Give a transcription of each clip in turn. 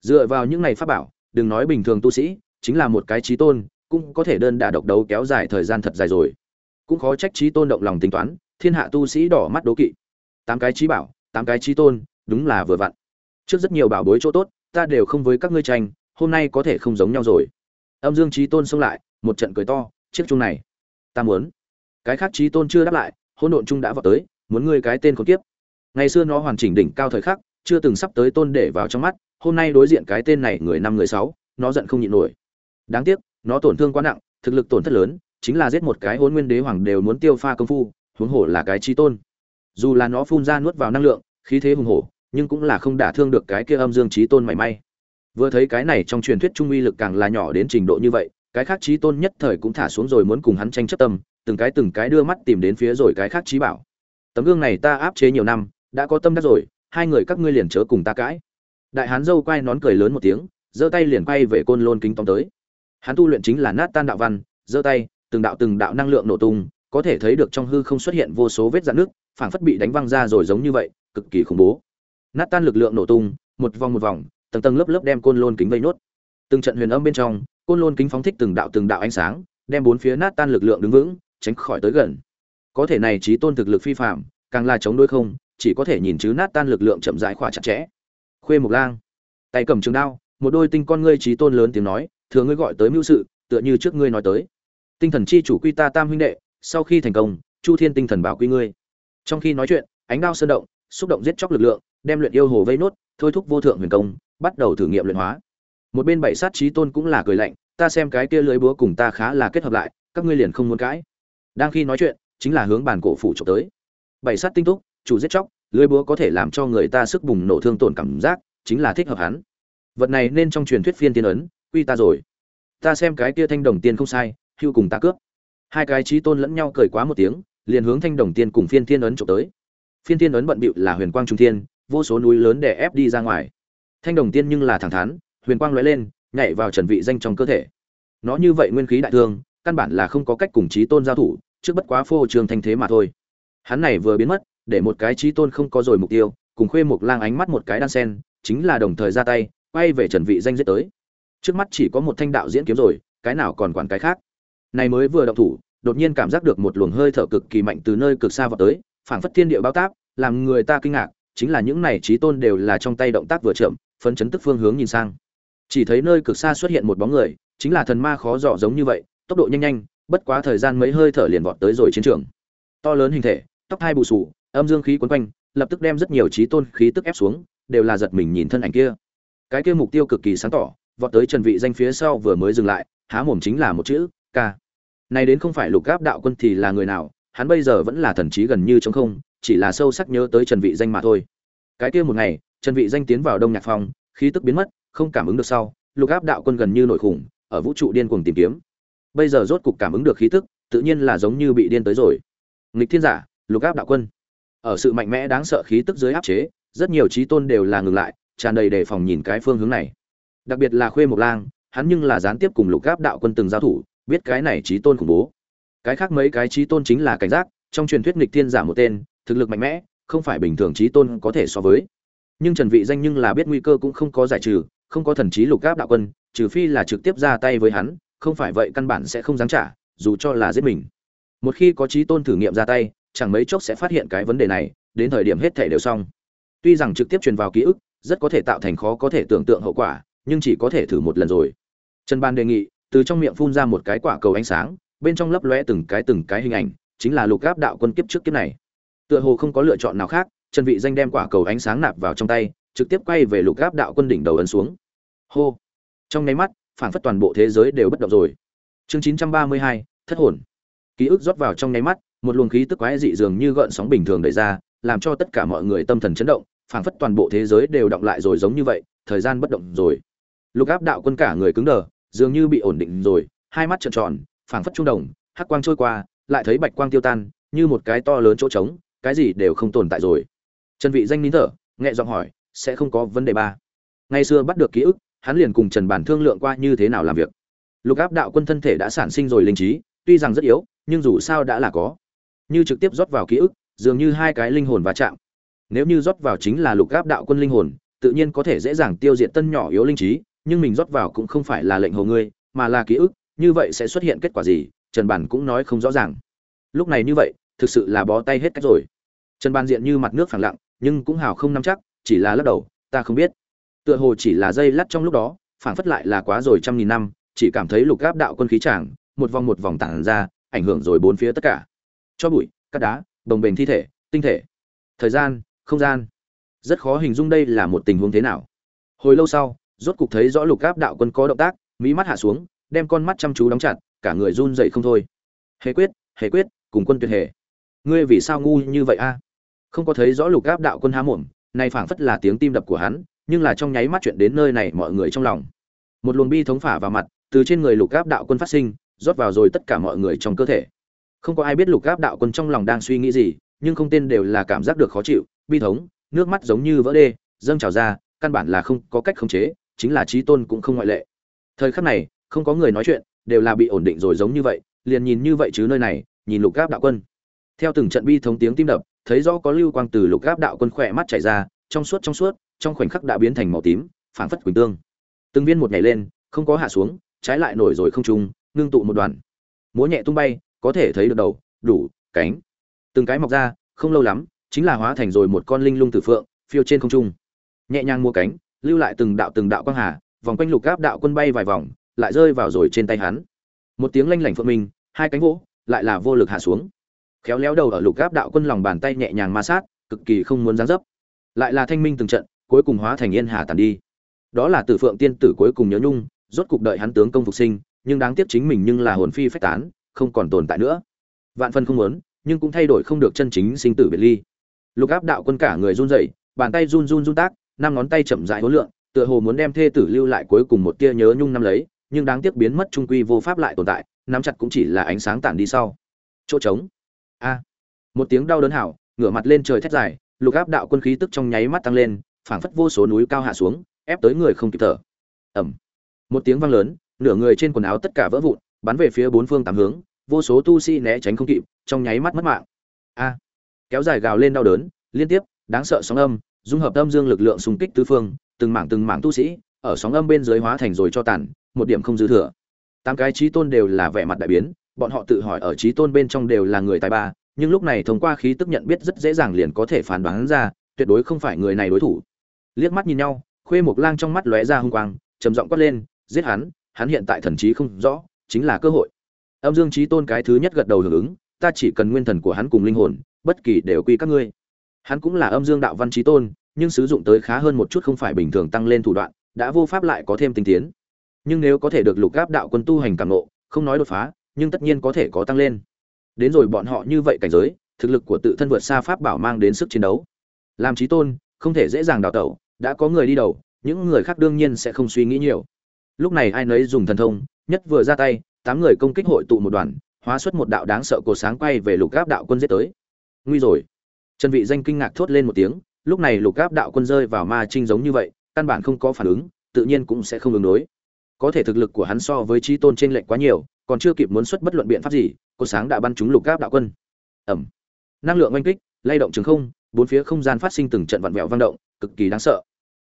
dựa vào những này pháp bảo, đừng nói bình thường tu sĩ, chính là một cái trí tôn, cũng có thể đơn đả độc đấu kéo dài thời gian thật dài rồi. Cũng khó trách trí tôn động lòng tính toán, thiên hạ tu sĩ đỏ mắt đố kỵ. Tám cái trí bảo, tám cái trí tôn, đúng là vừa vặn. Trước rất nhiều bảo bối chỗ tốt, ta đều không với các ngươi tranh, hôm nay có thể không giống nhau rồi. Âm dương trí tôn xông lại, một trận cười to, chiếc chung này. Ta muốn. Cái khác trí tôn chưa đáp lại, hỗn độn chung đã vào tới, muốn ngươi cái tên con kiếp. Ngày xưa nó hoàn chỉnh đỉnh cao thời khắc, chưa từng sắp tới tôn để vào trong mắt hôm nay đối diện cái tên này người năm người sáu, nó giận không nhịn nổi. Đáng tiếc, nó tổn thương quá nặng, thực lực tổn thất lớn, chính là giết một cái hôn nguyên đế hoàng đều muốn tiêu pha công phu, huống hổ là cái chi tôn. Dù là nó phun ra nuốt vào năng lượng, khí thế hùng hổ, nhưng cũng là không đả thương được cái kia âm dương trí tôn mảy may. Vừa thấy cái này trong truyền thuyết trung uy lực càng là nhỏ đến trình độ như vậy, cái khác trí tôn nhất thời cũng thả xuống rồi muốn cùng hắn tranh chấp tâm, từng cái từng cái đưa mắt tìm đến phía rồi cái khác trí bảo. Tấm gương này ta áp chế nhiều năm, đã có tâm đắc rồi, hai người các ngươi liền chớ cùng ta cãi đại hán dâu quay nón cười lớn một tiếng, giơ tay liền quay về côn lôn kính tóm tới. Hắn tu luyện chính là nát tan đạo văn, giơ tay, từng đạo từng đạo năng lượng nổ tung, có thể thấy được trong hư không xuất hiện vô số vết dạn nước phảng phất bị đánh văng ra rồi giống như vậy, cực kỳ khủng bố. Nát tan lực lượng nổ tung, một vòng một vòng, tầng tầng lớp lớp đem côn lôn kính vây nốt. Từng trận huyền âm bên trong, côn lôn kính phóng thích từng đạo từng đạo ánh sáng, đem bốn phía nát tan lực lượng đứng vững, tránh khỏi tới gần. Có thể này trí tôn thực lực phi phạm càng là chống đối không, chỉ có thể nhìn chứ nát tan lực lượng chậm rãi khỏa chặt chẽ khuê mục lang. Tay cầm trường đao, một đôi tinh con ngươi trí tôn lớn tiếng nói, thừa ngươi gọi tới mưu sự, tựa như trước ngươi nói tới. Tinh thần chi chủ quy ta tam huynh đệ, sau khi thành công, chu thiên tinh thần bảo quy ngươi. Trong khi nói chuyện, ánh đao sơn động, xúc động giết chóc lực lượng, đem luyện yêu hồ vây nốt, thôi thúc vô thượng huyền công, bắt đầu thử nghiệm luyện hóa. Một bên bảy sát trí tôn cũng là cười lạnh, ta xem cái kia lưới búa cùng ta khá là kết hợp lại, các ngươi liền không muốn cãi. Đang khi nói chuyện, chính là hướng bàn cổ phủ trộm tới. Bảy sát tinh túc, chủ giết chóc lưới búa có thể làm cho người ta sức bùng nổ thương tổn cảm giác, chính là thích hợp hắn. Vật này nên trong truyền thuyết phiên tiên ấn, quy ta rồi. Ta xem cái kia thanh đồng tiên không sai, hưu cùng ta cướp. Hai cái trí tôn lẫn nhau cười quá một tiếng, liền hướng thanh đồng tiên cùng phiên tiên ấn trộm tới. Phiên tiên ấn bận bịu là huyền quang trung thiên, vô số núi lớn để ép đi ra ngoài. Thanh đồng tiên nhưng là thẳng thắn, huyền quang lóe lên, nhảy vào trần vị danh trong cơ thể. Nó như vậy nguyên khí đại thương, căn bản là không có cách cùng trí tôn giao thủ, trước bất quá phô trường thanh thế mà thôi. Hắn này vừa biến mất để một cái trí tôn không có rồi mục tiêu, cùng khuê một lang ánh mắt một cái đan sen, chính là đồng thời ra tay, quay về trần vị danh giết tới. Trước mắt chỉ có một thanh đạo diễn kiếm rồi, cái nào còn quản cái khác? Này mới vừa động thủ, đột nhiên cảm giác được một luồng hơi thở cực kỳ mạnh từ nơi cực xa vào tới, phảng phất thiên địa bao táp, làm người ta kinh ngạc, chính là những này trí tôn đều là trong tay động tác vừa chậm, phấn chấn tức phương hướng nhìn sang. Chỉ thấy nơi cực xa xuất hiện một bóng người, chính là thần ma khó dò giống như vậy, tốc độ nhanh nhanh, bất quá thời gian mấy hơi thở liền vọt tới rồi chiến trường. To lớn hình thể, tóc hai bù sù âm dương khí quấn quanh, lập tức đem rất nhiều trí tôn khí tức ép xuống, đều là giật mình nhìn thân ảnh kia. Cái kia mục tiêu cực kỳ sáng tỏ, vọt tới trần vị danh phía sau vừa mới dừng lại, há mồm chính là một chữ k này đến không phải lục gáp đạo quân thì là người nào, hắn bây giờ vẫn là thần trí gần như trống không, chỉ là sâu sắc nhớ tới trần vị danh mà thôi. Cái kia một ngày, trần vị danh tiến vào đông nhạc phòng, khí tức biến mất, không cảm ứng được sau, lục áp đạo quân gần như nổi khủng, ở vũ trụ điên cuồng tìm kiếm. Bây giờ rốt cục cảm ứng được khí tức, tự nhiên là giống như bị điên tới rồi. Nghịch thiên giả, lục áp đạo quân ở sự mạnh mẽ đáng sợ khí tức dưới áp chế, rất nhiều trí tôn đều là ngừng lại, tràn đầy đề phòng nhìn cái phương hướng này. Đặc biệt là khuê mộc lang, hắn nhưng là gián tiếp cùng lục áp đạo quân từng giao thủ, biết cái này trí tôn khủng bố. Cái khác mấy cái trí tôn chính là cảnh giác, trong truyền thuyết nghịch thiên giả một tên, thực lực mạnh mẽ, không phải bình thường trí tôn có thể so với. Nhưng trần vị danh nhưng là biết nguy cơ cũng không có giải trừ, không có thần trí lục áp đạo quân, trừ phi là trực tiếp ra tay với hắn, không phải vậy căn bản sẽ không dám trả, dù cho là giết mình. Một khi có trí tôn thử nghiệm ra tay chẳng mấy chốc sẽ phát hiện cái vấn đề này đến thời điểm hết thể đều xong. Tuy rằng trực tiếp truyền vào ký ức rất có thể tạo thành khó có thể tưởng tượng hậu quả nhưng chỉ có thể thử một lần rồi. Trần ban đề nghị từ trong miệng phun ra một cái quả cầu ánh sáng bên trong lấp lóe từng cái từng cái hình ảnh chính là lục gáp đạo quân kiếp trước kiếp này. Tựa hồ không có lựa chọn nào khác trần vị danh đem quả cầu ánh sáng nạp vào trong tay trực tiếp quay về lục gáp đạo quân đỉnh đầu ấn xuống. Hô! Trong nháy mắt phản phất toàn bộ thế giới đều bất động rồi. Chương 932, thất hồn. Ký ức rót vào trong nháy mắt một luồng khí tức quái dị dường như gợn sóng bình thường đẩy ra, làm cho tất cả mọi người tâm thần chấn động, phảng phất toàn bộ thế giới đều động lại rồi giống như vậy, thời gian bất động rồi. Lục áp đạo quân cả người cứng đờ, dường như bị ổn định rồi, hai mắt trợn tròn, phảng phất trung đồng, hắc quang trôi qua, lại thấy bạch quang tiêu tan, như một cái to lớn chỗ trống, cái gì đều không tồn tại rồi. Trần vị danh nín thở, nhẹ giọng hỏi, sẽ không có vấn đề ba? Ngày xưa bắt được ký ức, hắn liền cùng trần bản thương lượng qua như thế nào làm việc. Lục áp đạo quân thân thể đã sản sinh rồi linh trí, tuy rằng rất yếu, nhưng dù sao đã là có như trực tiếp rót vào ký ức, dường như hai cái linh hồn va chạm. Nếu như rót vào chính là lục áp đạo quân linh hồn, tự nhiên có thể dễ dàng tiêu diệt tân nhỏ yếu linh trí, nhưng mình rót vào cũng không phải là lệnh hồ ngươi, mà là ký ức, như vậy sẽ xuất hiện kết quả gì, trần bản cũng nói không rõ ràng. Lúc này như vậy, thực sự là bó tay hết cách rồi. Trần bản diện như mặt nước phẳng lặng, nhưng cũng hào không nắm chắc, chỉ là lắc đầu, ta không biết. Tựa hồ chỉ là dây lắt trong lúc đó, phảng phất lại là quá rồi trăm nghìn năm, chỉ cảm thấy lục gáp đạo quân khí tràng một vòng một vòng tản ra, ảnh hưởng rồi bốn phía tất cả cho bụi, cát đá, đồng bền thi thể, tinh thể. Thời gian, không gian. Rất khó hình dung đây là một tình huống thế nào. Hồi lâu sau, rốt cục thấy rõ lục gáp đạo quân có động tác mỹ mắt hạ xuống, đem con mắt chăm chú đóng chặt, cả người run dậy không thôi. Hề quyết hề quyết, cùng quân tuyệt hề. Ngươi vì sao ngu như vậy a? Không có thấy rõ lục gáp đạo quân há mồm này phảng phất là tiếng tim đập của hắn, nhưng là trong nháy mắt chuyện đến nơi này mọi người trong lòng. Một luồng bi thống phả vào mặt, từ trên người lục gáp đạo quân phát sinh, rót vào rồi tất cả mọi người trong cơ thể không có ai biết lục gáp đạo quân trong lòng đang suy nghĩ gì, nhưng không tên đều là cảm giác được khó chịu, bi thống, nước mắt giống như vỡ đê, dâng trào ra, căn bản là không có cách khống chế, chính là trí tôn cũng không ngoại lệ. Thời khắc này, không có người nói chuyện, đều là bị ổn định rồi giống như vậy, liền nhìn như vậy chứ nơi này, nhìn lục gáp đạo quân. Theo từng trận bi thống tiếng tim đập, thấy rõ có lưu quang từ lục gáp đạo quân khỏe mắt chảy ra, trong suốt trong suốt, trong khoảnh khắc đã biến thành màu tím, phảng phất quỳnh tương. Từng viên một nhảy lên, không có hạ xuống, trái lại nổi rồi không trung, ngưng tụ một đoàn. Múa nhẹ tung bay có thể thấy được đầu, đủ, cánh. Từng cái mọc ra, không lâu lắm, chính là hóa thành rồi một con linh lung tử phượng, phiêu trên không trung. Nhẹ nhàng mua cánh, lưu lại từng đạo từng đạo quang hà, vòng quanh lục gáp đạo quân bay vài vòng, lại rơi vào rồi trên tay hắn. Một tiếng lanh lảnh phượng minh, hai cánh vỗ, lại là vô lực hạ xuống. Khéo léo đầu ở lục gáp đạo quân lòng bàn tay nhẹ nhàng ma sát, cực kỳ không muốn gián dấp. Lại là thanh minh từng trận, cuối cùng hóa thành yên hà tàn đi. Đó là tử phượng tiên tử cuối cùng nhớ nhung, rốt cục đợi hắn tướng công phục sinh, nhưng đáng tiếc chính mình nhưng là hồn phi phách tán không còn tồn tại nữa. Vạn phân không muốn, nhưng cũng thay đổi không được chân chính sinh tử biệt ly. Lục áp đạo quân cả người run rẩy, bàn tay run run run tác, năm ngón tay chậm rãi hối lượng, tựa hồ muốn đem thê tử lưu lại cuối cùng một tia nhớ nhung năm lấy, nhưng đáng tiếc biến mất trung quy vô pháp lại tồn tại, nắm chặt cũng chỉ là ánh sáng tản đi sau. Chỗ trống. A. Một tiếng đau đớn hảo, ngửa mặt lên trời thét dài, lục áp đạo quân khí tức trong nháy mắt tăng lên, phảng phất vô số núi cao hạ xuống, ép tới người không kịp thở. Ẩm một tiếng vang lớn, nửa người trên quần áo tất cả vỡ vụn, bắn về phía bốn phương tám hướng vô số tu sĩ né tránh không kịp, trong nháy mắt mất mạng. A, kéo dài gào lên đau đớn, liên tiếp, đáng sợ sóng âm, dung hợp âm dương lực lượng xung kích tứ phương, từng mảng từng mảng tu sĩ, ở sóng âm bên dưới hóa thành rồi cho tàn, một điểm không dư thừa. Tám cái trí tôn đều là vẻ mặt đại biến, bọn họ tự hỏi ở trí tôn bên trong đều là người tài ba, nhưng lúc này thông qua khí tức nhận biết rất dễ dàng liền có thể phán đoán ra, tuyệt đối không phải người này đối thủ. Liếc mắt nhìn nhau, khuê mộc lang trong mắt lóe ra hung quang, trầm giọng quát lên, giết hắn hắn hiện tại thần trí không rõ, chính là cơ hội âm dương trí tôn cái thứ nhất gật đầu hưởng ứng, ta chỉ cần nguyên thần của hắn cùng linh hồn, bất kỳ đều quy các ngươi. Hắn cũng là âm dương đạo văn trí tôn, nhưng sử dụng tới khá hơn một chút không phải bình thường tăng lên thủ đoạn, đã vô pháp lại có thêm tinh tiến. Nhưng nếu có thể được lục gáp đạo quân tu hành càng nộ không nói đột phá, nhưng tất nhiên có thể có tăng lên. Đến rồi bọn họ như vậy cảnh giới, thực lực của tự thân vượt xa pháp bảo mang đến sức chiến đấu. Làm trí tôn, không thể dễ dàng đào tẩu, đã có người đi đầu, những người khác đương nhiên sẽ không suy nghĩ nhiều. Lúc này ai nấy dùng thần thông, nhất vừa ra tay tám người công kích hội tụ một đoàn, hóa xuất một đạo đáng sợ cổ sáng quay về lục gáp đạo quân giết tới. Nguy rồi. Trần vị danh kinh ngạc thốt lên một tiếng, lúc này lục gáp đạo quân rơi vào ma trinh giống như vậy, căn bản không có phản ứng, tự nhiên cũng sẽ không ứng đối. Có thể thực lực của hắn so với trí tôn trên lệnh quá nhiều, còn chưa kịp muốn xuất bất luận biện pháp gì, cổ sáng đã bắn trúng lục gáp đạo quân. Ẩm năng lượng oanh kích, lay động trường không, bốn phía không gian phát sinh từng trận vặn vẹo vang động, cực kỳ đáng sợ.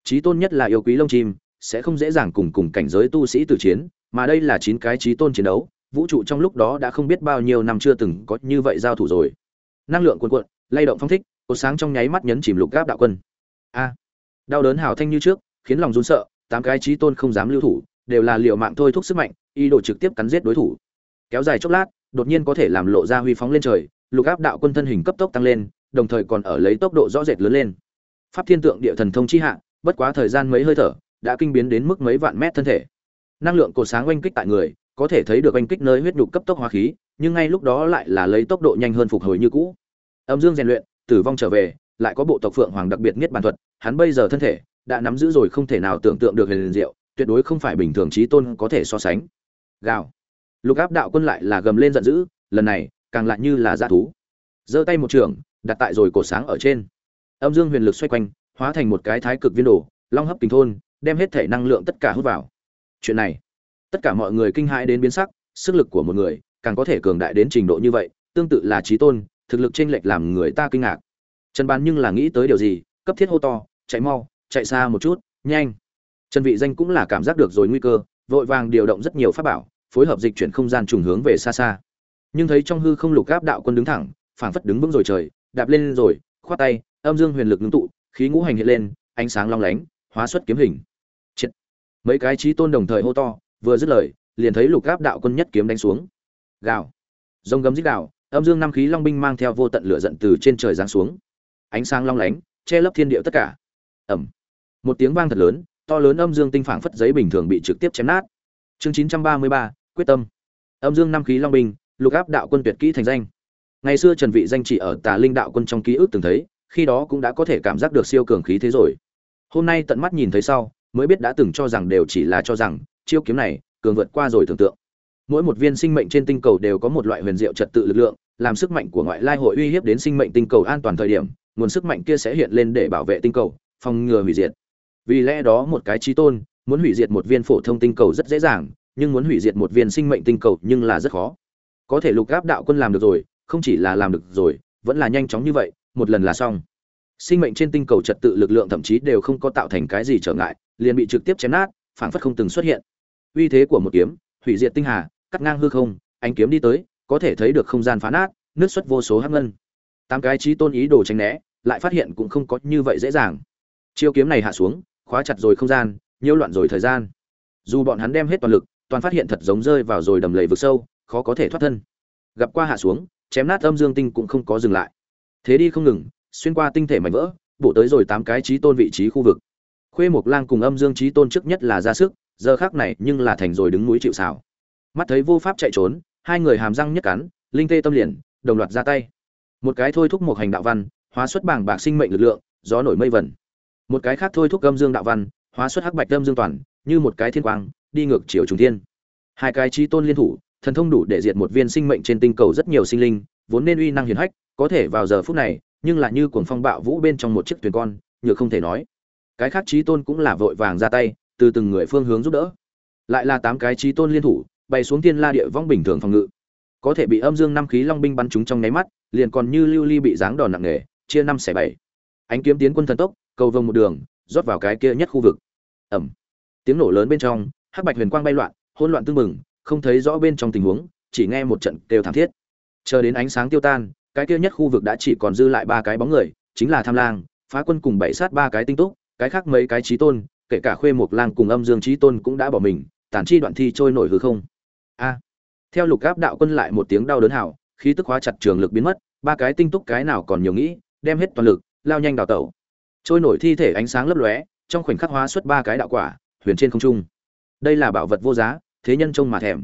Trí tôn nhất là yêu quý lông chim, sẽ không dễ dàng cùng cùng cảnh giới tu sĩ tử chiến mà đây là chín cái trí tôn chiến đấu, vũ trụ trong lúc đó đã không biết bao nhiêu năm chưa từng có như vậy giao thủ rồi. Năng lượng cuồn cuộn, lay động phong thích cột sáng trong nháy mắt nhấn chìm lục gáp đạo quân. A, đau đớn hào thanh như trước, khiến lòng run sợ, tám cái trí tôn không dám lưu thủ, đều là liều mạng thôi thúc sức mạnh, ý đồ trực tiếp cắn giết đối thủ. Kéo dài chốc lát, đột nhiên có thể làm lộ ra huy phóng lên trời, lục áp đạo quân thân hình cấp tốc tăng lên, đồng thời còn ở lấy tốc độ rõ rệt lớn lên. Pháp thiên tượng địa thần thông chi hạ, bất quá thời gian mấy hơi thở, đã kinh biến đến mức mấy vạn mét thân thể năng lượng cột sáng oanh kích tại người, có thể thấy được oanh kích nơi huyết nhục cấp tốc hóa khí, nhưng ngay lúc đó lại là lấy tốc độ nhanh hơn phục hồi như cũ. Âm dương rèn luyện, tử vong trở về, lại có bộ tộc phượng hoàng đặc biệt nhất bản thuật, hắn bây giờ thân thể đã nắm giữ rồi không thể nào tưởng tượng được huyền diệu, tuyệt đối không phải bình thường trí tôn có thể so sánh. Gào. Lục áp đạo quân lại là gầm lên giận dữ, lần này, càng lại như là dã thú. Giơ tay một trường, đặt tại rồi cổ sáng ở trên. Âm dương huyền lực xoay quanh, hóa thành một cái thái cực viên đồ, long hấp kinh thôn, đem hết thể năng lượng tất cả hút vào chuyện này, tất cả mọi người kinh hãi đến biến sắc, sức lực của một người càng có thể cường đại đến trình độ như vậy, tương tự là trí tôn, thực lực chênh lệch làm người ta kinh ngạc. Trần bán nhưng là nghĩ tới điều gì, cấp thiết hô to, chạy mau, chạy xa một chút, nhanh. Trần vị danh cũng là cảm giác được rồi nguy cơ, vội vàng điều động rất nhiều pháp bảo, phối hợp dịch chuyển không gian trùng hướng về xa xa. Nhưng thấy trong hư không lục áp đạo quân đứng thẳng, phảng phất đứng vững rồi trời, đạp lên rồi, khoát tay, âm dương huyền lực ngưng tụ, khí ngũ hành hiện lên, ánh sáng long lánh, hóa xuất kiếm hình mấy cái trí tôn đồng thời hô to, vừa dứt lời, liền thấy lục áp đạo quân nhất kiếm đánh xuống. Gào. Rồng gấm dích đạo âm dương năm khí long binh mang theo vô tận lửa giận từ trên trời giáng xuống. Ánh sáng long lánh, che lấp thiên địa tất cả. Ẩm. Một tiếng vang thật lớn, to lớn âm dương tinh phảng phất giấy bình thường bị trực tiếp chém nát. Chương chín trăm ba mươi ba, quyết tâm. Âm dương năm khí long binh, lục áp đạo quân tuyệt kỹ thành danh. Ngày xưa trần vị danh chỉ ở tà linh đạo quân trong ký ức từng thấy, khi đó cũng đã có thể cảm giác được siêu cường khí thế rồi. Hôm nay tận mắt nhìn thấy sau mới biết đã từng cho rằng đều chỉ là cho rằng, chiêu kiếm này, cường vượt qua rồi tưởng tượng. Mỗi một viên sinh mệnh trên tinh cầu đều có một loại huyền diệu trật tự lực lượng, làm sức mạnh của ngoại lai hội uy hiếp đến sinh mệnh tinh cầu an toàn thời điểm, nguồn sức mạnh kia sẽ hiện lên để bảo vệ tinh cầu, phòng ngừa hủy diệt. Vì lẽ đó một cái trí tôn, muốn hủy diệt một viên phổ thông tinh cầu rất dễ dàng, nhưng muốn hủy diệt một viên sinh mệnh tinh cầu nhưng là rất khó. Có thể lục gáp đạo quân làm được rồi, không chỉ là làm được rồi, vẫn là nhanh chóng như vậy, một lần là xong. Sinh mệnh trên tinh cầu trật tự lực lượng thậm chí đều không có tạo thành cái gì trở ngại liền bị trực tiếp chém nát, phảng phất không từng xuất hiện. Uy thế của một kiếm, hủy diệt tinh hà, cắt ngang hư không, ánh kiếm đi tới, có thể thấy được không gian phá nát, nước xuất vô số hắc ngân. Tám cái trí tôn ý đồ tránh né, lại phát hiện cũng không có như vậy dễ dàng. Chiêu kiếm này hạ xuống, khóa chặt rồi không gian, nhiễu loạn rồi thời gian. Dù bọn hắn đem hết toàn lực, toàn phát hiện thật giống rơi vào rồi đầm lầy vực sâu, khó có thể thoát thân. Gặp qua hạ xuống, chém nát âm dương tinh cũng không có dừng lại. Thế đi không ngừng, xuyên qua tinh thể mảnh vỡ, bổ tới rồi tám cái trí tôn vị trí khu vực khuê mộc lang cùng âm dương Chí tôn trước nhất là ra sức, giờ khắc này nhưng là thành rồi đứng núi chịu sào. mắt thấy vô pháp chạy trốn, hai người hàm răng nhất cắn, linh tê tâm liền, đồng loạt ra tay. Một cái thôi thúc một hành đạo văn, hóa xuất bảng bạc sinh mệnh lực lượng, gió nổi mây vẩn một cái khác thôi thúc âm dương đạo văn, hóa xuất hắc bạch âm dương toàn, như một cái thiên quang, đi ngược chiều trùng thiên. Hai cái chí tôn liên thủ, thần thông đủ để diệt một viên sinh mệnh trên tinh cầu rất nhiều sinh linh, vốn nên uy năng hiển hách, có thể vào giờ phút này, nhưng lại như cuồng phong bạo vũ bên trong một chiếc thuyền con, nhược không thể nói cái khác trí tôn cũng là vội vàng ra tay, từ từng người phương hướng giúp đỡ. Lại là tám cái trí tôn liên thủ bay xuống thiên la địa vong bình thường phòng ngự. Có thể bị âm dương năm khí long binh bắn trúng trong nháy mắt, liền còn như lưu ly bị giáng đòn nặng nề, chia năm xẻ bảy. Ánh kiếm tiến quân thần tốc, cầu vồng một đường, rót vào cái kia nhất khu vực. Ẩm tiếng nổ lớn bên trong, hắc bạch huyền quang bay loạn, hỗn loạn tương mừng không thấy rõ bên trong tình huống, chỉ nghe một trận kêu thảm thiết. Chờ đến ánh sáng tiêu tan, cái kia nhất khu vực đã chỉ còn dư lại ba cái bóng người, chính là tham lang, phá quân cùng bảy sát ba cái tinh túc cái khác mấy cái trí tôn, kể cả khuê mộc lang cùng âm dương trí tôn cũng đã bỏ mình tản chi đoạn thi trôi nổi hư không. A. Theo lục gáp đạo quân lại một tiếng đau đớn hảo khí tức hóa chặt trường lực biến mất, ba cái tinh túc cái nào còn nhiều nghĩ, đem hết toàn lực, lao nhanh đào tẩu. Trôi nổi thi thể ánh sáng lấp lóe, trong khoảnh khắc hóa xuất ba cái đạo quả, huyền trên không trung. Đây là bảo vật vô giá, thế nhân trông mà thèm.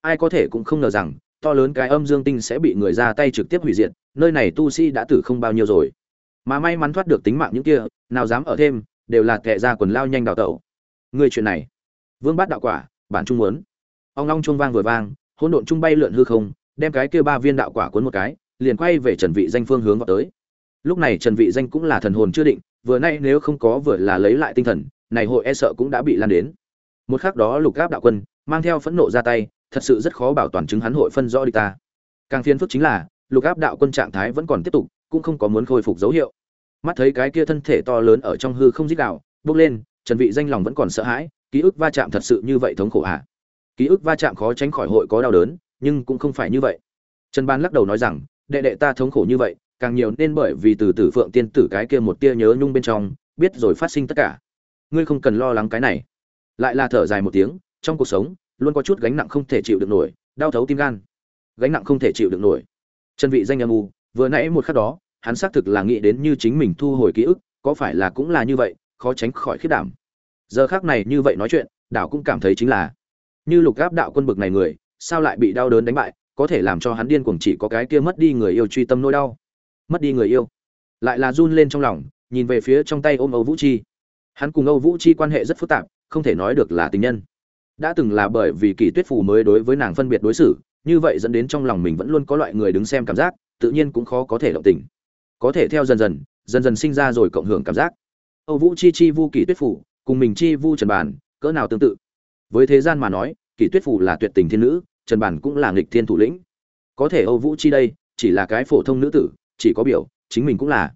Ai có thể cũng không ngờ rằng, to lớn cái âm dương tinh sẽ bị người ra tay trực tiếp hủy diệt, nơi này tu sĩ đã tử không bao nhiêu rồi. Mà may mắn thoát được tính mạng những kia, nào dám ở thêm đều là kẻ ra quần lao nhanh đào tẩu. Người chuyện này, vương bát đạo quả, bản trung muốn. Ông long trung vang vừa vang, hỗn độn trung bay lượn hư không, đem cái kia ba viên đạo quả cuốn một cái, liền quay về trần vị danh phương hướng vào tới. Lúc này trần vị danh cũng là thần hồn chưa định, vừa nay nếu không có vừa là lấy lại tinh thần, này hội e sợ cũng đã bị lan đến. Một khắc đó lục áp đạo quân mang theo phẫn nộ ra tay, thật sự rất khó bảo toàn chứng hắn hội phân rõ đi ta. Càng phiền phức chính là, lục áp đạo quân trạng thái vẫn còn tiếp tục, cũng không có muốn khôi phục dấu hiệu mắt thấy cái kia thân thể to lớn ở trong hư không dích đạo bước lên, trần vị danh lòng vẫn còn sợ hãi, ký ức va chạm thật sự như vậy thống khổ à? Ký ức va chạm khó tránh khỏi hội có đau đớn, nhưng cũng không phải như vậy. Trần ban lắc đầu nói rằng, đệ đệ ta thống khổ như vậy, càng nhiều nên bởi vì từ tử phượng tiên tử cái kia một tia nhớ nhung bên trong, biết rồi phát sinh tất cả. Ngươi không cần lo lắng cái này. Lại là thở dài một tiếng, trong cuộc sống, luôn có chút gánh nặng không thể chịu được nổi, đau thấu tim gan. Gánh nặng không thể chịu được nổi. Chân vị danh âm u, vừa nãy một khắc đó hắn xác thực là nghĩ đến như chính mình thu hồi ký ức, có phải là cũng là như vậy, khó tránh khỏi khiết đảm. Giờ khác này như vậy nói chuyện, đảo cũng cảm thấy chính là, như lục gáp đạo quân bực này người, sao lại bị đau đớn đánh bại, có thể làm cho hắn điên cuồng chỉ có cái kia mất đi người yêu truy tâm nỗi đau. Mất đi người yêu. Lại là run lên trong lòng, nhìn về phía trong tay ôm âu vũ chi. Hắn cùng âu vũ chi quan hệ rất phức tạp, không thể nói được là tình nhân. Đã từng là bởi vì kỳ tuyết phù mới đối với nàng phân biệt đối xử, như vậy dẫn đến trong lòng mình vẫn luôn có loại người đứng xem cảm giác, tự nhiên cũng khó có thể động tình có thể theo dần dần dần dần sinh ra rồi cộng hưởng cảm giác. Âu vũ chi chi vu Kỷ tuyết phủ, cùng mình chi vu trần bản, cỡ nào tương tự? Với thế gian mà nói, Kỷ tuyết phủ là tuyệt tình thiên nữ, trần bản cũng là nghịch thiên thủ lĩnh. Có thể âu vũ chi đây, chỉ là cái phổ thông nữ tử, chỉ có biểu, chính mình cũng là.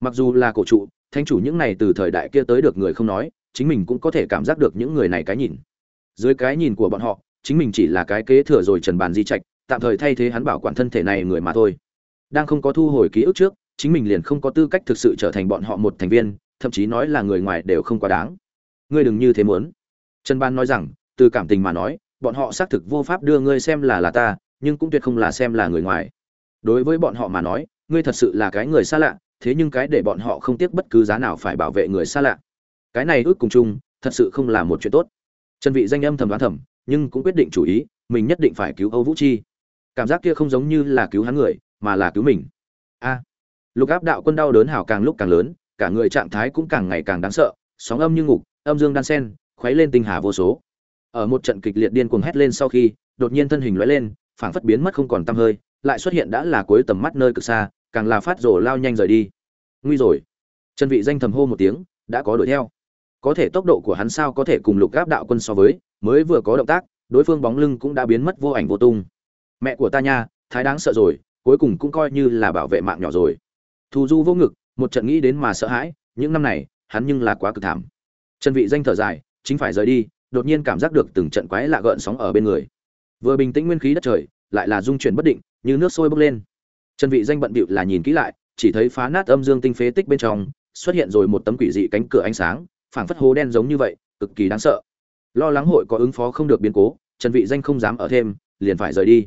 Mặc dù là cổ trụ, thánh chủ những này từ thời đại kia tới được người không nói, chính mình cũng có thể cảm giác được những người này cái nhìn. Dưới cái nhìn của bọn họ, chính mình chỉ là cái kế thừa rồi trần bàn di trạch, tạm thời thay thế hắn bảo quản thân thể này người mà thôi. Đang không có thu hồi ký ức trước chính mình liền không có tư cách thực sự trở thành bọn họ một thành viên, thậm chí nói là người ngoài đều không quá đáng. Ngươi đừng như thế muốn. Trần ban nói rằng, từ cảm tình mà nói, bọn họ xác thực vô pháp đưa ngươi xem là là ta, nhưng cũng tuyệt không là xem là người ngoài. Đối với bọn họ mà nói, ngươi thật sự là cái người xa lạ, thế nhưng cái để bọn họ không tiếc bất cứ giá nào phải bảo vệ người xa lạ. Cái này ước cùng chung, thật sự không là một chuyện tốt. Trần vị danh âm thầm đoán thầm, nhưng cũng quyết định chủ ý, mình nhất định phải cứu âu vũ chi. Cảm giác kia không giống như là cứu hắn người, mà là cứu mình. A lục áp đạo quân đau đớn hào càng lúc càng lớn, cả người trạng thái cũng càng ngày càng đáng sợ, sóng âm như ngục, âm dương đan sen, khuấy lên tinh hà vô số. Ở một trận kịch liệt điên cuồng hét lên sau khi, đột nhiên thân hình lóe lên, phảng phất biến mất không còn tăm hơi, lại xuất hiện đã là cuối tầm mắt nơi cực xa, càng là phát rổ lao nhanh rời đi. Nguy rồi. Chân vị danh thầm hô một tiếng, đã có đuổi theo. Có thể tốc độ của hắn sao có thể cùng lục gáp đạo quân so với, mới vừa có động tác, đối phương bóng lưng cũng đã biến mất vô ảnh vô tung. Mẹ của ta nha, thái đáng sợ rồi, cuối cùng cũng coi như là bảo vệ mạng nhỏ rồi thù du vô ngực, một trận nghĩ đến mà sợ hãi, những năm này, hắn nhưng là quá cực thảm. Chân vị danh thở dài, chính phải rời đi, đột nhiên cảm giác được từng trận quái lạ gợn sóng ở bên người. Vừa bình tĩnh nguyên khí đất trời, lại là dung chuyển bất định, như nước sôi bốc lên. Chân vị danh bận bịu là nhìn kỹ lại, chỉ thấy phá nát âm dương tinh phế tích bên trong, xuất hiện rồi một tấm quỷ dị cánh cửa ánh sáng, phảng phất hố đen giống như vậy, cực kỳ đáng sợ. Lo lắng hội có ứng phó không được biến cố, trần vị danh không dám ở thêm, liền phải rời đi.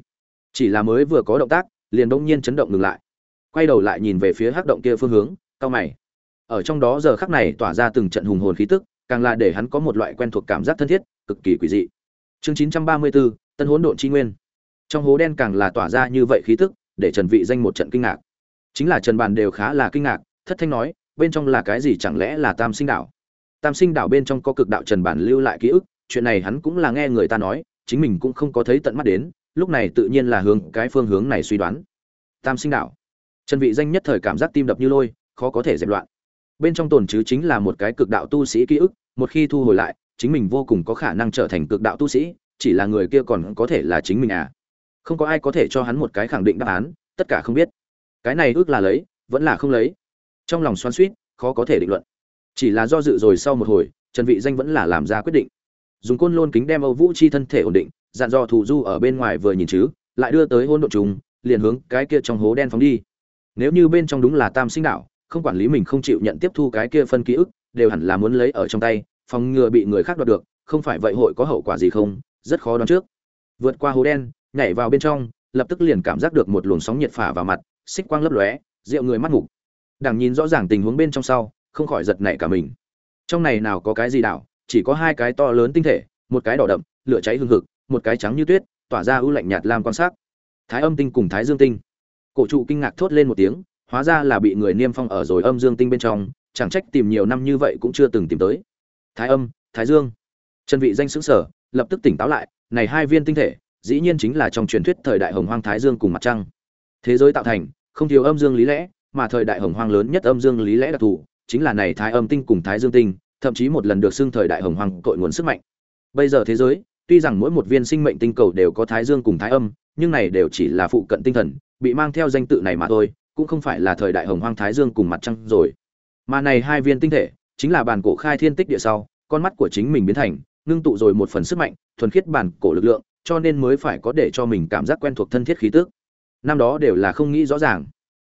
Chỉ là mới vừa có động tác, liền đông nhiên chấn động ngừng lại quay đầu lại nhìn về phía hắc động kia phương hướng cao mày. Ở trong đó giờ khắc này tỏa ra từng trận hùng hồn khí tức càng là để hắn có một loại quen thuộc cảm giác thân thiết cực kỳ quỷ dị. Chương 934, tân hỗn độn chi nguyên. Trong hố đen càng là tỏa ra như vậy khí tức để trần vị danh một trận kinh ngạc. Chính là trần bàn đều khá là kinh ngạc thất thanh nói bên trong là cái gì chẳng lẽ là tam sinh đảo? Tam sinh đảo bên trong có cực đạo trần bản lưu lại ký ức chuyện này hắn cũng là nghe người ta nói chính mình cũng không có thấy tận mắt đến lúc này tự nhiên là hướng cái phương hướng này suy đoán. Tam sinh đảo trần vị danh nhất thời cảm giác tim đập như lôi, khó có thể dẹp loạn. Bên trong tồn chứ chính là một cái cực đạo tu sĩ ký ức, một khi thu hồi lại, chính mình vô cùng có khả năng trở thành cực đạo tu sĩ, chỉ là người kia còn có thể là chính mình à. Không có ai có thể cho hắn một cái khẳng định đáp án, tất cả không biết. Cái này ước là lấy, vẫn là không lấy. Trong lòng xoan xuyết khó có thể định luận. Chỉ là do dự rồi sau một hồi, trần vị danh vẫn là làm ra quyết định. Dùng côn lôn kính đem âu vũ chi thân thể ổn định, dặn dò thủ du ở bên ngoài vừa nhìn chứ, lại đưa tới hôn độ trùng, liền hướng cái kia trong hố đen phóng đi nếu như bên trong đúng là tam sinh đạo, không quản lý mình không chịu nhận tiếp thu cái kia phân ký ức, đều hẳn là muốn lấy ở trong tay, phòng ngừa bị người khác đoạt được, không phải vậy hội có hậu quả gì không? Rất khó đoán trước. Vượt qua hố đen, nhảy vào bên trong, lập tức liền cảm giác được một luồng sóng nhiệt phả vào mặt, xích quang lấp lóe, rượu người mắt ngủ đằng nhìn rõ ràng tình huống bên trong sau, không khỏi giật nảy cả mình. Trong này nào có cái gì đảo chỉ có hai cái to lớn tinh thể, một cái đỏ đậm, lửa cháy hương hực, một cái trắng như tuyết, tỏa ra ưu lạnh nhạt lam quan sát thái âm tinh cùng thái dương tinh cổ trụ kinh ngạc thốt lên một tiếng, hóa ra là bị người niêm phong ở rồi âm dương tinh bên trong, chẳng trách tìm nhiều năm như vậy cũng chưa từng tìm tới. Thái âm, thái dương. Chân vị danh xứng sở, lập tức tỉnh táo lại, này hai viên tinh thể, dĩ nhiên chính là trong truyền thuyết thời đại hồng hoang thái dương cùng mặt trăng. Thế giới tạo thành, không thiếu âm dương lý lẽ, mà thời đại hồng hoang lớn nhất âm dương lý lẽ đặc thù, chính là này thái âm tinh cùng thái dương tinh, thậm chí một lần được xưng thời đại hồng hoang cội nguồn sức mạnh. Bây giờ thế giới tuy rằng mỗi một viên sinh mệnh tinh cầu đều có thái dương cùng thái âm, nhưng này đều chỉ là phụ cận tinh thần, bị mang theo danh tự này mà thôi, cũng không phải là thời đại hồng hoang thái dương cùng mặt trăng rồi. Mà này hai viên tinh thể, chính là bản cổ khai thiên tích địa sau, con mắt của chính mình biến thành, ngưng tụ rồi một phần sức mạnh, thuần khiết bản cổ lực lượng, cho nên mới phải có để cho mình cảm giác quen thuộc thân thiết khí tức. Năm đó đều là không nghĩ rõ ràng.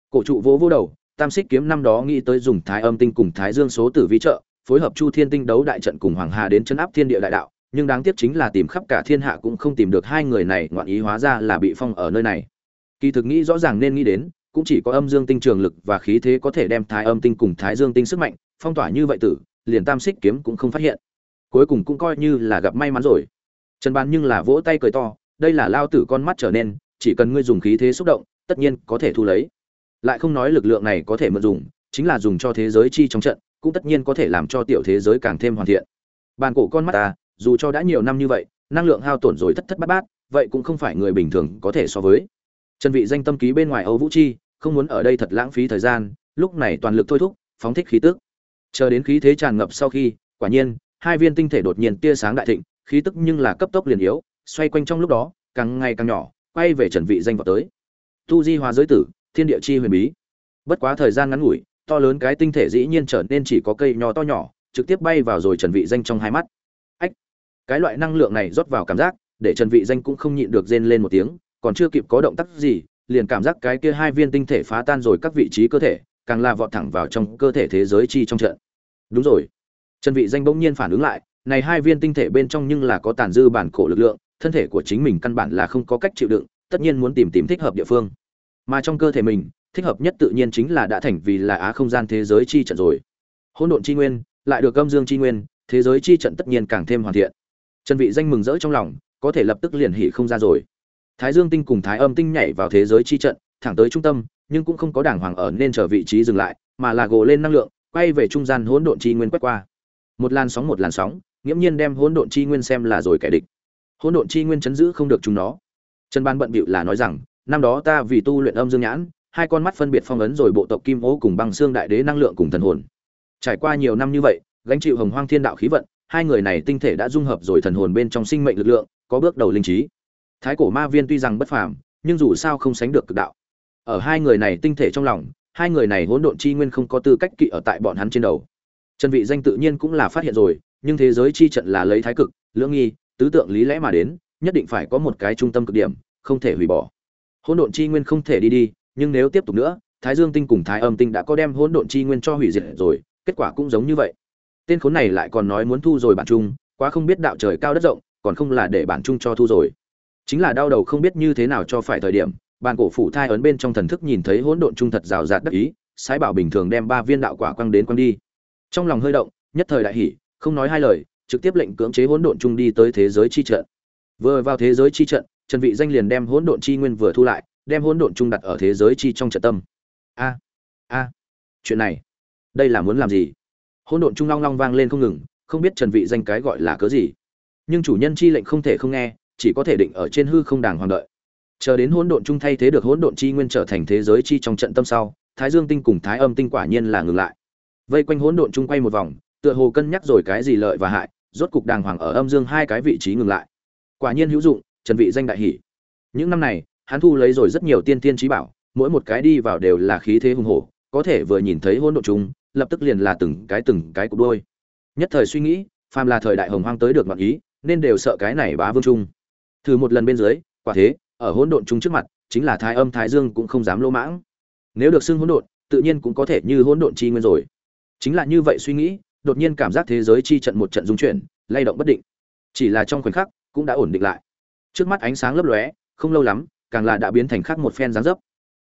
Cổ trụ vỗ vỗ đầu, tam xích kiếm năm đó nghĩ tới dùng thái âm tinh cùng thái dương số tử vi trợ, phối hợp chu thiên tinh đấu đại trận cùng hoàng hà đến chấn áp thiên địa đại đạo nhưng đáng tiếc chính là tìm khắp cả thiên hạ cũng không tìm được hai người này, ngoạn ý hóa ra là bị phong ở nơi này. Kỳ thực nghĩ rõ ràng nên nghĩ đến, cũng chỉ có âm dương tinh trường lực và khí thế có thể đem thái âm tinh cùng thái dương tinh sức mạnh, phong tỏa như vậy tử, liền tam xích kiếm cũng không phát hiện. Cuối cùng cũng coi như là gặp may mắn rồi. Trần bàn nhưng là vỗ tay cười to, đây là lao tử con mắt trở nên, chỉ cần ngươi dùng khí thế xúc động, tất nhiên có thể thu lấy. Lại không nói lực lượng này có thể mượn dùng, chính là dùng cho thế giới chi trong trận, cũng tất nhiên có thể làm cho tiểu thế giới càng thêm hoàn thiện. Bàn cổ con mắt ta dù cho đã nhiều năm như vậy, năng lượng hao tổn rồi thất thất bát bát, vậy cũng không phải người bình thường có thể so với. Trần vị danh tâm ký bên ngoài âu vũ chi, không muốn ở đây thật lãng phí thời gian, lúc này toàn lực thôi thúc, phóng thích khí tức. Chờ đến khí thế tràn ngập sau khi, quả nhiên, hai viên tinh thể đột nhiên tia sáng đại thịnh, khí tức nhưng là cấp tốc liền yếu, xoay quanh trong lúc đó, càng ngày càng nhỏ, quay về trần vị danh vào tới. Tu di hóa giới tử, thiên địa chi huyền bí. Bất quá thời gian ngắn ngủi, to lớn cái tinh thể dĩ nhiên trở nên chỉ có cây nho to nhỏ, trực tiếp bay vào rồi trần vị danh trong hai mắt cái loại năng lượng này rót vào cảm giác, để trần vị danh cũng không nhịn được rên lên một tiếng, còn chưa kịp có động tác gì, liền cảm giác cái kia hai viên tinh thể phá tan rồi các vị trí cơ thể, càng là vọt thẳng vào trong cơ thể thế giới chi trong trận. Đúng rồi. Trần vị danh bỗng nhiên phản ứng lại, này hai viên tinh thể bên trong nhưng là có tàn dư bản cổ lực lượng, thân thể của chính mình căn bản là không có cách chịu đựng, tất nhiên muốn tìm tìm thích hợp địa phương. Mà trong cơ thể mình, thích hợp nhất tự nhiên chính là đã thành vì là á không gian thế giới chi trận rồi. Hỗn độn chi nguyên, lại được âm dương chi nguyên, thế giới chi trận tất nhiên càng thêm hoàn thiện trần vị danh mừng rỡ trong lòng, có thể lập tức liền hỉ không ra rồi. Thái dương tinh cùng thái âm tinh nhảy vào thế giới chi trận, thẳng tới trung tâm, nhưng cũng không có đảng hoàng ở nên chờ vị trí dừng lại, mà là gồ lên năng lượng, quay về trung gian hỗn độn chi nguyên quét qua. Một làn sóng một làn sóng, nghiễm nhiên đem hỗn độn chi nguyên xem là rồi kẻ địch. Hỗn độn chi nguyên chấn giữ không được chúng nó. Trần ban bận bịu là nói rằng, năm đó ta vì tu luyện âm dương nhãn, hai con mắt phân biệt phong ấn rồi bộ tộc kim ô cùng băng xương đại đế năng lượng cùng thần hồn. Trải qua nhiều năm như vậy, gánh chịu hồng hoang thiên đạo khí vận hai người này tinh thể đã dung hợp rồi thần hồn bên trong sinh mệnh lực lượng, có bước đầu linh trí. Thái cổ ma viên tuy rằng bất phàm, nhưng dù sao không sánh được cực đạo. Ở hai người này tinh thể trong lòng, hai người này hỗn độn chi nguyên không có tư cách kỵ ở tại bọn hắn trên đầu. Trần vị danh tự nhiên cũng là phát hiện rồi, nhưng thế giới chi trận là lấy thái cực, lưỡng nghi, tứ tượng lý lẽ mà đến, nhất định phải có một cái trung tâm cực điểm, không thể hủy bỏ. Hỗn độn chi nguyên không thể đi đi, nhưng nếu tiếp tục nữa, thái dương tinh cùng thái âm tinh đã có đem hỗn độn chi nguyên cho hủy diệt rồi, kết quả cũng giống như vậy tên khốn này lại còn nói muốn thu rồi bản trung quá không biết đạo trời cao đất rộng, còn không là để bản trung cho thu rồi. Chính là đau đầu không biết như thế nào cho phải thời điểm, bàn cổ phủ thai ấn bên trong thần thức nhìn thấy hỗn độn trung thật rào rạt đắc ý, sái bảo bình thường đem ba viên đạo quả quăng đến quăng đi. Trong lòng hơi động, nhất thời đại hỉ, không nói hai lời, trực tiếp lệnh cưỡng chế hỗn độn trung đi tới thế giới chi trận. Vừa vào thế giới chi trận, trần vị danh liền đem hỗn độn chi nguyên vừa thu lại, đem hỗn độn trung đặt ở thế giới chi trong trận tâm. A a, chuyện này, đây là muốn làm gì? Hỗn độn trung long long vang lên không ngừng, không biết trần vị danh cái gọi là cớ gì. Nhưng chủ nhân chi lệnh không thể không nghe, chỉ có thể định ở trên hư không đàng hoàng đợi. Chờ đến hỗn độn trung thay thế được hỗn độn chi nguyên trở thành thế giới chi trong trận tâm sau, thái dương tinh cùng thái âm tinh quả nhiên là ngừng lại. Vây quanh hỗn độn trung quay một vòng, tựa hồ cân nhắc rồi cái gì lợi và hại, rốt cục đàng hoàng ở âm dương hai cái vị trí ngừng lại. Quả nhiên hữu dụng, trần vị danh đại hỉ. Những năm này, hắn thu lấy rồi rất nhiều tiên tiên trí bảo, mỗi một cái đi vào đều là khí thế hùng hổ, có thể vừa nhìn thấy hỗn độn trung lập tức liền là từng cái từng cái cục đôi. Nhất thời suy nghĩ, phàm là thời đại hồng hoang tới được ngọn ý, nên đều sợ cái này bá vương trung thử một lần bên dưới, quả thế, ở hỗn độn trung trước mặt, chính là thái âm thái dương cũng không dám lỗ mãng. Nếu được xưng hỗn độn, tự nhiên cũng có thể như hỗn độn chi nguyên rồi. Chính là như vậy suy nghĩ, đột nhiên cảm giác thế giới chi trận một trận dung chuyển, lay động bất định. Chỉ là trong khoảnh khắc, cũng đã ổn định lại. Trước mắt ánh sáng lấp lóe, không lâu lắm, càng là đã biến thành khác một phen dáng dấp.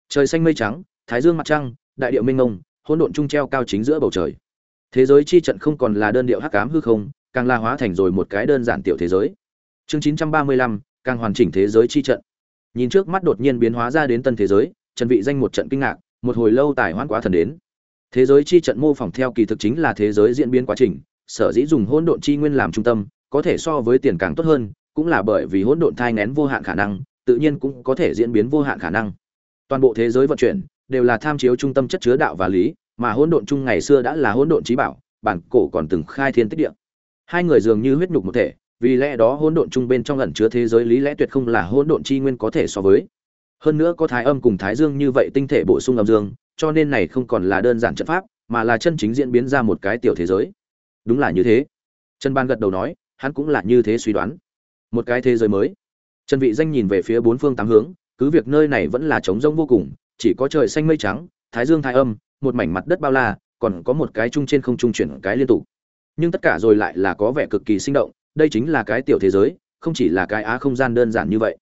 Trời xanh mây trắng, thái dương mặt trăng, đại điệu minh ngông hỗn độn trung treo cao chính giữa bầu trời. Thế giới chi trận không còn là đơn điệu hắc ám hư không càng la hóa thành rồi một cái đơn giản tiểu thế giới. Chương 935, càng hoàn chỉnh thế giới chi trận. Nhìn trước mắt đột nhiên biến hóa ra đến tân thế giới trần vị danh một trận kinh ngạc một hồi lâu tài hoãn quá thần đến. Thế giới chi trận mô phỏng theo kỳ thực chính là thế giới diễn biến quá trình sở dĩ dùng hỗn độn chi nguyên làm trung tâm có thể so với tiền càng tốt hơn cũng là bởi vì hỗn độn thai nén vô hạn khả năng tự nhiên cũng có thể diễn biến vô hạn khả năng. Toàn bộ thế giới vận chuyển đều là tham chiếu trung tâm chất chứa đạo và lý, mà hỗn độn chung ngày xưa đã là hỗn độn trí bảo, bản cổ còn từng khai thiên tích địa. Hai người dường như huyết nhục một thể, vì lẽ đó hỗn độn chung bên trong ẩn chứa thế giới lý lẽ tuyệt không là hỗn độn chi nguyên có thể so với. Hơn nữa có thái âm cùng thái dương như vậy tinh thể bổ sung âm dương, cho nên này không còn là đơn giản trận pháp, mà là chân chính diễn biến ra một cái tiểu thế giới. Đúng là như thế. Trần ban gật đầu nói, hắn cũng là như thế suy đoán. Một cái thế giới mới. Trần vị danh nhìn về phía bốn phương tám hướng, cứ việc nơi này vẫn là trống rỗng vô cùng chỉ có trời xanh mây trắng, thái dương thái âm, một mảnh mặt đất bao la, còn có một cái trung trên không trung chuyển cái liên tục. Nhưng tất cả rồi lại là có vẻ cực kỳ sinh động, đây chính là cái tiểu thế giới, không chỉ là cái á không gian đơn giản như vậy.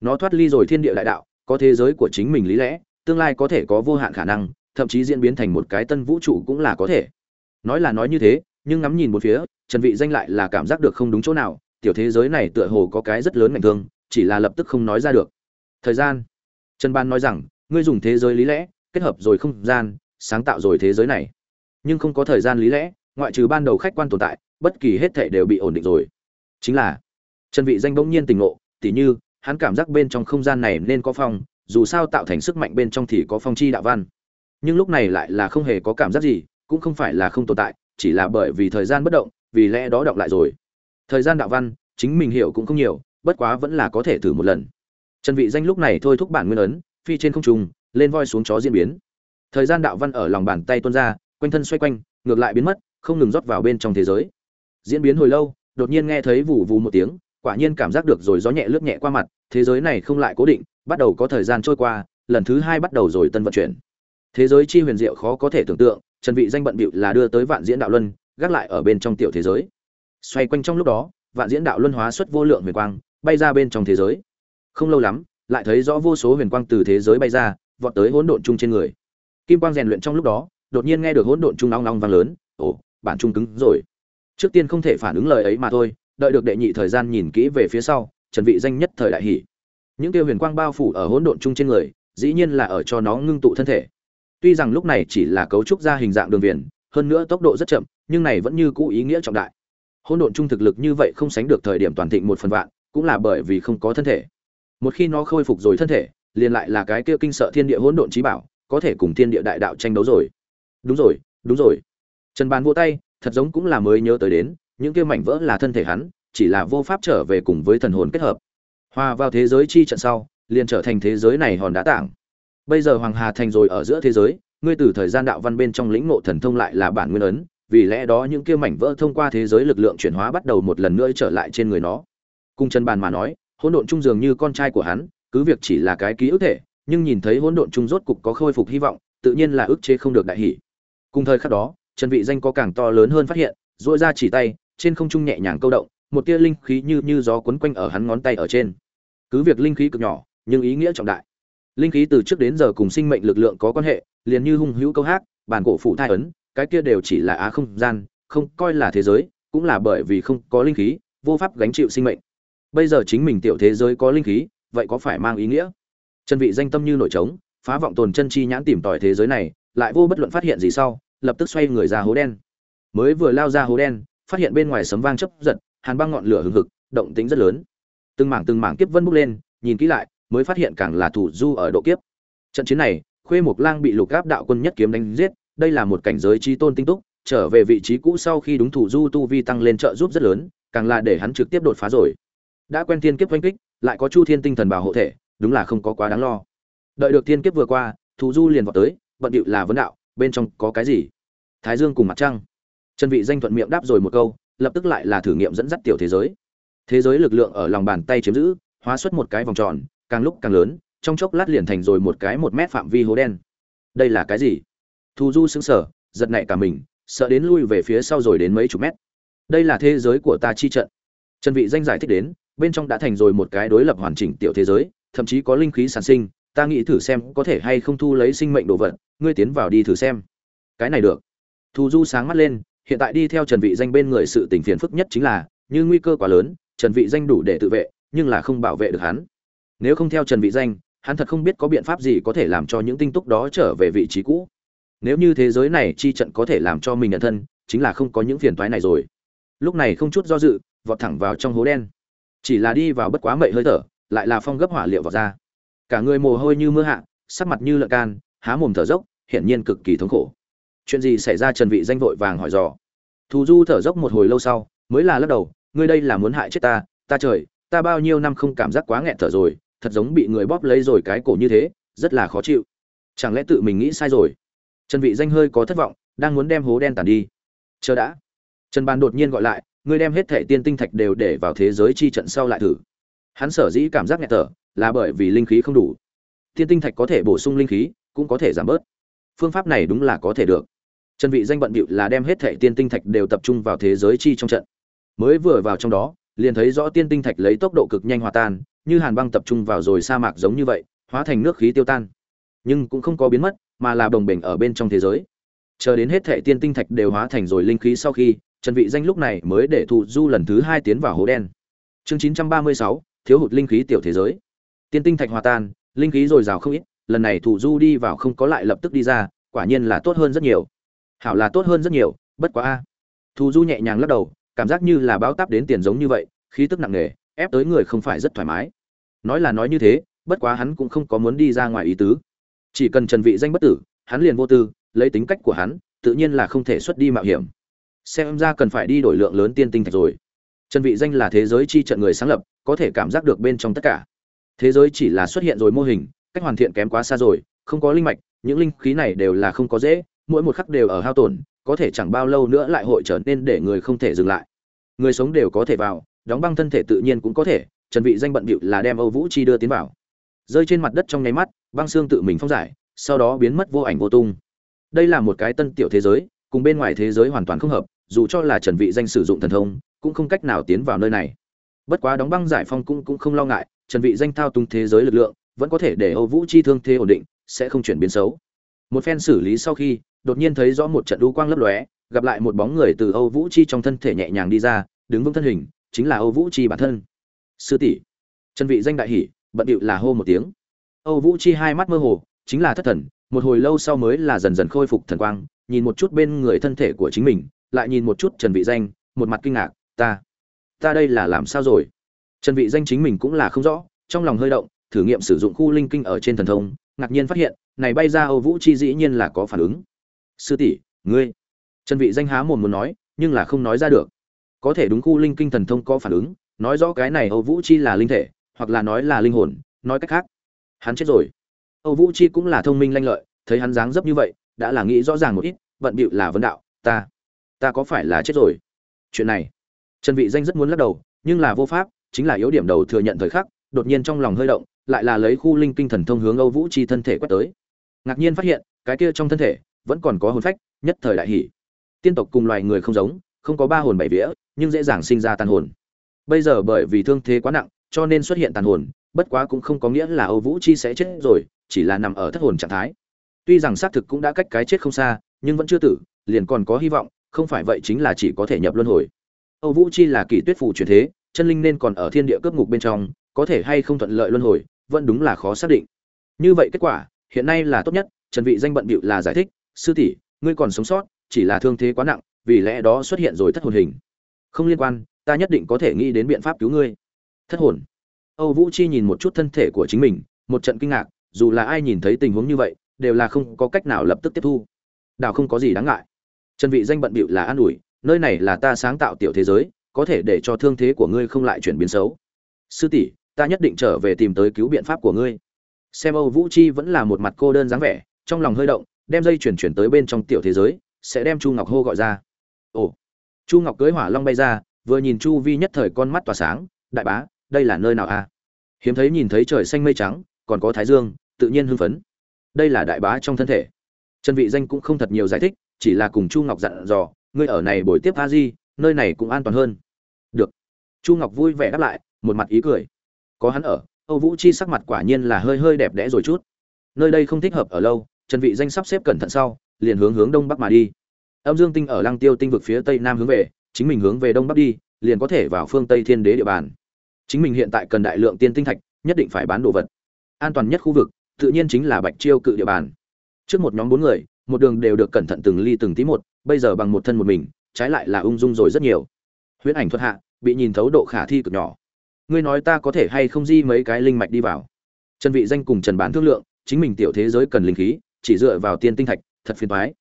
Nó thoát ly rồi thiên địa đại đạo, có thế giới của chính mình lý lẽ, tương lai có thể có vô hạn khả năng, thậm chí diễn biến thành một cái tân vũ trụ cũng là có thể. Nói là nói như thế, nhưng ngắm nhìn một phía, trần vị danh lại là cảm giác được không đúng chỗ nào, tiểu thế giới này tựa hồ có cái rất lớn ngành thương chỉ là lập tức không nói ra được. Thời gian. Trần ban nói rằng ngươi dùng thế giới lý lẽ, kết hợp rồi không gian, sáng tạo rồi thế giới này. Nhưng không có thời gian lý lẽ, ngoại trừ ban đầu khách quan tồn tại, bất kỳ hết thể đều bị ổn định rồi. Chính là, trần vị danh bỗng nhiên tình ngộ, tỉ như, hắn cảm giác bên trong không gian này nên có phong, dù sao tạo thành sức mạnh bên trong thì có phong chi đạo văn. Nhưng lúc này lại là không hề có cảm giác gì, cũng không phải là không tồn tại, chỉ là bởi vì thời gian bất động, vì lẽ đó động lại rồi. Thời gian đạo văn, chính mình hiểu cũng không nhiều, bất quá vẫn là có thể thử một lần. Trần vị danh lúc này thôi thúc bản nguyên ấn phi trên không trung, lên voi xuống chó diễn biến. Thời gian đạo văn ở lòng bàn tay tuôn ra, quanh thân xoay quanh, ngược lại biến mất, không ngừng rót vào bên trong thế giới. Diễn biến hồi lâu, đột nhiên nghe thấy vù vù một tiếng, quả nhiên cảm giác được rồi gió nhẹ lướt nhẹ qua mặt, thế giới này không lại cố định, bắt đầu có thời gian trôi qua, lần thứ hai bắt đầu rồi tân vận chuyển. Thế giới chi huyền diệu khó có thể tưởng tượng, trần vị danh bận bịu là đưa tới vạn diễn đạo luân, gác lại ở bên trong tiểu thế giới. Xoay quanh trong lúc đó, vạn diễn đạo luân hóa xuất vô lượng huyền quang, bay ra bên trong thế giới. Không lâu lắm lại thấy rõ vô số huyền quang từ thế giới bay ra, vọt tới hỗn độn chung trên người. Kim quang rèn luyện trong lúc đó, đột nhiên nghe được hỗn độn chung long long vang lớn, ồ, bản trung cứng rồi. Trước tiên không thể phản ứng lời ấy mà thôi, đợi được đệ nhị thời gian nhìn kỹ về phía sau, trần vị danh nhất thời đại hỉ. Những tiêu huyền quang bao phủ ở hỗn độn chung trên người, dĩ nhiên là ở cho nó ngưng tụ thân thể. Tuy rằng lúc này chỉ là cấu trúc ra hình dạng đường viền, hơn nữa tốc độ rất chậm, nhưng này vẫn như cũ ý nghĩa trọng đại. Hỗn độn chung thực lực như vậy không sánh được thời điểm toàn thịnh một phần vạn, cũng là bởi vì không có thân thể một khi nó khôi phục rồi thân thể, liền lại là cái kia kinh sợ thiên địa hỗn độn trí bảo, có thể cùng thiên địa đại đạo tranh đấu rồi. Đúng rồi đúng rồi. Trần bàn vỗ tay, thật giống cũng là mới nhớ tới đến, những kia mảnh vỡ là thân thể hắn, chỉ là vô pháp trở về cùng với thần hồn kết hợp. Hòa vào thế giới chi trận sau, liền trở thành thế giới này hòn đá tảng. Bây giờ hoàng hà thành rồi ở giữa thế giới, ngươi từ thời gian đạo văn bên trong lĩnh ngộ thần thông lại là bản nguyên ấn, vì lẽ đó những kia mảnh vỡ thông qua thế giới lực lượng chuyển hóa bắt đầu một lần nữa trở lại trên người nó. Cung chân bàn mà nói hỗn độn trung dường như con trai của hắn, cứ việc chỉ là cái ký ức thể, nhưng nhìn thấy hỗn độn trung rốt cục có khôi phục hy vọng, tự nhiên là ức chế không được đại hỉ. cùng thời khắc đó, trần vị danh có càng to lớn hơn phát hiện, duỗi ra chỉ tay, trên không trung nhẹ nhàng câu động, một tia linh khí như như gió cuốn quanh ở hắn ngón tay ở trên. Cứ việc linh khí cực nhỏ, nhưng ý nghĩa trọng đại. Linh khí từ trước đến giờ cùng sinh mệnh lực lượng có quan hệ, liền như hung hữu câu hát, bản cổ phụ thai ấn, cái kia đều chỉ là á không gian, không coi là thế giới, cũng là bởi vì không có linh khí, vô pháp gánh chịu sinh mệnh bây giờ chính mình tiểu thế giới có linh khí, vậy có phải mang ý nghĩa? Chân vị danh tâm như nổi trống, phá vọng tồn chân chi nhãn tìm tòi thế giới này, lại vô bất luận phát hiện gì sau, lập tức xoay người ra hố đen. Mới vừa lao ra hố đen, phát hiện bên ngoài sấm vang chấp giật, hàn băng ngọn lửa hừng hực, động tính rất lớn. Từng mảng từng mảng kiếp vân bốc lên, nhìn kỹ lại, mới phát hiện càng là thủ du ở độ kiếp. Trận chiến này, khuê mục lang bị lục gáp đạo quân nhất kiếm đánh giết, đây là một cảnh giới trí tôn tinh túc, trở về vị trí cũ sau khi đúng thủ du tu vi tăng lên trợ giúp rất lớn, càng là để hắn trực tiếp đột phá rồi đã quen thiên kiếp oanh kích, lại có chu thiên tinh thần bảo hộ thể, đúng là không có quá đáng lo. Đợi được thiên kiếp vừa qua thù du liền vào tới, bận điệu là vấn đạo, bên trong có cái gì? Thái dương cùng mặt trăng. Trần vị danh thuận miệng đáp rồi một câu, lập tức lại là thử nghiệm dẫn dắt tiểu thế giới. Thế giới lực lượng ở lòng bàn tay chiếm giữ, hóa xuất một cái vòng tròn, càng lúc càng lớn, trong chốc lát liền thành rồi một cái một mét phạm vi hố đen. Đây là cái gì? Thù du sững sờ, giật nảy cả mình, sợ đến lui về phía sau rồi đến mấy chục mét. Đây là thế giới của ta chi trận. Trần vị danh giải thích đến bên trong đã thành rồi một cái đối lập hoàn chỉnh tiểu thế giới, thậm chí có linh khí sản sinh, ta nghĩ thử xem có thể hay không thu lấy sinh mệnh đồ vật, ngươi tiến vào đi thử xem. Cái này được. Thù du sáng mắt lên, hiện tại đi theo trần vị danh bên người sự tình phiền phức nhất chính là, như nguy cơ quá lớn, trần vị danh đủ để tự vệ, nhưng là không bảo vệ được hắn. Nếu không theo trần vị danh, hắn thật không biết có biện pháp gì có thể làm cho những tinh túc đó trở về vị trí cũ. Nếu như thế giới này chi trận có thể làm cho mình nhận thân, chính là không có những phiền toái này rồi. Lúc này không chút do dự, vọt thẳng vào trong hố đen chỉ là đi vào bất quá mậy hơi thở, lại là phong gấp hỏa liệu vào ra. Cả người mồ hôi như mưa hạ, sắc mặt như lợn can, há mồm thở dốc, hiển nhiên cực kỳ thống khổ. Chuyện gì xảy ra trần vị danh vội vàng hỏi dò. Thù du thở dốc một hồi lâu sau, mới là lắc đầu, ngươi đây là muốn hại chết ta ta trời, ta bao nhiêu năm không cảm giác quá nghẹn thở rồi, thật giống bị người bóp lấy rồi cái cổ như thế, rất là khó chịu. Chẳng lẽ tự mình nghĩ sai rồi? Trần vị danh hơi có thất vọng, đang muốn đem hố đen tàn đi. Chờ đã. Trần bàn đột nhiên gọi lại ngươi đem hết thệ tiên tinh thạch đều để vào thế giới chi trận sau lại thử. Hắn sở dĩ cảm giác nghẹt thở là bởi vì linh khí không đủ. Tiên tinh thạch có thể bổ sung linh khí, cũng có thể giảm bớt. Phương pháp này đúng là có thể được. Trần vị danh bận bịu là đem hết thệ tiên tinh thạch đều tập trung vào thế giới chi trong trận. Mới vừa vào trong đó, liền thấy rõ tiên tinh thạch lấy tốc độ cực nhanh hòa tan, như hàn băng tập trung vào rồi sa mạc giống như vậy, hóa thành nước khí tiêu tan. Nhưng cũng không có biến mất, mà là đồng bình ở bên trong thế giới. Chờ đến hết thệ tiên tinh thạch đều hóa thành rồi linh khí sau khi trần vị danh lúc này mới để Thu du lần thứ hai tiến vào hố đen. Chương 936, thiếu hụt linh khí tiểu thế giới. Tiên tinh thạch hòa tan linh khí rồi rào không ít lần này Thu du đi vào không có lại lập tức đi ra quả nhiên là tốt hơn rất nhiều. Hảo là tốt hơn rất nhiều bất quá a. Thù du nhẹ nhàng lắc đầu cảm giác như là báo táp đến tiền giống như vậy khí tức nặng nề ép tới người không phải rất thoải mái. Nói là nói như thế bất quá hắn cũng không có muốn đi ra ngoài ý tứ. Chỉ cần trần vị danh bất tử hắn liền vô tư lấy tính cách của hắn tự nhiên là không thể xuất đi mạo hiểm xem ra cần phải đi đổi lượng lớn tiên tinh thạch rồi. Trần vị danh là thế giới chi trận người sáng lập, có thể cảm giác được bên trong tất cả. Thế giới chỉ là xuất hiện rồi mô hình, cách hoàn thiện kém quá xa rồi, không có linh mạch, những linh khí này đều là không có dễ, mỗi một khắc đều ở hao tổn, có thể chẳng bao lâu nữa lại hội trở nên để người không thể dừng lại. Người sống đều có thể vào, đóng băng thân thể tự nhiên cũng có thể, trần vị danh bận bịu là đem âu vũ chi đưa tiến vào. Rơi trên mặt đất trong nháy mắt, băng xương tự mình phong giải, sau đó biến mất vô ảnh vô tung. Đây là một cái tân tiểu thế giới, cùng bên ngoài thế giới hoàn toàn không hợp dù cho là trần vị danh sử dụng thần thông, cũng không cách nào tiến vào nơi này. Bất quá đóng băng giải phong cũng cũng không lo ngại, trần vị danh thao túng thế giới lực lượng, vẫn có thể để âu vũ chi thương thế ổn định, sẽ không chuyển biến xấu. Một phen xử lý sau khi, đột nhiên thấy rõ một trận u quang lấp lóe, gặp lại một bóng người từ âu vũ chi trong thân thể nhẹ nhàng đi ra, đứng vững thân hình, chính là âu vũ chi bản thân. Sư tỷ. Trần vị danh đại hỉ, bận điệu là hô một tiếng. Âu vũ chi hai mắt mơ hồ, chính là thất thần, một hồi lâu sau mới là dần dần khôi phục thần quang, nhìn một chút bên người thân thể của chính mình lại nhìn một chút trần vị danh, một mặt kinh ngạc, ta ta đây là làm sao rồi? Trần vị danh chính mình cũng là không rõ, trong lòng hơi động, thử nghiệm sử dụng khu linh kinh ở trên thần thông, ngạc nhiên phát hiện, này bay ra âu vũ chi dĩ nhiên là có phản ứng. Sư tỷ, ngươi? Trần vị danh há mồm muốn nói, nhưng là không nói ra được. Có thể đúng khu linh kinh thần thông có phản ứng, nói rõ cái này âu vũ chi là linh thể, hoặc là nói là linh hồn, nói cách khác, hắn chết rồi. Âu vũ chi cũng là thông minh lanh lợi, thấy hắn dáng dấp như vậy, đã là nghĩ rõ ràng một ít vận bịu là vấn đạo, ta ta có phải là chết rồi? Chuyện này, trần vị danh rất muốn lắc đầu, nhưng là vô pháp, chính là yếu điểm đầu thừa nhận thời khắc, đột nhiên trong lòng hơi động, lại là lấy khu linh kinh thần thông hướng âu vũ chi thân thể quét tới. Ngạc nhiên phát hiện, cái kia trong thân thể, vẫn còn có hồn phách, nhất thời đại hỉ. Tiên tộc cùng loài người không giống, không có ba hồn bảy vía, nhưng dễ dàng sinh ra tàn hồn. Bây giờ bởi vì thương thế quá nặng, cho nên xuất hiện tàn hồn, bất quá cũng không có nghĩa là âu vũ chi sẽ chết rồi, chỉ là nằm ở thất hồn trạng thái. Tuy rằng xác thực cũng đã cách cái chết không xa, nhưng vẫn chưa tử, liền còn có hy vọng không phải vậy chính là chỉ có thể nhập luân hồi. Âu vũ chi là kỳ tuyết phù truyền thế, chân linh nên còn ở thiên địa cướp ngục bên trong, có thể hay không thuận lợi luân hồi, vẫn đúng là khó xác định. Như vậy kết quả, hiện nay là tốt nhất, trần vị danh bận bịu là giải thích, sư tỷ, ngươi còn sống sót, chỉ là thương thế quá nặng, vì lẽ đó xuất hiện rồi thất hồn hình. Không liên quan, ta nhất định có thể nghĩ đến biện pháp cứu ngươi. Thất hồn? Âu vũ chi nhìn một chút thân thể của chính mình, một trận kinh ngạc, dù là ai nhìn thấy tình huống như vậy, đều là không có cách nào lập tức tiếp thu. Đảo không có gì đáng ngại trần vị danh bận bịu là an ủi, nơi này là ta sáng tạo tiểu thế giới, có thể để cho thương thế của ngươi không lại chuyển biến xấu. Sư tỷ, ta nhất định trở về tìm tới cứu biện pháp của ngươi. Xem âu vũ chi vẫn là một mặt cô đơn dáng vẻ, trong lòng hơi động, đem dây chuyển chuyển tới bên trong tiểu thế giới, sẽ đem chu ngọc hô gọi ra. Ồ. Chu ngọc cưới hỏa long bay ra, vừa nhìn chu vi nhất thời con mắt tỏa sáng, đại bá, đây là nơi nào a hiếm thấy nhìn thấy trời xanh mây trắng, còn có thái dương, tự nhiên hưng phấn. Đây là đại bá trong thân thể. Trần vị danh cũng không thật nhiều giải thích chỉ là cùng chu ngọc dặn dò, ngươi ở này buổi tiếp a di, nơi này cũng an toàn hơn. Được. Chu ngọc vui vẻ đáp lại, một mặt ý cười. Có hắn ở, âu vũ chi sắc mặt quả nhiên là hơi hơi đẹp đẽ rồi chút. Nơi đây không thích hợp ở lâu, trần vị danh sắp xếp cẩn thận sau, liền hướng hướng đông bắc mà đi. Âm dương tinh ở lăng tiêu tinh vực phía tây nam hướng về, chính mình hướng về đông bắc đi, liền có thể vào phương tây thiên đế địa bàn. Chính mình hiện tại cần đại lượng tiên tinh thạch, nhất định phải bán đồ vật. An toàn nhất khu vực, tự nhiên chính là bạch chiêu cự địa bàn. Trước một nhóm bốn người một đường đều được cẩn thận từng ly từng tí một, bây giờ bằng một thân một mình, trái lại là ung dung rồi rất nhiều. Huyễn ảnh thuật hạ, bị nhìn thấu độ khả thi cực nhỏ. Ngươi nói ta có thể hay không di mấy cái linh mạch đi vào? Trần vị danh cùng trần bán thương lượng, chính mình tiểu thế giới cần linh khí, chỉ dựa vào tiên tinh thạch, thật phiền toái.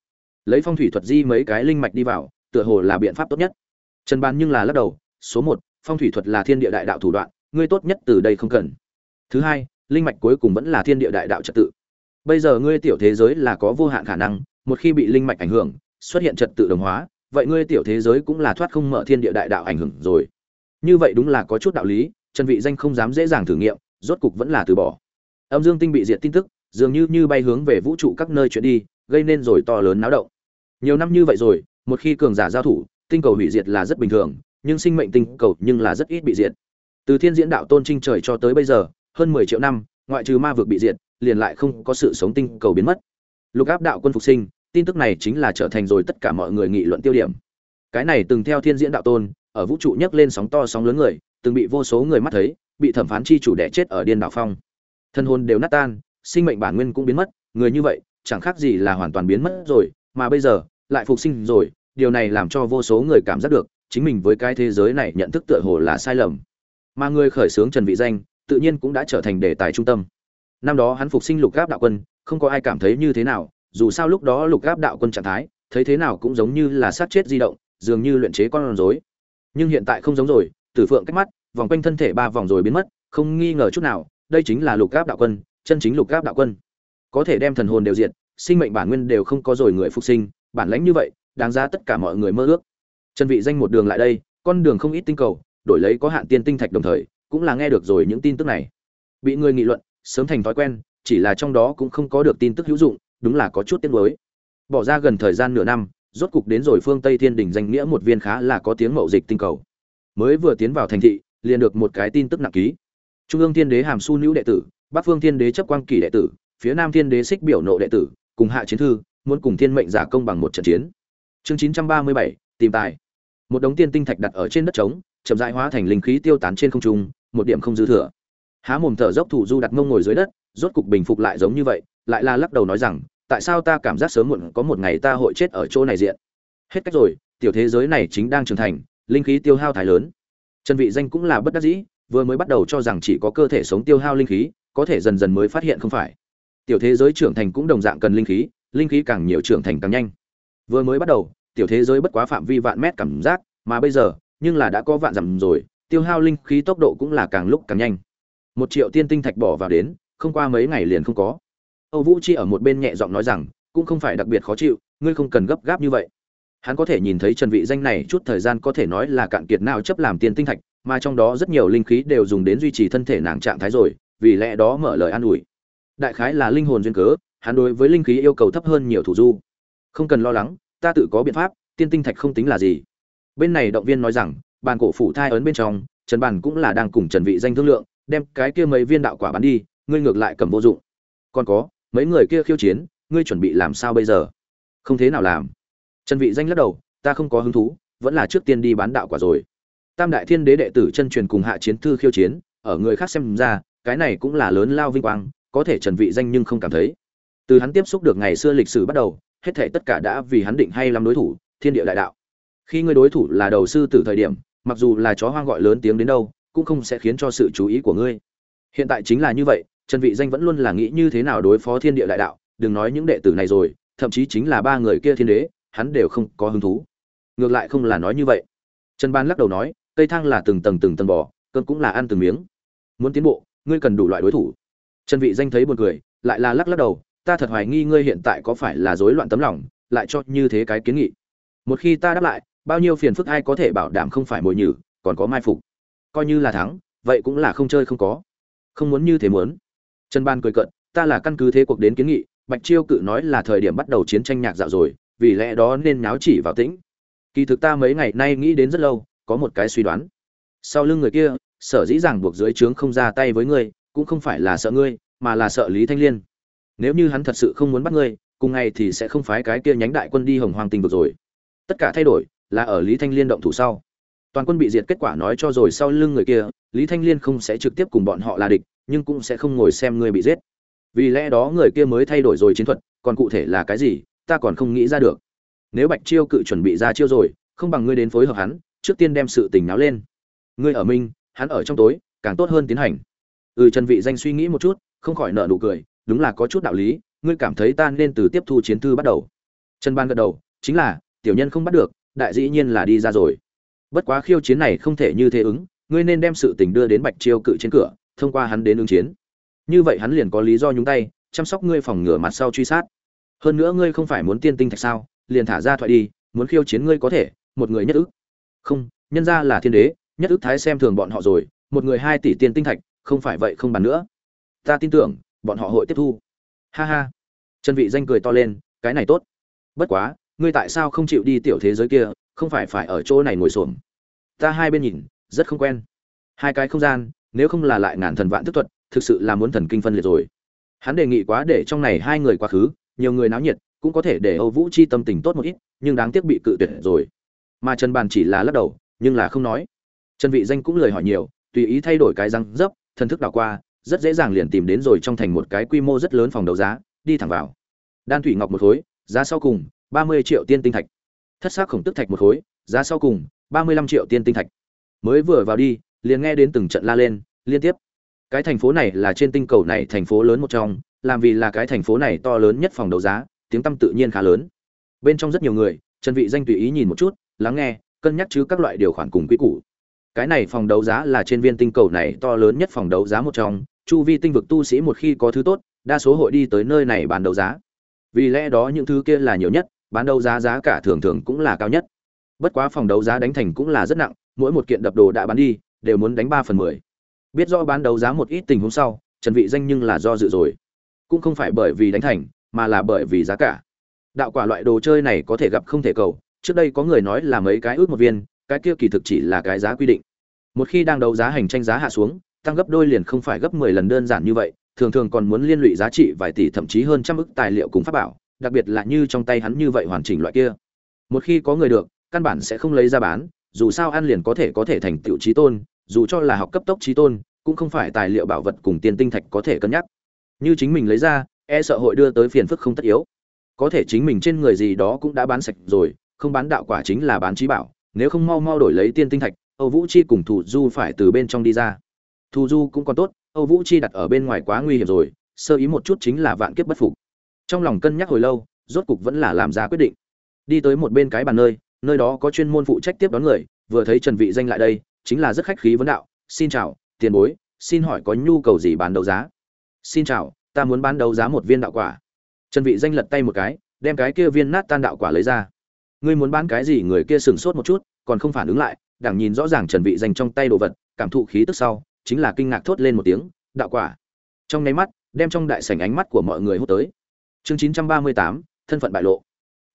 Lấy phong thủy thuật di mấy cái linh mạch đi vào, tựa hồ là biện pháp tốt nhất. Trần bán nhưng là lắc đầu, số một, phong thủy thuật là thiên địa đại đạo thủ đoạn, ngươi tốt nhất từ đây không cần. Thứ hai, linh mạch cuối cùng vẫn là thiên địa đại đạo trật tự bây giờ ngươi tiểu thế giới là có vô hạn khả năng, một khi bị linh mạch ảnh hưởng, xuất hiện trật tự đồng hóa, vậy ngươi tiểu thế giới cũng là thoát không mở thiên địa đại đạo ảnh hưởng rồi. Như vậy đúng là có chút đạo lý, trần vị danh không dám dễ dàng thử nghiệm, rốt cục vẫn là từ bỏ. Âm dương tinh bị diệt tin tức, dường như như bay hướng về vũ trụ các nơi chuyển đi, gây nên rồi to lớn náo động. Nhiều năm như vậy rồi, một khi cường giả giao thủ, tinh cầu hủy diệt là rất bình thường, nhưng sinh mệnh tinh cầu nhưng là rất ít bị diệt. Từ thiên diễn đạo tôn trinh trời cho tới bây giờ, hơn 10 triệu năm, ngoại trừ ma vực bị diệt liền lại không có sự sống tinh cầu biến mất. Lục áp đạo quân phục sinh, tin tức này chính là trở thành rồi tất cả mọi người nghị luận tiêu điểm. Cái này từng theo thiên diễn đạo tôn, ở vũ trụ nhấc lên sóng to sóng lớn người, từng bị vô số người mắt thấy, bị thẩm phán chi chủ đẻ chết ở điên đảo phong. Thân hồn đều nát tan, sinh mệnh bản nguyên cũng biến mất, người như vậy, chẳng khác gì là hoàn toàn biến mất rồi, mà bây giờ, lại phục sinh rồi, điều này làm cho vô số người cảm giác được, chính mình với cái thế giới này nhận thức tựa hồ là sai lầm. Mà người khởi xướng trần vị danh, tự nhiên cũng đã trở thành đề tài trung tâm năm đó hắn phục sinh lục gáp đạo quân, không có ai cảm thấy như thế nào, dù sao lúc đó lục gáp đạo quân trạng thái, thấy thế nào cũng giống như là sát chết di động, dường như luyện chế con rối. Nhưng hiện tại không giống rồi, tử phượng cách mắt, vòng quanh thân thể ba vòng rồi biến mất, không nghi ngờ chút nào, đây chính là lục gáp đạo quân, chân chính lục gáp đạo quân. Có thể đem thần hồn đều diệt, sinh mệnh bản nguyên đều không có rồi người phục sinh, bản lãnh như vậy, đáng ra tất cả mọi người mơ ước. Trần vị danh một đường lại đây, con đường không ít tinh cầu, đổi lấy có hạn tiên tinh thạch đồng thời, cũng là nghe được rồi những tin tức này. Bị người nghị luận sớm thành thói quen, chỉ là trong đó cũng không có được tin tức hữu dụng, đúng là có chút tiếc nuối. Bỏ ra gần thời gian nửa năm, rốt cục đến rồi phương tây thiên đỉnh danh nghĩa một viên khá là có tiếng mậu dịch tinh cầu. Mới vừa tiến vào thành thị, liền được một cái tin tức nặng ký. Trung ương thiên đế hàm su nữ đệ tử, bắc phương thiên đế chấp quang kỳ đệ tử, phía nam thiên đế xích biểu nộ đệ tử, cùng hạ chiến thư, muốn cùng thiên mệnh giả công bằng một trận chiến. Chương chín trăm ba mươi bảy, tìm tài. Một đống tiên tinh thạch đặt ở trên đất trống, chậm rãi hóa thành linh khí tiêu tán trên không trung, một điểm không dư thừa há mồm thở dốc thủ du đặt mông ngồi dưới đất, rốt cục bình phục lại giống như vậy, lại là lắc đầu nói rằng, tại sao ta cảm giác sớm muộn có một ngày ta hội chết ở chỗ này diện? Hết cách rồi, tiểu thế giới này chính đang trưởng thành, linh khí tiêu hao thái lớn. Trần vị danh cũng là bất đắc dĩ, vừa mới bắt đầu cho rằng chỉ có cơ thể sống tiêu hao linh khí, có thể dần dần mới phát hiện không phải. Tiểu thế giới trưởng thành cũng đồng dạng cần linh khí linh khí càng nhiều trưởng thành càng nhanh. Vừa mới bắt đầu, tiểu thế giới bất quá phạm vi vạn mét cảm giác, mà bây giờ, nhưng là đã có vạn dặm rồi, tiêu hao linh khí tốc độ cũng là càng lúc càng nhanh một triệu tiên tinh thạch bỏ vào đến, không qua mấy ngày liền không có. Âu vũ chi ở một bên nhẹ giọng nói rằng, cũng không phải đặc biệt khó chịu, ngươi không cần gấp gáp như vậy. Hắn có thể nhìn thấy trần vị danh này chút thời gian có thể nói là cạn kiệt nào chấp làm tiên tinh thạch, mà trong đó rất nhiều linh khí đều dùng đến duy trì thân thể nàng trạng thái rồi, vì lẽ đó mở lời an ủi. Đại khái là linh hồn duyên cớ, hắn đối với linh khí yêu cầu thấp hơn nhiều thủ du. Không cần lo lắng, ta tự có biện pháp, tiên tinh thạch không tính là gì. Bên này động viên nói rằng, bàn cổ phủ thai ấn bên trong, trần bàn cũng là đang cùng trần vị danh thương lượng đem cái kia mấy viên đạo quả bán đi, ngươi ngược lại cầm vô dụng. Còn có, mấy người kia khiêu chiến, ngươi chuẩn bị làm sao bây giờ? Không thế nào làm. Trần vị danh lắc đầu, ta không có hứng thú, vẫn là trước tiên đi bán đạo quả rồi. Tam đại thiên đế đệ tử chân truyền cùng hạ chiến thư khiêu chiến, ở người khác xem ra, cái này cũng là lớn lao vinh quang, có thể trần vị danh nhưng không cảm thấy. Từ hắn tiếp xúc được ngày xưa lịch sử bắt đầu, hết thảy tất cả đã vì hắn định hay làm đối thủ, thiên địa đại đạo. Khi ngươi đối thủ là đầu sư tử thời điểm, mặc dù là chó hoang gọi lớn tiếng đến đâu cũng không sẽ khiến cho sự chú ý của ngươi. Hiện tại chính là như vậy, trần vị danh vẫn luôn là nghĩ như thế nào đối phó thiên địa đại đạo, đừng nói những đệ tử này rồi, thậm chí chính là ba người kia thiên đế, hắn đều không có hứng thú. Ngược lại không là nói như vậy. Trần ban lắc đầu nói, cây thang là từng tầng từng tầng bò, cơn cũng là ăn từng miếng. Muốn tiến bộ, ngươi cần đủ loại đối thủ. Trần vị danh thấy buồn cười, lại là lắc lắc đầu, ta thật hoài nghi ngươi hiện tại có phải là rối loạn tấm lòng, lại cho như thế cái kiến nghị. Một khi ta đáp lại, bao nhiêu phiền phức ai có thể bảo đảm không phải mồi nhử, còn có mai phục coi như là thắng, vậy cũng là không chơi không có. Không muốn như thế muốn. Trần ban cười cận ta là căn cứ thế cuộc đến kiến nghị, bạch chiêu cự nói là thời điểm bắt đầu chiến tranh nhạc dạo rồi, vì lẽ đó nên nháo chỉ vào tĩnh. Kỳ thực ta mấy ngày nay nghĩ đến rất lâu, có một cái suy đoán. Sau lưng người kia, sở dĩ rằng buộc dưới trướng không ra tay với ngươi, cũng không phải là sợ ngươi, mà là sợ lý thanh liên. Nếu như hắn thật sự không muốn bắt ngươi, cùng ngày thì sẽ không phái cái kia nhánh đại quân đi hồng hoàng tình vực rồi. Tất cả thay đổi, là ở lý thanh liên động thủ sau toàn quân bị diệt kết quả nói cho rồi sau lưng người kia, lý thanh liên không sẽ trực tiếp cùng bọn họ là địch, nhưng cũng sẽ không ngồi xem người bị giết. Vì lẽ đó người kia mới thay đổi rồi chiến thuật, còn cụ thể là cái gì, ta còn không nghĩ ra được. Nếu bạch chiêu cự chuẩn bị ra chiêu rồi, không bằng ngươi đến phối hợp hắn, trước tiên đem sự tình náo lên. Ngươi ở minh hắn ở trong tối, càng tốt hơn tiến hành. Ừ trần vị danh suy nghĩ một chút, không khỏi nở nụ cười, đúng là có chút đạo lý, ngươi cảm thấy ta nên từ tiếp thu chiến thư bắt đầu. Trần ban gật đầu, chính là, tiểu nhân không bắt được, đại dĩ nhiên là đi ra rồi bất quá khiêu chiến này không thể như thế ứng, ngươi nên đem sự tình đưa đến bạch chiêu cự trên cửa, thông qua hắn đến ứng chiến. Như vậy hắn liền có lý do nhúng tay, chăm sóc ngươi phòng ngừa mặt sau truy sát. Hơn nữa ngươi không phải muốn tiên tinh thạch sao, liền thả ra thoại đi, muốn khiêu chiến ngươi có thể, một người nhất ức. Không, nhân ra là thiên đế, nhất ức thái xem thường bọn họ rồi, một người hai tỷ tiên tinh thạch, không phải vậy không bàn nữa. Ta tin tưởng, bọn họ hội tiếp thu. Ha ha. Trần vị danh cười to lên, cái này tốt. Bất quá, ngươi tại sao không chịu đi tiểu thế giới kia không phải phải ở chỗ này ngồi xổm. Ta hai bên nhìn, rất không quen. Hai cái không gian, nếu không là lại ngàn thần vạn thức thuật, thực sự là muốn thần kinh phân liệt rồi. Hắn đề nghị quá để trong này hai người quá khứ, nhiều người náo nhiệt, cũng có thể để âu vũ chi tâm tình tốt một ít, nhưng đáng tiếc bị cự tuyệt rồi. Mà trần bàn chỉ là lắc đầu, nhưng là không nói. Trần vị danh cũng lời hỏi nhiều, tùy ý thay đổi cái răng dấp, thần thức đảo qua, rất dễ dàng liền tìm đến rồi trong thành một cái quy mô rất lớn phòng đấu giá, đi thẳng vào. Đan thủy ngọc một khối, giá sau cùng, ba mươi triệu tiên tinh thạch thất sắc khổng tức thạch một khối, giá sau cùng, ba mươi lăm triệu tiên tinh thạch. Mới vừa vào đi, liền nghe đến từng trận la lên, liên tiếp. Cái thành phố này là trên tinh cầu này thành phố lớn một trong, làm vì là cái thành phố này to lớn nhất phòng đấu giá, tiếng tăm tự nhiên khá lớn. Bên trong rất nhiều người, trần vị danh tùy ý nhìn một chút, lắng nghe, cân nhắc chứ các loại điều khoản cùng quy củ. Cái này phòng đấu giá là trên viên tinh cầu này to lớn nhất phòng đấu giá một trong, chu vi tinh vực tu sĩ một khi có thứ tốt, đa số hội đi tới nơi này bán đấu giá. Vì lẽ đó những thứ kia là nhiều nhất bán đấu giá giá cả thường thường cũng là cao nhất. Bất quá phòng đấu giá đánh thành cũng là rất nặng, mỗi một kiện đập đồ đã bán đi, đều muốn đánh ba phần mười. Biết rõ bán đấu giá một ít tình huống sau, trần vị danh nhưng là do dự rồi. Cũng không phải bởi vì đánh thành, mà là bởi vì giá cả. Đạo quả loại đồ chơi này có thể gặp không thể cầu, trước đây có người nói là mấy cái ước một viên, cái kia kỳ thực chỉ là cái giá quy định. Một khi đang đấu giá hành tranh giá hạ xuống, tăng gấp đôi liền không phải gấp 10 lần đơn giản như vậy, thường thường còn muốn liên lụy giá trị vài tỷ thậm chí hơn trăm ức tài liệu cùng pháp bảo đặc biệt là như trong tay hắn như vậy hoàn chỉnh loại kia. Một khi có người được, căn bản sẽ không lấy ra bán, dù sao ăn liền có thể có thể thành tựu trí tôn, dù cho là học cấp tốc trí tôn, cũng không phải tài liệu bảo vật cùng tiền tinh thạch có thể cân nhắc. Như chính mình lấy ra e sợ hội đưa tới phiền phức không tất yếu. Có thể chính mình trên người gì đó cũng đã bán sạch rồi, không bán đạo quả chính là bán trí bảo, nếu không mau mau đổi lấy tiên tinh thạch, âu vũ chi cùng thủ du phải từ bên trong đi ra. Thù du cũng còn tốt, âu vũ chi đặt ở bên ngoài quá nguy hiểm rồi, sơ ý một chút chính là vạn kiếp bất phục trong lòng cân nhắc hồi lâu, rốt cục vẫn là làm ra quyết định. Đi tới một bên cái bàn nơi nơi đó có chuyên môn phụ trách tiếp đón người, vừa thấy trần vị danh lại đây, chính là rất khách khí vấn đạo, xin chào, tiền bối, xin hỏi có nhu cầu gì bán đấu giá? Xin chào, ta muốn bán đấu giá một viên đạo quả. Trần vị danh lật tay một cái, đem cái kia viên nát tan đạo quả lấy ra. Ngươi muốn bán cái gì người kia sừng sốt một chút, còn không phản ứng lại, đảng nhìn rõ ràng trần vị danh trong tay đồ vật, cảm thụ khí tức sau, chính là kinh ngạc thốt lên một tiếng, đạo quả. Trong nháy mắt, đem trong đại sảnh ánh mắt của mọi người hút tới chương 938, thân phận bại lộ.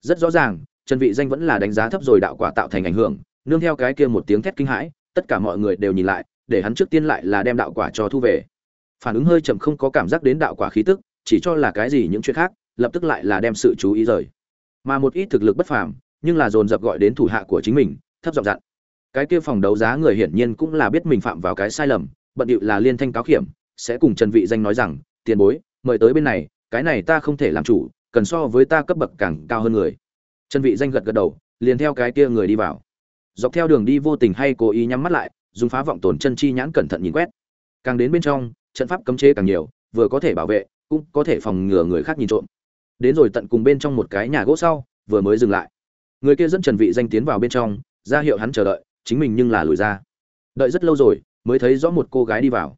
Rất rõ ràng trần vị danh vẫn là đánh giá thấp rồi đạo quả tạo thành ảnh hưởng nương theo cái kia một tiếng thét kinh hãi tất cả mọi người đều nhìn lại để hắn trước tiên lại là đem đạo quả cho thu về. Phản ứng hơi chậm không có cảm giác đến đạo quả khí tức chỉ cho là cái gì những chuyện khác lập tức lại là đem sự chú ý rời. Mà một ít thực lực bất phàm nhưng là dồn dập gọi đến thủ hạ của chính mình thấp giọng dặn. Cái kia phòng đấu giá người hiển nhiên cũng là biết mình phạm vào cái sai lầm bận điệu là liên thanh cáo kiểm sẽ cùng trần vị danh nói rằng tiền bối mời tới bên này cái này ta không thể làm chủ, cần so với ta cấp bậc càng cao hơn người. Trần vị danh gật gật đầu, liền theo cái kia người đi vào. Dọc theo đường đi vô tình hay cố ý nhắm mắt lại, dùng phá vọng tổn chân chi nhãn cẩn thận nhìn quét. Càng đến bên trong, trận pháp cấm chế càng nhiều, vừa có thể bảo vệ, cũng có thể phòng ngừa người khác nhìn trộm. Đến rồi tận cùng bên trong một cái nhà gỗ sau, vừa mới dừng lại. Người kia dẫn trần vị danh tiến vào bên trong, ra hiệu hắn chờ đợi, chính mình nhưng là lùi ra. Đợi rất lâu rồi, mới thấy rõ một cô gái đi vào.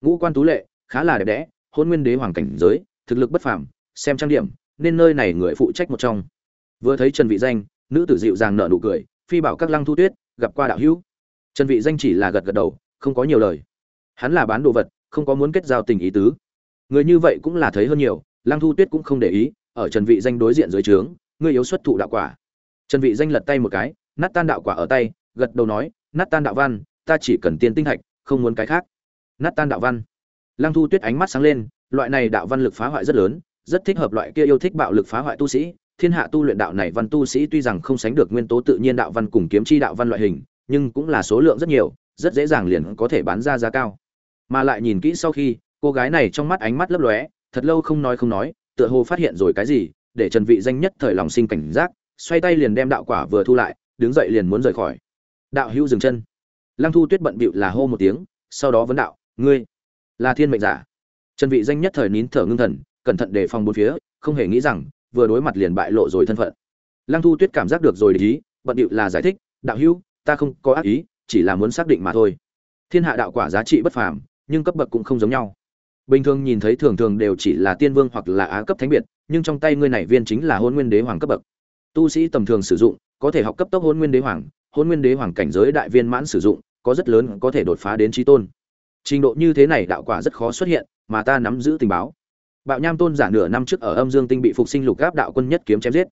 Ngũ quan tú lệ, khá là đẹp đẽ, hôn nguyên đế hoàng cảnh giới thực lực bất phàm, xem trang điểm, nên nơi này người phụ trách một trong. Vừa thấy trần vị danh, nữ tử dịu dàng nở nụ cười, phi bảo các lăng thu tuyết, gặp qua đạo hữu. Trần vị danh chỉ là gật gật đầu, không có nhiều lời. Hắn là bán đồ vật, không có muốn kết giao tình ý tứ. Người như vậy cũng là thấy hơn nhiều, lăng thu tuyết cũng không để ý, ở trần vị danh đối diện dưới trướng người yếu xuất thụ đạo quả. Trần vị danh lật tay một cái, nát tan đạo quả ở tay, gật đầu nói, nát tan đạo văn, ta chỉ cần tiên tinh thạch không muốn cái khác. Nát tan đạo văn. Lăng thu tuyết ánh mắt sáng lên loại này đạo văn lực phá hoại rất lớn, rất thích hợp loại kia yêu thích bạo lực phá hoại tu sĩ. Thiên hạ tu luyện đạo này văn tu sĩ tuy rằng không sánh được nguyên tố tự nhiên đạo văn cùng kiếm chi đạo văn loại hình, nhưng cũng là số lượng rất nhiều, rất dễ dàng liền có thể bán ra giá cao. Mà lại nhìn kỹ sau khi, cô gái này trong mắt ánh mắt lấp lóe, thật lâu không nói không nói, tựa hồ phát hiện rồi cái gì, để trần vị danh nhất thời lòng sinh cảnh giác, xoay tay liền đem đạo quả vừa thu lại, đứng dậy liền muốn rời khỏi. Đạo hữu dừng chân. Lăng thu tuyết bận bịu là hô một tiếng, sau đó vấn đạo, ngươi là thiên mệnh giả? Trần vị danh nhất thời nín thở ngưng thần, cẩn thận đề phòng bốn phía, không hề nghĩ rằng, vừa đối mặt liền bại lộ rồi thân phận. Lăng thu tuyết cảm giác được rồi ý, bận điệu là giải thích, đạo hữu, ta không có ác ý, chỉ là muốn xác định mà thôi. Thiên hạ đạo quả giá trị bất phàm, nhưng cấp bậc cũng không giống nhau. Bình thường nhìn thấy thường thường đều chỉ là tiên vương hoặc là á cấp thánh biệt, nhưng trong tay ngươi này viên chính là hôn nguyên đế hoàng cấp bậc. Tu sĩ tầm thường sử dụng, có thể học cấp tốc hôn nguyên đế hoàng, hôn nguyên đế hoàng cảnh giới đại viên mãn sử dụng, có rất lớn có thể đột phá đến trí tôn. Trình độ như thế này đạo quả rất khó xuất hiện mà ta nắm giữ tình báo. Bạo nham tôn giả nửa năm trước ở âm dương tinh bị phục sinh lục gáp đạo quân nhất kiếm chém giết.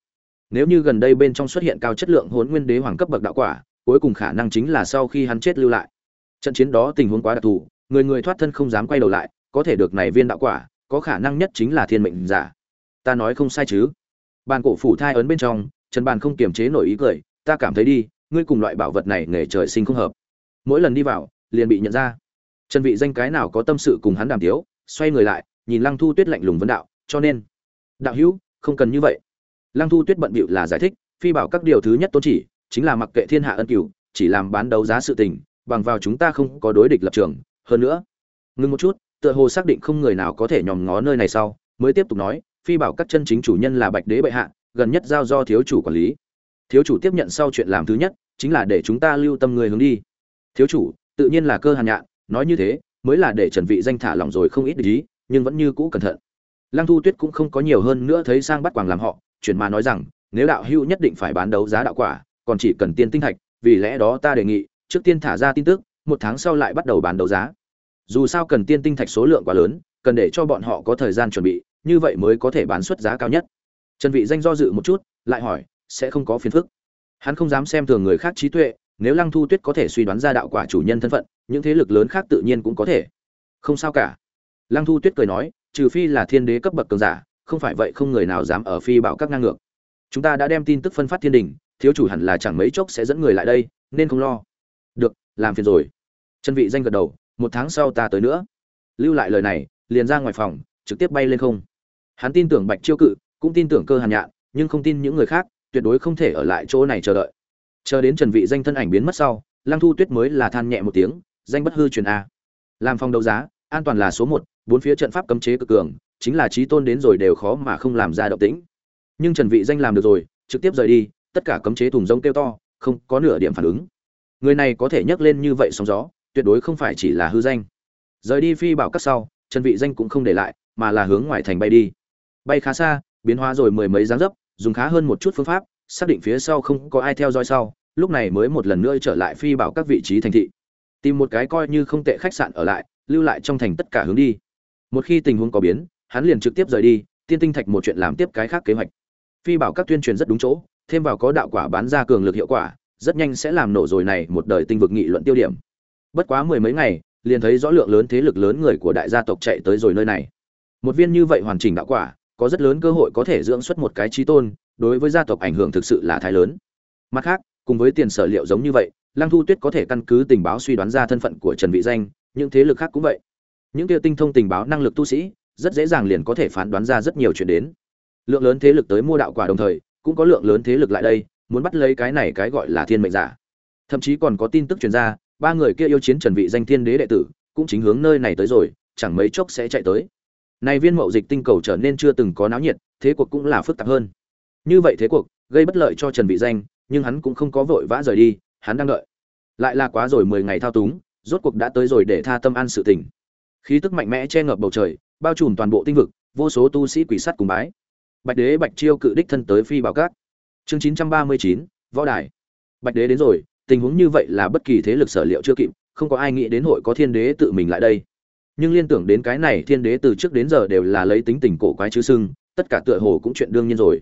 Nếu như gần đây bên trong xuất hiện cao chất lượng hôn nguyên đế hoàng cấp bậc đạo quả, cuối cùng khả năng chính là sau khi hắn chết lưu lại. Trận chiến đó tình huống quá đặc thù, người người thoát thân không dám quay đầu lại, có thể được này viên đạo quả, có khả năng nhất chính là thiên mệnh giả. Ta nói không sai chứ? Bàn cổ phủ thai ấn bên trong, trần bàn không kiềm chế nổi ý cười, ta cảm thấy đi, ngươi cùng loại bảo vật này nghề trời sinh không hợp. Mỗi lần đi vào, liền bị nhận ra. Trần vị danh cái nào có tâm sự cùng hắn đàm tiếu xoay người lại, nhìn lăng thu tuyết lạnh lùng vấn đạo, cho nên, đạo hữu, không cần như vậy. Lăng thu tuyết bận bịu là giải thích, phi bảo các điều thứ nhất tôn chỉ, chính là mặc kệ thiên hạ ân cửu, chỉ làm bán đấu giá sự tình, bằng vào chúng ta không có đối địch lập trường. Hơn nữa, ngưng một chút, tựa hồ xác định không người nào có thể nhòm ngó nơi này sau, mới tiếp tục nói, phi bảo các chân chính chủ nhân là bạch đế bệ hạ, gần nhất giao do thiếu chủ quản lý. Thiếu chủ tiếp nhận sau chuyện làm thứ nhất, chính là để chúng ta lưu tâm người hướng đi. Thiếu chủ, tự nhiên là cơ hàn nhạn, nói như thế mới là để trần vị danh thả lỏng rồi không ít ý, nhưng vẫn như cũ cẩn thận. Lăng thu tuyết cũng không có nhiều hơn nữa thấy sang bắt quàng làm họ, chuyển mà nói rằng, nếu đạo hữu nhất định phải bán đấu giá đạo quả, còn chỉ cần tiên tinh thạch vì lẽ đó ta đề nghị, trước tiên thả ra tin tức, một tháng sau lại bắt đầu bán đấu giá. Dù sao cần tiên tinh thạch số lượng quá lớn, cần để cho bọn họ có thời gian chuẩn bị, như vậy mới có thể bán xuất giá cao nhất. Trần vị danh do dự một chút, lại hỏi, sẽ không có phiền phức. Hắn không dám xem thường người khác trí tuệ, nếu lăng thu tuyết có thể suy đoán ra đạo quả chủ nhân thân phận những thế lực lớn khác tự nhiên cũng có thể. Không sao cả. Lăng thu tuyết cười nói, trừ phi là thiên đế cấp bậc cường giả, không phải vậy không người nào dám ở phi bảo các ngang ngược. Chúng ta đã đem tin tức phân phát thiên đình, thiếu chủ hẳn là chẳng mấy chốc sẽ dẫn người lại đây, nên không lo. Được, làm phiền rồi. Chân vị danh gật đầu, một tháng sau ta tới nữa. Lưu lại lời này, liền ra ngoài phòng, trực tiếp bay lên không. Hắn tin tưởng bạch chiêu cự, cũng tin tưởng cơ hàn nhạn, nhưng không tin những người khác, tuyệt đối không thể ở lại chỗ này chờ đợi. Chờ đến trần vị danh thân ảnh biến mất sau, lăng thu tuyết mới là than nhẹ một tiếng danh bất hư truyền a. Làm phòng đấu giá, an toàn là số một, bốn phía trận pháp cấm chế cực cường, chính là trí tôn đến rồi đều khó mà không làm ra động tĩnh. Nhưng trần vị danh làm được rồi, trực tiếp rời đi, tất cả cấm chế thùng rông kêu to, không có nửa điểm phản ứng. Người này có thể nhấc lên như vậy sóng gió, tuyệt đối không phải chỉ là hư danh. Rời đi phi bảo các sau, trần vị danh cũng không để lại, mà là hướng ngoài thành bay đi. Bay khá xa, biến hóa rồi mười mấy dáng dấp, dùng khá hơn một chút phương pháp, xác định phía sau không có ai theo dõi sau, lúc này mới một lần nữa trở lại phi bảo các vị trí thành thị tìm một cái coi như không tệ khách sạn ở lại, lưu lại trong thành tất cả hướng đi. Một khi tình huống có biến, hắn liền trực tiếp rời đi, tiên tinh thạch một chuyện làm tiếp cái khác kế hoạch. Phi bảo các tuyên truyền rất đúng chỗ, thêm vào có đạo quả bán ra cường lực hiệu quả, rất nhanh sẽ làm nổ rồi này một đời tinh vực nghị luận tiêu điểm. Bất quá mười mấy ngày, liền thấy rõ lượng lớn thế lực lớn người của đại gia tộc chạy tới rồi nơi này. Một viên như vậy hoàn chỉnh đạo quả, có rất lớn cơ hội có thể dưỡng xuất một cái trí tôn, đối với gia tộc ảnh hưởng thực sự là thái lớn. Mặt khác, cùng với tiền sở liệu giống như vậy lăng thu tuyết có thể căn cứ tình báo suy đoán ra thân phận của trần vị danh, những thế lực khác cũng vậy. Những kia tinh thông tình báo năng lực tu sĩ, rất dễ dàng liền có thể phán đoán ra rất nhiều chuyện đến. Lượng lớn thế lực tới mua đạo quả đồng thời, cũng có lượng lớn thế lực lại đây, muốn bắt lấy cái này cái gọi là thiên mệnh giả. Thậm chí còn có tin tức truyền ra, ba người kia yêu chiến trần vị danh thiên đế đệ tử, cũng chính hướng nơi này tới rồi, chẳng mấy chốc sẽ chạy tới. Này viên mậu dịch tinh cầu trở nên chưa từng có náo nhiệt, thế cuộc cũng là phức tạp hơn. Như vậy thế cuộc, gây bất lợi cho trần vị danh, nhưng hắn cũng không có vội vã rời đi hắn đang đợi. Lại là quá rồi 10 ngày thao túng rốt cuộc đã tới rồi để tha tâm an sự tình. Khí tức mạnh mẽ che ngập bầu trời bao trùm toàn bộ tinh vực vô số tu sĩ quỷ sắt cùng bái. Bạch đế bạch chiêu cự đích thân tới phi bảo cát chương 939, võ đài. Bạch đế đến rồi tình huống như vậy là bất kỳ thế lực sở liệu chưa kịp không có ai nghĩ đến hội có thiên đế tự mình lại đây. Nhưng liên tưởng đến cái này thiên đế từ trước đến giờ đều là lấy tính tình cổ quái chứ sưng tất cả tựa hồ cũng chuyện đương nhiên rồi.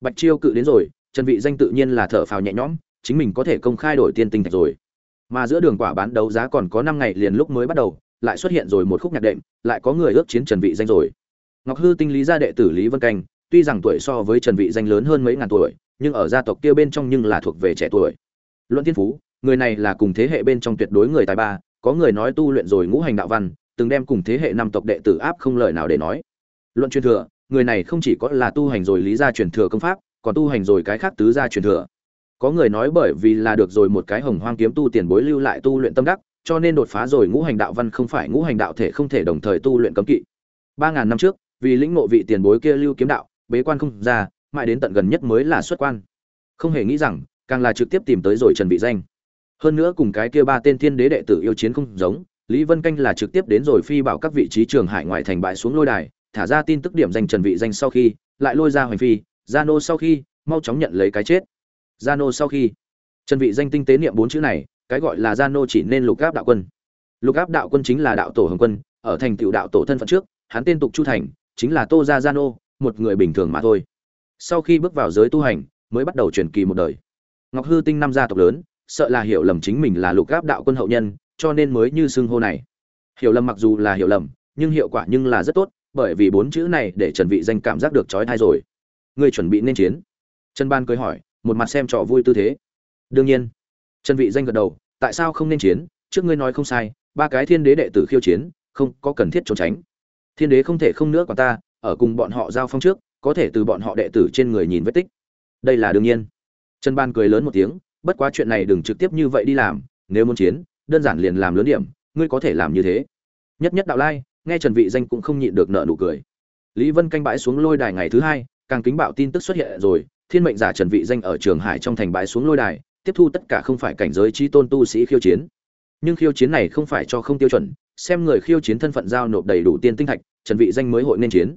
Bạch chiêu cự đến rồi trần vị danh tự nhiên là thở phào nhẹ nhõm chính mình có thể công khai đổi tiên tinh thạch rồi. Mà giữa đường quả bán đấu giá còn có 5 ngày liền lúc mới bắt đầu, lại xuất hiện rồi một khúc nhạc đệm, lại có người ước chiến trần vị danh rồi. Ngọc hư tinh lý gia đệ tử lý vân canh, tuy rằng tuổi so với trần vị danh lớn hơn mấy ngàn tuổi, nhưng ở gia tộc kia bên trong nhưng là thuộc về trẻ tuổi. Luận thiên phú, người này là cùng thế hệ bên trong tuyệt đối người tài ba, có người nói tu luyện rồi ngũ hành đạo văn, từng đem cùng thế hệ năm tộc đệ tử áp không lời nào để nói. Luận truyền thừa, người này không chỉ có là tu hành rồi lý gia truyền thừa công pháp, còn tu hành rồi cái khác tứ gia truyền thừa có người nói bởi vì là được rồi một cái hồng hoang kiếm tu tiền bối lưu lại tu luyện tâm đắc, cho nên đột phá rồi ngũ hành đạo văn không phải ngũ hành đạo thể không thể đồng thời tu luyện cấm kỵ. Ba ngàn năm trước, vì lĩnh ngộ vị tiền bối kia lưu kiếm đạo, bế quan không ra, mãi đến tận gần nhất mới là xuất quan. Không hề nghĩ rằng, càng là trực tiếp tìm tới rồi trần vị danh. Hơn nữa cùng cái kia ba tên thiên đế đệ tử yêu chiến không giống, lý vân canh là trực tiếp đến rồi phi bảo các vị trí trường hải ngoại thành bại xuống lôi đài, thả ra tin tức điểm danh trần vị danh sau khi, lại lôi ra hoành phi, gia nô sau khi, mau chóng nhận lấy cái chết gia nô sau khi trần vị danh tinh tế niệm bốn chữ này, cái gọi là gia nô chỉ nên lục áp đạo quân. Lục áp đạo quân chính là đạo tổ hồng quân, ở thành tiểu đạo tổ thân phận trước, hắn tên tục chu thành, chính là tô gia gia nô một người bình thường mà thôi. Sau khi bước vào giới tu hành, mới bắt đầu truyền kỳ một đời. Ngọc hư tinh năm gia tộc lớn, sợ là hiểu lầm chính mình là lục áp đạo quân hậu nhân, cho nên mới như xưng hô này. Hiểu lầm mặc dù là hiểu lầm, nhưng hiệu quả nhưng là rất tốt, bởi vì bốn chữ này để trần vị danh cảm giác được trói thai rồi. Ngươi chuẩn bị nên chiến. Trần ban cười hỏi một mặt xem trò vui tư thế. Đương nhiên, trần vị danh gật đầu, tại sao không nên chiến? Trước ngươi nói không sai, ba cái thiên đế đệ tử khiêu chiến, không có cần thiết trốn tránh. Thiên đế không thể không nữa quản ta, ở cùng bọn họ giao phong trước, có thể từ bọn họ đệ tử trên người nhìn vết tích. Đây là đương nhiên. Trần ban cười lớn một tiếng, bất quá chuyện này đừng trực tiếp như vậy đi làm, nếu muốn chiến, đơn giản liền làm lớn điểm, ngươi có thể làm như thế. Nhất nhất đạo lai, nghe trần vị danh cũng không nhịn được nợ nụ cười. Lý vân canh bãi xuống lôi đài ngày thứ hai, càng kính bạo tin tức xuất hiện rồi thiên mệnh giả trần vị danh ở trường hải trong thành bãi xuống lôi đài, tiếp thu tất cả không phải cảnh giới chi tôn tu sĩ khiêu chiến. Nhưng khiêu chiến này không phải cho không tiêu chuẩn, xem người khiêu chiến thân phận giao nộp đầy đủ tiên tinh thạch, trần vị danh mới hội nên chiến.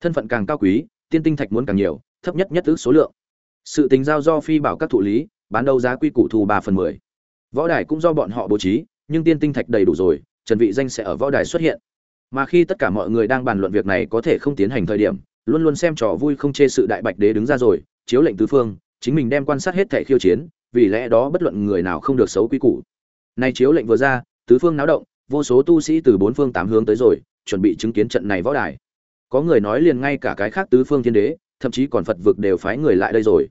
Thân phận càng cao quý, tiên tinh thạch muốn càng nhiều, thấp nhất nhất ước số lượng. Sự tình giao do phi bảo các thụ lý, bán đấu giá quy củ thu ba phần mười. Võ đài cũng do bọn họ bố trí, nhưng tiên tinh thạch đầy đủ rồi, trần vị danh sẽ ở võ đài xuất hiện. Mà khi tất cả mọi người đang bàn luận việc này có thể không tiến hành thời điểm, luôn luôn xem trò vui không chê sự đại bạch đế đứng ra rồi chiếu lệnh tứ phương, chính mình đem quan sát hết thảy khiêu chiến, vì lẽ đó bất luận người nào không được xấu quy củ. Nay chiếu lệnh vừa ra, tứ phương náo động, vô số tu sĩ từ bốn phương tám hướng tới rồi, chuẩn bị chứng kiến trận này võ đài. Có người nói liền ngay cả cái khác tứ phương thiên đế, thậm chí còn phật vực đều phái người lại đây rồi.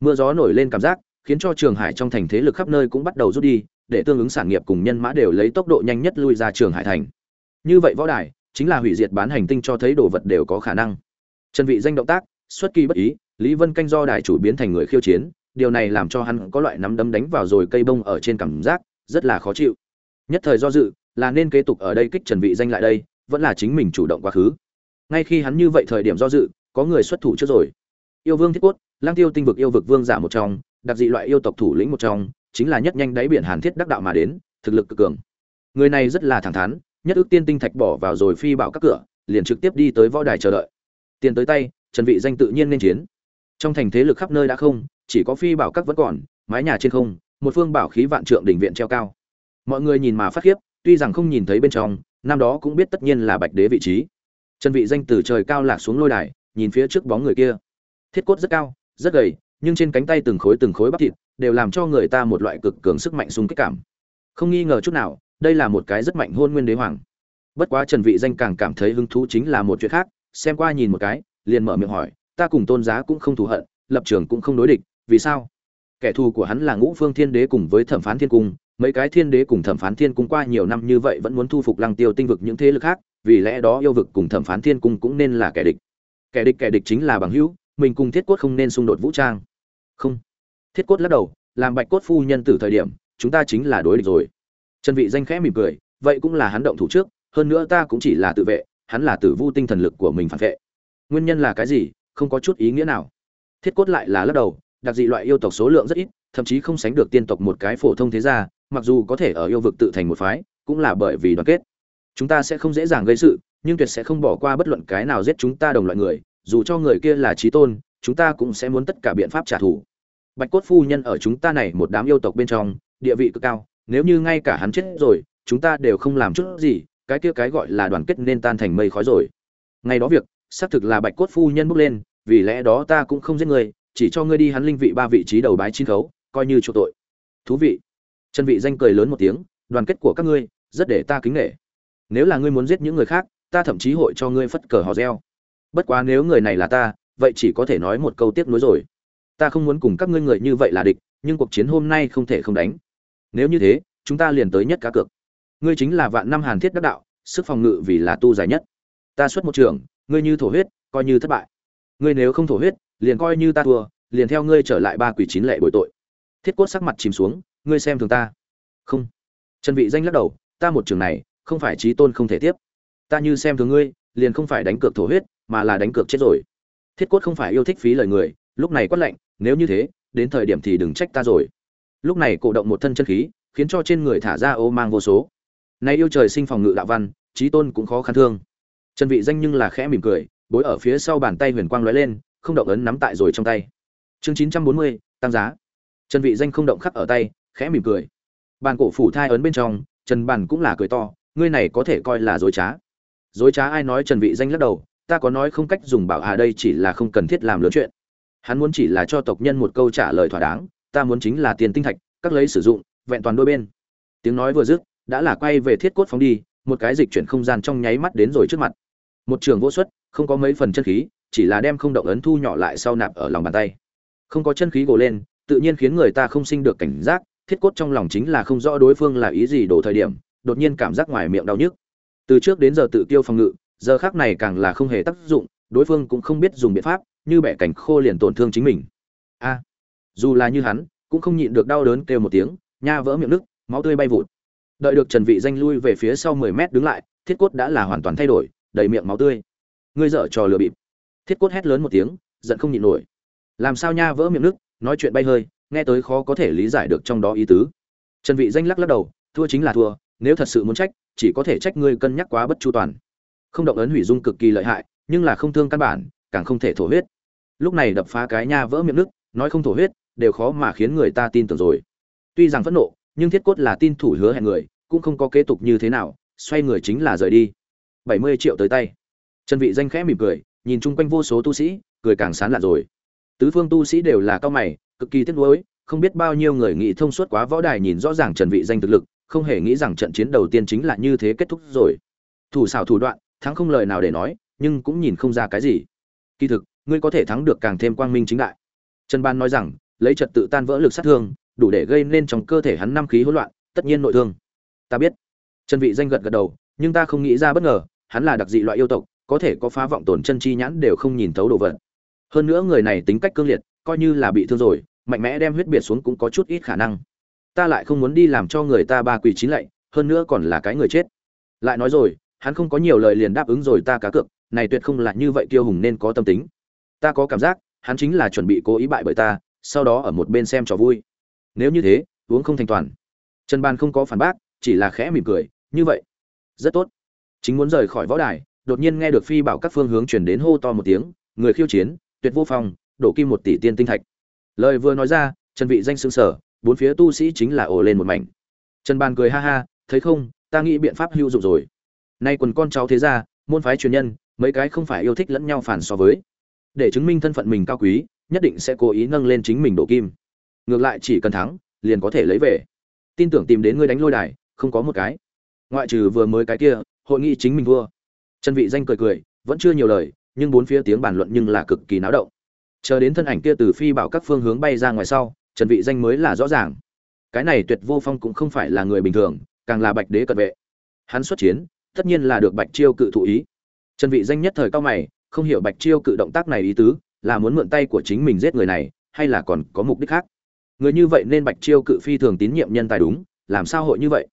Mưa gió nổi lên cảm giác, khiến cho trường hải trong thành thế lực khắp nơi cũng bắt đầu rút đi, để tương ứng sản nghiệp cùng nhân mã đều lấy tốc độ nhanh nhất lui ra trường hải thành. Như vậy võ đài, chính là hủy diệt bán hành tinh cho thấy đồ vật đều có khả năng. Chân vị danh động tác, xuất kỳ bất ý lý vân canh do đài chủ biến thành người khiêu chiến, điều này làm cho hắn có loại nắm đấm đánh vào rồi cây bông ở trên cảm giác, rất là khó chịu. Nhất thời do dự, là nên kế tục ở đây kích trần vị danh lại đây, vẫn là chính mình chủ động quá khứ. Ngay khi hắn như vậy thời điểm do dự, có người xuất thủ trước rồi. Yêu vương thiết cốt lang tiêu tinh vực yêu vực vương giả một trong, đặc dị loại yêu tộc thủ lĩnh một trong, chính là nhất nhanh đáy biển hàn thiết đắc đạo mà đến, thực lực cực cường. Người này rất là thẳng thắn, nhất ước tiên tinh thạch bỏ vào rồi phi bảo các cửa, liền trực tiếp đi tới võ đài chờ đợi. Tiền tới tay, trần vị danh tự nhiên nên chiến trong thành thế lực khắp nơi đã không, chỉ có phi bảo các vẫn còn, mái nhà trên không, một phương bảo khí vạn trượng đỉnh viện treo cao. Mọi người nhìn mà phát khiếp, tuy rằng không nhìn thấy bên trong, năm đó cũng biết tất nhiên là bạch đế vị trí. Trần vị danh từ trời cao lạc xuống lôi đài, nhìn phía trước bóng người kia. Thiết cốt rất cao, rất gầy, nhưng trên cánh tay từng khối từng khối bắp thịt, đều làm cho người ta một loại cực cường sức mạnh sung kích cảm. Không nghi ngờ chút nào, đây là một cái rất mạnh hôn nguyên đế hoàng. Bất quá trần vị danh càng cảm thấy hứng thú chính là một chuyện khác, xem qua nhìn một cái, liền mở miệng hỏi ta cùng tôn giá cũng không thù hận, lập trường cũng không đối địch, vì sao? Kẻ thù của hắn là ngũ phương thiên đế cùng với thẩm phán thiên cung, mấy cái thiên đế cùng thẩm phán thiên cung qua nhiều năm như vậy vẫn muốn thu phục lăng tiêu tinh vực những thế lực khác, vì lẽ đó yêu vực cùng thẩm phán thiên cung cũng nên là kẻ địch. Kẻ địch kẻ địch chính là bằng hữu, mình cùng thiết cốt không nên xung đột vũ trang. Không. Thiết cốt lắc đầu, làm bạch cốt phu nhân từ thời điểm, chúng ta chính là đối địch rồi. Trần vị danh khẽ mỉm cười, vậy cũng là hắn động thủ trước, hơn nữa ta cũng chỉ là tự vệ, hắn là tử vu tinh thần lực của mình phản vệ. Nguyên nhân là cái gì? Không có chút ý nghĩa nào. Thiết cốt lại là lắc đầu, đặc dị loại yêu tộc số lượng rất ít, thậm chí không sánh được tiên tộc một cái phổ thông thế gia, mặc dù có thể ở yêu vực tự thành một phái, cũng là bởi vì đoàn kết. Chúng ta sẽ không dễ dàng gây sự, nhưng tuyệt sẽ không bỏ qua bất luận cái nào giết chúng ta đồng loại người, dù cho người kia là trí tôn, chúng ta cũng sẽ muốn tất cả biện pháp trả thù. Bạch cốt phu nhân ở chúng ta này một đám yêu tộc bên trong, địa vị cực cao, nếu như ngay cả hắn chết rồi, chúng ta đều không làm chút gì, cái kia cái gọi là đoàn kết nên tan thành mây khói rồi. Ngày đó việc xác thực là bạch cốt phu nhân bước lên, vì lẽ đó ta cũng không giết người chỉ cho ngươi đi hắn linh vị ba vị trí đầu bái chín khấu, coi như chỗ tội. Thú vị. Chân vị danh cười lớn một tiếng, đoàn kết của các ngươi, rất để ta kính nể. Nếu là ngươi muốn giết những người khác, ta thậm chí hội cho ngươi phất cờ hò reo. Bất quá nếu người này là ta, vậy chỉ có thể nói một câu tiếc nuối rồi. Ta không muốn cùng các ngươi người như vậy là địch, nhưng cuộc chiến hôm nay không thể không đánh. Nếu như thế, chúng ta liền tới nhất cá cược. Ngươi chính là vạn năm hàn thiết đắc đạo, sức phòng ngự vì là tu dài nhất. Ta xuất một trường ngươi như thổ huyết, coi như thất bại. Ngươi nếu không thổ huyết, liền coi như ta thua, liền theo ngươi trở lại ba quỷ chín lệ bội tội. Thiết cốt sắc mặt chìm xuống, ngươi xem thường ta. Không. Trần vị danh lắc đầu, ta một trường này, không phải trí tôn không thể tiếp. Ta như xem thường ngươi, liền không phải đánh cược thổ huyết, mà là đánh cược chết rồi. Thiết cốt không phải yêu thích phí lời người, lúc này quát lạnh, nếu như thế, đến thời điểm thì đừng trách ta rồi. Lúc này cổ động một thân chân khí, khiến cho trên người thả ra ô mang vô số. Nay yêu trời sinh phòng ngự đạo văn trí tôn cũng khó khăn thương trần vị danh nhưng là khẽ mỉm cười bối ở phía sau bàn tay huyền quang lóe lên không động ấn nắm tại rồi trong tay. Chương 940, tăng giá. Trần vị danh không động khắc ở tay khẽ mỉm cười. Bàn cổ phủ thai ấn bên trong trần bàn cũng là cười to ngươi này có thể coi là dối trá. Dối trá ai nói trần vị danh lắc đầu ta có nói không cách dùng bảo hà đây chỉ là không cần thiết làm lớn chuyện. Hắn muốn chỉ là cho tộc nhân một câu trả lời thỏa đáng ta muốn chính là tiền tinh thạch các lấy sử dụng vẹn toàn đôi bên. Tiếng nói vừa dứt đã là quay về thiết cốt phóng đi một cái dịch chuyển không gian trong nháy mắt đến rồi trước mặt một trường vô xuất không có mấy phần chân khí, chỉ là đem không động ấn thu nhỏ lại sau nạp ở lòng bàn tay. Không có chân khí gồ lên, tự nhiên khiến người ta không sinh được cảnh giác, thiết cốt trong lòng chính là không rõ đối phương là ý gì đổ thời điểm, đột nhiên cảm giác ngoài miệng đau nhức. Từ trước đến giờ tự tiêu phòng ngự, giờ khác này càng là không hề tác dụng, đối phương cũng không biết dùng biện pháp, như bẻ cảnh khô liền tổn thương chính mình. A, dù là như hắn, cũng không nhịn được đau đớn kêu một tiếng, nha vỡ miệng nứt, máu tươi bay vụt. Đợi được trần vị danh lui về phía sau 10 mét đứng lại, thiết cốt đã là hoàn toàn thay đổi đầy miệng máu tươi. Ngươi dở trò lừa bịp. Thiết cốt hét lớn một tiếng giận không nhịn nổi. Làm sao nha vỡ miệng nước, nói chuyện bay hơi nghe tới khó có thể lý giải được trong đó ý tứ. Trần vị danh lắc lắc đầu thua chính là thua nếu thật sự muốn trách chỉ có thể trách ngươi cân nhắc quá bất chu toàn. Không động ấn hủy dung cực kỳ lợi hại nhưng là không thương căn bản càng không thể thổ huyết. Lúc này đập phá cái nha vỡ miệng nước nói không thổ huyết đều khó mà khiến người ta tin tưởng rồi. Tuy rằng phẫn nộ nhưng thiết cốt là tin thủ hứa hẹn người cũng không có kế tục như thế nào xoay người chính là rời đi bảy mươi triệu tới tay. Trần vị danh khẽ mỉm cười, nhìn chung quanh vô số tu sĩ, cười càng sán lạ rồi. Tứ phương tu sĩ đều là cao mày, cực kỳ tiếc nuối, không biết bao nhiêu người nghĩ thông suốt quá võ đài nhìn rõ ràng trần vị danh thực lực, không hề nghĩ rằng trận chiến đầu tiên chính là như thế kết thúc rồi. Thủ xảo thủ đoạn, thắng không lời nào để nói, nhưng cũng nhìn không ra cái gì. Kỳ thực, ngươi có thể thắng được càng thêm quang minh chính đại. Trần ban nói rằng, lấy trật tự tan vỡ lực sát thương, đủ để gây nên trong cơ thể hắn năm khí hỗn loạn, tất nhiên nội thương. Ta biết. Trần vị danh gật gật đầu, nhưng ta không nghĩ ra bất ngờ hắn là đặc dị loại yêu tộc, có thể có phá vọng tổn chân chi nhãn đều không nhìn thấu đồ vật. Hơn nữa người này tính cách cương liệt, coi như là bị thương rồi, mạnh mẽ đem huyết biệt xuống cũng có chút ít khả năng. Ta lại không muốn đi làm cho người ta ba quỷ chín lạy, hơn nữa còn là cái người chết. Lại nói rồi, hắn không có nhiều lời liền đáp ứng rồi ta cá cược, này tuyệt không là như vậy kiêu hùng nên có tâm tính. Ta có cảm giác, hắn chính là chuẩn bị cố ý bại bởi ta, sau đó ở một bên xem trò vui. Nếu như thế, uống không thành toàn. Trần ban không có phản bác, chỉ là khẽ mỉm cười, như vậy. Rất tốt chính muốn rời khỏi võ đài, đột nhiên nghe được phi bảo các phương hướng chuyển đến hô to một tiếng, người khiêu chiến, tuyệt vô phong, đổ kim một tỷ tiên tinh thạch. Lời vừa nói ra, trần vị danh sương sở bốn phía tu sĩ chính là ồ lên một mảnh. Trần ban cười ha ha, thấy không, ta nghĩ biện pháp hữu dụng rồi. Nay quần con cháu thế gia, môn phái truyền nhân, mấy cái không phải yêu thích lẫn nhau phản so với. Để chứng minh thân phận mình cao quý, nhất định sẽ cố ý nâng lên chính mình đổ kim. Ngược lại chỉ cần thắng, liền có thể lấy về. Tin tưởng tìm đến ngươi đánh lôi đài, không có một cái. Ngoại trừ vừa mới cái kia hội nghị chính mình vua trần vị danh cười cười, vẫn chưa nhiều lời, nhưng bốn phía tiếng bàn luận nhưng là cực kỳ náo động. Chờ đến thân ảnh kia từ phi bảo các phương hướng bay ra ngoài sau, trần vị danh mới là rõ ràng. Cái này tuyệt vô phong cũng không phải là người bình thường, càng là bạch đế cận vệ. Hắn xuất chiến, tất nhiên là được bạch chiêu cự thụ ý. Trần vị danh nhất thời cao mày, không hiểu bạch chiêu cự động tác này ý tứ, là muốn mượn tay của chính mình giết người này, hay là còn có mục đích khác? Người như vậy nên bạch chiêu cự phi thường tín nhiệm nhân tài đúng, làm sao hội như vậy?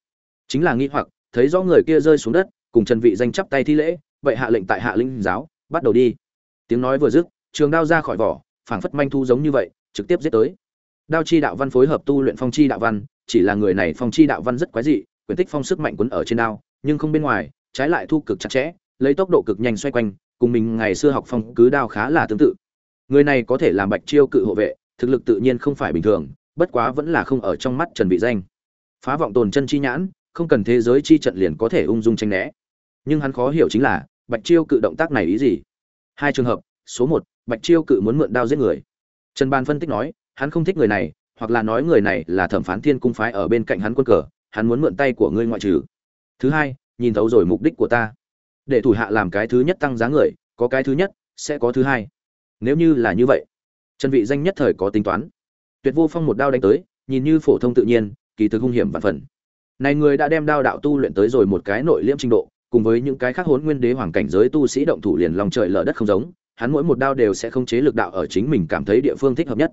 Chính là nghi hoặc, thấy rõ người kia rơi xuống đất cùng trần vị danh chắp tay thi lễ, vậy hạ lệnh tại hạ linh giáo, bắt đầu đi. Tiếng nói vừa dứt, trường đao ra khỏi vỏ, phảng phất manh thu giống như vậy, trực tiếp giết tới. Đao chi đạo văn phối hợp tu luyện phong chi đạo văn, chỉ là người này phong chi đạo văn rất quái dị, quyền tích phong sức mạnh quấn ở trên đao, nhưng không bên ngoài, trái lại thu cực chặt chẽ, lấy tốc độ cực nhanh xoay quanh, cùng mình ngày xưa học phong cứ đao khá là tương tự. Người này có thể làm bạch chiêu cự hộ vệ, thực lực tự nhiên không phải bình thường, bất quá vẫn là không ở trong mắt trần vị danh. Phá vọng tồn chân chi nhãn, không cần thế giới chi trận liền có thể ung dung tranh né nhưng hắn khó hiểu chính là, bạch chiêu cự động tác này ý gì? Hai trường hợp, số một, bạch chiêu cự muốn mượn đao giết người. Trần ban phân tích nói, hắn không thích người này, hoặc là nói người này là thẩm phán thiên cung phái ở bên cạnh hắn quân cờ, hắn muốn mượn tay của ngươi ngoại trừ. Thứ hai, nhìn thấu rồi mục đích của ta. Để thủ hạ làm cái thứ nhất tăng giá người, có cái thứ nhất, sẽ có thứ hai. Nếu như là như vậy, trần vị danh nhất thời có tính toán. Tuyệt vô phong một đao đánh tới, nhìn như phổ thông tự nhiên, kỳ thực hung hiểm vạn phần. Này người đã đem đao đạo tu luyện tới rồi một cái nội liễm trình độ cùng với những cái khác hốn nguyên đế hoàng cảnh giới tu sĩ động thủ liền lòng trời lở đất không giống, hắn mỗi một đao đều sẽ không chế lực đạo ở chính mình cảm thấy địa phương thích hợp nhất.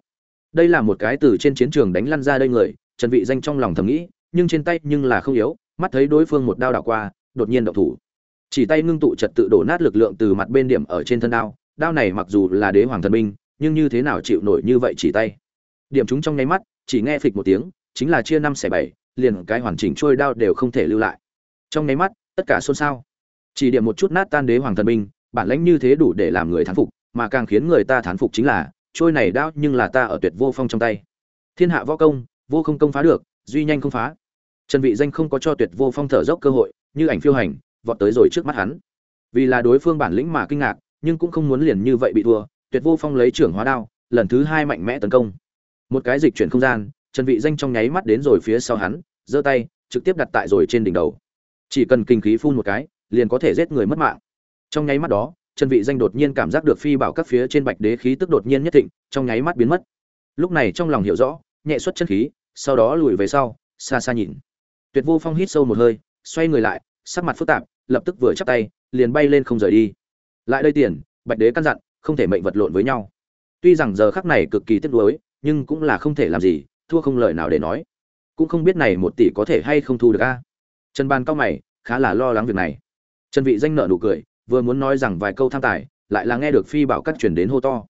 Đây là một cái từ trên chiến trường đánh lăn ra đây người, trần vị danh trong lòng thầm nghĩ, nhưng trên tay nhưng là không yếu, mắt thấy đối phương một đao đảo qua, đột nhiên động thủ. Chỉ tay ngưng tụ trật tự đổ nát lực lượng từ mặt bên điểm ở trên thân đao đao này mặc dù là đế hoàng thần binh, nhưng như thế nào chịu nổi như vậy chỉ tay. Điểm chúng trong nháy mắt, chỉ nghe phịch một tiếng, chính là chia năm xẻ bảy, liền cái hoàn chỉnh trôi đao đều không thể lưu lại. Trong nháy mắt tất cả xôn xao. Chỉ điểm một chút nát tan đế hoàng thần binh, bản lãnh như thế đủ để làm người thán phục, mà càng khiến người ta thán phục chính là, trôi này đao nhưng là ta ở tuyệt vô phong trong tay. Thiên hạ võ công, vô không công phá được, duy nhanh không phá. Trần vị danh không có cho tuyệt vô phong thở dốc cơ hội, như ảnh phiêu hành, vọt tới rồi trước mắt hắn. Vì là đối phương bản lĩnh mà kinh ngạc, nhưng cũng không muốn liền như vậy bị thua, tuyệt vô phong lấy trưởng hóa đao, lần thứ hai mạnh mẽ tấn công. Một cái dịch chuyển không gian, trần vị danh trong nháy mắt đến rồi phía sau hắn, giơ tay, trực tiếp đặt tại rồi trên đỉnh đầu chỉ cần kinh khí phun một cái, liền có thể giết người mất mạng. Trong nháy mắt đó chân vị danh đột nhiên cảm giác được phi bảo các phía trên bạch đế khí tức đột nhiên nhất thịnh, trong nháy mắt biến mất. Lúc này trong lòng hiểu rõ, nhẹ xuất chân khí, sau đó lùi về sau, xa xa nhìn. Tuyệt vô phong hít sâu một hơi, xoay người lại, sắc mặt phức tạp, lập tức vừa chắp tay, liền bay lên không rời đi. Lại đây tiền, bạch đế căn dặn, không thể mệnh vật lộn với nhau. Tuy rằng giờ khắc này cực kỳ tiếc nuối, nhưng cũng là không thể làm gì, thua không lời nào để nói. Cũng không biết này một tỷ có thể hay không thu được a trần ban cao mày khá là lo lắng việc này. Trần vị danh nợ nụ cười vừa muốn nói rằng vài câu tham tài lại là nghe được phi bảo các chuyển đến hô to.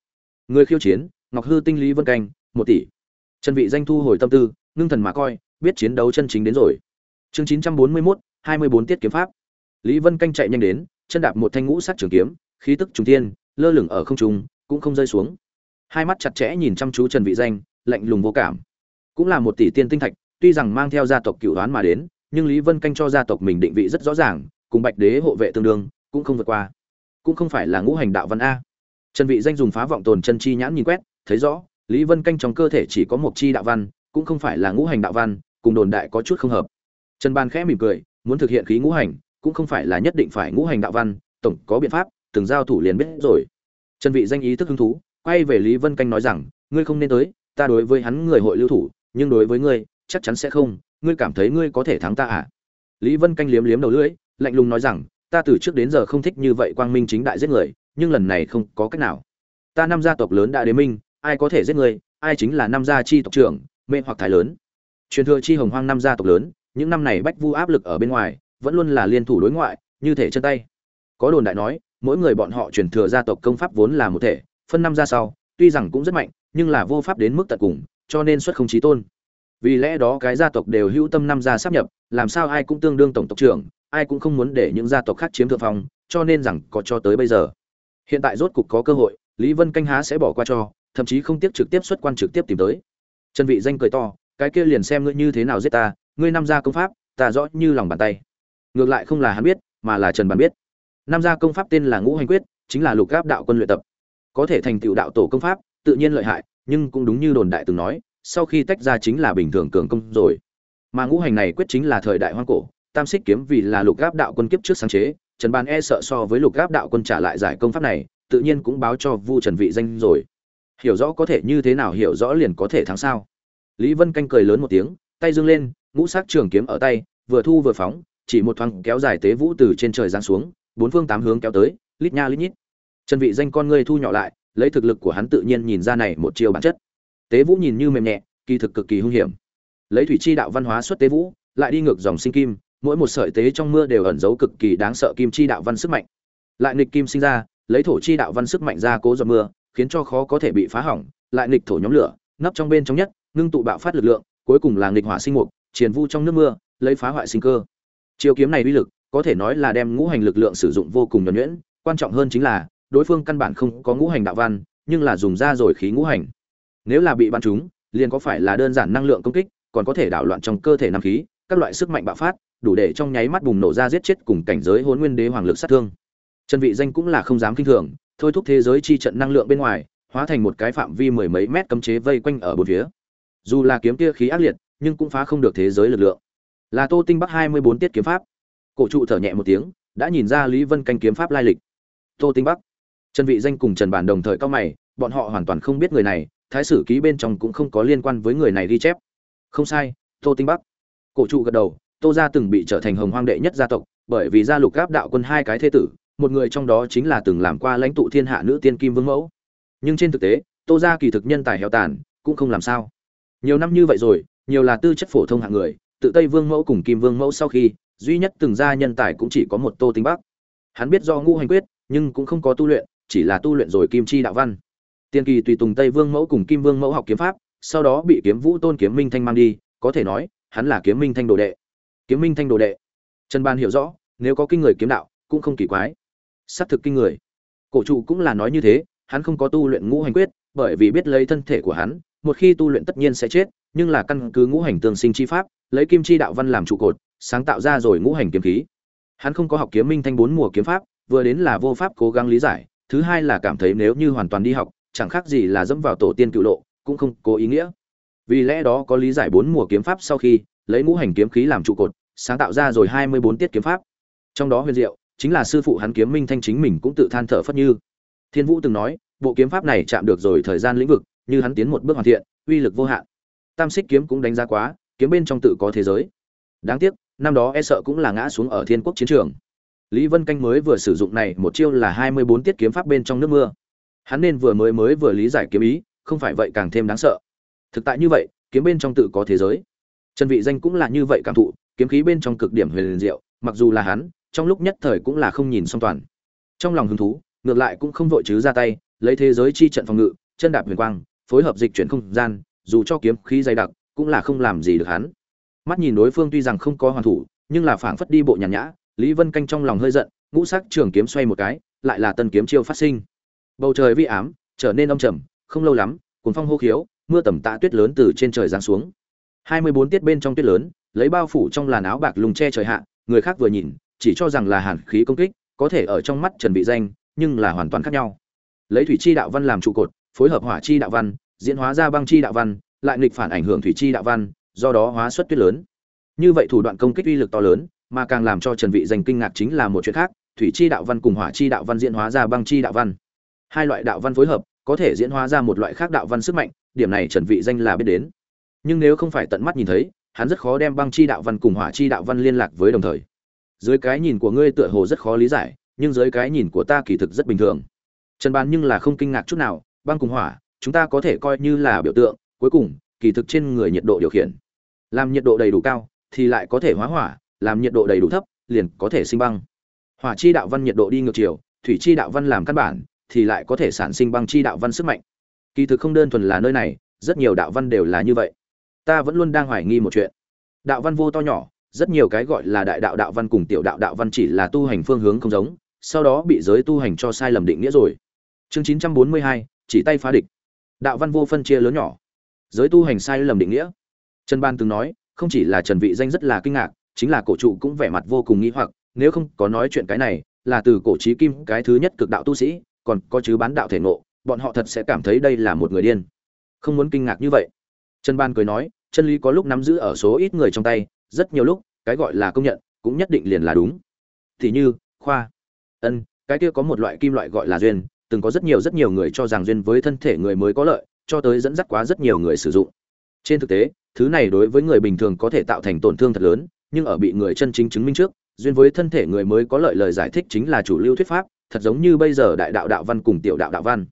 Người khiêu chiến ngọc hư tinh lý vân canh một tỷ. Trần vị danh thu hồi tâm tư ngưng thần mà coi biết chiến đấu chân chính đến rồi. Chương 941, 24 tiết kiếm pháp. Lý vân canh chạy nhanh đến chân đạp một thanh ngũ sắc trường kiếm khí tức trùng thiên lơ lửng ở không trung cũng không rơi xuống. Hai mắt chặt chẽ nhìn chăm chú trần vị danh lạnh lùng vô cảm. Cũng là một tỷ tiên tinh thạch tuy rằng mang theo gia tộc cửu đoán mà đến nhưng lý vân canh cho gia tộc mình định vị rất rõ ràng, cùng bạch đế hộ vệ tương đương, cũng không vượt qua. Cũng không phải là ngũ hành đạo văn a. Trần vị danh dùng phá vọng tồn chân chi nhãn nhìn quét, thấy rõ, lý vân canh trong cơ thể chỉ có một chi đạo văn, cũng không phải là ngũ hành đạo văn, cùng đồn đại có chút không hợp. Trần ban khẽ mỉm cười, muốn thực hiện khí ngũ hành, cũng không phải là nhất định phải ngũ hành đạo văn, tổng có biện pháp, từng giao thủ liền biết rồi. Trần vị danh ý thức hứng thú, quay về lý vân canh nói rằng, ngươi không nên tới, ta đối với hắn người hội lưu thủ, nhưng đối với ngươi, chắc chắn sẽ không ngươi cảm thấy ngươi có thể thắng ta à? Lý vân canh liếm liếm đầu lưỡi, lạnh lùng nói rằng, ta từ trước đến giờ không thích như vậy quang minh chính đại giết người, nhưng lần này không có cách nào. Ta năm gia tộc lớn đã đế minh, ai có thể giết người, ai chính là năm gia chi tộc trưởng, mê hoặc thái lớn. Truyền thừa chi hồng hoang năm gia tộc lớn, những năm này bách vu áp lực ở bên ngoài, vẫn luôn là liên thủ đối ngoại, như thể chân tay. Có đồn đại nói, mỗi người bọn họ truyền thừa gia tộc công pháp vốn là một thể, phân năm ra sau, tuy rằng cũng rất mạnh, nhưng là vô pháp đến mức tận cùng, cho nên xuất không chí tôn vì lẽ đó cái gia tộc đều hữu tâm năm gia sắp nhập, làm sao ai cũng tương đương tổng tộc trưởng, ai cũng không muốn để những gia tộc khác chiếm thượng phong, cho nên rằng có cho tới bây giờ. Hiện tại rốt cục có cơ hội, lý vân canh há sẽ bỏ qua cho, thậm chí không tiếp trực tiếp xuất quan trực tiếp tìm tới. Trần vị danh cười to, cái kia liền xem ngươi như thế nào giết ta, ngươi năm gia công pháp, ta rõ như lòng bàn tay. Ngược lại không là hắn biết, mà là trần bàn biết. Năm gia công pháp tên là ngũ hành quyết, chính là lục gáp đạo quân luyện tập. Có thể thành tựu đạo tổ công pháp, tự nhiên lợi hại, nhưng cũng đúng như đồn đại từng nói sau khi tách ra chính là bình thường cường công rồi. Mà ngũ hành này quyết chính là thời đại hoang cổ, tam xích kiếm vì là lục gáp đạo quân kiếp trước sáng chế, trần ban e sợ so với lục gáp đạo quân trả lại giải công pháp này, tự nhiên cũng báo cho vu trần vị danh rồi. Hiểu rõ có thể như thế nào hiểu rõ liền có thể thắng sao? Lý vân canh cười lớn một tiếng, tay dương lên, ngũ sắc trường kiếm ở tay, vừa thu vừa phóng, chỉ một thoáng kéo dài tế vũ từ trên trời giáng xuống, bốn phương tám hướng kéo tới, lít nha lít nhít. Trần vị danh con ngươi thu nhỏ lại, lấy thực lực của hắn tự nhiên nhìn ra này một chiêu bản chất tế vũ nhìn như mềm nhẹ, kỳ thực cực kỳ hung hiểm. Lấy thủy chi đạo văn hóa xuất tế vũ, lại đi ngược dòng sinh kim, mỗi một sợi tế trong mưa đều ẩn giấu cực kỳ đáng sợ kim chi đạo văn sức mạnh. Lại nghịch kim sinh ra, lấy thổ chi đạo văn sức mạnh ra cố giọt mưa, khiến cho khó có thể bị phá hỏng, lại nghịch thổ nhóm lửa, nấp trong bên trong nhất, ngưng tụ bạo phát lực lượng, cuối cùng là nghịch hỏa sinh mục, triền vu trong nước mưa, lấy phá hoại sinh cơ. Chiêu kiếm này uy lực, có thể nói là đem ngũ hành lực lượng sử dụng vô cùng nhuẩn nhuyễn, quan trọng hơn chính là, đối phương căn bản không có ngũ hành đạo văn, nhưng là dùng ra rồi khí ngũ hành nếu là bị bắn trúng, liền có phải là đơn giản năng lượng công kích, còn có thể đảo loạn trong cơ thể nam khí, các loại sức mạnh bạo phát, đủ để trong nháy mắt bùng nổ ra giết chết cùng cảnh giới hôn nguyên đế hoàng lực sát thương. Trần vị danh cũng là không dám kinh thường, thôi thúc thế giới chi trận năng lượng bên ngoài, hóa thành một cái phạm vi mười mấy mét cấm chế vây quanh ở bốn phía. Dù là kiếm kia khí ác liệt, nhưng cũng phá không được thế giới lực lượng. Là tô tinh bắc hai mươi bốn tiết kiếm pháp. Cổ trụ thở nhẹ một tiếng, đã nhìn ra lý vân canh kiếm pháp lai lịch. Tô tinh bắc. Trần vị danh cùng trần bản đồng thời cao mày, bọn họ hoàn toàn không biết người này thái sử ký bên trong cũng không có liên quan với người này ghi chép. Không sai, tô tinh bắc. Cổ trụ gật đầu, tô gia từng bị trở thành hồng hoang đệ nhất gia tộc, bởi vì gia lục gáp đạo quân hai cái thế tử, một người trong đó chính là từng làm qua lãnh tụ thiên hạ nữ tiên kim vương mẫu. Nhưng trên thực tế, tô gia kỳ thực nhân tài heo tàn, cũng không làm sao. Nhiều năm như vậy rồi, nhiều là tư chất phổ thông hạng người, tự tây vương mẫu cùng kim vương mẫu sau khi, duy nhất từng gia nhân tài cũng chỉ có một tô tinh bắc. Hắn biết do ngũ hành quyết, nhưng cũng không có tu luyện, chỉ là tu luyện rồi kim chi đạo văn tiên kỳ tùy tùng tây vương mẫu cùng kim vương mẫu học kiếm pháp, sau đó bị kiếm vũ tôn kiếm minh thanh mang đi, có thể nói, hắn là kiếm minh thanh đồ đệ. Kiếm minh thanh đồ đệ. Trần ban hiểu rõ, nếu có kinh người kiếm đạo, cũng không kỳ quái. Sát thực kinh người. Cổ trụ cũng là nói như thế, hắn không có tu luyện ngũ hành quyết, bởi vì biết lấy thân thể của hắn, một khi tu luyện tất nhiên sẽ chết, nhưng là căn cứ ngũ hành tương sinh chi pháp, lấy kim chi đạo văn làm trụ cột, sáng tạo ra rồi ngũ hành kiếm khí. Hắn không có học kiếm minh thanh bốn mùa kiếm pháp, vừa đến là vô pháp cố gắng lý giải, thứ hai là cảm thấy nếu như hoàn toàn đi học chẳng khác gì là dẫm vào tổ tiên cựu lộ, cũng không có ý nghĩa. Vì lẽ đó có lý giải bốn mùa kiếm pháp sau khi, lấy ngũ hành kiếm khí làm trụ cột, sáng tạo ra rồi hai mươi bốn tiết kiếm pháp. Trong đó huyền diệu, chính là sư phụ hắn kiếm minh thanh chính mình cũng tự than thở phất như. Thiên vũ từng nói, bộ kiếm pháp này chạm được rồi thời gian lĩnh vực, như hắn tiến một bước hoàn thiện, uy lực vô hạn. Tam xích kiếm cũng đánh giá quá, kiếm bên trong tự có thế giới. Đáng tiếc, năm đó e sợ cũng là ngã xuống ở thiên quốc chiến trường. Lý vân canh mới vừa sử dụng này một chiêu là hai mươi bốn tiết kiếm pháp bên trong nước mưa hắn nên vừa mới mới vừa lý giải kiếm ý, không phải vậy càng thêm đáng sợ. Thực tại như vậy, kiếm bên trong tự có thế giới. Trần vị danh cũng là như vậy cảm thụ, kiếm khí bên trong cực điểm huyền liền diệu, mặc dù là hắn, trong lúc nhất thời cũng là không nhìn song toàn. Trong lòng hứng thú, ngược lại cũng không vội chứ ra tay, lấy thế giới chi trận phòng ngự, chân đạp huyền quang, phối hợp dịch chuyển không gian, dù cho kiếm khí dày đặc, cũng là không làm gì được hắn. Mắt nhìn đối phương tuy rằng không có hoàn thủ, nhưng là phảng phất đi bộ nhàn nhã, lý vân canh trong lòng hơi giận, ngũ sắc trường kiếm xoay một cái, lại là tân kiếm chiêu phát sinh bầu trời vi ám, trở nên âm trầm, không lâu lắm cuốn phong hô khiếu, mưa tầm tạ tuyết lớn từ trên trời giáng xuống. Hai mươi bốn tiết bên trong tuyết lớn, lấy bao phủ trong làn áo bạc lùng che trời hạ, người khác vừa nhìn, chỉ cho rằng là hàn khí công kích, có thể ở trong mắt trần vị danh, nhưng là hoàn toàn khác nhau. Lấy thủy chi đạo văn làm trụ cột, phối hợp hỏa chi đạo văn, diễn hóa ra băng chi đạo văn, lại nghịch phản ảnh hưởng thủy chi đạo văn, do đó hóa xuất tuyết lớn. Như vậy thủ đoạn công kích uy lực to lớn, mà càng làm cho trần vị danh kinh ngạc chính là một chuyện khác, thủy chi đạo văn cùng hỏa chi đạo văn diễn hóa ra băng chi đạo văn hai loại đạo văn phối hợp, có thể diễn hóa ra một loại khác đạo văn sức mạnh, điểm này trần vị danh là biết đến. Nhưng nếu không phải tận mắt nhìn thấy, hắn rất khó đem băng chi đạo văn cùng hỏa chi đạo văn liên lạc với đồng thời. Dưới cái nhìn của ngươi tựa hồ rất khó lý giải, nhưng dưới cái nhìn của ta kỳ thực rất bình thường. Trần bàn nhưng là không kinh ngạc chút nào, băng cùng hỏa, chúng ta có thể coi như là biểu tượng, cuối cùng, kỳ thực trên người nhiệt độ điều khiển. Làm nhiệt độ đầy đủ cao, thì lại có thể hóa hỏa, làm nhiệt độ đầy đủ thấp, liền có thể sinh băng. Hỏa chi đạo văn nhiệt độ đi ngược chiều, thủy chi đạo văn làm căn bản thì lại có thể sản sinh băng chi đạo văn sức mạnh. Kỳ thực không đơn thuần là nơi này, rất nhiều đạo văn đều là như vậy. Ta vẫn luôn đang hoài nghi một chuyện. Đạo văn vô to nhỏ, rất nhiều cái gọi là đại đạo đạo văn cùng tiểu đạo đạo văn chỉ là tu hành phương hướng không giống, sau đó bị giới tu hành cho sai lầm định nghĩa rồi. Chương chín trăm bốn mươi hai, chỉ tay phá địch. Đạo văn vô phân chia lớn nhỏ. Giới tu hành sai lầm định nghĩa. Trần ban từng nói, không chỉ là trần vị danh rất là kinh ngạc, chính là cổ trụ cũng vẻ mặt vô cùng nghi hoặc, nếu không có nói chuyện cái này, là từ cổ trí kim cái thứ nhất cực đạo tu sĩ còn có chứ bán đạo thể ngộ, bọn họ thật sẽ cảm thấy đây là một người điên. Không muốn kinh ngạc như vậy. Trần ban cười nói, chân lý có lúc nắm giữ ở số ít người trong tay, rất nhiều lúc, cái gọi là công nhận, cũng nhất định liền là đúng. Thì như, khoa. Ân, cái kia có một loại kim loại gọi là duyên, từng có rất nhiều rất nhiều người cho rằng duyên với thân thể người mới có lợi, cho tới dẫn dắt quá rất nhiều người sử dụng. Trên thực tế, thứ này đối với người bình thường có thể tạo thành tổn thương thật lớn, nhưng ở bị người chân chính chứng minh trước, duyên với thân thể người mới có lợi lời giải thích chính là chủ lưu thuyết pháp thật giống như bây giờ đại đạo đạo văn cùng tiểu đạo đạo văn.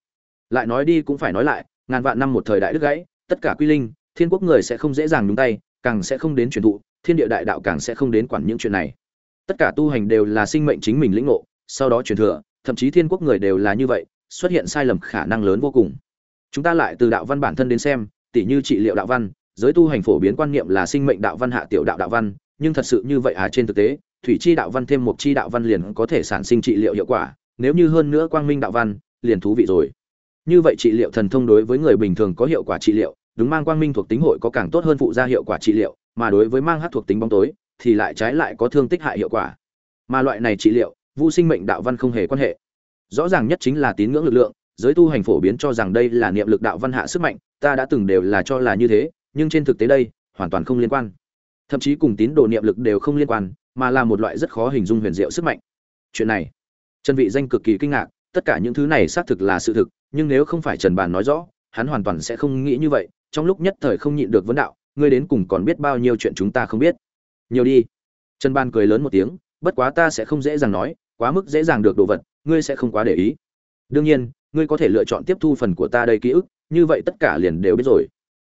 Lại nói đi cũng phải nói lại, ngàn vạn năm một thời đại đức gãy, tất cả quy linh, thiên quốc người sẽ không dễ dàng nhúng tay, càng sẽ không đến truyền thụ, thiên địa đại đạo càng sẽ không đến quản những chuyện này. Tất cả tu hành đều là sinh mệnh chính mình lĩnh ngộ, sau đó truyền thừa, thậm chí thiên quốc người đều là như vậy, xuất hiện sai lầm khả năng lớn vô cùng. Chúng ta lại từ đạo văn bản thân đến xem, tỉ như trị liệu đạo văn, giới tu hành phổ biến quan niệm là sinh mệnh đạo văn hạ tiểu đạo đạo văn, nhưng thật sự như vậy à trên thực tế, thủy chi đạo văn thêm một chi đạo văn liền có thể sản sinh trị liệu hiệu quả nếu như hơn nữa quang minh đạo văn, liền thú vị rồi. Như vậy trị liệu thần thông đối với người bình thường có hiệu quả trị liệu, đúng mang quang minh thuộc tính hội có càng tốt hơn phụ gia hiệu quả trị liệu, mà đối với mang hát thuộc tính bóng tối, thì lại trái lại có thương tích hại hiệu quả. Mà loại này trị liệu, vu sinh mệnh đạo văn không hề quan hệ. Rõ ràng nhất chính là tín ngưỡng lực lượng, giới tu hành phổ biến cho rằng đây là niệm lực đạo văn hạ sức mạnh, ta đã từng đều là cho là như thế, nhưng trên thực tế đây, hoàn toàn không liên quan. Thậm chí cùng tín đồ niệm lực đều không liên quan, mà là một loại rất khó hình dung huyền diệu sức mạnh. Chuyện này trần vị danh cực kỳ kinh ngạc, tất cả những thứ này xác thực là sự thực, nhưng nếu không phải trần bàn nói rõ, hắn hoàn toàn sẽ không nghĩ như vậy, trong lúc nhất thời không nhịn được vấn đạo, ngươi đến cùng còn biết bao nhiêu chuyện chúng ta không biết. Nhiều đi. Trần ban cười lớn một tiếng, bất quá ta sẽ không dễ dàng nói, quá mức dễ dàng được đồ vật, ngươi sẽ không quá để ý. Đương nhiên, ngươi có thể lựa chọn tiếp thu phần của ta đây ký ức, như vậy tất cả liền đều biết rồi.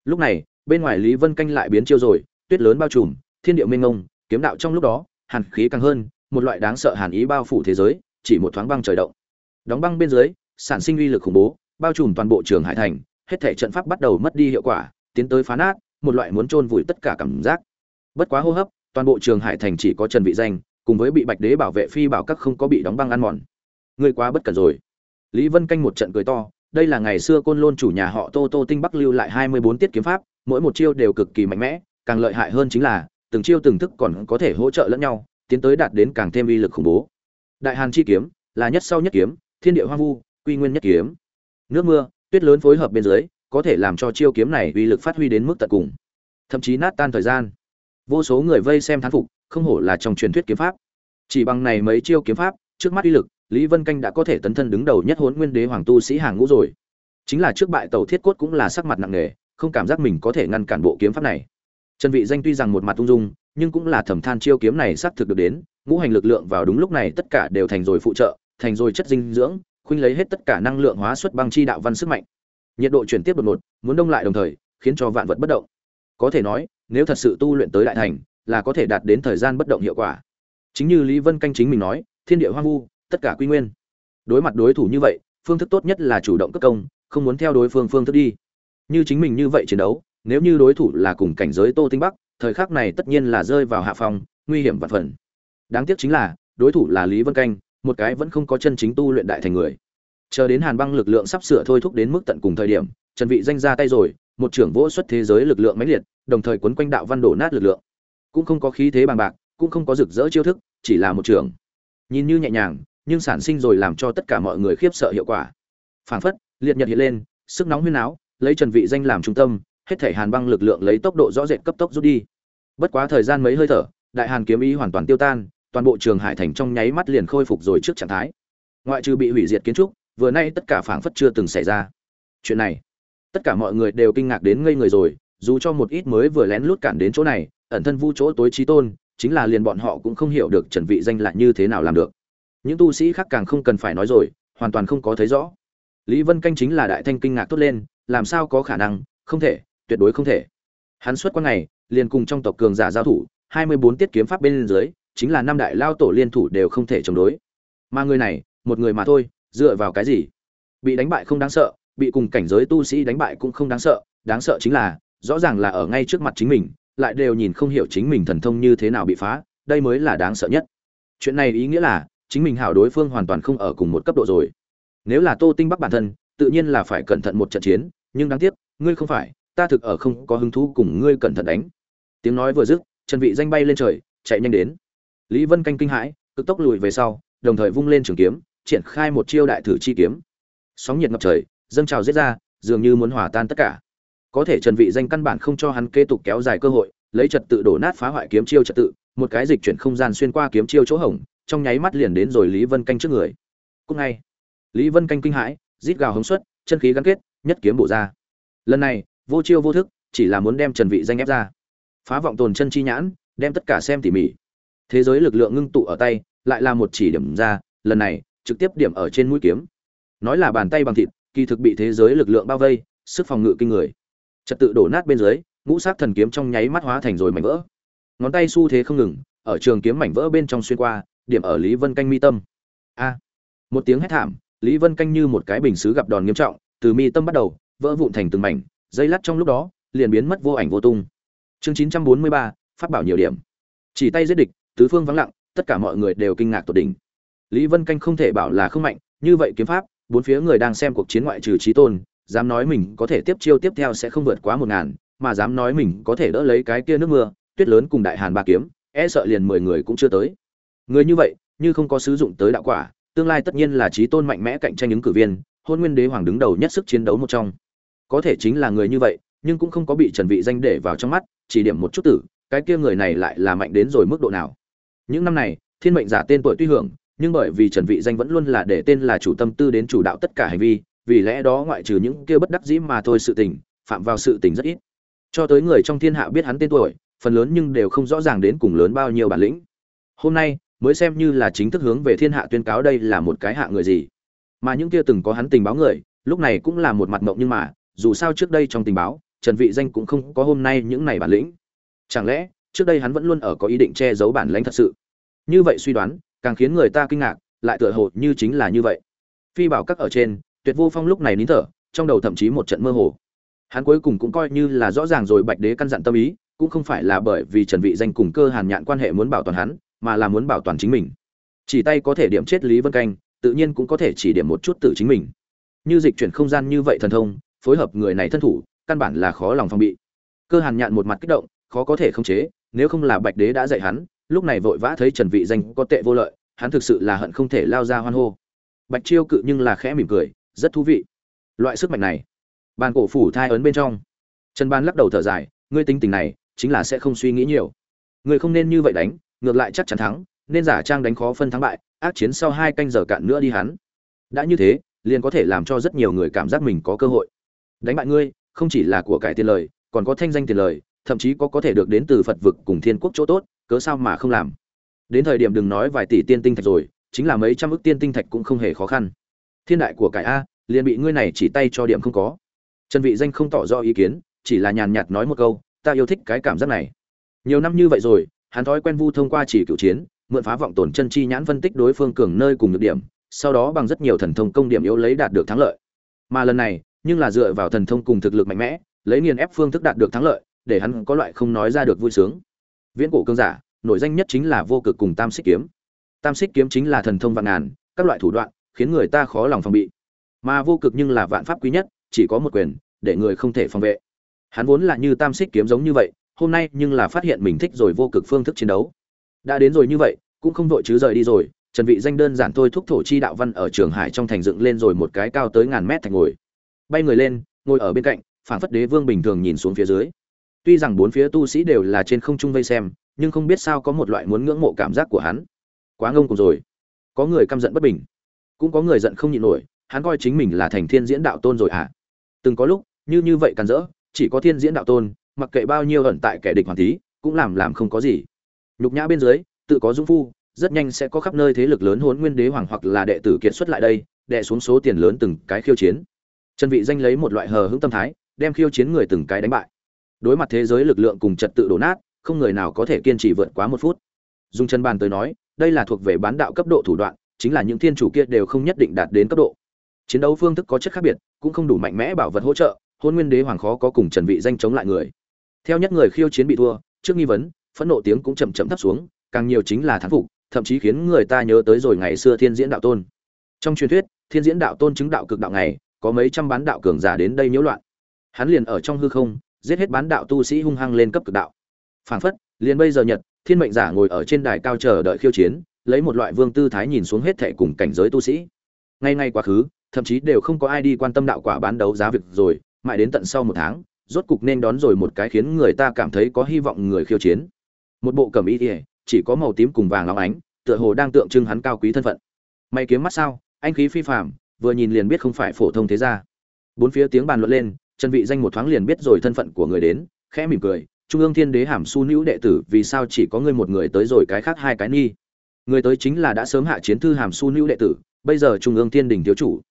Lúc này, bên ngoài lý vân canh lại biến chiêu rồi, tuyết lớn bao trùm, thiên địa mênh mông, kiếm đạo trong lúc đó, hàn khí càng hơn, một loại đáng sợ hàn ý bao phủ thế giới chỉ một thoáng băng trời động. Đóng băng bên dưới, sản sinh uy lực khủng bố, bao trùm toàn bộ trường hải thành, hết thể trận pháp bắt đầu mất đi hiệu quả, tiến tới phá nát, một loại muốn chôn vùi tất cả cảm giác. Bất quá hô hấp, toàn bộ trường hải thành chỉ có trần vị danh, cùng với bị bạch đế bảo vệ phi bảo các không có bị đóng băng ăn mòn. Ngươi quá bất cẩn rồi. Lý vân canh một trận cười to, đây là ngày xưa côn lôn chủ nhà họ tô tô tinh bắc lưu lại 24 tiết kiếm pháp, mỗi một chiêu đều cực kỳ mạnh mẽ, càng lợi hại hơn chính là, từng chiêu từng thức còn có thể hỗ trợ lẫn nhau, tiến tới đạt đến càng thêm uy lực khủng bố đại hàn chi kiếm, là nhất sau nhất kiếm, thiên địa hoang vu, quy nguyên nhất kiếm. Nước mưa, tuyết lớn phối hợp bên dưới, có thể làm cho chiêu kiếm này uy lực phát huy đến mức tận cùng. Thậm chí nát tan thời gian. Vô số người vây xem thán phục, không hổ là trong truyền thuyết kiếm pháp. Chỉ bằng này mấy chiêu kiếm pháp, trước mắt uy lực, lý vân canh đã có thể tấn thân đứng đầu nhất hốn nguyên đế hoàng tu sĩ hàng ngũ rồi. Chính là trước bại tàu thiết cốt cũng là sắc mặt nặng nề, không cảm giác mình có thể ngăn cản bộ kiếm pháp này. Trần vị danh tuy rằng một mặt tung dung, nhưng cũng là thầm than chiêu kiếm này xác thực được đến ngũ hành lực lượng vào đúng lúc này tất cả đều thành rồi phụ trợ, thành rồi chất dinh dưỡng, khuynh lấy hết tất cả năng lượng hóa xuất băng chi đạo văn sức mạnh. Nhiệt độ chuyển tiếp đột ngột, muốn đông lại đồng thời, khiến cho vạn vật bất động. Có thể nói, nếu thật sự tu luyện tới đại thành, là có thể đạt đến thời gian bất động hiệu quả. Chính như lý vân canh chính mình nói, thiên địa hoang vu, tất cả quy nguyên. Đối mặt đối thủ như vậy, phương thức tốt nhất là chủ động cất công, không muốn theo đối phương phương thức đi. Như chính mình như vậy chiến đấu, nếu như đối thủ là cùng cảnh giới tô tinh bắc, thời khắc này tất nhiên là rơi vào hạ phòng nguy hiểm vạn phần đáng tiếc chính là, đối thủ là lý vân canh, một cái vẫn không có chân chính tu luyện đại thành người. Chờ đến hàn băng lực lượng sắp sửa thôi thúc đến mức tận cùng thời điểm, trần vị danh ra tay rồi, một trưởng vỗ xuất thế giới lực lượng mãnh liệt, đồng thời quấn quanh đạo văn đổ nát lực lượng. Cũng không có khí thế bằng bạc, cũng không có rực rỡ chiêu thức, chỉ là một trưởng. Nhìn như nhẹ nhàng, nhưng sản sinh rồi làm cho tất cả mọi người khiếp sợ hiệu quả. Phảng phất, liệt nhật hiện lên, sức nóng huyên áo lấy trần vị danh làm trung tâm, hết thể hàn băng lực lượng lấy tốc độ rõ rệt cấp tốc rút đi. Bất quá thời gian mấy hơi thở, đại hàn kiếm ý hoàn toàn tiêu tan toàn bộ trường hải thành trong nháy mắt liền khôi phục rồi trước trạng thái. Ngoại trừ bị hủy diệt kiến trúc, vừa nay tất cả phảng phất chưa từng xảy ra. Chuyện này, tất cả mọi người đều kinh ngạc đến ngây người rồi, dù cho một ít mới vừa lén lút cản đến chỗ này, ẩn thân vu chỗ tối trí tôn, chính là liền bọn họ cũng không hiểu được trần vị danh là như thế nào làm được. Những tu sĩ khác càng không cần phải nói rồi, hoàn toàn không có thấy rõ. Lý vân canh chính là đại thanh kinh ngạc tốt lên, làm sao có khả năng, không thể, tuyệt đối không thể. Hắn xuất quan này liền cùng trong tộc cường giả giao thủ 24 tiết kiếm pháp bên dưới chính là năm đại lao tổ liên thủ đều không thể chống đối. Mà người này, một người mà thôi, dựa vào cái gì? Bị đánh bại không đáng sợ, bị cùng cảnh giới tu sĩ đánh bại cũng không đáng sợ đáng sợ chính là, rõ ràng là ở ngay trước mặt chính mình, lại đều nhìn không hiểu chính mình thần thông như thế nào bị phá, đây mới là đáng sợ nhất. Chuyện này ý nghĩa là, chính mình hảo đối phương hoàn toàn không ở cùng một cấp độ rồi. Nếu là tô tinh bắc bản thân, tự nhiên là phải cẩn thận một trận chiến, nhưng đáng tiếc, ngươi không phải, ta thực ở không có hứng thú cùng ngươi cẩn thận đánh. Tiếng nói vừa dứt trần vị danh bay lên trời, chạy nhanh đến lý vân canh kinh hãi, cực tốc lùi về sau, đồng thời vung lên trường kiếm, triển khai một chiêu đại thử chi kiếm. Sóng nhiệt ngập trời, dâng trào giết ra, dường như muốn hòa tan tất cả. Có thể trần vị danh căn bản không cho hắn kế tục kéo dài cơ hội, lấy trật tự đổ nát phá hoại kiếm chiêu trật tự, một cái dịch chuyển không gian xuyên qua kiếm chiêu chỗ hổng, trong nháy mắt liền đến rồi lý vân canh trước người. Cùng ngay, lý vân canh kinh hãi, rít gào hống suất, chân khí gắn kết, nhất kiếm bổ ra. Lần này, vô chiêu vô thức, chỉ là muốn đem trần vị danh ép ra. Phá vọng tồn chân chi nhãn, đem tất cả xem tỉ mỉ thế giới lực lượng ngưng tụ ở tay, lại là một chỉ điểm ra, lần này, trực tiếp điểm ở trên mũi kiếm. Nói là bàn tay bằng thịt, kỳ thực bị thế giới lực lượng bao vây, sức phòng ngự kinh người. Trật tự đổ nát bên dưới, ngũ sát thần kiếm trong nháy mắt hóa thành rồi mảnh vỡ. Ngón tay xu thế không ngừng, ở trường kiếm mảnh vỡ bên trong xuyên qua, điểm ở lý vân canh mi tâm. A! Một tiếng hét thảm, lý vân canh như một cái bình xứ gặp đòn nghiêm trọng, từ mi tâm bắt đầu, vỡ vụn thành từng mảnh, dây lắt trong lúc đó, liền biến mất vô ảnh vô tung. Chương chín trăm bốn mươi ba, phát bảo nhiều điểm. Chỉ tay giết địch tứ phương vắng lặng, tất cả mọi người đều kinh ngạc tột đỉnh. Lý vân canh không thể bảo là không mạnh, như vậy kiếm pháp, bốn phía người đang xem cuộc chiến ngoại trừ trí tôn, dám nói mình có thể tiếp chiêu tiếp theo sẽ không vượt quá một ngàn, mà dám nói mình có thể đỡ lấy cái kia nước mưa, tuyết lớn cùng đại hàn ba kiếm e sợ liền mười người cũng chưa tới. Người như vậy, như không có sử dụng tới đạo quả, tương lai tất nhiên là trí tôn mạnh mẽ cạnh tranh ứng cử viên, hôn nguyên đế hoàng đứng đầu nhất sức chiến đấu một trong. Có thể chính là người như vậy, nhưng cũng không có bị trần vị danh để vào trong mắt, chỉ điểm một chút tử, cái kia người này lại là mạnh đến rồi mức độ nào những năm này, thiên mệnh giả tên tuổi tuy hưởng, nhưng bởi vì trần vị danh vẫn luôn là để tên là chủ tâm tư đến chủ đạo tất cả hành vi, vì lẽ đó ngoại trừ những kia bất đắc dĩ mà thôi sự tình, phạm vào sự tình rất ít. Cho tới người trong thiên hạ biết hắn tên tuổi, phần lớn nhưng đều không rõ ràng đến cùng lớn bao nhiêu bản lĩnh. Hôm nay, mới xem như là chính thức hướng về thiên hạ tuyên cáo đây là một cái hạ người gì. Mà những kia từng có hắn tình báo người, lúc này cũng là một mặt mộng nhưng mà, dù sao trước đây trong tình báo, trần vị danh cũng không có hôm nay những này bản lĩnh. Chẳng lẽ trước đây hắn vẫn luôn ở có ý định che giấu bản lĩnh thật sự. Như vậy suy đoán, càng khiến người ta kinh ngạc, lại tựa hồ như chính là như vậy. Phi bảo các ở trên, tuyệt vô phong lúc này nín thở, trong đầu thậm chí một trận mơ hồ. Hắn cuối cùng cũng coi như là rõ ràng rồi bạch đế căn dặn tâm ý, cũng không phải là bởi vì trần vị danh cùng cơ hàn nhạn quan hệ muốn bảo toàn hắn, mà là muốn bảo toàn chính mình. Chỉ tay có thể điểm chết lý vân canh, tự nhiên cũng có thể chỉ điểm một chút tự chính mình. Như dịch chuyển không gian như vậy thần thông, phối hợp người này thân thủ, căn bản là khó lòng phòng bị. Cơ hàn nhạn một mặt kích động, khó có thể khống chế nếu không là bạch đế đã dạy hắn, lúc này vội vã thấy trần vị danh có tệ vô lợi, hắn thực sự là hận không thể lao ra hoan hô. Bạch chiêu cự nhưng là khẽ mỉm cười, rất thú vị. Loại sức mạnh này, bàn cổ phủ thai ấn bên trong. Trần ban lắc đầu thở dài, ngươi tính tình này, chính là sẽ không suy nghĩ nhiều. Ngươi không nên như vậy đánh, ngược lại chắc chắn thắng, nên giả trang đánh khó phân thắng bại, ác chiến sau hai canh giờ cạn nữa đi hắn. Đã như thế, liền có thể làm cho rất nhiều người cảm giác mình có cơ hội. Đánh bại ngươi, không chỉ là của cải tiền lời, còn có thanh danh tiền lời thậm chí có có thể được đến từ phật vực cùng thiên quốc chỗ tốt, cớ sao mà không làm? Đến thời điểm đừng nói vài tỷ tiên tinh thạch rồi, chính là mấy trăm ức tiên tinh thạch cũng không hề khó khăn. Thiên đại của cải a, liền bị ngươi này chỉ tay cho điểm không có. Trần vị danh không tỏ rõ ý kiến, chỉ là nhàn nhạt nói một câu, ta yêu thích cái cảm giác này. Nhiều năm như vậy rồi, hắn thói quen vu thông qua chỉ cựu chiến, mượn phá vọng tổn chân chi nhãn phân tích đối phương cường nơi cùng nhược điểm, sau đó bằng rất nhiều thần thông công điểm yếu lấy đạt được thắng lợi. Mà lần này, nhưng là dựa vào thần thông cùng thực lực mạnh mẽ, lấy nghiền ép phương thức đạt được thắng lợi để hắn có loại không nói ra được vui sướng. Viễn cổ cương giả, nổi danh nhất chính là vô cực cùng tam xích kiếm. Tam xích kiếm chính là thần thông vạn ngàn, các loại thủ đoạn, khiến người ta khó lòng phòng bị. Mà vô cực nhưng là vạn pháp quý nhất, chỉ có một quyền, để người không thể phòng vệ. Hắn vốn là như tam xích kiếm giống như vậy, hôm nay nhưng là phát hiện mình thích rồi vô cực phương thức chiến đấu. Đã đến rồi như vậy, cũng không vội chứ rời đi rồi, trần vị danh đơn giản thôi thúc thổ chi đạo văn ở trường hải trong thành dựng lên rồi một cái cao tới ngàn mét thành ngồi. Bay người lên, ngồi ở bên cạnh, phảng phất đế vương bình thường nhìn xuống phía dưới tuy rằng bốn phía tu sĩ đều là trên không trung vây xem nhưng không biết sao có một loại muốn ngưỡng mộ cảm giác của hắn. Quá ngông cùng rồi. Có người căm giận bất bình. Cũng có người giận không nhịn nổi hắn coi chính mình là thành thiên diễn đạo tôn rồi à từng có lúc như như vậy càn rỡ chỉ có thiên diễn đạo tôn mặc kệ bao nhiêu ẩn tại kẻ địch hoàn thí, cũng làm làm không có gì. Nhục nhã bên dưới tự có dũng phu rất nhanh sẽ có khắp nơi thế lực lớn hốn nguyên đế hoàng hoặc là đệ tử kiệt xuất lại đây đệ xuống số tiền lớn từng cái khiêu chiến. Trần vị danh lấy một loại hờ hững tâm thái đem khiêu chiến người từng cái đánh bại đối mặt thế giới lực lượng cùng trật tự đổ nát, không người nào có thể kiên trì vượt quá một phút. Dùng chân bàn tới nói, đây là thuộc về bán đạo cấp độ thủ đoạn, chính là những thiên chủ kia đều không nhất định đạt đến cấp độ. Chiến đấu phương thức có chất khác biệt, cũng không đủ mạnh mẽ bảo vật hỗ trợ, hôn nguyên đế hoàng khó có cùng trần vị danh chống lại người. Theo nhất người khiêu chiến bị thua, trước nghi vấn, phẫn nộ tiếng cũng chậm chậm thấp xuống, càng nhiều chính là thán phục, thậm chí khiến người ta nhớ tới rồi ngày xưa thiên diễn đạo tôn. Trong truyền thuyết, thiên diễn đạo tôn chứng đạo cực đạo ngày, có mấy trăm bán đạo cường giả đến đây nhiễu loạn. Hắn liền ở trong hư không giết hết bán đạo tu sĩ hung hăng lên cấp cực đạo. Phảng phất, liền bây giờ nhật, thiên mệnh giả ngồi ở trên đài cao chờ đợi khiêu chiến, lấy một loại vương tư thái nhìn xuống hết thệ cùng cảnh giới tu sĩ. Ngay ngay quá khứ, thậm chí đều không có ai đi quan tâm đạo quả bán đấu giá việc rồi, mãi đến tận sau một tháng, rốt cục nên đón rồi một cái khiến người ta cảm thấy có hy vọng người khiêu chiến. Một bộ cẩm y ỉa chỉ có màu tím cùng vàng óng ánh, tựa hồ đang tượng trưng hắn cao quý thân phận. May kiếm mắt sao, anh khí phi phàm, vừa nhìn liền biết không phải phổ thông thế gia. Bốn phía tiếng bàn luận lên trần vị danh một thoáng liền biết rồi thân phận của người đến, khẽ mỉm cười, trung ương thiên đế hàm su nữ đệ tử, vì sao chỉ có ngươi một người tới rồi cái khác hai cái nghi người tới chính là đã sớm hạ chiến thư hàm su nữ đệ tử, bây giờ trung ương thiên đình thiếu chủ.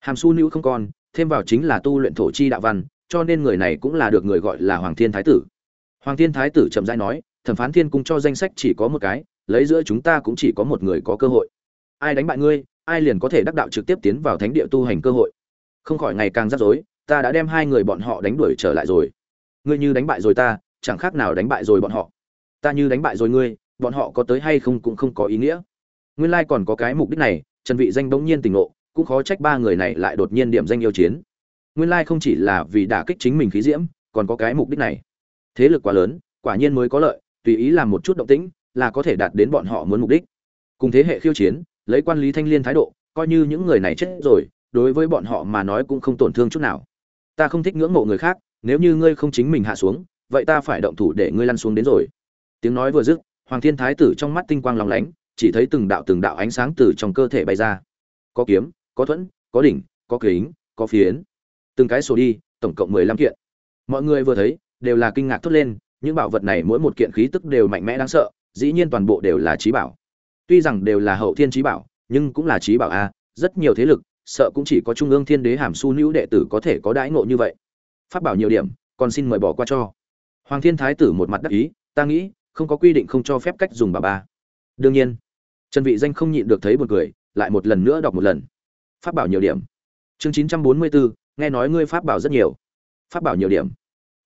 Hàm su nữ không còn, thêm vào chính là tu luyện thổ chi đạo văn, cho nên người này cũng là được người gọi là hoàng thiên thái tử. Hoàng thiên thái tử chậm rãi nói, thẩm phán thiên cung cho danh sách chỉ có một cái, lấy giữa chúng ta cũng chỉ có một người có cơ hội. Ai đánh bại ngươi, ai liền có thể đắc đạo trực tiếp tiến vào thánh địa tu hành cơ hội. Không khỏi ngày càng rắc rối ta đã đem hai người bọn họ đánh đuổi trở lại rồi. Ngươi như đánh bại rồi ta, chẳng khác nào đánh bại rồi bọn họ. Ta như đánh bại rồi ngươi, bọn họ có tới hay không cũng không có ý nghĩa. Nguyên lai còn có cái mục đích này, trần vị danh bỗng nhiên tỉnh ngộ, cũng khó trách ba người này lại đột nhiên điểm danh yêu chiến. Nguyên lai không chỉ là vì đả kích chính mình khí diễm, còn có cái mục đích này. Thế lực quá lớn, quả nhiên mới có lợi, tùy ý làm một chút động tĩnh, là có thể đạt đến bọn họ muốn mục đích. Cùng thế hệ khiêu chiến, lấy quan lý thanh liên thái độ, coi như những người này chết rồi, đối với bọn họ mà nói cũng không tổn thương chút nào ta không thích ngưỡng mộ người khác, nếu như ngươi không chính mình hạ xuống, vậy ta phải động thủ để ngươi lăn xuống đến rồi. Tiếng nói vừa dứt, hoàng thiên thái tử trong mắt tinh quang lóng lánh, chỉ thấy từng đạo từng đạo ánh sáng từ trong cơ thể bay ra. Có kiếm, có thuẫn, có đỉnh, có kính, có phiến. Từng cái sổ đi, tổng cộng mười lăm kiện. Mọi người vừa thấy, đều là kinh ngạc thốt lên, những bảo vật này mỗi một kiện khí tức đều mạnh mẽ đáng sợ, dĩ nhiên toàn bộ đều là trí bảo. Tuy rằng đều là hậu thiên trí bảo, nhưng cũng là trí bảo a, rất nhiều thế lực sợ cũng chỉ có trung ương thiên đế hàm su nữ đệ tử có thể có đãi ngộ như vậy. Phát bảo nhiều điểm còn xin mời bỏ qua cho. Hoàng thiên thái tử một mặt đắc ý ta nghĩ không có quy định không cho phép cách dùng bà ba. Đương nhiên trần vị danh không nhịn được thấy một cười lại một lần nữa đọc một lần. Pháp bảo nhiều điểm. Chương 944, nghe nói ngươi pháp bảo rất nhiều. Pháp bảo nhiều điểm.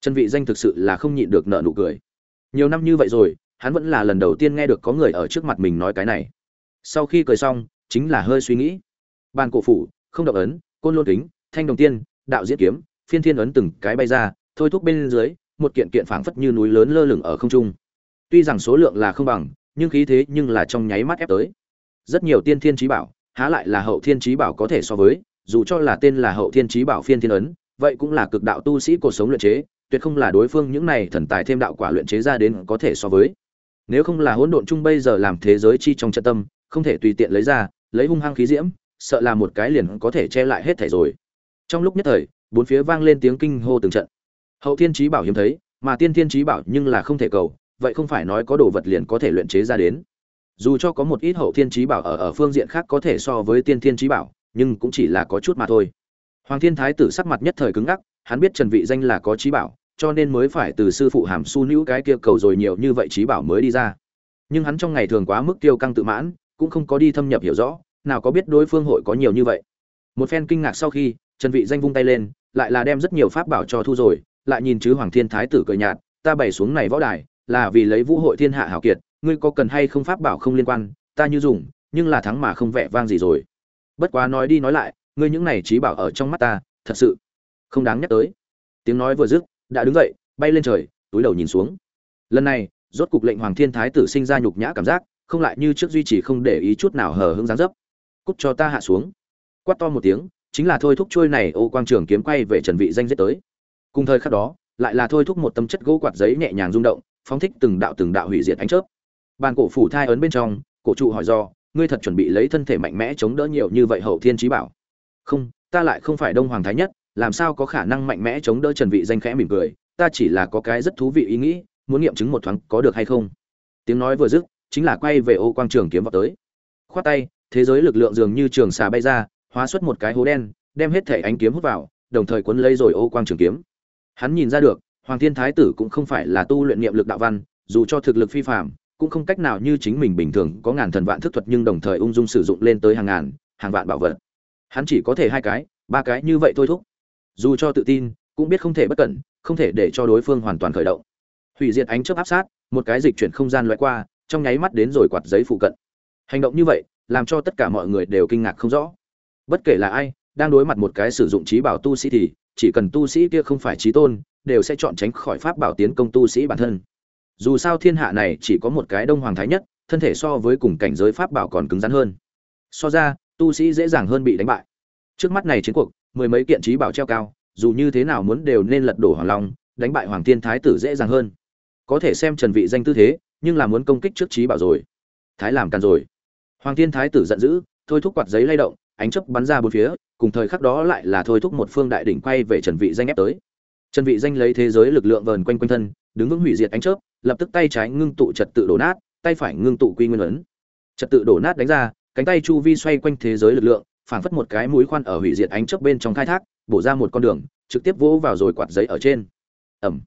Trần vị danh thực sự là không nhịn được nợ nụ cười. Nhiều năm như vậy rồi hắn vẫn là lần đầu tiên nghe được có người ở trước mặt mình nói cái này. Sau khi cười xong chính là hơi suy nghĩ bàn cổ phủ, không động ấn, côn lôn kính, thanh đồng tiên, đạo diễn kiếm, phiên thiên ấn từng cái bay ra, thôi thúc bên dưới, một kiện kiện phảng phất như núi lớn lơ lửng ở không trung. Tuy rằng số lượng là không bằng, nhưng khí thế nhưng là trong nháy mắt ép tới. Rất nhiều tiên thiên trí bảo, há lại là hậu thiên trí bảo có thể so với, dù cho là tên là hậu thiên trí bảo phiên thiên ấn, vậy cũng là cực đạo tu sĩ cuộc sống luyện chế, tuyệt không là đối phương những này thần tài thêm đạo quả luyện chế ra đến có thể so với. Nếu không là hỗn độn chung bây giờ làm thế giới chi trong trận tâm, không thể tùy tiện lấy ra, lấy hung hăng khí diễm sợ là một cái liền có thể che lại hết thể rồi. Trong lúc nhất thời, bốn phía vang lên tiếng kinh hô từng trận. Hậu thiên trí bảo hiếm thấy, mà tiên thiên trí bảo nhưng là không thể cầu, vậy không phải nói có đồ vật liền có thể luyện chế ra đến. Dù cho có một ít hậu thiên trí bảo ở ở phương diện khác có thể so với tiên thiên trí bảo, nhưng cũng chỉ là có chút mà thôi. Hoàng thiên thái tử sắc mặt nhất thời cứng ngắc, hắn biết trần vị danh là có trí bảo, cho nên mới phải từ sư phụ hàm su Nữu cái kia cầu rồi nhiều như vậy trí bảo mới đi ra. Nhưng hắn trong ngày thường quá mức tiêu căng tự mãn, cũng không có đi thâm nhập hiểu rõ nào có biết đối phương hội có nhiều như vậy. Một phen kinh ngạc sau khi, trần vị danh vung tay lên, lại là đem rất nhiều pháp bảo cho thu rồi, lại nhìn chứ hoàng thiên thái tử cười nhạt, ta bày xuống này võ đài, là vì lấy vũ hội thiên hạ hảo kiệt, ngươi có cần hay không pháp bảo không liên quan, ta như dùng, nhưng là thắng mà không vẻ vang gì rồi. Bất quá nói đi nói lại, ngươi những này trí bảo ở trong mắt ta, thật sự không đáng nhắc tới. Tiếng nói vừa dứt, đã đứng dậy, bay lên trời, túi đầu nhìn xuống. Lần này, rốt cục lệnh hoàng thiên thái tử sinh ra nhục nhã cảm giác, không lại như trước duy trì không để ý chút nào hờ hững dáng dấp cút cho ta hạ xuống. Quát to một tiếng, chính là thôi thúc trôi này ô quang trường kiếm quay về trần vị danh giết tới. Cùng thời khắc đó, lại là thôi thúc một tấm chất gỗ quạt giấy nhẹ nhàng rung động, phóng thích từng đạo từng đạo hủy diệt ánh chớp. Bàn cổ phủ thai ấn bên trong, cổ trụ hỏi do, ngươi thật chuẩn bị lấy thân thể mạnh mẽ chống đỡ nhiều như vậy hậu thiên trí bảo? Không, ta lại không phải đông hoàng thái nhất, làm sao có khả năng mạnh mẽ chống đỡ trần vị danh khẽ mỉm cười? Ta chỉ là có cái rất thú vị ý nghĩ, muốn nghiệm chứng một thoáng có được hay không. Tiếng nói vừa dứt, chính là quay về ô quang trường kiếm vào tới. Khoát tay thế giới lực lượng dường như trường xà bay ra, hóa xuất một cái hố đen, đem hết thể ánh kiếm hút vào, đồng thời cuốn lấy rồi ô quang trường kiếm. Hắn nhìn ra được, hoàng thiên thái tử cũng không phải là tu luyện niệm lực đạo văn, dù cho thực lực phi phàm, cũng không cách nào như chính mình bình thường có ngàn thần vạn thức thuật nhưng đồng thời ung dung sử dụng lên tới hàng ngàn, hàng vạn bảo vật. Hắn chỉ có thể hai cái, ba cái như vậy thôi thúc. Dù cho tự tin, cũng biết không thể bất cẩn, không thể để cho đối phương hoàn toàn khởi động. Hủy diệt ánh chớp áp sát, một cái dịch chuyển không gian loại qua, trong nháy mắt đến rồi quạt giấy phụ cận. Hành động như vậy làm cho tất cả mọi người đều kinh ngạc không rõ. Bất kể là ai, đang đối mặt một cái sử dụng trí bảo tu sĩ thì, chỉ cần tu sĩ kia không phải trí tôn, đều sẽ chọn tránh khỏi pháp bảo tiến công tu sĩ bản thân. Dù sao thiên hạ này chỉ có một cái đông hoàng thái nhất, thân thể so với cùng cảnh giới pháp bảo còn cứng rắn hơn. So ra, tu sĩ dễ dàng hơn bị đánh bại. Trước mắt này chiến cuộc, mười mấy kiện trí bảo treo cao, dù như thế nào muốn đều nên lật đổ hoàng long, đánh bại hoàng thiên thái tử dễ dàng hơn. Có thể xem trần vị danh tư thế, nhưng là muốn công kích trước trí bảo rồi. Thái làm càn rồi hoàng thiên thái tử giận dữ, thôi thúc quạt giấy lay động, ánh chớp bắn ra bốn phía, cùng thời khắc đó lại là thôi thúc một phương đại đỉnh quay về trần vị danh ép tới. Trần vị danh lấy thế giới lực lượng vờn quanh quanh thân, đứng vững hủy diệt ánh chớp, lập tức tay trái ngưng tụ trật tự đổ nát, tay phải ngưng tụ quy nguyên ấn. Trật tự đổ nát đánh ra, cánh tay chu vi xoay quanh thế giới lực lượng, phảng phất một cái mũi khoan ở hủy diệt ánh chớp bên trong khai thác, bổ ra một con đường, trực tiếp vỗ vào rồi quạt giấy ở trên. Ầm.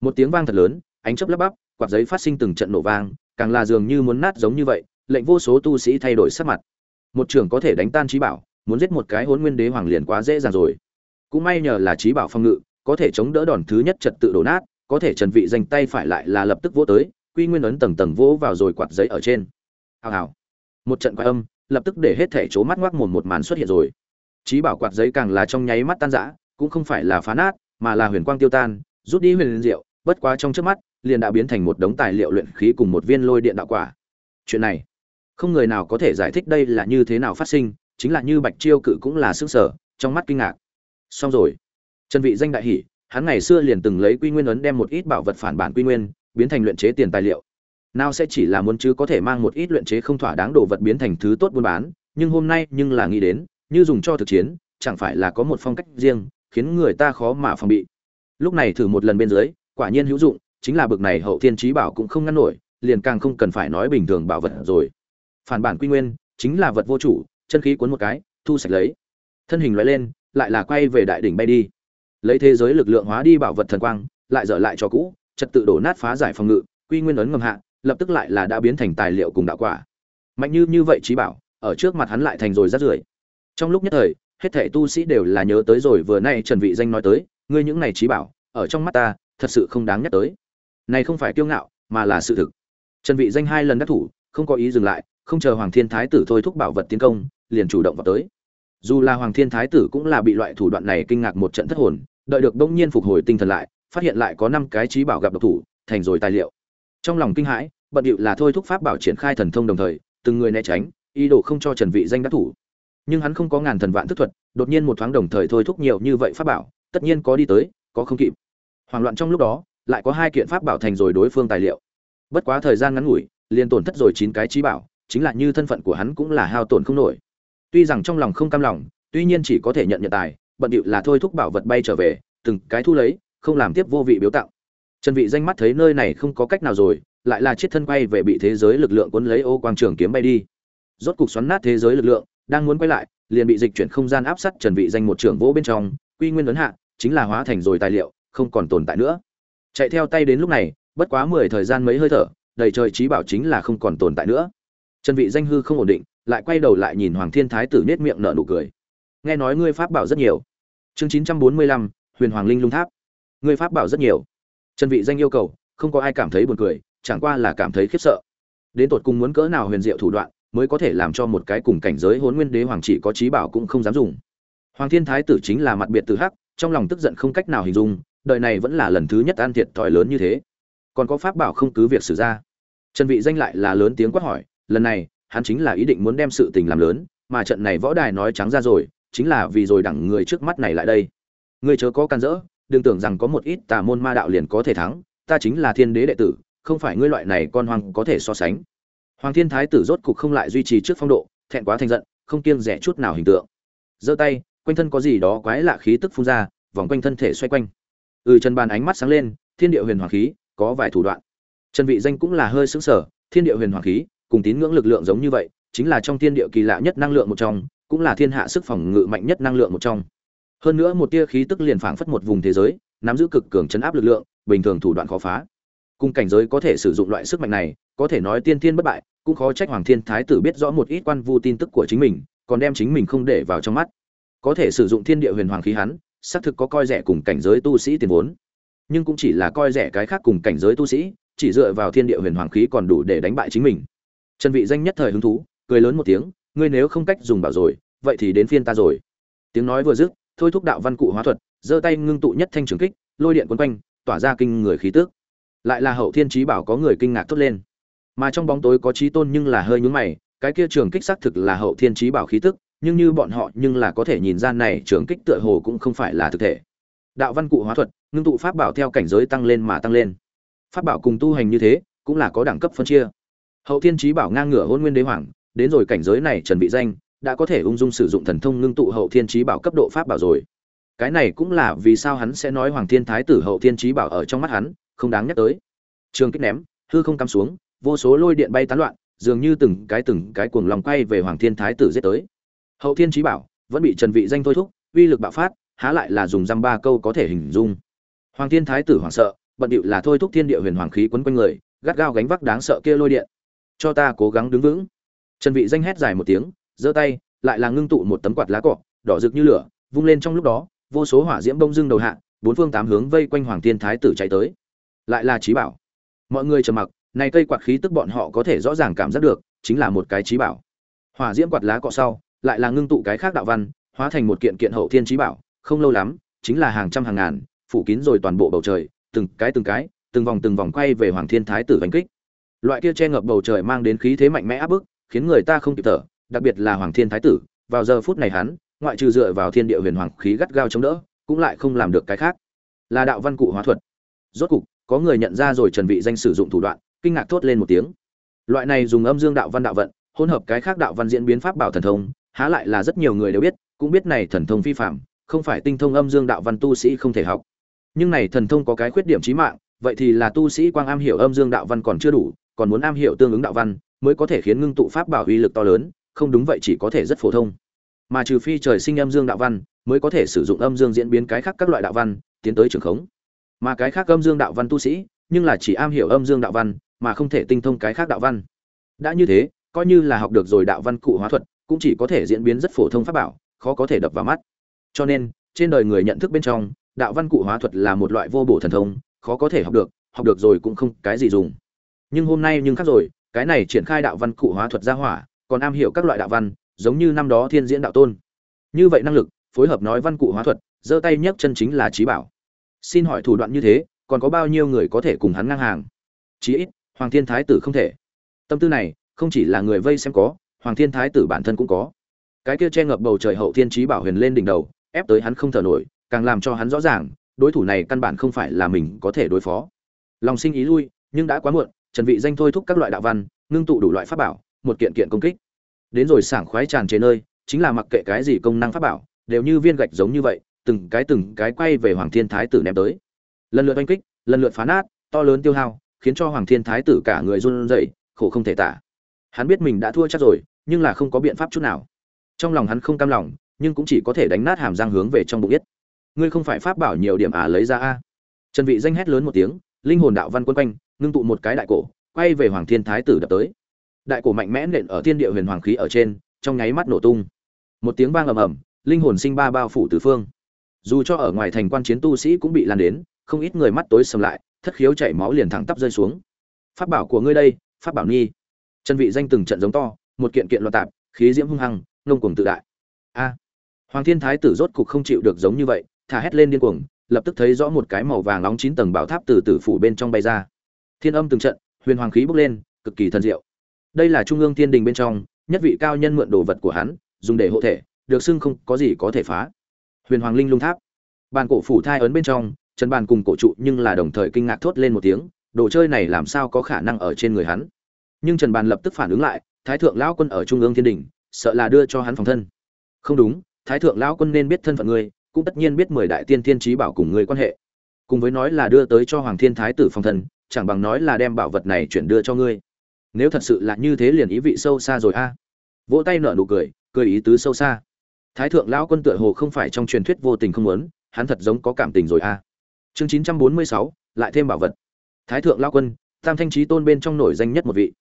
Một tiếng vang thật lớn, ánh chớp lấp bắp, quạt giấy phát sinh từng trận nổ vang, càng là dường như muốn nát giống như vậy lệnh vô số tu sĩ thay đổi sắc mặt. Một trưởng có thể đánh tan trí bảo, muốn giết một cái hôn nguyên đế hoàng liền quá dễ dàng rồi. Cũng may nhờ là trí bảo phong ngự, có thể chống đỡ đòn thứ nhất trật tự đổ nát, có thể trần vị danh tay phải lại là lập tức vỗ tới, quy nguyên ấn tầng tầng vỗ vào rồi quạt giấy ở trên. Hào hào. Một trận quái âm, lập tức để hết thể chố mắt ngoác mồm một màn xuất hiện rồi. Trí bảo quạt giấy càng là trong nháy mắt tan rã, cũng không phải là phá nát, mà là huyền quang tiêu tan, rút đi huyền diệu, bất quá trong trước mắt, liền đã biến thành một đống tài liệu luyện khí cùng một viên lôi điện đạo quả. Chuyện này không người nào có thể giải thích đây là như thế nào phát sinh, chính là như bạch chiêu cự cũng là sức sở, trong mắt kinh ngạc. Xong rồi. Trần vị danh đại hỉ, hắn ngày xưa liền từng lấy quy nguyên ấn đem một ít bảo vật phản bản quy nguyên, biến thành luyện chế tiền tài liệu. Nào sẽ chỉ là muốn chứ có thể mang một ít luyện chế không thỏa đáng đồ vật biến thành thứ tốt buôn bán, nhưng hôm nay nhưng là nghĩ đến, như dùng cho thực chiến, chẳng phải là có một phong cách riêng, khiến người ta khó mà phòng bị. Lúc này thử một lần bên dưới, quả nhiên hữu dụng, chính là bực này hậu thiên trí bảo cũng không ngăn nổi, liền càng không cần phải nói bình thường bảo vật rồi phản bản quy nguyên, chính là vật vô chủ, chân khí cuốn một cái, thu sạch lấy. Thân hình loại lên, lại là quay về đại đỉnh bay đi. Lấy thế giới lực lượng hóa đi bảo vật thần quang, lại dở lại cho cũ, trật tự đổ nát phá giải phòng ngự, quy nguyên ấn ngầm hạ, lập tức lại là đã biến thành tài liệu cùng đạo quả. Mạnh như như vậy trí bảo, ở trước mặt hắn lại thành rồi rát rưởi. Trong lúc nhất thời, hết thảy tu sĩ đều là nhớ tới rồi vừa nay trần vị danh nói tới, ngươi những này trí bảo, ở trong mắt ta, thật sự không đáng nhắc tới. Này không phải kiêu ngạo, mà là sự thực. Trần vị danh hai lần đắc thủ, không có ý dừng lại không chờ hoàng thiên thái tử thôi thúc bảo vật tiến công, liền chủ động vào tới. Dù là hoàng thiên thái tử cũng là bị loại thủ đoạn này kinh ngạc một trận thất hồn, đợi được bỗng nhiên phục hồi tinh thần lại, phát hiện lại có năm cái trí bảo gặp độc thủ, thành rồi tài liệu. Trong lòng kinh hãi, bận điệu là thôi thúc pháp bảo triển khai thần thông đồng thời, từng người né tránh, ý đồ không cho trần vị danh đắc thủ. Nhưng hắn không có ngàn thần vạn thức thuật, đột nhiên một thoáng đồng thời thôi thúc nhiều như vậy pháp bảo, tất nhiên có đi tới, có không kịp. Hoảng loạn trong lúc đó, lại có hai kiện pháp bảo thành rồi đối phương tài liệu. Bất quá thời gian ngắn ngủi, liền tổn thất rồi chín cái trí bảo chính là như thân phận của hắn cũng là hao tổn không nổi. Tuy rằng trong lòng không cam lòng, tuy nhiên chỉ có thể nhận nhận tài, bận điệu là thôi thúc bảo vật bay trở về, từng cái thu lấy, không làm tiếp vô vị biếu tặng. Trần vị danh mắt thấy nơi này không có cách nào rồi, lại là chiếc thân quay về bị thế giới lực lượng cuốn lấy ô quang trường kiếm bay đi. Rốt cục xoắn nát thế giới lực lượng, đang muốn quay lại, liền bị dịch chuyển không gian áp sát trần vị danh một trường vỗ bên trong, quy nguyên lớn hạ, chính là hóa thành rồi tài liệu, không còn tồn tại nữa. Chạy theo tay đến lúc này, bất quá mười thời gian mấy hơi thở, đầy trời trí bảo chính là không còn tồn tại nữa trần vị danh hư không ổn định lại quay đầu lại nhìn hoàng thiên thái tử nết miệng nở nụ cười. Nghe nói ngươi pháp bảo rất nhiều. Chương 945, huyền hoàng linh lung tháp. Ngươi pháp bảo rất nhiều. Trần vị danh yêu cầu không có ai cảm thấy buồn cười chẳng qua là cảm thấy khiếp sợ. Đến tột cùng muốn cỡ nào huyền diệu thủ đoạn mới có thể làm cho một cái cùng cảnh giới hôn nguyên đế hoàng chỉ có trí bảo cũng không dám dùng. Hoàng thiên thái tử chính là mặt biệt tử hắc trong lòng tức giận không cách nào hình dung đời này vẫn là lần thứ nhất ăn thiệt thòi lớn như thế. Còn có pháp bảo không cứ việc xử ra. Trần vị danh lại là lớn tiếng quát hỏi lần này, hắn chính là ý định muốn đem sự tình làm lớn, mà trận này võ đài nói trắng ra rồi, chính là vì rồi đẳng người trước mắt này lại đây. Ngươi chớ có can dỡ, đừng tưởng rằng có một ít tà môn ma đạo liền có thể thắng, ta chính là thiên đế đệ tử, không phải ngươi loại này con hoàng có thể so sánh. Hoàng thiên thái tử rốt cục không lại duy trì trước phong độ, thẹn quá thành giận, không kiêng rẻ chút nào hình tượng. Giơ tay, quanh thân có gì đó quái lạ khí tức phun ra, vòng quanh thân thể xoay quanh. Ừ trần bàn ánh mắt sáng lên, thiên địa huyền hoàng khí, có vài thủ đoạn. Trần vị danh cũng là hơi sững sờ, thiên địa huyền hoàng khí cùng tín ngưỡng lực lượng giống như vậy, chính là trong thiên địa kỳ lạ nhất năng lượng một trong, cũng là thiên hạ sức phòng ngự mạnh nhất năng lượng một trong. Hơn nữa một tia khí tức liền phảng phất một vùng thế giới, nắm giữ cực cường chấn áp lực lượng, bình thường thủ đoạn khó phá. Cùng cảnh giới có thể sử dụng loại sức mạnh này, có thể nói tiên thiên bất bại, cũng khó trách hoàng thiên thái tử biết rõ một ít quan vu tin tức của chính mình, còn đem chính mình không để vào trong mắt. Có thể sử dụng thiên địa huyền hoàng khí hắn, xác thực có coi rẻ cùng cảnh giới tu sĩ tiền vốn. Nhưng cũng chỉ là coi rẻ cái khác cùng cảnh giới tu sĩ, chỉ dựa vào thiên địa huyền hoàng khí còn đủ để đánh bại chính mình trần vị danh nhất thời hứng thú, cười lớn một tiếng, ngươi nếu không cách dùng bảo rồi, vậy thì đến phiên ta rồi. Tiếng nói vừa dứt, thôi thúc đạo văn cụ hóa thuật, giơ tay ngưng tụ nhất thanh trường kích, lôi điện quấn quanh, tỏa ra kinh người khí tức. Lại là hậu thiên trí bảo có người kinh ngạc thốt lên. Mà trong bóng tối có trí tôn nhưng là hơi nhướng mày, cái kia trường kích xác thực là hậu thiên trí bảo khí tức, nhưng như bọn họ nhưng là có thể nhìn ra này trường kích tựa hồ cũng không phải là thực thể. Đạo văn cụ hóa thuật, ngưng tụ pháp bảo theo cảnh giới tăng lên mà tăng lên. Pháp bảo cùng tu hành như thế, cũng là có đẳng cấp phân chia hậu thiên trí bảo ngang ngửa hôn nguyên đế hoàng, đến rồi cảnh giới này trần vị danh, đã có thể ung dung sử dụng thần thông ngưng tụ hậu thiên trí bảo cấp độ pháp bảo rồi. Cái này cũng là vì sao hắn sẽ nói hoàng thiên thái tử hậu thiên trí bảo ở trong mắt hắn, không đáng nhắc tới. Trường kích ném, hư không cắm xuống, vô số lôi điện bay tán loạn, dường như từng cái từng cái cuồng lòng quay về hoàng thiên thái tử giết tới. Hậu thiên trí bảo vẫn bị trần vị danh thôi thúc, uy lực bạo phát, há lại là dùng dăm ba câu có thể hình dung. Hoàng thiên thái tử hoảng sợ, bận điệu là thôi thúc thiên địa huyền hoàng khí quấn quanh người, gắt gao gánh vác đáng sợ kia lôi điện cho ta cố gắng đứng vững. Trần vị danh hét dài một tiếng, giơ tay, lại là ngưng tụ một tấm quạt lá cọ, đỏ rực như lửa, vung lên trong lúc đó, vô số hỏa diễm bông dưng đầu hạ, bốn phương tám hướng vây quanh hoàng thiên thái tử chạy tới. Lại là trí bảo. Mọi người trầm mặc, này cây quạt khí tức bọn họ có thể rõ ràng cảm giác được, chính là một cái trí bảo. Hỏa diễm quạt lá cọ sau, lại là ngưng tụ cái khác đạo văn, hóa thành một kiện kiện hậu thiên trí bảo, không lâu lắm, chính là hàng trăm hàng ngàn, phủ kín rồi toàn bộ bầu trời, từng cái từng cái, từng vòng từng vòng quay về hoàng thiên thái tử đánh kích loại kia che ngập bầu trời mang đến khí thế mạnh mẽ áp bức, khiến người ta không kịp thở, đặc biệt là hoàng thiên thái tử, vào giờ phút này hắn, ngoại trừ dựa vào thiên địa huyền hoàng khí gắt gao chống đỡ, cũng lại không làm được cái khác. Là đạo văn cụ hóa thuật. Rốt cục, có người nhận ra rồi trần vị danh sử dụng thủ đoạn, kinh ngạc thốt lên một tiếng. Loại này dùng âm dương đạo văn đạo vận, hỗn hợp cái khác đạo văn diễn biến pháp bảo thần thông, há lại là rất nhiều người đều biết, cũng biết này thần thông phi phạm không phải tinh thông âm dương đạo văn tu sĩ không thể học. Nhưng này thần thông có cái khuyết điểm chí mạng, vậy thì là tu sĩ quang am hiểu âm dương đạo văn còn chưa đủ còn muốn am hiểu tương ứng đạo văn, mới có thể khiến ngưng tụ pháp bảo uy lực to lớn, không đúng vậy chỉ có thể rất phổ thông. Mà trừ phi trời sinh âm dương đạo văn, mới có thể sử dụng âm dương diễn biến cái khác các loại đạo văn, tiến tới trường khống. Mà cái khác âm dương đạo văn tu sĩ, nhưng là chỉ am hiểu âm dương đạo văn, mà không thể tinh thông cái khác đạo văn. Đã như thế, coi như là học được rồi đạo văn cụ hóa thuật, cũng chỉ có thể diễn biến rất phổ thông pháp bảo, khó có thể đập vào mắt. Cho nên, trên đời người nhận thức bên trong, đạo văn cụ hóa thuật là một loại vô bổ thần thông, khó có thể học được học được rồi cũng không cái gì dùng nhưng hôm nay nhưng khác rồi, cái này triển khai đạo văn cụ hóa thuật gia hỏa, còn am hiểu các loại đạo văn, giống như năm đó thiên diễn đạo tôn. Như vậy năng lực, phối hợp nói văn cụ hóa thuật, giơ tay nhấc chân chính là trí bảo. Xin hỏi thủ đoạn như thế, còn có bao nhiêu người có thể cùng hắn ngang hàng? Chí ít, hoàng thiên thái tử không thể. Tâm tư này, không chỉ là người vây xem có, hoàng thiên thái tử bản thân cũng có. Cái kia che ngập bầu trời hậu thiên trí bảo huyền lên đỉnh đầu, ép tới hắn không thở nổi, càng làm cho hắn rõ ràng, đối thủ này căn bản không phải là mình có thể đối phó. Lòng sinh ý lui, nhưng đã quá muộn trần vị danh thôi thúc các loại đạo văn, ngưng tụ đủ loại pháp bảo, một kiện kiện công kích. Đến rồi sảng khoái tràn chế nơi, chính là mặc kệ cái gì công năng pháp bảo, đều như viên gạch giống như vậy, từng cái từng cái quay về hoàng thiên thái tử ném tới. Lần lượt oanh kích, lần lượt phá nát, to lớn tiêu hao, khiến cho hoàng thiên thái tử cả người run rẩy, khổ không thể tả. Hắn biết mình đã thua chắc rồi, nhưng là không có biện pháp chút nào. Trong lòng hắn không cam lòng, nhưng cũng chỉ có thể đánh nát hàm răng hướng về trong bụng biết. ngươi không phải pháp bảo nhiều điểm à lấy ra a? Trần vị danh hét lớn một tiếng, linh hồn đạo văn quân quanh ngưng tụ một cái đại cổ, quay về hoàng thiên thái tử đập tới. Đại cổ mạnh mẽ nện ở thiên địa huyền hoàng khí ở trên, trong nháy mắt nổ tung. Một tiếng vang ầm ầm, linh hồn sinh ba bao phủ tứ phương. Dù cho ở ngoài thành quan chiến tu sĩ cũng bị lan đến, không ít người mắt tối sầm lại, thất khiếu chảy máu liền thẳng tắp rơi xuống. Pháp bảo của ngươi đây, pháp bảo nhi. Chân vị danh từng trận giống to, một kiện kiện loạn tạp, khí diễm hung hăng, ngông cuồng tự đại. A. À. Hoàng thiên thái tử rốt cục không chịu được giống như vậy, thả hét lên điên cuồng, lập tức thấy rõ một cái màu vàng nóng chín tầng bảo tháp từ tử phủ bên trong bay ra thiên âm từng trận, huyền hoàng khí bốc lên, cực kỳ thần diệu. Đây là trung ương thiên đình bên trong, nhất vị cao nhân mượn đồ vật của hắn, dùng để hộ thể, được xưng không có gì có thể phá. Huyền hoàng linh lung tháp. Bàn cổ phủ thai ấn bên trong, trần bàn cùng cổ trụ nhưng là đồng thời kinh ngạc thốt lên một tiếng, đồ chơi này làm sao có khả năng ở trên người hắn? Nhưng trần bàn lập tức phản ứng lại, thái thượng lão quân ở trung ương thiên đình, sợ là đưa cho hắn phòng thân. Không đúng, thái thượng lão quân nên biết thân phận ngươi, cũng tất nhiên biết mười đại tiên thiên trí bảo cùng ngươi quan hệ. Cùng với nói là đưa tới cho hoàng thiên thái tử phòng thân chẳng bằng nói là đem bảo vật này chuyển đưa cho ngươi. Nếu thật sự là như thế liền ý vị sâu xa rồi a. Vỗ tay nở nụ cười cười ý tứ sâu xa. Thái thượng lão quân tựa hồ không phải trong truyền thuyết vô tình không muốn, hắn thật giống có cảm tình rồi a. Chương chín trăm bốn mươi sáu, lại thêm bảo vật. Thái thượng lão quân, tam thanh trí tôn bên trong nổi danh nhất một vị.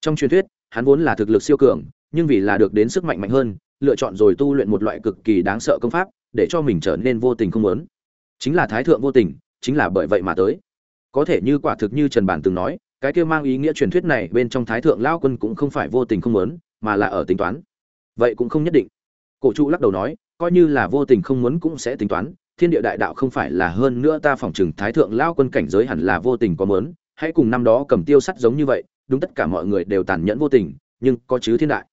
Trong truyền thuyết, hắn vốn là thực lực siêu cường, nhưng vì là được đến sức mạnh mạnh hơn, lựa chọn rồi tu luyện một loại cực kỳ đáng sợ công pháp, để cho mình trở nên vô tình không muốn. Chính là thái thượng vô tình, chính là bởi vậy mà tới có thể như quả thực như trần bản từng nói, cái kia mang ý nghĩa truyền thuyết này bên trong thái thượng lao quân cũng không phải vô tình không muốn, mà là ở tính toán. Vậy cũng không nhất định. Cổ trụ lắc đầu nói, coi như là vô tình không muốn cũng sẽ tính toán, thiên địa đại đạo không phải là hơn nữa ta phỏng chừng thái thượng lao quân cảnh giới hẳn là vô tình có mớn hãy cùng năm đó cầm tiêu sắt giống như vậy, đúng tất cả mọi người đều tàn nhẫn vô tình, nhưng có chứ thiên đại.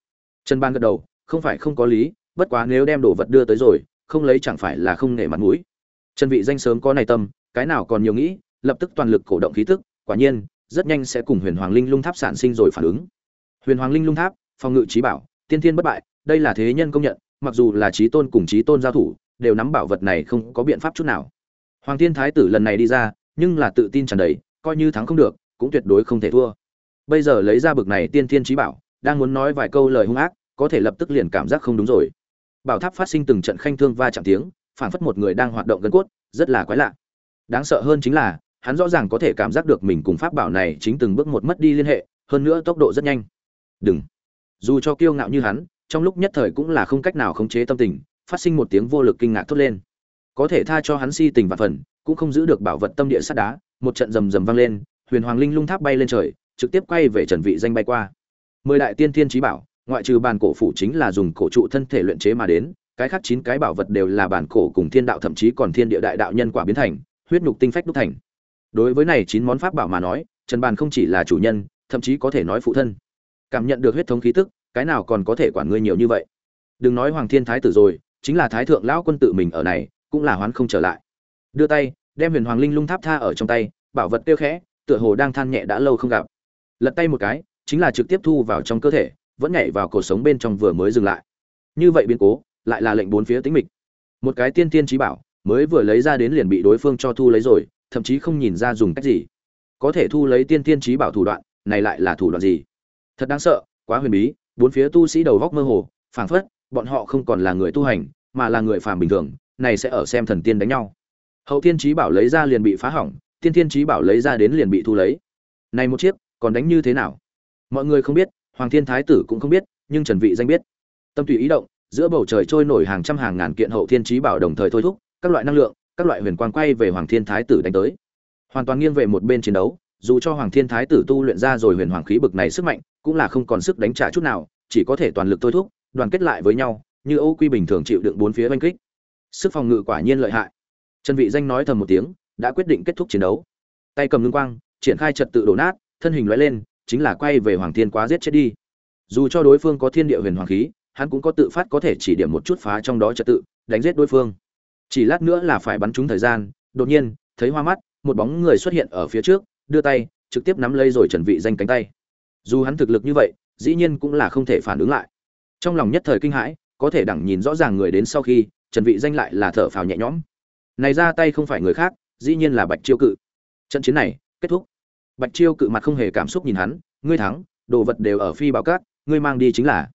Trần ban gật đầu, không phải không có lý, bất quá nếu đem đồ vật đưa tới rồi, không lấy chẳng phải là không nể mặt mũi. Trần vị danh sớm có này tâm, cái nào còn nhiều nghĩ lập tức toàn lực cổ động khí tức, quả nhiên, rất nhanh sẽ cùng huyền hoàng linh lung tháp sản sinh rồi phản ứng. Huyền hoàng linh lung tháp, phòng ngự trí bảo, tiên thiên bất bại, đây là thế nhân công nhận, mặc dù là trí tôn cùng trí tôn giao thủ, đều nắm bảo vật này không có biện pháp chút nào. Hoàng thiên thái tử lần này đi ra, nhưng là tự tin tràn đầy, coi như thắng không được, cũng tuyệt đối không thể thua. Bây giờ lấy ra bực này tiên thiên trí bảo, đang muốn nói vài câu lời hung ác, có thể lập tức liền cảm giác không đúng rồi. Bảo tháp phát sinh từng trận khanh thương va chạm tiếng phản phất một người đang hoạt động gần cốt, rất là quái lạ. Đáng sợ hơn chính là hắn rõ ràng có thể cảm giác được mình cùng pháp bảo này chính từng bước một mất đi liên hệ, hơn nữa tốc độ rất nhanh. Đừng. Dù cho kiêu ngạo như hắn, trong lúc nhất thời cũng là không cách nào khống chế tâm tình, phát sinh một tiếng vô lực kinh ngạc thốt lên. Có thể tha cho hắn si tình và phần, cũng không giữ được bảo vật tâm địa sắt đá, một trận rầm rầm vang lên, huyền hoàng linh lung tháp bay lên trời, trực tiếp quay về trần vị danh bay qua. Mười đại tiên thiên trí bảo, ngoại trừ bàn cổ phủ chính là dùng cổ trụ thân thể luyện chế mà đến, cái khác chín cái bảo vật đều là bản cổ cùng thiên đạo thậm chí còn thiên địa đại đạo nhân quả biến thành, huyết nhục tinh phách đúc thành đối với này chín món pháp bảo mà nói, trần bàn không chỉ là chủ nhân, thậm chí có thể nói phụ thân. Cảm nhận được huyết thống khí tức, cái nào còn có thể quản ngươi nhiều như vậy? Đừng nói hoàng thiên thái tử rồi, chính là thái thượng lão quân tự mình ở này, cũng là hoán không trở lại. Đưa tay, đem huyền hoàng linh lung tháp tha ở trong tay, bảo vật tiêu khẽ, tựa hồ đang than nhẹ đã lâu không gặp. Lật tay một cái, chính là trực tiếp thu vào trong cơ thể, vẫn nhảy vào cổ sống bên trong vừa mới dừng lại. Như vậy biến cố, lại là lệnh bốn phía tính mịch. Một cái tiên tiên trí bảo, mới vừa lấy ra đến liền bị đối phương cho thu lấy rồi thậm chí không nhìn ra dùng cách gì. Có thể thu lấy tiên tiên trí bảo thủ đoạn, này lại là thủ đoạn gì? Thật đáng sợ, quá huyền bí, bốn phía tu sĩ đầu góc mơ hồ, phảng phất, bọn họ không còn là người tu hành, mà là người phàm bình thường, này sẽ ở xem thần tiên đánh nhau. Hậu tiên trí bảo lấy ra liền bị phá hỏng, tiên tiên trí bảo lấy ra đến liền bị thu lấy. Này một chiếc, còn đánh như thế nào? Mọi người không biết, hoàng thiên thái tử cũng không biết, nhưng trần vị danh biết. Tâm tùy ý động, giữa bầu trời trôi nổi hàng trăm hàng ngàn kiện hậu thiên trí bảo đồng thời thôi thúc, các loại năng lượng các loại huyền quang quay về hoàng thiên thái tử đánh tới. Hoàn toàn nghiêng về một bên chiến đấu, dù cho hoàng thiên thái tử tu luyện ra rồi huyền hoàng khí bực này sức mạnh, cũng là không còn sức đánh trả chút nào, chỉ có thể toàn lực thôi thúc, đoàn kết lại với nhau, như ô quy bình thường chịu đựng bốn phía oanh kích. Sức phòng ngự quả nhiên lợi hại. Trần vị danh nói thầm một tiếng, đã quyết định kết thúc chiến đấu. Tay cầm ngưng quang, triển khai trật tự đổ nát, thân hình lóe lên, chính là quay về hoàng thiên quá giết chết đi. Dù cho đối phương có thiên địa huyền hoàng khí, hắn cũng có tự phát có thể chỉ điểm một chút phá trong đó trật tự, đánh giết đối phương chỉ lát nữa là phải bắn trúng thời gian, đột nhiên, thấy hoa mắt, một bóng người xuất hiện ở phía trước, đưa tay, trực tiếp nắm lấy rồi trần vị danh cánh tay. Dù hắn thực lực như vậy, dĩ nhiên cũng là không thể phản ứng lại. Trong lòng nhất thời kinh hãi, có thể đẳng nhìn rõ ràng người đến sau khi, trần vị danh lại là thở phào nhẹ nhõm. Này ra tay không phải người khác, dĩ nhiên là bạch chiêu cự. Trận chiến này, kết thúc. Bạch chiêu cự mặt không hề cảm xúc nhìn hắn, ngươi thắng, đồ vật đều ở phi bảo cát, ngươi mang đi chính là.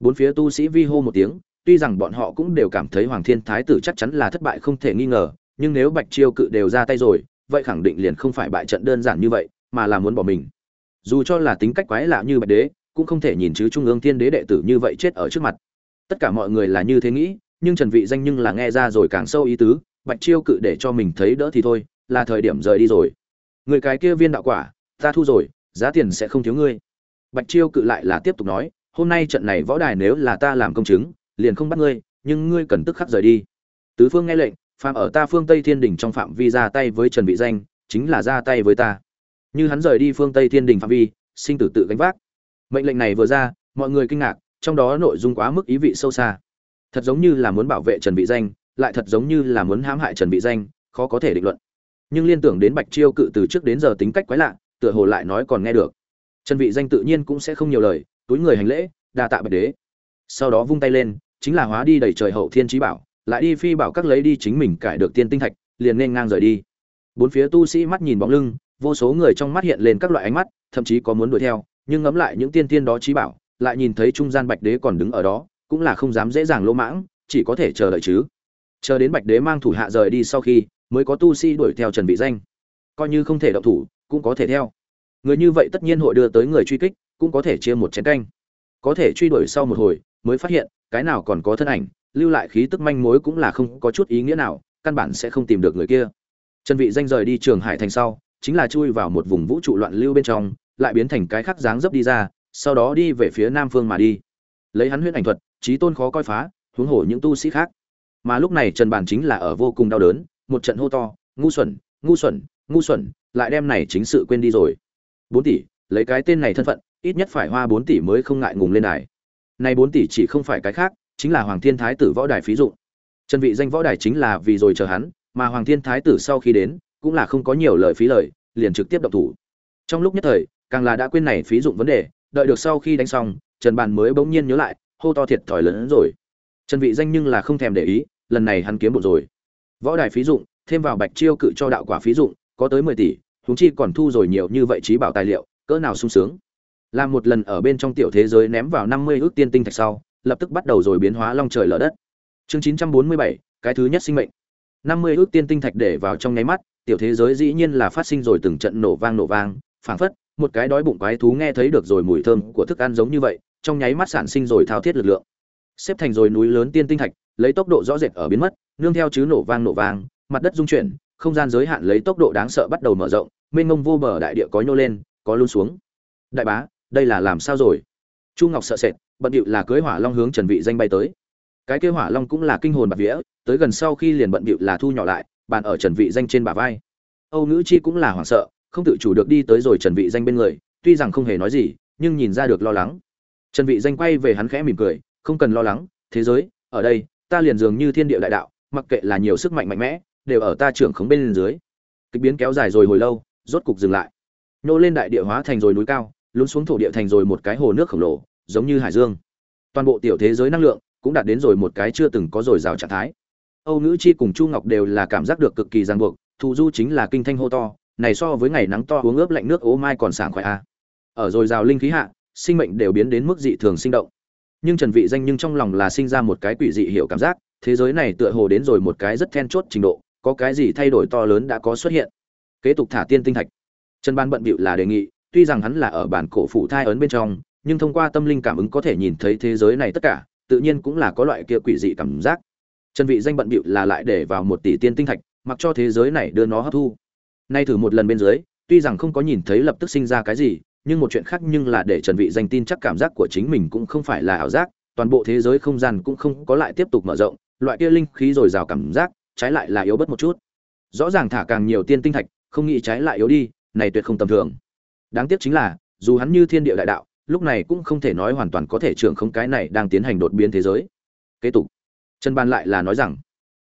Bốn phía tu sĩ vi hô một tiếng tuy rằng bọn họ cũng đều cảm thấy hoàng thiên thái tử chắc chắn là thất bại không thể nghi ngờ, nhưng nếu bạch chiêu cự đều ra tay rồi, vậy khẳng định liền không phải bại trận đơn giản như vậy, mà là muốn bỏ mình. Dù cho là tính cách quái lạ như bạch đế, cũng không thể nhìn chứ trung ương thiên đế đệ tử như vậy chết ở trước mặt. Tất cả mọi người là như thế nghĩ, nhưng trần vị danh nhưng là nghe ra rồi càng sâu ý tứ, bạch chiêu cự để cho mình thấy đỡ thì thôi, là thời điểm rời đi rồi. Người cái kia viên đạo quả, ta thu rồi, giá tiền sẽ không thiếu ngươi. Bạch chiêu cự lại là tiếp tục nói, hôm nay trận này võ đài nếu là ta làm công chứng liền không bắt ngươi, nhưng ngươi cần tức khắc rời đi. Tứ phương nghe lệnh phạm ở ta phương tây thiên đình trong phạm vi ra tay với trần vị danh, chính là ra tay với ta. Như hắn rời đi phương tây thiên đình phạm vi, sinh tử tự gánh vác. Mệnh lệnh này vừa ra, mọi người kinh ngạc, trong đó nội dung quá mức ý vị sâu xa. Thật giống như là muốn bảo vệ trần vị danh, lại thật giống như là muốn hãm hại trần vị danh, khó có thể định luận. Nhưng liên tưởng đến bạch chiêu cự từ trước đến giờ tính cách quái lạ, tựa hồ lại nói còn nghe được. Trần vị danh tự nhiên cũng sẽ không nhiều lời, túi người hành lễ, đa tạ bạch đế. Sau đó vung tay lên chính là hóa đi đầy trời hậu thiên trí bảo, lại đi phi bảo các lấy đi chính mình cải được tiên tinh thạch, liền nên ngang rời đi. Bốn phía tu sĩ mắt nhìn bóng lưng, vô số người trong mắt hiện lên các loại ánh mắt, thậm chí có muốn đuổi theo, nhưng ngẫm lại những tiên tiên đó trí bảo, lại nhìn thấy trung gian bạch đế còn đứng ở đó, cũng là không dám dễ dàng lỗ mãng, chỉ có thể chờ đợi chứ. Chờ đến bạch đế mang thủ hạ rời đi sau khi, mới có tu sĩ đuổi theo trần vị danh. Coi như không thể động thủ, cũng có thể theo. Người như vậy tất nhiên hội đưa tới người truy kích, cũng có thể chia một chén canh. Có thể truy đuổi sau một hồi mới phát hiện, cái nào còn có thân ảnh, lưu lại khí tức manh mối cũng là không có chút ý nghĩa nào, căn bản sẽ không tìm được người kia. Trần vị danh rời đi trường hải thành sau, chính là chui vào một vùng vũ trụ loạn lưu bên trong, lại biến thành cái khắc dáng dấp đi ra, sau đó đi về phía nam phương mà đi. Lấy hắn huyễn ảnh thuật, trí tôn khó coi phá, huống hồ những tu sĩ khác. Mà lúc này trần bản chính là ở vô cùng đau đớn, một trận hô to, ngu xuẩn ngu xuẩn ngu xuẩn, lại đem này chính sự quên đi rồi. Bốn tỷ, lấy cái tên này thân phận, ít nhất phải hoa bốn tỷ mới không ngại ngùng lên đài này bốn tỷ chỉ không phải cái khác, chính là hoàng thiên thái tử võ đài phí dụng. chân vị danh võ đài chính là vì rồi chờ hắn, mà hoàng thiên thái tử sau khi đến, cũng là không có nhiều lời phí lời, liền trực tiếp động thủ. Trong lúc nhất thời, càng là đã quên này phí dụng vấn đề, đợi được sau khi đánh xong, trần bàn mới bỗng nhiên nhớ lại, hô to thiệt thòi lớn hơn rồi. Trần vị danh nhưng là không thèm để ý, lần này hắn kiếm bộ rồi. Võ đài phí dụng, thêm vào bạch chiêu cự cho đạo quả phí dụng, có tới 10 tỷ chúng chi còn thu rồi nhiều như vậy trí bảo tài liệu, cỡ nào sung sướng làm một lần ở bên trong tiểu thế giới ném vào 50 ước tiên tinh thạch sau, lập tức bắt đầu rồi biến hóa long trời lở đất. Chương 947 cái thứ nhất sinh mệnh. 50 ước tiên tinh thạch để vào trong nháy mắt, tiểu thế giới dĩ nhiên là phát sinh rồi từng trận nổ vang nổ vang, phảng phất, một cái đói bụng quái thú nghe thấy được rồi mùi thơm của thức ăn giống như vậy, trong nháy mắt sản sinh rồi thao thiết lực lượng. Xếp thành rồi núi lớn tiên tinh thạch, lấy tốc độ rõ rệt ở biến mất, nương theo chứ nổ vang nổ vang, mặt đất rung chuyển, không gian giới hạn lấy tốc độ đáng sợ bắt đầu mở rộng, mênh mông vô bờ đại địa có nhô lên, có luôn xuống. Đại bá đây là làm sao rồi? Chu ngọc sợ sệt, bận điệu là cưới hỏa long hướng trần vị danh bay tới. Cái kia hỏa long cũng là kinh hồn bạc vía, tới gần sau khi liền bận điệu là thu nhỏ lại, bàn ở trần vị danh trên bả vai. Âu nữ chi cũng là hoảng sợ, không tự chủ được đi tới rồi trần vị danh bên người, tuy rằng không hề nói gì, nhưng nhìn ra được lo lắng. Trần vị danh quay về hắn khẽ mỉm cười, không cần lo lắng, thế giới, ở đây, ta liền dường như thiên địa đại đạo, mặc kệ là nhiều sức mạnh mạnh mẽ, đều ở ta trưởng khống bên dưới. Kịch biến kéo dài rồi hồi lâu, rốt cục dừng lại. Nô lên đại địa hóa thành rồi núi cao lún xuống thổ địa thành rồi một cái hồ nước khổng lồ, giống như hải dương. Toàn bộ tiểu thế giới năng lượng cũng đạt đến rồi một cái chưa từng có rồi rào trạng thái. Âu nữ chi cùng chu ngọc đều là cảm giác được cực kỳ ràng buộc, thù du chính là kinh thanh hô to, này so với ngày nắng to uống ướp lạnh nước ố mai còn sảng khoái a. Ở rồi rào linh khí hạ, sinh mệnh đều biến đến mức dị thường sinh động. Nhưng trần vị danh nhưng trong lòng là sinh ra một cái quỷ dị hiểu cảm giác, thế giới này tựa hồ đến rồi một cái rất then chốt trình độ, có cái gì thay đổi to lớn đã có xuất hiện. Kế tục thả tiên tinh thạch. Trần ban bận bịu là đề nghị tuy rằng hắn là ở bản cổ phụ thai ấn bên trong, nhưng thông qua tâm linh cảm ứng có thể nhìn thấy thế giới này tất cả, tự nhiên cũng là có loại kia quỷ dị cảm giác. Trần vị danh bận bịu là lại để vào một tỷ tiên tinh thạch, mặc cho thế giới này đưa nó hấp thu. Nay thử một lần bên dưới, tuy rằng không có nhìn thấy lập tức sinh ra cái gì, nhưng một chuyện khác nhưng là để trần vị danh tin chắc cảm giác của chính mình cũng không phải là ảo giác, toàn bộ thế giới không gian cũng không có lại tiếp tục mở rộng, loại kia linh khí rồi rào cảm giác, trái lại là yếu bớt một chút. Rõ ràng thả càng nhiều tiên tinh thạch, không nghĩ trái lại yếu đi, này tuyệt không tầm thường đáng tiếc chính là, dù hắn như thiên địa đại đạo, lúc này cũng không thể nói hoàn toàn có thể trưởng không cái này đang tiến hành đột biến thế giới. Kế tục. Trần ban lại là nói rằng,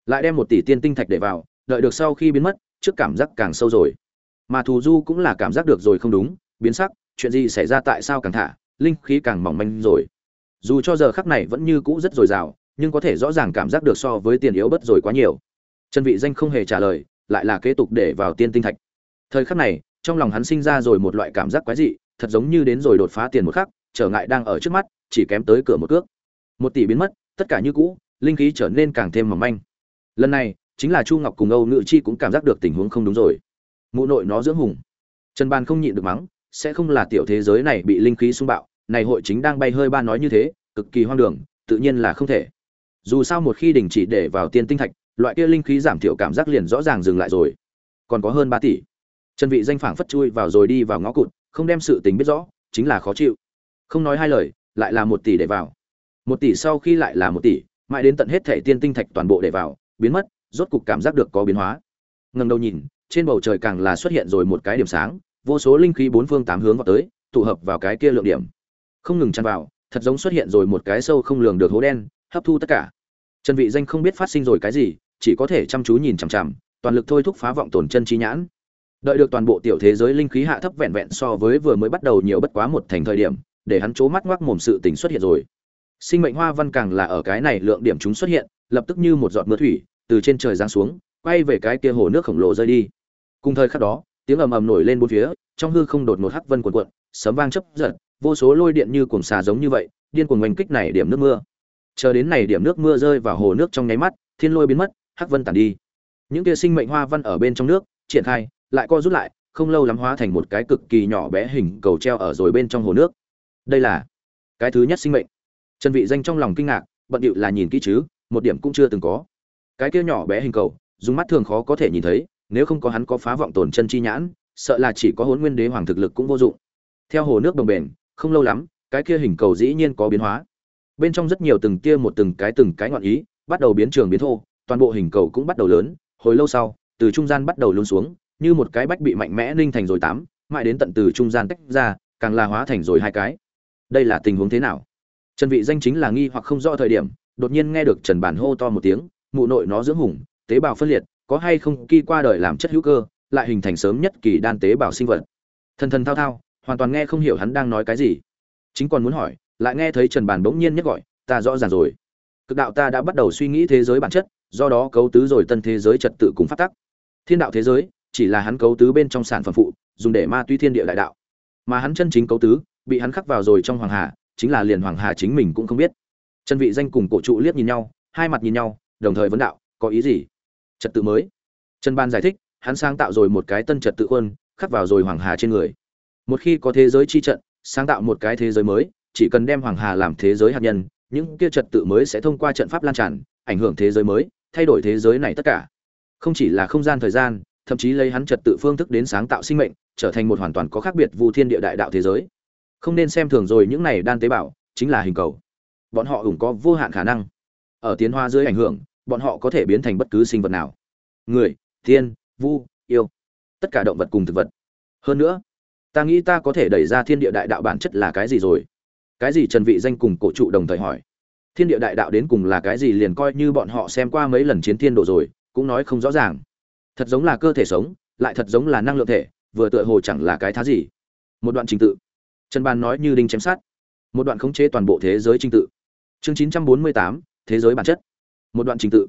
lại đem một tỷ tiên tinh thạch để vào, đợi được sau khi biến mất, trước cảm giác càng sâu rồi. Mà thù du cũng là cảm giác được rồi không đúng, biến sắc, chuyện gì xảy ra tại sao càng thả, linh khí càng mỏng manh rồi. Dù cho giờ khắc này vẫn như cũ rất dồi dào, nhưng có thể rõ ràng cảm giác được so với tiền yếu bất rồi quá nhiều. Trần vị danh không hề trả lời, lại là kế tục để vào tiên tinh thạch. Thời khắc này trong lòng hắn sinh ra rồi một loại cảm giác quái dị, thật giống như đến rồi đột phá tiền một khắc, trở ngại đang ở trước mắt, chỉ kém tới cửa một cước. Một tỷ biến mất, tất cả như cũ, linh khí trở nên càng thêm mỏng manh. Lần này, chính là chu ngọc cùng âu nữ chi cũng cảm giác được tình huống không đúng rồi. Mụ nội nó dưỡng hùng. Trần ban không nhịn được mắng, sẽ không là tiểu thế giới này bị linh khí xung bạo, này hội chính đang bay hơi ba nói như thế, cực kỳ hoang đường, tự nhiên là không thể. Dù sao một khi đình chỉ để vào tiên tinh thạch, loại kia linh khí giảm thiểu cảm giác liền rõ ràng dừng lại rồi. Còn có hơn ba tỷ trần vị danh phảng phất chui vào rồi đi vào ngõ cụt, không đem sự tình biết rõ, chính là khó chịu. Không nói hai lời, lại là một tỷ để vào. Một tỷ sau khi lại là một tỷ, mãi đến tận hết thẻ tiên tinh thạch toàn bộ để vào, biến mất, rốt cục cảm giác được có biến hóa. Ngần đầu nhìn, trên bầu trời càng là xuất hiện rồi một cái điểm sáng, vô số linh khí bốn phương tám hướng vào tới, tụ hợp vào cái kia lượng điểm. Không ngừng tràn vào, thật giống xuất hiện rồi một cái sâu không lường được hố đen, hấp thu tất cả. Trần vị danh không biết phát sinh rồi cái gì, chỉ có thể chăm chú nhìn chằm chằm, toàn lực thôi thúc phá vọng tổn chân trí nhãn đợi được toàn bộ tiểu thế giới linh khí hạ thấp vẹn vẹn so với vừa mới bắt đầu nhiều bất quá một thành thời điểm, để hắn chố mắt ngoác mồm sự tình xuất hiện rồi. Sinh mệnh hoa văn càng là ở cái này lượng điểm chúng xuất hiện, lập tức như một giọt mưa thủy, từ trên trời giáng xuống, quay về cái kia hồ nước khổng lồ rơi đi. Cùng thời khắc đó, tiếng ầm ầm nổi lên bốn phía, trong hư không đột ngột hắc vân cuộn cuộn, sấm vang chớp giật, vô số lôi điện như cuồng xà giống như vậy, điên cuồng oanh kích này điểm nước mưa. Chờ đến này điểm nước mưa rơi vào hồ nước trong nháy mắt, thiên lôi biến mất, hắc vân tản đi. Những kia sinh mệnh hoa văn ở bên trong nước, triển khai lại co rút lại, không lâu lắm hóa thành một cái cực kỳ nhỏ bé hình cầu treo ở rồi bên trong hồ nước. Đây là cái thứ nhất sinh mệnh. Trần vị danh trong lòng kinh ngạc, bận điệu là nhìn kỹ chứ, một điểm cũng chưa từng có. Cái kia nhỏ bé hình cầu, dùng mắt thường khó có thể nhìn thấy, nếu không có hắn có phá vọng tổn chân chi nhãn, sợ là chỉ có Hỗn nguyên đế hoàng thực lực cũng vô dụng. Theo hồ nước đồng bền, không lâu lắm, cái kia hình cầu dĩ nhiên có biến hóa. Bên trong rất nhiều từng tia một từng cái từng cái ngọn ý, bắt đầu biến trường biến thô, toàn bộ hình cầu cũng bắt đầu lớn, hồi lâu sau, từ trung gian bắt đầu lún xuống như một cái bách bị mạnh mẽ ninh thành rồi tám, mãi đến tận từ trung gian tách ra, càng là hóa thành rồi hai cái. Đây là tình huống thế nào? Trần vị danh chính là nghi hoặc không rõ thời điểm, đột nhiên nghe được trần bản hô to một tiếng, mụ nội nó dưỡng hùng, tế bào phân liệt, có hay không kỳ qua đời làm chất hữu cơ, lại hình thành sớm nhất kỳ đan tế bào sinh vật. Thần thần thao thao, hoàn toàn nghe không hiểu hắn đang nói cái gì. Chính còn muốn hỏi, lại nghe thấy trần bản bỗng nhiên nhất gọi, ta rõ ràng rồi. Cực đạo ta đã bắt đầu suy nghĩ thế giới bản chất, do đó cấu tứ rồi tân thế giới trật tự cùng phát tắc. Thiên đạo thế giới chỉ là hắn cấu tứ bên trong sản phẩm phụ, dùng để ma tuy thiên địa đại đạo. Mà hắn chân chính cấu tứ, bị hắn khắc vào rồi trong hoàng hà, chính là liền hoàng hà chính mình cũng không biết. Chân vị danh cùng cổ trụ liếc nhìn nhau, hai mặt nhìn nhau, đồng thời vấn đạo, có ý gì? Trật tự mới. Trần ban giải thích, hắn sáng tạo rồi một cái tân trật tự quân khắc vào rồi hoàng hà trên người. Một khi có thế giới chi trận, sáng tạo một cái thế giới mới, chỉ cần đem hoàng hà làm thế giới hạt nhân, những kia trật tự mới sẽ thông qua trận pháp lan tràn, ảnh hưởng thế giới mới, thay đổi thế giới này tất cả. Không chỉ là không gian thời gian thậm chí lấy hắn trật tự phương thức đến sáng tạo sinh mệnh, trở thành một hoàn toàn có khác biệt vu thiên địa đại đạo thế giới. Không nên xem thường rồi những này đan tế bào, chính là hình cầu. Bọn họ hùng có vô hạn khả năng. Ở tiến hóa dưới ảnh hưởng, bọn họ có thể biến thành bất cứ sinh vật nào. Người thiên vu, yêu, tất cả động vật cùng thực vật. Hơn nữa, ta nghĩ ta có thể đẩy ra thiên địa đại đạo bản chất là cái gì rồi? Cái gì trần vị danh cùng cổ trụ đồng thời hỏi? Thiên địa đại đạo đến cùng là cái gì liền coi như bọn họ xem qua mấy lần chiến thiên độ rồi, cũng nói không rõ ràng thật giống là cơ thể sống lại thật giống là năng lượng thể vừa tựa hồ chẳng là cái thá gì. Một đoạn trình tự. Trần ban nói như đinh chém sát một đoạn khống chế toàn bộ thế giới trình tự. Chương 948, thế giới bản chất. Một đoạn trình tự.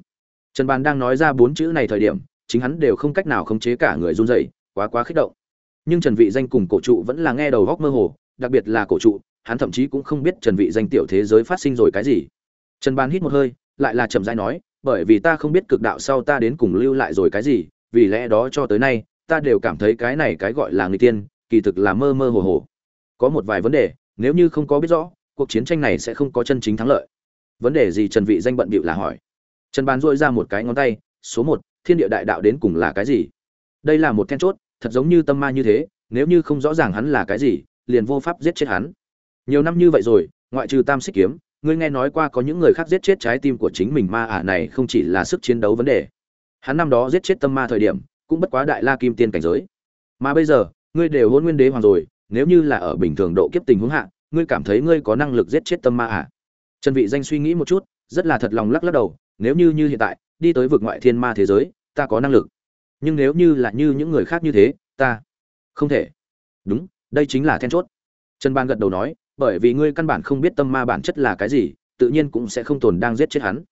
Trần ban đang nói ra bốn chữ này thời điểm chính hắn đều không cách nào khống chế cả người run rẩy quá quá kích động. Nhưng trần vị danh cùng cổ trụ vẫn là nghe đầu góc mơ hồ đặc biệt là cổ trụ hắn thậm chí cũng không biết trần vị danh tiểu thế giới phát sinh rồi cái gì. Trần ban hít một hơi lại là chậm rãi nói bởi vì ta không biết cực đạo sau ta đến cùng lưu lại rồi cái gì vì lẽ đó cho tới nay, ta đều cảm thấy cái này cái gọi là người tiên, kỳ thực là mơ mơ hồ hồ. Có một vài vấn đề, nếu như không có biết rõ, cuộc chiến tranh này sẽ không có chân chính thắng lợi. Vấn đề gì trần vị danh bận bịu là hỏi. Trần bàn dội ra một cái ngón tay, số một, thiên địa đại đạo đến cùng là cái gì? Đây là một then chốt, thật giống như tâm ma như thế, nếu như không rõ ràng hắn là cái gì, liền vô pháp giết chết hắn. Nhiều năm như vậy rồi, ngoại trừ tam xích kiếm, ngươi nghe nói qua có những người khác giết chết trái tim của chính mình ma ả này không chỉ là sức chiến đấu vấn đề hắn năm đó giết chết tâm ma thời điểm, cũng bất quá đại la kim tiên cảnh giới. Mà bây giờ, ngươi đều hôn nguyên đế hoàng rồi, nếu như là ở bình thường độ kiếp tình huống hạ, ngươi cảm thấy ngươi có năng lực giết chết tâm ma à? Trần vị danh suy nghĩ một chút, rất là thật lòng lắc lắc đầu, nếu như như hiện tại, đi tới vực ngoại thiên ma thế giới, ta có năng lực. Nhưng nếu như là như những người khác như thế, ta không thể. Đúng, đây chính là then chốt. Trần ban gật đầu nói, bởi vì ngươi căn bản không biết tâm ma bản chất là cái gì, tự nhiên cũng sẽ không tồn đang giết chết hắn.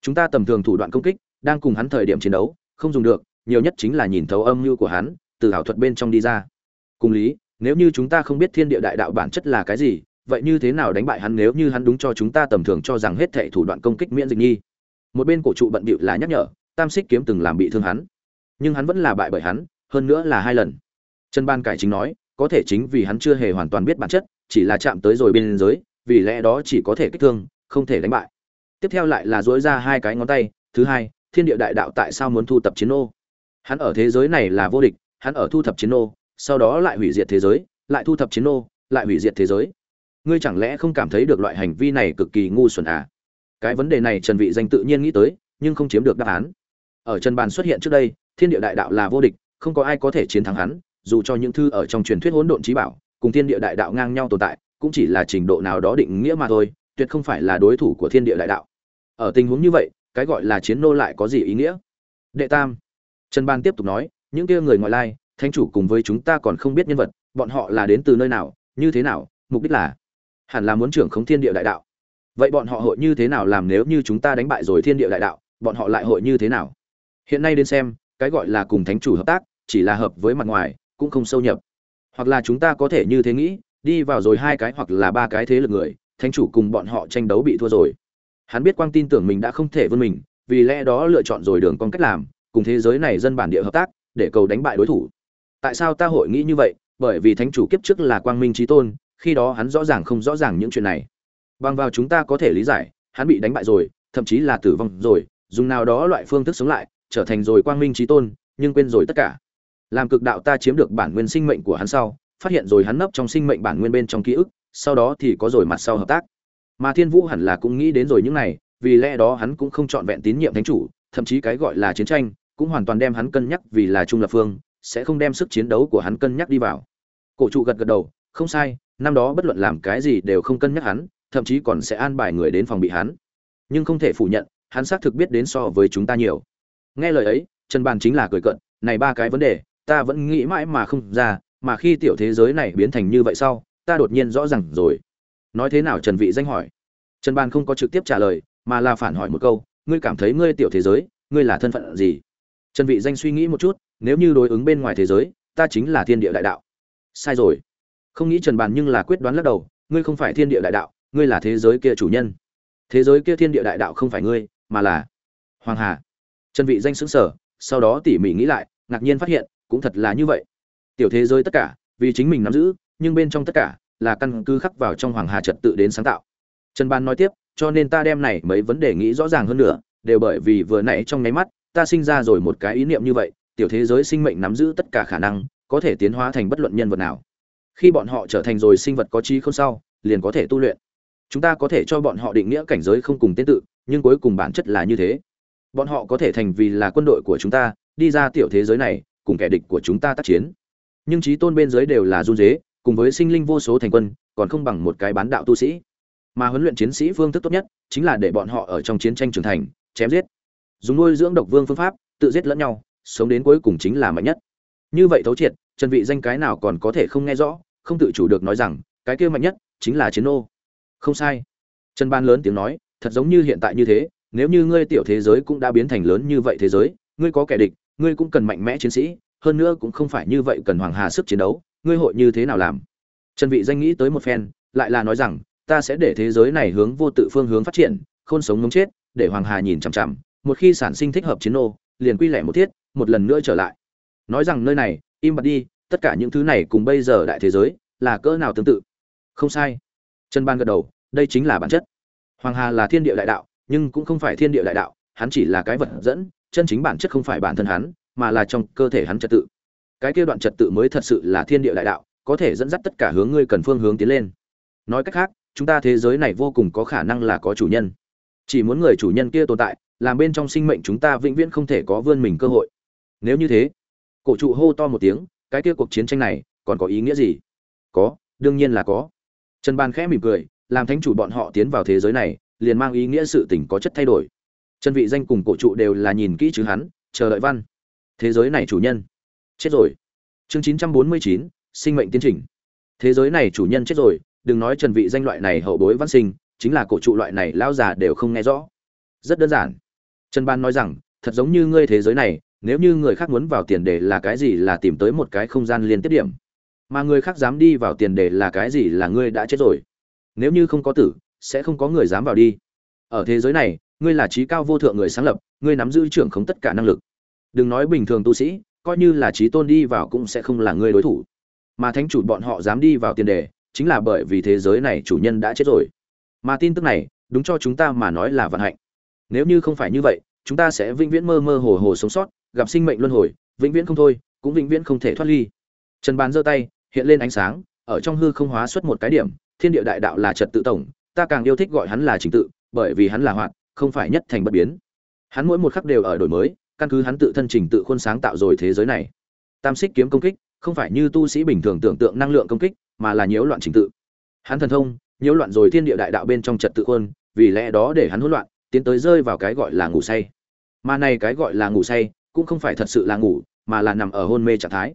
Chúng ta tầm thường thủ đoạn công kích đang cùng hắn thời điểm chiến đấu, không dùng được, nhiều nhất chính là nhìn thấu âm mưu của hắn, từ ảo thuật bên trong đi ra. Cùng lý, nếu như chúng ta không biết thiên địa đại đạo bản chất là cái gì, vậy như thế nào đánh bại hắn nếu như hắn đúng cho chúng ta tầm thường cho rằng hết thệ thủ đoạn công kích miễn dịch nhi? Một bên cổ trụ bận bịu là nhắc nhở, tam xích kiếm từng làm bị thương hắn. Nhưng hắn vẫn là bại bởi hắn, hơn nữa là hai lần. Trần ban cải chính nói, có thể chính vì hắn chưa hề hoàn toàn biết bản chất, chỉ là chạm tới rồi bên giới, vì lẽ đó chỉ có thể kích thương, không thể đánh bại. Tiếp theo lại là dỗi ra hai cái ngón tay, thứ hai thiên địa đại đạo tại sao muốn thu tập chiến ô hắn ở thế giới này là vô địch, hắn ở thu thập chiến ô sau đó lại hủy diệt thế giới, lại thu thập chiến ô lại hủy diệt thế giới. Ngươi chẳng lẽ không cảm thấy được loại hành vi này cực kỳ ngu xuẩn à? Cái vấn đề này trần vị danh tự nhiên nghĩ tới, nhưng không chiếm được đáp án. Ở trần bàn xuất hiện trước đây, thiên địa đại đạo là vô địch, không có ai có thể chiến thắng hắn, dù cho những thư ở trong truyền thuyết hỗn độn trí bảo, cùng thiên địa đại đạo ngang nhau tồn tại, cũng chỉ là trình độ nào đó định nghĩa mà thôi, tuyệt không phải là đối thủ của thiên địa đại đạo. Ở tình huống như vậy cái gọi là chiến nô lại có gì ý nghĩa? Đệ tam. Trần ban tiếp tục nói, những kia người ngoại lai, thánh chủ cùng với chúng ta còn không biết nhân vật, bọn họ là đến từ nơi nào, như thế nào, mục đích là hẳn là muốn trưởng khống thiên địa đại đạo. Vậy bọn họ hội như thế nào làm nếu như chúng ta đánh bại rồi thiên địa đại đạo, bọn họ lại hội như thế nào? Hiện nay đến xem, cái gọi là cùng thánh chủ hợp tác, chỉ là hợp với mặt ngoài, cũng không sâu nhập. Hoặc là chúng ta có thể như thế nghĩ, đi vào rồi hai cái hoặc là ba cái thế lực người, thánh chủ cùng bọn họ tranh đấu bị thua rồi hắn biết quang tin tưởng mình đã không thể vươn mình, vì lẽ đó lựa chọn rồi đường con cách làm, cùng thế giới này dân bản địa hợp tác, để cầu đánh bại đối thủ. Tại sao ta hội nghĩ như vậy? Bởi vì thánh chủ kiếp trước là quang minh trí tôn, khi đó hắn rõ ràng không rõ ràng những chuyện này. Bằng vào chúng ta có thể lý giải, hắn bị đánh bại rồi, thậm chí là tử vong rồi, dùng nào đó loại phương thức sống lại, trở thành rồi quang minh trí tôn, nhưng quên rồi tất cả. Làm cực đạo ta chiếm được bản nguyên sinh mệnh của hắn sau, phát hiện rồi hắn nấp trong sinh mệnh bản nguyên bên trong ký ức, sau đó thì có rồi mặt sau hợp tác mà thiên vũ hẳn là cũng nghĩ đến rồi những này, vì lẽ đó hắn cũng không chọn vẹn tín nhiệm thánh chủ, thậm chí cái gọi là chiến tranh cũng hoàn toàn đem hắn cân nhắc vì là trung lập phương, sẽ không đem sức chiến đấu của hắn cân nhắc đi vào. Cổ trụ gật gật đầu, không sai, năm đó bất luận làm cái gì đều không cân nhắc hắn, thậm chí còn sẽ an bài người đến phòng bị hắn. Nhưng không thể phủ nhận, hắn xác thực biết đến so với chúng ta nhiều. Nghe lời ấy, trần bàn chính là cười cận này ba cái vấn đề, ta vẫn nghĩ mãi mà không ra, mà khi tiểu thế giới này biến thành như vậy sau, ta đột nhiên rõ ràng rồi nói thế nào trần vị danh hỏi. Trần bàn không có trực tiếp trả lời, mà là phản hỏi một câu, ngươi cảm thấy ngươi tiểu thế giới, ngươi là thân phận gì? Trần vị danh suy nghĩ một chút, nếu như đối ứng bên ngoài thế giới, ta chính là thiên địa đại đạo. Sai rồi. Không nghĩ trần bàn nhưng là quyết đoán lắc đầu, ngươi không phải thiên địa đại đạo, ngươi là thế giới kia chủ nhân. Thế giới kia thiên địa đại đạo không phải ngươi, mà là hoàng hà. Trần vị danh sững sờ, sau đó tỉ mỉ nghĩ lại, ngạc nhiên phát hiện, cũng thật là như vậy. Tiểu thế giới tất cả, vì chính mình nắm giữ, nhưng bên trong tất cả là căn cứ khắc vào trong hoàng hà trật tự đến sáng tạo. Trần ban nói tiếp, cho nên ta đem này mấy vấn đề nghĩ rõ ràng hơn nữa, đều bởi vì vừa nãy trong nháy mắt, ta sinh ra rồi một cái ý niệm như vậy, tiểu thế giới sinh mệnh nắm giữ tất cả khả năng, có thể tiến hóa thành bất luận nhân vật nào. Khi bọn họ trở thành rồi sinh vật có trí không sau, liền có thể tu luyện. Chúng ta có thể cho bọn họ định nghĩa cảnh giới không cùng tên tự, nhưng cuối cùng bản chất là như thế. Bọn họ có thể thành vì là quân đội của chúng ta, đi ra tiểu thế giới này, cùng kẻ địch của chúng ta tác chiến. Nhưng trí tôn bên dưới đều là run dế cùng với sinh linh vô số thành quân, còn không bằng một cái bán đạo tu sĩ. Mà huấn luyện chiến sĩ phương thức tốt nhất chính là để bọn họ ở trong chiến tranh trưởng thành, chém giết. Dùng nuôi dưỡng độc vương phương pháp, tự giết lẫn nhau, sống đến cuối cùng chính là mạnh nhất. Như vậy thấu triệt, trần vị danh cái nào còn có thể không nghe rõ, không tự chủ được nói rằng, cái kia mạnh nhất chính là chiến nô. Không sai. Trần ban lớn tiếng nói, thật giống như hiện tại như thế, nếu như ngươi tiểu thế giới cũng đã biến thành lớn như vậy thế giới, ngươi có kẻ địch, ngươi cũng cần mạnh mẽ chiến sĩ, hơn nữa cũng không phải như vậy cần hoàng hà sức chiến đấu ngươi hội như thế nào làm? Trần vị danh nghĩ tới một phen lại là nói rằng ta sẽ để thế giới này hướng vô tự phương hướng phát triển khôn sống ngống chết để hoàng hà nhìn chằm chằm một khi sản sinh thích hợp chiến nô, liền quy lẻ một thiết một lần nữa trở lại. Nói rằng nơi này im bặt đi tất cả những thứ này cùng bây giờ đại thế giới là cỡ nào tương tự? Không sai. Trần ban gật đầu đây chính là bản chất. Hoàng hà là thiên địa đại đạo nhưng cũng không phải thiên địa đại đạo hắn chỉ là cái vật dẫn chân chính bản chất không phải bản thân hắn mà là trong cơ thể hắn trật tự cái kia đoạn trật tự mới thật sự là thiên địa đại đạo, có thể dẫn dắt tất cả hướng ngươi cần phương hướng tiến lên. Nói cách khác, chúng ta thế giới này vô cùng có khả năng là có chủ nhân. Chỉ muốn người chủ nhân kia tồn tại, làm bên trong sinh mệnh chúng ta vĩnh viễn không thể có vươn mình cơ hội. Nếu như thế, cổ trụ hô to một tiếng, cái kia cuộc chiến tranh này còn có ý nghĩa gì? Có, đương nhiên là có. Trần ban khẽ mỉm cười, làm thánh chủ bọn họ tiến vào thế giới này, liền mang ý nghĩa sự tình có chất thay đổi. Chân vị danh cùng cổ trụ đều là nhìn kỹ chứ hắn, chờ đợi văn. Thế giới này chủ nhân chết rồi. Chương 949, sinh mệnh tiến trình. Thế giới này chủ nhân chết rồi đừng nói trần vị danh loại này hậu bối văn sinh chính là cổ trụ loại này lão già đều không nghe rõ. Rất đơn giản. Trần ban nói rằng thật giống như ngươi thế giới này nếu như người khác muốn vào tiền đề là cái gì là tìm tới một cái không gian liên tiếp điểm. Mà người khác dám đi vào tiền đề là cái gì là ngươi đã chết rồi. Nếu như không có tử sẽ không có người dám vào đi. Ở thế giới này ngươi là trí cao vô thượng người sáng lập ngươi nắm giữ trưởng không tất cả năng lực. Đừng nói bình thường tu sĩ coi như là trí tôn đi vào cũng sẽ không là ngươi đối thủ. Mà thánh chủ bọn họ dám đi vào tiền đề, chính là bởi vì thế giới này chủ nhân đã chết rồi. Mà tin tức này, đúng cho chúng ta mà nói là vận hạnh. Nếu như không phải như vậy, chúng ta sẽ vĩnh viễn mơ mơ hồ hồ sống sót, gặp sinh mệnh luân hồi, vĩnh viễn không thôi, cũng vĩnh viễn không thể thoát ly. Trần bàn giơ tay, hiện lên ánh sáng, ở trong hư không hóa xuất một cái điểm, thiên địa đại đạo là trật tự tổng, ta càng yêu thích gọi hắn là trình tự, bởi vì hắn là hoạt, không phải nhất thành bất biến. Hắn mỗi một khắc đều ở đổi mới căn cứ hắn tự thân trình tự khuôn sáng tạo rồi thế giới này. Tam xích kiếm công kích, không phải như tu sĩ bình thường tưởng tượng năng lượng công kích, mà là nhiễu loạn trình tự. Hắn thần thông, nhiễu loạn rồi thiên địa đại đạo bên trong trật tự khuôn, vì lẽ đó để hắn hỗn loạn, tiến tới rơi vào cái gọi là ngủ say. Mà này cái gọi là ngủ say, cũng không phải thật sự là ngủ, mà là nằm ở hôn mê trạng thái.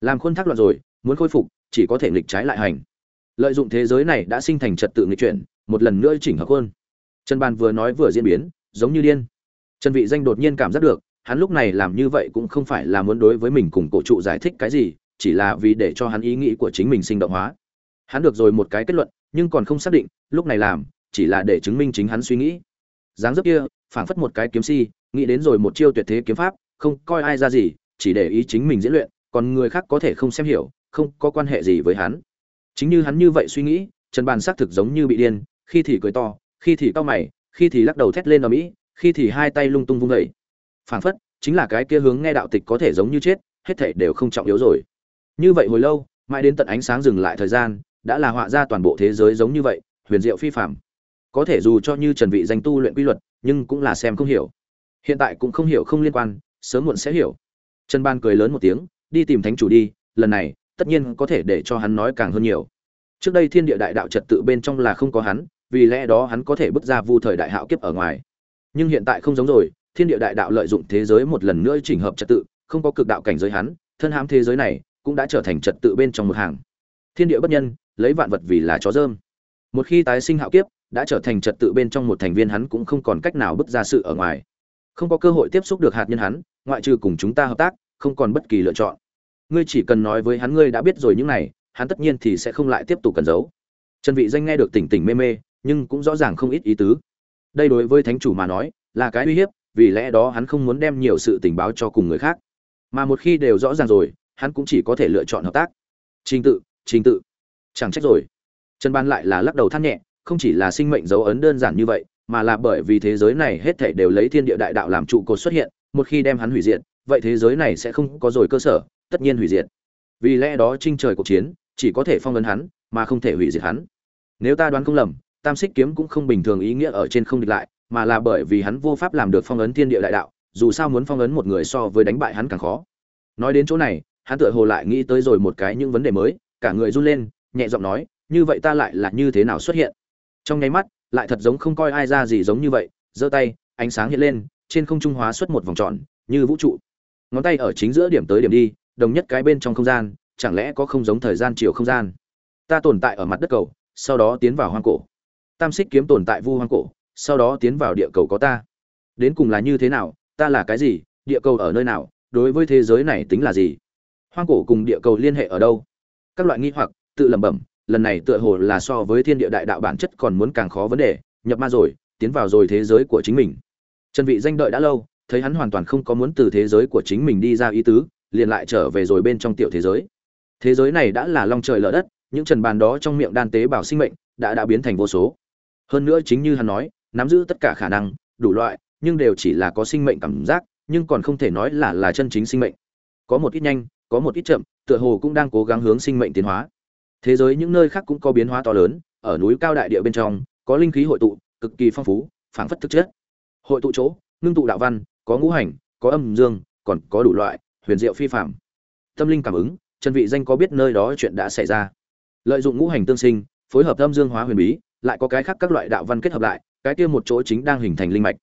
Làm khuôn thác loạn rồi, muốn khôi phục, chỉ có thể nghịch trái lại hành. Lợi dụng thế giới này đã sinh thành trật tự nghịch chuyển, một lần nữa chỉnh hợp khuôn. Trần bàn vừa nói vừa diễn biến, giống như điên. Trần vị danh đột nhiên cảm giác được hắn lúc này làm như vậy cũng không phải là muốn đối với mình cùng cổ trụ giải thích cái gì, chỉ là vì để cho hắn ý nghĩ của chính mình sinh động hóa. Hắn được rồi một cái kết luận, nhưng còn không xác định, lúc này làm, chỉ là để chứng minh chính hắn suy nghĩ. Dáng dấp kia, phảng phất một cái kiếm si, nghĩ đến rồi một chiêu tuyệt thế kiếm pháp, không coi ai ra gì, chỉ để ý chính mình diễn luyện, còn người khác có thể không xem hiểu, không có quan hệ gì với hắn. Chính như hắn như vậy suy nghĩ trần bàn xác thực giống như bị điên, khi thì cười to, khi thì cau mày, khi thì lắc đầu thét lên ở mỹ khi thì hai tay lung tung vung vẩy phảng phất, chính là cái kia hướng nghe đạo tịch có thể giống như chết, hết thảy đều không trọng yếu rồi. Như vậy hồi lâu, mãi đến tận ánh sáng dừng lại thời gian, đã là họa ra toàn bộ thế giới giống như vậy, huyền diệu phi phạm có thể dù cho như trần vị danh tu luyện quy luật, nhưng cũng là xem không hiểu. Hiện tại cũng không hiểu không liên quan, sớm muộn sẽ hiểu. Trần ban cười lớn một tiếng, đi tìm thánh chủ đi, lần này, tất nhiên có thể để cho hắn nói càng hơn nhiều. Trước đây thiên địa đại đạo trật tự bên trong là không có hắn, vì lẽ đó hắn có thể bước ra vu thời đại hạo kiếp ở ngoài. Nhưng hiện tại không giống rồi thiên địa đại đạo lợi dụng thế giới một lần nữa chỉnh hợp trật tự, không có cực đạo cảnh giới hắn, thân hãm thế giới này cũng đã trở thành trật tự bên trong một hàng. Thiên địa bất nhân, lấy vạn vật vì là chó dơm. Một khi tái sinh hạo kiếp, đã trở thành trật tự bên trong một thành viên hắn cũng không còn cách nào bước ra sự ở ngoài. Không có cơ hội tiếp xúc được hạt nhân hắn, ngoại trừ cùng chúng ta hợp tác, không còn bất kỳ lựa chọn. Ngươi chỉ cần nói với hắn ngươi đã biết rồi những này, hắn tất nhiên thì sẽ không lại tiếp tục cần giấu. Trần vị danh nghe được tỉnh tỉnh mê mê, nhưng cũng rõ ràng không ít ý tứ. Đây đối với thánh chủ mà nói, là cái uy hiếp vì lẽ đó hắn không muốn đem nhiều sự tình báo cho cùng người khác. Mà một khi đều rõ ràng rồi, hắn cũng chỉ có thể lựa chọn hợp tác. Trình tự trình tự. Chẳng trách rồi. Trần ban lại là lắc đầu than nhẹ, không chỉ là sinh mệnh dấu ấn đơn giản như vậy, mà là bởi vì thế giới này hết thảy đều lấy thiên địa đại đạo làm trụ cột xuất hiện, một khi đem hắn hủy diệt, vậy thế giới này sẽ không có rồi cơ sở, tất nhiên hủy diệt. Vì lẽ đó trinh trời cuộc chiến, chỉ có thể phong ấn hắn, mà không thể hủy diệt hắn. Nếu ta đoán không lầm, tam xích kiếm cũng không bình thường ý nghĩa ở trên không địch lại mà là bởi vì hắn vô pháp làm được phong ấn thiên địa đại đạo, dù sao muốn phong ấn một người so với đánh bại hắn càng khó. Nói đến chỗ này, hắn tựa hồ lại nghĩ tới rồi một cái những vấn đề mới, cả người run lên, nhẹ giọng nói, như vậy ta lại là như thế nào xuất hiện? Trong nháy mắt, lại thật giống không coi ai ra gì giống như vậy, giơ tay, ánh sáng hiện lên, trên không trung hóa xuất một vòng tròn, như vũ trụ. Ngón tay ở chính giữa điểm tới điểm đi, đồng nhất cái bên trong không gian, chẳng lẽ có không giống thời gian chiều không gian? Ta tồn tại ở mặt đất cầu, sau đó tiến vào hoang cổ. Tam xích kiếm tồn tại vu hoang cổ sau đó tiến vào địa cầu có ta. Đến cùng là như thế nào, ta là cái gì, địa cầu ở nơi nào, đối với thế giới này tính là gì? Hoang cổ cùng địa cầu liên hệ ở đâu? Các loại nghi hoặc, tự lẩm bẩm, lần này tựa hồ là so với thiên địa đại đạo bản chất còn muốn càng khó vấn đề, nhập ma rồi, tiến vào rồi thế giới của chính mình. Trần vị danh đợi đã lâu, thấy hắn hoàn toàn không có muốn từ thế giới của chính mình đi ra ý tứ, liền lại trở về rồi bên trong tiểu thế giới. Thế giới này đã là long trời lở đất, những trần bàn đó trong miệng đan tế bảo sinh mệnh, đã đã biến thành vô số. Hơn nữa chính như hắn nói nắm giữ tất cả khả năng, đủ loại, nhưng đều chỉ là có sinh mệnh cảm giác, nhưng còn không thể nói là là chân chính sinh mệnh. Có một ít nhanh, có một ít chậm, tựa hồ cũng đang cố gắng hướng sinh mệnh tiến hóa. Thế giới những nơi khác cũng có biến hóa to lớn, ở núi cao đại địa bên trong, có linh khí hội tụ, cực kỳ phong phú, phảng phất thực chất. Hội tụ chỗ, ngưng tụ đạo văn, có ngũ hành, có âm dương, còn có đủ loại, huyền diệu phi phạm tâm linh cảm ứng, chân vị danh có biết nơi đó chuyện đã xảy ra. Lợi dụng ngũ hành tương sinh, phối hợp âm dương hóa huyền bí, lại có cái khác các loại đạo văn kết hợp lại cái kia một chỗ chính đang hình thành linh mạch.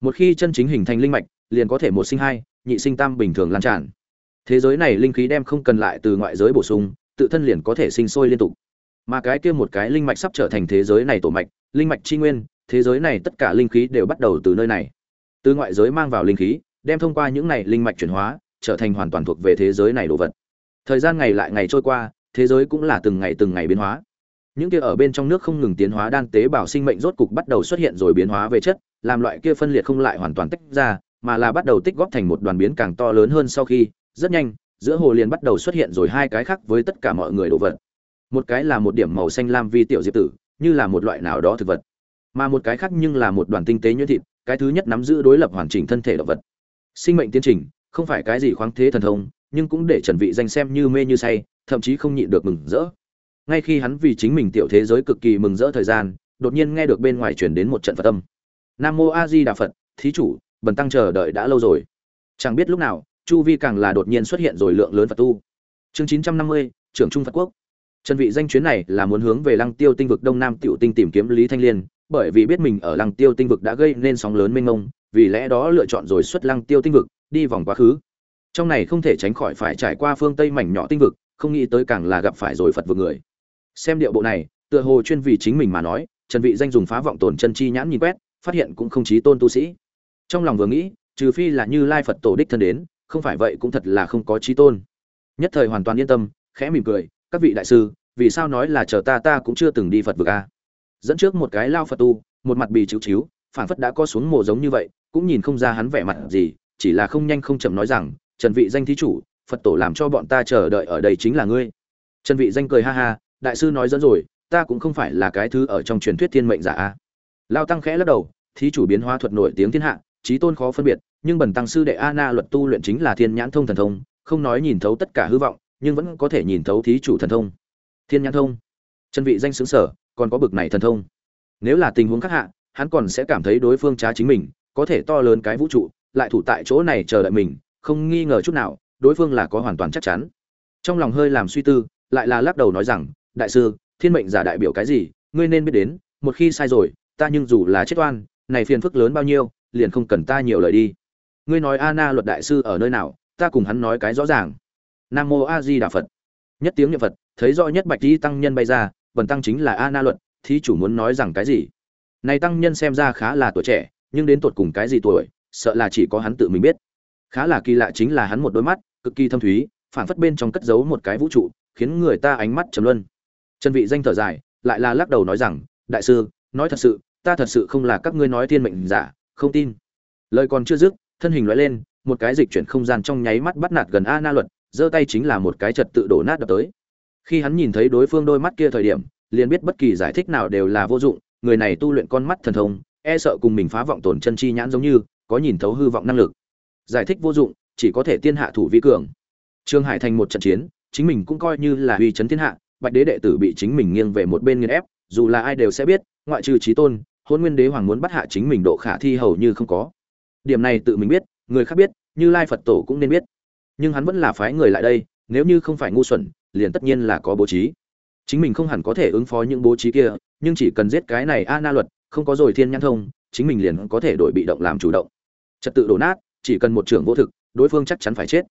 Một khi chân chính hình thành linh mạch, liền có thể một sinh hai, nhị sinh tam bình thường lan tràn. Thế giới này linh khí đem không cần lại từ ngoại giới bổ sung, tự thân liền có thể sinh sôi liên tục. Mà cái kia một cái linh mạch sắp trở thành thế giới này tổ mạch, linh mạch chi nguyên, thế giới này tất cả linh khí đều bắt đầu từ nơi này. Từ ngoại giới mang vào linh khí, đem thông qua những này linh mạch chuyển hóa, trở thành hoàn toàn thuộc về thế giới này đồ vật. Thời gian ngày lại ngày trôi qua, thế giới cũng là từng ngày từng ngày biến hóa những kia ở bên trong nước không ngừng tiến hóa đan tế bào sinh mệnh rốt cục bắt đầu xuất hiện rồi biến hóa về chất, làm loại kia phân liệt không lại hoàn toàn tách ra, mà là bắt đầu tích góp thành một đoàn biến càng to lớn hơn sau khi, rất nhanh, giữa hồ liền bắt đầu xuất hiện rồi hai cái khác với tất cả mọi người đồ vật. Một cái là một điểm màu xanh lam vi tiểu diệp tử, như là một loại nào đó thực vật. Mà một cái khác nhưng là một đoàn tinh tế nhuyễn thịt, cái thứ nhất nắm giữ đối lập hoàn chỉnh thân thể động vật. Sinh mệnh tiến trình, không phải cái gì khoáng thế thần thông, nhưng cũng để trần vị danh xem như mê như say, thậm chí không nhịn được mừng rỡ ngay khi hắn vì chính mình tiểu thế giới cực kỳ mừng rỡ thời gian, đột nhiên nghe được bên ngoài chuyển đến một trận phật tâm nam mô a di đà phật, thí chủ, bần tăng chờ đợi đã lâu rồi. Chẳng biết lúc nào, chu vi càng là đột nhiên xuất hiện rồi lượng lớn phật tu. Chương chín trăm năm mươi, trưởng trung phật quốc. Trần vị danh chuyến này là muốn hướng về lăng tiêu tinh vực đông nam tiểu tinh tìm kiếm lý thanh liên, bởi vì biết mình ở lăng tiêu tinh vực đã gây nên sóng lớn mênh mông, vì lẽ đó lựa chọn rồi xuất lăng tiêu tinh vực, đi vòng quá khứ. Trong này không thể tránh khỏi phải trải qua phương tây mảnh nhỏ tinh vực, không nghĩ tới càng là gặp phải rồi phật vực người xem điệu bộ này, tựa hồ chuyên vì chính mình mà nói, trần vị danh dùng phá vọng tổn chân chi nhãn nhìn quét, phát hiện cũng không chí tôn tu sĩ. Trong lòng vừa nghĩ, trừ phi là như lai phật tổ đích thân đến, không phải vậy cũng thật là không có chí tôn. Nhất thời hoàn toàn yên tâm, khẽ mỉm cười, các vị đại sư, vì sao nói là chờ ta ta cũng chưa từng đi phật vực a dẫn trước một cái lao phật tu, một mặt bì chịu chiếu phản phất đã có xuống mồ giống như vậy, cũng nhìn không ra hắn vẻ mặt gì, chỉ là không nhanh không chậm nói rằng, trần vị danh thí chủ, phật tổ làm cho bọn ta chờ đợi ở đây chính là ngươi. Trần vị danh cười ha ha đại sư nói dẫn rồi, ta cũng không phải là cái thứ ở trong truyền thuyết thiên mệnh giả a. Lao tăng khẽ lắc đầu, thí chủ biến hóa thuật nổi tiếng thiên hạ, trí tôn khó phân biệt, nhưng bần tăng sư đệ a na luật tu luyện chính là thiên nhãn thông thần thông, không nói nhìn thấu tất cả hư vọng, nhưng vẫn có thể nhìn thấu thí chủ thần thông. Thiên nhãn thông. Chân vị danh xứng sở, còn có bực này thần thông. Nếu là tình huống khác hạ, hắn còn sẽ cảm thấy đối phương trá chính mình, có thể to lớn cái vũ trụ, lại thủ tại chỗ này chờ đợi mình, không nghi ngờ chút nào, đối phương là có hoàn toàn chắc chắn. Trong lòng hơi làm suy tư, lại là lắc đầu nói rằng đại sư, thiên mệnh giả đại biểu cái gì, ngươi nên biết đến, một khi sai rồi, ta nhưng dù là chết oan, này phiền phức lớn bao nhiêu, liền không cần ta nhiều lời đi. Ngươi nói a na luật đại sư ở nơi nào, ta cùng hắn nói cái rõ ràng. Nam mô a di đà phật. Nhất tiếng niệm phật, thấy rõ nhất bạch di tăng nhân bay ra vần tăng chính là a na luật, thí chủ muốn nói rằng cái gì? Này tăng nhân xem ra khá là tuổi trẻ, nhưng đến tột cùng cái gì tuổi, sợ là chỉ có hắn tự mình biết. Khá là kỳ lạ chính là hắn một đôi mắt, cực kỳ thâm thúy phản phất bên trong cất giấu một cái vũ trụ, khiến người ta ánh mắt trầm luân trần vị danh thở dài, lại là lắc đầu nói rằng, đại sư, nói thật sự, ta thật sự không là các ngươi nói thiên mệnh giả, không tin. Lời còn chưa dứt, thân hình lóe lên, một cái dịch chuyển không gian trong nháy mắt bắt nạt gần a na luật, giơ tay chính là một cái trật tự đổ nát đập tới. Khi hắn nhìn thấy đối phương đôi mắt kia thời điểm, liền biết bất kỳ giải thích nào đều là vô dụng, người này tu luyện con mắt thần thông e sợ cùng mình phá vọng tổn chân chi nhãn giống như, có nhìn thấu hư vọng năng lực. Giải thích vô dụng, chỉ có thể tiên hạ thủ vi cường. Trương hải thành một trận chiến, chính mình cũng coi như là uy chấn thiên hạ bạch đế đệ tử bị chính mình nghiêng về một bên nghiền ép, dù là ai đều sẽ biết, ngoại trừ trí tôn, hôn nguyên đế hoàng muốn bắt hạ chính mình độ khả thi hầu như không có. Điểm này tự mình biết, người khác biết, như lai phật tổ cũng nên biết. Nhưng hắn vẫn là phái người lại đây, nếu như không phải ngu xuẩn, liền tất nhiên là có bố trí. Chính mình không hẳn có thể ứng phó những bố trí kia, nhưng chỉ cần giết cái này a na luật, không có rồi thiên nhãn thông, chính mình liền có thể đổi bị động làm chủ động. Trật tự đổ nát, chỉ cần một trưởng vô thực, đối phương chắc chắn phải chết.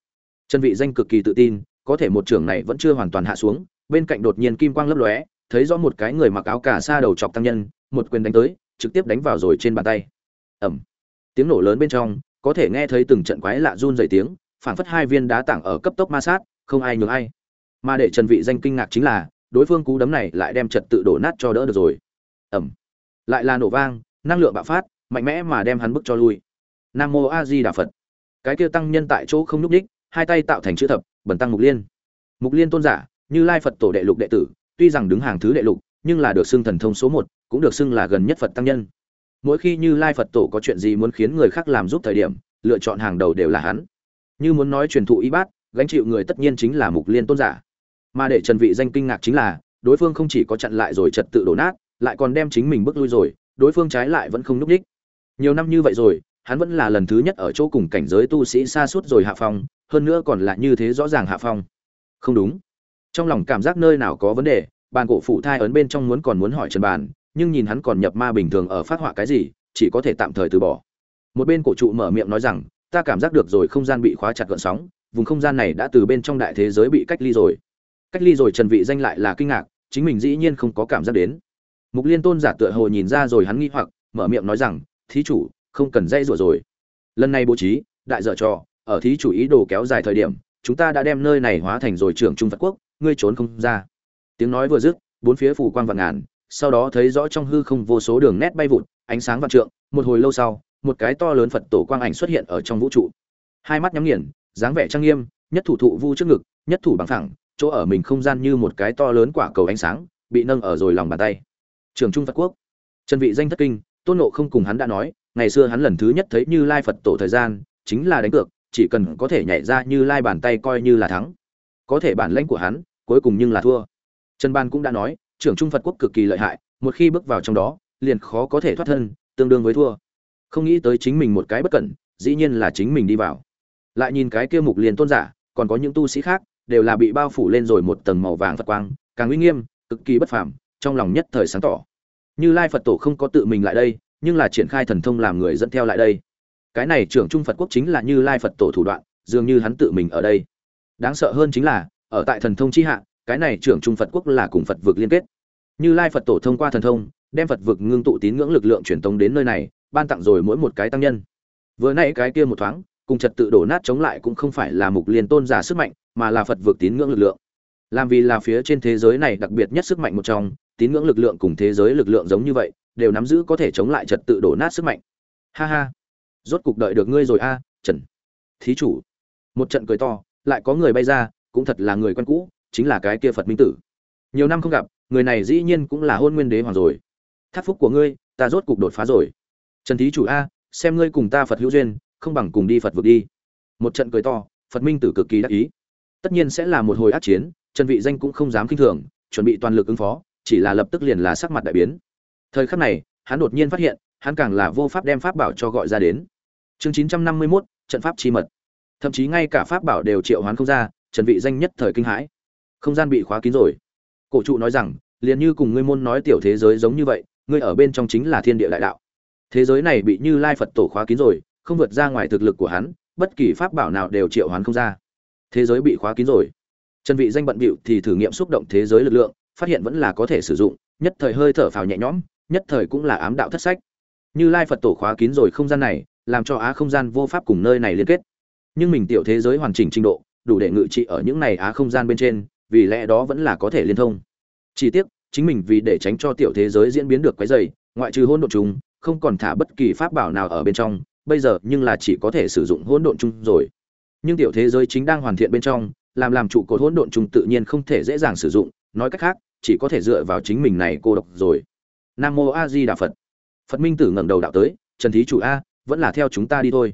Chân vị danh cực kỳ tự tin, có thể một trưởng này vẫn chưa hoàn toàn hạ xuống bên cạnh đột nhiên kim quang lấp lóe, thấy rõ một cái người mặc áo cà sa đầu chọc tăng nhân, một quyền đánh tới, trực tiếp đánh vào rồi trên bàn tay. Ẩm tiếng nổ lớn bên trong, có thể nghe thấy từng trận quái lạ run rẩy tiếng, phảng phất hai viên đá tảng ở cấp tốc ma sát, không ai nhường ai. Mà để trần vị danh kinh ngạc chính là, đối phương cú đấm này lại đem trật tự đổ nát cho đỡ được rồi. Ẩm lại là nổ vang, năng lượng bạo phát, mạnh mẽ mà đem hắn bức cho lui. Nam mô a di đà phật. Cái kia tăng nhân tại chỗ không nhúc đích hai tay tạo thành chữ thập bẩn tăng mục liên. Mục liên tôn giả như lai phật tổ đệ lục đệ tử, tuy rằng đứng hàng thứ đệ lục, nhưng là được xưng thần thông số một, cũng được xưng là gần nhất phật tăng nhân. Mỗi khi như lai phật tổ có chuyện gì muốn khiến người khác làm giúp thời điểm, lựa chọn hàng đầu đều là hắn. Như muốn nói truyền thụ y bát, gánh chịu người tất nhiên chính là mục liên tôn giả. Mà để trần vị danh kinh ngạc chính là, đối phương không chỉ có chặn lại rồi trật tự đổ nát, lại còn đem chính mình bước lui rồi, đối phương trái lại vẫn không núp đích. Nhiều năm như vậy rồi, hắn vẫn là lần thứ nhất ở chỗ cùng cảnh giới tu sĩ xa suốt rồi hạ phong, hơn nữa còn là như thế rõ ràng hạ phong. Không đúng trong lòng cảm giác nơi nào có vấn đề, bàn cổ phụ thai ấn bên trong muốn còn muốn hỏi trần bàn, nhưng nhìn hắn còn nhập ma bình thường ở phát họa cái gì, chỉ có thể tạm thời từ bỏ. Một bên cổ trụ mở miệng nói rằng, ta cảm giác được rồi, không gian bị khóa chặt gợn sóng, vùng không gian này đã từ bên trong đại thế giới bị cách ly rồi. Cách ly rồi trần vị danh lại là kinh ngạc, chính mình dĩ nhiên không có cảm giác đến. Mục liên tôn giả tựa hồ nhìn ra rồi hắn nghi hoặc, mở miệng nói rằng, thí chủ, không cần dây rủa rồi. Lần này bố trí, đại dở trò, ở thí chủ ý đồ kéo dài thời điểm, chúng ta đã đem nơi này hóa thành rồi trưởng trung phật quốc ngươi trốn không ra. Tiếng nói vừa dứt, bốn phía phủ quang vạn ngàn, sau đó thấy rõ trong hư không vô số đường nét bay vụt, ánh sáng vạn trượng, một hồi lâu sau, một cái to lớn phật tổ quang ảnh xuất hiện ở trong vũ trụ. Hai mắt nhắm nghiền, dáng vẻ trang nghiêm, nhất thủ thụ vu trước ngực, nhất thủ bằng thẳng chỗ ở mình không gian như một cái to lớn quả cầu ánh sáng, bị nâng ở rồi lòng bàn tay. Trường trung phật quốc. Trần vị danh thất kinh, tôn nộ không cùng hắn đã nói, ngày xưa hắn lần thứ nhất thấy như lai phật tổ thời gian, chính là đánh cược, chỉ cần có thể nhảy ra như lai bàn tay coi như là thắng có thể bản lãnh của hắn, cuối cùng nhưng là thua. Trần ban cũng đã nói, trưởng trung phật quốc cực kỳ lợi hại, một khi bước vào trong đó, liền khó có thể thoát thân, tương đương với thua. Không nghĩ tới chính mình một cái bất cẩn, dĩ nhiên là chính mình đi vào. Lại nhìn cái kia mục liền tôn giả, còn có những tu sĩ khác, đều là bị bao phủ lên rồi một tầng màu vàng phật quang, càng uy nghiêm, cực kỳ bất phàm, trong lòng nhất thời sáng tỏ. Như lai phật tổ không có tự mình lại đây, nhưng là triển khai thần thông làm người dẫn theo lại đây. Cái này trưởng trung phật quốc chính là như lai phật tổ thủ đoạn, dường như hắn tự mình ở đây đáng sợ hơn chính là, ở tại thần thông chi hạ, cái này trưởng trung phật quốc là cùng phật vực liên kết. Như lai phật tổ thông qua thần thông, đem phật vực ngưng tụ tín ngưỡng lực lượng truyền tống đến nơi này, ban tặng rồi mỗi một cái tăng nhân. Vừa nãy cái kia một thoáng, cùng trật tự đổ nát chống lại cũng không phải là mục liên tôn giả sức mạnh, mà là phật vực tín ngưỡng lực lượng. Làm vì là phía trên thế giới này đặc biệt nhất sức mạnh một trong, tín ngưỡng lực lượng cùng thế giới lực lượng giống như vậy, đều nắm giữ có thể chống lại trật tự đổ nát sức mạnh. Ha ha. Rốt cục đợi được ngươi rồi a, trần thí chủ. Một trận cười to lại có người bay ra cũng thật là người quen cũ chính là cái kia phật minh tử. Nhiều năm không gặp người này dĩ nhiên cũng là hôn nguyên đế hoàng rồi. Thác phúc của ngươi ta rốt cục đột phá rồi. Trần thí chủ a xem ngươi cùng ta phật hữu duyên không bằng cùng đi phật vực đi. Một trận cười to phật minh tử cực kỳ đắc ý. Tất nhiên sẽ là một hồi ác chiến trần vị danh cũng không dám kinh thường chuẩn bị toàn lực ứng phó chỉ là lập tức liền là sắc mặt đại biến. Thời khắc này hắn đột nhiên phát hiện hắn càng là vô pháp đem pháp bảo cho gọi ra đến. Chương 951, trận pháp chi mật thậm chí ngay cả pháp bảo đều triệu hoán không ra, trần vị danh nhất thời kinh hãi. Không gian bị khóa kín rồi. Cổ trụ nói rằng, liền như cùng ngươi môn nói tiểu thế giới giống như vậy, ngươi ở bên trong chính là thiên địa đại đạo. Thế giới này bị như lai phật tổ khóa kín rồi, không vượt ra ngoài thực lực của hắn, bất kỳ pháp bảo nào đều triệu hoán không ra. Thế giới bị khóa kín rồi. Trần vị danh bận bịu thì thử nghiệm xúc động thế giới lực lượng, phát hiện vẫn là có thể sử dụng, nhất thời hơi thở phào nhẹ nhõm, nhất thời cũng là ám đạo thất sách. Như lai phật tổ khóa kín rồi không gian này, làm cho á không gian vô pháp cùng nơi này liên kết nhưng mình tiểu thế giới hoàn chỉnh trình độ, đủ để ngự trị ở những này á không gian bên trên, vì lẽ đó vẫn là có thể liên thông. Chỉ tiếc, chính mình vì để tránh cho tiểu thế giới diễn biến được quái dày ngoại trừ hôn độn chung, không còn thả bất kỳ pháp bảo nào ở bên trong, bây giờ nhưng là chỉ có thể sử dụng hỗn độn chung rồi. Nhưng tiểu thế giới chính đang hoàn thiện bên trong, làm làm trụ cột hỗn độn chung tự nhiên không thể dễ dàng sử dụng, nói cách khác, chỉ có thể dựa vào chính mình này cô độc rồi. Nam mô a di đà phật. Phật minh tử ngẩng đầu đạo tới, trần thí chủ a, vẫn là theo chúng ta đi thôi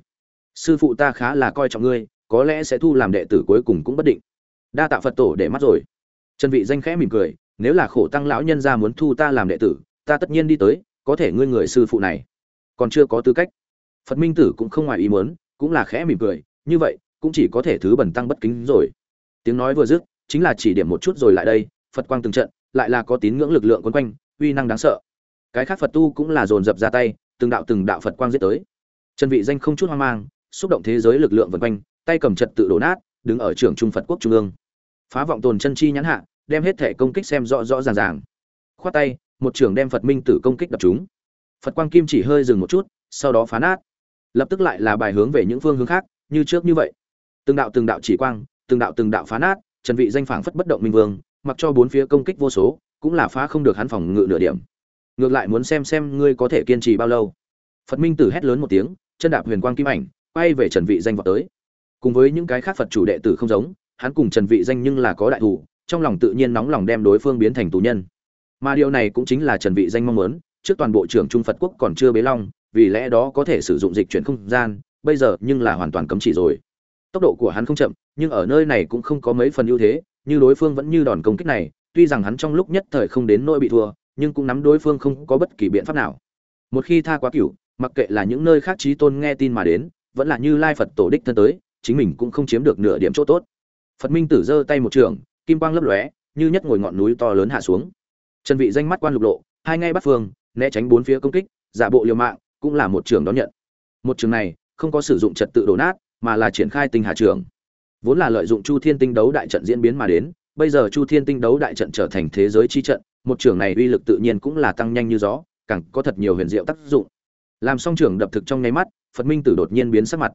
sư phụ ta khá là coi trọng ngươi, có lẽ sẽ thu làm đệ tử cuối cùng cũng bất định. Đa tạ phật tổ để mắt rồi. Trần vị danh khẽ mỉm cười, nếu là khổ tăng lão nhân gia muốn thu ta làm đệ tử, ta tất nhiên đi tới, có thể ngươi người sư phụ này. Còn chưa có tư cách. Phật minh tử cũng không ngoài ý muốn, cũng là khẽ mỉm cười, như vậy, cũng chỉ có thể thứ bẩn tăng bất kính rồi. Tiếng nói vừa dứt, chính là chỉ điểm một chút rồi lại đây, phật quang từng trận, lại là có tín ngưỡng lực lượng quấn quanh, uy năng đáng sợ. Cái khác phật tu cũng là dồn dập ra tay, từng đạo từng đạo phật quang giết tới. Trần vị danh không chút hoang mang xúc động thế giới lực lượng vần quanh, tay cầm trật tự đổ nát, đứng ở trường trung phật quốc trung ương. Phá vọng tồn chân chi nhãn hạ, đem hết thể công kích xem rõ rõ ràng ràng. Khoát tay, một trường đem phật minh tử công kích đập chúng phật quang kim chỉ hơi dừng một chút, sau đó phá nát. Lập tức lại là bài hướng về những phương hướng khác, như trước như vậy. Từng đạo từng đạo chỉ quang, từng đạo từng đạo phá nát, trần vị danh phảng phất bất động minh vương, mặc cho bốn phía công kích vô số, cũng là phá không được hắn phòng ngự nửa điểm. Ngược lại muốn xem xem ngươi có thể kiên trì bao lâu. Phật minh tử hét lớn một tiếng, chân đạp huyền quang kim ảnh quay về trần vị danh vọt tới. Cùng với những cái khác phật chủ đệ tử không giống, hắn cùng trần vị danh nhưng là có đại thủ, trong lòng tự nhiên nóng lòng đem đối phương biến thành tù nhân. Mà điều này cũng chính là trần vị danh mong muốn, trước toàn bộ trưởng trung phật quốc còn chưa bế long, vì lẽ đó có thể sử dụng dịch chuyển không gian, bây giờ nhưng là hoàn toàn cấm chỉ rồi. Tốc độ của hắn không chậm, nhưng ở nơi này cũng không có mấy phần ưu thế, như đối phương vẫn như đòn công kích này, tuy rằng hắn trong lúc nhất thời không đến nỗi bị thua, nhưng cũng nắm đối phương không có bất kỳ biện pháp nào. Một khi tha quá cửu, mặc kệ là những nơi khác trí tôn nghe tin mà đến vẫn là như lai phật tổ đích thân tới, chính mình cũng không chiếm được nửa điểm chỗ tốt. Phật minh tử giơ tay một trường, kim quang lấp lóe, như nhất ngồi ngọn núi to lớn hạ xuống. Trần vị danh mắt quan lục lộ, hai ngay bắt phương, né tránh bốn phía công kích, giả bộ liều mạng, cũng là một trường đón nhận. Một trường này, không có sử dụng trật tự đổ nát, mà là triển khai tinh hà trường. Vốn là lợi dụng chu thiên tinh đấu đại trận diễn biến mà đến, bây giờ chu thiên tinh đấu đại trận trở thành thế giới chi trận, một trường này uy lực tự nhiên cũng là tăng nhanh như gió, càng có thật nhiều huyền diệu tác dụng. Làm xong trường đập thực trong nháy mắt phật minh tử đột nhiên biến sắc mặt.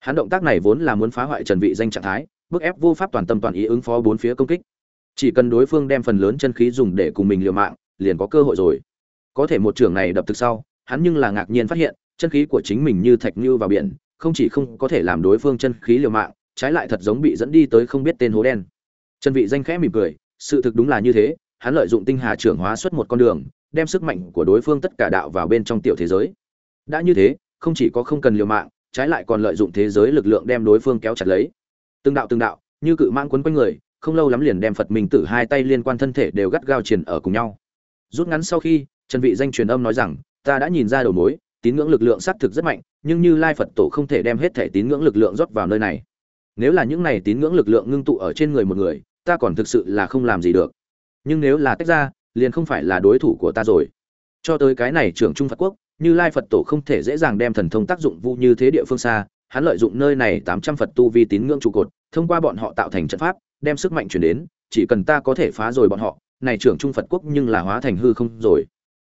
Hắn động tác này vốn là muốn phá hoại trần vị danh trạng thái, bức ép vô pháp toàn tâm toàn ý ứng phó bốn phía công kích. Chỉ cần đối phương đem phần lớn chân khí dùng để cùng mình liều mạng, liền có cơ hội rồi. Có thể một trường này đập thực sau, hắn nhưng là ngạc nhiên phát hiện, chân khí của chính mình như thạch như vào biển, không chỉ không có thể làm đối phương chân khí liều mạng, trái lại thật giống bị dẫn đi tới không biết tên hố đen. Trần vị danh khẽ mỉm cười, sự thực đúng là như thế, hắn lợi dụng tinh hà trưởng hóa xuất một con đường, đem sức mạnh của đối phương tất cả đạo vào bên trong tiểu thế giới. Đã như thế không chỉ có không cần liều mạng, trái lại còn lợi dụng thế giới lực lượng đem đối phương kéo chặt lấy. Từng đạo từng đạo, như cự mang quấn quanh người, không lâu lắm liền đem phật minh tử hai tay liên quan thân thể đều gắt gao triển ở cùng nhau. Rút ngắn sau khi, trần vị danh truyền âm nói rằng, ta đã nhìn ra đầu mối, tín ngưỡng lực lượng xác thực rất mạnh, nhưng như lai phật tổ không thể đem hết thể tín ngưỡng lực lượng rót vào nơi này. Nếu là những này tín ngưỡng lực lượng ngưng tụ ở trên người một người, ta còn thực sự là không làm gì được. Nhưng nếu là tách ra, liền không phải là đối thủ của ta rồi. Cho tới cái này trưởng trung phật quốc như lai phật tổ không thể dễ dàng đem thần thông tác dụng vu như thế địa phương xa, hắn lợi dụng nơi này tám trăm phật tu vi tín ngưỡng trụ cột, thông qua bọn họ tạo thành trận pháp, đem sức mạnh chuyển đến, chỉ cần ta có thể phá rồi bọn họ, này trưởng trung phật quốc nhưng là hóa thành hư không rồi.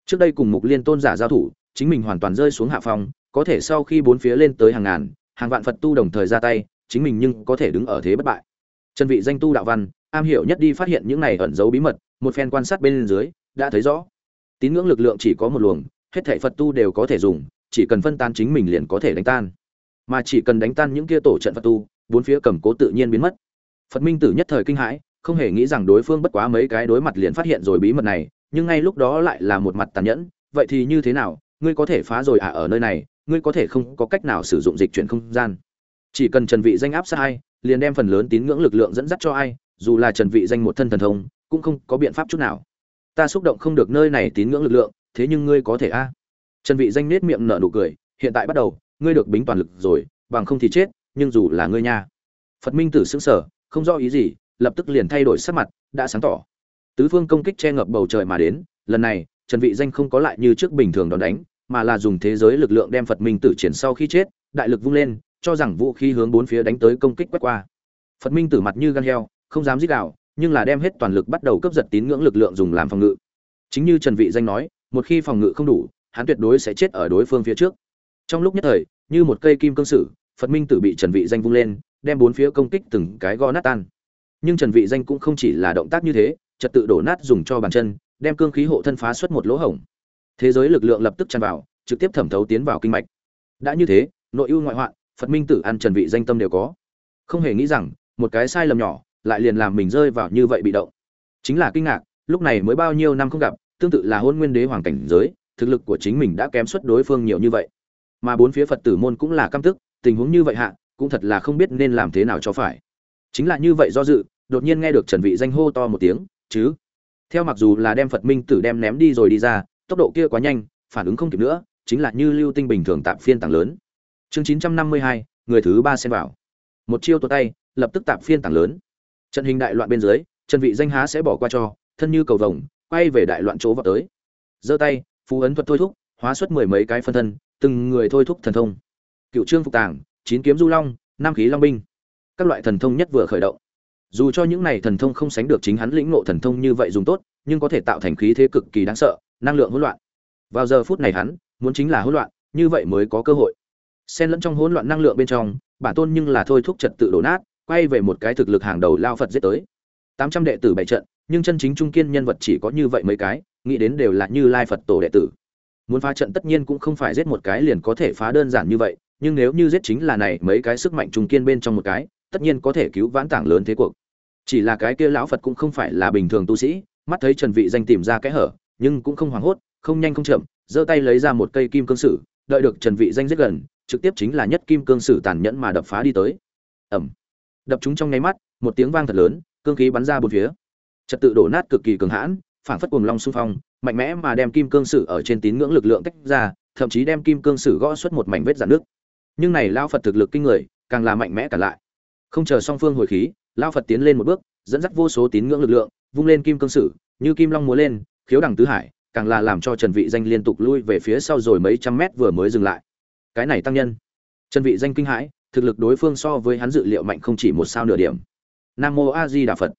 Trước đây cùng mục liên tôn giả giao thủ, chính mình hoàn toàn rơi xuống hạ phong, có thể sau khi bốn phía lên tới hàng ngàn, hàng vạn phật tu đồng thời ra tay, chính mình nhưng có thể đứng ở thế bất bại. Trần vị danh tu đạo văn, am hiểu nhất đi phát hiện những này ẩn giấu bí mật, một phen quan sát bên dưới, đã thấy rõ. Tín ngưỡng lực lượng chỉ có một luồng hết thảy phật tu đều có thể dùng, chỉ cần phân tan chính mình liền có thể đánh tan. Mà chỉ cần đánh tan những kia tổ trận phật tu, bốn phía cầm cố tự nhiên biến mất. Phật minh tử nhất thời kinh hãi, không hề nghĩ rằng đối phương bất quá mấy cái đối mặt liền phát hiện rồi bí mật này, nhưng ngay lúc đó lại là một mặt tàn nhẫn, vậy thì như thế nào? Ngươi có thể phá rồi à ở nơi này, ngươi có thể không có cách nào sử dụng dịch chuyển không gian. Chỉ cần trần vị danh áp sát ai, liền đem phần lớn tín ngưỡng lực lượng dẫn dắt cho ai, dù là trần vị danh một thân thần thông, cũng không có biện pháp chút nào. Ta xúc động không được nơi này tín ngưỡng lực lượng thế nhưng ngươi có thể a? Trần vị danh nết miệng nở nụ cười, hiện tại bắt đầu, ngươi được bính toàn lực rồi, bằng không thì chết, nhưng dù là ngươi nha. Phật minh tử sững sờ, không rõ ý gì, lập tức liền thay đổi sắc mặt, đã sáng tỏ. Tứ phương công kích che ngập bầu trời mà đến, lần này, trần vị danh không có lại như trước bình thường đòn đánh, mà là dùng thế giới lực lượng đem phật minh tử triển sau khi chết, đại lực vung lên, cho rằng vũ khí hướng bốn phía đánh tới công kích quét qua. Phật minh tử mặt như gan heo, không dám giết gào, nhưng là đem hết toàn lực bắt đầu cướp giật tín ngưỡng lực lượng dùng làm phòng ngự. Chính như trần vị danh nói một khi phòng ngự không đủ, hắn tuyệt đối sẽ chết ở đối phương phía trước. Trong lúc nhất thời, như một cây kim cương sử, phật minh tử bị trần vị danh vung lên, đem bốn phía công kích từng cái gõ nát tan. Nhưng trần vị danh cũng không chỉ là động tác như thế, trật tự đổ nát dùng cho bàn chân, đem cương khí hộ thân phá xuất một lỗ hổng. Thế giới lực lượng lập tức tràn vào, trực tiếp thẩm thấu tiến vào kinh mạch. Đã như thế, nội ưu ngoại hoạn, phật minh tử ăn trần vị danh tâm đều có. Không hề nghĩ rằng, một cái sai lầm nhỏ, lại liền làm mình rơi vào như vậy bị động. Chính là kinh ngạc, lúc này mới bao nhiêu năm không gặp tương tự là hôn nguyên đế hoàng cảnh giới thực lực của chính mình đã kém suất đối phương nhiều như vậy. Mà bốn phía phật tử môn cũng là căm tức tình huống như vậy hạ cũng thật là không biết nên làm thế nào cho phải. Chính là như vậy do dự đột nhiên nghe được trần vị danh hô to một tiếng chứ! Theo mặc dù là đem phật minh tử đem ném đi rồi đi ra tốc độ kia quá nhanh phản ứng không kịp nữa chính là như lưu tinh bình thường tạm phiên tảng lớn. Chương 952, người thứ ba xem vào. Một chiêu tuột tay lập tức tạm phiên tảng lớn. Trận hình đại loạn bên dưới trần vị danh há sẽ bỏ qua cho thân như cầu vồng quay về đại loạn chỗ vào tới. Giơ tay, phú ấn thuật thôi thúc, hóa xuất mười mấy cái phân thân, từng người thôi thúc thần thông. Cựu trương phục tàng, chín kiếm du long, nam khí long binh. Các loại thần thông nhất vừa khởi động. Dù cho những này thần thông không sánh được chính hắn lĩnh ngộ thần thông như vậy dùng tốt, nhưng có thể tạo thành khí thế cực kỳ đáng sợ, năng lượng hỗn loạn. Vào giờ phút này hắn, muốn chính là hỗn loạn, như vậy mới có cơ hội. Xen lẫn trong hỗn loạn năng lượng bên trong, bản tôn nhưng là thôi thúc trật tự đổ nát, quay về một cái thực lực hàng đầu lao phật giết tới. Tám trăm đệ tử bảy trận nhưng chân chính trung kiên nhân vật chỉ có như vậy mấy cái, nghĩ đến đều là như lai phật tổ đệ tử. Muốn phá trận tất nhiên cũng không phải giết một cái liền có thể phá đơn giản như vậy, nhưng nếu như giết chính là này mấy cái sức mạnh trung kiên bên trong một cái, tất nhiên có thể cứu vãn tảng lớn thế cuộc. Chỉ là cái kia lão phật cũng không phải là bình thường tu sĩ, mắt thấy trần vị danh tìm ra cái hở, nhưng cũng không hoảng hốt, không nhanh không chậm, giơ tay lấy ra một cây kim cương sử, đợi được trần vị danh rất gần, trực tiếp chính là nhất kim cương sử tàn nhẫn mà đập phá đi tới. Ầm. Đập chúng trong nháy mắt, một tiếng vang thật lớn, cương khí bắn ra bốn phía trật tự đổ nát cực kỳ cường hãn, phảng phất cuồng long xung phong, mạnh mẽ mà đem kim cương sử ở trên tín ngưỡng lực lượng tách ra, thậm chí đem kim cương sử gõ xuất một mảnh vết dạn nước nhưng này lao phật thực lực kinh người, càng là mạnh mẽ cả lại. Không chờ song phương hồi khí, lao phật tiến lên một bước, dẫn dắt vô số tín ngưỡng lực lượng, vung lên kim cương sử, như kim long múa lên, khiếu đằng tứ hải, càng là làm cho trần vị danh liên tục lui về phía sau rồi mấy trăm mét vừa mới dừng lại. Cái này tăng nhân. Trần vị danh kinh hãi, thực lực đối phương so với hắn dự liệu mạnh không chỉ một sao nửa điểm. Nam mô a di đà phật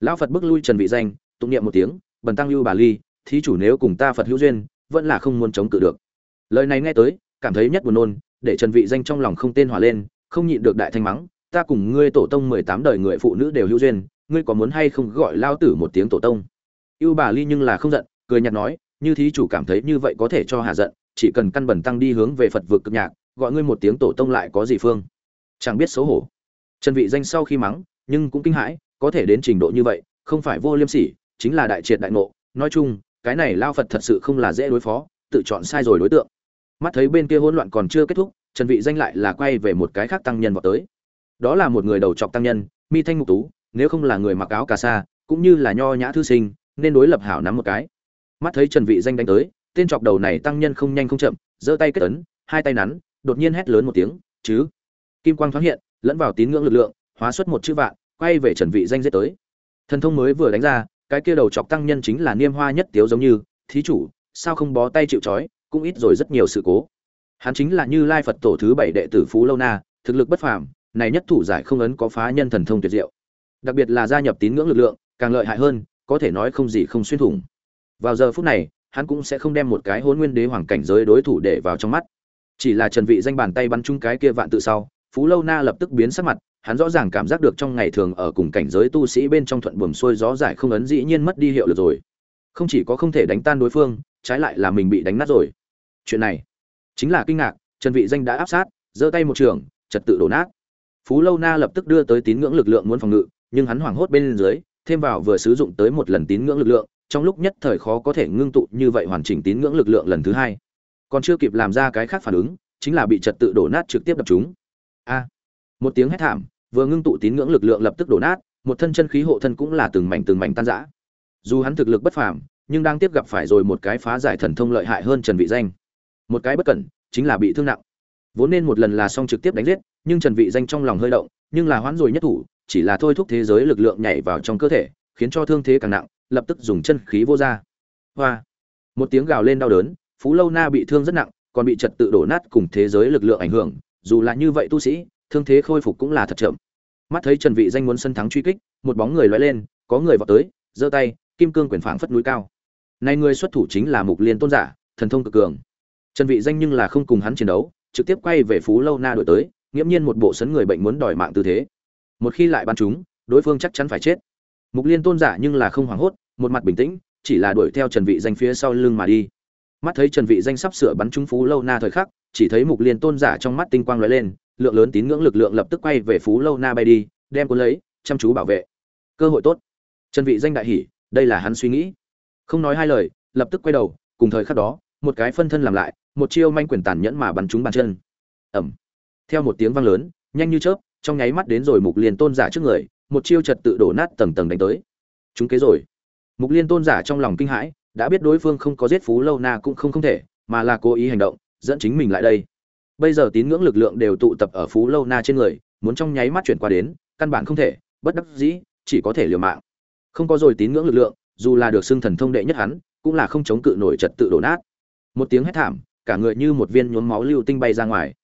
lão phật bước lui trần vị danh, tụng niệm một tiếng, bần tăng lưu bà ly, thí chủ nếu cùng ta phật hữu duyên, vẫn là không muốn chống cự được. Lời này nghe tới, cảm thấy nhất buồn nôn, để trần vị danh trong lòng không tên hỏa lên, không nhịn được đại thanh mắng, ta cùng ngươi tổ tông 18 đời người phụ nữ đều hữu duyên, ngươi có muốn hay không gọi lao tử một tiếng tổ tông? Yêu bà ly nhưng là không giận, cười nhạt nói, như thí chủ cảm thấy như vậy có thể cho hạ giận, chỉ cần căn bẩn tăng đi hướng về phật vực cực nhạc, gọi ngươi một tiếng tổ tông lại có gì phương? Chẳng biết xấu hổ. Trần vị danh sau khi mắng, nhưng cũng kinh hãi có thể đến trình độ như vậy, không phải vô liêm sỉ, chính là đại triệt đại ngộ. Nói chung, cái này lao phật thật sự không là dễ đối phó, tự chọn sai rồi đối tượng. Mắt thấy bên kia hỗn loạn còn chưa kết thúc, trần vị danh lại là quay về một cái khác tăng nhân vào tới. Đó là một người đầu trọc tăng nhân, mi thanh mục tú, nếu không là người mặc áo cà sa, cũng như là nho nhã thư sinh, nên đối lập hảo nắm một cái. Mắt thấy trần vị danh đánh tới, tên trọc đầu này tăng nhân không nhanh không chậm, giơ tay kết ấn, hai tay nắn, đột nhiên hét lớn một tiếng, chứ! Kim quang thoáng hiện, lẫn vào tín ngưỡng lực lượng, hóa xuất một chữ vạn quay về trần vị danh giết tới. Thần thông mới vừa đánh ra, cái kia đầu chọc tăng nhân chính là niêm hoa nhất tiếu giống như, thí chủ, sao không bó tay chịu trói, cũng ít rồi rất nhiều sự cố. Hắn chính là như lai phật tổ thứ bảy đệ tử phú lâu na, thực lực bất phàm, này nhất thủ giải không ấn có phá nhân thần thông tuyệt diệu. Đặc biệt là gia nhập tín ngưỡng lực lượng, càng lợi hại hơn, có thể nói không gì không xuyên thủng. Vào giờ phút này, hắn cũng sẽ không đem một cái hôn nguyên đế hoàng cảnh giới đối thủ để vào trong mắt. Chỉ là trần vị danh bàn tay bắn chung cái kia vạn tự sau, phú lâu na lập tức biến sắc mặt hắn rõ ràng cảm giác được trong ngày thường ở cùng cảnh giới tu sĩ bên trong thuận buồm xuôi gió giải không ấn dĩ nhiên mất đi hiệu lực rồi. Không chỉ có không thể đánh tan đối phương, trái lại là mình bị đánh nát rồi. Chuyện này chính là kinh ngạc, trần vị danh đã áp sát, giơ tay một trường, trật tự đổ nát. Phú lâu na lập tức đưa tới tín ngưỡng lực lượng muốn phòng ngự, nhưng hắn hoảng hốt bên dưới, thêm vào vừa sử dụng tới một lần tín ngưỡng lực lượng, trong lúc nhất thời khó có thể ngưng tụ như vậy hoàn chỉnh tín ngưỡng lực lượng lần thứ hai. Còn chưa kịp làm ra cái khác phản ứng, chính là bị trật tự đổ nát trực tiếp đập chúng. A! Một tiếng hét thảm vừa ngưng tụ tín ngưỡng lực lượng lập tức đổ nát, một thân chân khí hộ thân cũng là từng mảnh từng mảnh tan rã. Dù hắn thực lực bất phàm, nhưng đang tiếp gặp phải rồi một cái phá giải thần thông lợi hại hơn trần vị danh. Một cái bất cẩn, chính là bị thương nặng. Vốn nên một lần là xong trực tiếp đánh giết, nhưng trần vị danh trong lòng hơi động, nhưng là hoãn rồi nhất thủ, chỉ là thôi thúc thế giới lực lượng nhảy vào trong cơ thể, khiến cho thương thế càng nặng, lập tức dùng chân khí vô ra. Hoa! Một tiếng gào lên đau đớn, phú lâu na bị thương rất nặng, còn bị trật tự đổ nát cùng thế giới lực lượng ảnh hưởng, dù là như vậy tu sĩ, thương thế khôi phục cũng là thật chậm mắt thấy trần vị danh muốn sân thắng truy kích, một bóng người lóe lên, có người vào tới, giơ tay, kim cương quyền phảng phất núi cao. Này người xuất thủ chính là mục liên tôn giả, thần thông cực cường. Trần vị danh nhưng là không cùng hắn chiến đấu, trực tiếp quay về phú lâu na đổi tới, nghiễm nhiên một bộ sấn người bệnh muốn đòi mạng tư thế. Một khi lại bắn chúng đối phương chắc chắn phải chết. Mục liên tôn giả nhưng là không hoảng hốt, một mặt bình tĩnh, chỉ là đuổi theo trần vị danh phía sau lưng mà đi. Mắt thấy trần vị danh sắp sửa bắn trúng phú lâu na thời khắc, chỉ thấy mục liên tôn giả trong mắt tinh quang lóe lên lượng lớn tín ngưỡng lực lượng lập tức quay về phú lâu na bay đi đem cuốn lấy chăm chú bảo vệ. Cơ hội tốt. Trần vị danh đại hỉ đây là hắn suy nghĩ. Không nói hai lời lập tức quay đầu cùng thời khắc đó một cái phân thân làm lại một chiêu manh quyền tàn nhẫn mà bắn trúng bàn chân. Ầm, theo một tiếng vang lớn nhanh như chớp trong nháy mắt đến rồi mục liên tôn giả trước người một chiêu chật tự đổ nát tầng tầng đánh tới. Chúng kế rồi. Mục liên tôn giả trong lòng kinh hãi đã biết đối phương không có giết phú lâu na cũng không không thể mà là cố ý hành động dẫn chính mình lại đây bây giờ tín ngưỡng lực lượng đều tụ tập ở phú lâu na trên người, muốn trong nháy mắt chuyển qua đến, căn bản không thể, bất đắc dĩ, chỉ có thể liều mạng. Không có rồi tín ngưỡng lực lượng, dù là được xưng thần thông đệ nhất hắn, cũng là không chống cự nổi trật tự đổ nát. Một tiếng hét thảm, cả người như một viên nhuốm máu lưu tinh bay ra ngoài.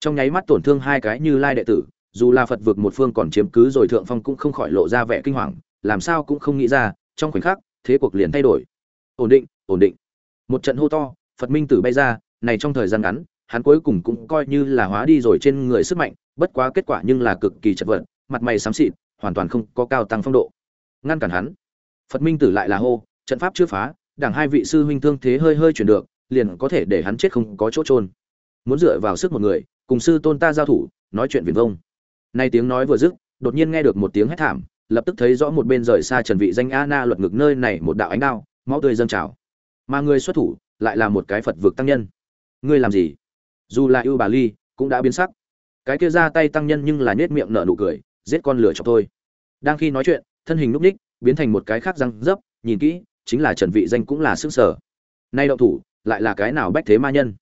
Trong nháy mắt tổn thương hai cái như lai đệ tử, dù là phật vực một phương còn chiếm cứ rồi thượng phong cũng không khỏi lộ ra vẻ kinh hoàng, làm sao cũng không nghĩ ra, trong khoảnh khắc, thế cuộc liền thay đổi. Ổn định ổn định. Một trận hô to, phật minh tử bay ra, này trong thời gian ngắn hắn cuối cùng cũng coi như là hóa đi rồi trên người sức mạnh, bất quá kết quả nhưng là cực kỳ chật vật, mặt mày xám xịt, hoàn toàn không có cao tăng phong độ. Ngăn cản hắn. Phật minh tử lại là hô, trận pháp chưa phá, đảng hai vị sư huynh thương thế hơi hơi chuyển được, liền có thể để hắn chết không có chỗ trôn muốn dựa vào sức một người, cùng sư tôn ta giao thủ, nói chuyện viển vông. Nay tiếng nói vừa dứt, đột nhiên nghe được một tiếng hét thảm, lập tức thấy rõ một bên rời xa trần vị danh a na luật ngực nơi này một đạo ánh đao, máu tươi dâng trào. Mà người xuất thủ, lại là một cái phật vực tăng nhân. Ngươi làm gì? Dù là ưu bà ly cũng đã biến sắc. Cái kia ra tay tăng nhân nhưng là nết miệng nở nụ cười giết con lửa chọc thôi. Đang khi nói chuyện thân hình núp ních biến thành một cái khác răng dấp nhìn kỹ chính là trần vị danh cũng là sức sở. Nay động thủ lại là cái nào bách thế ma nhân?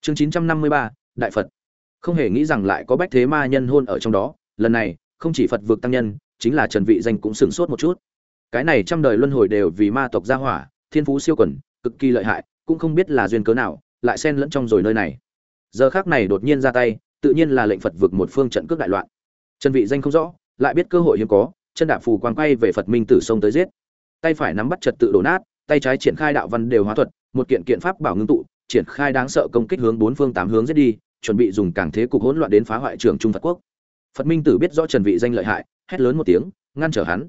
Chương 953, đại phật. Không hề nghĩ rằng lại có bách thế ma nhân hôn ở trong đó lần này không chỉ phật vượt tăng nhân chính là trần vị danh cũng sửng sốt một chút. Cái này trăm đời luân hồi đều vì ma tộc gia hỏa thiên phú siêu quần cực kỳ lợi hại cũng không biết là duyên cớ nào lại xen lẫn trong rồi nơi này giờ khác này đột nhiên ra tay, tự nhiên là lệnh phật vực một phương trận cước đại loạn. Trần vị danh không rõ, lại biết cơ hội hiếm có, chân đạp phù quang quay về phật minh tử sông tới giết. Tay phải nắm bắt trật tự đổ nát, tay trái triển khai đạo văn đều hóa thuật, một kiện kiện pháp bảo ngưng tụ, triển khai đáng sợ công kích hướng bốn phương tám hướng giết đi, chuẩn bị dùng càng thế cục hỗn loạn đến phá hoại trường trung phật quốc. Phật minh tử biết rõ trần vị danh lợi hại, hét lớn một tiếng, ngăn trở hắn.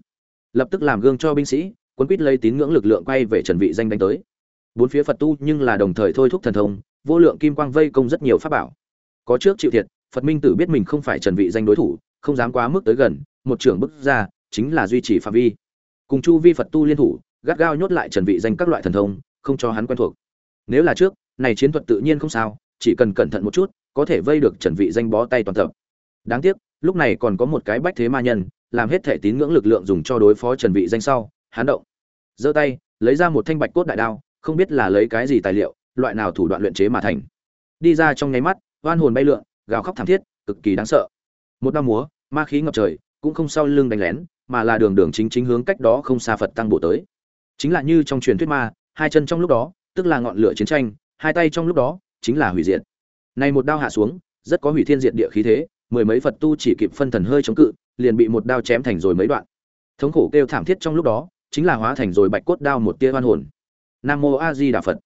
Lập tức làm gương cho binh sĩ quân quýt lấy tín ngưỡng lực lượng quay về trần vị danh đánh tới. Bốn phía phật tu nhưng là đồng thời thôi thúc thần thông vô lượng kim quang vây công rất nhiều pháp bảo. Có trước chịu thiệt, phật minh tử biết mình không phải trần vị danh đối thủ, không dám quá mức tới gần, một trưởng bức ra, chính là duy trì phạm vi. Cùng chu vi phật tu liên thủ, gắt gao nhốt lại trần vị danh các loại thần thông, không cho hắn quen thuộc. Nếu là trước, này chiến thuật tự nhiên không sao, chỉ cần cẩn thận một chút, có thể vây được trần vị danh bó tay toàn tập đáng tiếc, lúc này còn có một cái bách thế ma nhân, làm hết thể tín ngưỡng lực lượng dùng cho đối phó trần vị danh sau, hắn động. Giơ tay, lấy ra một thanh bạch cốt đại đao, không biết là lấy cái gì tài liệu loại nào thủ đoạn luyện chế mà thành. Đi ra trong nháy mắt, oan hồn bay lượn, gào khóc thảm thiết, cực kỳ đáng sợ. Một đao múa, ma khí ngập trời, cũng không sau lưng đánh lén, mà là đường đường chính chính hướng cách đó không xa phật tăng bộ tới. Chính là như trong truyền thuyết ma, hai chân trong lúc đó, tức là ngọn lửa chiến tranh, hai tay trong lúc đó, chính là hủy diệt. Này một đao hạ xuống, rất có hủy thiên diệt địa khí thế, mười mấy phật tu chỉ kịp phân thần hơi chống cự, liền bị một đao chém thành rồi mấy đoạn. Thống khổ kêu thảm thiết trong lúc đó, chính là hóa thành rồi bạch cốt đao một tia hoan hồn. Nam mô a di đà phật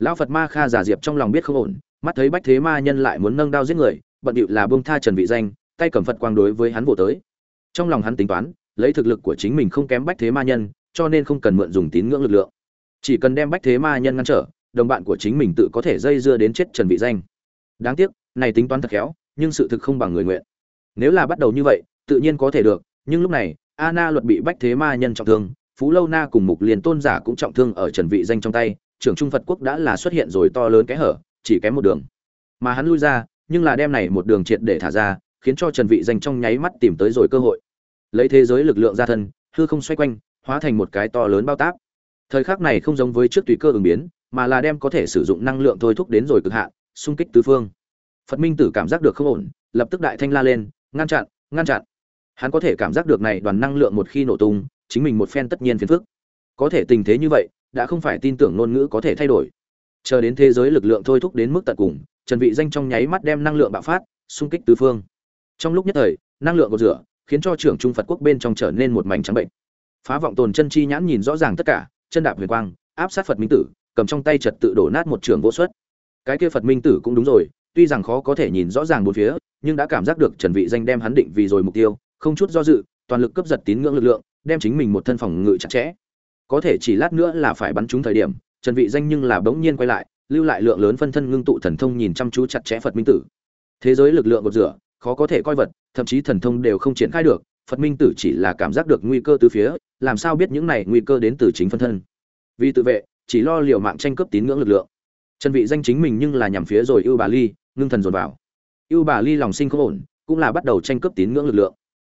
lão phật ma kha giả diệp trong lòng biết không ổn, mắt thấy bách thế ma nhân lại muốn nâng đao giết người, bận điệu là buông tha trần vị danh, tay cầm phật quang đối với hắn vỗ tới. Trong lòng hắn tính toán, lấy thực lực của chính mình không kém bách thế ma nhân, cho nên không cần mượn dùng tín ngưỡng lực lượng. Chỉ cần đem bách thế ma nhân ngăn trở, đồng bạn của chính mình tự có thể dây dưa đến chết trần vị danh. Đáng tiếc, này tính toán thật khéo, nhưng sự thực không bằng người nguyện. Nếu là bắt đầu như vậy, tự nhiên có thể được, nhưng lúc này Ana luật bị bách thế ma nhân trọng thương, phú lâu na cùng mục liền tôn giả cũng trọng thương ở trần vị danh trong tay trưởng trung phật quốc đã là xuất hiện rồi to lớn cái hở, chỉ kém một đường. Mà hắn lui ra, nhưng là đem này một đường triệt để thả ra, khiến cho trần vị danh trong nháy mắt tìm tới rồi cơ hội. Lấy thế giới lực lượng ra thân, hư không xoay quanh, hóa thành một cái to lớn bao táp. Thời khắc này không giống với trước tùy cơ ứng biến, mà là đem có thể sử dụng năng lượng thôi thúc đến rồi cực hạn, xung kích tứ phương. Phật minh tử cảm giác được không ổn, lập tức đại thanh la lên, ngăn chặn ngăn chặn. Hắn có thể cảm giác được này đoàn năng lượng một khi nổ tung, chính mình một phen tất nhiên phiền phức. Có thể tình thế như vậy đã không phải tin tưởng ngôn ngữ có thể thay đổi. Chờ đến thế giới lực lượng thôi thúc đến mức tận cùng, trần vị danh trong nháy mắt đem năng lượng bạo phát, xung kích tứ phương. Trong lúc nhất thời, năng lượng của rửa, khiến cho trưởng trung phật quốc bên trong trở nên một mảnh trắng bệnh. Phá vọng tồn chân chi nhãn nhìn rõ ràng tất cả, chân đạp huyền quang, áp sát phật minh tử, cầm trong tay trật tự đổ nát một trường vô suất cái kia phật minh tử cũng đúng rồi, tuy rằng khó có thể nhìn rõ ràng bốn phía, nhưng đã cảm giác được trần vị danh đem hắn định vì rồi mục tiêu, không chút do dự, toàn lực cấp giật tín ngưỡng lực lượng, đem chính mình một thân phòng ngự chặt chẽ có thể chỉ lát nữa là phải bắn trúng thời điểm, trần vị danh nhưng là bỗng nhiên quay lại, lưu lại lượng lớn phân thân ngưng tụ thần thông nhìn chăm chú chặt chẽ phật minh tử. Thế giới lực lượng một rửa, khó có thể coi vật, thậm chí thần thông đều không triển khai được, phật minh tử chỉ là cảm giác được nguy cơ từ phía, làm sao biết những này nguy cơ đến từ chính phân thân. Vì tự vệ, chỉ lo liều mạng tranh cướp tín ngưỡng lực lượng. Trần vị danh chính mình nhưng là nhằm phía rồi ưu bà ly, ngưng thần dồn vào. Ưu bà ly lòng sinh không ổn, cũng là bắt đầu tranh cướp tín ngưỡng lực lượng.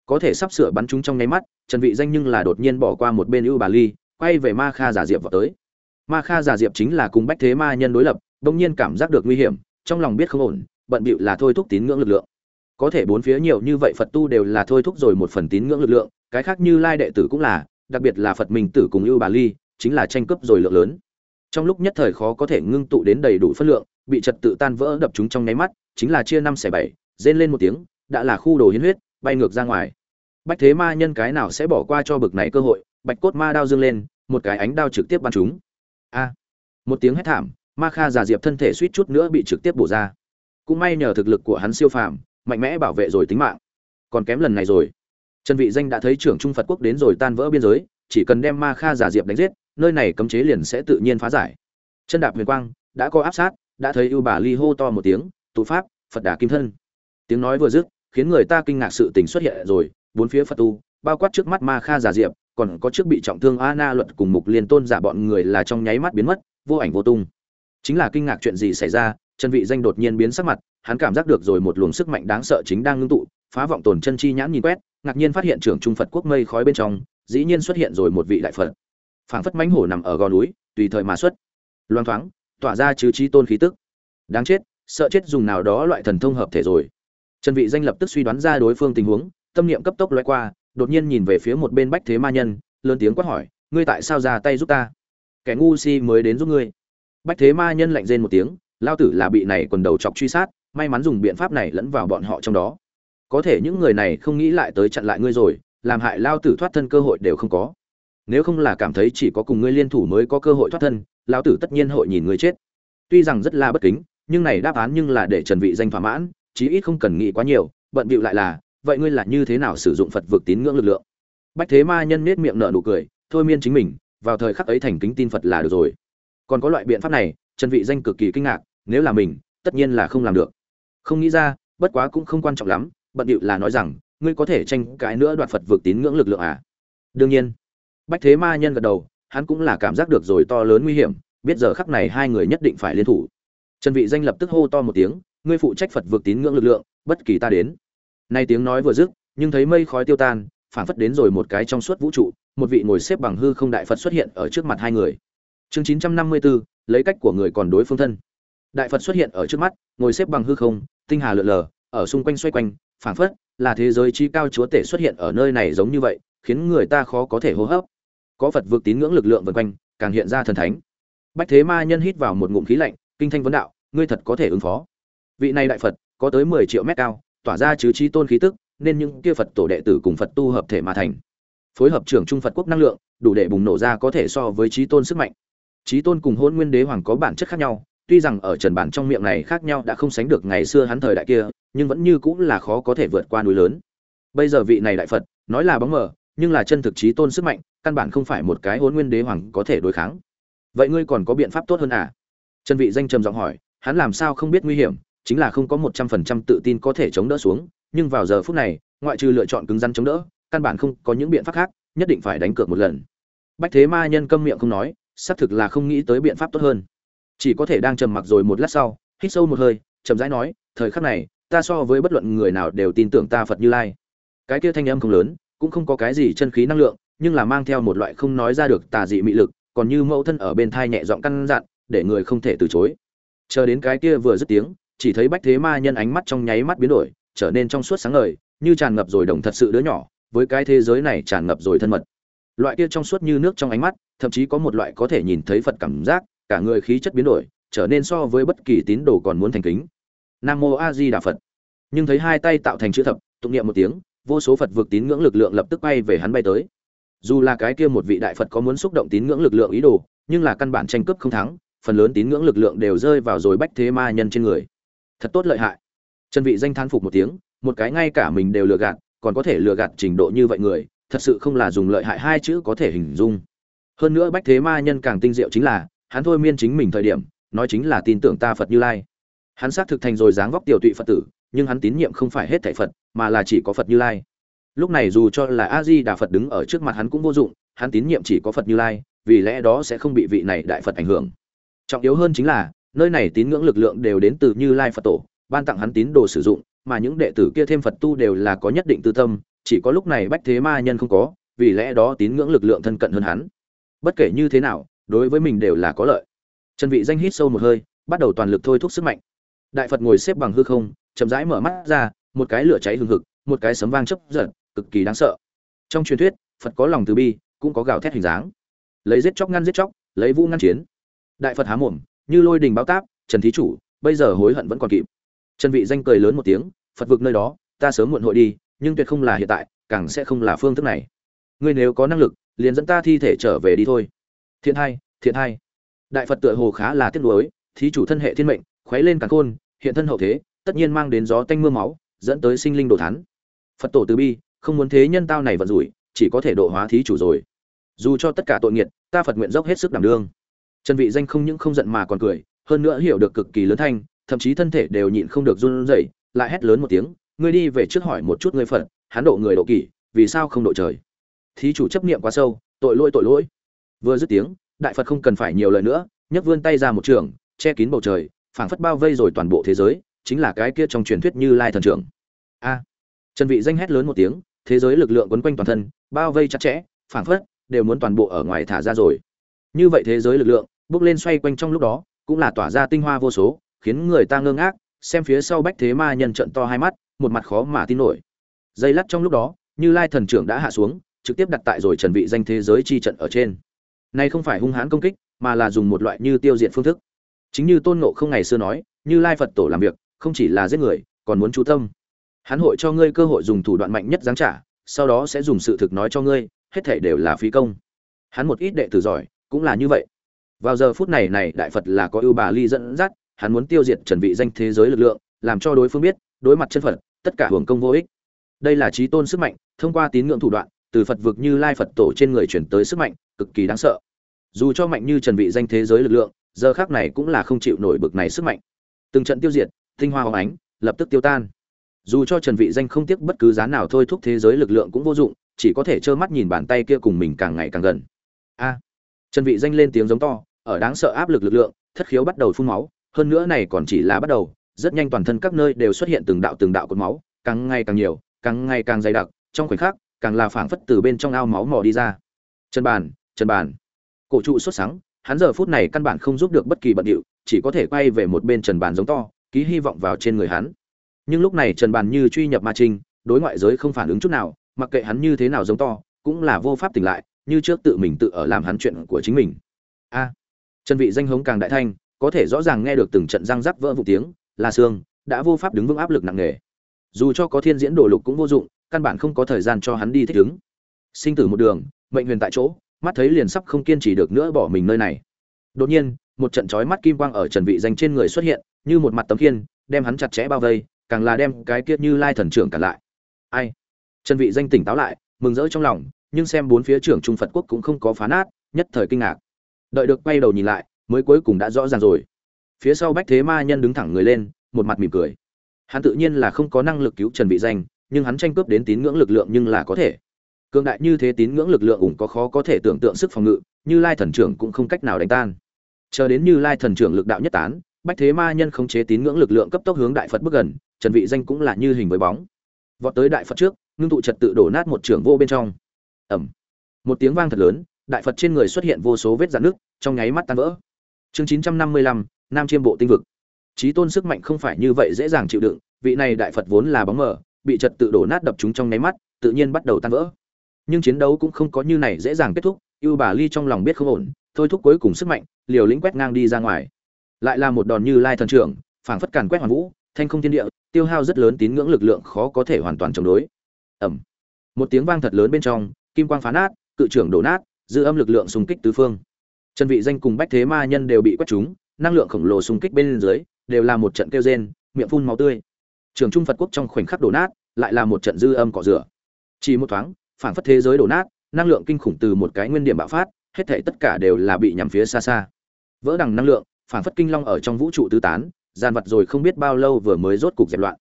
Có thể sắp sửa bắn chúng trong nháy mắt, trần vị danh nhưng là đột nhiên bỏ qua một bên ưu bà ly quay về ma kha giả diệp vào tới. Ma kha giả diệp chính là cùng bách thế ma nhân đối lập đông nhiên cảm giác được nguy hiểm, trong lòng biết không ổn, bận bịu là thôi thúc tín ngưỡng lực lượng. Có thể bốn phía nhiều như vậy phật tu đều là thôi thúc rồi một phần tín ngưỡng lực lượng, cái khác như lai đệ tử cũng là, đặc biệt là phật minh tử cùng ưu bà ly, chính là tranh cướp rồi lượng lớn. Trong lúc nhất thời khó có thể ngưng tụ đến đầy đủ phân lượng, bị trật tự tan vỡ đập chúng trong nháy mắt, chính là chia năm xẻ bảy, rên lên một tiếng, đã là khu đồ hiến huyết, bay ngược ra ngoài. Bách thế ma nhân cái nào sẽ bỏ qua cho bực này cơ hội, bạch cốt ma đao dương lên một cái ánh đao trực tiếp bắn chúng. A! Một tiếng hét thảm, ma kha giả diệp thân thể suýt chút nữa bị trực tiếp bổ ra. Cũng may nhờ thực lực của hắn siêu phàm, mạnh mẽ bảo vệ rồi tính mạng. Còn kém lần này rồi. Trần vị danh đã thấy trưởng trung phật quốc đến rồi tan vỡ biên giới, chỉ cần đem ma kha giả diệp đánh giết, nơi này cấm chế liền sẽ tự nhiên phá giải. Chân đạp huyền quang, đã có áp sát, đã thấy ưu bà ly hô to một tiếng, tụ pháp, phật đà kim thân. Tiếng nói vừa dứt, khiến người ta kinh ngạc sự tình xuất hiện rồi, bốn phía phật tu, bao quát trước mắt ma kha giả diệp còn có trước bị trọng thương Anna luật cùng mục liên tôn giả bọn người là trong nháy mắt biến mất, vô ảnh vô tung. Chính là kinh ngạc chuyện gì xảy ra chân vị danh đột nhiên biến sắc mặt, hắn cảm giác được rồi một luồng sức mạnh đáng sợ chính đang ngưng tụ, phá vọng tồn chân chi nhãn nhìn quét, ngạc nhiên phát hiện trưởng trung phật quốc mây khói bên trong, dĩ nhiên xuất hiện rồi một vị đại phật. Phảng phất mãnh hổ nằm ở gò núi, tùy thời mà xuất. Loan thoáng, tỏa ra chứ chí tôn khí tức. Đáng chết, sợ chết dùng nào đó loại thần thông hợp thể rồi. Chân vị danh lập tức suy đoán ra đối phương tình huống, tâm niệm cấp tốc lóe qua đột nhiên nhìn về phía một bên bách thế ma nhân, lớn tiếng quát hỏi, ngươi tại sao ra tay giúp ta? Kẻ ngu si mới đến giúp ngươi. Bách thế ma nhân lạnh rên một tiếng, lao tử là bị này quần đầu chọc truy sát, may mắn dùng biện pháp này lẫn vào bọn họ trong đó. Có thể những người này không nghĩ lại tới chặn lại ngươi rồi, làm hại lao tử thoát thân cơ hội đều không có. Nếu không là cảm thấy chỉ có cùng ngươi liên thủ mới có cơ hội thoát thân, lao tử tất nhiên hội nhìn ngươi chết. Tuy rằng rất là bất kính, nhưng này đáp án nhưng là để trần vị danh thỏa mãn, chí ít không cần nghĩ quá nhiều, bận bịu lại là vậy ngươi là như thế nào sử dụng phật vực tín ngưỡng lực lượng? Bách thế ma nhân nết miệng nở nụ cười, thôi miên chính mình, vào thời khắc ấy thành kính tin phật là được rồi. Còn có loại biện pháp này, trần vị danh cực kỳ kinh ngạc, nếu là mình, tất nhiên là không làm được. Không nghĩ ra, bất quá cũng không quan trọng lắm, bận điệu là nói rằng, ngươi có thể tranh cãi nữa đoạt phật vực tín ngưỡng lực lượng à? Đương nhiên. Bách thế ma nhân gật đầu, hắn cũng là cảm giác được rồi to lớn nguy hiểm, biết giờ khắc này hai người nhất định phải liên thủ. Trần vị danh lập tức hô to một tiếng, ngươi phụ trách phật vực tín ngưỡng lực lượng, bất kỳ ta đến nay tiếng nói vừa dứt, nhưng thấy mây khói tiêu tan phản phất đến rồi một cái trong suốt vũ trụ, một vị ngồi xếp bằng hư không đại phật xuất hiện ở trước mặt hai người. Chương chín trăm năm mươi bốn lấy cách của người còn đối phương thân. Đại phật xuất hiện ở trước mắt, ngồi xếp bằng hư không, tinh hà lượn lờ, ở xung quanh xoay quanh, phảng phất là thế giới trí cao chúa tể xuất hiện ở nơi này giống như vậy, khiến người ta khó có thể hô hấp. Có phật vượt tín ngưỡng lực lượng vần quanh, càng hiện ra thần thánh. Bách thế ma nhân hít vào một ngụm khí lạnh, kinh thanh vấn đạo, ngươi thật có thể ứng phó. Vị này đại phật, có tới mười triệu mét cao tỏa ra chứ trí tôn khí tức, nên những kia phật tổ đệ tử cùng phật tu hợp thể mà thành. Phối hợp trưởng trung phật quốc năng lượng, đủ để bùng nổ ra có thể so với trí tôn sức mạnh. Trí tôn cùng hôn nguyên đế hoàng có bản chất khác nhau, tuy rằng ở trần bản trong miệng này khác nhau đã không sánh được ngày xưa hắn thời đại kia, nhưng vẫn như cũng là khó có thể vượt qua núi lớn. Bây giờ vị này đại phật, nói là bóng mờ, nhưng là chân thực trí tôn sức mạnh, căn bản không phải một cái hôn nguyên đế hoàng có thể đối kháng. Vậy ngươi còn có biện pháp tốt hơn à? Trần vị danh trầm giọng hỏi, hắn làm sao không biết nguy hiểm? Chính là không có một trăm phần trăm tự tin có thể chống đỡ xuống, nhưng vào giờ phút này, ngoại trừ lựa chọn cứng rắn chống đỡ, căn bản không có những biện pháp khác, nhất định phải đánh cược một lần. Bách thế ma nhân câm miệng không nói, xác thực là không nghĩ tới biện pháp tốt hơn. Chỉ có thể đang trầm mặc rồi một lát sau, hít sâu một hơi, chậm rãi nói, thời khắc này, ta so với bất luận người nào đều tin tưởng ta phật như lai. Cái kia thanh âm không lớn, cũng không có cái gì chân khí năng lượng, nhưng là mang theo một loại không nói ra được tà dị mị lực, còn như mẫu thân ở bên thai nhẹ giọng căn dặn, để người không thể từ chối. Chờ đến cái kia vừa dứt tiếng chỉ thấy bách thế ma nhân ánh mắt trong nháy mắt biến đổi, trở nên trong suốt sáng ngời, như tràn ngập rồi đồng thật sự đứa nhỏ, với cái thế giới này tràn ngập rồi thân mật. Loại kia trong suốt như nước trong ánh mắt, thậm chí có một loại có thể nhìn thấy phật cảm giác, cả người khí chất biến đổi, trở nên so với bất kỳ tín đồ còn muốn thành kính. Nam mô a di đà phật. Nhưng thấy hai tay tạo thành chữ thập, tụng niệm một tiếng, vô số phật vượt tín ngưỡng lực lượng lập tức bay về hắn bay tới. Dù là cái kia một vị đại phật có muốn xúc động tín ngưỡng lực lượng ý đồ, nhưng là căn bản tranh cướp không thắng, phần lớn tín ngưỡng lực lượng đều rơi vào rồi bách thế ma nhân trên người thật tốt lợi hại. Chân vị danh thán phục một tiếng, một cái ngay cả mình đều lừa gạt, còn có thể lừa gạt trình độ như vậy người, thật sự không là dùng lợi hại hai chữ có thể hình dung. Hơn nữa bách thế ma nhân càng tinh diệu chính là, hắn thôi miên chính mình thời điểm, nói chính là tin tưởng ta phật như lai. Hắn xác thực thành rồi dáng vóc tiểu tụy phật tử, nhưng hắn tín nhiệm không phải hết thảy phật, mà là chỉ có phật như lai. Lúc này dù cho là a di đà phật đứng ở trước mặt hắn cũng vô dụng, hắn tín nhiệm chỉ có phật như lai, vì lẽ đó sẽ không bị vị này đại phật ảnh hưởng. Trọng yếu hơn chính là nơi này tín ngưỡng lực lượng đều đến từ như lai phật tổ, ban tặng hắn tín đồ sử dụng, mà những đệ tử kia thêm phật tu đều là có nhất định tư tâm, chỉ có lúc này bách thế ma nhân không có, vì lẽ đó tín ngưỡng lực lượng thân cận hơn hắn. Bất kể như thế nào, đối với mình đều là có lợi. Trần vị danh hít sâu một hơi, bắt đầu toàn lực thôi thúc sức mạnh. Đại phật ngồi xếp bằng hư không, chậm rãi mở mắt ra, một cái lửa cháy hừng hực, một cái sấm vang chớp giật, cực kỳ đáng sợ. Trong truyền thuyết, phật có lòng từ bi, cũng có gào thét hình dáng. Lấy giết chóc ngăn giết chóc, lấy vũ ngăn chiến. Đại phật há mồm như lôi đình báo táp, trần thí chủ, bây giờ hối hận vẫn còn kịp. Trần vị danh cười lớn một tiếng, phật vực nơi đó, ta sớm muộn hội đi, nhưng tuyệt không là hiện tại, càng sẽ không là phương thức này. Ngươi nếu có năng lực, liền dẫn ta thi thể trở về đi thôi. Thiện hai thiện hai đại phật tựa hồ khá là tiếc nuối, thí chủ thân hệ thiên mệnh, khuấy lên càng khôn, hiện thân hậu thế, tất nhiên mang đến gió tanh mưa máu, dẫn tới sinh linh đồ thán. Phật tổ từ bi, không muốn thế nhân tao này vận rủi, chỉ có thể độ hóa thí chủ rồi. Dù cho tất cả tội nghiệt, ta phật nguyện dốc hết sức đảm đương trần vị danh không những không giận mà còn cười, hơn nữa hiểu được cực kỳ lớn thanh, thậm chí thân thể đều nhịn không được run rẩy, lại hét lớn một tiếng, ngươi đi về trước hỏi một chút ngươi phật hắn độ người độ kỷ, vì sao không độ trời? Thí chủ chấp niệm quá sâu, tội lỗi tội lỗi. Vừa dứt tiếng, đại phật không cần phải nhiều lời nữa, nhấc vươn tay ra một trường, che kín bầu trời, phảng phất bao vây rồi toàn bộ thế giới, chính là cái kia trong truyền thuyết như lai thần trưởng. A! Trần vị danh hét lớn một tiếng, thế giới lực lượng quấn quanh toàn thân, bao vây chặt chẽ, phảng phất đều muốn toàn bộ ở ngoài thả ra rồi như vậy thế giới lực lượng, bước lên xoay quanh trong lúc đó, cũng là tỏa ra tinh hoa vô số, khiến người ta ngơ ngác, xem phía sau bách thế ma nhân trận to hai mắt, một mặt khó mà tin nổi. Dây lắt trong lúc đó, như lai thần trưởng đã hạ xuống, trực tiếp đặt tại rồi trần vị danh thế giới chi trận ở trên. Này không phải hung hãn công kích, mà là dùng một loại như tiêu diệt phương thức. Chính như tôn ngộ không ngày xưa nói, như lai phật tổ làm việc, không chỉ là giết người, còn muốn chú tâm. Hắn hội cho ngươi cơ hội dùng thủ đoạn mạnh nhất giáng trả, sau đó sẽ dùng sự thực nói cho ngươi, hết thảy đều là phí công. Hắn một ít đệ tử giỏi cũng là như vậy. Vào giờ phút này này, đại phật là có ưu bà ly dẫn dắt, hắn muốn tiêu diệt trần vị danh thế giới lực lượng, làm cho đối phương biết, đối mặt chân phật, tất cả hưởng công vô ích. Đây là trí tôn sức mạnh, thông qua tín ngưỡng thủ đoạn, từ phật vực như lai phật tổ trên người chuyển tới sức mạnh, cực kỳ đáng sợ. Dù cho mạnh như trần vị danh thế giới lực lượng, giờ khác này cũng là không chịu nổi bực này sức mạnh. Từng trận tiêu diệt, tinh hoa hóng ánh, lập tức tiêu tan. Dù cho trần vị danh không tiếc bất cứ giá nào thôi, thúc thế giới lực lượng cũng vô dụng, chỉ có thể trơ mắt nhìn bàn tay kia cùng mình càng ngày càng gần. A! Trần vị danh lên tiếng giống to, ở đáng sợ áp lực lực lượng, thất khiếu bắt đầu phun máu, hơn nữa này còn chỉ là bắt đầu, rất nhanh toàn thân các nơi đều xuất hiện từng đạo từng đạo cột máu, càng ngày càng nhiều, càng ngày càng dày đặc, trong khoảnh khắc, càng là phảng phất từ bên trong ao máu mò đi ra. Trần bàn trần bàn cổ trụ xuất sáng, hắn giờ phút này căn bản không giúp được bất kỳ bận điệu, chỉ có thể quay về một bên trần bàn giống to, ký hy vọng vào trên người hắn. Nhưng lúc này trần bàn như truy nhập ma trinh, đối ngoại giới không phản ứng chút nào, mặc kệ hắn như thế nào giống to, cũng là vô pháp tỉnh lại như trước tự mình tự ở làm hắn chuyện của chính mình. A, trần vị danh hống càng đại thanh, có thể rõ ràng nghe được từng trận răng rắc vỡ vụ tiếng là xương đã vô pháp đứng vững áp lực nặng nề. Dù cho có thiên diễn đồ lục cũng vô dụng, căn bản không có thời gian cho hắn đi thích ứng. Sinh tử một đường, mệnh huyền tại chỗ, mắt thấy liền sắp không kiên trì được nữa bỏ mình nơi này. Đột nhiên, một trận chói mắt kim quang ở trần vị danh trên người xuất hiện, như một mặt tấm khiên, đem hắn chặt chẽ bao vây, càng là đem cái kia như lai thần trưởng cản lại. Ai? Trần vị danh tỉnh táo lại, mừng rỡ trong lòng nhưng xem bốn phía trưởng trung phật quốc cũng không có phá nát, nhất thời kinh ngạc. Đợi được quay đầu nhìn lại, mới cuối cùng đã rõ ràng rồi. Phía sau bách thế ma nhân đứng thẳng người lên, một mặt mỉm cười. Hắn tự nhiên là không có năng lực cứu trần vị danh, nhưng hắn tranh cướp đến tín ngưỡng lực lượng nhưng là có thể. Cường đại như thế tín ngưỡng lực lượng ủng có khó có thể tưởng tượng sức phòng ngự, như lai thần trưởng cũng không cách nào đánh tan. Chờ đến như lai thần trưởng lực đạo nhất tán, bách thế ma nhân khống chế tín ngưỡng lực lượng cấp tốc hướng đại phật bước gần, trần vị danh cũng là như hình với bóng. Vọt tới đại phật trước, ngưng tụ trật tự đổ nát một trưởng vô bên trong ẩm. Một tiếng vang thật lớn đại phật trên người xuất hiện vô số vết dạn nước trong nháy mắt tan vỡ. Chương 955, nam chiêm bộ tinh vực. Trí tôn sức mạnh không phải như vậy dễ dàng chịu đựng vị này đại phật vốn là bóng mờ bị trật tự đổ nát đập chúng trong nháy mắt tự nhiên bắt đầu tan vỡ. Nhưng chiến đấu cũng không có như này dễ dàng kết thúc ưu bà ly trong lòng biết không ổn thôi thúc cuối cùng sức mạnh liều lĩnh quét ngang đi ra ngoài. Lại là một đòn như lai thần trưởng phảng phất càn quét hoàn vũ thanh không thiên địa tiêu hao rất lớn tín ngưỡng lực lượng khó có thể hoàn toàn chống đối. Ẩm. Một tiếng vang thật lớn bên trong kim quang phá nát, cự trưởng đổ nát, dư âm lực lượng xung kích tứ phương. Chân vị danh cùng bách thế ma nhân đều bị quét trúng năng lượng khổng lồ xung kích bên dưới, đều là một trận kêu rên, miệng phun máu tươi. Trường trung phật quốc trong khoảnh khắc đổ nát, lại là một trận dư âm cọ rửa. Chỉ một thoáng, phản phất thế giới đổ nát, năng lượng kinh khủng từ một cái nguyên điểm bạo phát, hết thảy tất cả đều là bị nhắm phía xa xa. Vỡ đằng năng lượng, phản phất kinh long ở trong vũ trụ tứ tán, gian vật rồi không biết bao lâu vừa mới rốt cục dẹp loạn.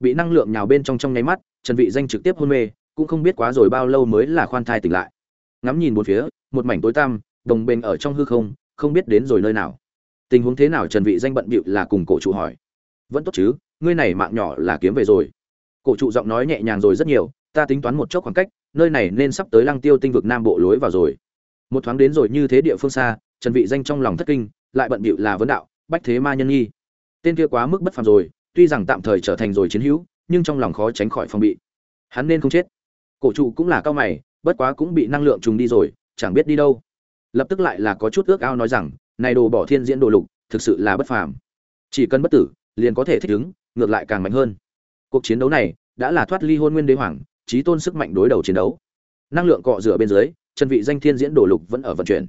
Bị năng lượng nhào bên trong trong nháy mắt trần vị danh trực tiếp hôn mê cũng không biết quá rồi bao lâu mới là khoan thai tỉnh lại. Ngắm nhìn bốn phía, một mảnh tối tăm, đồng bên ở trong hư không không biết đến rồi nơi nào. Tình huống thế nào trần vị danh bận bịu là cùng cổ trụ hỏi. Vẫn tốt chứ, ngươi này mạng nhỏ là kiếm về rồi. Cổ trụ giọng nói nhẹ nhàng rồi rất nhiều, ta tính toán một chốc khoảng cách, nơi này nên sắp tới lăng tiêu tinh vực nam bộ lối vào rồi. Một thoáng đến rồi như thế địa phương xa, trần vị danh trong lòng thất kinh, lại bận bịu là vấn đạo, bách thế ma nhân nghi. Tên kia quá mức bất phàm rồi, tuy rằng tạm thời trở thành rồi chiến hữu, nhưng trong lòng khó tránh khỏi phòng bị. Hắn nên không chết cổ trụ cũng là cao mày, bất quá cũng bị năng lượng trùng đi rồi, chẳng biết đi đâu. Lập tức lại là có chút ước ao nói rằng, này đồ bỏ thiên diễn đồ lục, thực sự là bất phàm. Chỉ cần bất tử, liền có thể thích ứng, ngược lại càng mạnh hơn. Cuộc chiến đấu này đã là thoát ly hôn nguyên đế hoàng trí tôn sức mạnh đối đầu chiến đấu. Năng lượng cọ rửa bên dưới, chân vị danh thiên diễn đồ lục vẫn ở vận chuyển.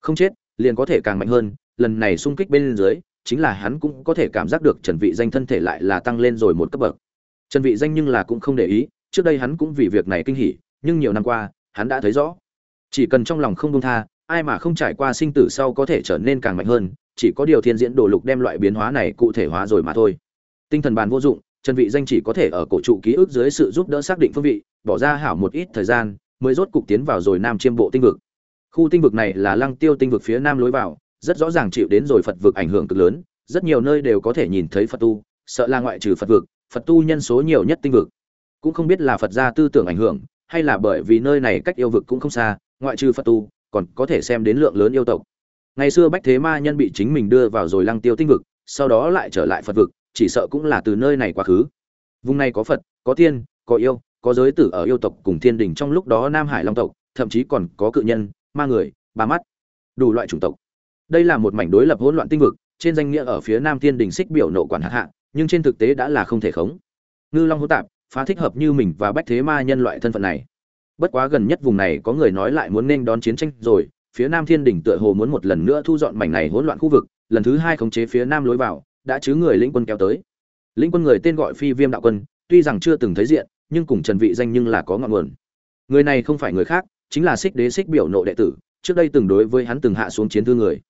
Không chết, liền có thể càng mạnh hơn, lần này xung kích bên dưới, chính là hắn cũng có thể cảm giác được trần vị danh thân thể lại là tăng lên rồi một cấp bậc. Trần vị danh nhưng là cũng không để ý trước đây hắn cũng vì việc này kinh hỉ, nhưng nhiều năm qua, hắn đã thấy rõ. Chỉ cần trong lòng không buông tha, ai mà không trải qua sinh tử sau có thể trở nên càng mạnh hơn, chỉ có điều thiên diễn đồ lục đem loại biến hóa này cụ thể hóa rồi mà thôi. Tinh thần bàn vô dụng trần vị danh chỉ có thể ở cổ trụ ký ức dưới sự giúp đỡ xác định phương vị, bỏ ra hảo một ít thời gian, mới rốt cục tiến vào rồi nam chiêm bộ tinh vực. Khu tinh vực này là lăng tiêu tinh vực phía nam lối vào, rất rõ ràng chịu đến rồi phật vực ảnh hưởng cực lớn, rất nhiều nơi đều có thể nhìn thấy phật tu, sợ là ngoại trừ phật vực, phật tu nhân số nhiều nhất tinh vực cũng không biết là phật gia tư tưởng ảnh hưởng, hay là bởi vì nơi này cách yêu vực cũng không xa, ngoại trừ phật tu, còn có thể xem đến lượng lớn yêu tộc. Ngày xưa bách thế ma nhân bị chính mình đưa vào rồi lăng tiêu tinh vực, sau đó lại trở lại phật vực, chỉ sợ cũng là từ nơi này quá khứ. Vùng này có phật, có tiên, có yêu, có giới tử ở yêu tộc cùng thiên đình trong lúc đó nam hải long tộc, thậm chí còn có cự nhân, ma người, ba mắt, đủ loại chủng tộc. Đây là một mảnh đối lập hỗn loạn tinh vực, trên danh nghĩa ở phía nam thiên đình xích biểu nộ quản hạt hạ, nhưng trên thực tế đã là không thể khống. Ngư long hỗn tạp phá thích hợp như mình và bách thế ma nhân loại thân phận này. Bất quá gần nhất vùng này có người nói lại muốn nên đón chiến tranh rồi, phía nam thiên đình tựa hồ muốn một lần nữa thu dọn mảnh này hỗn loạn khu vực, lần thứ hai khống chế phía nam lối vào, đã chứ người lĩnh quân kéo tới. Lĩnh quân người tên gọi phi viêm đạo quân, tuy rằng chưa từng thấy diện, nhưng cùng trần vị danh nhưng là có ngọn nguồn. Người này không phải người khác, chính là xích đế xích biểu nộ đệ tử, trước đây từng đối với hắn từng hạ xuống chiến thư người.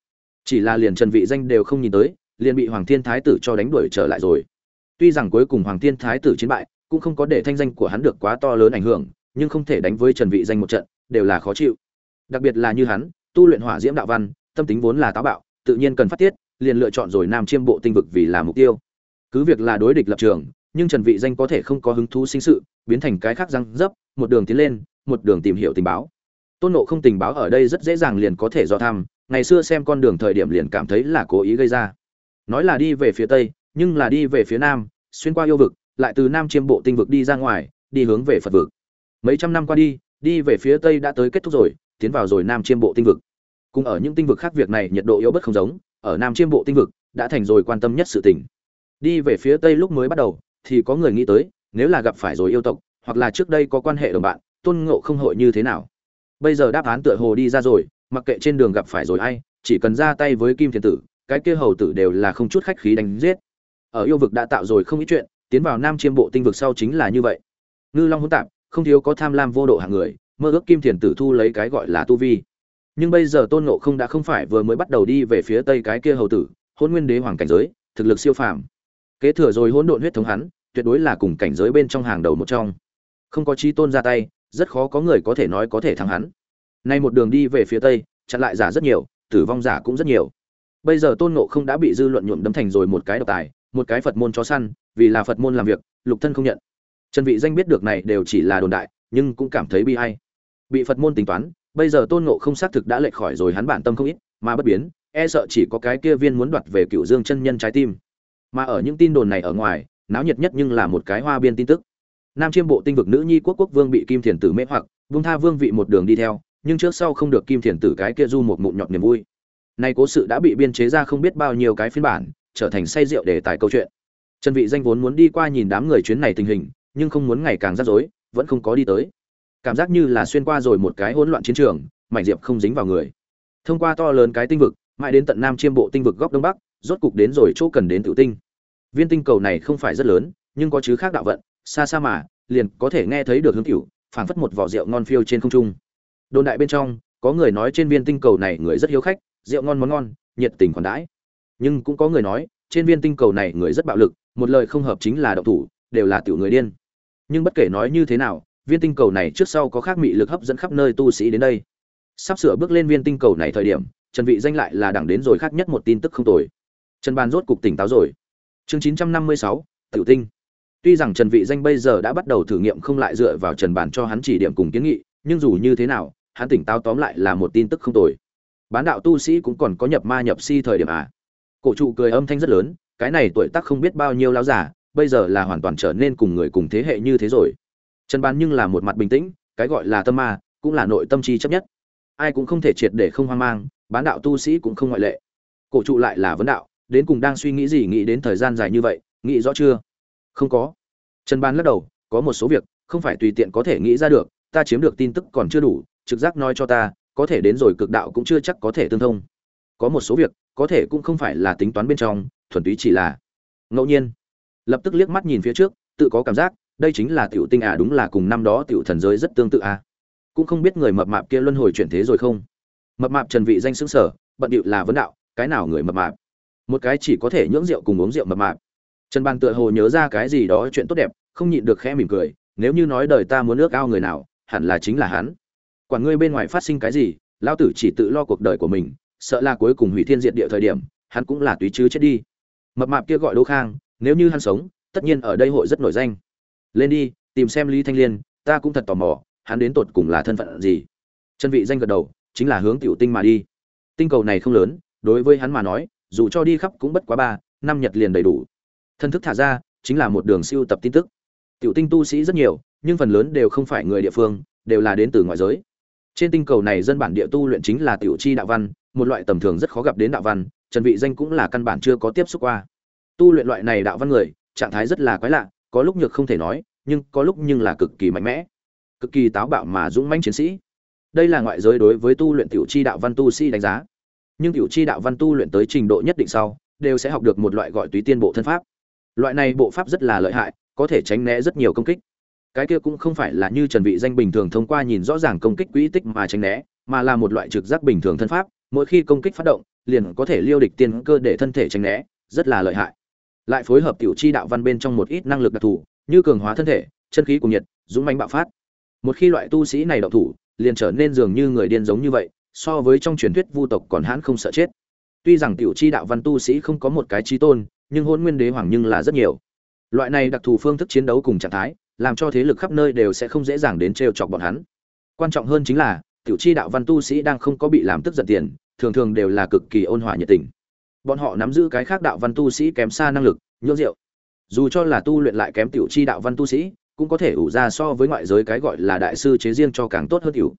Chỉ là liền trần vị danh đều không nhìn tới, liền bị hoàng thiên thái tử cho đánh đuổi trở lại rồi. Tuy rằng cuối cùng hoàng thiên thái tử chiến bại cũng không có để thanh danh của hắn được quá to lớn ảnh hưởng, nhưng không thể đánh với trần vị danh một trận, đều là khó chịu. Đặc biệt là như hắn, tu luyện hỏa diễm đạo văn, tâm tính vốn là táo bạo, tự nhiên cần phát tiết, liền lựa chọn rồi nam chiêm bộ tinh vực vì là mục tiêu. Cứ việc là đối địch lập trường, nhưng trần vị danh có thể không có hứng thú sinh sự, biến thành cái khác răng dấp, một đường tiến lên, một đường tìm hiểu tình báo. Tôn nộ không tình báo ở đây rất dễ dàng liền có thể do thăm, ngày xưa xem con đường thời điểm liền cảm thấy là cố ý gây ra. Nói là đi về phía tây, nhưng là đi về phía nam, xuyên qua yêu vực lại từ nam chiêm bộ tinh vực đi ra ngoài, đi hướng về phật vực. Mấy trăm năm qua đi đi về phía tây đã tới kết thúc rồi, tiến vào rồi nam chiêm bộ tinh vực. Cùng ở những tinh vực khác việc này nhiệt độ yếu bất không giống, ở nam chiêm bộ tinh vực đã thành rồi quan tâm nhất sự tình. Đi về phía tây lúc mới bắt đầu, thì có người nghĩ tới, nếu là gặp phải rồi yêu tộc, hoặc là trước đây có quan hệ đồng bạn, tôn ngộ không hội như thế nào? Bây giờ đáp án tựa hồ đi ra rồi, mặc kệ trên đường gặp phải rồi ai, chỉ cần ra tay với kim thiền tử, cái kia hầu tử đều là không chút khách khí đánh giết. Ở yêu vực đã tạo rồi không ít chuyện tiến vào nam chiêm bộ tinh vực sau chính là như vậy. Ngư long hỗn tạp, không thiếu có tham lam vô độ hạng người, mơ ước kim thiền tử thu lấy cái gọi là tu vi. Nhưng bây giờ tôn ngộ không đã không phải vừa mới bắt đầu đi về phía tây cái kia hầu tử hôn nguyên đế hoàng cảnh giới, thực lực siêu phàm. Kế thừa rồi hỗn độn huyết thống hắn, tuyệt đối là cùng cảnh giới bên trong hàng đầu một trong. Không có chi tôn ra tay, rất khó có người có thể nói có thể thắng hắn. Nay một đường đi về phía tây, chặn lại giả rất nhiều, tử vong giả cũng rất nhiều. Bây giờ tôn ngộ không đã bị dư luận nhuộm đấm thành rồi một cái độc tài, một cái phật môn chó săn vì là phật môn làm việc, lục thân không nhận. Trần vị danh biết được này đều chỉ là đồn đại, nhưng cũng cảm thấy bi ai. Bị phật môn tính toán, bây giờ tôn ngộ không xác thực đã lệch khỏi rồi hắn bản tâm không ít, mà bất biến e sợ chỉ có cái kia viên muốn đoạt về cựu dương chân nhân trái tim. Mà ở những tin đồn này ở ngoài, náo nhiệt nhất nhưng là một cái hoa biên tin tức. Nam chiêm bộ tinh vực nữ nhi quốc quốc vương bị kim thiền tử mê hoặc, vương tha vương vị một đường đi theo, nhưng trước sau không được kim thiền tử cái kia du một mụn nhọt niềm vui. Nay cố sự đã bị biên chế ra không biết bao nhiêu cái phiên bản, trở thành say rượu để tài câu chuyện trần vị danh vốn muốn đi qua nhìn đám người chuyến này tình hình, nhưng không muốn ngày càng rắc rối, vẫn không có đi tới. Cảm giác như là xuyên qua rồi một cái hỗn loạn chiến trường mảnh diệp không dính vào người. Thông qua to lớn cái tinh vực, mãi đến tận nam chiêm bộ tinh vực góc đông bắc, rốt cục đến rồi chỗ cần đến tiểu tinh. Viên tinh cầu này không phải rất lớn, nhưng có chứ khác đạo vận, xa xa mà, liền có thể nghe thấy được hướng cửu phảng phất một vỏ rượu ngon phiêu trên không trung. Đồn đại bên trong, có người nói trên viên tinh cầu này người rất hiếu khách, rượu ngon món ngon, nhiệt tình khoản đãi. Nhưng cũng có người nói, trên viên tinh cầu này người rất bạo lực một lời không hợp chính là động thủ đều là tiểu người điên. Nhưng bất kể nói như thế nào viên tinh cầu này trước sau có khác mị lực hấp dẫn khắp nơi tu sĩ đến đây. Sắp sửa bước lên viên tinh cầu này thời điểm trần vị danh lại là đẳng đến rồi khác nhất một tin tức không tồi. Trần ban rốt cục tỉnh táo rồi. Chương 956, tiểu tinh. Tuy rằng trần vị danh bây giờ đã bắt đầu thử nghiệm không lại dựa vào trần bàn cho hắn chỉ điểm cùng kiến nghị nhưng dù như thế nào hắn tỉnh táo tóm lại là một tin tức không tồi. Bán đạo tu sĩ cũng còn có nhập ma nhập si thời điểm à. Cổ trụ cười âm thanh rất lớn cái này tuổi tác không biết bao nhiêu lão giả bây giờ là hoàn toàn trở nên cùng người cùng thế hệ như thế rồi. Trần bán nhưng là một mặt bình tĩnh, cái gọi là tâm ma, cũng là nội tâm chi chấp nhất. Ai cũng không thể triệt để không hoang mang, bán đạo tu sĩ cũng không ngoại lệ. Cổ trụ lại là vấn đạo, đến cùng đang suy nghĩ gì, nghĩ đến thời gian dài như vậy, nghĩ rõ chưa? Không có. Trần bán lắc đầu, có một số việc, không phải tùy tiện có thể nghĩ ra được, ta chiếm được tin tức còn chưa đủ, trực giác nói cho ta, có thể đến rồi cực đạo cũng chưa chắc có thể tương thông. Có một số việc có thể cũng không phải là tính toán bên trong, thuần túy chỉ là ngẫu nhiên. Lập tức liếc mắt nhìn phía trước, tự có cảm giác, đây chính là tiểu tinh à đúng là cùng năm đó tiểu thần giới rất tương tự à. Cũng không biết người mập mạp kia luân hồi chuyển thế rồi không. Mập mạp trần vị danh xứng sở, bận điệu là vấn đạo, cái nào người mập mạp? Một cái chỉ có thể nhưỡng rượu cùng uống rượu mập mạp. Trần bàn tựa hồ nhớ ra cái gì đó chuyện tốt đẹp, không nhịn được khẽ mỉm cười, nếu như nói đời ta muốn ước ao người nào, hẳn là chính là hắn. Quản ngươi bên ngoài phát sinh cái gì lao tử chỉ tự lo cuộc đời của mình sợ là cuối cùng hủy thiên diệt địa thời điểm, hắn cũng là túy chứ chết đi. Mập mạp kia gọi đỗ khang, nếu như hắn sống, tất nhiên ở đây hội rất nổi danh. Lên đi, tìm xem lý thanh liên, ta cũng thật tò mò, hắn đến tột cùng là thân phận gì. Chân vị danh gật đầu, chính là hướng tiểu tinh mà đi. Tinh cầu này không lớn, đối với hắn mà nói, dù cho đi khắp cũng bất quá ba, năm nhật liền đầy đủ. Thân thức thả ra, chính là một đường siêu tập tin tức. Tiểu tinh tu sĩ rất nhiều, nhưng phần lớn đều không phải người địa phương, đều là đến từ ngoại giới. Trên tinh cầu này dân bản địa tu luyện chính là tiểu chi đạo văn một loại tầm thường rất khó gặp đến đạo văn, trần vị danh cũng là căn bản chưa có tiếp xúc qua. Tu luyện loại này đạo văn người, trạng thái rất là quái lạ, có lúc nhược không thể nói, nhưng có lúc nhưng là cực kỳ mạnh mẽ, cực kỳ táo bạo mà dũng mãnh chiến sĩ. Đây là ngoại giới đối với tu luyện tiểu chi đạo văn tu sĩ đánh giá. Nhưng tiểu chi đạo văn tu luyện tới trình độ nhất định sau, đều sẽ học được một loại gọi túy tiên bộ thân pháp. Loại này bộ pháp rất là lợi hại, có thể tránh né rất nhiều công kích. Cái kia cũng không phải là như trần vị danh bình thường thông qua nhìn rõ ràng công kích quỹ tích mà tránh né, mà là một loại trực giác bình thường thân pháp mỗi khi công kích phát động, liền có thể liêu địch tiên cơ để thân thể tránh né, rất là lợi hại. Lại phối hợp tiểu chi đạo văn bên trong một ít năng lực đặc thù, như cường hóa thân thể, chân khí cùng nhiệt, dũng mãnh bạo phát. Một khi loại tu sĩ này động thủ, liền trở nên dường như người điên giống như vậy, so với trong truyền thuyết vu tộc còn hãn không sợ chết. Tuy rằng tiểu chi đạo văn tu sĩ không có một cái trí tôn, nhưng hôn nguyên đế hoàng nhưng là rất nhiều. Loại này đặc thù phương thức chiến đấu cùng trạng thái, làm cho thế lực khắp nơi đều sẽ không dễ dàng đến trêu chọc bọn hắn. Quan trọng hơn chính là tiểu chi đạo văn tu sĩ đang không có bị làm tức giận tiền, thường thường đều là cực kỳ ôn hòa nhiệt tình. Bọn họ nắm giữ cái khác đạo văn tu sĩ kém xa năng lực nhưỡng rượu. Dù cho là tu luyện lại kém tiểu chi đạo văn tu sĩ, cũng có thể ủ ra so với ngoại giới cái gọi là đại sư chế riêng cho càng tốt hơn tiểu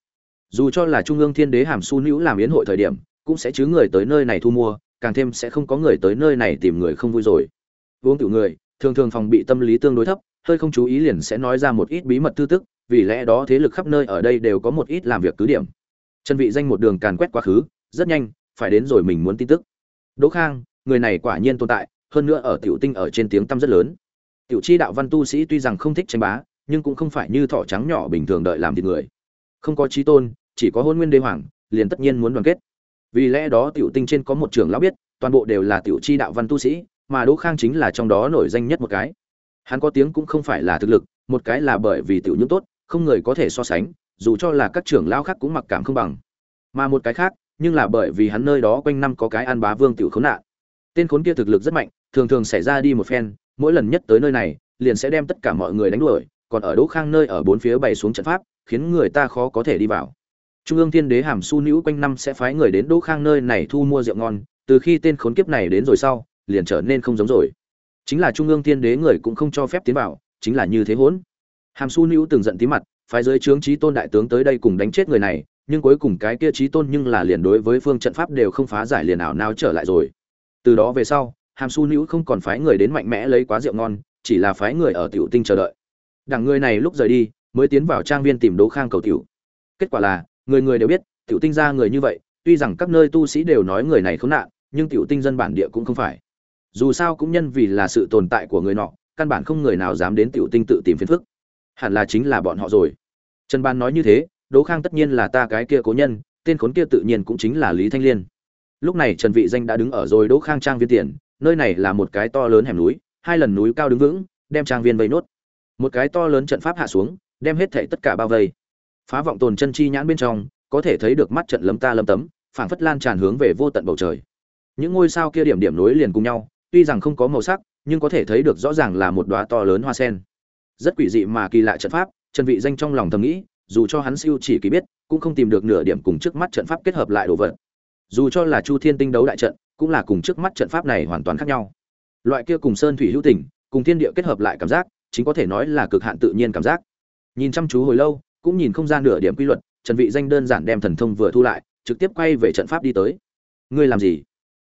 dù cho là trung ương thiên đế hàm su nữ làm yến hội thời điểm, cũng sẽ chứ người tới nơi này thu mua, càng thêm sẽ không có người tới nơi này tìm người không vui rồi. Uống tiểu người, thường thường phòng bị tâm lý tương đối thấp, hơi không chú ý liền sẽ nói ra một ít bí mật tư tức vì lẽ đó thế lực khắp nơi ở đây đều có một ít làm việc cứ điểm. Trần vị danh một đường càn quét quá khứ, rất nhanh, phải đến rồi mình muốn tin tức. Đỗ khang, người này quả nhiên tồn tại, hơn nữa ở tiểu tinh ở trên tiếng tăm rất lớn. Tiểu chi đạo văn tu sĩ tuy rằng không thích tranh bá, nhưng cũng không phải như thỏ trắng nhỏ bình thường đợi làm thịt người. Không có trí tôn, chỉ có hôn nguyên đế hoàng, liền tất nhiên muốn đoàn kết. Vì lẽ đó tiểu tinh trên có một trưởng lão biết, toàn bộ đều là tiểu chi đạo văn tu sĩ, mà đỗ khang chính là trong đó nổi danh nhất một cái. Hắn có tiếng cũng không phải là thực lực, một cái là bởi vì tiểu nhưỡng tốt không người có thể so sánh, dù cho là các trưởng lão khác cũng mặc cảm không bằng. Mà một cái khác, nhưng là bởi vì hắn nơi đó quanh năm có cái an bá vương tiểu khốn nạn. Tên khốn kia thực lực rất mạnh, thường thường xảy ra đi một phen, mỗi lần nhất tới nơi này, liền sẽ đem tất cả mọi người đánh đuổi, còn ở đỗ khang nơi ở bốn phía bày xuống trận pháp, khiến người ta khó có thể đi vào. Trung ương thiên đế hàm su nữ quanh năm sẽ phái người đến đỗ khang nơi này thu mua rượu ngon, từ khi tên khốn kiếp này đến rồi sau, liền trở nên không giống rồi. Chính là trung ương thiên đế người cũng không cho phép tiến vào, chính là như thế hỗn hàm su nữ từng giận tí mặt, phái giới trướng trí tôn đại tướng tới đây cùng đánh chết người này, nhưng cuối cùng cái kia trí tôn nhưng là liền đối với phương trận pháp đều không phá giải liền ảo nào trở lại rồi. Từ đó về sau, hàm su nữ không còn phái người đến mạnh mẽ lấy quá rượu ngon, chỉ là phái người ở tiểu tinh chờ đợi. Đằng người này lúc rời đi, mới tiến vào trang viên tìm đỗ khang cầu tiểu. Kết quả là, người người đều biết, tiểu tinh ra người như vậy, tuy rằng các nơi tu sĩ đều nói người này khốn nạn, nhưng tiểu tinh dân bản địa cũng không phải. Dù sao cũng nhân vì là sự tồn tại của người nọ, căn bản không người nào dám đến tiểu tinh tự tìm phiền phức hẳn là chính là bọn họ rồi. Trần ban nói như thế, đỗ khang tất nhiên là ta cái kia cố nhân, tên khốn kia tự nhiên cũng chính là lý thanh liên. Lúc này trần vị danh đã đứng ở rồi đỗ khang trang viên tiền, nơi này là một cái to lớn hẻm núi, hai lần núi cao đứng vững, đem trang viên vây nốt. Một cái to lớn trận pháp hạ xuống, đem hết thảy tất cả bao vây. Phá vọng tồn chân chi nhãn bên trong, có thể thấy được mắt trận lấm ta lấm tấm, phảng phất lan tràn hướng về vô tận bầu trời. Những ngôi sao kia điểm điểm nối liền cùng nhau, tuy rằng không có màu sắc, nhưng có thể thấy được rõ ràng là một đóa to lớn hoa sen rất quỷ dị mà kỳ lạ trận pháp, trần vị danh trong lòng thầm nghĩ, dù cho hắn siêu chỉ kỳ biết, cũng không tìm được nửa điểm cùng trước mắt trận pháp kết hợp lại đồ vật. Dù cho là chu thiên tinh đấu đại trận, cũng là cùng trước mắt trận pháp này hoàn toàn khác nhau. Loại kia cùng sơn thủy hữu tình, cùng thiên địa kết hợp lại cảm giác, chính có thể nói là cực hạn tự nhiên cảm giác. Nhìn chăm chú hồi lâu, cũng nhìn không gian nửa điểm quy luật, trần vị danh đơn giản đem thần thông vừa thu lại, trực tiếp quay về trận pháp đi tới. Ngươi làm gì?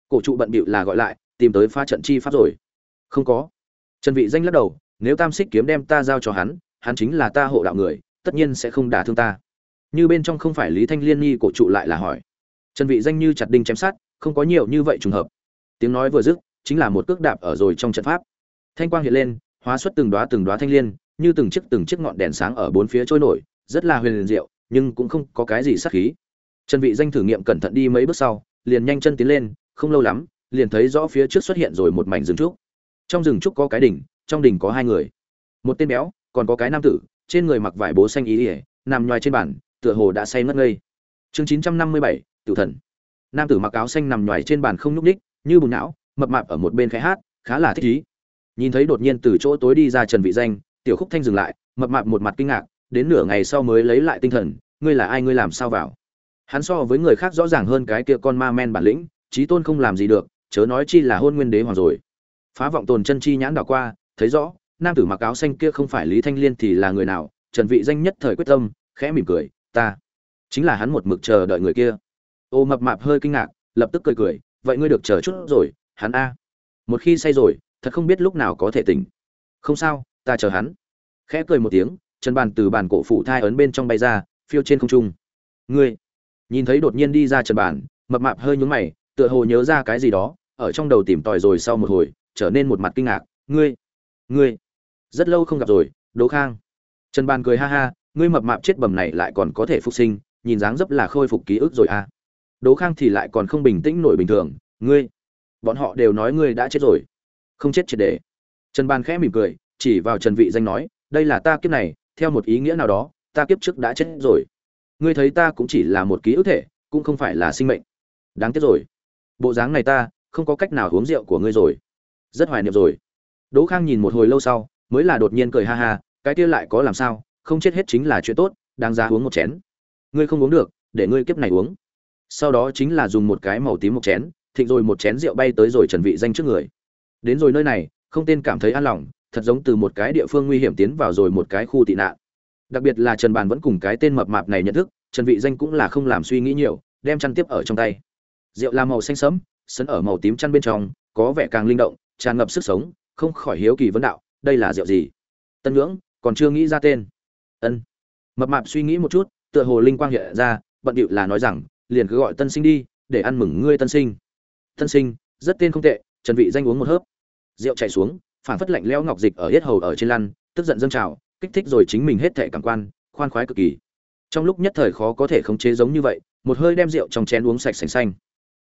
Cổ trụ bận bịu là gọi lại, tìm tới pha trận chi pháp rồi. Không có. Trần vị danh lắc đầu nếu tam xích kiếm đem ta giao cho hắn hắn chính là ta hộ đạo người, tất nhiên sẽ không đả thương ta. Như bên trong không phải lý thanh liên nghi cổ trụ lại là hỏi. Trần vị danh như chặt đinh chém sát không có nhiều như vậy trùng hợp. Tiếng nói vừa dứt, chính là một cước đạp ở rồi trong trận pháp. Thanh quang hiện lên, hóa xuất từng đóa từng đóa thanh liên, như từng chiếc từng chiếc ngọn đèn sáng ở bốn phía trôi nổi, rất là huyền diệu, nhưng cũng không có cái gì sát khí. Trần vị danh thử nghiệm cẩn thận đi mấy bước sau, liền nhanh chân tiến lên, không lâu lắm, liền thấy rõ phía trước xuất hiện rồi một mảnh rừng trúc. Trong rừng trúc có cái đỉnh trong đình có hai người. Một tên béo, còn có cái nam tử, trên người mặc vải bố xanh ý ỉa nằm nhoài trên bàn, tựa hồ đã say ngất ngây. Chương chín trăm năm mươi bảy, tử thần. Nam tử mặc áo xanh nằm nhoài trên bàn không nhúc ních như bùn não, mập mạp ở một bên khẽ hát, khá là thích ý. Nhìn thấy đột nhiên từ chỗ tối đi ra trần vị danh, tiểu khúc thanh dừng lại, mập mạp một mặt kinh ngạc, đến nửa ngày sau mới lấy lại tinh thần, ngươi là ai, ngươi làm sao vào? Hắn so với người khác rõ ràng hơn cái kia con ma men bản lĩnh trí tôn không làm gì được, chớ nói chi là hôn nguyên đế hoàng rồi. Phá vọng tồn chân chi nhãn đảo qua thấy rõ, nam tử mặc áo xanh kia không phải lý thanh liên thì là người nào, trần vị danh nhất thời quyết tâm, khẽ mỉm cười, ta, chính là hắn một mực chờ đợi người kia. Ô mập mạp hơi kinh ngạc, lập tức cười cười, vậy ngươi được chờ chút rồi, hắn a. Một khi say rồi, thật không biết lúc nào có thể tỉnh. Không sao, ta chờ hắn. Khẽ cười một tiếng, chân bàn từ bàn cổ phủ thai ấn bên trong bay ra, phiêu trên không trung. Ngươi. Nhìn thấy đột nhiên đi ra trần bàn, mập mạp hơi nhướng mày, tựa hồ nhớ ra cái gì đó, ở trong đầu tìm tòi rồi sau một hồi, trở nên một mặt kinh ngạc. Ngươi ngươi, rất lâu không gặp rồi, đỗ khang. Trần bàn cười ha ha, ngươi mập mạp chết bầm này lại còn có thể phục sinh, nhìn dáng dấp là khôi phục ký ức rồi à. Đỗ khang thì lại còn không bình tĩnh nổi bình thường, ngươi, bọn họ đều nói ngươi đã chết rồi, không chết triệt để. Trần bàn khẽ mỉm cười, chỉ vào trần vị danh nói, đây là ta kiếp này, theo một ý nghĩa nào đó, ta kiếp trước đã chết rồi. Ngươi thấy ta cũng chỉ là một ký ức thể, cũng không phải là sinh mệnh. Đáng tiếc rồi. Bộ dáng này ta, không có cách nào uống rượu của ngươi rồi. Rất hoài niệm rồi đỗ khang nhìn một hồi lâu sau, mới là đột nhiên cười ha ha, cái kia lại có làm sao, không chết hết chính là chuyện tốt, đáng giá uống một chén. Ngươi không uống được, để ngươi kiếp này uống. Sau đó chính là dùng một cái màu tím một chén, thịnh rồi một chén rượu bay tới rồi trần vị danh trước người. Đến rồi nơi này, không tên cảm thấy an lòng, thật giống từ một cái địa phương nguy hiểm tiến vào rồi một cái khu tị nạn. Đặc biệt là trần bàn vẫn cùng cái tên mập mạp này nhận thức, trần vị danh cũng là không làm suy nghĩ nhiều, đem chăn tiếp ở trong tay. Rượu là màu xanh sẫm, sấn ở màu tím chăn bên trong, có vẻ càng linh động, tràn ngập sức sống không khỏi hiếu kỳ vấn đạo, đây là rượu gì? Tân ngưỡng, còn chưa nghĩ ra tên. Ân. Mập mạp suy nghĩ một chút, tựa hồ linh quang hiện ra, bận điệu là nói rằng, liền cứ gọi tân sinh đi, để ăn mừng ngươi tân sinh. Tân sinh, rất tên không tệ, trần vị danh uống một hớp. Rượu chảy xuống phản phất lạnh lẽo ngọc dịch ở hết hầu ở trên lăn, tức giận dâng trào, kích thích rồi chính mình hết thể cảm quan, khoan khoái cực kỳ. Trong lúc nhất thời khó có thể khống chế giống như vậy, một hơi đem rượu trong chén uống sạch sành xanh.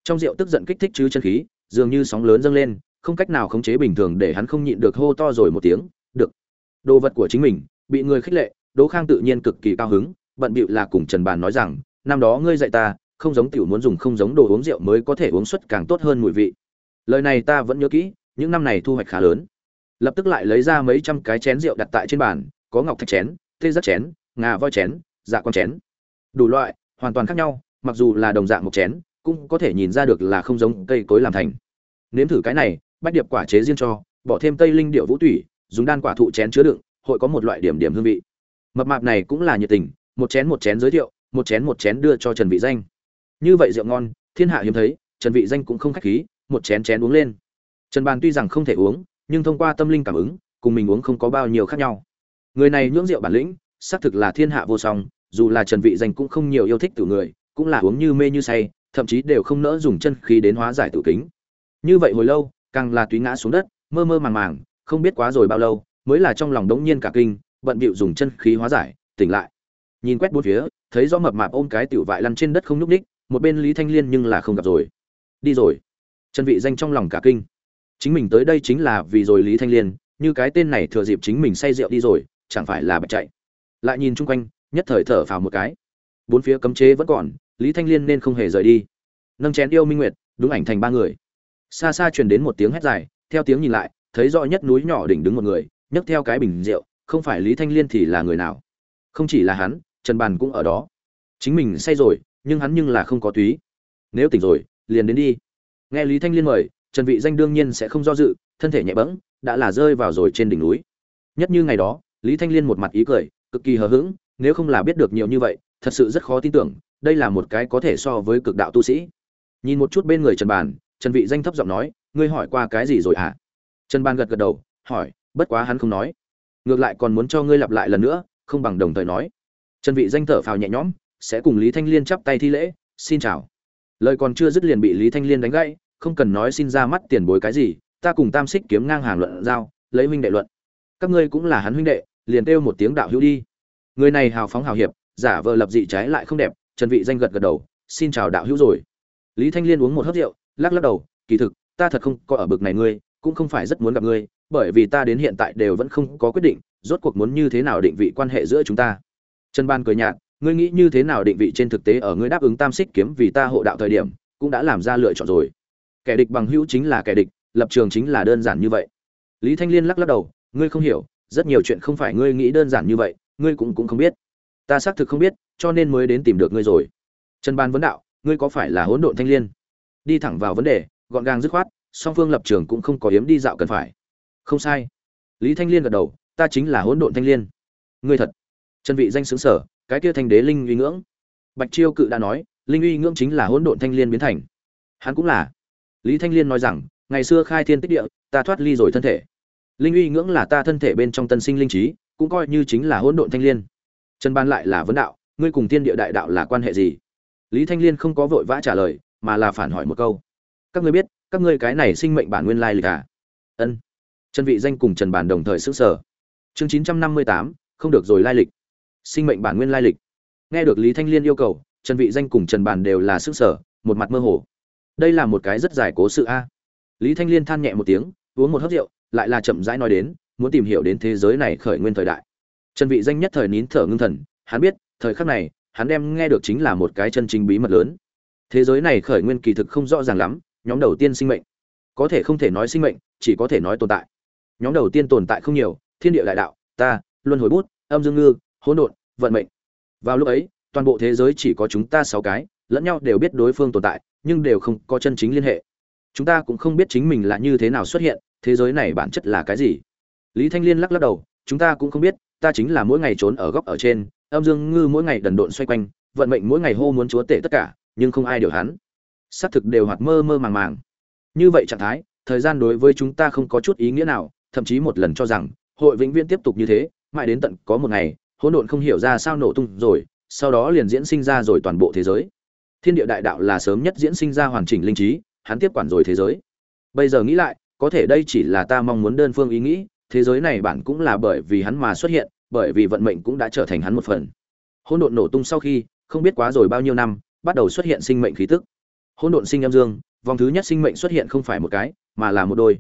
Trong rượu tức giận kích thích chứ chân khí, dường như sóng lớn dâng lên không cách nào khống chế bình thường để hắn không nhịn được hô to rồi một tiếng, được. Đồ vật của chính mình, bị người khích lệ. Đỗ khang tự nhiên cực kỳ cao hứng, bận bịu là cùng trần bàn nói rằng, năm đó ngươi dạy ta, không giống tiểu muốn dùng không giống đồ uống rượu mới có thể uống suất càng tốt hơn mùi vị. Lời này ta vẫn nhớ kỹ, những năm này thu hoạch khá lớn. Lập tức lại lấy ra mấy trăm cái chén rượu đặt tại trên bàn, có ngọc thạch chén, tê rất chén, ngà voi chén dạ con chén. Đủ loại, hoàn toàn khác nhau, mặc dù là đồng dạng một chén, cũng có thể nhìn ra được là không giống cây cối làm thành. Nếm thử cái này bách điệp quả chế riêng cho, bỏ thêm tây linh điệu vũ tủy, dùng đan quả thụ chén chứa đựng, hội có một loại điểm điểm hương vị. Mập mạp này cũng là nhiệt tình, một chén một chén giới thiệu, một chén một chén đưa cho trần vị danh. Như vậy rượu ngon, thiên hạ hiếm thấy, trần vị danh cũng không khách khí, một chén chén uống lên. Trần bàn tuy rằng không thể uống, nhưng thông qua tâm linh cảm ứng, cùng mình uống không có bao nhiêu khác nhau. Người này nhưỡng rượu bản lĩnh, xác thực là thiên hạ vô song, dù là trần vị danh cũng không nhiều yêu thích tử người, cũng là uống như mê như say, thậm chí đều không nỡ dùng chân khí đến hóa giải tử kính. Như vậy hồi lâu càng là túy ngã xuống đất, mơ mơ màng màng, không biết quá rồi bao lâu, mới là trong lòng đống nhiên cả kinh, bận bịu dùng chân khí hóa giải, tỉnh lại. Nhìn quét bốn phía, thấy rõ mập mạp ôm cái tiểu vại lăn trên đất không nhúc ních một bên lý thanh liên nhưng là không gặp rồi. Đi rồi. Chân vị danh trong lòng cả kinh. Chính mình tới đây chính là vì rồi lý thanh liên, như cái tên này thừa dịp chính mình say rượu đi rồi, chẳng phải là bạch chạy. Lại nhìn chung quanh, nhất thời thở phào một cái. Bốn phía cấm chế vẫn còn, lý thanh liên nên không hề rời đi. Nâng chén yêu minh nguyệt, đúng ảnh thành ba người xa xa truyền đến một tiếng hét dài, theo tiếng nhìn lại, thấy rõ nhất núi nhỏ đỉnh đứng một người, nhấc theo cái bình rượu, không phải lý thanh liên thì là người nào? Không chỉ là hắn, trần bàn cũng ở đó. Chính mình say rồi, nhưng hắn nhưng là không có túy. Nếu tỉnh rồi, liền đến đi. Nghe lý thanh liên mời, trần vị danh đương nhiên sẽ không do dự, thân thể nhẹ bẫng, đã là rơi vào rồi trên đỉnh núi. Nhất như ngày đó, lý thanh liên một mặt ý cười, cực kỳ hờ hững, nếu không là biết được nhiều như vậy, thật sự rất khó tin tưởng, đây là một cái có thể so với cực đạo tu sĩ. Nhìn một chút bên người trần bàn trần vị danh thấp giọng nói, ngươi hỏi qua cái gì rồi à? trần Ban gật gật đầu, hỏi, bất quá hắn không nói. Ngược lại còn muốn cho ngươi lặp lại lần nữa, không bằng đồng thời nói. Trần vị danh thở phào nhẹ nhõm, sẽ cùng lý thanh liên chắp tay thi lễ, xin chào. Lời còn chưa dứt liền bị lý thanh liên đánh gãy, không cần nói xin ra mắt tiền bối cái gì, ta cùng tam xích kiếm ngang hàng luận giao, lấy huynh đệ luận. Các ngươi cũng là hắn huynh đệ, liền kêu một tiếng đạo hữu đi. Người này hào phóng hào hiệp, giả vờ lập dị trái lại không đẹp, trần vị danh gật gật đầu, xin chào đạo hữu rồi. Lý thanh liên uống một hớp rượu lắc lắc đầu, kỳ thực, ta thật không có ở bực này ngươi, cũng không phải rất muốn gặp ngươi, bởi vì ta đến hiện tại đều vẫn không có quyết định, rốt cuộc muốn như thế nào định vị quan hệ giữa chúng ta. Trần ban cười nhạt, ngươi nghĩ như thế nào định vị trên thực tế ở ngươi đáp ứng tam xích kiếm vì ta hộ đạo thời điểm, cũng đã làm ra lựa chọn rồi. Kẻ địch bằng hữu chính là kẻ địch, lập trường chính là đơn giản như vậy. Lý thanh liên lắc lắc đầu, ngươi không hiểu, rất nhiều chuyện không phải ngươi nghĩ đơn giản như vậy, ngươi cũng cũng không biết. Ta xác thực không biết, cho nên mới đến tìm được ngươi rồi. Trần ban vấn đạo, ngươi có phải là hỗn độn thanh liên? Đi thẳng vào vấn đề, gọn gàng dứt khoát, song phương lập trường cũng không có hiếm đi dạo cần phải. Không sai. Lý thanh liên gật đầu, ta chính là hỗn độn thanh liên. Ngươi thật. Chân vị danh xứng sở, cái kia thanh đế linh uy ngưỡng. Bạch chiêu cự đã nói, linh uy ngưỡng chính là hỗn độn thanh liên biến thành. Hắn cũng là. Lý thanh liên nói rằng, ngày xưa khai thiên tích địa, ta thoát ly rồi thân thể. Linh uy ngưỡng là ta thân thể bên trong tân sinh linh trí, cũng coi như chính là hỗn độn thanh liên. Trần ban lại là vấn đạo, ngươi cùng thiên địa đại đạo là quan hệ gì? Lý thanh liên không có vội vã trả lời mà là phản hỏi một câu. Các ngươi biết các ngươi cái này sinh mệnh bản nguyên lai lịch à? Ân. Trần vị danh cùng trần bản đồng thời sức sở chương 958, không được rồi lai lịch. Sinh mệnh bản nguyên lai lịch. Nghe được lý thanh liên yêu cầu trần vị danh cùng trần bản đều là sức sở một mặt mơ hồ. Đây là một cái rất dài cố sự a. Lý thanh liên than nhẹ một tiếng uống một hớp rượu lại là chậm rãi nói đến muốn tìm hiểu đến thế giới này khởi nguyên thời đại. Trần vị danh nhất thời nín thở ngưng thần hắn biết thời khắc này hắn đem nghe được chính là một cái chân chính bí mật lớn thế giới này khởi nguyên kỳ thực không rõ ràng lắm, nhóm đầu tiên sinh mệnh. Có thể không thể nói sinh mệnh, chỉ có thể nói tồn tại. Nhóm đầu tiên tồn tại không nhiều, thiên địa đại đạo, ta, luân hồi bút, âm dương ngư, hỗn độn, vận mệnh. Vào lúc ấy, toàn bộ thế giới chỉ có chúng ta sáu cái, lẫn nhau đều biết đối phương tồn tại, nhưng đều không có chân chính liên hệ. Chúng ta cũng không biết chính mình là như thế nào xuất hiện, thế giới này bản chất là cái gì. Lý thanh liên lắc lắc đầu, chúng ta cũng không biết, ta chính là mỗi ngày trốn ở góc ở trên, âm dương ngư mỗi ngày đần độn xoay quanh, vận mệnh mỗi ngày hô muốn chúa tể tất cả nhưng không ai điều hắn. Xác thực đều hoạt mơ mơ màng màng. Như vậy trạng thái, thời gian đối với chúng ta không có chút ý nghĩa nào, thậm chí một lần cho rằng, hội vĩnh viễn tiếp tục như thế, mãi đến tận có một ngày, hỗn độn không hiểu ra sao nổ tung rồi, sau đó liền diễn sinh ra rồi toàn bộ thế giới. Thiên địa đại đạo là sớm nhất diễn sinh ra hoàn chỉnh linh trí, hắn tiếp quản rồi thế giới. Bây giờ nghĩ lại, có thể đây chỉ là ta mong muốn đơn phương ý nghĩ, thế giới này bản cũng là bởi vì hắn mà xuất hiện, bởi vì vận mệnh cũng đã trở thành hắn một phần. Hỗn độn nổ tung sau khi, không biết quá rồi bao nhiêu năm bắt đầu xuất hiện sinh mệnh khí tức. Hỗn độn sinh âm dương, vòng thứ nhất sinh mệnh xuất hiện không phải một cái, mà là một đôi.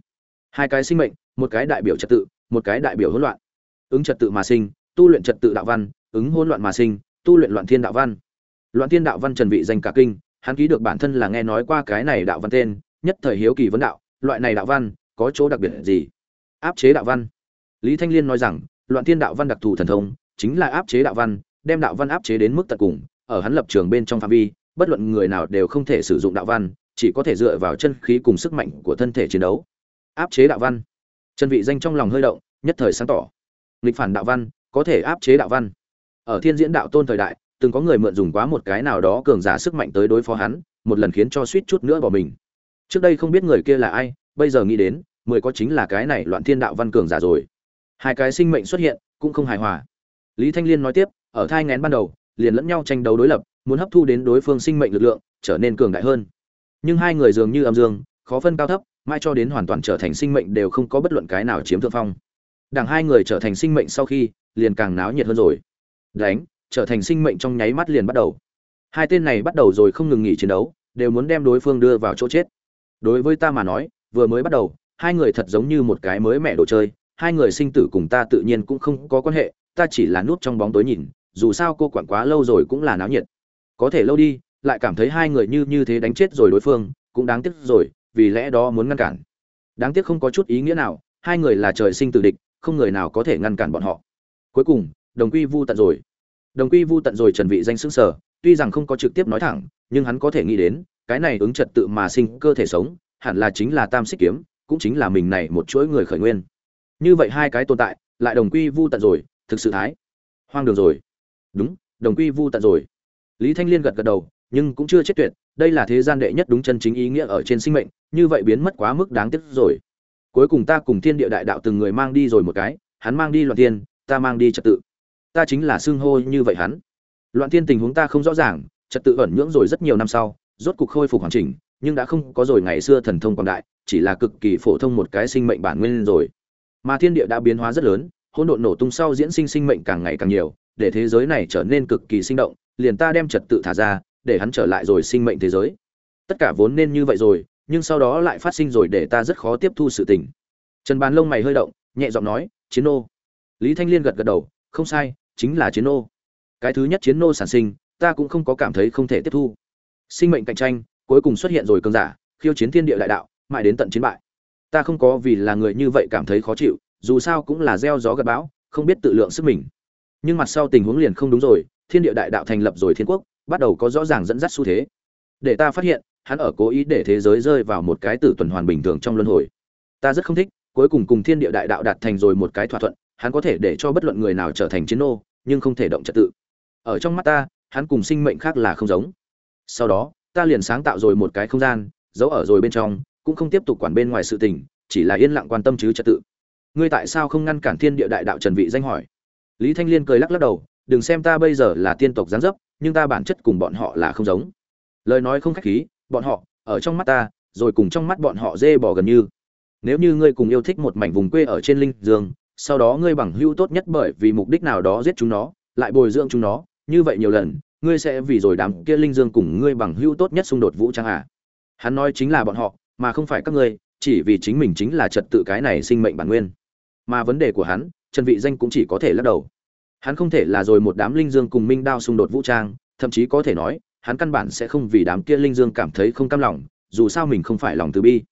Hai cái sinh mệnh, một cái đại biểu trật tự, một cái đại biểu hỗn loạn. Ứng trật tự mà sinh, tu luyện trật tự đạo văn, ứng hỗn loạn mà sinh, tu luyện loạn thiên đạo văn. Loạn thiên đạo văn trần vị danh cả kinh, hắn ký được bản thân là nghe nói qua cái này đạo văn tên, nhất thời hiếu kỳ vấn đạo, loại này đạo văn, có chỗ đặc biệt gì? Áp chế đạo văn. Lý thanh liên nói rằng, loạn thiên đạo văn đặc thù thần thông, chính là áp chế đạo văn, đem đạo văn áp chế đến mức tận cùng ở hắn lập trường bên trong phạm vi, bất luận người nào đều không thể sử dụng đạo văn, chỉ có thể dựa vào chân khí cùng sức mạnh của thân thể chiến đấu. Áp chế đạo văn. Trần vị danh trong lòng hơi động, nhất thời sáng tỏ. Nghịch phản đạo văn, có thể áp chế đạo văn. Ở thiên diễn đạo tôn thời đại, từng có người mượn dùng quá một cái nào đó cường giả sức mạnh tới đối phó hắn, một lần khiến cho suýt chút nữa bỏ mình. Trước đây không biết người kia là ai, bây giờ nghĩ đến, mười có chính là cái này loạn thiên đạo văn cường giả rồi. Hai cái sinh mệnh xuất hiện, cũng không hài hòa. Lý thanh liên nói tiếp, ở thai ngén ban đầu liền lẫn nhau tranh đấu đối lập, muốn hấp thu đến đối phương sinh mệnh lực lượng, trở nên cường đại hơn. Nhưng hai người dường như âm dương, khó phân cao thấp mai cho đến hoàn toàn trở thành sinh mệnh đều không có bất luận cái nào chiếm thượng phong. Đảng hai người trở thành sinh mệnh sau khi, liền càng náo nhiệt hơn rồi. Đánh, trở thành sinh mệnh trong nháy mắt liền bắt đầu. Hai tên này bắt đầu rồi không ngừng nghỉ chiến đấu, đều muốn đem đối phương đưa vào chỗ chết. Đối với ta mà nói, vừa mới bắt đầu, hai người thật giống như một cái mới mẹ đồ chơi, hai người sinh tử cùng ta tự nhiên cũng không có quan hệ, ta chỉ là nút trong bóng tối nhìn dù sao cô quản quá lâu rồi cũng là náo nhiệt. Có thể lâu đi, lại cảm thấy hai người như như thế đánh chết rồi đối phương, cũng đáng tiếc rồi, vì lẽ đó muốn ngăn cản. Đáng tiếc không có chút ý nghĩa nào, hai người là trời sinh tử địch, không người nào có thể ngăn cản bọn họ. Cuối cùng, đồng quy vu tận rồi. Đồng quy vu tận rồi trần vị danh sững sờ, tuy rằng không có trực tiếp nói thẳng, nhưng hắn có thể nghĩ đến, cái này ứng trật tự mà sinh cơ thể sống, hẳn là chính là tam xích kiếm, cũng chính là mình này một chuỗi người khởi nguyên. Như vậy hai cái tồn tại, lại đồng quy vu tận rồi, thực sự thái. Hoang đường rồi đúng, đồng quy vu tận rồi. Lý thanh liên gật gật đầu, nhưng cũng chưa chết tuyệt, đây là thế gian đệ nhất đúng chân chính ý nghĩa ở trên sinh mệnh, như vậy biến mất quá mức đáng tiếc rồi. Cuối cùng ta cùng thiên địa đại đạo từng người mang đi rồi một cái, hắn mang đi loạn tiên ta mang đi trật tự. Ta chính là xưng hô như vậy hắn. Loạn tiên tình huống ta không rõ ràng, trật tự ẩn nhưỡng rồi rất nhiều năm sau, rốt cục khôi phục hoàn chỉnh, nhưng đã không có rồi ngày xưa thần thông quảng đại, chỉ là cực kỳ phổ thông một cái sinh mệnh bản nguyên rồi. Mà thiên địa đã biến hóa rất lớn, hỗn độn nổ tung sau diễn sinh sinh mệnh càng ngày càng nhiều để thế giới này trở nên cực kỳ sinh động, liền ta đem trật tự thả ra, để hắn trở lại rồi sinh mệnh thế giới. Tất cả vốn nên như vậy rồi, nhưng sau đó lại phát sinh rồi để ta rất khó tiếp thu sự tình. Trần bàn lông mày hơi động, nhẹ giọng nói, chiến nô. Lý thanh liên gật gật đầu, không sai, chính là chiến nô. Cái thứ nhất chiến nô sản sinh, ta cũng không có cảm thấy không thể tiếp thu. Sinh mệnh cạnh tranh, cuối cùng xuất hiện rồi cơn giả, khiêu chiến thiên địa đại đạo, mãi đến tận chiến bại. Ta không có vì là người như vậy cảm thấy khó chịu, dù sao cũng là gieo gió gặp bão, không biết tự lượng sức mình nhưng mặt sau tình huống liền không đúng rồi, thiên địa đại đạo thành lập rồi thiên quốc, bắt đầu có rõ ràng dẫn dắt xu thế. Để ta phát hiện, hắn ở cố ý để thế giới rơi vào một cái tử tuần hoàn bình thường trong luân hồi. Ta rất không thích, cuối cùng cùng thiên địa đại đạo đạt thành rồi một cái thỏa thuận, hắn có thể để cho bất luận người nào trở thành chiến nô, nhưng không thể động trật tự. Ở trong mắt ta, hắn cùng sinh mệnh khác là không giống. Sau đó, ta liền sáng tạo rồi một cái không gian, giấu ở rồi bên trong, cũng không tiếp tục quản bên ngoài sự tình, chỉ là yên lặng quan tâm chứ trật tự. Ngươi tại sao không ngăn cản thiên địa đại đạo trần vị danh hỏi? Lý thanh liên cười lắc lắc đầu, đừng xem ta bây giờ là tiên tộc giáng dấp, nhưng ta bản chất cùng bọn họ là không giống. Lời nói không khách khí, bọn họ, ở trong mắt ta, rồi cùng trong mắt bọn họ dê bò gần như. Nếu như ngươi cùng yêu thích một mảnh vùng quê ở trên linh dương, sau đó ngươi bằng hữu tốt nhất bởi vì mục đích nào đó giết chúng nó, lại bồi dưỡng chúng nó, như vậy nhiều lần, ngươi sẽ vì rồi đám kia linh dương cùng ngươi bằng hữu tốt nhất xung đột vũ trang à? Hắn nói chính là bọn họ, mà không phải các ngươi, chỉ vì chính mình chính là trật tự cái này sinh mệnh bản nguyên. Mà vấn đề của hắn trần vị danh cũng chỉ có thể lắc đầu. Hắn không thể là rồi một đám linh dương cùng minh đao xung đột vũ trang, thậm chí có thể nói, hắn căn bản sẽ không vì đám kia linh dương cảm thấy không cam lòng, dù sao mình không phải lòng từ bi.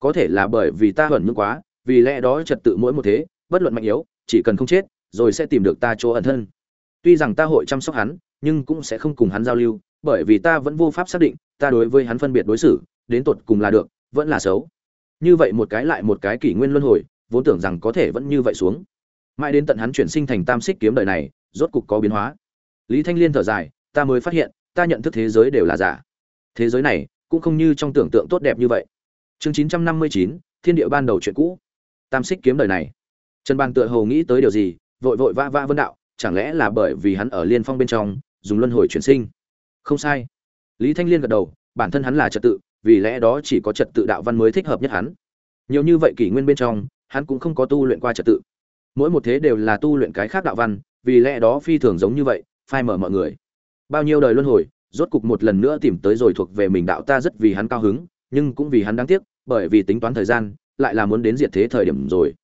Có thể là bởi vì ta hận những quá, vì lẽ đó trật tự mỗi một thế, bất luận mạnh yếu, chỉ cần không chết, rồi sẽ tìm được ta chỗ ẩn thân. Tuy rằng ta hội chăm sóc hắn, nhưng cũng sẽ không cùng hắn giao lưu, bởi vì ta vẫn vô pháp xác định, ta đối với hắn phân biệt đối xử, đến tột cùng là được, vẫn là xấu. Như vậy một cái lại một cái kỷ nguyên luân hồi, vốn tưởng rằng có thể vẫn như vậy xuống mãi đến tận hắn chuyển sinh thành tam xích kiếm đời này, rốt cục có biến hóa. Lý thanh liên thở dài, ta mới phát hiện, ta nhận thức thế giới đều là giả. Thế giới này cũng không như trong tưởng tượng tốt đẹp như vậy. Chương chín trăm năm mươi chín, thiên địa ban đầu chuyện cũ. Tam xích kiếm đời này. Trần bàn tựa hồ nghĩ tới điều gì, vội vội vã vã vân đạo, chẳng lẽ là bởi vì hắn ở liên phong bên trong, dùng luân hồi chuyển sinh? Không sai. Lý thanh liên gật đầu, bản thân hắn là trật tự, vì lẽ đó chỉ có trật tự đạo văn mới thích hợp nhất hắn. Nhiều như vậy kỷ nguyên bên trong, hắn cũng không có tu luyện qua trật tự mỗi một thế đều là tu luyện cái khác đạo văn, vì lẽ đó phi thường giống như vậy, phai mở mọi người. Bao nhiêu đời luân hồi, rốt cục một lần nữa tìm tới rồi thuộc về mình đạo ta rất vì hắn cao hứng, nhưng cũng vì hắn đáng tiếc, bởi vì tính toán thời gian, lại là muốn đến diệt thế thời điểm rồi.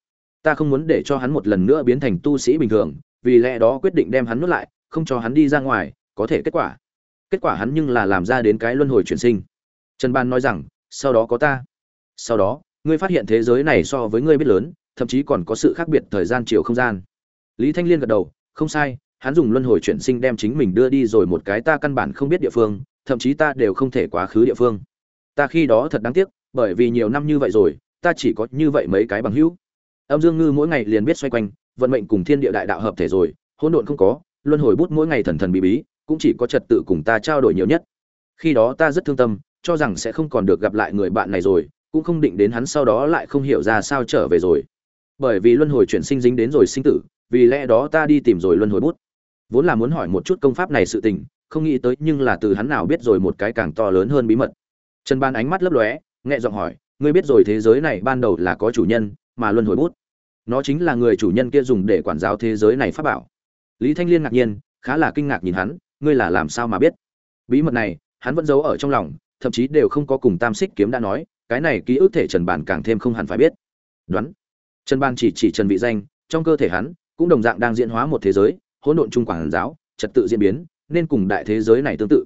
Ta không muốn để cho hắn một lần nữa biến thành tu sĩ bình thường, vì lẽ đó quyết định đem hắn nuốt lại, không cho hắn đi ra ngoài, có thể kết quả. Kết quả hắn nhưng là làm ra đến cái luân hồi chuyển sinh. Trần ban nói rằng, sau đó có ta. Sau đó, ngươi phát hiện thế giới này so với ngươi biết lớn thậm chí còn có sự khác biệt thời gian chiều không gian. Lý thanh liên gật đầu, không sai, hắn dùng luân hồi chuyển sinh đem chính mình đưa đi rồi một cái ta căn bản không biết địa phương, thậm chí ta đều không thể quá khứ địa phương. Ta khi đó thật đáng tiếc, bởi vì nhiều năm như vậy rồi, ta chỉ có như vậy mấy cái bằng hữu. Âm dương ngư mỗi ngày liền biết xoay quanh, vận mệnh cùng thiên địa đại đạo hợp thể rồi, hỗn độn không có, luân hồi bút mỗi ngày thần thần bí bí, cũng chỉ có trật tự cùng ta trao đổi nhiều nhất. Khi đó ta rất thương tâm, cho rằng sẽ không còn được gặp lại người bạn này rồi, cũng không định đến hắn sau đó lại không hiểu ra sao trở về rồi bởi vì luân hồi chuyển sinh dính đến rồi sinh tử, vì lẽ đó ta đi tìm rồi luân hồi bút. Vốn là muốn hỏi một chút công pháp này sự tình, không nghĩ tới nhưng là từ hắn nào biết rồi một cái càng to lớn hơn bí mật. Trần ban ánh mắt lấp lóe, nhẹ giọng hỏi, ngươi biết rồi thế giới này ban đầu là có chủ nhân, mà luân hồi bút, nó chính là người chủ nhân kia dùng để quản giáo thế giới này pháp bảo. Lý thanh liên ngạc nhiên, khá là kinh ngạc nhìn hắn, ngươi là làm sao mà biết? Bí mật này, hắn vẫn giấu ở trong lòng, thậm chí đều không có cùng tam xích kiếm đã nói, cái này ký ức thể trần bản càng thêm không hẳn phải biết. Đoán trần ban chỉ chỉ trần vị danh, trong cơ thể hắn cũng đồng dạng đang diễn hóa một thế giới, hỗn độn trung quảng giáo, trật tự diễn biến, nên cùng đại thế giới này tương tự.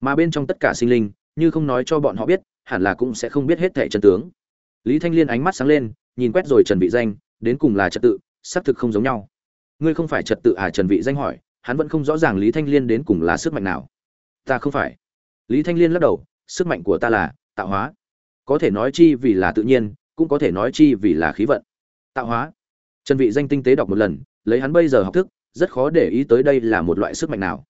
Mà bên trong tất cả sinh linh, như không nói cho bọn họ biết, hẳn là cũng sẽ không biết hết thảy chân tướng. Lý thanh liên ánh mắt sáng lên, nhìn quét rồi trần vị danh, đến cùng là trật tự, xác thực không giống nhau. Ngươi không phải trật tự à trần vị danh hỏi, hắn vẫn không rõ ràng lý thanh liên đến cùng là sức mạnh nào. Ta không phải. Lý thanh liên lắc đầu, sức mạnh của ta là tạo hóa. Có thể nói chi vì là tự nhiên, cũng có thể nói chi vì là khí vận tạo hóa. Trần vị danh tinh tế đọc một lần, lấy hắn bây giờ học thức, rất khó để ý tới đây là một loại sức mạnh nào.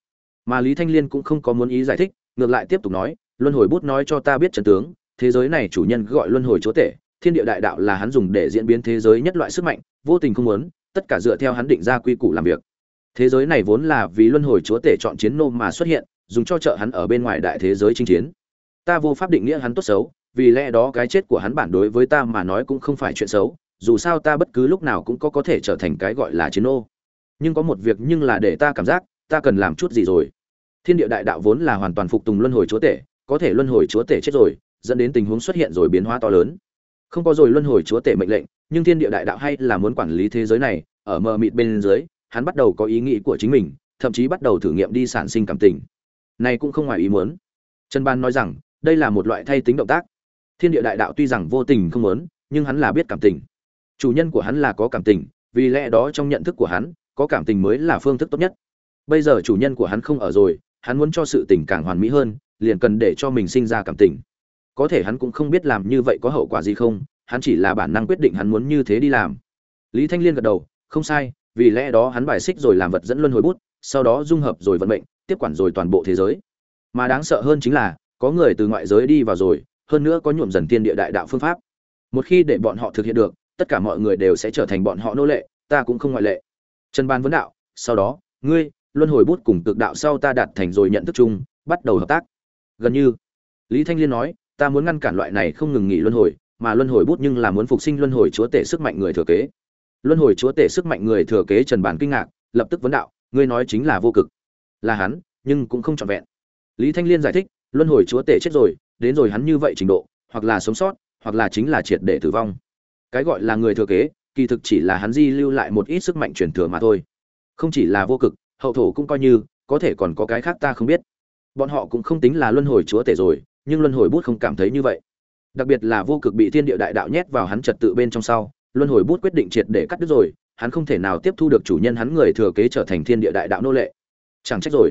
Mà lý thanh liên cũng không có muốn ý giải thích, ngược lại tiếp tục nói, luân hồi bút nói cho ta biết trận tướng, thế giới này chủ nhân gọi luân hồi chúa tể, thiên địa đại đạo là hắn dùng để diễn biến thế giới nhất loại sức mạnh, vô tình không muốn, tất cả dựa theo hắn định ra quy củ làm việc. Thế giới này vốn là vì luân hồi chúa tể chọn chiến nô mà xuất hiện, dùng cho trợ hắn ở bên ngoài đại thế giới chinh chiến. Ta vô pháp định nghĩa hắn tốt xấu, vì lẽ đó cái chết của hắn bản đối với ta mà nói cũng không phải chuyện xấu dù sao ta bất cứ lúc nào cũng có có thể trở thành cái gọi là chiến nô. Nhưng có một việc nhưng là để ta cảm giác, ta cần làm chút gì rồi. Thiên địa đại đạo vốn là hoàn toàn phục tùng luân hồi chúa tể, có thể luân hồi chúa tể chết rồi, dẫn đến tình huống xuất hiện rồi biến hóa to lớn. Không có rồi luân hồi chúa tể mệnh lệnh, nhưng thiên địa đại đạo hay là muốn quản lý thế giới này, ở mờ mịt bên dưới, hắn bắt đầu có ý nghĩ của chính mình, thậm chí bắt đầu thử nghiệm đi sản sinh cảm tình. Này cũng không ngoài ý muốn. Trần ban nói rằng, đây là một loại thay tính động tác. Thiên địa đại đạo tuy rằng vô tình không muốn, nhưng hắn là biết cảm tình chủ nhân của hắn là có cảm tình, vì lẽ đó trong nhận thức của hắn, có cảm tình mới là phương thức tốt nhất. Bây giờ chủ nhân của hắn không ở rồi, hắn muốn cho sự tình càng hoàn mỹ hơn, liền cần để cho mình sinh ra cảm tình. Có thể hắn cũng không biết làm như vậy có hậu quả gì không, hắn chỉ là bản năng quyết định hắn muốn như thế đi làm. Lý thanh liên gật đầu, không sai, vì lẽ đó hắn bài xích rồi làm vật dẫn luân hồi bút, sau đó dung hợp rồi vận mệnh, tiếp quản rồi toàn bộ thế giới. Mà đáng sợ hơn chính là, có người từ ngoại giới đi vào rồi, hơn nữa có nhuộm dần tiên địa đại đạo phương pháp. Một khi để bọn họ thực hiện được tất cả mọi người đều sẽ trở thành bọn họ nô lệ, ta cũng không ngoại lệ. Trần ban vấn đạo, sau đó, ngươi, luân hồi bút cùng cực đạo sau ta đạt thành rồi nhận thức chung, bắt đầu hợp tác. Gần như, lý thanh liên nói, ta muốn ngăn cản loại này không ngừng nghỉ luân hồi, mà luân hồi bút nhưng là muốn phục sinh luân hồi chúa tể sức mạnh người thừa kế. Luân hồi chúa tể sức mạnh người thừa kế trần bản kinh ngạc, lập tức vấn đạo, ngươi nói chính là vô cực. Là hắn, nhưng cũng không trọn vẹn. Lý thanh liên giải thích, luân hồi chúa tể chết rồi, đến rồi hắn như vậy trình độ, hoặc là sống sót, hoặc là chính là triệt để tử vong cái gọi là người thừa kế, kỳ thực chỉ là hắn di lưu lại một ít sức mạnh truyền thừa mà thôi. Không chỉ là vô cực, hậu thổ cũng coi như, có thể còn có cái khác ta không biết. Bọn họ cũng không tính là luân hồi chúa tể rồi, nhưng luân hồi bút không cảm thấy như vậy. Đặc biệt là vô cực bị thiên địa đại đạo nhét vào hắn trật tự bên trong sau, luân hồi bút quyết định triệt để cắt đứt rồi, hắn không thể nào tiếp thu được chủ nhân hắn người thừa kế trở thành thiên địa đại đạo nô lệ. Chẳng trách rồi.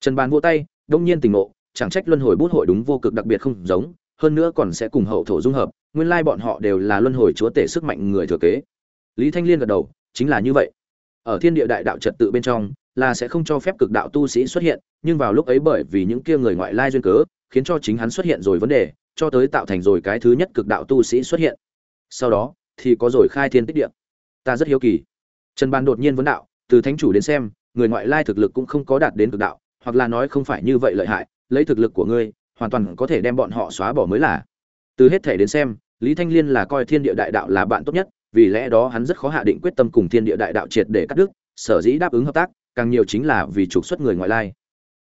Trần bàn vô tay, đông nhiên tình ngộ, chẳng trách luân hồi bút hội đúng vô cực đặc biệt không giống, hơn nữa còn sẽ cùng hậu thổ dung hợp nguyên lai bọn họ đều là luân hồi chúa tể sức mạnh người thừa kế. Lý thanh liên gật đầu, chính là như vậy. Ở thiên địa đại đạo trật tự bên trong, là sẽ không cho phép cực đạo tu sĩ xuất hiện, nhưng vào lúc ấy bởi vì những kia người ngoại lai duyên cớ, khiến cho chính hắn xuất hiện rồi vấn đề, cho tới tạo thành rồi cái thứ nhất cực đạo tu sĩ xuất hiện. Sau đó, thì có rồi khai thiên tích địa. Ta rất hiếu kỳ. Trần ban đột nhiên vấn đạo, từ thánh chủ đến xem, người ngoại lai thực lực cũng không có đạt đến cực đạo, hoặc là nói không phải như vậy lợi hại, lấy thực lực của ngươi, hoàn toàn có thể đem bọn họ xóa bỏ mới là từ hết thể đến xem, lý thanh liên là coi thiên địa đại đạo là bạn tốt nhất, vì lẽ đó hắn rất khó hạ định quyết tâm cùng thiên địa đại đạo triệt để cắt đứt, sở dĩ đáp ứng hợp tác, càng nhiều chính là vì trục xuất người ngoại lai.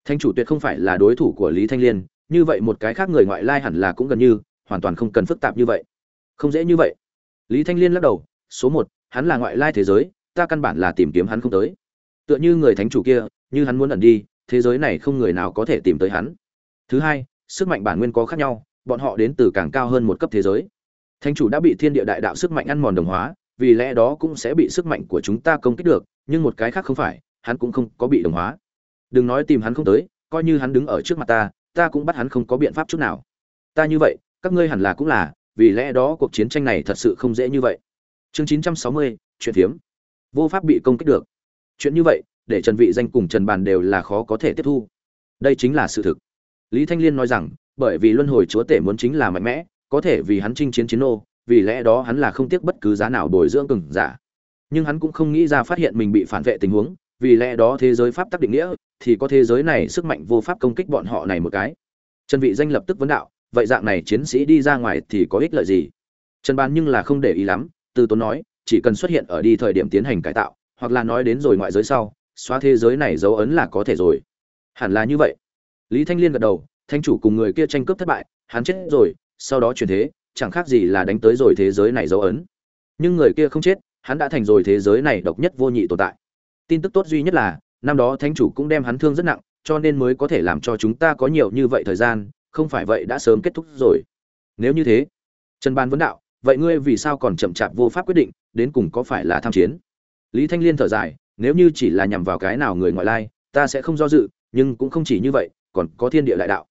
Thanh chủ tuyệt không phải là đối thủ của lý thanh liên, như vậy một cái khác người ngoại lai hẳn là cũng gần như, hoàn toàn không cần phức tạp như vậy. Không dễ như vậy. Lý thanh liên lắc đầu, số một, hắn là ngoại lai thế giới, ta căn bản là tìm kiếm hắn không tới. Tựa như người thánh chủ kia, như hắn muốn ẩn đi, thế giới này không người nào có thể tìm tới hắn. Thứ hai, sức mạnh bản nguyên có khác nhau bọn họ đến từ càng cao hơn một cấp thế giới. Thánh chủ đã bị thiên địa đại đạo sức mạnh ăn mòn đồng hóa vì lẽ đó cũng sẽ bị sức mạnh của chúng ta công kích được nhưng một cái khác không phải hắn cũng không có bị đồng hóa. Đừng nói tìm hắn không tới coi như hắn đứng ở trước mặt ta ta cũng bắt hắn không có biện pháp chút nào. Ta như vậy các ngươi hẳn là cũng là vì lẽ đó cuộc chiến tranh này thật sự không dễ như vậy. Chương 960, chuyện thiếm vô pháp bị công kích được. Chuyện như vậy để trần vị danh cùng trần bàn đều là khó có thể tiếp thu. Đây chính là sự thực. Lý thanh liên nói rằng bởi vì luân hồi chúa tể muốn chính là mạnh mẽ, có thể vì hắn chinh chiến chiến nô, vì lẽ đó hắn là không tiếc bất cứ giá nào bồi dưỡng cừng giả. Nhưng hắn cũng không nghĩ ra phát hiện mình bị phản vệ tình huống, vì lẽ đó thế giới pháp tắc định nghĩa, thì có thế giới này sức mạnh vô pháp công kích bọn họ này một cái. Trần vị danh lập tức vấn đạo, vậy dạng này chiến sĩ đi ra ngoài thì có ích lợi gì? Trần ban nhưng là không để ý lắm, từ tốn nói, chỉ cần xuất hiện ở đi thời điểm tiến hành cải tạo, hoặc là nói đến rồi ngoại giới sau, xóa thế giới này dấu ấn là có thể rồi. Hẳn là như vậy. Lý thanh liên gật đầu thanh chủ cùng người kia tranh cướp thất bại, hắn chết rồi, sau đó chuyển thế, chẳng khác gì là đánh tới rồi thế giới này dấu ấn. Nhưng người kia không chết, hắn đã thành rồi thế giới này độc nhất vô nhị tồn tại. Tin tức tốt duy nhất là, năm đó thánh chủ cũng đem hắn thương rất nặng, cho nên mới có thể làm cho chúng ta có nhiều như vậy thời gian, không phải vậy đã sớm kết thúc rồi. Nếu như thế, trần ban vấn đạo, vậy ngươi vì sao còn chậm chạp vô pháp quyết định, đến cùng có phải là tham chiến? Lý thanh liên thở dài, nếu như chỉ là nhằm vào cái nào người ngoại lai, ta sẽ không do dự, nhưng cũng không chỉ như vậy, còn có thiên địa đại đạo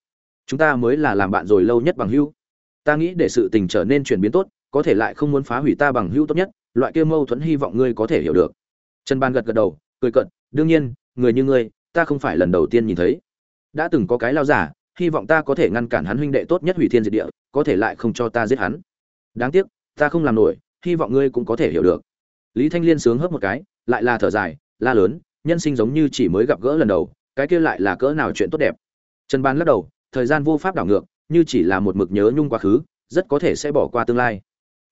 chúng ta mới là làm bạn rồi lâu nhất bằng hữu. Ta nghĩ để sự tình trở nên chuyển biến tốt, có thể lại không muốn phá hủy ta bằng hữu tốt nhất, loại kia mâu thuẫn hy vọng ngươi có thể hiểu được. Trần ban gật gật đầu, cười cận đương nhiên, người như ngươi, ta không phải lần đầu tiên nhìn thấy. Đã từng có cái lao giả, hy vọng ta có thể ngăn cản hắn huynh đệ tốt nhất hủy thiên diệt địa, có thể lại không cho ta giết hắn. Đáng tiếc, ta không làm nổi, hy vọng ngươi cũng có thể hiểu được. Lý thanh liên sướng hớp một cái, lại là thở dài, la lớn, nhân sinh giống như chỉ mới gặp gỡ lần đầu, cái kia lại là cỡ nào chuyện tốt đẹp. Trần ban lắc đầu thời gian vô pháp đảo ngược, như chỉ là một mực nhớ nhung quá khứ, rất có thể sẽ bỏ qua tương lai.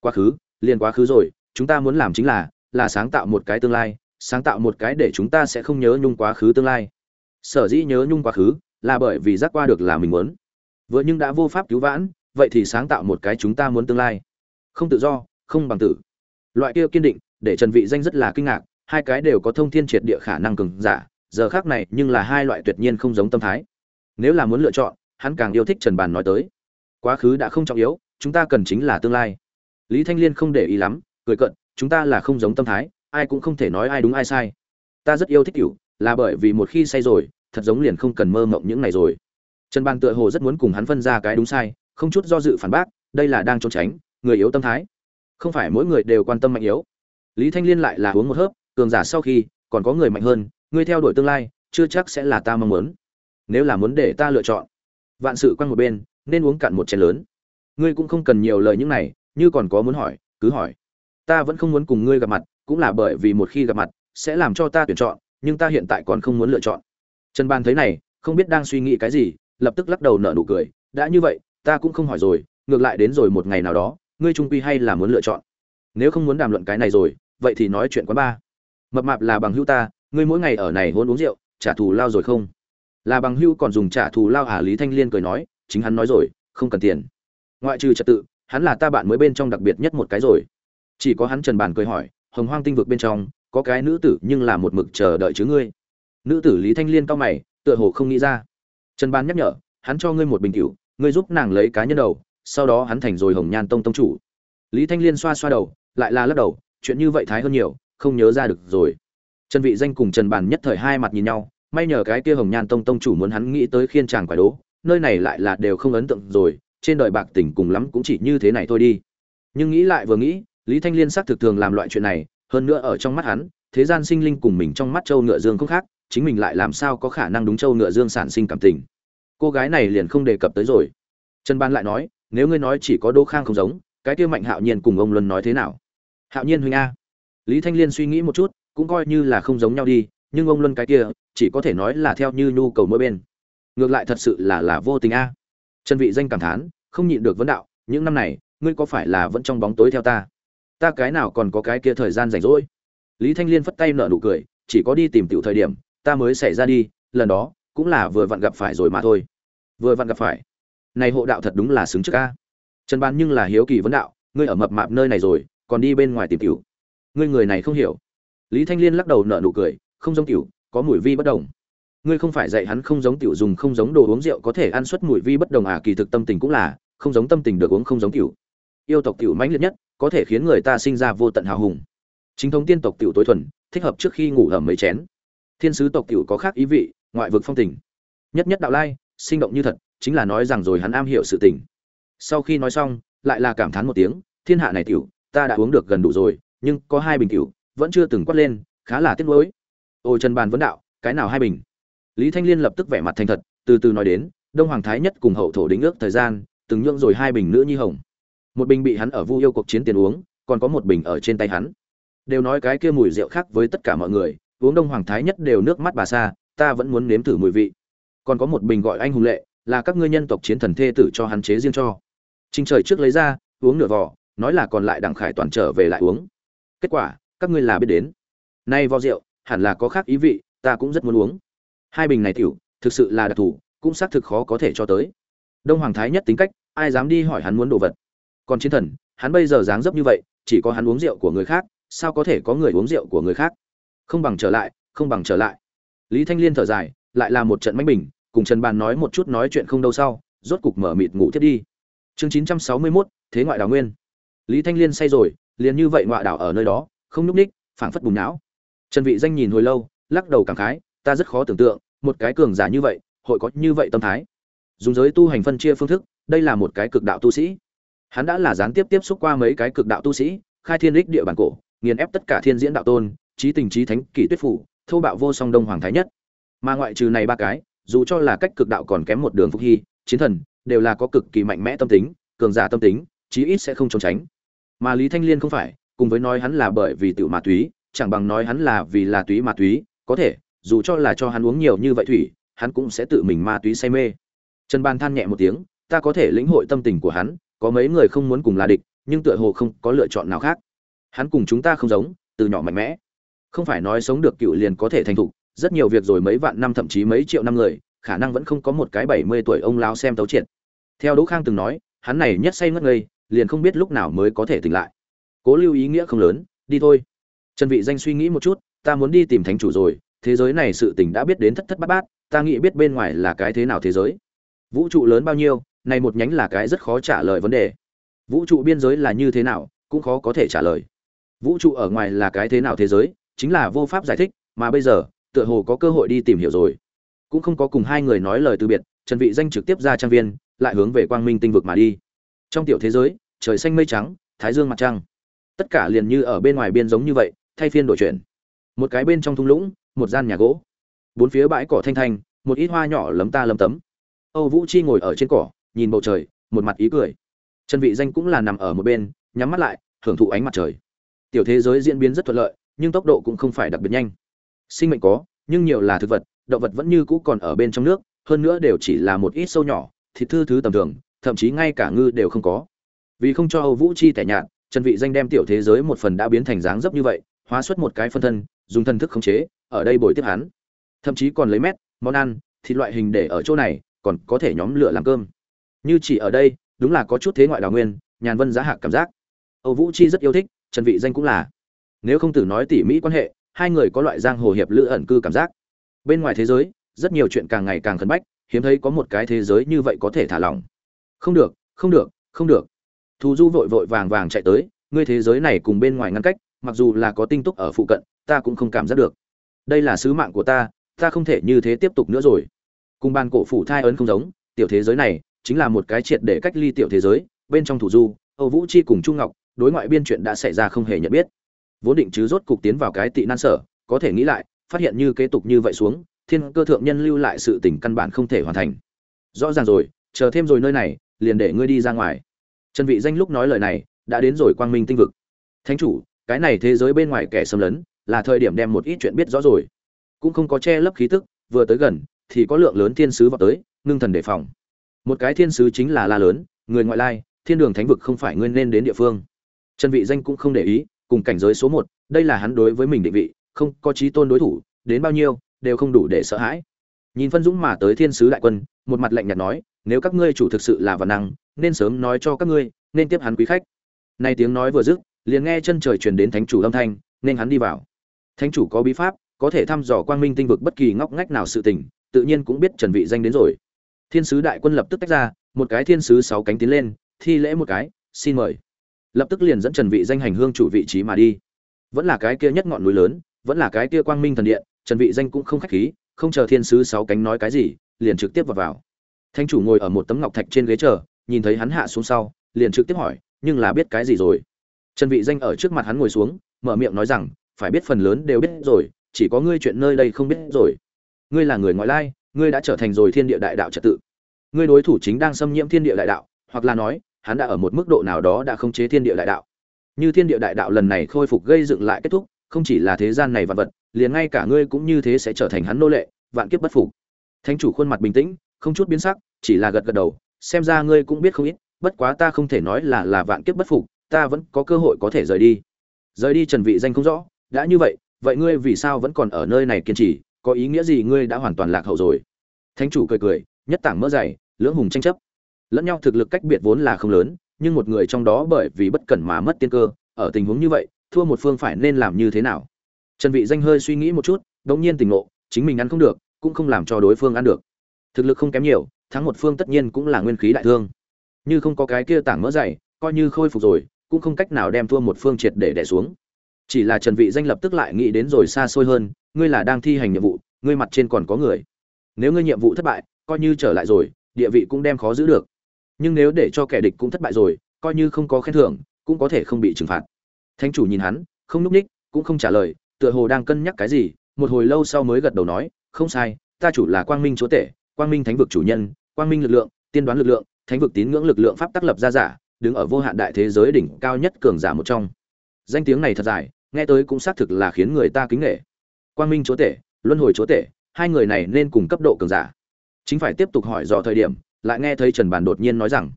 Quá khứ, liền quá khứ rồi, chúng ta muốn làm chính là là sáng tạo một cái tương lai, sáng tạo một cái để chúng ta sẽ không nhớ nhung quá khứ tương lai. Sở dĩ nhớ nhung quá khứ, là bởi vì giác qua được là mình muốn. Vừa nhưng đã vô pháp cứu vãn, vậy thì sáng tạo một cái chúng ta muốn tương lai. Không tự do, không bằng tử. Loại kia kiên định, để trần vị danh rất là kinh ngạc, hai cái đều có thông thiên triệt địa khả năng cường giả, giờ khác này nhưng là hai loại tuyệt nhiên không giống tâm thái. Nếu là muốn lựa chọn hắn càng yêu thích trần bàn nói tới. Quá khứ đã không trọng yếu, chúng ta cần chính là tương lai. Lý thanh liên không để ý lắm, cười cận chúng ta là không giống tâm thái, ai cũng không thể nói ai đúng ai sai. Ta rất yêu thích cửu, là bởi vì một khi say rồi, thật giống liền không cần mơ mộng những này rồi. Trần Bàn tựa hồ rất muốn cùng hắn phân ra cái đúng sai, không chút do dự phản bác, đây là đang trốn tránh, người yếu tâm thái. Không phải mỗi người đều quan tâm mạnh yếu. Lý thanh liên lại là uống một hớp, cường giả sau khi, còn có người mạnh hơn ngươi theo đuổi tương lai, chưa chắc sẽ là ta mong muốn. Nếu là muốn để ta lựa chọn vạn sự quanh một bên, nên uống cạn một chén lớn. Ngươi cũng không cần nhiều lời những này, như còn có muốn hỏi, cứ hỏi. Ta vẫn không muốn cùng ngươi gặp mặt, cũng là bởi vì một khi gặp mặt, sẽ làm cho ta tuyển chọn, nhưng ta hiện tại còn không muốn lựa chọn. Trần ban thấy này, không biết đang suy nghĩ cái gì, lập tức lắc đầu nở nụ cười. Đã như vậy, ta cũng không hỏi rồi, ngược lại đến rồi một ngày nào đó, ngươi trung quy hay là muốn lựa chọn. Nếu không muốn đàm luận cái này rồi, vậy thì nói chuyện quán ba mập mạp là bằng hữu ta, ngươi mỗi ngày ở này hôn uống rượu, trả thù lao rồi không? Là bằng hữu còn dùng trả thù lao à lý thanh liên cười nói, chính hắn nói rồi, không cần tiền. Ngoại trừ trật tự, hắn là ta bạn mới bên trong đặc biệt nhất một cái rồi. Chỉ có hắn trần bàn cười hỏi, hồng hoang tinh vực bên trong, có cái nữ tử nhưng là một mực chờ đợi chứ ngươi? Nữ tử lý thanh liên cao mày, tựa hồ không nghĩ ra. Trần bàn nhắc nhở, hắn cho ngươi một bình cửu, ngươi giúp nàng lấy cá nhân đầu, sau đó hắn thành rồi hồng nhan tông tông chủ. Lý thanh liên xoa xoa đầu, lại là lắc đầu, chuyện như vậy thái hơn nhiều, không nhớ ra được rồi. Trần vị danh cùng trần bàn nhất thời hai mặt nhìn nhau may nhờ cái kia hồng nhan tông tông chủ muốn hắn nghĩ tới khiên chàng quả đố, nơi này lại là đều không ấn tượng rồi, trên đời bạc tình cùng lắm cũng chỉ như thế này thôi đi. Nhưng nghĩ lại vừa nghĩ, lý thanh liên xác thực thường làm loại chuyện này, hơn nữa ở trong mắt hắn, thế gian sinh linh cùng mình trong mắt châu ngựa dương không khác, chính mình lại làm sao có khả năng đúng châu ngựa dương sản sinh cảm tình. Cô gái này liền không đề cập tới rồi. Trần ban lại nói, nếu ngươi nói chỉ có Đô khang không giống, cái kia mạnh hạo nhiên cùng ông luân nói thế nào? Hạo nhiên huynh a. Lý thanh liên suy nghĩ một chút, cũng coi như là không giống nhau đi nhưng ông luân cái kia chỉ có thể nói là theo như nhu cầu mỗi bên. Ngược lại thật sự là là vô tình a. Trần vị danh cảm thán, không nhịn được vấn đạo, những năm này, ngươi có phải là vẫn trong bóng tối theo ta? Ta cái nào còn có cái kia thời gian rảnh rỗi? Lý thanh liên phất tay nở nụ cười, chỉ có đi tìm tiểu thời điểm, ta mới xảy ra đi, lần đó, cũng là vừa vặn gặp phải rồi mà thôi. Vừa vặn gặp phải. Này hộ đạo thật đúng là xứng trước a. Trần ban nhưng là hiếu kỳ vấn đạo, ngươi ở mập mạp nơi này rồi, còn đi bên ngoài tìm tiểu. Ngươi người này không hiểu. Lý thanh liên lắc đầu nở nụ cười không giống tiểu, có mùi vi bất đồng. Ngươi không phải dạy hắn không giống tiểu dùng không giống đồ uống rượu có thể ăn suất mùi vi bất đồng à kỳ thực tâm tình cũng là, không giống tâm tình được uống không giống tiểu. Yêu tộc tiểu mãnh liệt nhất, có thể khiến người ta sinh ra vô tận hào hùng. Chính thống tiên tộc tiểu tối thuần, thích hợp trước khi ngủ ẩm mấy chén. Thiên sứ tộc tiểu có khác ý vị, ngoại vực phong tình. Nhất nhất đạo lai, sinh động như thật, chính là nói rằng rồi hắn am hiểu sự tình. Sau khi nói xong, lại là cảm thán một tiếng, thiên hạ này tiểu, ta đã uống được gần đủ rồi, nhưng có hai bình tiểu, vẫn chưa từng quát lên, khá là tiếc nuối ôi trần bàn vấn đạo, cái nào hai bình? Lý thanh liên lập tức vẻ mặt thành thật, từ từ nói đến, đông hoàng thái nhất cùng hậu thổ đính ước thời gian, từng nhượng rồi hai bình nữ nhi hồng. Một bình bị hắn ở vu yêu cuộc chiến tiền uống, còn có một bình ở trên tay hắn. Đều nói cái kia mùi rượu khác với tất cả mọi người, uống đông hoàng thái nhất đều nước mắt bà xa ta vẫn muốn nếm thử mùi vị. Còn có một bình gọi anh hùng lệ, là các ngươi nhân tộc chiến thần thê tử cho hắn chế riêng cho. Trình trời trước lấy ra, uống nửa vò, nói là còn lại đặng khải toàn trở về lại uống. Kết quả, các ngươi là biết đến. Nay vò rượu hẳn là có khác ý vị ta cũng rất muốn uống. Hai bình này tiểu thực sự là đặc thù cũng xác thực khó có thể cho tới. Đông hoàng thái nhất tính cách ai dám đi hỏi hắn muốn đồ vật? Còn chiến thần hắn bây giờ dáng dấp như vậy chỉ có hắn uống rượu của người khác sao có thể có người uống rượu của người khác? Không bằng trở lại không bằng trở lại. Lý thanh liên thở dài lại là một trận mánh bình cùng trần bàn nói một chút nói chuyện không đâu sau rốt cục mở mịt ngủ thiết đi. Chương chín trăm sáu mươi 961, thế ngoại đào nguyên. Lý thanh liên say rồi liền như vậy ngoại đảo ở nơi đó không nhúc ních phảng phất bùng não trần vị danh nhìn hồi lâu, lắc đầu cảm khái, ta rất khó tưởng tượng, một cái cường giả như vậy, hội có như vậy tâm thái. Dùng giới tu hành phân chia phương thức, đây là một cái cực đạo tu sĩ. Hắn đã là gián tiếp tiếp xúc qua mấy cái cực đạo tu sĩ, khai thiên lịch địa bản cổ, nghiền ép tất cả thiên diễn đạo tôn, trí tình trí thánh, kỷ tuyết phủ thâu bạo vô song đông hoàng thái nhất. Mà ngoại trừ này ba cái, dù cho là cách cực đạo còn kém một đường phúc hy, chiến thần, đều là có cực kỳ mạnh mẽ tâm tính, cường giả tâm tính, chí ít sẽ không trốn tránh. Mà lý thanh liên không phải, cùng với nói hắn là bởi vì tiểu ma túy chẳng bằng nói hắn là vì là túy ma túy, có thể, dù cho là cho hắn uống nhiều như vậy thủy, hắn cũng sẽ tự mình ma túy say mê. Trần ban than nhẹ một tiếng, ta có thể lĩnh hội tâm tình của hắn, có mấy người không muốn cùng là địch, nhưng tựa hồ không có lựa chọn nào khác. Hắn cùng chúng ta không giống, từ nhỏ mạnh mẽ. Không phải nói sống được cựu liền có thể thành thục, rất nhiều việc rồi mấy vạn năm thậm chí mấy triệu năm người, khả năng vẫn không có một cái bảy mươi tuổi ông lao xem tấu triệt. Theo đỗ khang từng nói, hắn này nhất say ngất ngây, liền không biết lúc nào mới có thể tỉnh lại. Cố lưu ý nghĩa không lớn, đi thôi trần vị danh suy nghĩ một chút, ta muốn đi tìm thánh chủ rồi, thế giới này sự tình đã biết đến thất thất bát bát, ta nghĩ biết bên ngoài là cái thế nào thế giới. Vũ trụ lớn bao nhiêu, này một nhánh là cái rất khó trả lời vấn đề. Vũ trụ biên giới là như thế nào, cũng khó có thể trả lời. Vũ trụ ở ngoài là cái thế nào thế giới, chính là vô pháp giải thích, mà bây giờ, tựa hồ có cơ hội đi tìm hiểu rồi. Cũng không có cùng hai người nói lời từ biệt, trần vị danh trực tiếp ra trang viên, lại hướng về quang minh tinh vực mà đi. Trong tiểu thế giới, trời xanh mây trắng, thái dương mặt trăng. Tất cả liền như ở bên ngoài biên giống như vậy thay phiên đổi chuyển. Một cái bên trong thung lũng, một gian nhà gỗ. Bốn phía bãi cỏ thanh thanh, một ít hoa nhỏ lấm ta lấm tấm. Âu vũ chi ngồi ở trên cỏ, nhìn bầu trời, một mặt ý cười. Trần vị danh cũng là nằm ở một bên, nhắm mắt lại, hưởng thụ ánh mặt trời. Tiểu thế giới diễn biến rất thuận lợi, nhưng tốc độ cũng không phải đặc biệt nhanh. Sinh mệnh có, nhưng nhiều là thực vật, động vật vẫn như cũ còn ở bên trong nước, hơn nữa đều chỉ là một ít sâu nhỏ, thịt thư thứ tầm thường, thậm chí ngay cả ngư đều không có. Vì không cho âu vũ chi tẻ nhạt, trần vị danh đem tiểu thế giới một phần đã biến thành dáng dấp như vậy hóa xuất một cái phân thân, dùng thần thức khống chế, ở đây bồi tiếp hắn. Thậm chí còn lấy mét, món ăn, thịt loại hình để ở chỗ này, còn có thể nhóm lửa làm cơm. Như chỉ ở đây, đúng là có chút thế ngoại đào nguyên, nhàn vân giá hạc cảm giác. Âu vũ chi rất yêu thích, trần vị danh cũng là. Nếu không tử nói tỉ mỹ quan hệ, hai người có loại giang hồ hiệp lữ ẩn cư cảm giác. Bên ngoài thế giới, rất nhiều chuyện càng ngày càng khẩn bách, hiếm thấy có một cái thế giới như vậy có thể thả lỏng. Không được không được không được. Thù du vội vội vàng vàng chạy tới, ngươi thế giới này cùng bên ngoài ngăn cách mặc dù là có tinh túc ở phụ cận, ta cũng không cảm giác được. Đây là sứ mạng của ta ta không thể như thế tiếp tục nữa rồi. Cùng ban cổ phủ thai ấn không giống, tiểu thế giới này chính là một cái triệt để cách ly tiểu thế giới, bên trong thủ du, âu vũ chi cùng trung ngọc, đối ngoại biên chuyện đã xảy ra không hề nhận biết. Vốn định chứ rốt cục tiến vào cái tị nan sở, có thể nghĩ lại, phát hiện như kế tục như vậy xuống, thiên cơ thượng nhân lưu lại sự tình căn bản không thể hoàn thành. Rõ ràng rồi, chờ thêm rồi nơi này, liền để ngươi đi ra ngoài. Trần vị danh lúc nói lời này, đã đến rồi quang minh tinh vực. Thánh chủ cái này thế giới bên ngoài kẻ xâm lấn là thời điểm đem một ít chuyện biết rõ rồi. Cũng không có che lấp khí tức, vừa tới gần, thì có lượng lớn thiên sứ vào tới, ngưng thần đề phòng. Một cái thiên sứ chính là la lớn, người ngoại lai, thiên đường thánh vực không phải ngươi nên đến địa phương. Trần vị danh cũng không để ý, cùng cảnh giới số một, đây là hắn đối với mình định vị, không có trí tôn đối thủ, đến bao nhiêu, đều không đủ để sợ hãi. Nhìn phân dũng mà tới thiên sứ đại quân, một mặt lạnh nhạt nói, nếu các ngươi chủ thực sự là văn năng, nên sớm nói cho các ngươi, nên tiếp hắn quý khách. Nay tiếng nói vừa dứt liền nghe chân trời truyền đến thánh chủ âm thanh, nên hắn đi vào. Thánh chủ có bí pháp, có thể thăm dò quang minh tinh vực bất kỳ ngóc ngách nào sự tình, tự nhiên cũng biết trần vị danh đến rồi. Thiên sứ đại quân lập tức tách ra, một cái thiên sứ sáu cánh tiến lên, thi lễ một cái, xin mời. Lập tức liền dẫn trần vị danh hành hương chủ vị trí mà đi. Vẫn là cái kia nhất ngọn núi lớn, vẫn là cái kia quang minh thần điện, trần vị danh cũng không khách khí, không chờ thiên sứ sáu cánh nói cái gì, liền trực tiếp vào vào. Thánh chủ ngồi ở một tấm ngọc thạch trên ghế chờ, nhìn thấy hắn hạ xuống sau, liền trực tiếp hỏi, nhưng là biết cái gì rồi? Trần vị danh ở trước mặt hắn ngồi xuống, mở miệng nói rằng, phải biết phần lớn đều biết rồi, chỉ có ngươi chuyện nơi đây không biết rồi. Ngươi là người ngoại lai, ngươi đã trở thành rồi thiên địa đại đạo trật tự. Ngươi đối thủ chính đang xâm nhiễm thiên địa đại đạo, hoặc là nói, hắn đã ở một mức độ nào đó đã không chế thiên địa đại đạo. Như thiên địa đại đạo lần này khôi phục gây dựng lại kết thúc, không chỉ là thế gian này vạn vật, liền ngay cả ngươi cũng như thế sẽ trở thành hắn nô lệ, vạn kiếp bất phục. Thánh chủ khuôn mặt bình tĩnh, không chút biến sắc, chỉ là gật gật đầu, xem ra ngươi cũng biết không ít, bất quá ta không thể nói là là vạn kiếp bất phục ta vẫn có cơ hội có thể rời đi. Rời đi trần vị danh không rõ, đã như vậy vậy ngươi vì sao vẫn còn ở nơi này kiên trì, có ý nghĩa gì ngươi đã hoàn toàn lạc hậu rồi? Thánh chủ cười cười, nhất tảng mỡ dày, lưỡng hùng tranh chấp. Lẫn nhau thực lực cách biệt vốn là không lớn, nhưng một người trong đó bởi vì bất cẩn mà mất tiên cơ, ở tình huống như vậy, thua một phương phải nên làm như thế nào? Trần vị danh hơi suy nghĩ một chút, đống nhiên tỉnh ngộ, chính mình ăn không được, cũng không làm cho đối phương ăn được. Thực lực không kém nhiều, thắng một phương tất nhiên cũng là nguyên khí đại thương. Như không có cái kia tảng mỡ dày, coi như khôi phục rồi cũng không cách nào đem thua một phương triệt để đè xuống. Chỉ là trần vị danh lập tức lại nghĩ đến rồi xa xôi hơn, ngươi là đang thi hành nhiệm vụ, ngươi mặt trên còn có người. Nếu ngươi nhiệm vụ thất bại, coi như trở lại rồi, địa vị cũng đem khó giữ được. Nhưng nếu để cho kẻ địch cũng thất bại rồi, coi như không có khen thưởng, cũng có thể không bị trừng phạt. Thánh chủ nhìn hắn, không núp ních, cũng không trả lời, tựa hồ đang cân nhắc cái gì, một hồi lâu sau mới gật đầu nói, không sai, ta chủ là quang minh chúa tể, quang minh thánh vực chủ nhân, quang minh lực lượng, tiên đoán lực lượng, thánh vực tín ngưỡng lực lượng pháp tác lập ra giả đứng ở vô hạn đại thế giới đỉnh cao nhất cường giả một trong danh tiếng này thật dài nghe tới cũng xác thực là khiến người ta kính nghệ quang minh chúa tể luân hồi chúa tể hai người này nên cùng cấp độ cường giả chính phải tiếp tục hỏi dò thời điểm lại nghe thấy trần bàn đột nhiên nói rằng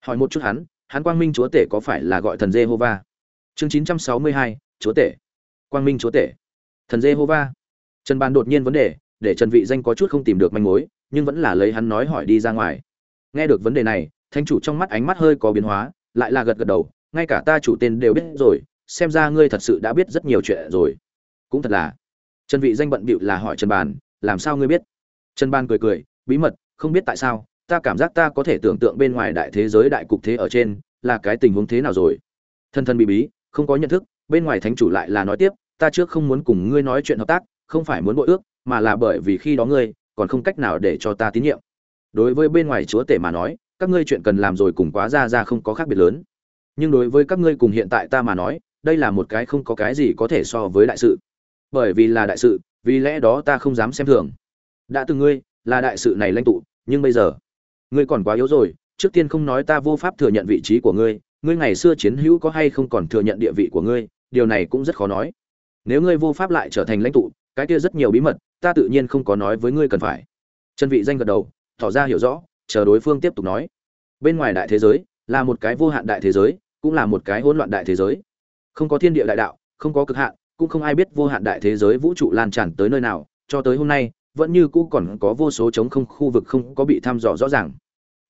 hỏi một chút hắn hắn quang minh chúa tể có phải là gọi thần Jehovah? Chương 962, chúa tể. Quang minh chúa tể. Thần Jehovah. Trần Bàn đột nhiên vấn đề, để Trần Vị Danh có chút không tìm được manh mối, nhưng vẫn là lấy hắn nói hỏi đi ra ngoài. Nghe được vấn đề này, Thánh chủ trong mắt ánh mắt hơi có biến hóa, lại là gật gật đầu, ngay cả ta chủ tên đều biết rồi, xem ra ngươi thật sự đã biết rất nhiều chuyện rồi. Cũng thật là. Trần Vị Danh bận bịu là hỏi Trần Bàn, làm sao ngươi biết? Trần Bàn cười cười, bí mật, không biết tại sao, ta cảm giác ta có thể tưởng tượng bên ngoài đại thế giới đại cục thế ở trên, là cái tình huống thế nào rồi thân thân bí bí không có nhận thức bên ngoài thánh chủ lại là nói tiếp ta trước không muốn cùng ngươi nói chuyện hợp tác không phải muốn bội ước mà là bởi vì khi đó ngươi còn không cách nào để cho ta tín nhiệm đối với bên ngoài chúa tể mà nói các ngươi chuyện cần làm rồi cùng quá ra ra không có khác biệt lớn. Nhưng đối với các ngươi cùng hiện tại ta mà nói, đây là một cái không có cái gì có thể so với đại sự. Bởi vì là đại sự, vì lẽ đó ta không dám xem thường. Đã từng ngươi, là đại sự này lãnh tụ, nhưng bây giờ, ngươi còn quá yếu rồi, trước tiên không nói ta vô pháp thừa nhận vị trí của ngươi ngươi ngày xưa chiến hữu có hay không còn thừa nhận địa vị của ngươi, điều này cũng rất khó nói. Nếu ngươi vô pháp lại trở thành lãnh tụ, cái kia rất nhiều bí mật, ta tự nhiên không có nói với ngươi cần phải. Chân vị danh gật đầu, tỏ ra hiểu rõ chờ đối phương tiếp tục nói. Bên ngoài đại thế giới, là một cái vô hạn đại thế giới, cũng là một cái hỗn loạn đại thế giới. Không có thiên địa đại đạo, không có cực hạn, cũng không ai biết vô hạn đại thế giới vũ trụ lan tràn tới nơi nào, cho tới hôm nay, vẫn như cũ còn có vô số chống không khu vực không có bị thăm dò rõ ràng.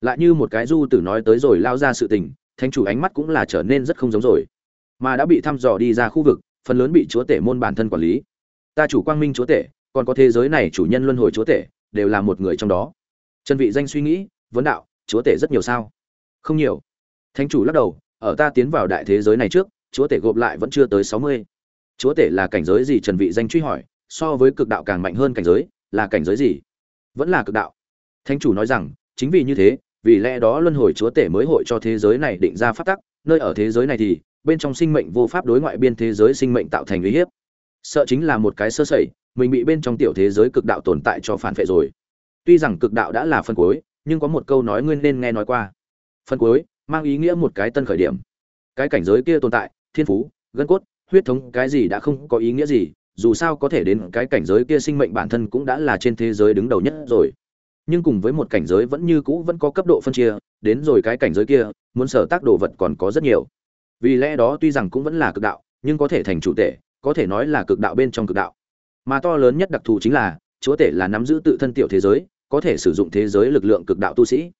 Lại như một cái du tử nói tới rồi lao ra sự tình, thánh chủ ánh mắt cũng là trở nên rất không giống rồi. Mà đã bị thăm dò đi ra khu vực, phần lớn bị chúa tể môn bản thân quản lý. Ta chủ quang minh chúa tể, còn có thế giới này chủ nhân luân hồi chúa tể, đều là một người trong đó trần vị danh suy nghĩ, vấn đạo, chúa tể rất nhiều sao? Không nhiều. Thánh chủ lắc đầu, ở ta tiến vào đại thế giới này trước, chúa tể gộp lại vẫn chưa tới sáu mươi. Chúa tể là cảnh giới gì? Trần vị danh truy hỏi, so với cực đạo càng mạnh hơn cảnh giới, là cảnh giới gì? Vẫn là cực đạo. Thánh chủ nói rằng, chính vì như thế, vì lẽ đó luân hồi chúa tể mới hội cho thế giới này định ra pháp tắc, nơi ở thế giới này thì, bên trong sinh mệnh vô pháp đối ngoại biên thế giới sinh mệnh tạo thành uy hiếp. Sợ chính là một cái sơ sẩy, mình bị bên trong tiểu thế giới cực đạo tồn tại cho phản phệ rồi tuy rằng cực đạo đã là phân cuối, nhưng có một câu nói nguyên nên nghe nói qua. Phân cuối, mang ý nghĩa một cái tân khởi điểm. Cái cảnh giới kia tồn tại, thiên phú, gân cốt, huyết thống, cái gì đã không có ý nghĩa gì, dù sao có thể đến cái cảnh giới kia sinh mệnh bản thân cũng đã là trên thế giới đứng đầu nhất rồi. Nhưng cùng với một cảnh giới vẫn như cũ vẫn có cấp độ phân chia, đến rồi cái cảnh giới kia, muốn sở tác đồ vật còn có rất nhiều. Vì lẽ đó tuy rằng cũng vẫn là cực đạo, nhưng có thể thành chủ tể, có thể nói là cực đạo bên trong cực đạo. Mà to lớn nhất đặc thù chính là chúa tể là nắm giữ tự thân tiểu thế giới, có thể sử dụng thế giới lực lượng cực đạo tu sĩ.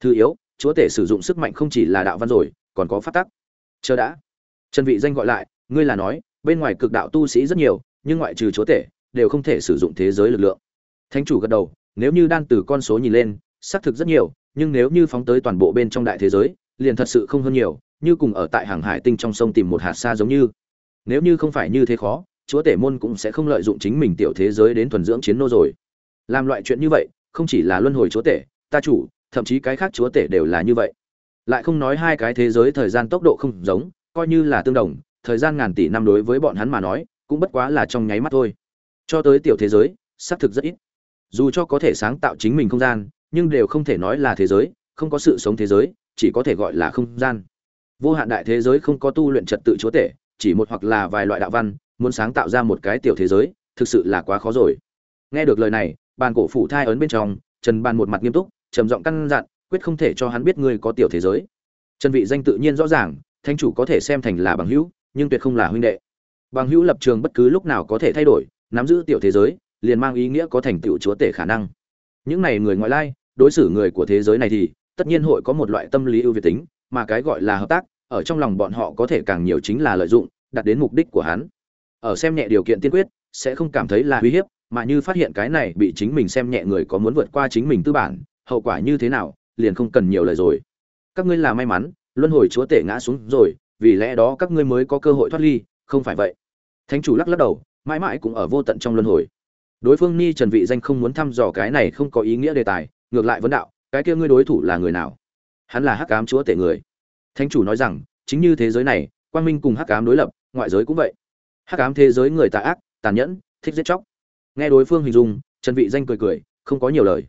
Thứ yếu, chúa tể sử dụng sức mạnh không chỉ là đạo văn rồi, còn có phát tắc. Chờ đã. Trần vị danh gọi lại, ngươi là nói, bên ngoài cực đạo tu sĩ rất nhiều, nhưng ngoại trừ chúa tể, đều không thể sử dụng thế giới lực lượng. Thánh chủ gật đầu, nếu như đan từ con số nhìn lên, xác thực rất nhiều, nhưng nếu như phóng tới toàn bộ bên trong đại thế giới, liền thật sự không hơn nhiều, như cùng ở tại hàng hải tinh trong sông tìm một hạt xa giống như. Nếu như không phải như thế khó chúa tể môn cũng sẽ không lợi dụng chính mình tiểu thế giới đến thuần dưỡng chiến nô rồi. Làm loại chuyện như vậy, không chỉ là luân hồi chúa tể, ta chủ, thậm chí cái khác chúa tể đều là như vậy. Lại không nói hai cái thế giới thời gian tốc độ không giống, coi như là tương đồng, thời gian ngàn tỷ năm đối với bọn hắn mà nói, cũng bất quá là trong nháy mắt thôi. Cho tới tiểu thế giới, xác thực rất ít. Dù cho có thể sáng tạo chính mình không gian, nhưng đều không thể nói là thế giới, không có sự sống thế giới, chỉ có thể gọi là không gian. Vô hạn đại thế giới không có tu luyện trật tự chúa tể, chỉ một hoặc là vài loại đạo văn muốn sáng tạo ra một cái tiểu thế giới, thực sự là quá khó rồi. Nghe được lời này, bàn cổ phủ thai ấn bên trong, trần bàn một mặt nghiêm túc, trầm giọng căn dặn, quyết không thể cho hắn biết ngươi có tiểu thế giới. Trần vị danh tự nhiên rõ ràng, thánh chủ có thể xem thành là bằng hữu, nhưng tuyệt không là huynh đệ. Bằng hữu lập trường bất cứ lúc nào có thể thay đổi, nắm giữ tiểu thế giới, liền mang ý nghĩa có thành tựu chúa tể khả năng. Những này người ngoại lai, đối xử người của thế giới này thì, tất nhiên hội có một loại tâm lý ưu việt tính, mà cái gọi là hợp tác, ở trong lòng bọn họ có thể càng nhiều chính là lợi dụng, đạt đến mục đích của hắn ở xem nhẹ điều kiện tiên quyết, sẽ không cảm thấy là uy hiếp, mà như phát hiện cái này bị chính mình xem nhẹ người có muốn vượt qua chính mình tư bản, hậu quả như thế nào, liền không cần nhiều lời rồi. Các ngươi là may mắn, luân hồi chúa tể ngã xuống rồi, vì lẽ đó các ngươi mới có cơ hội thoát ly, không phải vậy. Thánh chủ lắc lắc đầu, mãi mãi cũng ở vô tận trong luân hồi. Đối phương ni trần vị danh không muốn thăm dò cái này không có ý nghĩa đề tài, ngược lại vấn đạo, cái kia ngươi đối thủ là người nào? Hắn là hắc ám chúa tể người. Thánh chủ nói rằng, chính như thế giới này, quang minh cùng hắc ám đối lập, ngoại giới cũng vậy hắc ám thế giới người tà ác, tàn nhẫn, thích giết chóc. Nghe đối phương hình dung, trần vị danh cười cười, không có nhiều lời.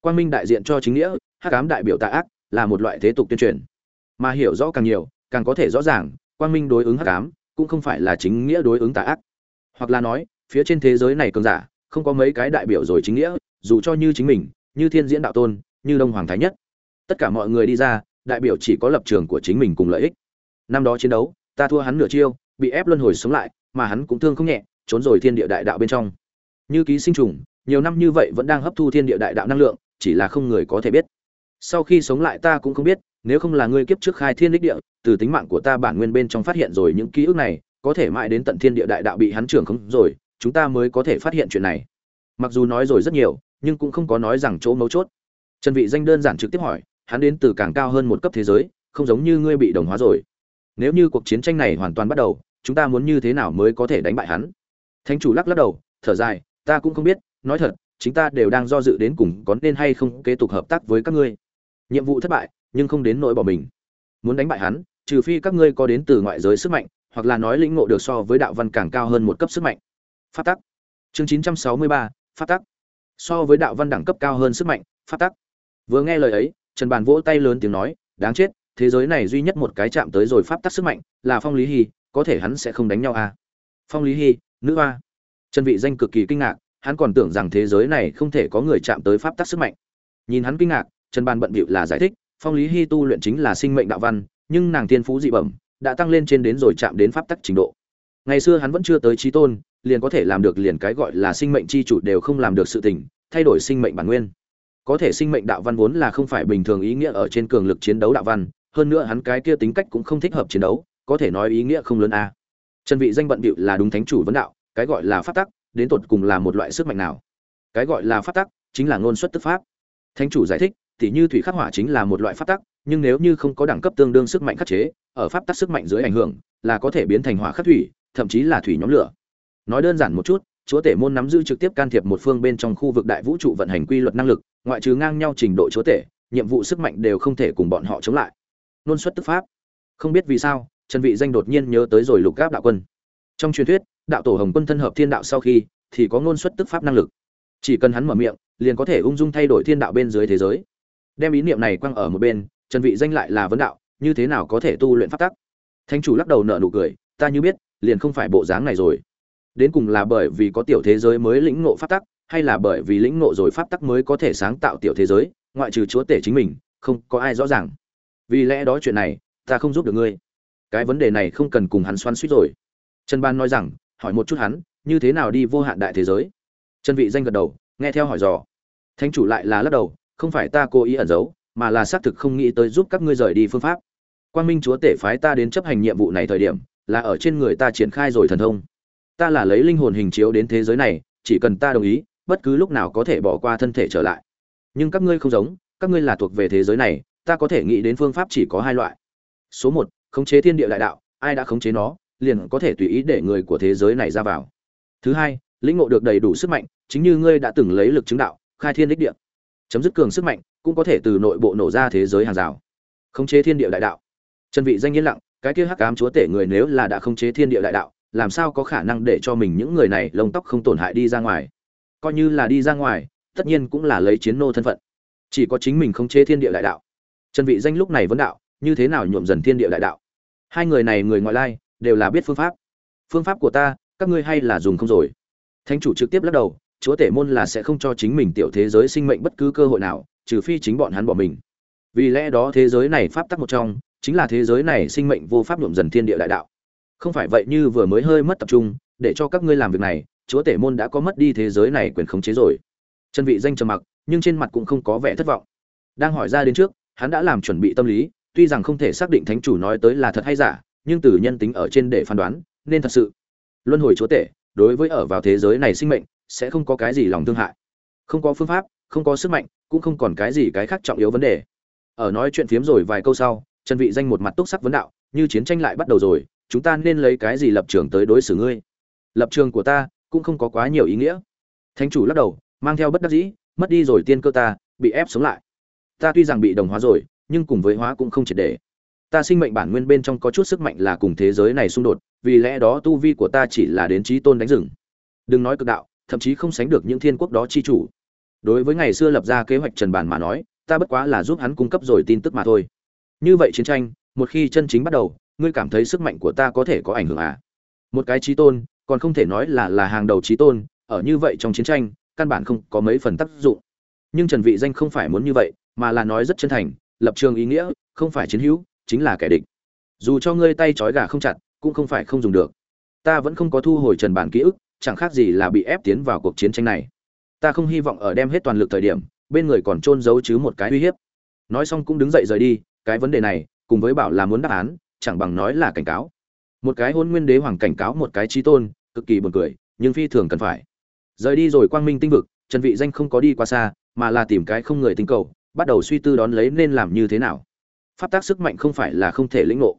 Quang minh đại diện cho chính nghĩa, hắc ám đại biểu tà ác, là một loại thế tục tuyên truyền. Mà hiểu rõ càng nhiều, càng có thể rõ ràng, quang minh đối ứng hắc ám, cũng không phải là chính nghĩa đối ứng tà ác. Hoặc là nói, phía trên thế giới này cường giả, không có mấy cái đại biểu rồi chính nghĩa, dù cho như chính mình, như thiên diễn đạo tôn, như đông hoàng thái nhất. Tất cả mọi người đi ra, đại biểu chỉ có lập trường của chính mình cùng lợi ích. Năm đó chiến đấu, ta thua hắn nửa chiêu, bị ép luân hồi sống lại mà hắn cũng thương không nhẹ, trốn rồi thiên địa đại đạo bên trong. Như ký sinh trùng, nhiều năm như vậy vẫn đang hấp thu thiên địa đại đạo năng lượng, chỉ là không người có thể biết. Sau khi sống lại ta cũng không biết, nếu không là ngươi kiếp trước khai thiên đích địa, từ tính mạng của ta bản nguyên bên trong phát hiện rồi những ký ức này, có thể mãi đến tận thiên địa đại đạo bị hắn trưởng không rồi, chúng ta mới có thể phát hiện chuyện này. Mặc dù nói rồi rất nhiều, nhưng cũng không có nói rằng chỗ mấu chốt. Trần vị danh đơn giản trực tiếp hỏi, hắn đến từ càng cao hơn một cấp thế giới, không giống như ngươi bị đồng hóa rồi. Nếu như cuộc chiến tranh này hoàn toàn bắt đầu chúng ta muốn như thế nào mới có thể đánh bại hắn? Thánh chủ lắc lắc đầu thở dài ta cũng không biết nói thật chúng ta đều đang do dự đến cùng có nên hay không kế tục hợp tác với các ngươi. Nhiệm vụ thất bại nhưng không đến nỗi bỏ mình. Muốn đánh bại hắn trừ phi các ngươi có đến từ ngoại giới sức mạnh hoặc là nói lĩnh ngộ được so với đạo văn càng cao hơn một cấp sức mạnh. Phát tắc. Chương 963, phát tắc. So với đạo văn đẳng cấp cao hơn sức mạnh phát tắc. Vừa nghe lời ấy trần bàn vỗ tay lớn tiếng nói đáng chết thế giới này duy nhất một cái chạm tới rồi pháp tắc sức mạnh là phong lý hy có thể hắn sẽ không đánh nhau à? Phong lý Hi, nữ a. trần vị danh cực kỳ kinh ngạc hắn còn tưởng rằng thế giới này không thể có người chạm tới pháp tắc sức mạnh. Nhìn hắn kinh ngạc trần Ban bận bịu là giải thích phong lý Hi tu luyện chính là sinh mệnh đạo văn nhưng nàng tiên phú dị bẩm đã tăng lên trên đến rồi chạm đến pháp tắc trình độ. Ngày xưa hắn vẫn chưa tới trí tôn liền có thể làm được liền cái gọi là sinh mệnh chi chủ đều không làm được sự tình thay đổi sinh mệnh bản nguyên. Có thể sinh mệnh đạo văn vốn là không phải bình thường ý nghĩa ở trên cường lực chiến đấu đạo văn hơn nữa hắn cái kia tính cách cũng không thích hợp chiến đấu có thể nói ý nghĩa không lớn a. Trần vị danh bận bịu là đúng thánh chủ vấn đạo, cái gọi là pháp tắc, đến tột cùng là một loại sức mạnh nào? Cái gọi là pháp tắc chính là ngôn xuất tức pháp. Thánh chủ giải thích thì như thủy khắc hỏa chính là một loại pháp tắc, nhưng nếu như không có đẳng cấp tương đương sức mạnh khắc chế, ở pháp tắc sức mạnh dưới ảnh hưởng, là có thể biến thành hỏa khắc thủy, thậm chí là thủy nhóm lửa. Nói đơn giản một chút, chúa tể môn nắm giữ trực tiếp can thiệp một phương bên trong khu vực đại vũ trụ vận hành quy luật năng lực, ngoại trừ ngang nhau trình độ chúa tể, nhiệm vụ sức mạnh đều không thể cùng bọn họ chống lại. Nôn xuất tức pháp. Không biết vì sao trần vị danh đột nhiên nhớ tới rồi lục gáp đạo quân. Trong truyền thuyết, đạo tổ hồng quân thân hợp thiên đạo sau khi, thì có ngôn xuất tức pháp năng lực. Chỉ cần hắn mở miệng, liền có thể ung dung thay đổi thiên đạo bên dưới thế giới. Đem ý niệm này quăng ở một bên, trần vị danh lại là vấn đạo, như thế nào có thể tu luyện pháp tắc? Thánh chủ lắc đầu nở nụ cười, ta như biết, liền không phải bộ dáng này rồi. Đến cùng là bởi vì có tiểu thế giới mới lĩnh ngộ pháp tắc, hay là bởi vì lĩnh ngộ rồi pháp tắc mới có thể sáng tạo tiểu thế giới, ngoại trừ chúa tể chính mình, không có ai rõ ràng. Vì lẽ đó chuyện này, ta không giúp được ngươi cái vấn đề này không cần cùng hắn xoắn suýt rồi. Trần ban nói rằng, hỏi một chút hắn, như thế nào đi vô hạn đại thế giới? Trần vị danh gật đầu, nghe theo hỏi dò. Thánh chủ lại là lắc đầu, không phải ta cố ý ẩn giấu, mà là xác thực không nghĩ tới giúp các ngươi rời đi phương pháp. Quang minh chúa tể phái ta đến chấp hành nhiệm vụ này thời điểm, là ở trên người ta triển khai rồi thần thông. Ta là lấy linh hồn hình chiếu đến thế giới này, chỉ cần ta đồng ý, bất cứ lúc nào có thể bỏ qua thân thể trở lại. Nhưng các ngươi không giống, các ngươi là thuộc về thế giới này, ta có thể nghĩ đến phương pháp chỉ có hai loại. Số một khống chế thiên địa đại đạo, ai đã khống chế nó, liền có thể tùy ý để người của thế giới này ra vào. Thứ hai, lĩnh ngộ được đầy đủ sức mạnh, chính như ngươi đã từng lấy lực chứng đạo, khai thiên đích địa. Chấm dứt cường sức mạnh cũng có thể từ nội bộ nổ ra thế giới hàng rào. Khống chế thiên địa đại đạo. Chân vị danh yên lặng, cái kia hắc ám chúa tể người nếu là đã khống chế thiên địa đại đạo, làm sao có khả năng để cho mình những người này lông tóc không tổn hại đi ra ngoài? Coi như là đi ra ngoài, tất nhiên cũng là lấy chiến nô thân phận. Chỉ có chính mình khống chế thiên địa đại đạo. Chân vị danh lúc này vấn đạo, như thế nào nhuộm dần thiên địa đại đạo? Hai người này người ngoại lai, đều là biết phương pháp. Phương pháp của ta, các ngươi hay là dùng không rồi. Thánh chủ trực tiếp lắc đầu, chúa tể môn là sẽ không cho chính mình tiểu thế giới sinh mệnh bất cứ cơ hội nào, trừ phi chính bọn hắn bỏ mình. Vì lẽ đó thế giới này pháp tắc một trong, chính là thế giới này sinh mệnh vô pháp nhuộm dần thiên địa đại đạo. Không phải vậy như vừa mới hơi mất tập trung, để cho các ngươi làm việc này, chúa tể môn đã có mất đi thế giới này quyền khống chế rồi. Chân vị danh trầm mặc, nhưng trên mặt cũng không có vẻ thất vọng. Đang hỏi ra đến trước, hắn đã làm chuẩn bị tâm lý tuy rằng không thể xác định thánh chủ nói tới là thật hay giả, nhưng từ nhân tính ở trên để phán đoán, nên thật sự. Luân hồi chúa tể, đối với ở vào thế giới này sinh mệnh, sẽ không có cái gì lòng thương hại. Không có phương pháp, không có sức mạnh, cũng không còn cái gì cái khác trọng yếu vấn đề. Ở nói chuyện phiếm rồi vài câu sau, trần vị danh một mặt túc sắc vấn đạo, như chiến tranh lại bắt đầu rồi, chúng ta nên lấy cái gì lập trường tới đối xử ngươi? Lập trường của ta cũng không có quá nhiều ý nghĩa. Thánh chủ lắc đầu, mang theo bất đắc dĩ, mất đi rồi tiên cơ ta, bị ép sống lại. Ta tuy rằng bị đồng hóa rồi nhưng cùng với hóa cũng không triệt để. Ta sinh mệnh bản nguyên bên trong có chút sức mạnh là cùng thế giới này xung đột, vì lẽ đó tu vi của ta chỉ là đến trí tôn đánh rừng. Đừng nói cực đạo, thậm chí không sánh được những thiên quốc đó chi chủ. Đối với ngày xưa lập ra kế hoạch trần bản mà nói, ta bất quá là giúp hắn cung cấp rồi tin tức mà thôi. Như vậy chiến tranh, một khi chân chính bắt đầu, ngươi cảm thấy sức mạnh của ta có thể có ảnh hưởng à? Một cái trí tôn, còn không thể nói là là hàng đầu trí tôn, ở như vậy trong chiến tranh, căn bản không có mấy phần tác dụng. Nhưng trần vị danh không phải muốn như vậy, mà là nói rất chân thành lập trường ý nghĩa, không phải chiến hữu, chính là kẻ địch. Dù cho ngươi tay trói gà không chặt, cũng không phải không dùng được. Ta vẫn không có thu hồi trần bản ký ức, chẳng khác gì là bị ép tiến vào cuộc chiến tranh này. Ta không hy vọng ở đem hết toàn lực thời điểm, bên người còn trôn giấu chứ một cái uy hiếp. Nói xong cũng đứng dậy rời đi, cái vấn đề này, cùng với bảo là muốn đáp án, chẳng bằng nói là cảnh cáo. Một cái hôn nguyên đế hoàng cảnh cáo một cái trí tôn, cực kỳ buồn cười, nhưng phi thường cần phải. Rời đi rồi quang minh tinh vực, trần vị danh không có đi qua xa, mà là tìm cái không người tinh cầu bắt đầu suy tư đón lấy nên làm như thế nào. Pháp tác sức mạnh không phải là không thể lĩnh ngộ.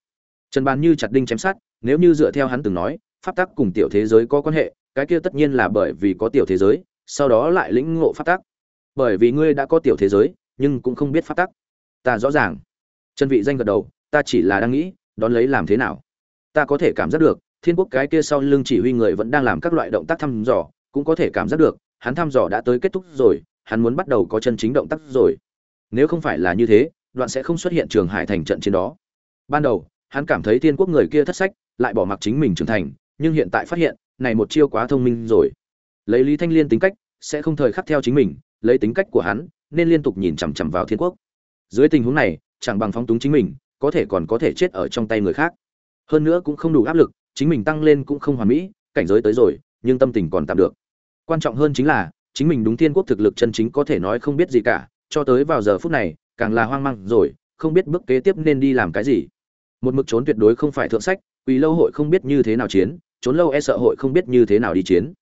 Trần bàn như chặt đinh chém sát nếu như dựa theo hắn từng nói, pháp tắc cùng tiểu thế giới có quan hệ, cái kia tất nhiên là bởi vì có tiểu thế giới, sau đó lại lĩnh ngộ pháp tắc bởi vì ngươi đã có tiểu thế giới, nhưng cũng không biết pháp tắc ta rõ ràng. Trần vị danh gật đầu, ta chỉ là đang nghĩ, đón lấy làm thế nào. Ta có thể cảm giác được, thiên quốc cái kia sau lưng chỉ huy người vẫn đang làm các loại động tác thăm dò, cũng có thể cảm giác được, hắn thăm dò đã tới kết thúc rồi, hắn muốn bắt đầu có chân chính động tác rồi nếu không phải là như thế, đoạn sẽ không xuất hiện trường hải thành trận chiến đó. Ban đầu, hắn cảm thấy thiên quốc người kia thất sách, lại bỏ mặc chính mình trưởng thành, nhưng hiện tại phát hiện, này một chiêu quá thông minh rồi. Lấy lý thanh liên tính cách, sẽ không thời khắc theo chính mình, lấy tính cách của hắn, nên liên tục nhìn chằm chằm vào thiên quốc. Dưới tình huống này, chẳng bằng phóng túng chính mình, có thể còn có thể chết ở trong tay người khác. Hơn nữa cũng không đủ áp lực, chính mình tăng lên cũng không hoàn mỹ, cảnh giới tới rồi, nhưng tâm tình còn tạm được. Quan trọng hơn chính là, chính mình đúng thiên quốc thực lực chân chính có thể nói không biết gì cả cho tới vào giờ phút này càng là hoang mang rồi không biết bước kế tiếp nên đi làm cái gì. Một mực trốn tuyệt đối không phải thượng sách quỳ lâu hội không biết như thế nào chiến trốn lâu e sợ hội không biết như thế nào đi chiến.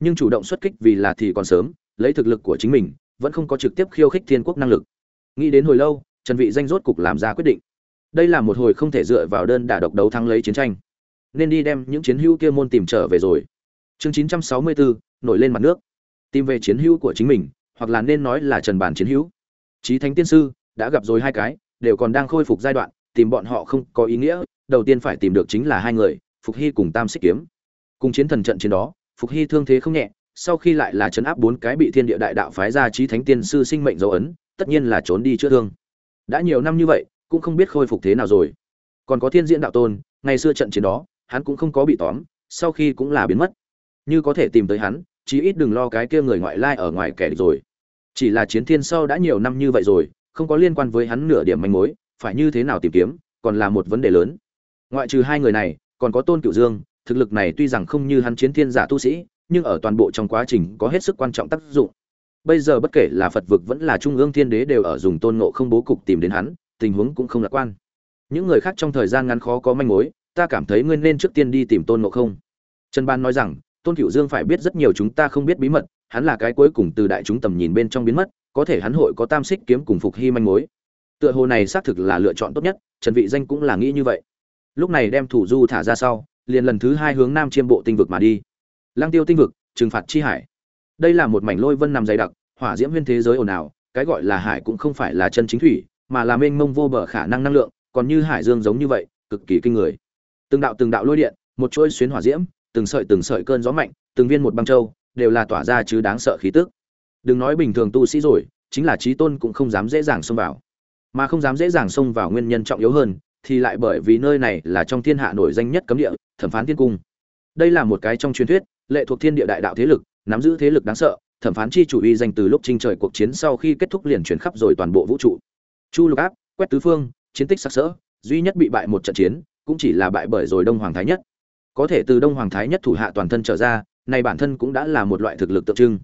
Nhưng chủ động xuất kích vì là thì còn sớm lấy thực lực của chính mình vẫn không có trực tiếp khiêu khích thiên quốc năng lực. Nghĩ đến hồi lâu trần vị danh rốt cục làm ra quyết định. Đây là một hồi không thể dựa vào đơn đả độc đấu thắng lấy chiến tranh. Nên đi đem những chiến hữu kia môn tìm trở về rồi. Chương 964, nổi lên mặt nước. Tìm về chiến hữu của chính mình hoặc là nên nói là trần bản chiến hữu. Trí thánh tiên sư đã gặp rồi hai cái, đều còn đang khôi phục giai đoạn, tìm bọn họ không có ý nghĩa, đầu tiên phải tìm được chính là hai người, phục hy cùng tam xích kiếm. Cùng chiến thần trận chiến đó, phục hy thương thế không nhẹ, sau khi lại là chấn áp bốn cái bị thiên địa đại đạo phái ra trí thánh tiên sư sinh mệnh dấu ấn, tất nhiên là trốn đi chữa thương. Đã nhiều năm như vậy, cũng không biết khôi phục thế nào rồi. Còn có thiên diễn đạo tôn, ngày xưa trận chiến đó, hắn cũng không có bị tóm, sau khi cũng là biến mất. Như có thể tìm tới hắn, chí ít đừng lo cái kia người ngoại lai ở ngoài kẻ địch rồi chỉ là chiến thiên sau đã nhiều năm như vậy rồi, không có liên quan với hắn nửa điểm manh mối, phải như thế nào tìm kiếm, còn là một vấn đề lớn. Ngoại trừ hai người này, còn có tôn cựu dương, thực lực này tuy rằng không như hắn chiến thiên giả tu sĩ, nhưng ở toàn bộ trong quá trình có hết sức quan trọng tác dụng. Bây giờ bất kể là phật vực vẫn là trung ương thiên đế đều ở dùng tôn ngộ không bố cục tìm đến hắn, tình huống cũng không lạc quan. Những người khác trong thời gian ngắn khó có manh mối, ta cảm thấy ngươi nên trước tiên đi tìm tôn ngộ không. Trần ban nói rằng, tôn cựu dương phải biết rất nhiều chúng ta không biết bí mật hắn là cái cuối cùng từ đại chúng tầm nhìn bên trong biến mất, có thể hắn hội có tam xích kiếm cùng phục hy manh mối. Tựa hồ này xác thực là lựa chọn tốt nhất, trần vị danh cũng là nghĩ như vậy. Lúc này đem thủ du thả ra sau, liền lần thứ hai hướng nam chiêm bộ tinh vực mà đi. Lang tiêu tinh vực, trừng phạt chi hải. Đây là một mảnh lôi vân nằm dày đặc, hỏa diễm nguyên thế giới ồn ào, cái gọi là hải cũng không phải là chân chính thủy, mà là mênh mông vô bờ khả năng năng lượng, còn như hải dương giống như vậy, cực kỳ kinh người. Từng đạo từng đạo lôi điện, một chuỗi xuyến hỏa diễm, từng sợi từng sợi cơn gió mạnh, từng viên một băng châu đều là tỏa ra chứ đáng sợ khí tức. Đừng nói bình thường tu sĩ rồi, chính là trí tôn cũng không dám dễ dàng xông vào. Mà không dám dễ dàng xông vào nguyên nhân trọng yếu hơn, thì lại bởi vì nơi này là trong thiên hạ nổi danh nhất cấm địa, thẩm phán thiên cung. Đây là một cái trong truyền thuyết, lệ thuộc thiên địa đại đạo thế lực, nắm giữ thế lực đáng sợ, thẩm phán chi chủ uy danh từ lúc trinh trời cuộc chiến sau khi kết thúc liền chuyển khắp rồi toàn bộ vũ trụ. Chu lục áp, quét tứ phương, chiến tích sắc sỡ, duy nhất bị bại một trận chiến, cũng chỉ là bại bởi rồi đông hoàng thái nhất. Có thể từ đông hoàng thái nhất thủ hạ toàn thân trở ra này bản thân cũng đã là một loại thực lực tượng trưng.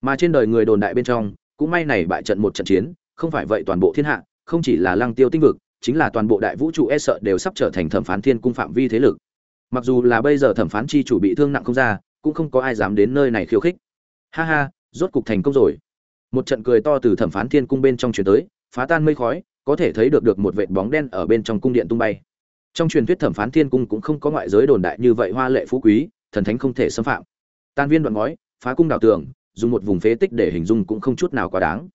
Mà trên đời người đồn đại bên trong, cũng may này bại trận một trận chiến, không phải vậy toàn bộ thiên hạ, không chỉ là lăng tiêu tinh vực, chính là toàn bộ đại vũ trụ e sợ đều sắp trở thành thẩm phán thiên cung phạm vi thế lực. Mặc dù là bây giờ thẩm phán chi chủ bị thương nặng không ra, cũng không có ai dám đến nơi này khiêu khích. Ha ha, rốt cục thành công rồi. Một trận cười to từ thẩm phán thiên cung bên trong truyền tới, phá tan mây khói, có thể thấy được được một vệt bóng đen ở bên trong cung điện tung bay. Trong truyền thuyết thẩm phán thiên cung cũng không có ngoại giới đồn đại như vậy hoa lệ phú quý, thần thánh không thể xâm phạm tan viên đoạn ngói, phá cung đảo tường, dùng một vùng phế tích để hình dung cũng không chút nào quá đáng.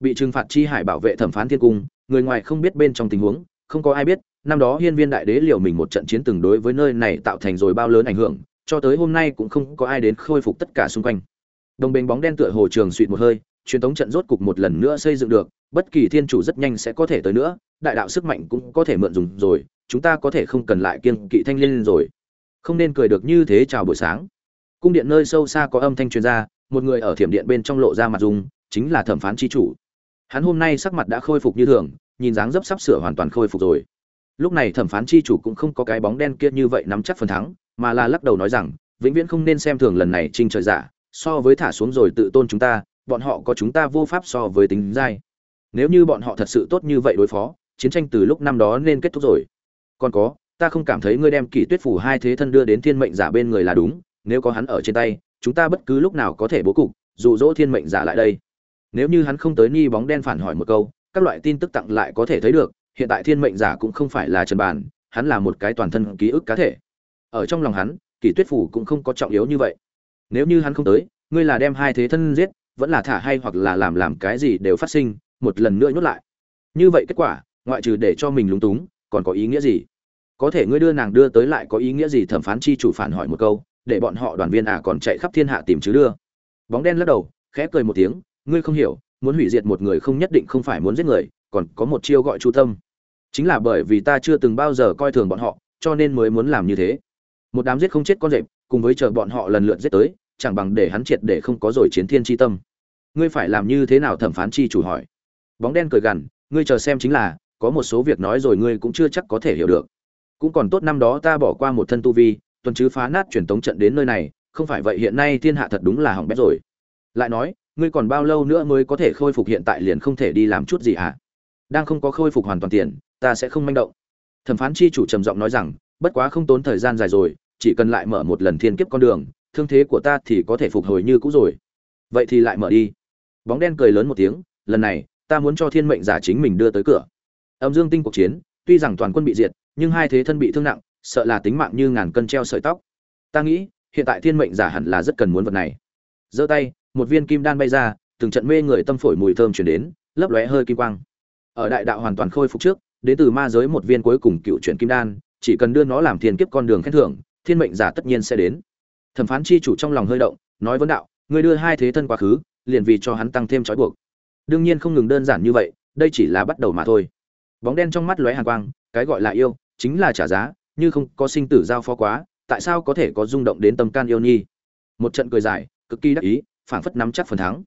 Bị trừng phạt chi hải bảo vệ thẩm phán thiên cung, người ngoài không biết bên trong tình huống, không có ai biết, năm đó hiên viên đại đế liều mình một trận chiến từng đối với nơi này tạo thành rồi bao lớn ảnh hưởng, cho tới hôm nay cũng không có ai đến khôi phục tất cả xung quanh. Đồng bình bóng đen tựa hồ trường suỵt một hơi, truyền thống trận rốt cục một lần nữa xây dựng được, bất kỳ thiên chủ rất nhanh sẽ có thể tới nữa, đại đạo sức mạnh cũng có thể mượn dùng rồi, chúng ta có thể không cần lại kiên kỵ thanh liên rồi. Không nên cười được như thế chào buổi sáng cung điện nơi sâu xa có âm thanh truyền ra, một người ở thiểm điện bên trong lộ ra mặt dùng chính là thẩm phán tri chủ. Hắn hôm nay sắc mặt đã khôi phục như thường, nhìn dáng dấp sắp sửa hoàn toàn khôi phục rồi. Lúc này thẩm phán tri chủ cũng không có cái bóng đen kia như vậy nắm chắc phần thắng, mà là lắc đầu nói rằng, vĩnh viễn không nên xem thường lần này trinh trời giả, so với thả xuống rồi tự tôn chúng ta, bọn họ có chúng ta vô pháp so với tính dai. Nếu như bọn họ thật sự tốt như vậy đối phó, chiến tranh từ lúc năm đó nên kết thúc rồi. Còn có, ta không cảm thấy ngươi đem kỷ tuyết phủ hai thế thân đưa đến thiên mệnh giả bên người là đúng nếu có hắn ở trên tay, chúng ta bất cứ lúc nào có thể bố cục, dụ dỗ thiên mệnh giả lại đây. Nếu như hắn không tới ni bóng đen phản hỏi một câu, các loại tin tức tặng lại có thể thấy được, hiện tại thiên mệnh giả cũng không phải là trần bản, hắn là một cái toàn thân ký ức cá thể. Ở trong lòng hắn, kỷ tuyết phủ cũng không có trọng yếu như vậy. Nếu như hắn không tới, ngươi là đem hai thế thân giết, vẫn là thả hay hoặc là làm làm cái gì đều phát sinh, một lần nữa nhốt lại. Như vậy kết quả, ngoại trừ để cho mình lúng túng, còn có ý nghĩa gì? Có thể ngươi đưa nàng đưa tới lại có ý nghĩa gì thẩm phán chi chủ phản hỏi một câu để bọn họ đoàn viên à còn chạy khắp thiên hạ tìm chứ đưa. Bóng đen lắc đầu, khẽ cười một tiếng, ngươi không hiểu, muốn hủy diệt một người không nhất định không phải muốn giết người, còn có một chiêu gọi chu tâm. Chính là bởi vì ta chưa từng bao giờ coi thường bọn họ, cho nên mới muốn làm như thế. Một đám giết không chết con rệp, cùng với chờ bọn họ lần lượt giết tới, chẳng bằng để hắn triệt để không có rồi chiến thiên chi tâm. Ngươi phải làm như thế nào? Thẩm phán chi chủ hỏi. Bóng đen cười gằn, ngươi chờ xem chính là, có một số việc nói rồi ngươi cũng chưa chắc có thể hiểu được. Cũng còn tốt năm đó ta bỏ qua một thân tu vi tuần chứ phá nát truyền tống trận đến nơi này, không phải vậy hiện nay thiên hạ thật đúng là hỏng bét rồi. Lại nói, ngươi còn bao lâu nữa mới có thể khôi phục hiện tại liền không thể đi làm chút gì hả à? đang không có khôi phục hoàn toàn tiền, ta sẽ không manh động. Thẩm phán chi chủ trầm giọng nói rằng, bất quá không tốn thời gian dài rồi, chỉ cần lại mở một lần thiên kiếp con đường, thương thế của ta thì có thể phục hồi như cũ rồi. Vậy thì lại mở đi. Bóng đen cười lớn một tiếng, lần này, ta muốn cho thiên mệnh giả chính mình đưa tới cửa. Âm dương tinh cuộc chiến, tuy rằng toàn quân bị diệt, nhưng hai thế thân bị thương nặng sợ là tính mạng như ngàn cân treo sợi tóc. Ta nghĩ, hiện tại thiên mệnh giả hẳn là rất cần muốn vật này. Giơ tay, một viên kim đan bay ra, từng trận mê người tâm phổi mùi thơm chuyển đến, lấp lóe hơi kim quang. Ở đại đạo hoàn toàn khôi phục trước, đến từ ma giới một viên cuối cùng cựu chuyển kim đan, chỉ cần đưa nó làm thiên kiếp con đường khen thưởng, thiên mệnh giả tất nhiên sẽ đến. Thẩm phán chi chủ trong lòng hơi động, nói vấn đạo người đưa hai thế thân quá khứ, liền vì cho hắn tăng thêm trói buộc. Đương nhiên không ngừng đơn giản như vậy, đây chỉ là bắt đầu mà thôi. Bóng đen trong mắt lóe hàn quang, cái gọi là yêu, chính là trả giá như không có sinh tử giao phó quá tại sao có thể có rung động đến tâm can yêu nhi một trận cười dài cực kỳ đắc ý phảng phất nắm chắc phần thắng.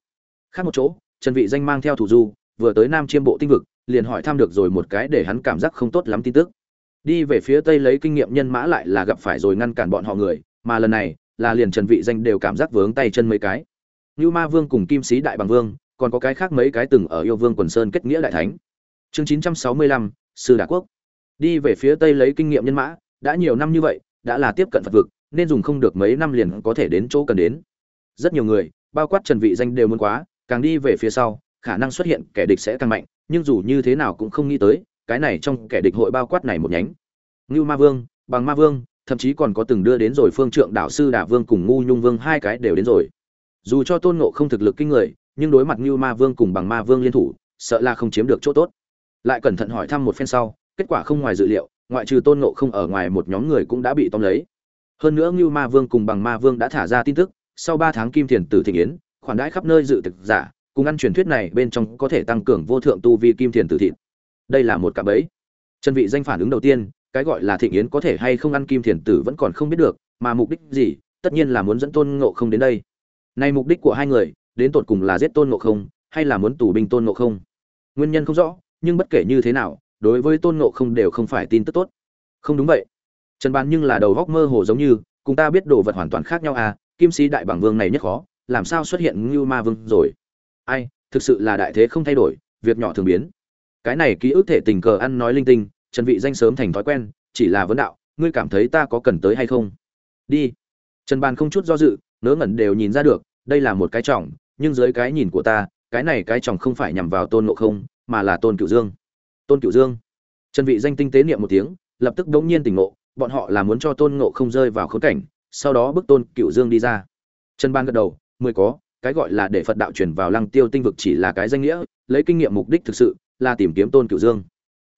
Khác một chỗ trần vị danh mang theo thủ du vừa tới nam chiêm bộ tinh vực liền hỏi thăm được rồi một cái để hắn cảm giác không tốt lắm tin tức. Đi về phía tây lấy kinh nghiệm nhân mã lại là gặp phải rồi ngăn cản bọn họ người mà lần này là liền trần vị danh đều cảm giác vướng tay chân mấy cái. Như ma vương cùng kim sĩ đại bằng vương còn có cái khác mấy cái từng ở yêu vương quần sơn kết nghĩa đại thánh. Chương 965, sư đà quốc đi về phía tây lấy kinh nghiệm nhân mã đã nhiều năm như vậy đã là tiếp cận phật vực nên dùng không được mấy năm liền có thể đến chỗ cần đến rất nhiều người bao quát trần vị danh đều muốn quá càng đi về phía sau khả năng xuất hiện kẻ địch sẽ càng mạnh nhưng dù như thế nào cũng không nghĩ tới cái này trong kẻ địch hội bao quát này một nhánh Ngưu Ma Vương, Bằng Ma Vương, thậm chí còn có từng đưa đến rồi Phương Trượng đạo sư Đả Vương cùng Ngu Nhung Vương hai cái đều đến rồi. Dù cho Tôn Ngộ không thực lực kinh người, nhưng đối mặt Ngưu Ma Vương cùng Bằng Ma Vương liên thủ, sợ là không chiếm được chỗ tốt. Lại cẩn thận hỏi thăm một phen sau, kết quả không ngoài dự liệu, ngoại trừ Tôn Ngộ không ở ngoài một nhóm người cũng đã bị tóm lấy. Hơn nữa Ngưu Ma Vương cùng Bằng Ma Vương đã thả ra tin tức, sau ba tháng Kim Thiền Tử Thịnh Yến, khoản đãi khắp nơi dự thực giả, cùng ăn truyền thuyết này bên trong có thể tăng cường vô thượng tu vi Kim Thiền Tử thịt Đây là một cả bẫy. Chân vị danh phản ứng đầu tiên, cái gọi là thịnh yến có thể hay không ăn kim thiền tử vẫn còn không biết được mà mục đích gì tất nhiên là muốn dẫn tôn ngộ không đến đây nay mục đích của hai người đến tột cùng là giết tôn ngộ không hay là muốn tù binh tôn ngộ không nguyên nhân không rõ nhưng bất kể như thế nào đối với tôn ngộ không đều không phải tin tức tốt. Không đúng vậy. Trần bàn nhưng là đầu góc mơ hồ giống như, cùng ta biết đồ vật hoàn toàn khác nhau à kim sĩ đại bảng vương này nhất khó, làm sao xuất hiện ngưu ma vương rồi? Ai, thực sự là đại thế không thay đổi, việc nhỏ thường biến. Cái này ký ức thể tình cờ ăn nói linh tinh, trần vị danh sớm thành thói quen, chỉ là vấn đạo, ngươi cảm thấy ta có cần tới hay không? Đi. Trần bàn không chút do dự nỡ ngẩn đều nhìn ra được, đây là một cái trọng nhưng dưới cái nhìn của ta, cái này cái trọng không phải nhằm vào tôn ngộ không, mà là tôn cửu dương tôn cửu dương. Trần vị danh tinh tế niệm một tiếng, lập tức đống nhiên tỉnh ngộ, bọn họ là muốn cho tôn ngộ không rơi vào khốn cảnh, sau đó bức tôn cửu dương đi ra. Trần ban gật đầu, mười có, cái gọi là để phật đạo truyền vào lăng tiêu tinh vực chỉ là cái danh nghĩa, lấy kinh nghiệm mục đích thực sự, là tìm kiếm tôn cửu dương.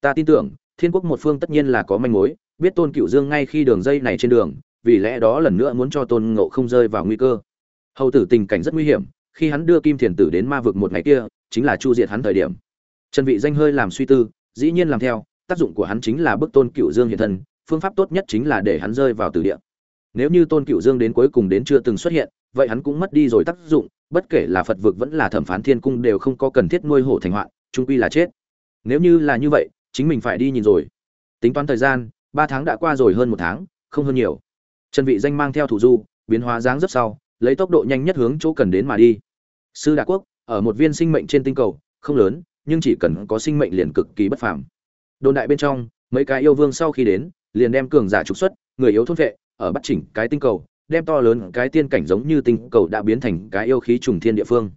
Ta tin tưởng, thiên quốc một phương tất nhiên là có manh mối, biết tôn cựu dương ngay khi đường dây này trên đường, vì lẽ đó lần nữa muốn cho tôn ngộ không rơi vào nguy cơ. Hầu tử tình cảnh rất nguy hiểm, khi hắn đưa kim thiền tử đến ma vực một ngày kia, chính là chu diệt hắn thời điểm. Trần vị danh hơi làm suy tư dĩ nhiên làm theo, tác dụng của hắn chính là bức tôn cựu dương hiện thân, phương pháp tốt nhất chính là để hắn rơi vào tử địa. Nếu như tôn cựu dương đến cuối cùng đến chưa từng xuất hiện, vậy hắn cũng mất đi rồi tác dụng, bất kể là phật vực vẫn là thẩm phán thiên cung đều không có cần thiết nuôi hổ thành hoạn trung quy là chết. Nếu như là như vậy, chính mình phải đi nhìn rồi. Tính toán thời gian, ba tháng đã qua rồi hơn một tháng, không hơn nhiều. Trần vị danh mang theo thủ du, biến hóa dáng rất sau, lấy tốc độ nhanh nhất hướng chỗ cần đến mà đi. Sư đà quốc, ở một viên sinh mệnh trên tinh cầu, không lớn nhưng chỉ cần có sinh mệnh liền cực kỳ bất phàm. Đồn đại bên trong, mấy cái yêu vương sau khi đến, liền đem cường giả trục xuất, người yếu thôn vệ, ở bắt chỉnh cái tinh cầu, đem to lớn cái tiên cảnh giống như tinh cầu đã biến thành cái yêu khí trùng thiên địa phương.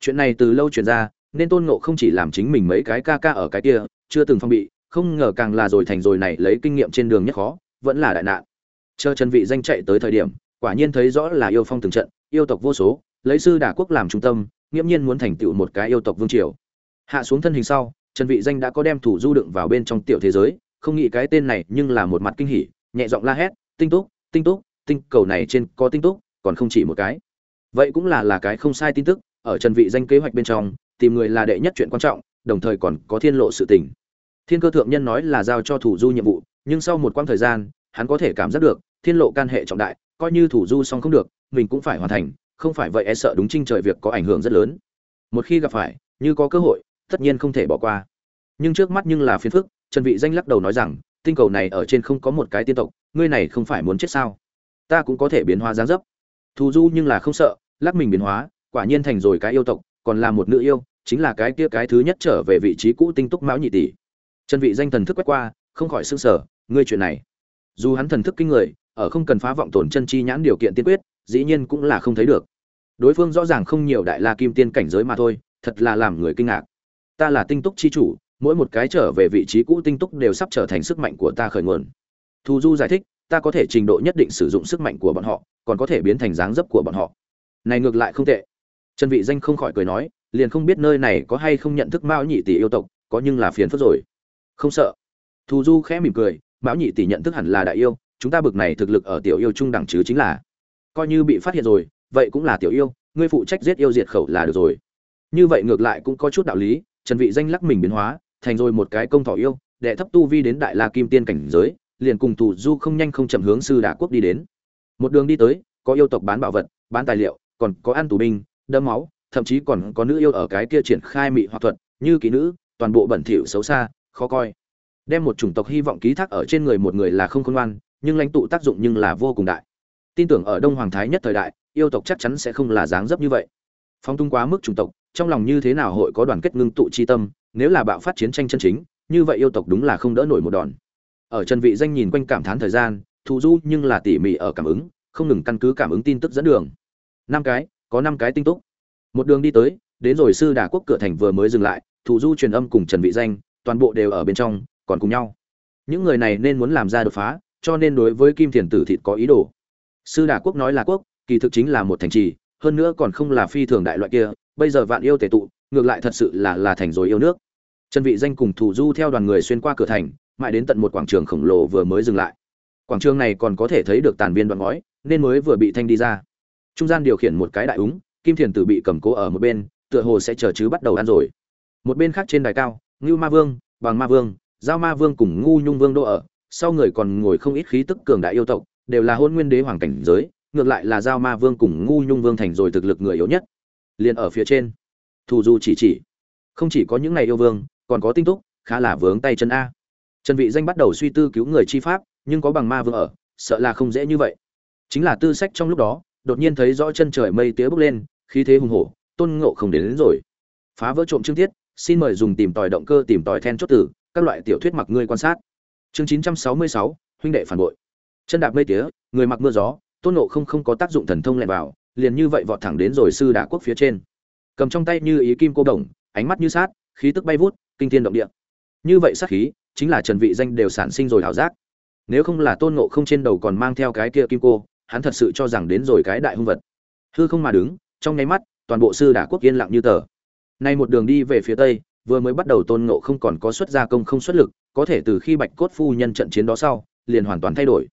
Chuyện này từ lâu truyền ra, nên tôn ngộ không chỉ làm chính mình mấy cái ca ca ở cái kia, chưa từng phong bị, không ngờ càng là rồi thành rồi này lấy kinh nghiệm trên đường nhất khó, vẫn là đại nạn. Chờ chân vị danh chạy tới thời điểm, quả nhiên thấy rõ là yêu phong từng trận, yêu tộc vô số, lấy sư đả quốc làm trung tâm nghiêm nhiên muốn thành tựu một cái yêu tộc vương triều hạ xuống thân hình sau, trần vị danh đã có đem thủ du đựng vào bên trong tiểu thế giới. Không nghĩ cái tên này nhưng là một mặt kinh hỉ, nhẹ giọng la hét, tinh túc tinh túc, tinh cầu này trên có tinh túc, còn không chỉ một cái. Vậy cũng là là cái không sai tin tức, ở trần vị danh kế hoạch bên trong, tìm người là đệ nhất chuyện quan trọng, đồng thời còn có thiên lộ sự tình. Thiên cơ thượng nhân nói là giao cho thủ du nhiệm vụ, nhưng sau một quãng thời gian, hắn có thể cảm giác được, thiên lộ can hệ trọng đại, coi như thủ du xong không được, mình cũng phải hoàn thành, không phải vậy e sợ đúng trinh trời việc có ảnh hưởng rất lớn. Một khi gặp phải, như có cơ hội tất nhiên không thể bỏ qua nhưng trước mắt nhưng là phiền phức trần vị danh lắc đầu nói rằng tinh cầu này ở trên không có một cái tiên tộc ngươi này không phải muốn chết sao ta cũng có thể biến hóa dáng dấp thù du nhưng là không sợ lắc mình biến hóa quả nhiên thành rồi cái yêu tộc còn là một nữ yêu chính là cái kia cái thứ nhất trở về vị trí cũ tinh túc mão nhị tỷ Trần Vị danh thần thức quét qua, không khỏi sửng sở, ngươi chuyện này. Dù hắn thần thức kinh người, ở không cần phá vọng tổn chân chi nhãn điều kiện tiên quyết, dĩ nhiên cũng là không thấy được. Đối phương rõ ràng không nhiều đại la kim tiên cảnh giới mà thôi, thật là làm người kinh ngạc. Ta là tinh túc chi chủ, mỗi một cái trở về vị trí cũ tinh túc đều sắp trở thành sức mạnh của ta khởi nguồn. thu du giải thích ta có thể trình độ nhất định sử dụng sức mạnh của bọn họ còn có thể biến thành dáng dấp của bọn họ. Này ngược lại không tệ. Trần vị danh không khỏi cười nói liền không biết nơi này có hay không nhận thức mao nhị tỷ yêu tộc có nhưng là phiền phức rồi. Không sợ. Thu du khẽ mỉm cười mão nhị tỷ nhận thức hẳn là đại yêu chúng ta bực này thực lực ở tiểu yêu trung đẳng chứ chính là. Coi như bị phát hiện rồi vậy cũng là tiểu yêu ngươi phụ trách giết yêu diệt khẩu là được rồi. Như vậy ngược lại cũng có chút đạo lý trần vị danh lắc mình biến hóa, thành rồi một cái công thọ yêu, đệ thấp tu vi đến đại la kim tiên cảnh giới, liền cùng tù du không nhanh không chậm hướng sư đà quốc đi đến. Một đường đi tới, có yêu tộc bán bảo vật, bán tài liệu, còn có ăn tù binh đâm máu, thậm chí còn có nữ yêu ở cái kia triển khai mị hoạt thuật, như kỹ nữ, toàn bộ bẩn thỉu xấu xa, khó coi. Đem một chủng tộc hy vọng ký thác ở trên người một người là không khôn ngoan, nhưng lãnh tụ tác dụng nhưng là vô cùng đại. Tin tưởng ở đông hoàng thái nhất thời đại, yêu tộc chắc chắn sẽ không là dáng dấp như vậy. Phong tung quá mức chủng tộc trong lòng như thế nào hội có đoàn kết ngưng tụ chi tâm, nếu là bạo phát chiến tranh chân chính, như vậy yêu tộc đúng là không đỡ nổi một đòn. Ở trần vị danh nhìn quanh cảm thán thời gian Thu du nhưng là tỉ mỉ ở cảm ứng, không ngừng căn cứ cảm ứng tin tức dẫn đường. Năm cái, có năm cái tinh túc. Một đường đi tới, đến rồi sư đà quốc cửa thành vừa mới dừng lại Thu du truyền âm cùng trần vị danh, toàn bộ đều ở bên trong, còn cùng nhau. Những người này nên muốn làm ra đột phá, cho nên đối với kim thiền tử thịt có ý đồ. Sư đà quốc nói là quốc, kỳ thực chính là một thành trì, hơn nữa còn không là phi thường đại loại kia bây giờ vạn yêu tề tụ, ngược lại thật sự là là thành rồi yêu nước. Trần vị danh cùng thủ du theo đoàn người xuyên qua cửa thành, mãi đến tận một quảng trường khổng lồ vừa mới dừng lại. Quảng trường này còn có thể thấy được tàn viên đoạn ngói, nên mới vừa bị thanh đi ra. Trung gian điều khiển một cái đại úng, kim thiền tử bị cầm cố ở một bên, tựa hồ sẽ chờ chứ bắt đầu ăn rồi. Một bên khác trên đài cao, ngưu ma vương, bằng ma vương, giao ma vương cùng ngu nhung vương đô ở, sau người còn ngồi không ít khí tức cường đại yêu tộc, đều là hôn nguyên đế hoàng cảnh giới, ngược lại là giao ma vương cùng ngu nhung vương thành rồi thực lực người yếu nhất liền ở phía trên. Thù du chỉ chỉ. Không chỉ có những ngày yêu vương còn có tinh túc khá là vướng tay chân a. Trần vị danh bắt đầu suy tư cứu người chi pháp nhưng có bằng ma vương ở sợ là không dễ như vậy. Chính là tư sách trong lúc đó đột nhiên thấy rõ chân trời mây tía bốc lên khí thế hùng hổ tôn ngộ không đến, đến rồi. Phá vỡ trộm chương tiết xin mời dùng tìm tòi động cơ tìm tòi then chốt tử các loại tiểu thuyết mặc ngươi quan sát. Chương 966, huynh đệ phản bội. Chân đạp mây tía người mặc mưa gió tôn ngộ không không có tác dụng thần thông lẹn vào liền như vậy vọt thẳng đến rồi sư đả quốc phía trên. Cầm trong tay như ý kim cô đồng, ánh mắt như sát, khí tức bay vút, kinh thiên động địa. Như vậy sát khí, chính là trần vị danh đều sản sinh rồi hảo giác. Nếu không là tôn ngộ không trên đầu còn mang theo cái kia kim cô, hắn thật sự cho rằng đến rồi cái đại hung vật. Hư không mà đứng, trong nháy mắt, toàn bộ sư đả quốc yên lặng như tờ. Nay một đường đi về phía tây, vừa mới bắt đầu tôn ngộ không còn có xuất gia công không xuất lực, có thể từ khi bạch cốt phu nhân trận chiến đó sau, liền hoàn toàn thay đổi.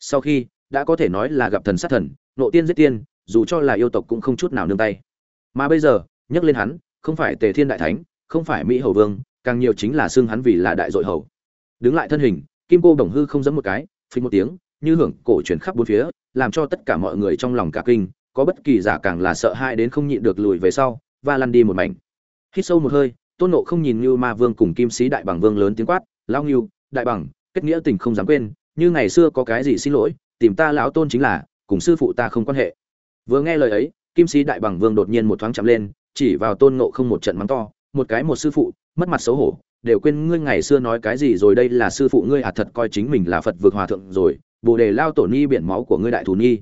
Sau khi, đã có thể nói là gặp thần sát thần nộ tiên giết tiên dù cho là yêu tộc cũng không chút nào nương tay. Mà bây giờ, nhắc lên hắn, không phải tề thiên đại thánh, không phải mỹ hầu vương, càng nhiều chính là xưng hắn vì là đại dội hầu. Đứng lại thân hình, kim cô đồng hư không giấm một cái, phình một tiếng, như hưởng cổ chuyển khắp bốn phía, làm cho tất cả mọi người trong lòng cả kinh, có bất kỳ giả càng là sợ hãi đến không nhịn được lùi về sau, và lăn đi một mảnh. Hít sâu một hơi, tôn nộ không nhìn như ma vương cùng kim sĩ đại bằng vương lớn tiếng quát lao nghiêu đại bằng, kết nghĩa tình không dám quên, như ngày xưa có cái gì xin lỗi, tìm ta lão tôn chính là, cùng sư phụ ta không quan hệ vừa nghe lời ấy, kim sĩ đại bằng vương đột nhiên một thoáng chạm lên, chỉ vào tôn ngộ không một trận mắng to, một cái một sư phụ, mất mặt xấu hổ, đều quên ngươi ngày xưa nói cái gì rồi, đây là sư phụ ngươi à thật coi chính mình là phật vượt hòa thượng rồi, bồ đề lao tổ ni biển máu của ngươi đại thù nhi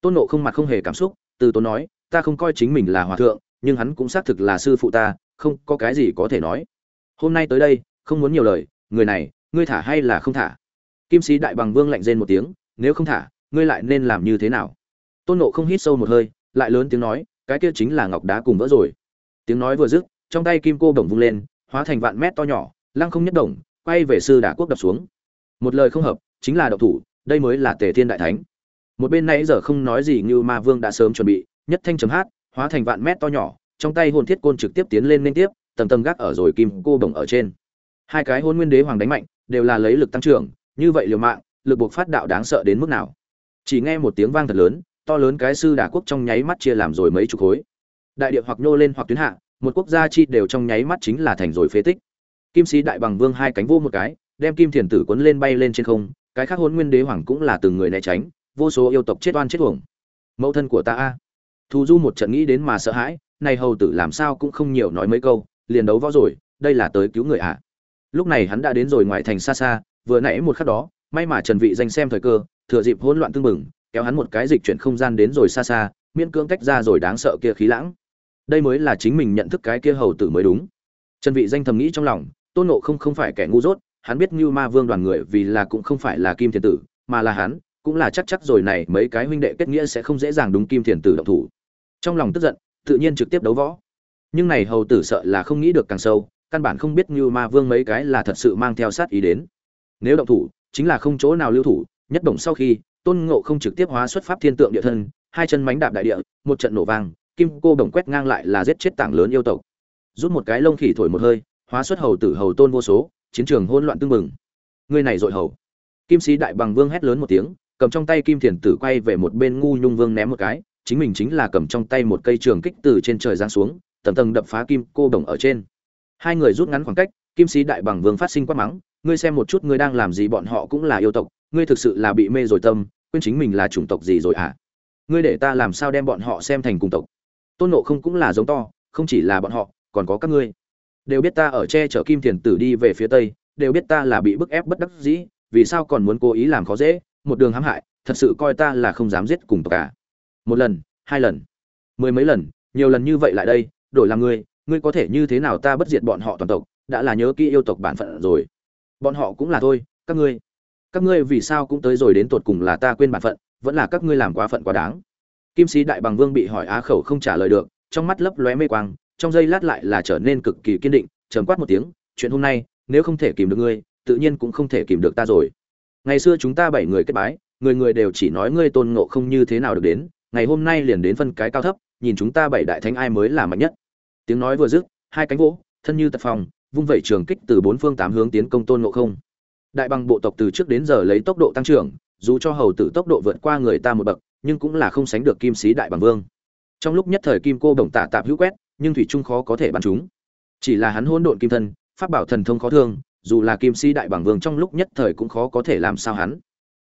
tôn nộ không mặt không hề cảm xúc, từ tốn nói, ta không coi chính mình là hòa thượng, nhưng hắn cũng xác thực là sư phụ ta, không có cái gì có thể nói. Hôm nay tới đây, không muốn nhiều lời, người này, ngươi thả hay là không thả? Kim sĩ đại bằng vương lạnh rên một tiếng, nếu không thả, ngươi lại nên làm như thế nào? Tôn nộ không hít sâu một hơi, lại lớn tiếng nói, cái kia chính là ngọc đá cùng vỡ rồi. Tiếng nói vừa dứt, trong tay kim cô đồng vung lên, hóa thành vạn mét to nhỏ, lăng không nhất đồng, quay về sư đả quốc đập xuống. Một lời không hợp, chính là độc thủ, đây mới là tề thiên đại thánh. Một bên nãy giờ không nói gì như ma vương đã sớm chuẩn bị, nhất thanh chấm hát, hóa thành vạn mét to nhỏ, trong tay hồn thiết côn trực tiếp tiến lên liên tiếp, tầng tầng gác ở rồi kim cô đồng ở trên. Hai cái hôn nguyên đế hoàng đánh mạnh, đều là lấy lực tăng trưởng, như vậy liều mạng, lực buộc phát đạo đáng sợ đến mức nào? Chỉ nghe một tiếng vang thật lớn to lớn cái sư đả quốc trong nháy mắt chia làm rồi mấy chục khối. Đại địa hoặc nhô lên hoặc tuyến hạ, một quốc gia chi đều trong nháy mắt chính là thành rồi phế tích. Kim sĩ đại bằng vương hai cánh vô một cái, đem kim thiền tử quấn lên bay lên trên không, cái khác hôn nguyên đế hoàng cũng là từng người né tránh, vô số yêu tộc chết oan chết uổng. Mẫu thân của ta a. Thu du một trận nghĩ đến mà sợ hãi, này hầu tử làm sao cũng không nhiều nói mấy câu, liền đấu võ rồi, đây là tới cứu người ạ à. lúc này hắn đã đến rồi ngoài thành xa xa, vừa nãy một khắc đó, may mà trần vị danh xem thời cơ, thừa dịp hỗn loạn tương mừng kéo hắn một cái dịch chuyển không gian đến rồi xa xa miễn cưỡng tách ra rồi đáng sợ kia khí lãng đây mới là chính mình nhận thức cái kia hầu tử mới đúng trần vị danh thầm nghĩ trong lòng tôn ngộ không không phải kẻ ngu dốt hắn biết như Ma Vương đoàn người vì là cũng không phải là Kim Thiền Tử, mà là hắn, cũng là chắc chắc rồi này mấy cái huynh đệ kết nghĩa sẽ không dễ dàng đúng Kim Thiền Tử động thủ. Trong lòng tức giận, tự nhiên trực tiếp đấu võ. Nhưng này hầu tử sợ là không nghĩ được càng sâu, căn bản không biết như Ma Vương mấy cái là thật sự mang theo sát ý đến. Nếu động thủ, chính là không chỗ nào lưu thủ, nhất động sau khi, Tôn Ngộ không trực tiếp hóa xuất pháp thiên tượng địa thân, hai chân mánh đạp đại địa, một trận nổ vang, kim cô đồng quét ngang lại là giết chết tảng lớn yêu tộc. Rút một cái lông khỉ thổi một hơi, hóa xuất hầu tử hầu tôn vô số, chiến trường hỗn loạn tương mừng. Người này dội hầu. Kim sĩ đại bằng vương hét lớn một tiếng, cầm trong tay kim thiền tử quay về một bên ngu nhung vương ném một cái, chính mình chính là cầm trong tay một cây trường kích từ trên trời giáng xuống, tầng tầng đập phá kim cô đồng ở trên. Hai người rút ngắn khoảng cách, kim sĩ đại bằng vương phát sinh quát mắng, ngươi xem một chút ngươi đang làm gì bọn họ cũng là yêu tộc, ngươi thực sự là bị mê rồi tâm, quên chính mình là chủng tộc gì rồi à? Ngươi để ta làm sao đem bọn họ xem thành cùng tộc? Tôn Nộ không cũng là giống to, không chỉ là bọn họ, còn có các ngươi. Đều biết ta ở che chở kim thiền tử đi về phía tây, đều biết ta là bị bức ép bất đắc dĩ, vì sao còn muốn cố ý làm khó dễ, một đường hãm hại, thật sự coi ta là không dám giết cùng tộc cả. Một lần, hai lần, mười mấy lần, nhiều lần như vậy lại đây, đổi làm ngươi, ngươi có thể như thế nào ta bất diệt bọn họ toàn tộc, đã là nhớ kỹ yêu tộc bản phận rồi. Bọn họ cũng là thôi, các ngươi, các ngươi vì sao cũng tới rồi đến tột cùng là ta quên bản phận, vẫn là các ngươi làm quá phận quá đáng. Kim sĩ đại bằng vương bị hỏi á khẩu không trả lời được, trong mắt lấp lóe mê quang, trong giây lát lại là trở nên cực kỳ kiên định, trầm quát một tiếng, chuyện hôm nay, nếu không thể kìm được ngươi, tự nhiên cũng không thể kìm được ta rồi. Ngày xưa chúng ta bảy người kết bái, người người đều chỉ nói ngươi tôn ngộ không như thế nào được đến, ngày hôm nay liền đến phân cái cao thấp, nhìn chúng ta bảy đại thánh ai mới là mạnh nhất. Tiếng nói vừa dứt, hai cánh vỗ, thân như tật phòng, vung vẩy trường kích từ bốn phương tám hướng tiến công tôn ngộ không. Đại bằng bộ tộc từ trước đến giờ lấy tốc độ tăng trưởng, dù cho hầu tử tốc độ vượt qua người ta một bậc, nhưng cũng là không sánh được kim sĩ đại bằng vương. Trong lúc nhất thời kim cô đồng tạ tạp hữu quét, nhưng thủy trung khó có thể bắn chúng. Chỉ là hắn hỗn độn kim thân, pháp bảo thần thông khó thương, dù là kim sĩ đại bằng vương trong lúc nhất thời cũng khó có thể làm sao hắn.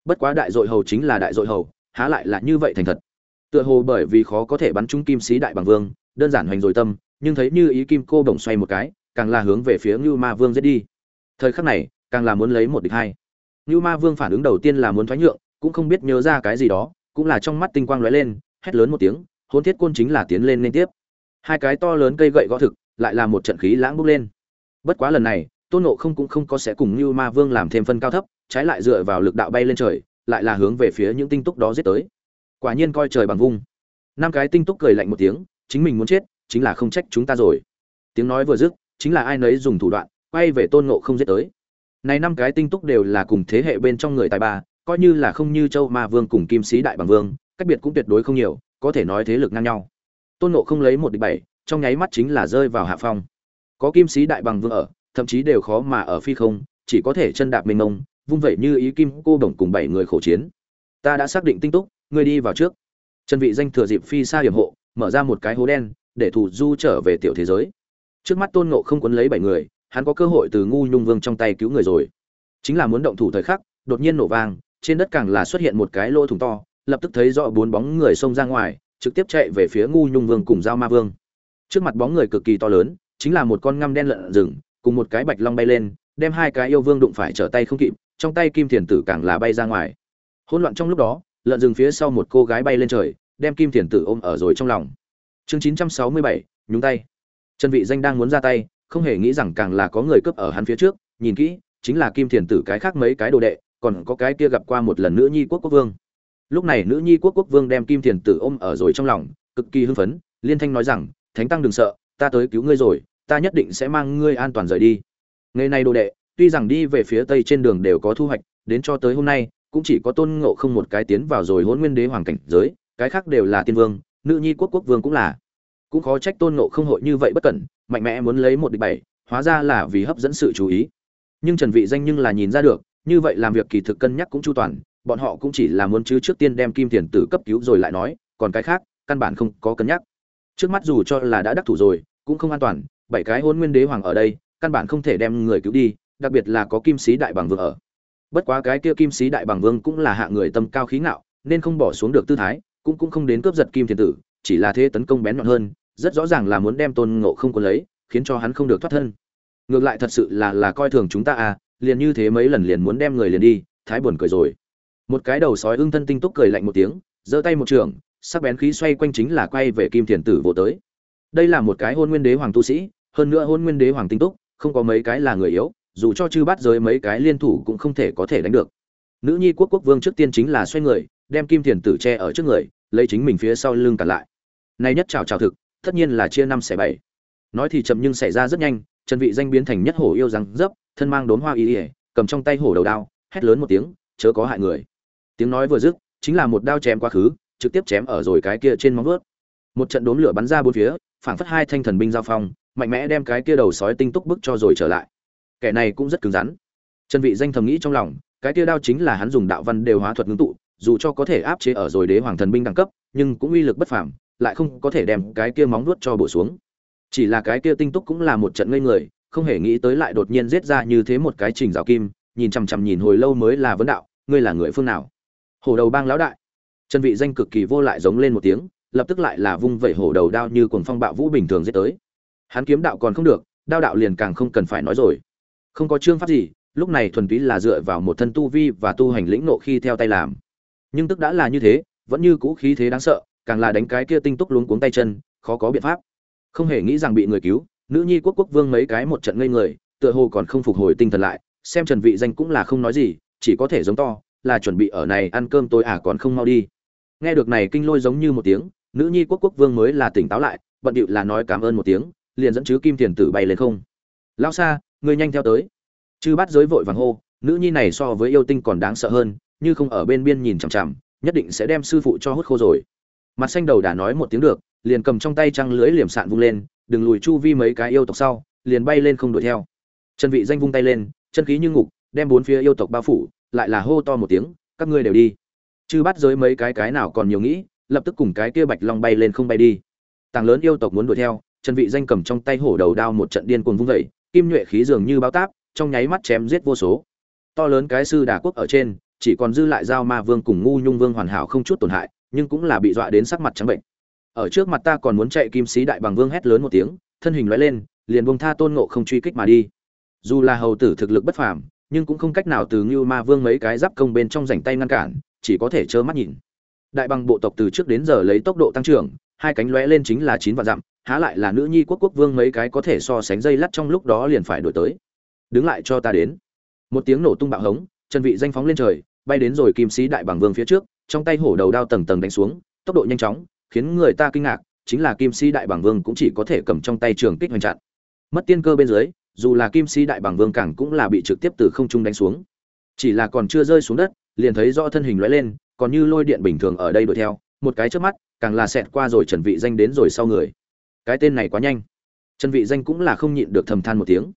Bất quá đại dội hầu chính là đại dội hầu, há lại là như vậy thành thật. Tựa hồ bởi vì khó có thể bắn trúng kim sĩ đại bằng vương, đơn giản hoành rồi tâm, nhưng thấy như ý kim cô đồng xoay một cái, càng là hướng về phía ngưu Ma Vương giết đi. Thời khắc này, càng là muốn lấy một địch hai. Nưu Ma Vương phản ứng đầu tiên là muốn thoái nhượng, cũng không biết nhớ ra cái gì đó, cũng là trong mắt tinh quang lóe lên, hét lớn một tiếng, hôn thiết côn chính là tiến lên liên tiếp. Hai cái to lớn cây gậy gõ thực, lại là một trận khí lãng bốc lên. Bất quá lần này, Tôn Ngộ không cũng không có sẽ cùng Nưu Ma Vương làm thêm phân cao thấp, trái lại dựa vào lực đạo bay lên trời, lại là hướng về phía những tinh túc đó giết tới. Quả nhiên coi trời bằng vung. Năm cái tinh túc cười lạnh một tiếng, chính mình muốn chết, chính là không trách chúng ta rồi. Tiếng nói vừa dứt, chính là ai nấy dùng thủ đoạn, quay về Tôn Ngộ không giết tới. Này năm cái tinh túc đều là cùng thế hệ bên trong người tài ba, coi như là không như Châu Ma Vương cùng Kim Sĩ Đại Bằng Vương, cách biệt cũng tuyệt đối không nhiều, có thể nói thế lực ngang nhau. Tôn Ngộ không lấy một địch bảy, trong nháy mắt chính là rơi vào hạ phong. Có Kim Sĩ Đại Bằng Vương ở, thậm chí đều khó mà ở phi không, chỉ có thể chân đạp mênh mông, vung vậy như ý kim cô đồng cùng bảy người khổ chiến. Ta đã xác định tinh túc, ngươi đi vào trước. Trần Vị danh thừa dịp phi xa hiểm hộ, mở ra một cái hố đen, để thủ du trở về tiểu thế giới. Trước mắt Tôn Ngộ không quấn lấy bảy người, hắn có cơ hội từ ngu nhung vương trong tay cứu người rồi. Chính là muốn động thủ thời khắc, đột nhiên nổ vang, trên đất càng là xuất hiện một cái lỗ thủng to, lập tức thấy rõ bốn bóng người xông ra ngoài, trực tiếp chạy về phía ngu nhung vương cùng giao ma vương. Trước mặt bóng người cực kỳ to lớn, chính là một con ngăm đen lợn rừng, cùng một cái bạch long bay lên, đem hai cái yêu vương đụng phải trở tay không kịp, trong tay kim thiền tử càng là bay ra ngoài. Hỗn loạn trong lúc đó, lợn rừng phía sau một cô gái bay lên trời, đem kim thiền tử ôm ở rồi trong lòng. Chương 967, nhúng tay. Trần Vị Danh đang muốn ra tay, không hề nghĩ rằng càng là có người cướp ở hắn phía trước, nhìn kỹ, chính là kim thiền tử cái khác mấy cái đồ đệ, còn có cái kia gặp qua một lần nữ nhi quốc quốc vương. Lúc này nữ nhi quốc quốc vương đem kim thiền tử ôm ở rồi trong lòng, cực kỳ hưng phấn, liên thanh nói rằng, thánh tăng đừng sợ, ta tới cứu ngươi rồi, ta nhất định sẽ mang ngươi an toàn rời đi. Ngày này đồ đệ, tuy rằng đi về phía tây trên đường đều có thu hoạch, đến cho tới hôm nay, cũng chỉ có tôn ngộ không một cái tiến vào rồi hôn nguyên đế hoàng cảnh giới, cái khác đều là tiên vương, nữ nhi quốc quốc vương cũng là. Cũng khó trách tôn ngộ không hội như vậy bất cẩn, mạnh mẽ muốn lấy một địch bảy, hóa ra là vì hấp dẫn sự chú ý. Nhưng Trần Vị danh nhưng là nhìn ra được, như vậy làm việc kỳ thực cân nhắc cũng chu toàn, bọn họ cũng chỉ là muốn chứ trước tiên đem kim tiền tử cấp cứu rồi lại nói, còn cái khác, căn bản không có cân nhắc. Trước mắt dù cho là đã đắc thủ rồi, cũng không an toàn, bảy cái hôn nguyên đế hoàng ở đây, căn bản không thể đem người cứu đi, đặc biệt là có kim sĩ đại bằng vương ở bất quá cái kia kim sĩ đại bằng vương cũng là hạ người tâm cao khí ngạo nên không bỏ xuống được tư thái cũng cũng không đến cướp giật kim thiên tử chỉ là thế tấn công bén nhọn hơn rất rõ ràng là muốn đem tôn ngộ không có lấy, khiến cho hắn không được thoát thân. Ngược lại thật sự là là coi thường chúng ta à liền như thế mấy lần liền muốn đem người liền đi, thái buồn cười rồi. Một cái đầu sói ưng thân tinh túc cười lạnh một tiếng, giơ tay một trường, sắc bén khí xoay quanh chính là quay về kim thiền tử vô tới. Đây là một cái hôn nguyên đế hoàng tu sĩ, hơn nữa hôn nguyên đế hoàng tinh túc, không có mấy cái là người yếu, dù cho chư bắt giới mấy cái liên thủ cũng không thể có thể đánh được. Nữ nhi quốc quốc vương trước tiên chính là xoay người, đem kim thiền tử che ở trước người, lấy chính mình phía sau lưng cả lại. Nay nhất chào chào thực tất nhiên là chia năm xẻ bảy. Nói thì chậm nhưng xảy ra rất nhanh trần vị danh biến thành nhất hổ yêu răng dấp, thân mang đốn hoa y ỉa cầm trong tay hổ đầu đao, hét lớn một tiếng, chớ có hại người. Tiếng nói vừa dứt, chính là một đao chém quá khứ, trực tiếp chém ở rồi cái kia trên móng vuốt. Một trận đốn lửa bắn ra bốn phía, phảng phất hai thanh thần binh giao phong, mạnh mẽ đem cái kia đầu sói tinh túc bức cho rồi trở lại. Kẻ này cũng rất cứng rắn. Trần vị danh thầm nghĩ trong lòng, cái kia đao chính là hắn dùng đạo văn đều hóa thuật ngưng tụ, dù cho có thể áp chế ở rồi đế hoàng thần binh đẳng cấp, nhưng cũng uy lực bất phàm lại không có thể đem cái kia móng nuốt cho bổ xuống. Chỉ là cái kia tinh túc cũng là một trận ngây người, không hề nghĩ tới lại đột nhiên giết ra như thế một cái trình rào kim, nhìn chằm chằm nhìn hồi lâu mới là vấn đạo, ngươi là người phương nào? Hổ đầu bang lão đại. Trần vị danh cực kỳ vô lại giống lên một tiếng, lập tức lại là vung vẩy hổ đầu đao như cuồng phong bạo vũ bình thường giết tới. Hắn kiếm đạo còn không được, đao đạo liền càng không cần phải nói rồi. Không có chương pháp gì, lúc này thuần túy là dựa vào một thân tu vi và tu hành lĩnh nộ khi theo tay làm. Nhưng tức đã là như thế, vẫn như cũ khí thế đáng sợ càng là đánh cái kia tinh túc luống cuống tay chân, khó có biện pháp. Không hề nghĩ rằng bị người cứu, nữ nhi quốc quốc vương mấy cái một trận ngây người, tựa hồ còn không phục hồi tinh thần lại, xem trần vị danh cũng là không nói gì, chỉ có thể giống to, là chuẩn bị ở này ăn cơm tôi à còn không mau đi. Nghe được này kinh lôi giống như một tiếng, nữ nhi quốc quốc vương mới là tỉnh táo lại, bận điệu là nói cảm ơn một tiếng, liền dẫn chứ kim tiền tử bay lên không. Lao xa người nhanh theo tới. Chư bắt giới vội vàng hô, nữ nhi này so với yêu tinh còn đáng sợ hơn, như không ở bên biên nhìn chằm chằm, nhất định sẽ đem sư phụ cho hút khô rồi mặt xanh đầu đã nói một tiếng được liền cầm trong tay trăng lưới liềm sạn vung lên đừng lùi chu vi mấy cái yêu tộc sau liền bay lên không đuổi theo. Trần vị danh vung tay lên chân khí như ngục đem bốn phía yêu tộc bao phủ lại là hô to một tiếng các ngươi đều đi. Chư bắt giới mấy cái cái nào còn nhiều nghĩ lập tức cùng cái kia bạch long bay lên không bay đi. Tàng lớn yêu tộc muốn đuổi theo Trần vị danh cầm trong tay hổ đầu đao một trận điên cuồng vung dậy, kim nhuệ khí dường như bao táp trong nháy mắt chém giết vô số. To lớn cái sư đà quốc ở trên chỉ còn dư lại giao ma vương cùng ngu nhung vương hoàn hảo không chút tổn hại nhưng cũng là bị dọa đến sắc mặt trắng bệnh. Ở trước mặt ta còn muốn chạy kim sĩ đại bằng vương hét lớn một tiếng, thân hình lóe lên, liền buông tha tôn ngộ không truy kích mà đi. Dù là hầu tử thực lực bất phàm, nhưng cũng không cách nào từ ngưu ma vương mấy cái giáp công bên trong rảnh tay ngăn cản, chỉ có thể trơ mắt nhìn. Đại bằng bộ tộc từ trước đến giờ lấy tốc độ tăng trưởng, hai cánh lóe lên chính là chín vạn dặm, há lại là nữ nhi quốc quốc vương mấy cái có thể so sánh dây lắt trong lúc đó liền phải đổi tới. Đứng lại cho ta đến. Một tiếng nổ tung bạo hống, chân vị danh phóng lên trời, bay đến rồi kim sĩ đại bằng vương phía trước trong tay hổ đầu đao tầng tầng đánh xuống, tốc độ nhanh chóng, khiến người ta kinh ngạc, chính là kim sĩ đại Bàng vương cũng chỉ có thể cầm trong tay trường kích hoành chặn. Mất tiên cơ bên dưới, dù là kim sĩ đại Bàng vương càng cũng là bị trực tiếp từ không trung đánh xuống. Chỉ là còn chưa rơi xuống đất, liền thấy rõ thân hình lóe lên, còn như lôi điện bình thường ở đây đuổi theo, một cái trước mắt, càng là xẹt qua rồi trần vị danh đến rồi sau người. Cái tên này quá nhanh. Trần vị danh cũng là không nhịn được thầm than một tiếng.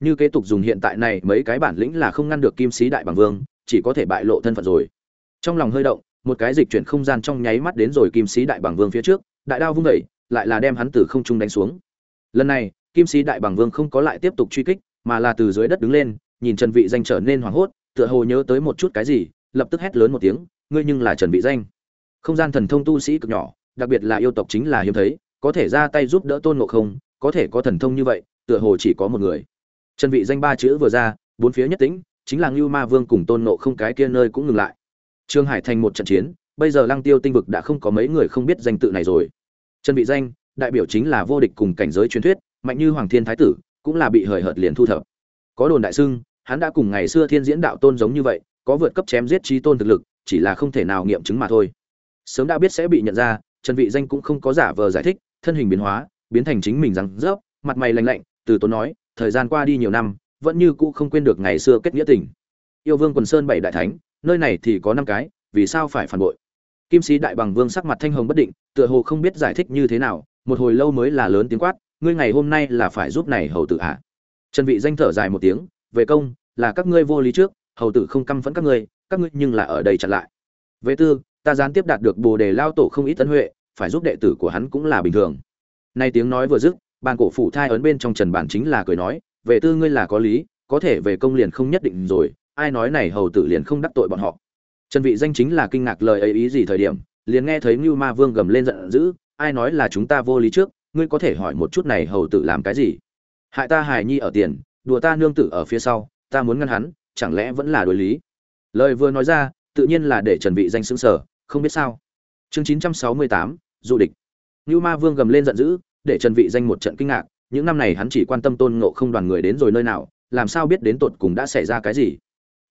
Như kế tục dùng hiện tại này, mấy cái bản lĩnh là không ngăn được kim sĩ đại bằng vương, chỉ có thể bại lộ thân phận rồi. Trong lòng hơi động một cái dịch chuyển không gian trong nháy mắt đến rồi kim sĩ đại bằng vương phía trước, đại đao vung đẩy lại là đem hắn từ không trung đánh xuống. Lần này, kim sĩ đại bằng vương không có lại tiếp tục truy kích, mà là từ dưới đất đứng lên, nhìn trần vị danh trở nên hoảng hốt, tựa hồ nhớ tới một chút cái gì, lập tức hét lớn một tiếng, ngươi nhưng là trần vị danh. Không gian thần thông tu sĩ cực nhỏ, đặc biệt là yêu tộc chính là hiếm thấy, có thể ra tay giúp đỡ tôn ngộ không, có thể có thần thông như vậy, tựa hồ chỉ có một người. Trần vị danh ba chữ vừa ra, bốn phía nhất tĩnh, chính là Ngưu Ma Vương cùng Tôn Ngộ không cái kia nơi cũng ngừng lại. Trương Hải thành một trận chiến, bây giờ Lăng Tiêu tinh vực đã không có mấy người không biết danh tự này rồi. Trần Vị Danh, đại biểu chính là vô địch cùng cảnh giới truyền thuyết, mạnh như Hoàng Thiên Thái tử, cũng là bị hời hợt liền thu thập. Có đồn đại xưng, hắn đã cùng ngày xưa Thiên Diễn đạo tôn giống như vậy, có vượt cấp chém giết chí tôn thực lực, chỉ là không thể nào nghiệm chứng mà thôi. Sớm đã biết sẽ bị nhận ra, Trần Vị Danh cũng không có giả vờ giải thích, thân hình biến hóa, biến thành chính mình rằng rớp, mặt mày lạnh lạnh, từ tốn nói, thời gian qua đi nhiều năm, vẫn như cũ không quên được ngày xưa kết nghĩa tình yêu vương quần sơn bảy đại thánh nơi này thì có năm cái, vì sao phải phản bội? Kim sĩ đại bằng vương sắc mặt thanh hồng bất định, tựa hồ không biết giải thích như thế nào, một hồi lâu mới là lớn tiếng quát, ngươi ngày hôm nay là phải giúp này hầu tử à? trần vị danh thở dài một tiếng, về công, là các ngươi vô lý trước, hầu tử không căm phẫn các ngươi các ngươi nhưng là ở đây chặn lại. Về tư, ta gián tiếp đạt được bồ đề lao tổ không ít tân huệ, phải giúp đệ tử của hắn cũng là bình thường. Nay tiếng nói vừa dứt, bàn cổ phủ thai ấn bên trong trần bản chính là cười nói về tư ngươi là có lý, có thể về công liền không nhất định rồi ai nói này hầu tử liền không đắc tội bọn họ trần vị danh chính là kinh ngạc lời ấy ý gì thời điểm liền nghe thấy Ngưu Ma Vương gầm lên giận dữ, ai nói là chúng ta vô lý trước, ngươi có thể hỏi một chút này hầu tử làm cái gì? Hại ta hài nhi ở tiền, đùa ta nương tử ở phía sau, ta muốn ngăn hắn, chẳng lẽ vẫn là đối lý? Lời vừa nói ra, tự nhiên là để Trần Vị danh sững sờ, không biết sao. Chương 968, du địch. Ngưu Ma Vương gầm lên giận dữ, để Trần Vị danh một trận kinh ngạc, những năm này hắn chỉ quan tâm tôn ngộ không đoàn người đến rồi nơi nào làm sao biết đến tột cùng đã xảy ra cái gì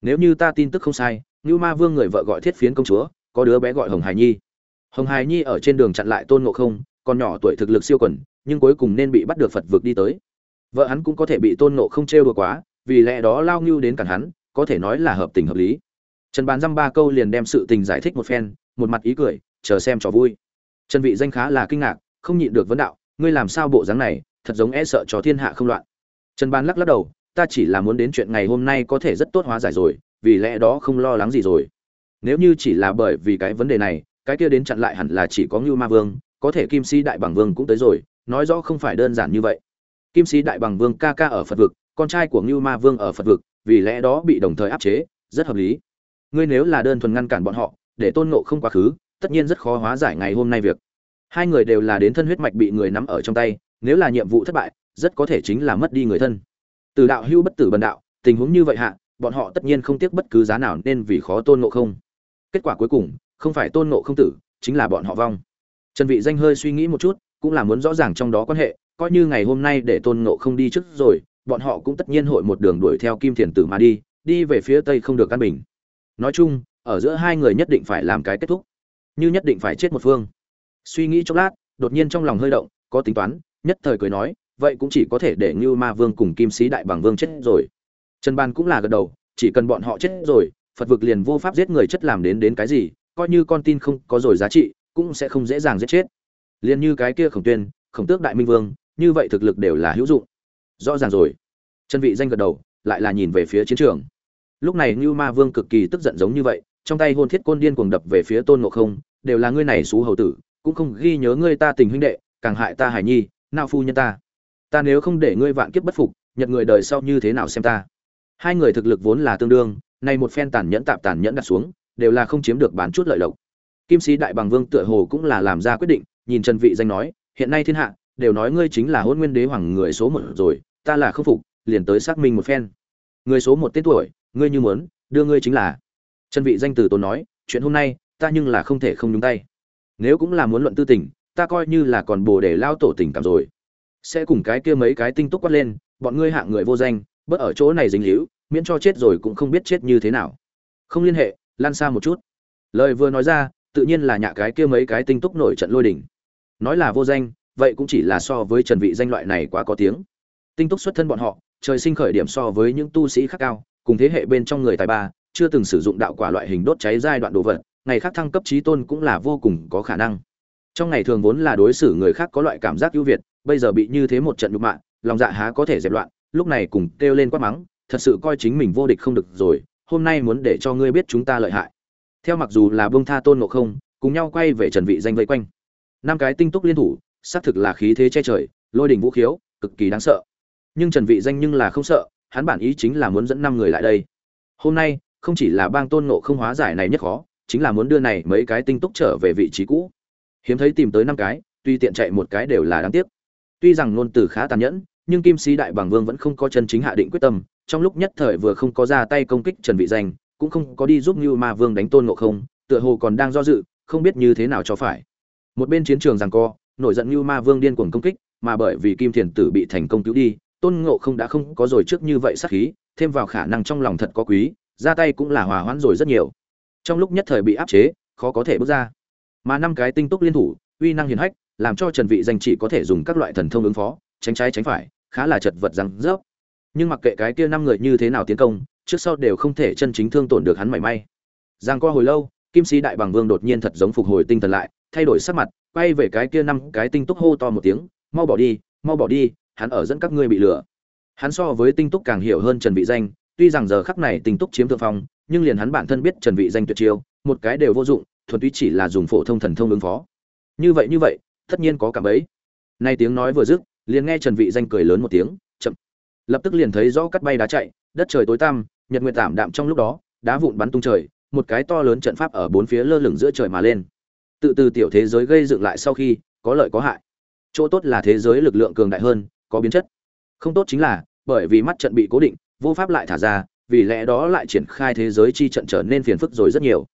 nếu như ta tin tức không sai như ma vương người vợ gọi thiết phiến công chúa, có đứa bé gọi hồng hải nhi. Hồng hải nhi ở trên đường chặn lại tôn ngộ không, còn nhỏ tuổi thực lực siêu quần, nhưng cuối cùng nên bị bắt được phật vực đi tới. Vợ hắn cũng có thể bị tôn ngộ không trêu đùa quá, vì lẽ đó lao ngưu đến cản hắn, có thể nói là hợp tình hợp lý. Trần bán dăm ba câu liền đem sự tình giải thích một phen, một mặt ý cười, chờ xem trò vui. Trần vị danh khá là kinh ngạc, không nhịn được vấn đạo, ngươi làm sao bộ dáng này, thật giống e sợ cho thiên hạ không loạn. Trần bán lắc lắc đầu ta chỉ là muốn đến chuyện ngày hôm nay có thể rất tốt hóa giải rồi, vì lẽ đó không lo lắng gì rồi. Nếu như chỉ là bởi vì cái vấn đề này, cái kia đến chặn lại hẳn là chỉ có ngưu ma vương, có thể kim sĩ đại bằng vương cũng tới rồi, nói rõ không phải đơn giản như vậy. Kim sĩ đại bằng vương ca ca ở phật vực, con trai của ngưu ma vương ở phật vực, vì lẽ đó bị đồng thời áp chế, rất hợp lý. Ngươi nếu là đơn thuần ngăn cản bọn họ, để tôn ngộ không quá khứ, tất nhiên rất khó hóa giải ngày hôm nay việc. Hai người đều là đến thân huyết mạch bị người nắm ở trong tay, nếu là nhiệm vụ thất bại, rất có thể chính là mất đi người thân từ đạo hưu bất tử bần đạo, tình huống như vậy hạ, bọn họ tất nhiên không tiếc bất cứ giá nào nên vì khó tôn ngộ không. Kết quả cuối cùng, không phải tôn ngộ không tử, chính là bọn họ vong. Trần vị danh hơi suy nghĩ một chút, cũng là muốn rõ ràng trong đó quan hệ, coi như ngày hôm nay để tôn ngộ không đi trước rồi, bọn họ cũng tất nhiên hội một đường đuổi theo kim thiền tử mà đi đi về phía tây không được căn bình. Nói chung, ở giữa hai người nhất định phải làm cái kết thúc. Như nhất định phải chết một phương. Suy nghĩ chốc lát, đột nhiên trong lòng hơi động, có tính toán, nhất thời cười nói vậy cũng chỉ có thể để Như Ma Vương cùng Kim Sĩ Đại Bằng Vương chết rồi. Trần Ban cũng là gật đầu, chỉ cần bọn họ chết rồi, Phật vực liền vô pháp giết người chất làm đến đến cái gì, coi như con tin không có rồi giá trị, cũng sẽ không dễ dàng giết chết. Liên như cái kia Khổng Tuyên, Khổng Tước Đại Minh Vương, như vậy thực lực đều là hữu dụng. Rõ ràng rồi. Trần Vị danh gật đầu, lại là nhìn về phía chiến trường. Lúc này Như Ma Vương cực kỳ tức giận giống như vậy, trong tay hôn thiết côn điên cuồng đập về phía Tôn Ngộ Không, đều là ngươi này xú hầu tử, cũng không ghi nhớ ngươi ta tình huynh đệ, càng hại ta hải nhi, nào phu nhân ta ta nếu không để ngươi vạn kiếp bất phục, nhật người đời sau như thế nào xem ta? Hai người thực lực vốn là tương đương, nay một phen tàn nhẫn tạp tàn nhẫn đặt xuống, đều là không chiếm được bán chút lợi lộc. Kim sĩ đại bằng vương tựa hồ cũng là làm ra quyết định, nhìn trần vị danh nói, hiện nay thiên hạ, đều nói ngươi chính là hôn nguyên đế hoàng người số một rồi, ta là không phục, liền tới xác minh một phen. Người số một tên tuổi, ngươi như muốn, đưa ngươi chính là. Trần vị danh từ tốn nói, chuyện hôm nay, ta nhưng là không thể không nhúng tay. Nếu cũng là muốn luận tư tình, ta coi như là còn bồ để lao tổ tình cảm rồi sẽ cùng cái kia mấy cái tinh túc quát lên, bọn ngươi hạng người vô danh, bớt ở chỗ này dính líu, miễn cho chết rồi cũng không biết chết như thế nào. Không liên hệ, lan xa một chút. Lời vừa nói ra, tự nhiên là nhạ cái kia mấy cái tinh túc nổi trận lôi đỉnh nói là vô danh, vậy cũng chỉ là so với trần vị danh loại này quá có tiếng. Tinh túc xuất thân bọn họ, trời sinh khởi điểm so với những tu sĩ khác cao, cùng thế hệ bên trong người tài ba, chưa từng sử dụng đạo quả loại hình đốt cháy giai đoạn đồ vật, ngày khác thăng cấp trí tôn cũng là vô cùng có khả năng. Trong ngày thường vốn là đối xử người khác có loại cảm giác ưu việt bây giờ bị như thế một trận nhục mạ, lòng dạ há có thể dẹp loạn, lúc này cùng kêu lên quát mắng, thật sự coi chính mình vô địch không được rồi, hôm nay muốn để cho ngươi biết chúng ta lợi hại. Theo mặc dù là bông tha tôn ngộ không, cùng nhau quay về trần vị danh vây quanh. Năm cái tinh túc liên thủ, xác thực là khí thế che trời, lôi đỉnh vũ khiếu, cực kỳ đáng sợ. Nhưng trần vị danh nhưng là không sợ, hắn bản ý chính là muốn dẫn năm người lại đây. Hôm nay, không chỉ là bang tôn ngộ không hóa giải này nhất khó, chính là muốn đưa này mấy cái tinh túc trở về vị trí cũ. Hiếm thấy tìm tới năm cái, tuy tiện chạy một cái đều là đáng tiếc. Tuy rằng ngôn từ khá tàn nhẫn, nhưng Kim Sĩ Đại Bàng Vương vẫn không có chân chính hạ định quyết tâm, trong lúc nhất thời vừa không có ra tay công kích Trần Vị Danh, cũng không có đi giúp Như Ma Vương đánh Tôn Ngộ Không, tựa hồ còn đang do dự, không biết như thế nào cho phải. Một bên chiến trường giằng co, nổi giận Như Ma Vương điên cuồng công kích, mà bởi vì Kim Thiền Tử bị thành công cứu đi, Tôn Ngộ Không đã không có rồi trước như vậy sát khí, thêm vào khả năng trong lòng thật có quý, ra tay cũng là hòa hoãn rồi rất nhiều. Trong lúc nhất thời bị áp chế, khó có thể bước ra. Mà năm cái tinh túc liên thủ, uy năng hiển hách, làm cho Trần Vị danh chỉ có thể dùng các loại thần thông ứng phó, tránh trái tránh phải, khá là chật vật răng rớp. Nhưng mặc kệ cái kia năm người như thế nào tiến công, trước sau đều không thể chân chính thương tổn được hắn mảy may. Giang qua hồi lâu, Kim Sĩ Đại Bàng Vương đột nhiên thật giống phục hồi tinh thần lại, thay đổi sắc mặt, quay về cái kia năm cái tinh túc hô to một tiếng, mau bỏ đi, mau bỏ đi, hắn ở dẫn các ngươi bị lừa. Hắn so với tinh túc càng hiểu hơn Trần Vị Danh, tuy rằng giờ khắc này tinh túc chiếm thượng phong, nhưng liền hắn bản thân biết Trần Vị Danh tuyệt chiêu, một cái đều vô dụng, thuần túy chỉ là dùng phổ thông thần thông ứng phó. Như vậy như vậy, tất nhiên có cảm ấy. Nay tiếng nói vừa dứt, liền nghe trần vị danh cười lớn một tiếng, chậm. Lập tức liền thấy rõ cắt bay đá chạy, đất trời tối tăm, nhật nguyệt tạm đạm trong lúc đó, đá vụn bắn tung trời, một cái to lớn trận pháp ở bốn phía lơ lửng giữa trời mà lên. Tự từ tiểu thế giới gây dựng lại sau khi, có lợi có hại. Chỗ tốt là thế giới lực lượng cường đại hơn, có biến chất. Không tốt chính là, bởi vì mắt trận bị cố định, vô pháp lại thả ra, vì lẽ đó lại triển khai thế giới chi trận trở nên phiền phức rồi rất nhiều.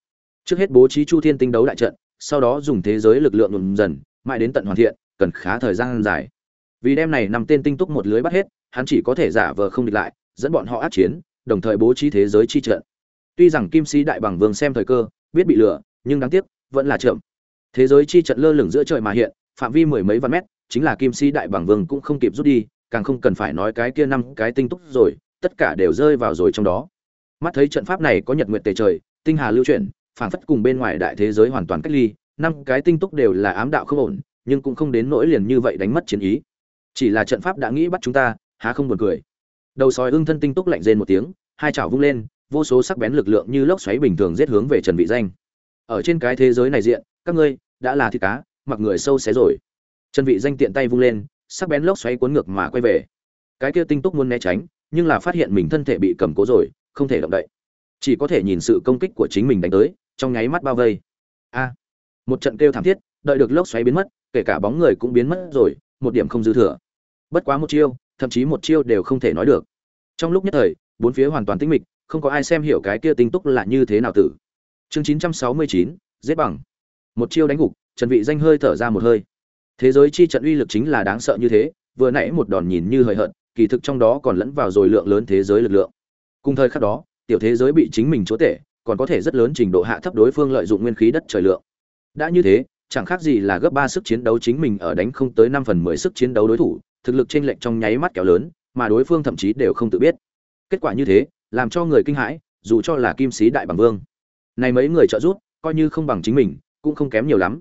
Trước hết bố trí chu thiên tinh đấu đại trận, sau đó dùng thế giới lực lượng ngừng dần mãi đến tận hoàn thiện, cần khá thời gian dài. Vì đem này nằm tên tinh túc một lưới bắt hết, hắn chỉ có thể giả vờ không địch lại, dẫn bọn họ át chiến, đồng thời bố trí thế giới chi trận. Tuy rằng kim sĩ đại bằng vương xem thời cơ, biết bị lừa, nhưng đáng tiếc, vẫn là chậm. Thế giới chi trận lơ lửng giữa trời mà hiện, phạm vi mười mấy vạn mét, chính là kim sĩ đại bằng vương cũng không kịp rút đi, càng không cần phải nói cái kia năm cái tinh túc rồi, tất cả đều rơi vào rồi trong đó. Mắt thấy trận pháp này có nhật nguyệt tề trời, tinh hà lưu chuyển, phảng phất cùng bên ngoài đại thế giới hoàn toàn cách ly năm cái tinh túc đều là ám đạo không ổn, nhưng cũng không đến nỗi liền như vậy đánh mất chiến ý. Chỉ là trận pháp đã nghĩ bắt chúng ta, há không buồn cười. Đầu sói ưng thân tinh túc lạnh rên một tiếng, hai chảo vung lên, vô số sắc bén lực lượng như lốc xoáy bình thường giết hướng về trần vị danh. Ở trên cái thế giới này diện, các ngươi, đã là thịt cá, mặc người sâu xé rồi. Trần vị danh tiện tay vung lên, sắc bén lốc xoáy cuốn ngược mà quay về. Cái kia tinh túc muốn né tránh, nhưng là phát hiện mình thân thể bị cầm cố rồi, không thể động đậy. Chỉ có thể nhìn sự công kích của chính mình đánh tới, trong nháy mắt bao vây. A! Một trận kêu thảm thiết, đợi được lốc xoáy biến mất, kể cả bóng người cũng biến mất rồi, một điểm không dư thừa. Bất quá một chiêu, thậm chí một chiêu đều không thể nói được. Trong lúc nhất thời, bốn phía hoàn toàn tĩnh mịch, không có ai xem hiểu cái kia tinh túc là như thế nào tử. Chương chín trăm sáu mươi chín, giết bằng. Một chiêu đánh gục, trần vị danh hơi thở ra một hơi. Thế giới chi trận uy lực chính là đáng sợ như thế, vừa nãy một đòn nhìn như hời hợt, kỳ thực trong đó còn lẫn vào rồi lượng lớn thế giới lực lượng. Cùng thời khắc đó, tiểu thế giới bị chính mình chúa tể, còn có thể rất lớn trình độ hạ thấp đối phương lợi dụng nguyên khí đất trời lượng đã như thế, chẳng khác gì là gấp ba sức chiến đấu chính mình ở đánh không tới năm phần mười sức chiến đấu đối thủ, thực lực trên lệch trong nháy mắt kéo lớn, mà đối phương thậm chí đều không tự biết. Kết quả như thế, làm cho người kinh hãi, dù cho là kim sĩ đại bằng vương. Này mấy người trợ giúp, coi như không bằng chính mình, cũng không kém nhiều lắm.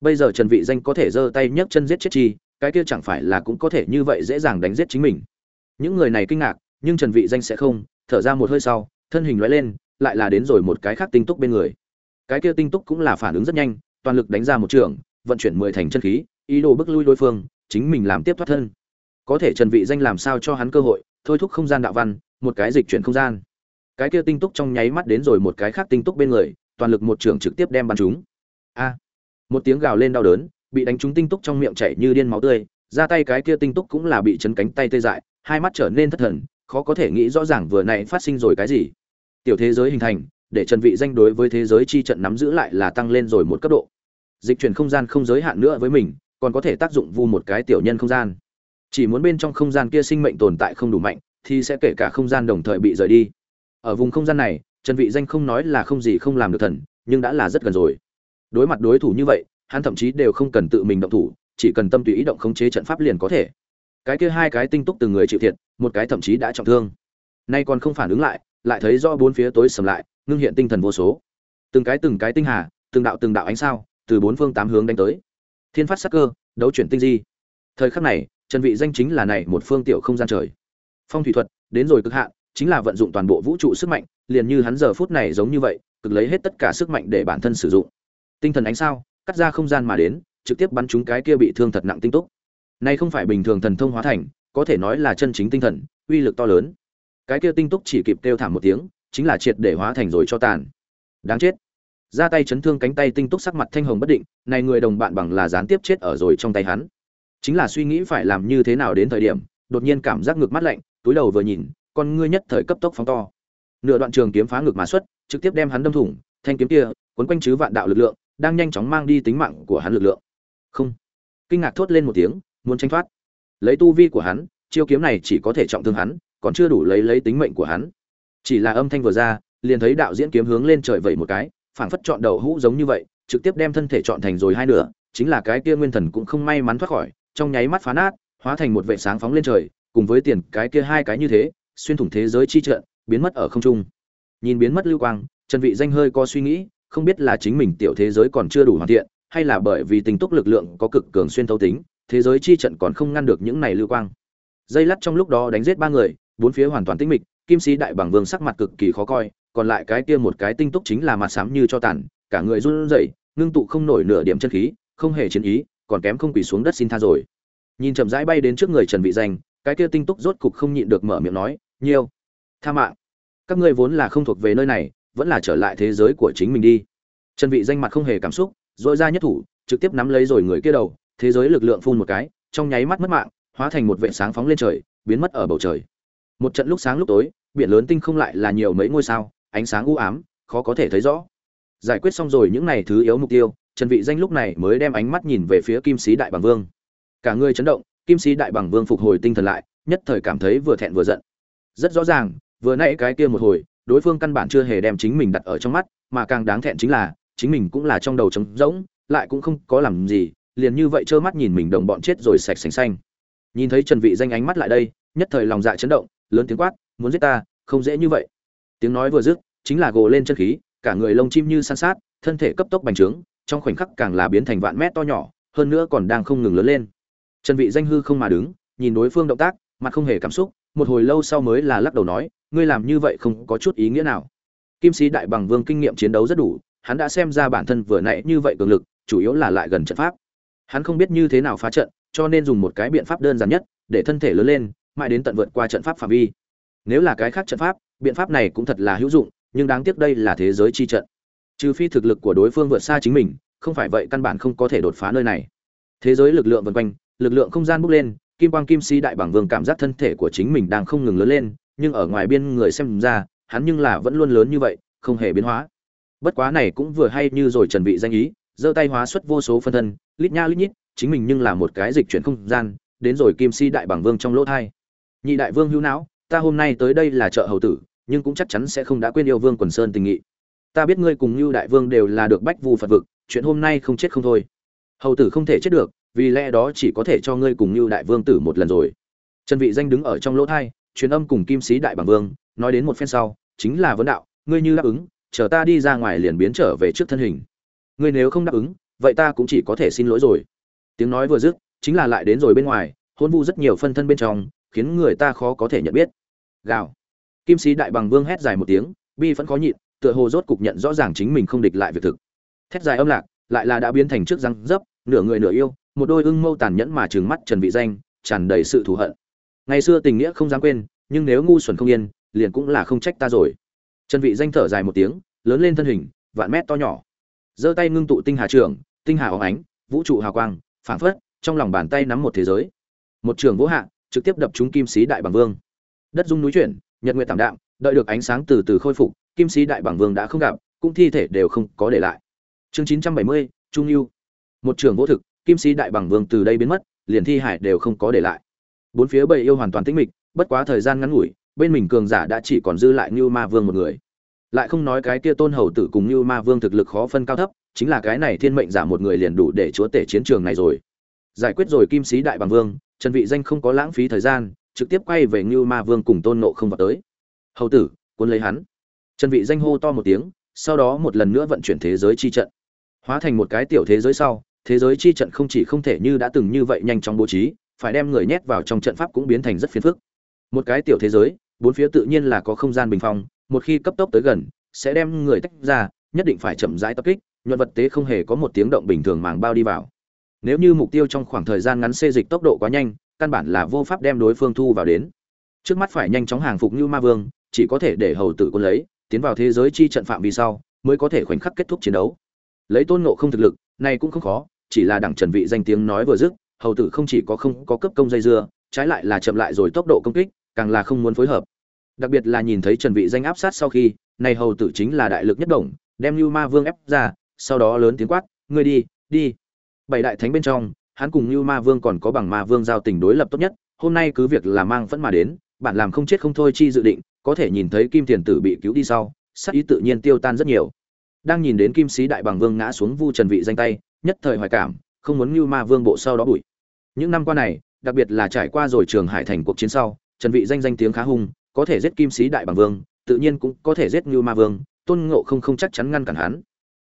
Bây giờ trần vị danh có thể giơ tay nhấc chân giết chết chi, cái kia chẳng phải là cũng có thể như vậy dễ dàng đánh giết chính mình. Những người này kinh ngạc, nhưng trần vị danh sẽ không, thở ra một hơi sau, thân hình lóe lên, lại là đến rồi một cái khác tinh túc bên người. Cái kia tinh túc cũng là phản ứng rất nhanh toàn lực đánh ra một trường, vận chuyển mười thành chân khí, ý đồ bức lui đối phương, chính mình làm tiếp thoát thân. Có thể trần vị danh làm sao cho hắn cơ hội, thôi thúc không gian đạo văn, một cái dịch chuyển không gian. Cái kia tinh túc trong nháy mắt đến rồi một cái khác tinh túc bên người, toàn lực một trường trực tiếp đem bắn chúng. A! Một tiếng gào lên đau đớn, bị đánh trúng tinh túc trong miệng chảy như điên máu tươi, ra tay cái kia tinh túc cũng là bị chấn cánh tay tê dại, hai mắt trở nên thất thần, khó có thể nghĩ rõ ràng vừa nãy phát sinh rồi cái gì. Tiểu thế giới hình thành, để trần vị danh đối với thế giới chi trận nắm giữ lại là tăng lên rồi một cấp độ dịch chuyển không gian không giới hạn nữa với mình, còn có thể tác dụng vu một cái tiểu nhân không gian. Chỉ muốn bên trong không gian kia sinh mệnh tồn tại không đủ mạnh, thì sẽ kể cả không gian đồng thời bị rời đi. Ở vùng không gian này, trần vị danh không nói là không gì không làm được thần, nhưng đã là rất gần rồi. Đối mặt đối thủ như vậy, hắn thậm chí đều không cần tự mình động thủ, chỉ cần tâm tùy ý động khống chế trận pháp liền có thể. Cái kia hai cái tinh túc từng người chịu thiệt, một cái thậm chí đã trọng thương. Nay còn không phản ứng lại lại thấy do bốn phía tối sầm lại, ngưng hiện tinh thần vô số. Từng cái từng cái tinh hà, từng đạo từng đạo ánh sao từ bốn phương tám hướng đánh tới. Thiên phát sắc cơ, đấu chuyển tinh di. Thời khắc này, trần vị danh chính là này một phương tiểu không gian trời. Phong thủy thuật, đến rồi cực hạn, chính là vận dụng toàn bộ vũ trụ sức mạnh, liền như hắn giờ phút này giống như vậy, cực lấy hết tất cả sức mạnh để bản thân sử dụng. Tinh thần ánh sao, cắt ra không gian mà đến, trực tiếp bắn trúng cái kia bị thương thật nặng tinh túc. Này không phải bình thường thần thông hóa thành, có thể nói là chân chính tinh thần, uy lực to lớn. Cái kia tinh túc chỉ kịp kêu thảm một tiếng, chính là triệt để hóa thành rồi cho tàn. Đáng chết ra tay chấn thương cánh tay tinh túc sắc mặt thanh hồng bất định, này người đồng bạn bằng là gián tiếp chết ở rồi trong tay hắn. Chính là suy nghĩ phải làm như thế nào đến thời điểm, đột nhiên cảm giác ngực mắt lạnh, túi đầu vừa nhìn, con ngươi nhất thời cấp tốc phóng to. Nửa đoạn trường kiếm phá ngực mà xuất, trực tiếp đem hắn đâm thủng, thanh kiếm kia, cuốn quanh chứ vạn đạo lực lượng, đang nhanh chóng mang đi tính mạng của hắn lực lượng. Không. Kinh ngạc thốt lên một tiếng, muốn tranh thoát. Lấy tu vi của hắn, chiêu kiếm này chỉ có thể trọng thương hắn, còn chưa đủ lấy lấy tính mệnh của hắn. Chỉ là âm thanh vừa ra, liền thấy đạo diễn kiếm hướng lên trời vậy một cái phảng phất chọn đầu hũ giống như vậy, trực tiếp đem thân thể chọn thành rồi hai nửa, chính là cái kia nguyên thần cũng không may mắn thoát khỏi, trong nháy mắt phá nát, hóa thành một vệ sáng phóng lên trời, cùng với tiền, cái kia hai cái như thế, xuyên thủng thế giới chi trận, biến mất ở không trung. Nhìn biến mất lưu quang, trần vị danh hơi có suy nghĩ, không biết là chính mình tiểu thế giới còn chưa đủ hoàn thiện, hay là bởi vì tình túc lực lượng có cực cường xuyên thấu tính, thế giới chi trận còn không ngăn được những này lưu quang. Dây lắt trong lúc đó đánh giết ba người, bốn phía hoàn toàn tĩnh mịch, kim sĩ đại bằng vương sắc mặt cực kỳ khó coi còn lại cái kia một cái tinh túc chính là mặt xám như cho tàn, cả người run rẩy, ngưng tụ không nổi nửa điểm chân khí, không hề chiến ý, còn kém không quỳ xuống đất xin tha rồi. Nhìn chậm rãi bay đến trước người trần vị danh, cái kia tinh túc rốt cục không nhịn được mở miệng nói nhiều tha mạng. Các ngươi vốn là không thuộc về nơi này, vẫn là trở lại thế giới của chính mình đi. Trần vị danh mặt không hề cảm xúc rồi ra nhất thủ, trực tiếp nắm lấy rồi người kia đầu, thế giới lực lượng phun một cái, trong nháy mắt mất mạng, hóa thành một vệ sáng phóng lên trời, biến mất ở bầu trời. Một trận lúc sáng lúc tối, biển lớn tinh không lại là nhiều mấy ngôi sao ánh sáng u ám, khó có thể thấy rõ. Giải quyết xong rồi những này thứ yếu mục tiêu, trần vị danh lúc này mới đem ánh mắt nhìn về phía kim sĩ đại bằng vương. Cả người chấn động, kim sĩ đại bằng vương phục hồi tinh thần lại, nhất thời cảm thấy vừa thẹn vừa giận. Rất rõ ràng, vừa nãy cái kia một hồi, đối phương căn bản chưa hề đem chính mình đặt ở trong mắt, mà càng đáng thẹn chính là, chính mình cũng là trong đầu trống rỗng, lại cũng không có làm gì, liền như vậy trơ mắt nhìn mình đồng bọn chết rồi sạch sành xanh. Nhìn thấy trần vị danh ánh mắt lại đây, nhất thời lòng dạ chấn động, lớn tiếng quát, muốn giết ta, không dễ như vậy tiếng nói vừa dứt, chính là gồ lên chân khí, cả người lông chim như san sát, thân thể cấp tốc bành trướng, trong khoảnh khắc càng là biến thành vạn mét to nhỏ, hơn nữa còn đang không ngừng lớn lên. Trần vị danh hư không mà đứng, nhìn đối phương động tác, mặt không hề cảm xúc, một hồi lâu sau mới là lắc đầu nói, ngươi làm như vậy không có chút ý nghĩa nào. Kim sĩ đại bằng vương kinh nghiệm chiến đấu rất đủ, hắn đã xem ra bản thân vừa nãy như vậy cường lực, chủ yếu là lại gần trận pháp. Hắn không biết như thế nào phá trận, cho nên dùng một cái biện pháp đơn giản nhất, để thân thể lớn lên, mãi đến tận vượt qua trận pháp phạm vi. Nếu là cái khác trận pháp biện pháp này cũng thật là hữu dụng, nhưng đáng tiếc đây là thế giới chi trận. Trừ phi thực lực của đối phương vượt xa chính mình, không phải vậy căn bản không có thể đột phá nơi này. Thế giới lực lượng vần quanh, lực lượng không gian bốc lên, kim quang kim si đại bảng vương cảm giác thân thể của chính mình đang không ngừng lớn lên, nhưng ở ngoài biên người xem ra, hắn nhưng là vẫn luôn lớn như vậy, không hề biến hóa. Bất quá này cũng vừa hay như rồi trần vị danh ý, giơ tay hóa xuất vô số phân thân, lít nha lít nhít, chính mình nhưng là một cái dịch chuyển không gian, đến rồi kim si đại bảng vương trong lỗ thai. Nhị đại vương hữu não, ta hôm nay tới đây là chợ hầu tử nhưng cũng chắc chắn sẽ không đã quên yêu vương quần sơn tình nghị. Ta biết ngươi cùng như đại vương đều là được bách vu phật vực, chuyện hôm nay không chết không thôi. Hầu tử không thể chết được, vì lẽ đó chỉ có thể cho ngươi cùng như đại vương tử một lần rồi. Trần vị danh đứng ở trong lỗ thai, truyền âm cùng kim sĩ đại bảng vương, nói đến một phen sau, chính là vấn đạo, ngươi như đáp ứng, chờ ta đi ra ngoài liền biến trở về trước thân hình. Ngươi nếu không đáp ứng, vậy ta cũng chỉ có thể xin lỗi rồi. Tiếng nói vừa dứt, chính là lại đến rồi bên ngoài, hôn vu rất nhiều phân thân bên trong, khiến người ta khó có thể nhận biết. Gào kim sĩ đại bằng vương hét dài một tiếng, bi vẫn khó nhịn, tựa hồ rốt cục nhận rõ ràng chính mình không địch lại việc thực. Thét dài âm lạc, lại là đã biến thành trước răng dấp, nửa người nửa yêu, một đôi ưng mâu tàn nhẫn mà trừng mắt trần vị danh, tràn đầy sự thù hận. Ngày xưa tình nghĩa không dám quên, nhưng nếu ngu xuẩn không yên, liền cũng là không trách ta rồi. Trần vị danh thở dài một tiếng, lớn lên thân hình, vạn mét to nhỏ. Giơ tay ngưng tụ tinh hà trường, tinh hà óng ánh, vũ trụ hào quang, phảng phất, trong lòng bàn tay nắm một thế giới. Một trường vỗ hạ, trực tiếp đập trúng kim sĩ đại bằng vương. Đất dung núi chuyển nhật nguyệt tạm đạm đợi được ánh sáng từ từ khôi phục kim sĩ đại bảng vương đã không gặp cũng thi thể đều không có để lại. Chương 970, trung lưu một trường vô thực kim sĩ đại bằng vương từ đây biến mất liền thi hải đều không có để lại. Bốn phía bầy yêu hoàn toàn tĩnh mịch bất quá thời gian ngắn ngủi bên mình cường giả đã chỉ còn dư lại như ma vương một người. Lại không nói cái kia tôn hầu tử cùng như ma vương thực lực khó phân cao thấp chính là cái này thiên mệnh giả một người liền đủ để chúa tể chiến trường này rồi. Giải quyết rồi kim sĩ đại bằng vương trần vị danh không có lãng phí thời gian trực tiếp quay về như ma vương cùng tôn ngộ không vào tới. Hầu tử, cuốn lấy hắn. Chân vị danh hô to một tiếng, sau đó một lần nữa vận chuyển thế giới chi trận. Hóa thành một cái tiểu thế giới sau, thế giới chi trận không chỉ không thể như đã từng như vậy nhanh chóng bố trí, phải đem người nhét vào trong trận pháp cũng biến thành rất phiền phức. Một cái tiểu thế giới, bốn phía tự nhiên là có không gian bình phong, một khi cấp tốc tới gần, sẽ đem người tách ra, nhất định phải chậm rãi tập kích, nhuận vật tế không hề có một tiếng động bình thường màng bao đi vào. Nếu như mục tiêu trong khoảng thời gian ngắn xê dịch tốc độ quá nhanh căn bản là vô pháp đem đối phương thu vào đến. Trước mắt phải nhanh chóng hàng phục như ma vương, chỉ có thể để hầu tử quân lấy, tiến vào thế giới chi trận phạm vi sau, mới có thể khoảnh khắc kết thúc chiến đấu. Lấy tôn ngộ không thực lực, này cũng không khó, chỉ là đẳng trần vị danh tiếng nói vừa dứt, hầu tử không chỉ có không có cấp công dây dưa, trái lại là chậm lại rồi tốc độ công kích, càng là không muốn phối hợp. Đặc biệt là nhìn thấy trần vị danh áp sát sau khi, này hầu tử chính là đại lực nhất động, đem như ma vương ép ra, sau đó lớn tiếng quát, ngươi đi đi. Bảy đại thánh bên trong hắn cùng như ma vương còn có bằng ma vương giao tình đối lập tốt nhất, hôm nay cứ việc là mang vẫn mà đến bạn làm không chết không thôi chi dự định, có thể nhìn thấy kim tiền tử bị cứu đi sau, sát ý tự nhiên tiêu tan rất nhiều. Đang nhìn đến kim sĩ đại bằng vương ngã xuống vu trần vị danh tay, nhất thời hoài cảm, không muốn như ma vương bộ sau đó bụi. Những năm qua này, đặc biệt là trải qua rồi trường hải thành cuộc chiến sau, trần vị danh danh tiếng khá hung, có thể giết kim sĩ đại bằng vương, tự nhiên cũng có thể giết như ma vương, tôn ngộ không không chắc chắn ngăn cản hắn.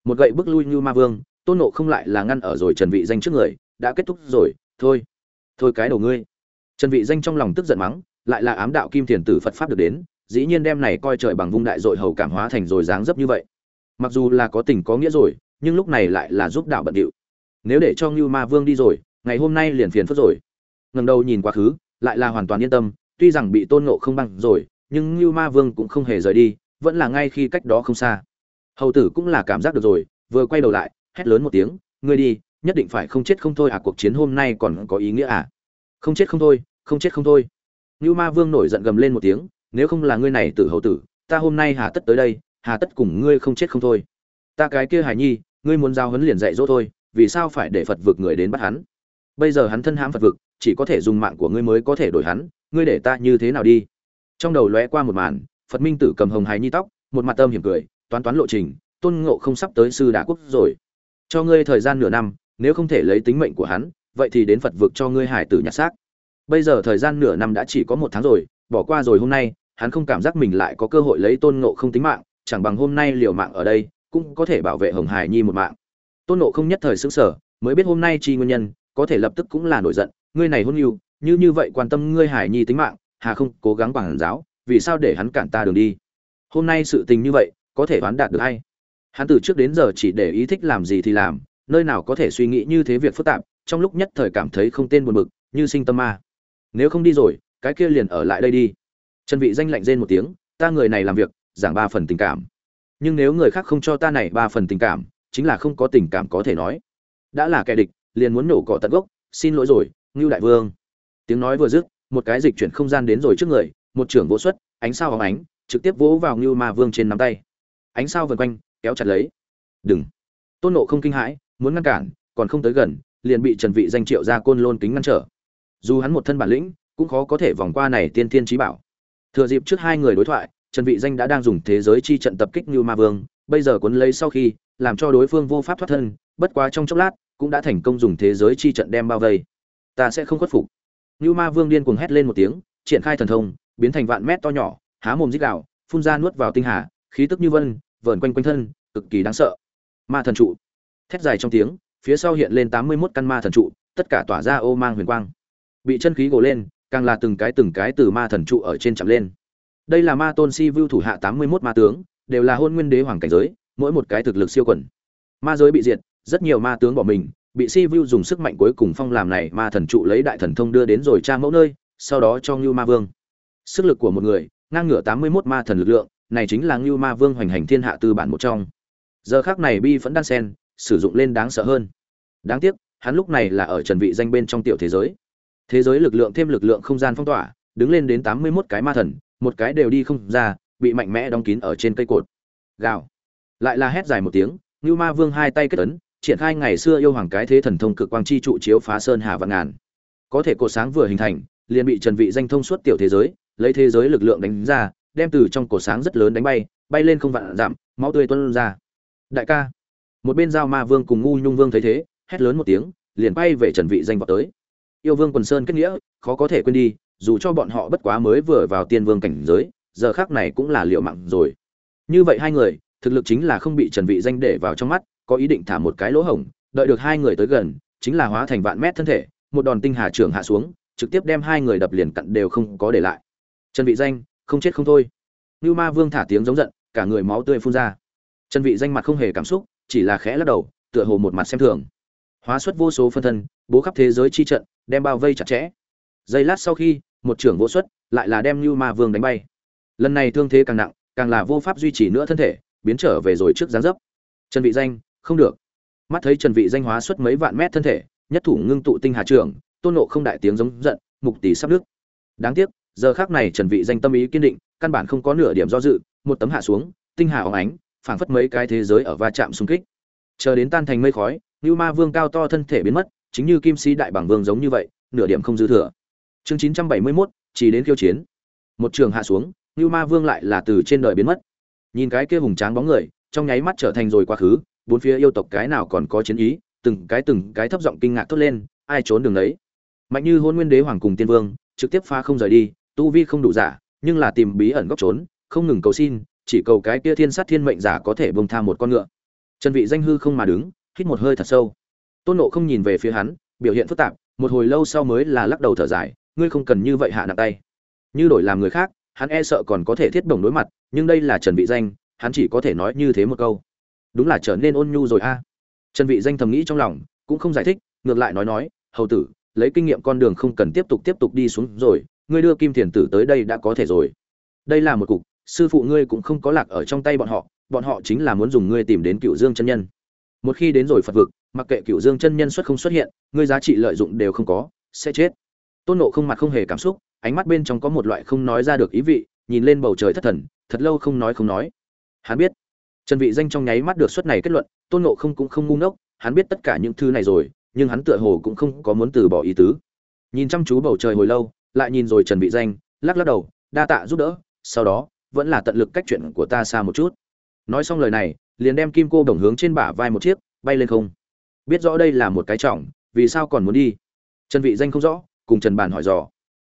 Một gậy bước lui như ma vương, tôn ngộ không lại là ngăn ở rồi trần vị danh trước người đã kết thúc rồi thôi thôi cái đầu ngươi trần vị danh trong lòng tức giận mắng lại là ám đạo kim thiền tử phật pháp được đến dĩ nhiên đem này coi trời bằng vung đại dội hầu cảm hóa thành rồi dáng dấp như vậy mặc dù là có tình có nghĩa rồi nhưng lúc này lại là giúp đạo bận điệu nếu để cho Ngưu Ma Vương đi rồi, ngày hôm nay liền phiền phức rồi. Ngẩng đầu nhìn quá khứ, lại là hoàn toàn yên tâm, tuy rằng bị Tôn Ngộ không băng rồi, nhưng Ngưu Ma Vương cũng không hề rời đi, vẫn là ngay khi cách đó không xa. Hầu tử cũng là cảm giác được rồi, vừa quay đầu lại, hét lớn một tiếng, "Ngươi đi, nhất định phải không chết không thôi à, cuộc chiến hôm nay còn có ý nghĩa à?" Không chết không thôi, không chết không thôi. như Ma Vương nổi giận gầm lên một tiếng, "Nếu không là ngươi này tử hầu tử, ta hôm nay hà tất tới đây, hà tất cùng ngươi không chết không thôi. Ta cái kia Hải Nhi, ngươi muốn giao huấn liền dạy dỗ thôi, vì sao phải để phật vực người đến bắt hắn bây giờ hắn thân hãm phật vực chỉ có thể dùng mạng của ngươi mới có thể đổi hắn ngươi để ta như thế nào đi trong đầu lóe qua một màn phật minh tử cầm hồng hài nhi tóc một mặt tâm hiểm cười toán toán lộ trình tôn ngộ không sắp tới sư đà quốc rồi cho ngươi thời gian nửa năm nếu không thể lấy tính mệnh của hắn, vậy thì đến phật vực cho ngươi hải tử nhặt xác. Bây giờ thời gian nửa năm đã chỉ có một tháng rồi, bỏ qua rồi hôm nay, hắn không cảm giác mình lại có cơ hội lấy tôn ngộ không tính mạng, chẳng bằng hôm nay liều mạng ở đây, cũng có thể bảo vệ hồng hải nhi một mạng. Tôn ngộ không nhất thời xứng sở mới biết hôm nay chi nguyên nhân, có thể lập tức cũng là nổi giận, ngươi này hôn yêu, như như vậy quan tâm ngươi hải nhi tính mạng, hà không cố gắng quảng giáo, vì sao để hắn cản ta đường đi? Hôm nay sự tình như vậy, có thể đoán đạt được hay? Hắn từ trước đến giờ chỉ để ý thích làm gì thì làm nơi nào có thể suy nghĩ như thế việc phức tạp, trong lúc nhất thời cảm thấy không tên buồn bực, như sinh tâm ma. Nếu không đi rồi, cái kia liền ở lại đây đi. Trần vị danh lạnh rên một tiếng, ta người này làm việc, giảng ba phần tình cảm. Nhưng nếu người khác không cho ta này ba phần tình cảm, chính là không có tình cảm có thể nói. Đã là kẻ địch, liền muốn nổ cỏ tận gốc, xin lỗi rồi, ngưu đại vương. Tiếng nói vừa dứt, một cái dịch chuyển không gian đến rồi trước người, một trưởng vỗ xuất, ánh sao hóng ánh, trực tiếp vỗ vào ngưu ma vương trên nắm tay. Ánh sao vần quanh, kéo chặt lấy. Đừng. Tôn nộ không kinh hãi muốn ngăn cản, còn không tới gần, liền bị trần vị danh triệu ra côn lôn kính ngăn trở. Dù hắn một thân bản lĩnh, cũng khó có thể vòng qua này tiên tiên trí bảo. Thừa dịp trước hai người đối thoại, trần vị danh đã đang dùng thế giới chi trận tập kích như ma vương, bây giờ cuốn lấy sau khi, làm cho đối phương vô pháp thoát thân, bất quá trong chốc lát, cũng đã thành công dùng thế giới chi trận đem bao vây. Ta sẽ không khuất phục. Như ma vương điên cuồng hét lên một tiếng, triển khai thần thông, biến thành vạn mét to nhỏ, há mồm rít gạo phun ra nuốt vào tinh hà, khí tức như vân, vờn quanh quanh thân, cực kỳ đáng sợ. Ma thần trụ thét dài trong tiếng, phía sau hiện lên tám mươi mốt căn ma thần trụ, tất cả tỏa ra ô mang huyền quang. Bị chân khí gồ lên, càng là từng cái từng cái từ ma thần trụ ở trên chạm lên. Đây là ma tôn si vu thủ hạ tám mươi mốt ma tướng, đều là hôn nguyên đế hoàng cảnh giới, mỗi một cái thực lực siêu quần. Ma giới bị diệt, rất nhiều ma tướng bỏ mình, bị si vu dùng sức mạnh cuối cùng phong làm này, ma thần trụ lấy đại thần thông đưa đến rồi tra mẫu nơi, sau đó cho ngưu ma vương. Sức lực của một người, ngang ngửa tám mươi mốt ma thần lực lượng, này chính là ngưu ma vương hoành hành thiên hạ tư bản một trong. Giờ khác này bi vẫn đan sen sử dụng lên đáng sợ hơn. Đáng tiếc, hắn lúc này là ở trần vị danh bên trong tiểu thế giới. Thế giới lực lượng thêm lực lượng không gian phong tỏa, đứng lên đến tám mươi 81 cái ma thần, một cái đều đi không ra, bị mạnh mẽ đóng kín ở trên cây cột. Gào. Lại là hét dài một tiếng như ma vương hai tay kết ấn, triển khai ngày xưa yêu hoàng cái thế thần thông cực quang chi trụ chiếu phá sơn hà vạn ngàn. Có thể cột sáng vừa hình thành, liền bị trần vị danh thông suốt tiểu thế giới, lấy thế giới lực lượng đánh ra, đem từ trong cột sáng rất lớn đánh bay bay lên không vạn giảm, máu tươi tuôn ra. Đại ca một bên giao ma vương cùng ngu nhung vương thấy thế, hét lớn một tiếng, liền bay về trần vị danh vọt tới. Yêu vương quần sơn kết nghĩa, khó có thể quên đi, dù cho bọn họ bất quá mới vừa vào tiên vương cảnh giới, giờ khác này cũng là liều mạng rồi. Như vậy hai người, thực lực chính là không bị trần vị danh để vào trong mắt, có ý định thả một cái lỗ hổng, đợi được hai người tới gần, chính là hóa thành vạn mét thân thể, một đòn tinh hà trưởng hạ xuống, trực tiếp đem hai người đập liền cặn đều không có để lại. Trần vị danh, không chết không thôi. Lưu ma vương thả tiếng giống giận, cả người máu tươi phun ra. Trần vị danh mặt không hề cảm xúc chỉ là khẽ lắc đầu, tựa hồ một mặt xem thường. Hóa xuất vô số phân thân, bố khắp thế giới chi trận, đem bao vây chặt chẽ. Giây lát sau khi, một trưởng vô xuất, lại là đem như ma vương đánh bay. Lần này thương thế càng nặng, càng là vô pháp duy trì nữa thân thể, biến trở về rồi trước dáng dấp. Trần vị danh, không được. Mắt thấy trần vị danh hóa xuất mấy vạn mét thân thể, nhất thủ ngưng tụ tinh hà trưởng tôn nộ không đại tiếng giống giận, mục tỷ sắp nước. Đáng tiếc, giờ khắc này trần vị danh tâm ý kiên định, căn bản không có nửa điểm do dự, một tấm hạ xuống, tinh hà óng ánh phảng phất mấy cái thế giới ở va chạm xung kích. Chờ đến tan thành mây khói như ma vương cao to thân thể biến mất chính như kim sĩ đại bảng vương giống như vậy nửa điểm không dư thừa. Chương 971, chỉ đến khiêu chiến. Một trường hạ xuống như ma vương lại là từ trên đời biến mất. Nhìn cái kia hùng tráng bóng người trong nháy mắt trở thành rồi quá khứ bốn phía yêu tộc cái nào còn có chiến ý từng cái từng cái thấp giọng kinh ngạc thốt lên ai trốn đường đấy? Mạnh như hôn nguyên đế hoàng cùng tiên vương trực tiếp pha không rời đi tu vi không đủ giả nhưng là tìm bí ẩn góc trốn không ngừng cầu xin chỉ cầu cái kia thiên sát thiên mệnh giả có thể bông tha một con ngựa. Trần vị danh hư không mà đứng, hít một hơi thật sâu. Tôn nộ không nhìn về phía hắn, biểu hiện phức tạp, một hồi lâu sau mới là lắc đầu thở dài, ngươi không cần như vậy hạ nặng tay. Như đổi làm người khác, hắn e sợ còn có thể thiết đồng đối mặt, nhưng đây là trần vị danh, hắn chỉ có thể nói như thế một câu. Đúng là trở nên ôn nhu rồi a. Trần vị danh thầm nghĩ trong lòng, cũng không giải thích, ngược lại nói nói, hầu tử, lấy kinh nghiệm con đường không cần tiếp tục tiếp tục đi xuống rồi, ngươi đưa kim thiền tử tới đây đã có thể rồi. Đây là một cục sư phụ ngươi cũng không có lạc ở trong tay bọn họ bọn họ chính là muốn dùng ngươi tìm đến cựu dương chân nhân. Một khi đến rồi phật vực, mặc kệ cựu dương chân nhân xuất không xuất hiện, ngươi giá trị lợi dụng đều không có, sẽ chết. Tôn nộ không mặt không hề cảm xúc, ánh mắt bên trong có một loại không nói ra được ý vị, nhìn lên bầu trời thất thần, thật lâu không nói không nói. Hắn biết, trần vị danh trong nháy mắt được suất này kết luận, tôn nộ không cũng không ngu ngốc, hắn biết tất cả những thứ này rồi, nhưng hắn tựa hồ cũng không có muốn từ bỏ ý tứ. Nhìn chăm chú bầu trời hồi lâu, lại nhìn rồi trần vị danh, lắc lắc đầu, đa tạ giúp đỡ, sau đó vẫn là tận lực cách chuyện của ta xa một chút. Nói xong lời này, liền đem kim cô đồng hướng trên bả vai một chiếc, bay lên không. Biết rõ đây là một cái trọng, vì sao còn muốn đi? Trần vị danh không rõ, cùng trần bàn hỏi dò.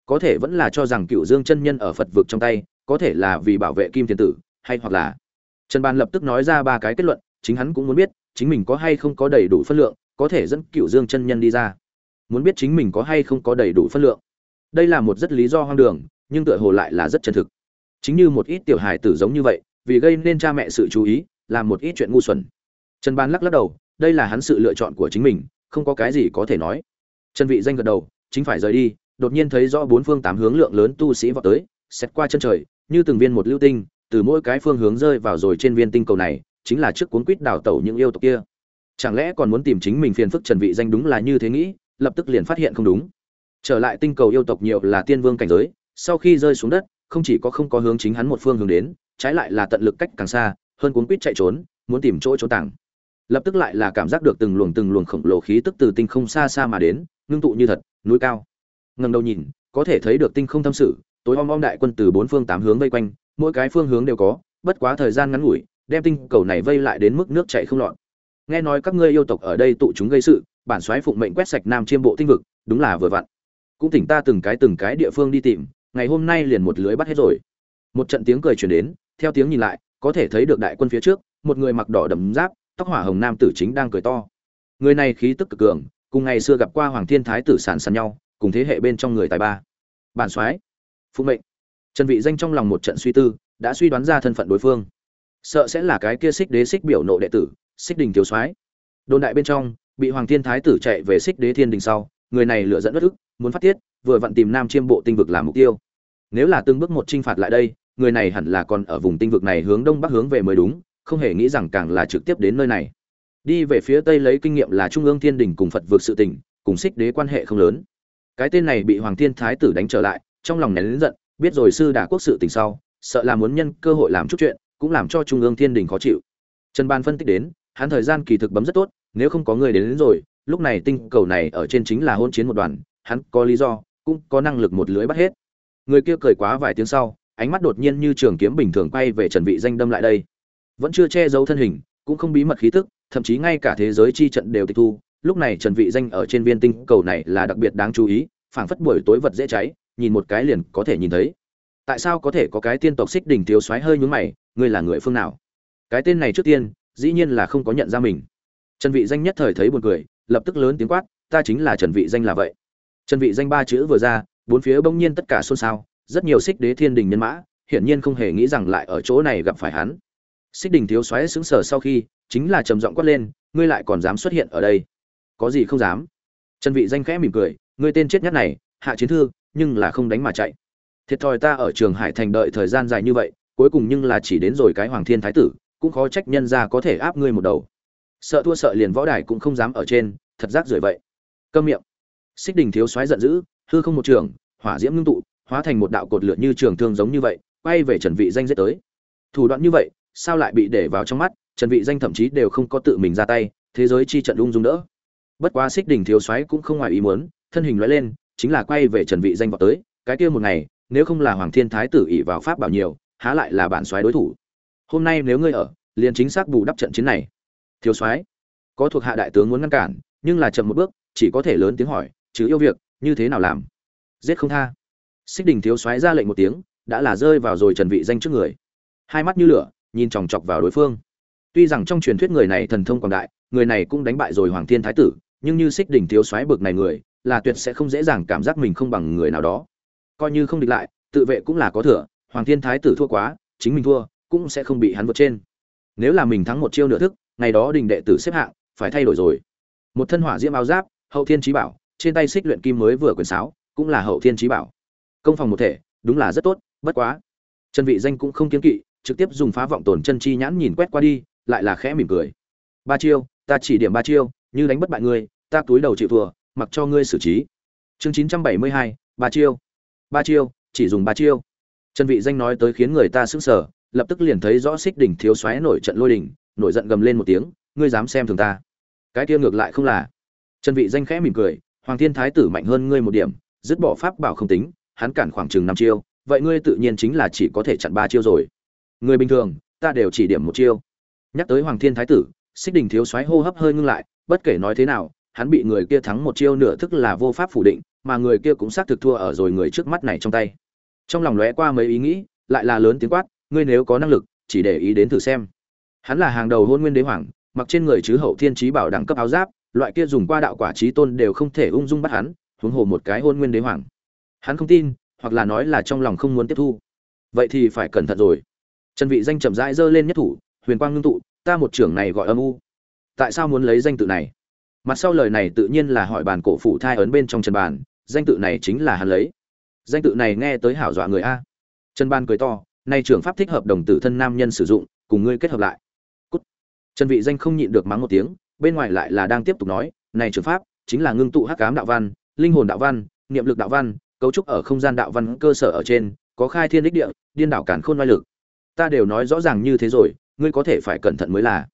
Có thể vẫn là cho rằng cựu dương chân nhân ở phật vực trong tay, có thể là vì bảo vệ kim thiên tử, hay hoặc là trần bàn lập tức nói ra ba cái kết luận, chính hắn cũng muốn biết, chính mình có hay không có đầy đủ phân lượng, có thể dẫn cựu dương chân nhân đi ra. Muốn biết chính mình có hay không có đầy đủ phân lượng. Đây là một rất lý do hoang đường, nhưng tựa hồ lại là rất chân thực chính như một ít tiểu hài tử giống như vậy, vì gây nên cha mẹ sự chú ý, làm một ít chuyện ngu xuẩn. Trần ban lắc lắc đầu, đây là hắn sự lựa chọn của chính mình, không có cái gì có thể nói. Trần vị danh gật đầu, chính phải rời đi, đột nhiên thấy rõ bốn phương tám hướng lượng lớn tu sĩ vọt tới, xét qua chân trời, như từng viên một lưu tinh, từ mỗi cái phương hướng rơi vào rồi trên viên tinh cầu này, chính là trước cuốn quýt đào tẩu những yêu tộc kia. Chẳng lẽ còn muốn tìm chính mình phiền phức trần vị danh đúng là như thế nghĩ, lập tức liền phát hiện không đúng. Trở lại tinh cầu yêu tộc nhiều là tiên vương cảnh giới, sau khi rơi xuống đất không chỉ có không có hướng chính hắn một phương hướng đến, trái lại là tận lực cách càng xa, hơn cuốn quýt chạy trốn, muốn tìm chỗ trốn tàng lập tức lại là cảm giác được từng luồng từng luồng khổng lồ khí tức từ tinh không xa xa mà đến, ngưng tụ như thật, núi cao. Ngẩng đầu nhìn, có thể thấy được tinh không thâm sự, tối om om đại quân từ bốn phương tám hướng vây quanh, mỗi cái phương hướng đều có, bất quá thời gian ngắn ngủi, đem tinh cầu này vây lại đến mức nước chảy không lọt. Nghe nói các ngươi yêu tộc ở đây tụ chúng gây sự, bản soái phụng mệnh quét sạch nam chiêm bộ tinh vực, đúng là vừa vặn. Cũng tỉnh ta từng cái từng cái địa phương đi tìm ngày hôm nay liền một lưới bắt hết rồi. Một trận tiếng cười truyền đến, theo tiếng nhìn lại, có thể thấy được đại quân phía trước, một người mặc đỏ đậm giáp, tóc hỏa hồng nam tử chính đang cười to. Người này khí tức cực cường, cùng ngày xưa gặp qua hoàng thiên thái tử sản sàn nhau, cùng thế hệ bên trong người tài ba. Bản soái, phụ mệnh. Trần vị danh trong lòng một trận suy tư, đã suy đoán ra thân phận đối phương. Sợ sẽ là cái kia xích đế xích biểu nộ đệ tử, xích đình thiếu soái. Đồn đại bên trong, bị hoàng thiên thái tử chạy về xích đế thiên đình sau, người này lựa dẫn bất ức, muốn phát tiết vừa vặn tìm nam chiêm bộ tinh vực làm mục tiêu. Nếu là từng bước một trinh phạt lại đây người này hẳn là còn ở vùng tinh vực này hướng đông bắc hướng về mới đúng không hề nghĩ rằng càng là trực tiếp đến nơi này. Đi về phía tây lấy kinh nghiệm là trung ương thiên đình cùng phật vượt sự tình cùng xích đế quan hệ không lớn. Cái tên này bị hoàng thiên thái tử đánh trở lại trong lòng nén lớn giận biết rồi sư đà quốc sự tình sau sợ là muốn nhân cơ hội làm chút chuyện cũng làm cho trung ương thiên đình khó chịu. Trần ban phân tích đến hắn thời gian kỳ thực bấm rất tốt nếu không có người đến, đến rồi lúc này tinh cầu này ở trên chính là hôn chiến một đoàn hắn có lý do cũng có năng lực một lưới bắt hết. Người kia cười quá vài tiếng sau, ánh mắt đột nhiên như trường kiếm bình thường quay về trần vị danh đâm lại đây. Vẫn chưa che giấu thân hình, cũng không bí mật khí tức, thậm chí ngay cả thế giới chi trận đều tịch thu. Lúc này trần vị danh ở trên viên tinh cầu này là đặc biệt đáng chú ý, phảng phất buổi tối vật dễ cháy, nhìn một cái liền có thể nhìn thấy. Tại sao có thể có cái tiên tộc xích đỉnh thiếu soái hơi nhướng mày, ngươi là người phương nào? Cái tên này trước tiên, dĩ nhiên là không có nhận ra mình. Trần vị danh nhất thời thấy buồn cười, lập tức lớn tiếng quát, ta chính là trần vị danh là vậy. Chân vị danh ba chữ vừa ra, bốn phía bỗng nhiên tất cả xôn xao, rất nhiều xích đế thiên đình nhân mã, hiển nhiên không hề nghĩ rằng lại ở chỗ này gặp phải hắn. Xích đình thiếu xoáy sững sờ sau khi, chính là trầm giọng quát lên, ngươi lại còn dám xuất hiện ở đây? Có gì không dám? Chân vị danh khẽ mỉm cười, ngươi tên chết nhất này, hạ chiến thư, nhưng là không đánh mà chạy. Thiệt thòi ta ở trường hải thành đợi thời gian dài như vậy, cuối cùng nhưng là chỉ đến rồi cái hoàng thiên thái tử, cũng khó trách nhân ra có thể áp ngươi một đầu. Sợ thua sợ liền võ đài cũng không dám ở trên, thật giác rưởi vậy. Câm miệng xích đình thiếu soái giận dữ, hư không một trường, hỏa diễm ngưng tụ, hóa thành một đạo cột lửa như trường thương giống như vậy, quay về trần vị danh giết tới. Thủ đoạn như vậy, sao lại bị để vào trong mắt? Trần vị danh thậm chí đều không có tự mình ra tay, thế giới chi trận ung dung đỡ. Bất quá xích đỉnh thiếu soái cũng không ngoài ý muốn, thân hình lóe lên, chính là quay về trần vị danh vào tới. Cái kia một ngày, nếu không là hoàng thiên thái tử ỷ vào pháp bảo nhiều, há lại là bản soái đối thủ. Hôm nay nếu ngươi ở, liền chính xác bù đắp trận chiến này. Thiếu soái, có thuộc hạ đại tướng muốn ngăn cản, nhưng là chậm một bước, chỉ có thể lớn tiếng hỏi chứ yêu việc, như thế nào làm? Giết không tha. Xích đình thiếu soái ra lệnh một tiếng, đã là rơi vào rồi trần vị danh trước người. Hai mắt như lửa, nhìn chòng chọc vào đối phương. Tuy rằng trong truyền thuyết người này thần thông quảng đại, người này cũng đánh bại rồi hoàng thiên thái tử, nhưng như xích đỉnh thiếu soái bực này người, là tuyệt sẽ không dễ dàng cảm giác mình không bằng người nào đó. Coi như không địch lại, tự vệ cũng là có thừa, hoàng thiên thái tử thua quá, chính mình thua, cũng sẽ không bị hắn vượt trên. Nếu là mình thắng một chiêu nửa thức, ngày đó đình đệ tử xếp hạng, phải thay đổi rồi. Một thân hỏa diễm áo giáp, hậu thiên trí bảo trên tay xích luyện kim mới vừa quyển sáo cũng là hậu thiên trí bảo. Công phòng một thể đúng là rất tốt bất quá. Trần vị danh cũng không kiên kỵ trực tiếp dùng phá vọng tổn chân chi nhãn nhìn quét qua đi lại là khẽ mỉm cười. Ba chiêu ta chỉ điểm ba chiêu như đánh bất bại ngươi ta túi đầu chịu thua mặc cho ngươi xử trí. Chương 972, ba chiêu. Ba chiêu chỉ dùng ba chiêu. Trần vị danh nói tới khiến người ta sững sờ lập tức liền thấy rõ xích đỉnh thiếu xoáy nổi trận lôi đỉnh nổi giận gầm lên một tiếng ngươi dám xem thường ta. Cái kia ngược lại không là. Trần vị danh khẽ mỉm cười hoàng thiên thái tử mạnh hơn ngươi một điểm, dứt bỏ pháp bảo không tính, hắn cản khoảng chừng năm chiêu, vậy ngươi tự nhiên chính là chỉ có thể chặn ba chiêu rồi. Người bình thường, ta đều chỉ điểm một chiêu. Nhắc tới hoàng thiên thái tử, xích đình thiếu soái hô hấp hơi ngưng lại, bất kể nói thế nào, hắn bị người kia thắng một chiêu nửa thức là vô pháp phủ định, mà người kia cũng xác thực thua ở rồi người trước mắt này trong tay. Trong lòng lóe qua mấy ý nghĩ, lại là lớn tiếng quát, ngươi nếu có năng lực, chỉ để ý đến thử xem. Hắn là hàng đầu hôn nguyên đế hoàng, mặc trên người chứ hậu thiên trí bảo đẳng cấp áo giáp loại kia dùng qua đạo quả trí tôn đều không thể ung dung bắt hắn, huống hồ một cái hôn nguyên đế hoàng. Hắn không tin, hoặc là nói là trong lòng không muốn tiếp thu. Vậy thì phải cẩn thận rồi. Trần vị danh chậm rãi giơ lên nhất thủ, huyền quang ngưng tụ, ta một trưởng này gọi âm u. Tại sao muốn lấy danh tự này? Mặt sau lời này tự nhiên là hỏi bàn cổ phủ thai ấn bên trong trần bàn, danh tự này chính là hắn lấy. Danh tự này nghe tới hảo dọa người a. Trần ban cười to, nay trưởng pháp thích hợp đồng tử thân nam nhân sử dụng, cùng ngươi kết hợp lại. Cút. trần vị danh không nhịn được mắng một tiếng bên ngoài lại là đang tiếp tục nói, này trường pháp chính là ngưng tụ hắc ám đạo văn, linh hồn đạo văn, niệm lực đạo văn, cấu trúc ở không gian đạo văn cơ sở ở trên, có khai thiên đích địa, điên đảo cản khôn oai lực. Ta đều nói rõ ràng như thế rồi, ngươi có thể phải cẩn thận mới là.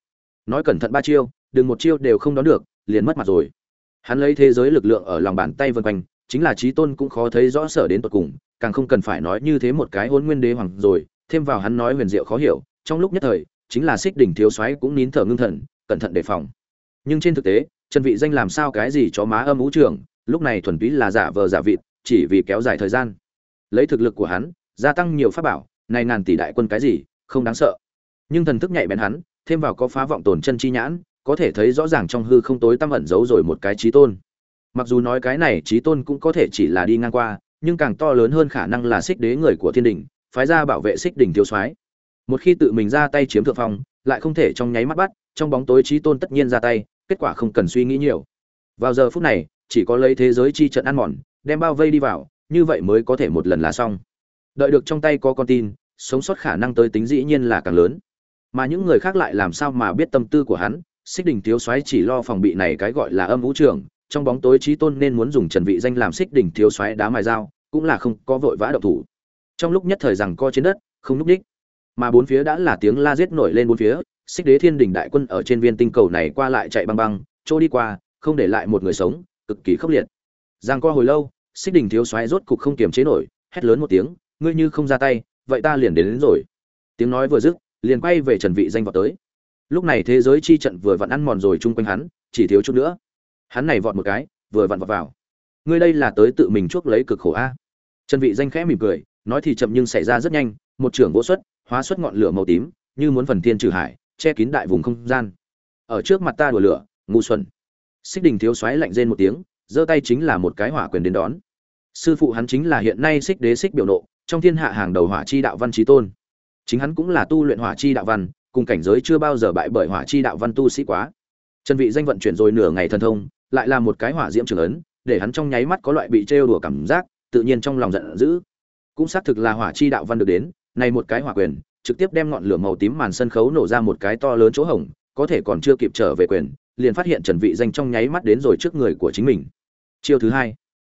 Nói cẩn thận ba chiêu, đừng một chiêu đều không đón được, liền mất mặt rồi. Hắn lấy thế giới lực lượng ở lòng bàn tay vân quanh, chính là trí tôn cũng khó thấy rõ sở đến tột cùng, càng không cần phải nói như thế một cái hôn nguyên đế hoàng rồi, thêm vào hắn nói huyền diệu khó hiểu, trong lúc nhất thời, chính là xích đỉnh thiếu soái cũng nín thở ngưng thần, cẩn thận đề phòng nhưng trên thực tế trần vị danh làm sao cái gì cho má âm ú trưởng, lúc này thuần túy là giả vờ giả vịt chỉ vì kéo dài thời gian. Lấy thực lực của hắn gia tăng nhiều pháp bảo này ngàn tỷ đại quân cái gì không đáng sợ. Nhưng thần thức nhạy bén hắn thêm vào có phá vọng tổn chân chi nhãn có thể thấy rõ ràng trong hư không tối tăm ẩn giấu rồi một cái trí tôn. Mặc dù nói cái này trí tôn cũng có thể chỉ là đi ngang qua nhưng càng to lớn hơn khả năng là xích đế người của thiên đình phái ra bảo vệ xích đỉnh thiếu soái. Một khi tự mình ra tay chiếm thượng phong lại không thể trong nháy mắt bắt trong bóng tối trí tôn tất nhiên ra tay kết quả không cần suy nghĩ nhiều. Vào giờ phút này, chỉ có lấy thế giới chi trận ăn mòn, đem bao vây đi vào, như vậy mới có thể một lần là xong. Đợi được trong tay có con tin, sống sót khả năng tới tính dĩ nhiên là càng lớn. Mà những người khác lại làm sao mà biết tâm tư của hắn? Xích đỉnh thiếu soái chỉ lo phòng bị này cái gọi là âm vũ trưởng trong bóng tối trí tôn nên muốn dùng trần vị danh làm xích đỉnh thiếu soái đá mài dao, cũng là không có vội vã động thủ. Trong lúc nhất thời rằng co trên đất, không núp đích. Mà bốn phía đã là tiếng la giết nổi lên bốn phía xích đế thiên Đình đại quân ở trên viên tinh cầu này qua lại chạy băng băng trôi đi qua không để lại một người sống cực kỳ khốc liệt. Giang co hồi lâu xích Đình thiếu soái rốt cục không kiềm chế nổi hét lớn một tiếng ngươi như không ra tay vậy ta liền đến, đến rồi. Tiếng nói vừa dứt liền quay về trần vị danh vọt tới. Lúc này thế giới chi trận vừa vặn ăn mòn rồi chung quanh hắn chỉ thiếu chút nữa. Hắn này vọt một cái vừa vặn vọt vào. Ngươi đây là tới tự mình chuốc lấy cực khổ a? Trần vị danh khẽ mỉm cười nói thì chậm nhưng xảy ra rất nhanh một trưởng vỗ xuất hóa xuất ngọn lửa màu tím như muốn phần thiên trừ hải che kín đại vùng không gian. Ở trước mặt ta đùa lửa, ngu xuẩn. Xích đình thiếu xoáy lạnh rên một tiếng, giơ tay chính là một cái hỏa quyền đến đón. Sư phụ hắn chính là hiện nay xích đế xích biểu nộ, trong thiên hạ hàng đầu hỏa chi đạo văn trí tôn. Chính hắn cũng là tu luyện hỏa chi đạo văn, cùng cảnh giới chưa bao giờ bại bởi hỏa chi đạo văn tu sĩ quá. Chân vị danh vận chuyển rồi nửa ngày thần thông, lại là một cái hỏa diễm trường ấn, để hắn trong nháy mắt có loại bị trêu đùa cảm giác, tự nhiên trong lòng giận dữ. Cũng xác thực là hỏa chi đạo văn được đến, này một cái hỏa quyền trực tiếp đem ngọn lửa màu tím màn sân khấu nổ ra một cái to lớn chỗ hổng, có thể còn chưa kịp trở về quyền, liền phát hiện trần vị danh trong nháy mắt đến rồi trước người của chính mình. Chiêu thứ hai.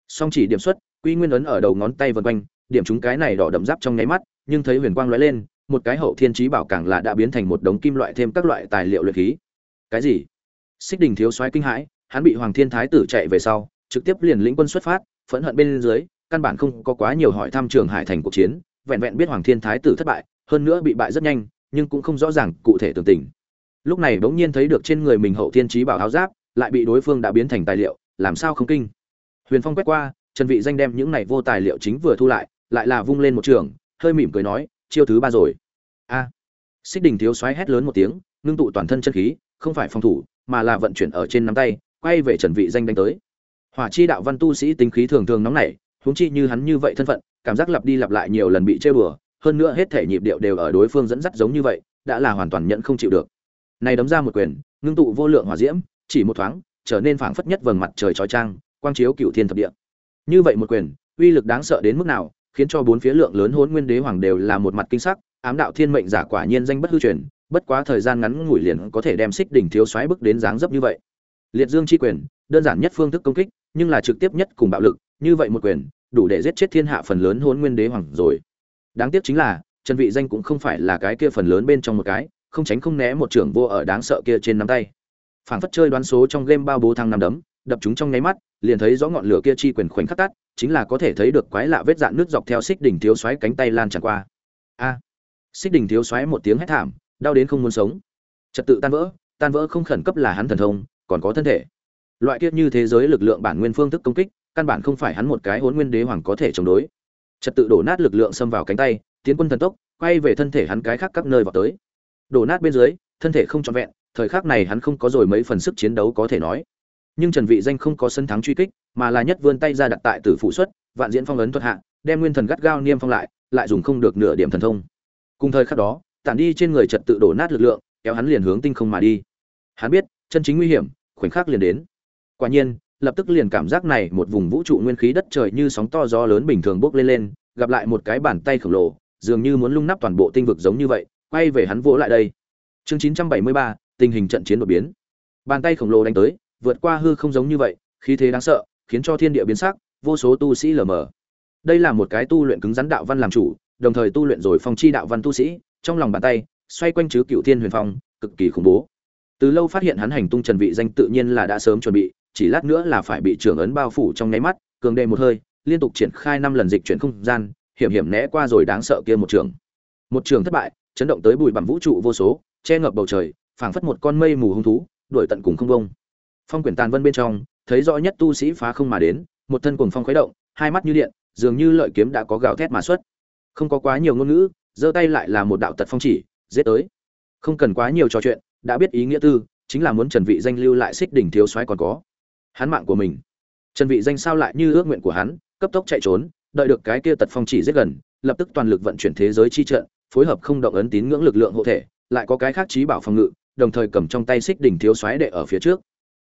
Song chỉ điểm xuất, quy nguyên ấn ở đầu ngón tay vần quanh, điểm chúng cái này đỏ đậm giáp trong nháy mắt, nhưng thấy huyền quang lóe lên, một cái hậu thiên trí bảo càng là đã biến thành một đống kim loại thêm các loại tài liệu luyện khí. Cái gì? Xích đình thiếu soái kinh hãi, hắn bị hoàng thiên thái tử chạy về sau, trực tiếp liền lĩnh quân xuất phát, phẫn hận bên dưới, căn bản không có quá nhiều hỏi thăm trường hải thành cuộc chiến, vẹn vẹn biết hoàng thiên thái tử thất bại hơn nữa bị bại rất nhanh, nhưng cũng không rõ ràng cụ thể tường tình. Lúc này bỗng nhiên thấy được trên người mình hậu thiên trí bảo áo giáp, lại bị đối phương đã biến thành tài liệu, làm sao không kinh. Huyền phong quét qua, trần vị danh đem những này vô tài liệu chính vừa thu lại lại là vung lên một trường, hơi mỉm cười nói, chiêu thứ ba rồi. A. Xích đình thiếu xoáy hét lớn một tiếng, ngưng tụ toàn thân chân khí, không phải phòng thủ, mà là vận chuyển ở trên nắm tay, quay về trần vị danh đánh tới. Hỏa chi đạo văn tu sĩ tính khí thường thường nóng nảy, huống chi như hắn như vậy thân phận, cảm giác lặp đi lặp lại nhiều lần bị chơi bừa hơn nữa hết thể nhịp điệu đều ở đối phương dẫn dắt giống như vậy, đã là hoàn toàn nhận không chịu được. Này đấm ra một quyền, ngưng tụ vô lượng hỏa diễm, chỉ một thoáng, trở nên phảng phất nhất vầng mặt trời chói chang, quang chiếu cửu thiên thập địa. Như vậy một quyền, uy lực đáng sợ đến mức nào, khiến cho bốn phía lượng lớn hỗn nguyên đế hoàng đều là một mặt kinh sắc, ám đạo thiên mệnh giả quả nhiên danh bất hư truyền, bất quá thời gian ngắn ngủi liền có thể đem xích đỉnh thiếu xoáy bức đến dáng dấp như vậy. Liệt dương chi quyền, đơn giản nhất phương thức công kích, nhưng là trực tiếp nhất cùng bạo lực, như vậy một quyền, đủ để giết chết thiên hạ phần lớn hôn nguyên đế hoàng rồi đáng tiếc chính là, trần vị danh cũng không phải là cái kia phần lớn bên trong một cái, không tránh không né một trưởng vô ở đáng sợ kia trên nắm tay. Phảng phất chơi đoán số trong game bao bố thăng năm đấm, đập chúng trong nháy mắt, liền thấy rõ ngọn lửa kia chi quyền khoảnh khắc tắt, chính là có thể thấy được quái lạ vết dạn nước dọc theo xích đỉnh thiếu xoáy cánh tay lan tràn qua. A! Xích đỉnh thiếu xoáy một tiếng hét thảm, đau đến không muốn sống. Trật tự tan vỡ tan vỡ không khẩn cấp là hắn thần thông, còn có thân thể. Loại kia như thế giới lực lượng bản nguyên phương thức công kích, căn bản không phải hắn một cái hỗn nguyên đế hoàng có thể chống đối trật tự đổ nát lực lượng xâm vào cánh tay, tiến quân thần tốc, quay về thân thể hắn cái khác các nơi vào tới. Đổ nát bên dưới, thân thể không trọn vẹn, thời khắc này hắn không có rồi mấy phần sức chiến đấu có thể nói. Nhưng trần vị danh không có sân thắng truy kích, mà là nhất vươn tay ra đặt tại tử phụ xuất, vạn diễn phong ấn thuật hạ, đem nguyên thần gắt gao niêm phong lại lại dùng không được nửa điểm thần thông. Cùng thời khắc đó, tản đi trên người trật tự đổ nát lực lượng, kéo hắn liền hướng tinh không mà đi. Hắn biết, chân chính nguy hiểm, khoảnh khắc liền đến. Quả nhiên lập tức liền cảm giác này một vùng vũ trụ nguyên khí đất trời như sóng to gió lớn bình thường bốc lên lên gặp lại một cái bàn tay khổng lồ dường như muốn lung nắp toàn bộ tinh vực giống như vậy quay về hắn vỗ lại đây. Chương 973, tình hình trận chiến đột biến. Bàn tay khổng lồ đánh tới vượt qua hư không giống như vậy khí thế đáng sợ khiến cho thiên địa biến sắc vô số tu sĩ lờ mờ. Đây là một cái tu luyện cứng rắn đạo văn làm chủ đồng thời tu luyện rồi phong chi đạo văn tu sĩ trong lòng bàn tay xoay quanh chứ cựu thiên huyền phong cực kỳ khủng bố. Từ lâu phát hiện hắn hành tung trần vị danh tự nhiên là đã sớm chuẩn bị chỉ lát nữa là phải bị trưởng ấn bao phủ trong nháy mắt, cường đề một hơi, liên tục triển khai năm lần dịch chuyển không gian, hiểm hiểm né qua rồi đáng sợ kia một trường. Một trường thất bại, chấn động tới bụi bặm vũ trụ vô số, che ngập bầu trời, phảng phất một con mây mù hung thú, đuổi tận cùng không bông. Phong quyển tàn vân bên trong, thấy rõ nhất tu sĩ phá không mà đến, một thân cuồng phong khuấy động, hai mắt như điện, dường như lợi kiếm đã có gào thét mà xuất. Không có quá nhiều ngôn ngữ, giơ tay lại là một đạo tật phong chỉ, giết tới. Không cần quá nhiều trò chuyện, đã biết ý nghĩa tư, chính là muốn trần vị danh lưu lại xích đỉnh thiếu soái còn có hắn mạng của mình. Trần vị danh sao lại như ước nguyện của hắn, cấp tốc chạy trốn, đợi được cái kia tật phong chỉ rất gần, lập tức toàn lực vận chuyển thế giới chi trận, phối hợp không động ấn tín ngưỡng lực lượng hộ thể, lại có cái khác trí bảo phòng ngự, đồng thời cầm trong tay xích đỉnh thiếu xoáy đệ ở phía trước.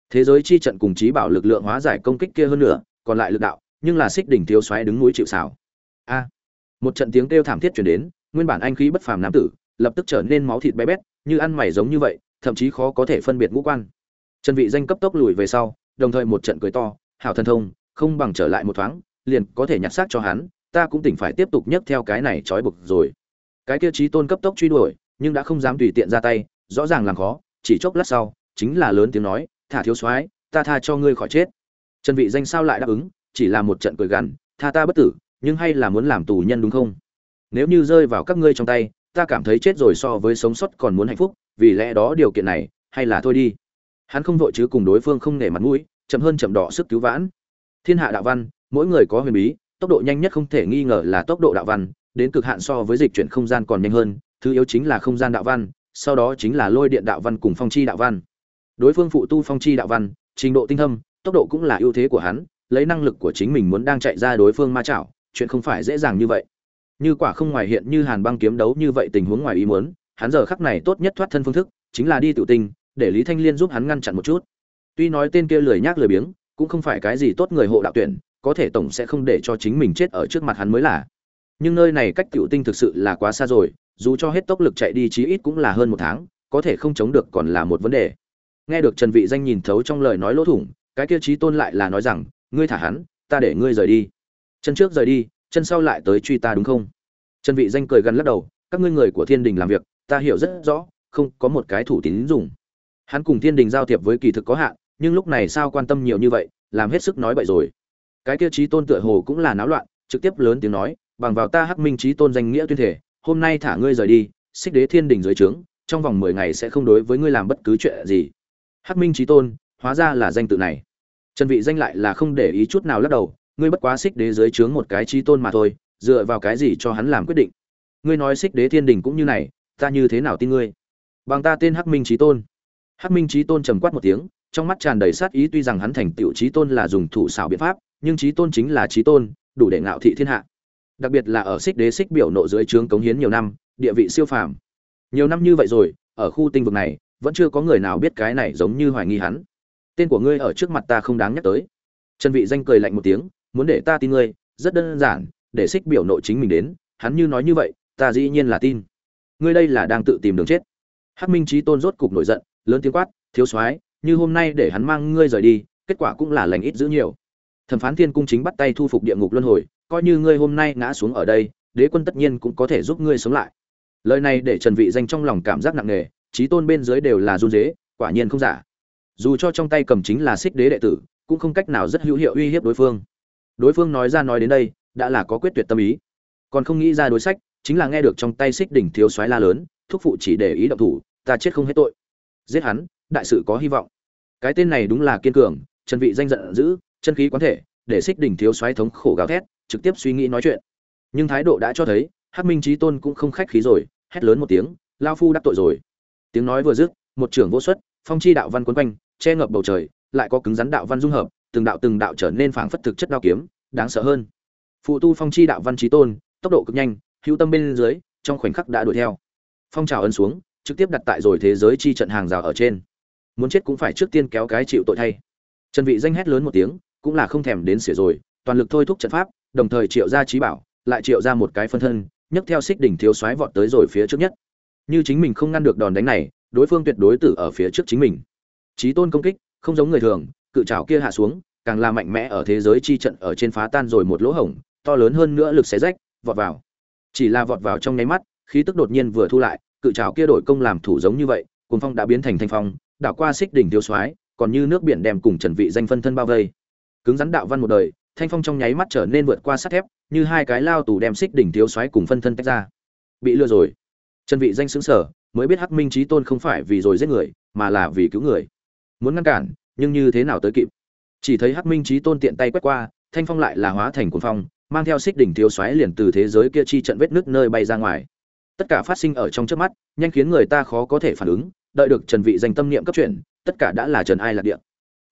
Thế giới chi trận cùng trí bảo lực lượng hóa giải công kích kia hơn nữa, còn lại lực đạo, nhưng là xích đỉnh thiếu xoáy đứng núi chịu sào. A! Một trận tiếng kêu thảm thiết truyền đến, nguyên bản anh khí bất phàm nam tử, lập tức trở nên máu thịt bé bét, như ăn mày giống như vậy, thậm chí khó có thể phân biệt ngũ quan. Trần vị danh cấp tốc lùi về sau đồng thời một trận cười to, hảo thần thông, không bằng trở lại một thoáng, liền có thể nhặt xác cho hắn, ta cũng tỉnh phải tiếp tục nhấc theo cái này trói buộc rồi. Cái kia trí tôn cấp tốc truy đuổi, nhưng đã không dám tùy tiện ra tay, rõ ràng làm khó, chỉ chốc lát sau, chính là lớn tiếng nói, thả thiếu soái, ta tha cho ngươi khỏi chết. Trần vị danh sao lại đáp ứng, chỉ là một trận cười gằn, tha ta bất tử, nhưng hay là muốn làm tù nhân đúng không? Nếu như rơi vào các ngươi trong tay, ta cảm thấy chết rồi so với sống sót còn muốn hạnh phúc, vì lẽ đó điều kiện này, hay là thôi đi hắn không vội chứ cùng đối phương không nể mặt mũi, chậm hơn chậm đỏ sức cứu vãn. Thiên hạ đạo văn, mỗi người có huyền bí, tốc độ nhanh nhất không thể nghi ngờ là tốc độ đạo văn, đến cực hạn so với dịch chuyển không gian còn nhanh hơn, thứ yếu chính là không gian đạo văn, sau đó chính là lôi điện đạo văn cùng phong chi đạo văn. Đối phương phụ tu phong chi đạo văn, trình độ tinh thâm, tốc độ cũng là ưu thế của hắn, lấy năng lực của chính mình muốn đang chạy ra đối phương ma chảo, chuyện không phải dễ dàng như vậy. Như quả không ngoài hiện như hàn băng kiếm đấu như vậy tình huống ngoài ý muốn, hắn giờ khắc này tốt nhất thoát thân phương thức, chính là đi tự tinh để lý thanh liên giúp hắn ngăn chặn một chút. Tuy nói tên kia lười nhác lười biếng, cũng không phải cái gì tốt người hộ đạo tuyển, có thể tổng sẽ không để cho chính mình chết ở trước mặt hắn mới là. Nhưng nơi này cách Cựu tinh thực sự là quá xa rồi, dù cho hết tốc lực chạy đi chí ít cũng là hơn một tháng, có thể không chống được còn là một vấn đề. Nghe được trần vị danh nhìn thấu trong lời nói lỗ thủng, cái kia trí tôn lại là nói rằng, ngươi thả hắn, ta để ngươi rời đi. Chân trước rời đi, chân sau lại tới truy ta đúng không? Trần vị danh cười gần lắc đầu, các ngươi người của thiên đình làm việc, ta hiểu rất rõ, không có một cái thủ tín dùng hắn cùng thiên đình giao thiệp với kỳ thực có hạn, nhưng lúc này sao quan tâm nhiều như vậy, làm hết sức nói bậy rồi. Cái kia trí tôn tựa hồ cũng là náo loạn, trực tiếp lớn tiếng nói, bằng vào ta hắc minh trí tôn danh nghĩa tuyên thể hôm nay thả ngươi rời đi, xích đế thiên đình dưới trướng, trong vòng 10 ngày sẽ không đối với ngươi làm bất cứ chuyện gì. Hắc minh trí tôn, hóa ra là danh tự này. Trần vị danh lại là không để ý chút nào lắc đầu, ngươi bất quá xích đế dưới trướng một cái trí tôn mà thôi, dựa vào cái gì cho hắn làm quyết định? Ngươi nói xích đế thiên đình cũng như này, ta như thế nào tin ngươi? Bằng ta tên hắc minh trí tôn hắc minh Chí tôn trầm quát một tiếng, trong mắt tràn đầy sát ý, tuy rằng hắn thành Tiểu Chí tôn là dùng thủ xảo biện pháp, nhưng Chí tôn chính là Chí tôn, đủ để ngạo thị thiên hạ. Đặc biệt là ở xích đế xích biểu nộ dưới trướng cống hiến nhiều năm, địa vị siêu phàm. Nhiều năm như vậy rồi, ở khu tinh vực này, vẫn chưa có người nào biết cái này giống như hoài nghi hắn. Tên của ngươi ở trước mặt ta không đáng nhắc tới. Trần vị danh cười lạnh một tiếng, muốn để ta tin ngươi, rất đơn giản, để xích biểu nội chính mình đến, hắn như nói như vậy, ta dĩ nhiên là tin. Ngươi đây là đang tự tìm đường chết. Hắc minh Chí tôn rốt cục nổi giận lớn tiếng quát, thiếu soái, như hôm nay để hắn mang ngươi rời đi, kết quả cũng là lành ít giữ nhiều. Thẩm phán thiên cung chính bắt tay thu phục địa ngục luân hồi, coi như ngươi hôm nay ngã xuống ở đây, đế quân tất nhiên cũng có thể giúp ngươi sống lại. Lời này để trần vị danh trong lòng cảm giác nặng nề, trí tôn bên dưới đều là run rế, quả nhiên không giả. Dù cho trong tay cầm chính là xích đế đệ tử, cũng không cách nào rất hữu hiệu uy hiếp đối phương. Đối phương nói ra nói đến đây, đã là có quyết tuyệt tâm ý. Còn không nghĩ ra đối sách, chính là nghe được trong tay xích đỉnh thiếu soái la lớn, thúc phụ chỉ để ý động thủ, ta chết không hết tội giết hắn, đại sự có hy vọng. Cái tên này đúng là kiên cường, chân vị danh giận dữ, chân khí quán thể, để xích đỉnh thiếu soái thống khổ gào thét, trực tiếp suy nghĩ nói chuyện. Nhưng thái độ đã cho thấy, hắc minh chí tôn cũng không khách khí rồi, hét lớn một tiếng lao phu đắc tội rồi. Tiếng nói vừa dứt, một trưởng vô xuất, phong chi đạo văn quấn quanh, che ngập bầu trời, lại có cứng rắn đạo văn dung hợp, từng đạo từng đạo trở nên phảng phất thực chất đao kiếm, đáng sợ hơn. Phụ tu phong chi đạo văn chí tôn, tốc độ cực nhanh, hữu tâm bên dưới, trong khoảnh khắc đã đuổi theo. Phong trào ấn xuống trực tiếp đặt tại rồi thế giới chi trận hàng rào ở trên. Muốn chết cũng phải trước tiên kéo cái chịu tội thay. Trần vị danh hét lớn một tiếng, cũng là không thèm đến xỉa rồi, toàn lực thôi thúc trận pháp, đồng thời triệu ra trí bảo, lại triệu ra một cái phân thân, nhấc theo xích đỉnh thiếu xoáy vọt tới rồi phía trước nhất. Như chính mình không ngăn được đòn đánh này, đối phương tuyệt đối tử ở phía trước chính mình. Trí tôn công kích, không giống người thường, cự trảo kia hạ xuống, càng là mạnh mẽ ở thế giới chi trận ở trên phá tan rồi một lỗ hổng, to lớn hơn nữa lực xé rách, vọt vào. Chỉ là vọt vào trong nháy mắt, khí tức đột nhiên vừa thu lại cự trảo kia đổi công làm thủ giống như vậy, cuồng phong đã biến thành thanh phong, đảo qua xích đỉnh tiêu xoáy còn như nước biển đem cùng trần vị danh phân thân bao vây. Cứng rắn đạo văn một đời, thanh phong trong nháy mắt trở nên vượt qua sắt thép, như hai cái lao tù đem xích đỉnh thiếu xoáy cùng phân thân tách ra. Bị lừa rồi. Trần vị danh sững sờ mới biết hắc minh chí tôn không phải vì rồi giết người, mà là vì cứu người. Muốn ngăn cản, nhưng như thế nào tới kịp? Chỉ thấy hắc minh chí tôn tiện tay quét qua, thanh phong lại là hóa thành cuồng phong, mang theo xích đỉnh thiếu xoáy liền từ thế giới kia chi trận vết nước nơi bay ra ngoài tất cả phát sinh ở trong trước mắt, nhanh khiến người ta khó có thể phản ứng, đợi được trần vị danh tâm niệm cấp chuyển, tất cả đã là trần ai lạc địa.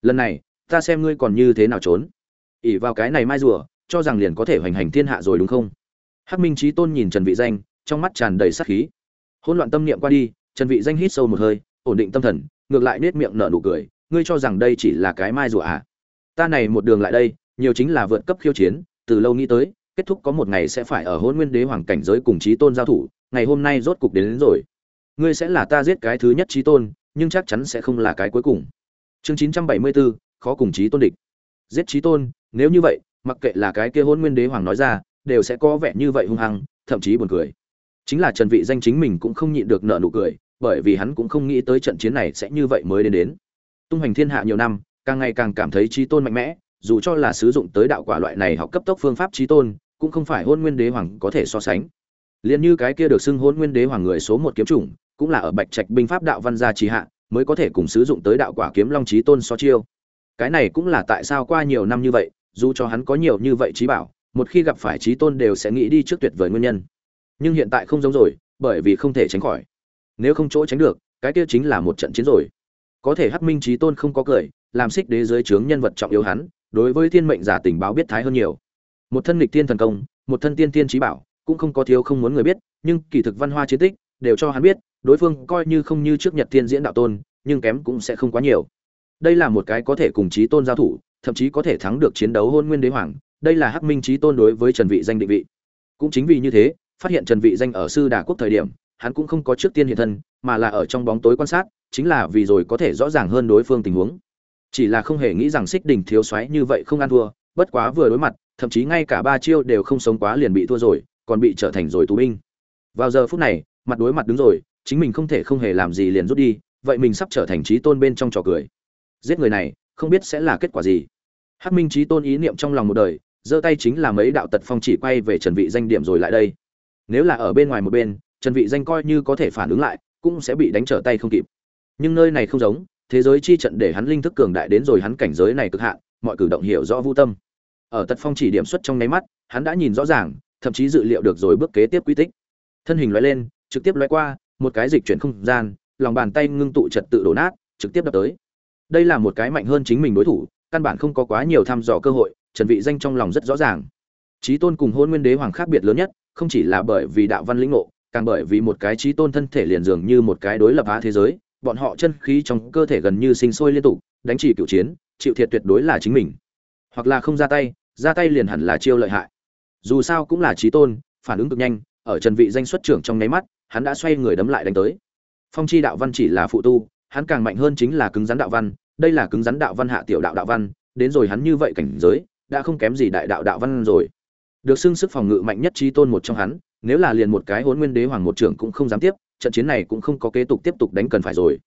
Lần này, ta xem ngươi còn như thế nào trốn. Ỉ vào cái này mai rùa, cho rằng liền có thể hoành hành thiên hạ rồi đúng không? Hắc minh trí tôn nhìn trần vị danh, trong mắt tràn đầy sát khí. Hỗn loạn tâm niệm qua đi, trần vị danh hít sâu một hơi, ổn định tâm thần, ngược lại nết miệng nở nụ cười, ngươi cho rằng đây chỉ là cái mai rùa à? Ta này một đường lại đây, nhiều chính là vượt cấp khiêu chiến, từ lâu nghĩ tới, kết thúc có một ngày sẽ phải ở hôn nguyên đế hoàng cảnh giới cùng trí tôn giao thủ ngày hôm nay rốt cục đến, đến rồi. Ngươi sẽ là ta giết cái thứ nhất trí tôn nhưng chắc chắn sẽ không là cái cuối cùng. Chương 974, khó cùng trí tôn địch. Giết trí tôn nếu như vậy mặc kệ là cái kia hôn nguyên đế hoàng nói ra đều sẽ có vẻ như vậy hung hăng thậm chí buồn cười. Chính là trần vị danh chính mình cũng không nhịn được nợ nụ cười bởi vì hắn cũng không nghĩ tới trận chiến này sẽ như vậy mới đến đến. Tung hành thiên hạ nhiều năm càng ngày càng cảm thấy trí tôn mạnh mẽ dù cho là sử dụng tới đạo quả loại này học cấp tốc phương pháp trí tôn cũng không phải hôn nguyên đế hoàng có thể so sánh liền như cái kia được xưng hôn nguyên đế hoàng người số một kiếm chủng, cũng là ở bạch trạch binh pháp đạo văn gia trì hạ, mới có thể cùng sử dụng tới đạo quả kiếm long trí tôn so chiêu. Cái này cũng là tại sao qua nhiều năm như vậy, dù cho hắn có nhiều như vậy trí bảo, một khi gặp phải trí tôn đều sẽ nghĩ đi trước tuyệt vời nguyên nhân. Nhưng hiện tại không giống rồi, bởi vì không thể tránh khỏi. Nếu không chỗ tránh được, cái kia chính là một trận chiến rồi. Có thể hắc minh trí tôn không có cười, làm xích đế dưới trướng nhân vật trọng yếu hắn, đối với thiên mệnh giả tình báo biết thái hơn nhiều. Một thân lịch tiên thần công, một thân tiên tiên trí bảo cũng không có thiếu không muốn người biết, nhưng kỳ thực văn hoa chiến tích, đều cho hắn biết, đối phương coi như không như trước nhật thiên diễn đạo tôn, nhưng kém cũng sẽ không quá nhiều. Đây là một cái có thể cùng chí tôn giao thủ, thậm chí có thể thắng được chiến đấu hôn nguyên đế hoàng, đây là hắc minh chí tôn đối với trần vị danh định vị. Cũng chính vì như thế, phát hiện trần vị danh ở sư đà quốc thời điểm, hắn cũng không có trước tiên hiện thân, mà là ở trong bóng tối quan sát, chính là vì rồi có thể rõ ràng hơn đối phương tình huống. Chỉ là không hề nghĩ rằng xích đỉnh thiếu xoáy như vậy không ăn thua, bất quá vừa đối mặt, thậm chí ngay cả ba chiêu đều không sống quá liền bị thua rồi còn bị trở thành rồi tù binh. Vào giờ phút này, mặt đối mặt đứng rồi, chính mình không thể không hề làm gì liền rút đi, vậy mình sắp trở thành trí tôn bên trong trò cười. Giết người này, không biết sẽ là kết quả gì. Hắc minh trí tôn ý niệm trong lòng một đời, giơ tay chính là mấy đạo tật phong chỉ quay về trần vị danh điểm rồi lại đây. Nếu là ở bên ngoài một bên, trần vị danh coi như có thể phản ứng lại, cũng sẽ bị đánh trở tay không kịp. Nhưng nơi này không giống, thế giới chi trận để hắn linh thức cường đại đến rồi hắn cảnh giới này cực hạn, mọi cử động hiểu rõ vu tâm. Ở tật phong chỉ điểm xuất trong nháy mắt, hắn đã nhìn rõ ràng thậm chí dự liệu được rồi bước kế tiếp quy tích. Thân hình lóe lên, trực tiếp lóe qua, một cái dịch chuyển không gian, lòng bàn tay ngưng tụ trật tự đổ nát, trực tiếp đập tới. Đây là một cái mạnh hơn chính mình đối thủ, căn bản không có quá nhiều thăm dò cơ hội, trần vị danh trong lòng rất rõ ràng. Trí tôn cùng hôn nguyên đế hoàng khác biệt lớn nhất, không chỉ là bởi vì đạo văn lĩnh ngộ, càng bởi vì một cái trí tôn thân thể liền dường như một cái đối lập á thế giới, bọn họ chân khí trong cơ thể gần như sinh sôi liên tục, đánh chỉ cựu chiến, chịu thiệt tuyệt đối là chính mình. Hoặc là không ra tay ra tay liền hẳn là chiêu lợi hại dù sao cũng là trí tôn phản ứng cực nhanh ở trần vị danh xuất trưởng trong nháy mắt hắn đã xoay người đấm lại đánh tới phong chi đạo văn chỉ là phụ tu hắn càng mạnh hơn chính là cứng rắn đạo văn, đây là cứng rắn đạo văn hạ tiểu đạo đạo văn, đến rồi hắn như vậy cảnh giới, đã không kém gì đại đạo đạo văn rồi. Được xưng sức phòng ngự mạnh nhất trí tôn một trong hắn, nếu là liền một cái Hỗn Nguyên Đế Hoàng một trưởng cũng không dám tiếp, trận chiến này cũng không có kế tục tiếp tục đánh cần phải rồi.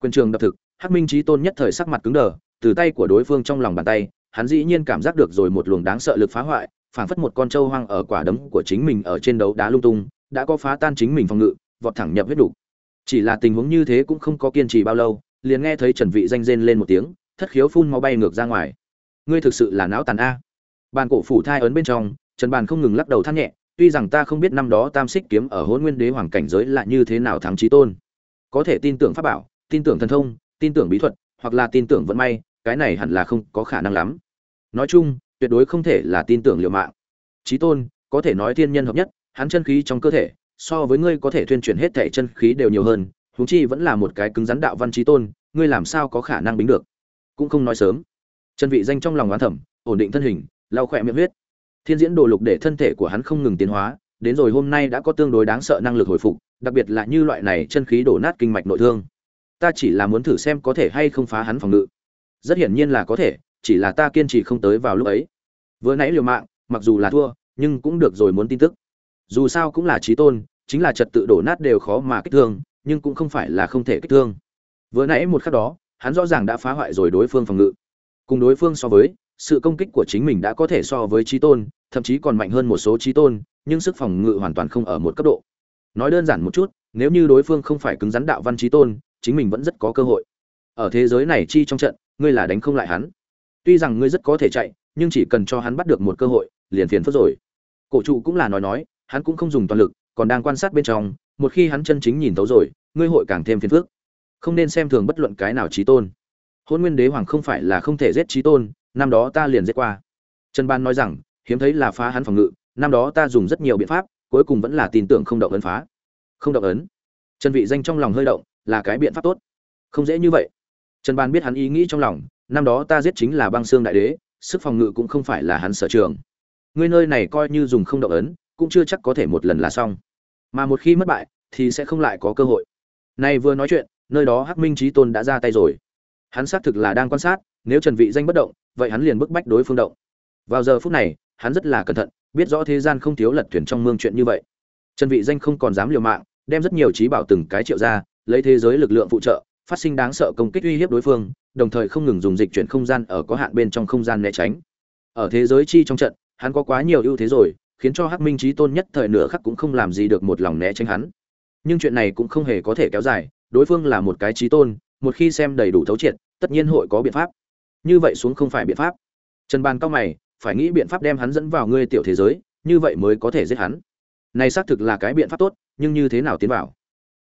Quyền trường đập thực, Hắc Minh trí tôn nhất thời sắc mặt cứng đờ, từ tay của đối phương trong lòng bàn tay, hắn dĩ nhiên cảm giác được rồi một luồng đáng sợ lực phá hoại phảng phất một con trâu hoang ở quả đấm của chính mình ở trên đấu đá lung tung, đã có phá tan chính mình phòng ngự, vọt thẳng nhập huyết đủ chỉ là tình huống như thế cũng không có kiên trì bao lâu, liền nghe thấy trần vị danh rên lên một tiếng, thất khiếu phun máu bay ngược ra ngoài. Ngươi thực sự là não tàn a. Bàn cổ phủ thai ấn bên trong, trần bàn không ngừng lắc đầu than nhẹ, tuy rằng ta không biết năm đó tam xích kiếm ở Hỗn nguyên đế hoàng cảnh giới là như thế nào thắng trí tôn. Có thể tin tưởng pháp bảo, tin tưởng thần thông, tin tưởng bí thuật, hoặc là tin tưởng vận may, cái này hẳn là không có khả năng lắm. Nói chung tuyệt đối không thể là tin tưởng liệu mạng. Chí tôn, có thể nói thiên nhân hợp nhất, hắn chân khí trong cơ thể, so với ngươi có thể thuyên chuyển hết thể chân khí đều nhiều hơn, huống chi vẫn là một cái cứng rắn đạo văn chí tôn, ngươi làm sao có khả năng bính được? Cũng không nói sớm. Chân vị danh trong lòng oán thẩm ổn định thân hình, lau khỏe miệng huyết. Thiên diễn đồ lục để thân thể của hắn không ngừng tiến hóa, đến rồi hôm nay đã có tương đối đáng sợ năng lực hồi phục, đặc biệt là như loại này chân khí đổ nát kinh mạch nội thương. Ta chỉ là muốn thử xem có thể hay không phá hắn phòng ngự. Rất hiển nhiên là có thể, chỉ là ta kiên trì không tới vào lúc ấy vừa nãy liều mạng, mặc dù là thua, nhưng cũng được rồi muốn tin tức. Dù sao cũng là trí tôn, chính là trật tự đổ nát đều khó mà kích thương, nhưng cũng không phải là không thể kích thương. Vừa nãy một khắc đó, hắn rõ ràng đã phá hoại rồi đối phương phòng ngự. Cùng đối phương so với, sự công kích của chính mình đã có thể so với trí tôn, thậm chí còn mạnh hơn một số trí tôn, nhưng sức phòng ngự hoàn toàn không ở một cấp độ. Nói đơn giản một chút, nếu như đối phương không phải cứng rắn đạo văn trí tôn, chính mình vẫn rất có cơ hội. Ở thế giới này chi trong trận, ngươi là đánh không lại hắn. Tuy rằng ngươi rất có thể chạy nhưng chỉ cần cho hắn bắt được một cơ hội, liền phiền phức rồi. Cổ trụ cũng là nói nói, hắn cũng không dùng toàn lực, còn đang quan sát bên trong, một khi hắn chân chính nhìn tấu rồi, ngươi hội càng thêm phiền phức. Không nên xem thường bất luận cái nào trí tôn. Hôn nguyên đế hoàng không phải là không thể giết trí tôn, năm đó ta liền giết qua. Trần ban nói rằng, hiếm thấy là phá hắn phòng ngự, năm đó ta dùng rất nhiều biện pháp, cuối cùng vẫn là tin tưởng không động ấn phá. Không động ấn. Trần vị danh trong lòng hơi động, là cái biện pháp tốt. Không dễ như vậy. Trần ban biết hắn ý nghĩ trong lòng, năm đó ta giết chính là băng xương đại đế sức phòng ngự cũng không phải là hắn sở trường. Ngươi nơi này coi như dùng không động ấn, cũng chưa chắc có thể một lần là xong. Mà một khi mất bại, thì sẽ không lại có cơ hội. Nay vừa nói chuyện, nơi đó hắc minh trí tôn đã ra tay rồi. Hắn xác thực là đang quan sát, nếu trần vị danh bất động, vậy hắn liền bức bách đối phương động. Vào giờ phút này, hắn rất là cẩn thận, biết rõ thế gian không thiếu lật thuyền trong mương chuyện như vậy. Trần vị danh không còn dám liều mạng, đem rất nhiều trí bảo từng cái triệu ra, lấy thế giới lực lượng phụ trợ, phát sinh đáng sợ công kích uy hiếp đối phương đồng thời không ngừng dùng dịch chuyển không gian ở có hạn bên trong không gian né tránh. Ở thế giới chi trong trận, hắn có quá nhiều ưu thế rồi, khiến cho hắc minh chí tôn nhất thời nửa khắc cũng không làm gì được một lòng né tránh hắn. Nhưng chuyện này cũng không hề có thể kéo dài, đối phương là một cái chí tôn, một khi xem đầy đủ thấu triệt, tất nhiên hội có biện pháp. Như vậy xuống không phải biện pháp. Trần bàn cao mày, phải nghĩ biện pháp đem hắn dẫn vào ngươi tiểu thế giới, như vậy mới có thể giết hắn. Này xác thực là cái biện pháp tốt, nhưng như thế nào tiến vào?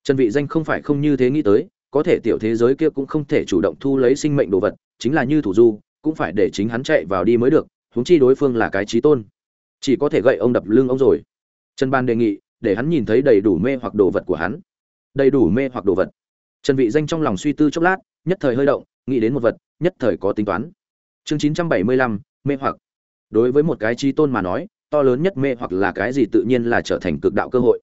Trần vị danh không phải không như thế nghĩ tới có thể tiểu thế giới kia cũng không thể chủ động thu lấy sinh mệnh đồ vật chính là như thủ du cũng phải để chính hắn chạy vào đi mới được huống chi đối phương là cái trí tôn. Chỉ có thể gậy ông đập lưng ông rồi. Trần ban đề nghị để hắn nhìn thấy đầy đủ mê hoặc đồ vật của hắn. Đầy đủ mê hoặc đồ vật. Trần vị danh trong lòng suy tư chốc lát nhất thời hơi động nghĩ đến một vật nhất thời có tính toán. Chương 975, mê hoặc. Đối với một cái trí tôn mà nói to lớn nhất mê hoặc là cái gì tự nhiên là trở thành cực đạo cơ hội.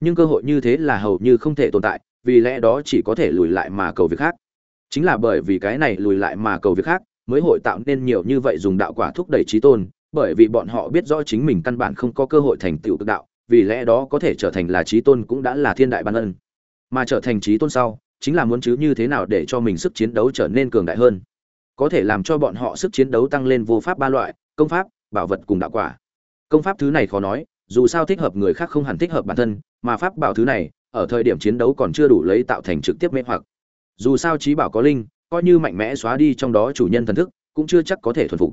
Nhưng cơ hội như thế là hầu như không thể tồn tại vì lẽ đó chỉ có thể lùi lại mà cầu việc khác. Chính là bởi vì cái này lùi lại mà cầu việc khác, mới hội tạo nên nhiều như vậy dùng đạo quả thúc đẩy trí tôn, bởi vì bọn họ biết rõ chính mình căn bản không có cơ hội thành tựu cực đạo, vì lẽ đó có thể trở thành là trí tôn cũng đã là thiên đại ban ân. Mà trở thành trí tôn sau, chính là muốn chứ như thế nào để cho mình sức chiến đấu trở nên cường đại hơn. Có thể làm cho bọn họ sức chiến đấu tăng lên vô pháp ba loại, công pháp, bảo vật cùng đạo quả. Công pháp thứ này khó nói, dù sao thích hợp người khác không hẳn thích hợp bản thân, mà pháp bảo thứ này ở thời điểm chiến đấu còn chưa đủ lấy tạo thành trực tiếp mê hoặc. Dù sao trí bảo có linh, coi như mạnh mẽ xóa đi trong đó chủ nhân thần thức, cũng chưa chắc có thể thuần phục.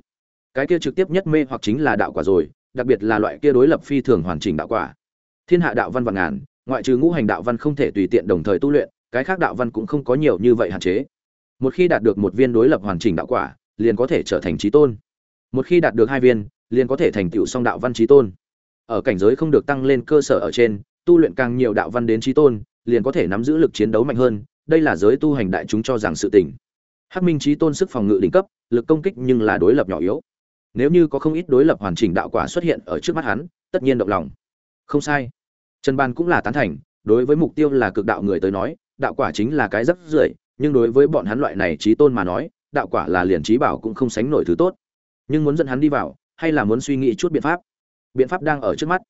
Cái kia trực tiếp nhất mê hoặc chính là đạo quả rồi, đặc biệt là loại kia đối lập phi thường hoàn chỉnh đạo quả. Thiên hạ đạo văn vạn ngàn, ngoại trừ ngũ hành đạo văn không thể tùy tiện đồng thời tu luyện, cái khác đạo văn cũng không có nhiều như vậy hạn chế. Một khi đạt được một viên đối lập hoàn chỉnh đạo quả, liền có thể trở thành trí tôn. Một khi đạt được hai viên, liền có thể thành tựu song đạo văn trí tôn. Ở cảnh giới không được tăng lên cơ sở ở trên tu luyện càng nhiều đạo văn đến trí tôn, liền có thể nắm giữ lực chiến đấu mạnh hơn, đây là giới tu hành đại chúng cho rằng sự tình. Hắc minh trí tôn sức phòng ngự đỉnh cấp, lực công kích nhưng là đối lập nhỏ yếu. Nếu như có không ít đối lập hoàn chỉnh đạo quả xuất hiện ở trước mắt hắn, tất nhiên động lòng. Không sai. Trần ban cũng là tán thành, đối với mục tiêu là cực đạo người tới nói, đạo quả chính là cái rất rưởi, nhưng đối với bọn hắn loại này trí tôn mà nói, đạo quả là liền trí bảo cũng không sánh nổi thứ tốt. Nhưng muốn dẫn hắn đi vào, hay là muốn suy nghĩ chút biện pháp? Biện pháp đang ở trước mắt.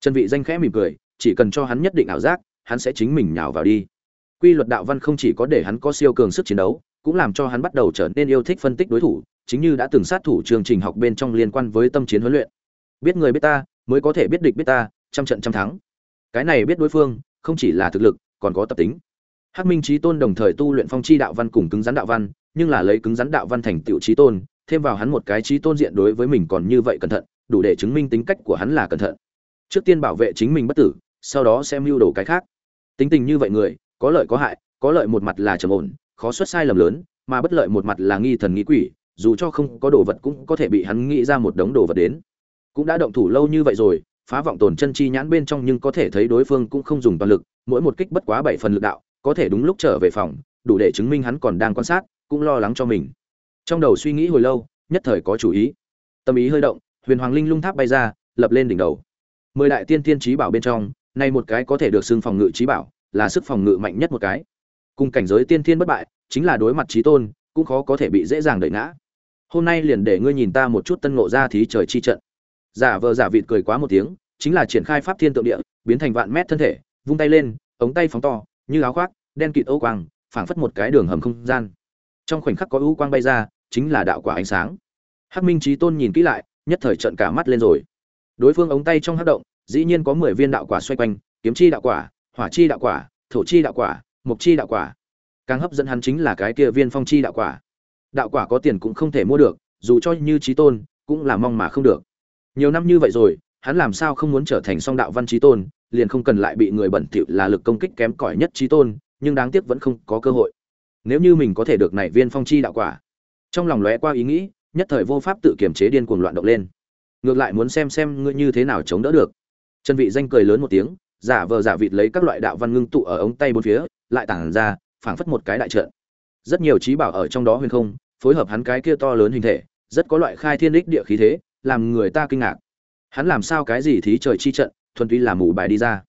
Trần vị danh khẽ mỉm cười chỉ cần cho hắn nhất định ảo giác, hắn sẽ chính mình nhào vào đi. Quy luật đạo văn không chỉ có để hắn có siêu cường sức chiến đấu, cũng làm cho hắn bắt đầu trở nên yêu thích phân tích đối thủ, chính như đã từng sát thủ chương trình học bên trong liên quan với tâm chiến huấn luyện. Biết người biết ta, mới có thể biết địch biết ta, trăm trận trăm thắng. Cái này biết đối phương, không chỉ là thực lực, còn có tập tính. Hắc minh Chí tôn đồng thời tu luyện phong chi đạo văn cùng cứng rắn đạo văn, nhưng là lấy cứng rắn đạo văn thành tựu chí tôn, thêm vào hắn một cái chí tôn diện đối với mình còn như vậy cẩn thận, đủ để chứng minh tính cách của hắn là cẩn thận. Trước tiên bảo vệ chính mình bất tử sau đó xem mưu đồ cái khác. Tính tình như vậy người, có lợi có hại, có lợi một mặt là trầm ổn, khó xuất sai lầm lớn, mà bất lợi một mặt là nghi thần nghi quỷ, dù cho không có đồ vật cũng có thể bị hắn nghĩ ra một đống đồ vật đến. Cũng đã động thủ lâu như vậy rồi, phá vọng tồn chân chi nhãn bên trong nhưng có thể thấy đối phương cũng không dùng toàn lực, mỗi một kích bất quá bảy phần lực đạo, có thể đúng lúc trở về phòng, đủ để chứng minh hắn còn đang quan sát, cũng lo lắng cho mình. Trong đầu suy nghĩ hồi lâu, nhất thời có chủ ý. Tâm ý hơi động, huyền hoàng linh lung tháp bay ra, lập lên đỉnh đầu. Mười đại tiên tiên trí bảo bên trong nay một cái có thể được xưng phòng ngự trí bảo, là sức phòng ngự mạnh nhất một cái. Cùng cảnh giới tiên thiên bất bại, chính là đối mặt trí tôn, cũng khó có thể bị dễ dàng đợi ngã. Hôm nay liền để ngươi nhìn ta một chút tân ngộ ra thí trời chi trận. Giả vờ giả vịt cười quá một tiếng, chính là triển khai pháp thiên tượng địa, biến thành vạn mét thân thể, vung tay lên, ống tay phóng to, như áo khoác, đen kịt ô quang, phảng phất một cái đường hầm không gian. Trong khoảnh khắc có ưu quang bay ra, chính là đạo quả ánh sáng. Hắc minh trí tôn nhìn kỹ lại, nhất thời trận cả mắt lên rồi. Đối phương ống tay trong hắc động dĩ nhiên có mười viên đạo quả xoay quanh, kiếm chi đạo quả, hỏa chi đạo quả, thổ chi đạo quả, mộc chi đạo quả. Càng hấp dẫn hắn chính là cái kia viên phong chi đạo quả. Đạo quả có tiền cũng không thể mua được, dù cho như trí tôn, cũng là mong mà không được. Nhiều năm như vậy rồi, hắn làm sao không muốn trở thành song đạo văn trí tôn, liền không cần lại bị người bẩn thỉu là lực công kích kém cỏi nhất trí tôn, nhưng đáng tiếc vẫn không có cơ hội. Nếu như mình có thể được này viên phong chi đạo quả. Trong lòng lóe qua ý nghĩ, nhất thời vô pháp tự kiềm chế điên cuồng loạn động lên. Ngược lại muốn xem xem ngươi như thế nào chống đỡ được. Trần vị danh cười lớn một tiếng, giả vờ giả vịt lấy các loại đạo văn ngưng tụ ở ống tay bốn phía, lại tản ra, phảng phất một cái đại trận. Rất nhiều trí bảo ở trong đó huyền không, phối hợp hắn cái kia to lớn hình thể, rất có loại khai thiên đích địa khí thế, làm người ta kinh ngạc. Hắn làm sao cái gì thí trời chi trận, thuần túy là mù bài đi ra.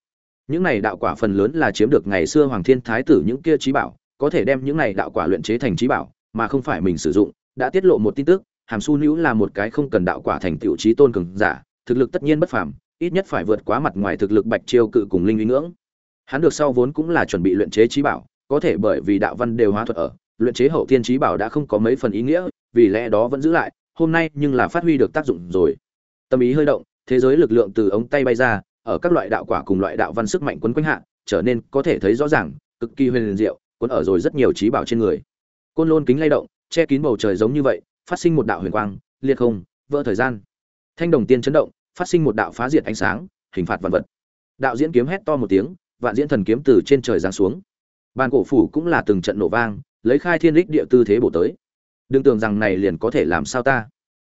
Những này đạo quả phần lớn là chiếm được ngày xưa hoàng thiên thái tử những kia trí bảo, có thể đem những này đạo quả luyện chế thành trí bảo, mà không phải mình sử dụng, đã tiết lộ một tin tức, hàm su Nữu là một cái không cần đạo quả thành tiểu trí tôn cường giả, thực lực tất nhiên bất phàm ít nhất phải vượt quá mặt ngoài thực lực bạch chiêu cự cùng linh uy ngưỡng. Hắn được sau vốn cũng là chuẩn bị luyện chế trí bảo, có thể bởi vì đạo văn đều hóa thuật ở, luyện chế hậu thiên trí bảo đã không có mấy phần ý nghĩa, vì lẽ đó vẫn giữ lại, hôm nay nhưng là phát huy được tác dụng rồi. Tâm ý hơi động, thế giới lực lượng từ ống tay bay ra, ở các loại đạo quả cùng loại đạo văn sức mạnh quấn quanh hạ, trở nên có thể thấy rõ ràng, cực kỳ huyền diệu, cuốn ở rồi rất nhiều trí bảo trên người. Côn lôn kính lay động, che kín bầu trời giống như vậy, phát sinh một đạo huyền quang, liệt không, vỡ thời gian. Thanh đồng tiên chấn động phát sinh một đạo phá diệt ánh sáng, hình phạt vạn vật. Đạo diễn kiếm hét to một tiếng, vạn diễn thần kiếm từ trên trời giáng xuống. Bàn cổ phủ cũng là từng trận nổ vang, lấy khai thiên lích địa tư thế bổ tới. Đừng tưởng rằng này liền có thể làm sao ta.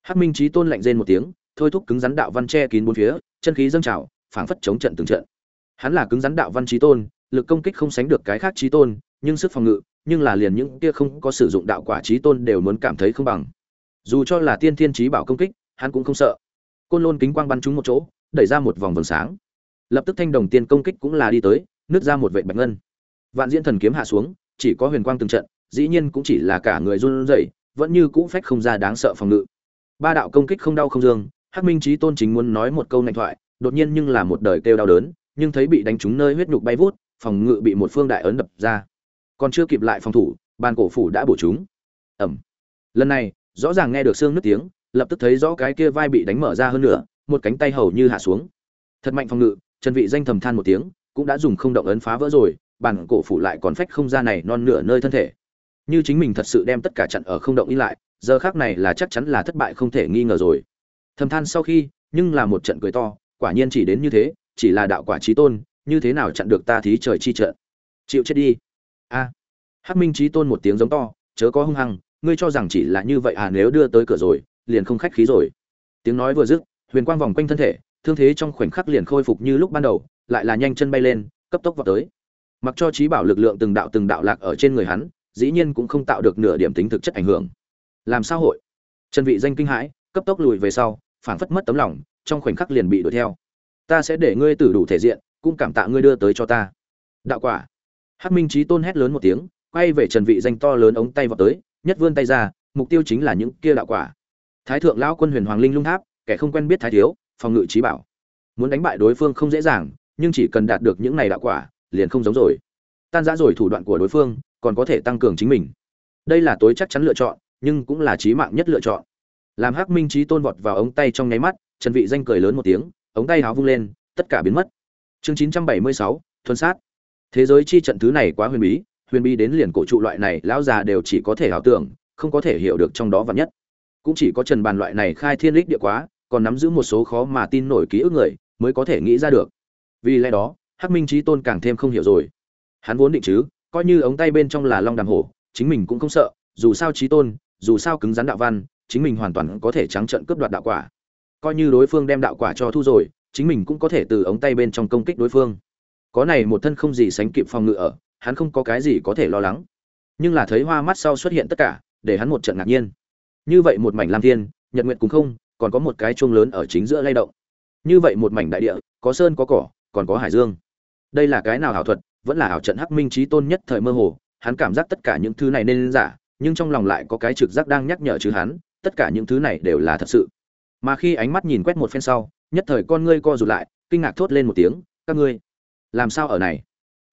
Hắc minh trí tôn lạnh rên một tiếng, thôi thúc cứng rắn đạo văn che kín bốn phía, chân khí dâng trào, phảng phất chống trận từng trận. Hắn là cứng rắn đạo văn trí tôn, lực công kích không sánh được cái khác trí tôn, nhưng sức phòng ngự, nhưng là liền những kia không có sử dụng đạo quả trí tôn đều muốn cảm thấy không bằng. Dù cho là tiên thiên trí bảo công kích, hắn cũng không sợ côn lôn kính quang bắn trúng một chỗ, đẩy ra một vòng vầng sáng. Lập tức thanh đồng tiên công kích cũng là đi tới, nứt ra một vệ bạch ngân. Vạn diễn thần kiếm hạ xuống, chỉ có huyền quang từng trận, dĩ nhiên cũng chỉ là cả người run rẩy, vẫn như cũ phách không ra đáng sợ phòng ngự. Ba đạo công kích không đau không dương, hắc minh trí tôn chính muốn nói một câu nạnh thoại, đột nhiên nhưng là một đời kêu đau đớn, nhưng thấy bị đánh trúng nơi huyết nhục bay vút, phòng ngự bị một phương đại ấn đập ra. Còn chưa kịp lại phòng thủ, bàn cổ phủ đã bổ chúng. Ẩm lần này, rõ ràng nghe được xương nước tiếng lập tức thấy rõ cái kia vai bị đánh mở ra hơn nữa, một cánh tay hầu như hạ xuống. Thật mạnh phòng ngự, trần vị danh thầm than một tiếng, cũng đã dùng không động ấn phá vỡ rồi, bản cổ phủ lại còn phách không ra này non nửa nơi thân thể. Như chính mình thật sự đem tất cả chặn ở không động in lại, giờ khác này là chắc chắn là thất bại không thể nghi ngờ rồi. Thầm than sau khi, nhưng là một trận cười to, quả nhiên chỉ đến như thế, chỉ là đạo quả trí tôn, như thế nào chặn được ta thí trời chi trận? Chịu chết đi. A. Hắc minh trí tôn một tiếng giống to, chớ có hung hăng, ngươi cho rằng chỉ là như vậy à nếu đưa tới cửa rồi liền không khách khí rồi. Tiếng nói vừa dứt, huyền quang vòng quanh thân thể, thương thế trong khoảnh khắc liền khôi phục như lúc ban đầu, lại là nhanh chân bay lên, cấp tốc vào tới. Mặc cho trí bảo lực lượng từng đạo từng đạo lạc ở trên người hắn, dĩ nhiên cũng không tạo được nửa điểm tính thực chất ảnh hưởng. Làm sao hội? Trần vị danh kinh hãi, cấp tốc lùi về sau, phảng phất mất tấm lòng, trong khoảnh khắc liền bị đuổi theo. Ta sẽ để ngươi tử đủ thể diện, cũng cảm tạ ngươi đưa tới cho ta. Đạo quả. Hắc minh trí tôn hét lớn một tiếng, quay về trần vị danh to lớn ống tay vào tới, nhất vươn tay ra, mục tiêu chính là những kia đạo quả thái thượng lão quân huyền hoàng linh lung tháp kẻ không quen biết thái thiếu phòng ngự trí bảo. Muốn đánh bại đối phương không dễ dàng nhưng chỉ cần đạt được những này đạo quả liền không giống rồi. Tan giã rồi thủ đoạn của đối phương còn có thể tăng cường chính mình. Đây là tối chắc chắn lựa chọn nhưng cũng là chí mạng nhất lựa chọn. Làm hắc minh trí tôn vọt vào ống tay trong nháy mắt trần vị danh cười lớn một tiếng ống tay háo vung lên tất cả biến mất. Chương 976, thuần sát. Thế giới chi trận thứ này quá huyền bí huyền bí đến liền cổ trụ loại này lão già đều chỉ có thể ảo tưởng không có thể hiểu được trong đó vật nhất cũng chỉ có trần bàn loại này khai thiên lích địa quá, còn nắm giữ một số khó mà tin nổi ký ức người, mới có thể nghĩ ra được. Vì lẽ đó, hắc minh trí tôn càng thêm không hiểu rồi. Hắn vốn định chứ, coi như ống tay bên trong là long đàm hổ, chính mình cũng không sợ, dù sao trí tôn, dù sao cứng rắn đạo văn, chính mình hoàn toàn có thể trắng trận cướp đoạt đạo quả. Coi như đối phương đem đạo quả cho thu rồi, chính mình cũng có thể từ ống tay bên trong công kích đối phương. Có này một thân không gì sánh kịp phòng ngự ở, hắn không có cái gì có thể lo lắng. Nhưng là thấy hoa mắt sau xuất hiện tất cả, để hắn một trận ngạc nhiên như vậy một mảnh lam thiên, nhật nguyện cũng không, còn có một cái chuông lớn ở chính giữa lay động. Như vậy một mảnh đại địa, có sơn, có cỏ, còn có hải dương. Đây là cái nào ảo thuật? Vẫn là ảo trận hắc minh trí tôn nhất thời mơ hồ, hắn cảm giác tất cả những thứ này nên giả, nhưng trong lòng lại có cái trực giác đang nhắc nhở chứ hắn, tất cả những thứ này đều là thật sự. Mà khi ánh mắt nhìn quét một phen sau, nhất thời con ngươi co rụt lại, kinh ngạc thốt lên một tiếng, các ngươi, làm sao ở này?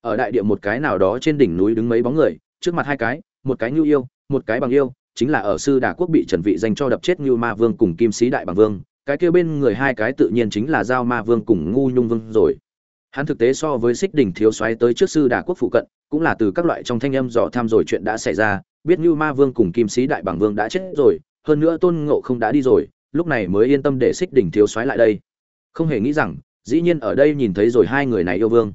Ở đại địa một cái nào đó trên đỉnh núi đứng mấy bóng người, trước mặt hai cái, một cái nhu yêu, một cái bằng yêu chính là ở sư đà quốc bị trần vị dành cho đập chết như ma vương cùng kim sĩ đại bằng vương, cái kia bên người hai cái tự nhiên chính là giao ma vương cùng ngu nhung vương rồi. Hắn thực tế so với xích đỉnh thiếu xoáy tới trước sư đà quốc phụ cận, cũng là từ các loại trong thanh âm dò tham rồi chuyện đã xảy ra, biết như ma vương cùng kim sĩ đại bằng vương đã chết rồi, hơn nữa tôn ngộ không đã đi rồi, lúc này mới yên tâm để xích đỉnh thiếu xoáy lại đây. Không hề nghĩ rằng, dĩ nhiên ở đây nhìn thấy rồi hai người này yêu vương.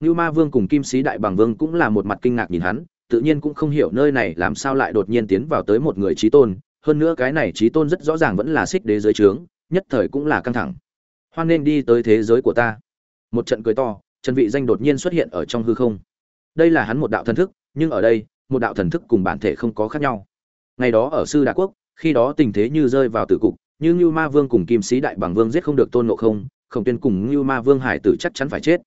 Như ma vương cùng kim sĩ đại bằng vương cũng là một mặt kinh ngạc nhìn hắn tự nhiên cũng không hiểu nơi này làm sao lại đột nhiên tiến vào tới một người trí tôn, hơn nữa cái này trí tôn rất rõ ràng vẫn là xích đế giới trướng, nhất thời cũng là căng thẳng. Hoan nên đi tới thế giới của ta. Một trận cười to, trần vị danh đột nhiên xuất hiện ở trong hư không. Đây là hắn một đạo thần thức, nhưng ở đây, một đạo thần thức cùng bản thể không có khác nhau. Ngày đó ở sư đà quốc, khi đó tình thế như rơi vào tử cục, như Lưu ma vương cùng kim sĩ đại bằng vương giết không được tôn ngộ không không tuyên cùng Lưu ma vương hải tử chắc chắn phải chết.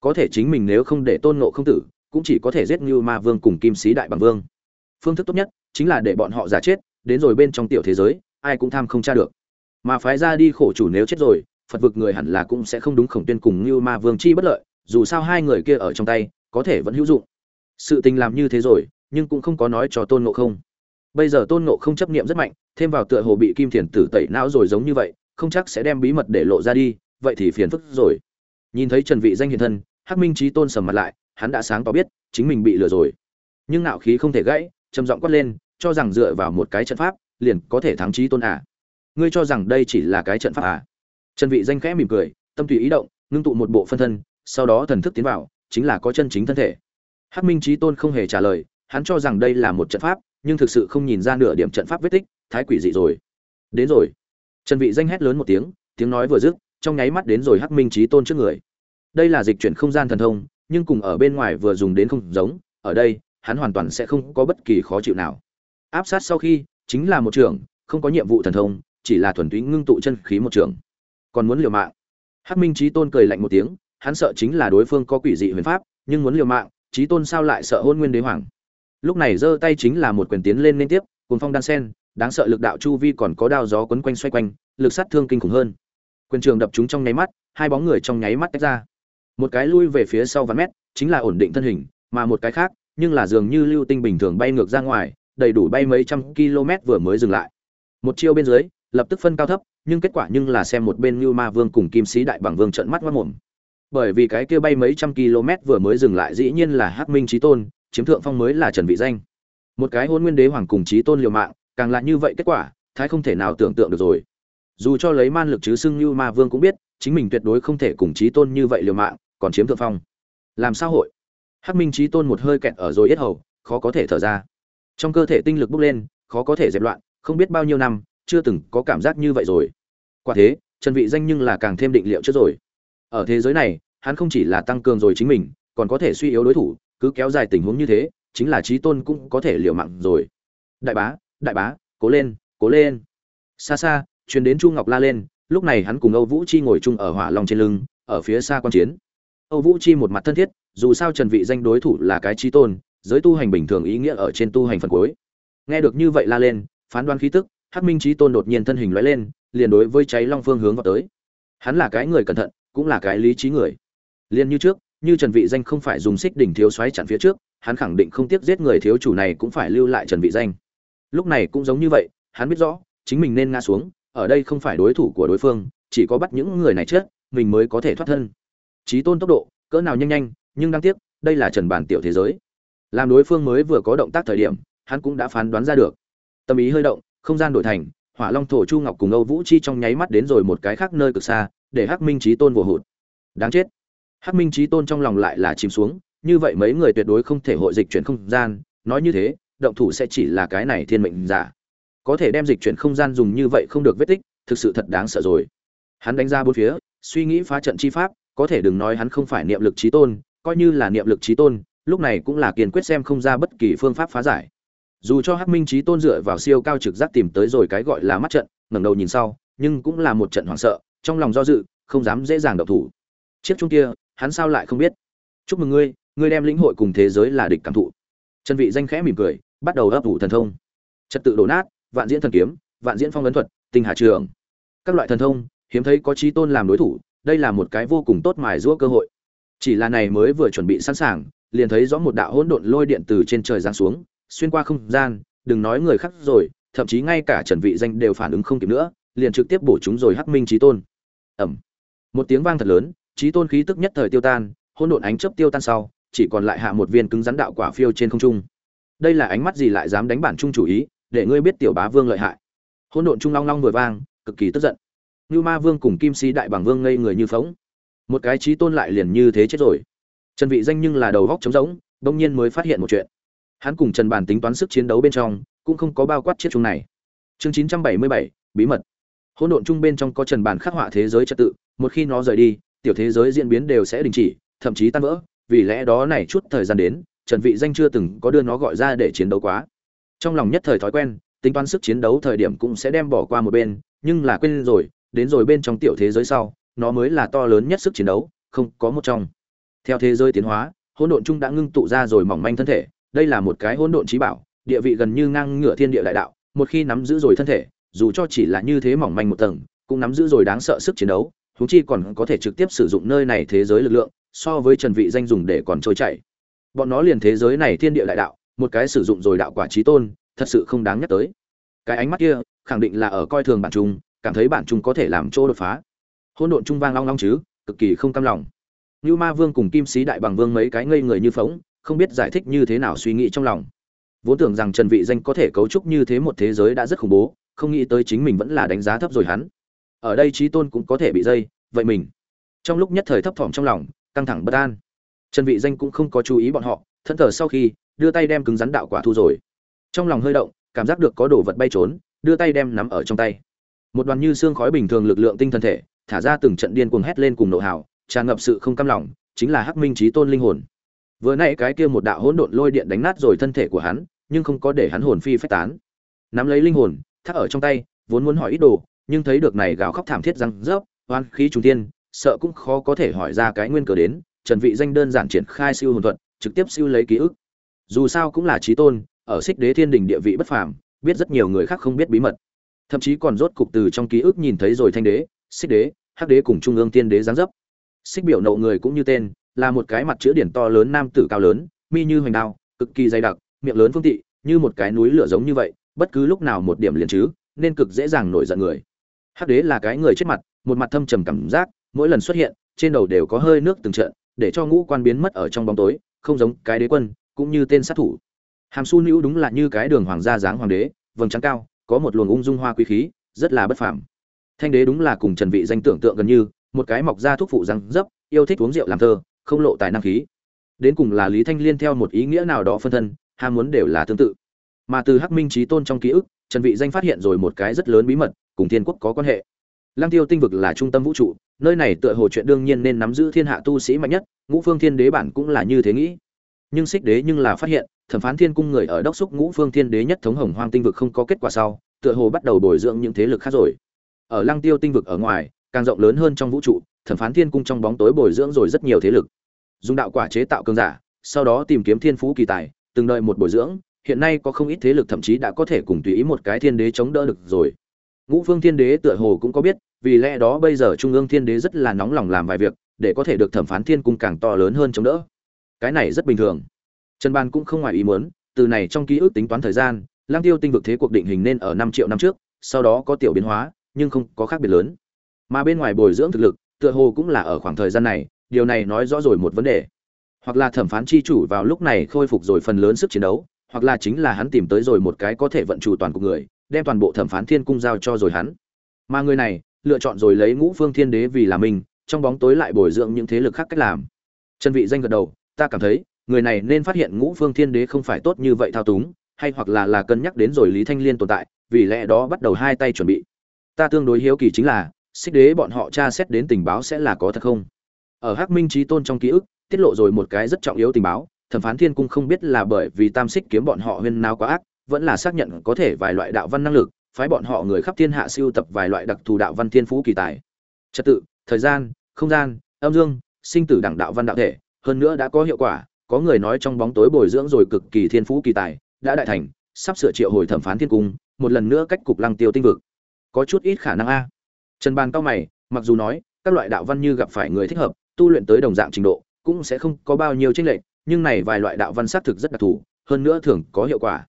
Có thể chính mình nếu không để tôn ngộ không tử cũng chỉ có thể giết như ma vương cùng kim sĩ đại bằng vương. Phương thức tốt nhất chính là để bọn họ giả chết, đến rồi bên trong tiểu thế giới, ai cũng tham không tra được. Mà phái ra đi khổ chủ nếu chết rồi, phật vực người hẳn là cũng sẽ không đúng khổng tuyên cùng như ma vương chi bất lợi, dù sao hai người kia ở trong tay, có thể vẫn hữu dụng. Sự tình làm như thế rồi, nhưng cũng không có nói cho tôn ngộ không. Bây giờ tôn ngộ không chấp niệm rất mạnh, thêm vào tựa hồ bị kim thiền tử tẩy não rồi giống như vậy, không chắc sẽ đem bí mật để lộ ra đi, vậy thì phiền phức rồi. Nhìn thấy trần vị danh hiện thân, hắc minh trí tôn sầm mặt lại hắn đã sáng tỏ biết chính mình bị lừa rồi. Nhưng nạo khí không thể gãy, trầm giọng quát lên, cho rằng dựa vào một cái trận pháp, liền có thể thắng trí tôn à. Ngươi cho rằng đây chỉ là cái trận pháp à? Trần vị danh khẽ mỉm cười, tâm tùy ý động, ngưng tụ một bộ phân thân, sau đó thần thức tiến vào, chính là có chân chính thân thể. Hắc minh trí tôn không hề trả lời, hắn cho rằng đây là một trận pháp, nhưng thực sự không nhìn ra nửa điểm trận pháp vết tích, thái quỷ dị rồi. Đến rồi. Trần vị danh hét lớn một tiếng tiếng nói vừa dứt, trong nháy mắt đến rồi hắc minh trí tôn trước người. Đây là dịch chuyển không gian thần thông nhưng cùng ở bên ngoài vừa dùng đến không giống, ở đây, hắn hoàn toàn sẽ không có bất kỳ khó chịu nào. Áp sát sau khi, chính là một trường không có nhiệm vụ thần thông, chỉ là thuần túy ngưng tụ chân khí một trường còn muốn liều mạng. Hắc minh trí tôn cười lạnh một tiếng, hắn sợ chính là đối phương có quỷ dị huyền pháp, nhưng muốn liều mạng trí tôn sao lại sợ hôn nguyên đế hoàng? Lúc này giơ tay chính là một quyền tiến lên liên tiếp cùng phong đan sen, đáng sợ lực đạo chu vi còn có đao gió quấn quanh xoay quanh, lực sát thương kinh khủng hơn. Quyền trường đập chúng trong nháy mắt, hai bóng người trong nháy mắt tách ra một cái lui về phía sau vài mét, chính là ổn định thân hình, mà một cái khác, nhưng là dường như lưu tinh bình thường bay ngược ra ngoài, đầy đủ bay mấy trăm km vừa mới dừng lại. Một chiêu bên dưới, lập tức phân cao thấp, nhưng kết quả nhưng là xem một bên như ma vương cùng kim sĩ đại bằng vương trận mắt mắt mồm. Bởi vì cái kia bay mấy trăm km vừa mới dừng lại dĩ nhiên là hắc minh trí tôn, chiếm thượng phong mới là trần vị danh. Một cái hôn nguyên đế hoàng cùng trí tôn liều mạng, càng là như vậy kết quả, thái không thể nào tưởng tượng được rồi. Dù cho lấy man lực chứ xưng như ma vương cũng biết, chính mình tuyệt đối không thể cùng trí tôn như vậy liều mạng còn chiếm thượng phong. Làm sao hội? Hắc minh trí tôn một hơi kẹt ở rồi yết hầu, khó có thể thở ra. Trong cơ thể tinh lực bốc lên, khó có thể dẹp loạn, không biết bao nhiêu năm, chưa từng có cảm giác như vậy rồi. Quả thế, trần vị danh nhưng là càng thêm định liệu trước rồi. Ở thế giới này, hắn không chỉ là tăng cường rồi chính mình, còn có thể suy yếu đối thủ, cứ kéo dài tình huống như thế, chính là trí tôn cũng có thể liều mạng rồi. Đại bá đại bá, cố lên cố lên. Xa xa, truyền đến chu ngọc la lên, lúc này hắn cùng âu vũ chi ngồi chung ở hỏa long trên lưng, ở phía xa quan chiến âu vũ chi một mặt thân thiết, dù sao trần vị danh đối thủ là cái chí tôn, giới tu hành bình thường ý nghĩa ở trên tu hành phần cuối. Nghe được như vậy la lên, phán đoán khí tức, hắc minh Chí tôn đột nhiên thân hình lóe lên, liền đối với cháy long phương hướng vào tới. Hắn là cái người cẩn thận, cũng là cái lý trí người. Liên như trước, như trần vị danh không phải dùng xích đỉnh thiếu xoáy chặn phía trước, hắn khẳng định không tiếc giết người thiếu chủ này cũng phải lưu lại trần vị danh. Lúc này cũng giống như vậy, hắn biết rõ, chính mình nên ngã xuống, ở đây không phải đối thủ của đối phương, chỉ có bắt những người này chết, mình mới có thể thoát thân trí tôn tốc độ, cỡ nào nhanh nhanh, nhưng đáng tiếc, đây là trần bản tiểu thế giới. Làm đối phương mới vừa có động tác thời điểm, hắn cũng đã phán đoán ra được. Tâm ý hơi động, không gian đổi thành, hỏa long thổ chu ngọc cùng âu vũ chi trong nháy mắt đến rồi một cái khác nơi cực xa, để hắc minh trí tôn vồ hụt. Đáng chết. Hắc minh trí tôn trong lòng lại là chìm xuống, như vậy mấy người tuyệt đối không thể hội dịch chuyển không gian, nói như thế, động thủ sẽ chỉ là cái này thiên mệnh giả. Có thể đem dịch chuyển không gian dùng như vậy không được vết tích, thực sự thật đáng sợ rồi. Hắn đánh ra bốn phía, suy nghĩ phá trận chi pháp có thể đừng nói hắn không phải niệm lực trí tôn, coi như là niệm lực trí tôn, lúc này cũng là kiên quyết xem không ra bất kỳ phương pháp phá giải. Dù cho hắc minh trí tôn dựa vào siêu cao trực giác tìm tới rồi cái gọi là mắt trận, ngẩng đầu nhìn sau, nhưng cũng là một trận hoảng sợ, trong lòng do dự, không dám dễ dàng độc thủ. Chiếc chung kia, hắn sao lại không biết? Chúc mừng ngươi ngươi đem lĩnh hội cùng thế giới là địch cảm thụ. Trần vị danh khẽ mỉm cười, bắt đầu ấp ủ thần thông. Trật tự đổ nát, vạn diễn thần kiếm, vạn diễn phong ấn thuật, tinh hà trường. Các loại thần thông, hiếm thấy có trí tôn làm đối thủ đây là một cái vô cùng tốt mài giũa cơ hội. Chỉ là này mới vừa chuẩn bị sẵn sàng, liền thấy rõ một đạo hỗn độn lôi điện từ trên trời giáng xuống, xuyên qua không gian, đừng nói người khác rồi, thậm chí ngay cả trần vị danh đều phản ứng không kịp nữa, liền trực tiếp bổ chúng rồi hắc minh chí tôn. Ẩm một tiếng vang thật lớn, chí tôn khí tức nhất thời tiêu tan, hỗn độn ánh chớp tiêu tan sau, chỉ còn lại hạ một viên cứng rắn đạo quả phiêu trên không trung. Đây là ánh mắt gì lại dám đánh bản trung chủ ý, để ngươi biết tiểu bá vương lợi hại. Hỗn độn trung long long vừa vang, cực kỳ tức giận như ma vương cùng kim sĩ đại Bàng vương ngây người như phỗng. một cái chí tôn lại liền như thế chết rồi. Trần vị danh nhưng là đầu góc trống rỗng đông nhiên mới phát hiện một chuyện. Hắn cùng trần bàn tính toán sức chiến đấu bên trong cũng không có bao quát chiếc chung này. Chương 977, bí mật. Hỗn độn chung bên trong có trần bàn khắc họa thế giới trật tự một khi nó rời đi tiểu thế giới diễn biến đều sẽ đình chỉ thậm chí tan vỡ. Vì lẽ đó này chút thời gian đến trần vị danh chưa từng có đưa nó gọi ra để chiến đấu quá. Trong lòng nhất thời thói quen tính toán sức chiến đấu thời điểm cũng sẽ đem bỏ qua một bên nhưng là quên rồi đến rồi bên trong tiểu thế giới sau, nó mới là to lớn nhất sức chiến đấu, không có một trong. Theo thế giới tiến hóa, hỗn độn chung đã ngưng tụ ra rồi mỏng manh thân thể, đây là một cái hỗn độn trí bảo, địa vị gần như ngang ngửa thiên địa đại đạo, một khi nắm giữ rồi thân thể, dù cho chỉ là như thế mỏng manh một tầng, cũng nắm giữ rồi đáng sợ sức chiến đấu, huống chi còn có thể trực tiếp sử dụng nơi này thế giới lực lượng, so với trần vị danh dùng để còn trôi chảy. Bọn nó liền thế giới này thiên địa đại đạo, một cái sử dụng rồi đạo quả trí tôn, thật sự không đáng nhắc tới. Cái ánh mắt kia, khẳng định là ở coi thường bản trung cảm thấy bản trung có thể làm chỗ đột phá. Hỗn độn trung vang long long chứ, cực kỳ không cam lòng. Như ma vương cùng kim sĩ đại bằng vương mấy cái ngây người như phóng không biết giải thích như thế nào suy nghĩ trong lòng. Vốn tưởng rằng trần vị danh có thể cấu trúc như thế một thế giới đã rất khủng bố, không nghĩ tới chính mình vẫn là đánh giá thấp rồi hắn. Ở đây trí tôn cũng có thể bị dây, vậy mình? Trong lúc nhất thời thấp thỏm trong lòng, căng thẳng bất an. Trần vị danh cũng không có chú ý bọn họ thân thờ sau khi, đưa tay đem cứng rắn đạo quả thu rồi. Trong lòng hơi động, cảm giác được có đồ vật bay trốn, đưa tay đem nắm ở trong tay một đoàn như xương khói bình thường lực lượng tinh thần thể, thả ra từng trận điên cuồng hét lên cùng nộ hào, tràn ngập sự không cam lòng, chính là hắc minh trí tôn linh hồn. Vừa nãy cái kia một đạo hỗn độn lôi điện đánh nát rồi thân thể của hắn, nhưng không có để hắn hồn phi phách tán. Nắm lấy linh hồn, thắt ở trong tay, vốn muốn hỏi ít đồ, nhưng thấy được này gào khóc thảm thiết răng rớp, oan khí trung tiên sợ cũng khó có thể hỏi ra cái nguyên cớ đến, trần vị danh đơn giản triển khai siêu hồn thuật, trực tiếp siêu lấy ký ức. Dù sao cũng là trí tôn, ở xích đế thiên đình địa vị bất phàm, biết rất nhiều người khác không biết bí mật thậm chí còn rốt cục từ trong ký ức nhìn thấy rồi thanh đế, xích đế, hắc đế cùng trung ương tiên đế giáng dấp. Xích biểu nộ người cũng như tên, là một cái mặt chữ điển to lớn nam tử cao lớn, mi như hoành đao, cực kỳ dày đặc, miệng lớn phương tị, như một cái núi lửa giống như vậy, bất cứ lúc nào một điểm liền chứ, nên cực dễ dàng nổi giận người. Hắc đế là cái người chết mặt, một mặt thâm trầm cảm giác, mỗi lần xuất hiện, trên đầu đều có hơi nước từng trận, để cho ngũ quan biến mất ở trong bóng tối, không giống cái đế quân, cũng như tên sát thủ. Hàm su nữ đúng là như cái đường hoàng gia dáng hoàng đế, vầng trắng cao có một luồng ung dung hoa quý khí, rất là bất phàm. Thanh đế đúng là cùng trần vị danh tưởng tượng gần như, một cái mọc ra thuốc phụ răng dấp, yêu thích uống rượu làm thơ, không lộ tài năng khí. Đến cùng là lý thanh liên theo một ý nghĩa nào đó phân thân, ham muốn đều là tương tự. Mà từ hắc minh trí tôn trong ký ức, trần vị danh phát hiện rồi một cái rất lớn bí mật, cùng thiên quốc có quan hệ. Lăng tiêu tinh vực là trung tâm vũ trụ, nơi này tựa hồ chuyện đương nhiên nên nắm giữ thiên hạ tu sĩ mạnh nhất, ngũ phương thiên đế bản cũng là như thế nghĩ nhưng xích đế nhưng là phát hiện, thẩm phán thiên cung người ở đốc xúc ngũ phương thiên đế nhất thống hồng hoang tinh vực không có kết quả sau, tựa hồ bắt đầu bồi dưỡng những thế lực khác rồi. Ở lăng tiêu tinh vực ở ngoài, càng rộng lớn hơn trong vũ trụ, thẩm phán thiên cung trong bóng tối bồi dưỡng rồi rất nhiều thế lực. Dùng đạo quả chế tạo cường giả, sau đó tìm kiếm thiên phú kỳ tài, từng đợi một bồi dưỡng, hiện nay có không ít thế lực thậm chí đã có thể cùng tùy ý một cái thiên đế chống đỡ được rồi. Ngũ phương thiên đế tựa hồ cũng có biết, vì lẽ đó bây giờ trung ương thiên đế rất là nóng lòng làm vài việc, để có thể được thẩm phán thiên cung càng to lớn hơn chống đỡ cái này rất bình thường. Trần ban cũng không ngoài ý muốn, từ này trong ký ức tính toán thời gian lang tiêu tinh vực thế cuộc định hình nên ở năm triệu năm trước, sau đó có tiểu biến hóa, nhưng không có khác biệt lớn. Mà bên ngoài bồi dưỡng thực lực, tựa hồ cũng là ở khoảng thời gian này, điều này nói rõ rồi một vấn đề. Hoặc là thẩm phán chi chủ vào lúc này khôi phục rồi phần lớn sức chiến đấu, hoặc là chính là hắn tìm tới rồi một cái có thể vận chủ toàn của người, đem toàn bộ thẩm phán thiên cung giao cho rồi hắn. Mà người này, lựa chọn rồi lấy ngũ phương thiên đế vì là mình, trong bóng tối lại bồi dưỡng những thế lực khác cách làm. Chân vị danh gật đầu ta cảm thấy, người này nên phát hiện ngũ phương thiên đế không phải tốt như vậy thao túng, hay hoặc là là cân nhắc đến rồi lý thanh liên tồn tại, vì lẽ đó bắt đầu hai tay chuẩn bị. Ta tương đối hiếu kỳ chính là, xích đế bọn họ tra xét đến tình báo sẽ là có thật không? Ở hắc minh trí tôn trong ký ức, tiết lộ rồi một cái rất trọng yếu tình báo, thẩm phán thiên cung không biết là bởi vì tam xích kiếm bọn họ huyên nào quá ác, vẫn là xác nhận có thể vài loại đạo văn năng lực, phái bọn họ người khắp thiên hạ siêu tập vài loại đặc thù đạo văn thiên phú kỳ tài. Trật tự, thời gian, không gian, âm dương, sinh tử đẳng đạo văn đạo thể hơn nữa đã có hiệu quả, có người nói trong bóng tối bồi dưỡng rồi cực kỳ thiên phú kỳ tài, đã đại thành, sắp sửa triệu hồi thẩm phán thiên cung, một lần nữa cách cục lăng tiêu tinh vực. Có chút ít khả năng a. Trần bàn cao mày, mặc dù nói, các loại đạo văn như gặp phải người thích hợp, tu luyện tới đồng dạng trình độ, cũng sẽ không có bao nhiêu tranh lệch, nhưng này vài loại đạo văn xác thực rất đặc thù, hơn nữa thường có hiệu quả.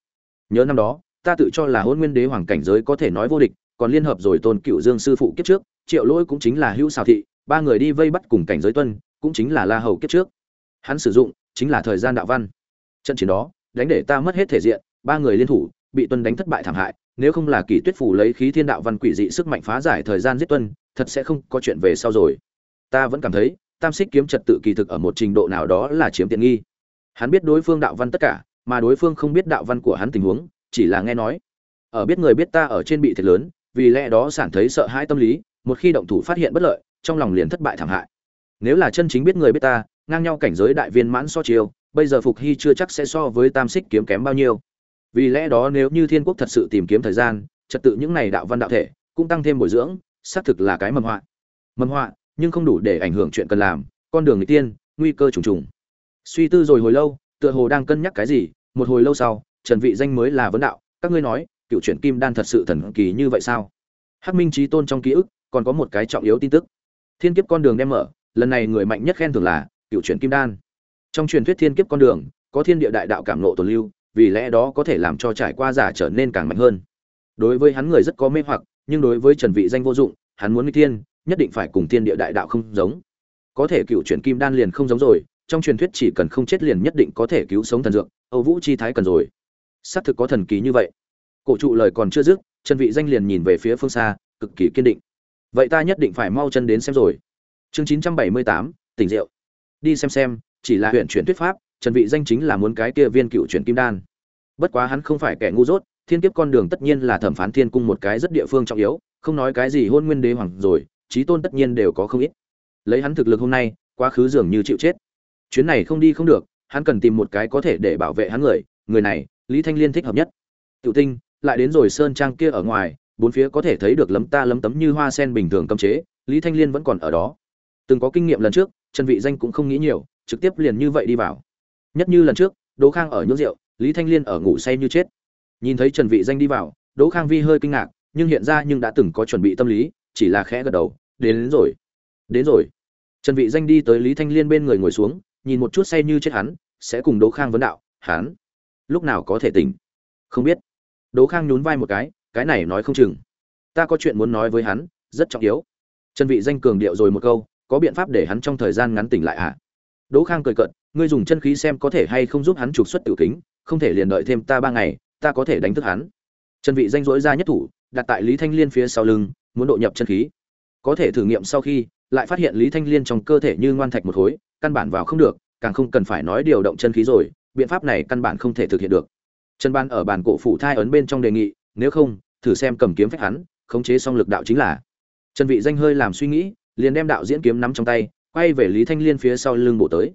Nhớ năm đó, ta tự cho là hôn nguyên đế hoàng cảnh giới có thể nói vô địch, còn liên hợp rồi tôn cựu dương sư phụ kiếp trước, triệu lỗi cũng chính là hữu xào thị, ba người đi vây bắt cùng cảnh giới tuân, cũng chính là la hầu kiếp trước hắn sử dụng chính là thời gian đạo văn. Trận chiến đó, đánh để ta mất hết thể diện, ba người liên thủ, bị tuân đánh thất bại thảm hại, nếu không là kỳ tuyết phủ lấy khí thiên đạo văn quỷ dị sức mạnh phá giải thời gian giết tuân, thật sẽ không có chuyện về sau rồi. Ta vẫn cảm thấy, tam xích kiếm trật tự kỳ thực ở một trình độ nào đó là chiếm tiện nghi. Hắn biết đối phương đạo văn tất cả, mà đối phương không biết đạo văn của hắn tình huống, chỉ là nghe nói. Ở biết người biết ta ở trên bị thiệt lớn, vì lẽ đó sản thấy sợ hãi tâm lý, một khi động thủ phát hiện bất lợi, trong lòng liền thất bại thảm hại. Nếu là chân chính biết người biết ta ngang nhau cảnh giới đại viên mãn so chiêu, bây giờ phục hy chưa chắc sẽ so với tam xích kiếm kém bao nhiêu. Vì lẽ đó nếu như thiên quốc thật sự tìm kiếm thời gian, trật tự những này đạo văn đạo thể cũng tăng thêm bồi dưỡng, xác thực là cái mầm họa. Mầm họa, nhưng không đủ để ảnh hưởng chuyện cần làm, con đường người tiên, nguy cơ trùng trùng. Suy tư rồi hồi lâu, tựa hồ đang cân nhắc cái gì, một hồi lâu sau, trần vị danh mới là vấn đạo, các ngươi nói, cựu truyện kim đan thật sự thần kỳ như vậy sao? Hắc minh trí tôn trong ký ức còn có một cái trọng yếu tin tức. Thiên kiếp con đường đem mở, lần này người mạnh nhất khen thưởng là cựu truyền kim đan. Trong truyền thuyết thiên kiếp con đường có thiên địa đại đạo cảm nộ tồn lưu vì lẽ đó có thể làm cho trải qua giả trở nên càng mạnh hơn. Đối với hắn người rất có mê hoặc nhưng đối với trần vị danh vô dụng hắn muốn đi thiên nhất định phải cùng thiên địa đại đạo không giống. Có thể cựu chuyển kim đan liền không giống rồi trong truyền thuyết chỉ cần không chết liền nhất định có thể cứu sống thần dược âu vũ chi thái cần rồi. Xác thực có thần kỳ như vậy. Cổ trụ lời còn chưa dứt trần vị danh liền nhìn về phía phương xa cực kỳ kiên định. Vậy ta nhất định phải mau chân đến xem rồi. Chương 978, tỉnh rượu đi xem xem, chỉ là huyện chuyển thuyết pháp, trần vị danh chính là muốn cái kia viên cựu chuyển kim đan. Bất quá hắn không phải kẻ ngu dốt, thiên kiếp con đường tất nhiên là thẩm phán thiên cung một cái rất địa phương trọng yếu, không nói cái gì hôn nguyên đế hoàng rồi trí tôn tất nhiên đều có không ít. Lấy hắn thực lực hôm nay, quá khứ dường như chịu chết. Chuyến này không đi không được, hắn cần tìm một cái có thể để bảo vệ hắn người người này, lý thanh liên thích hợp nhất. Tiểu tinh, lại đến rồi sơn trang kia ở ngoài, bốn phía có thể thấy được lấm ta lấm tấm như hoa sen bình thường cấm chế, lý thanh liên vẫn còn ở đó. Từng có kinh nghiệm lần trước trần vị danh cũng không nghĩ nhiều trực tiếp liền như vậy đi vào. Nhất như lần trước đỗ khang ở nhốt rượu lý thanh liên ở ngủ say như chết. Nhìn thấy trần vị danh đi vào đỗ khang vi hơi kinh ngạc nhưng hiện ra nhưng đã từng có chuẩn bị tâm lý chỉ là khẽ gật đầu đến, đến rồi đến rồi. Trần vị danh đi tới lý thanh liên bên người ngồi xuống nhìn một chút say như chết hắn sẽ cùng đỗ khang vấn đạo hắn lúc nào có thể tỉnh? Không biết. Đỗ khang nhún vai một cái cái này nói không chừng. Ta có chuyện muốn nói với hắn rất trọng yếu. Trần vị danh cường điệu rồi một câu có biện pháp để hắn trong thời gian ngắn tỉnh lại à đỗ khang cười cợt, ngươi dùng chân khí xem có thể hay không giúp hắn trục xuất tiểu kính, không thể liền đợi thêm ta ba ngày, ta có thể đánh thức hắn. Trần vị danh dỗi ra nhất thủ, đặt tại lý thanh liên phía sau lưng, muốn độ nhập chân khí. Có thể thử nghiệm sau khi, lại phát hiện lý thanh liên trong cơ thể như ngoan thạch một khối, căn bản vào không được, càng không cần phải nói điều động chân khí rồi, biện pháp này căn bản không thể thực hiện được. Trần ban ở bàn cổ phủ thai ấn bên trong đề nghị, nếu không, thử xem cầm kiếm phách hắn, khống chế xong lực đạo chính là. Trần vị danh hơi làm suy nghĩ liền đem đạo diễn kiếm nắm trong tay, quay về lý thanh liên phía sau lưng bộ tới.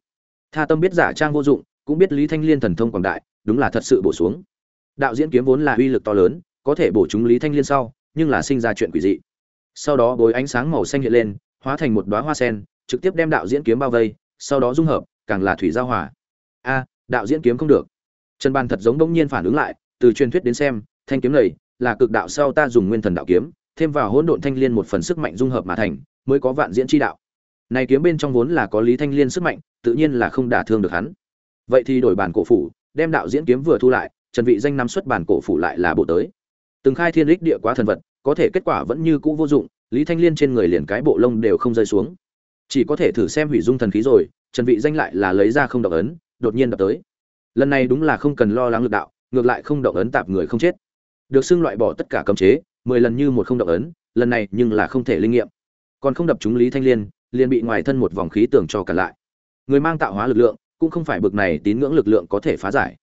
Tha tâm biết giả trang vô dụng, cũng biết lý thanh liên thần thông quảng đại, đúng là thật sự bổ xuống. Đạo diễn kiếm vốn là uy lực to lớn, có thể bổ chúng lý thanh liên sau, nhưng là sinh ra chuyện quỷ dị. Sau đó bối ánh sáng màu xanh hiện lên, hóa thành một đóa hoa sen, trực tiếp đem đạo diễn kiếm bao vây, sau đó dung hợp, càng là thủy giao hòa. A, đạo diễn kiếm không được. Trần ban thật giống bỗng nhiên phản ứng lại, từ truyền thuyết đến xem, thanh kiếm này là cực đạo sau ta dùng nguyên thần đạo kiếm thêm vào hỗn độn thanh liên một phần sức mạnh dung hợp mà thành, mới có vạn diễn chi đạo. Này kiếm bên trong vốn là có lý thanh liên sức mạnh, tự nhiên là không đả thương được hắn. Vậy thì đổi bản cổ phủ, đem đạo diễn kiếm vừa thu lại, trần vị danh nắm xuất bản cổ phủ lại là bộ tới. Từng khai thiên lịch địa quá thần vật, có thể kết quả vẫn như cũ vô dụng, lý thanh liên trên người liền cái bộ lông đều không rơi xuống. Chỉ có thể thử xem hủy dung thần khí rồi, trần vị danh lại là lấy ra không động ấn, đột nhiên đập tới. Lần này đúng là không cần lo lắng lực đạo, ngược lại không động ấn tạp người không chết. Được xưng loại bỏ tất cả cấm chế mười lần như một không động ấn, lần này nhưng là không thể linh nghiệm. Còn không đập chúng lý thanh liên, liền bị ngoài thân một vòng khí tường cho cả lại. Người mang tạo hóa lực lượng, cũng không phải bực này tín ngưỡng lực lượng có thể phá giải.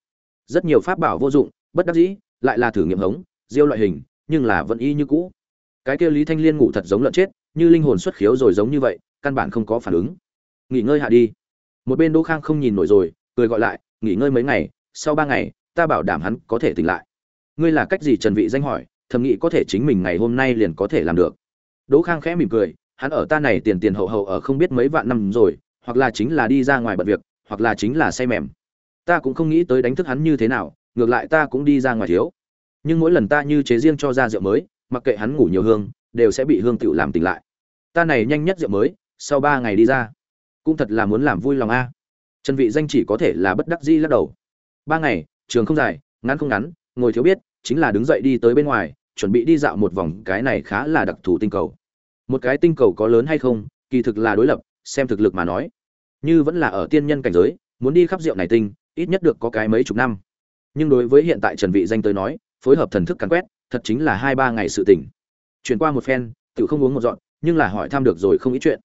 Rất nhiều pháp bảo vô dụng, bất đắc dĩ, lại là thử nghiệm hống, diêu loại hình, nhưng là vẫn y như cũ. Cái kia lý thanh liên ngủ thật giống lợn chết, như linh hồn xuất khiếu rồi giống như vậy, căn bản không có phản ứng. Nghỉ ngơi hạ đi. Một bên đỗ khang không nhìn nổi rồi, cười gọi lại, nghỉ ngơi mấy ngày, sau ba ngày, ta bảo đảm hắn có thể tỉnh lại. Ngươi là cách gì trần vị danh hỏi? Thầm nghĩ có thể chính mình ngày hôm nay liền có thể làm được. Đỗ khang khẽ mỉm cười, hắn ở ta này tiền tiền hậu hậu ở không biết mấy vạn năm rồi, hoặc là chính là đi ra ngoài bận việc, hoặc là chính là say mềm. Ta cũng không nghĩ tới đánh thức hắn như thế nào, ngược lại ta cũng đi ra ngoài thiếu. Nhưng mỗi lần ta như chế riêng cho ra rượu mới, mặc kệ hắn ngủ nhiều hương, đều sẽ bị hương tựu làm tỉnh lại. Ta này nhanh nhất rượu mới, sau ba ngày đi ra, cũng thật là muốn làm vui lòng a. Trần vị danh chỉ có thể là bất đắc dĩ lắc đầu. Ba ngày, trường không dài, ngắn không ngắn, ngồi thiếu biết, chính là đứng dậy đi tới bên ngoài chuẩn bị đi dạo một vòng cái này khá là đặc thù tinh cầu. Một cái tinh cầu có lớn hay không, kỳ thực là đối lập, xem thực lực mà nói. Như vẫn là ở tiên nhân cảnh giới, muốn đi khắp rượu này tinh, ít nhất được có cái mấy chục năm. Nhưng đối với hiện tại trần vị danh tới nói, phối hợp thần thức cắn quét, thật chính là hai ba ngày sự tỉnh. Chuyển qua một phen tự không uống một dọn, nhưng là hỏi thăm được rồi không ý chuyện.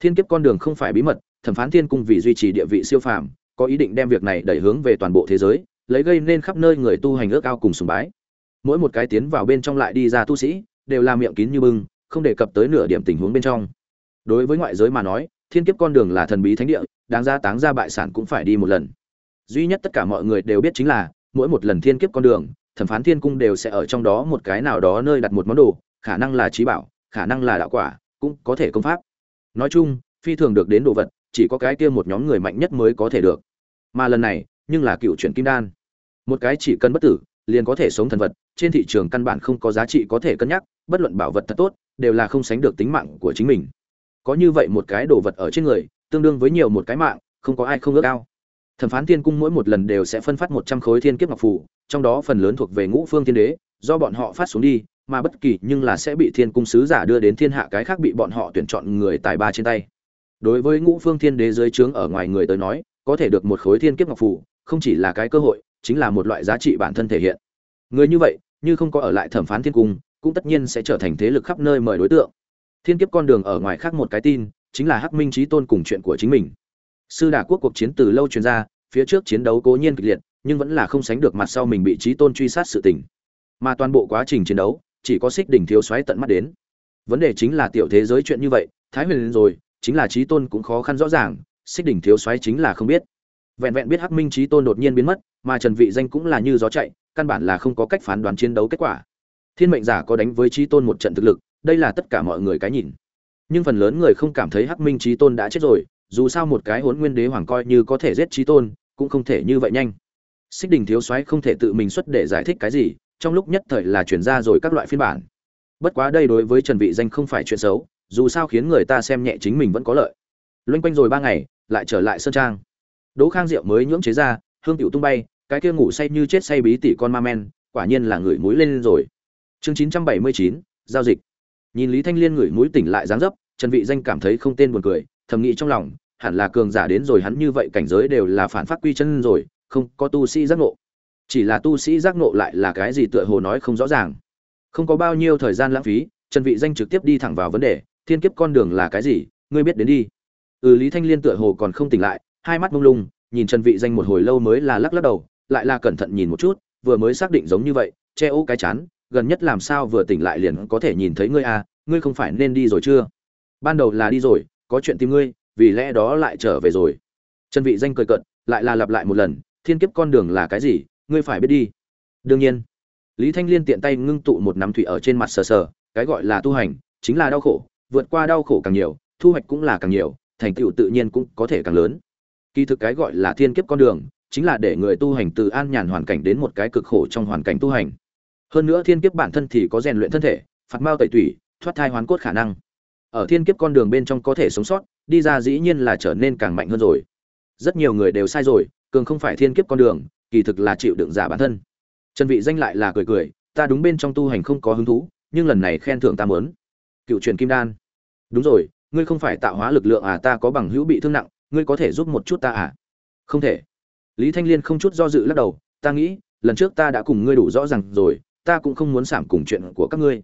Thiên kiếp con đường không phải bí mật, thẩm phán thiên cung vì duy trì địa vị siêu phàm, có ý định đem việc này đẩy hướng về toàn bộ thế giới, lấy gây nên khắp nơi người tu hành ước ao cùng sùng bái mỗi một cái tiến vào bên trong lại đi ra tu sĩ, đều là miệng kín như bưng, không đề cập tới nửa điểm tình huống bên trong. Đối với ngoại giới mà nói, thiên kiếp con đường là thần bí thánh địa, đáng ra táng ra bại sản cũng phải đi một lần. Duy nhất tất cả mọi người đều biết chính là, mỗi một lần thiên kiếp con đường, thẩm phán thiên cung đều sẽ ở trong đó một cái nào đó nơi đặt một món đồ, khả năng là trí bảo, khả năng là đạo quả, cũng có thể công pháp. Nói chung, phi thường được đến đồ vật, chỉ có cái kia một nhóm người mạnh nhất mới có thể được. Mà lần này, nhưng là cựu chuyển kim đan. Một cái chỉ cần bất tử liền có thể sống thần vật, trên thị trường căn bản không có giá trị có thể cân nhắc, bất luận bảo vật thật tốt, đều là không sánh được tính mạng của chính mình. Có như vậy một cái đồ vật ở trên người, tương đương với nhiều một cái mạng, không có ai không ước ao. Thẩm phán thiên cung mỗi một lần đều sẽ phân phát một trăm khối thiên kiếp ngọc phù, trong đó phần lớn thuộc về ngũ phương thiên đế, do bọn họ phát xuống đi, mà bất kỳ nhưng là sẽ bị thiên cung sứ giả đưa đến thiên hạ cái khác bị bọn họ tuyển chọn người tài ba trên tay. Đối với ngũ phương thiên đế dưới trướng ở ngoài người tới nói, có thể được một khối thiên kiếp ngọc phù, không chỉ là cái cơ hội chính là một loại giá trị bản thân thể hiện. Người như vậy, như không có ở lại thẩm phán thiên cung, cũng tất nhiên sẽ trở thành thế lực khắp nơi mời đối tượng. Thiên kiếp con đường ở ngoài khác một cái tin, chính là hắc minh trí tôn cùng chuyện của chính mình. Sư đà quốc cuộc chiến từ lâu truyền ra, phía trước chiến đấu cố nhiên kịch liệt, nhưng vẫn là không sánh được mặt sau mình bị trí tôn truy sát sự tình. Mà toàn bộ quá trình chiến đấu, chỉ có xích đỉnh thiếu xoáy tận mắt đến. Vấn đề chính là tiểu thế giới chuyện như vậy, thái huyền lên rồi, chính là trí tôn cũng khó khăn rõ ràng, xích đỉnh thiếu xoáy chính là không biết vẹn vẹn biết hắc minh trí tôn đột nhiên biến mất, mà trần vị danh cũng là như gió chạy, căn bản là không có cách phán đoán chiến đấu kết quả. Thiên mệnh giả có đánh với trí tôn một trận thực lực, đây là tất cả mọi người cái nhìn. Nhưng phần lớn người không cảm thấy hắc minh trí tôn đã chết rồi, dù sao một cái hỗn nguyên đế hoàng coi như có thể giết trí tôn, cũng không thể như vậy nhanh. Xích đình thiếu soái không thể tự mình xuất để giải thích cái gì, trong lúc nhất thời là chuyển ra rồi các loại phiên bản. Bất quá đây đối với trần vị danh không phải chuyện xấu, dù sao khiến người ta xem nhẹ chính mình vẫn có lợi. Loanh quanh rồi ba ngày, lại trở lại sơn trang đỗ khang diệu mới nhưỡng chế ra hương tiểu tung bay cái kia ngủ say như chết say bí tỷ con ma men quả nhiên là người mũi lên rồi. Chương 979, giao dịch. Nhìn lý thanh liên người mũi tỉnh lại dáng dấp trần vị danh cảm thấy không tên buồn cười thầm nghĩ trong lòng hẳn là cường giả đến rồi hắn như vậy cảnh giới đều là phản phát quy chân rồi không có tu sĩ giác ngộ. Chỉ là tu sĩ giác ngộ lại là cái gì tựa hồ nói không rõ ràng. Không có bao nhiêu thời gian lãng phí trần vị danh trực tiếp đi thẳng vào vấn đề thiên kiếp con đường là cái gì ngươi biết đến đi. Ừ lý thanh liên tựa hồ còn không tỉnh lại hai mắt mông lung, nhìn trần vị danh một hồi lâu mới là lắc lắc đầu, lại là cẩn thận nhìn một chút, vừa mới xác định giống như vậy, che ô cái chán, gần nhất làm sao vừa tỉnh lại liền có thể nhìn thấy ngươi à ngươi không phải nên đi rồi chưa? Ban đầu là đi rồi, có chuyện tìm ngươi, vì lẽ đó lại trở về rồi. Trần vị danh cười cận lại là lặp lại một lần, thiên kiếp con đường là cái gì, ngươi phải biết đi. Đương nhiên, lý thanh liên tiện tay ngưng tụ một nắm thủy ở trên mặt sờ sờ, cái gọi là tu hành, chính là đau khổ, vượt qua đau khổ càng nhiều, thu hoạch cũng là càng nhiều, thành tựu tự nhiên cũng có thể càng lớn kỳ thực cái gọi là thiên kiếp con đường, chính là để người tu hành từ an nhàn hoàn cảnh đến một cái cực khổ trong hoàn cảnh tu hành. Hơn nữa thiên kiếp bản thân thì có rèn luyện thân thể, phạt mao tẩy tủy, thoát thai hoán cốt khả năng. Ở thiên kiếp con đường bên trong có thể sống sót, đi ra dĩ nhiên là trở nên càng mạnh hơn rồi. Rất nhiều người đều sai rồi, cường không phải thiên kiếp con đường, kỳ thực là chịu đựng giả bản thân. Trần vị danh lại là cười cười, ta đúng bên trong tu hành không có hứng thú, nhưng lần này khen thưởng ta muốn. Cựu truyền kim đan. Đúng rồi, ngươi không phải tạo hóa lực lượng à ta có bằng hữu bị thương nặng ngươi có thể giúp một chút ta à? Không thể. Lý thanh liên không chút do dự lắc đầu, ta nghĩ, lần trước ta đã cùng ngươi đủ rõ ràng rồi, ta cũng không muốn giảm cùng chuyện của các ngươi.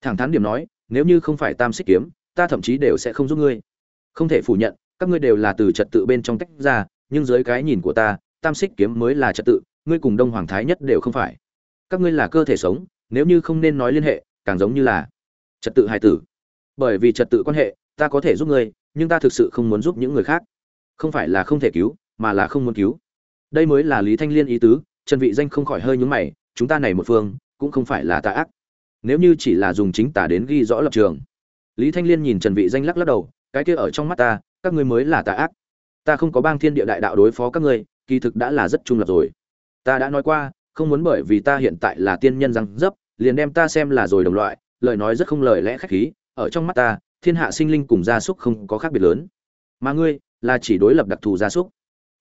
Thẳng thắn điểm nói, nếu như không phải tam xích kiếm, ta thậm chí đều sẽ không giúp ngươi. Không thể phủ nhận, các ngươi đều là từ trật tự bên trong tách ra, nhưng dưới cái nhìn của ta, tam xích kiếm mới là trật tự, ngươi cùng đông hoàng thái nhất đều không phải. Các ngươi là cơ thể sống, nếu như không nên nói liên hệ, càng giống như là trật tự hài tử. Bởi vì trật tự quan hệ, ta có thể giúp ngươi, nhưng ta thực sự không muốn giúp những người khác không phải là không thể cứu, mà là không muốn cứu. Đây mới là lý thanh liên ý tứ, trần vị danh không khỏi hơi nhướng mày, chúng ta này một phương, cũng không phải là tà ác. Nếu như chỉ là dùng chính tà đến ghi rõ lập trường. Lý thanh liên nhìn trần vị danh lắc lắc đầu, cái kia ở trong mắt ta, các ngươi mới là tà ác. Ta không có bang thiên địa đại đạo đối phó các ngươi, kỳ thực đã là rất trung lập rồi. Ta đã nói qua, không muốn bởi vì ta hiện tại là tiên nhân răng dấp, liền đem ta xem là rồi đồng loại, lời nói rất không lời lẽ khách khí, ở trong mắt ta, thiên hạ sinh linh cùng gia súc không có khác biệt lớn. Mà ngươi là chỉ đối lập đặc thù gia súc.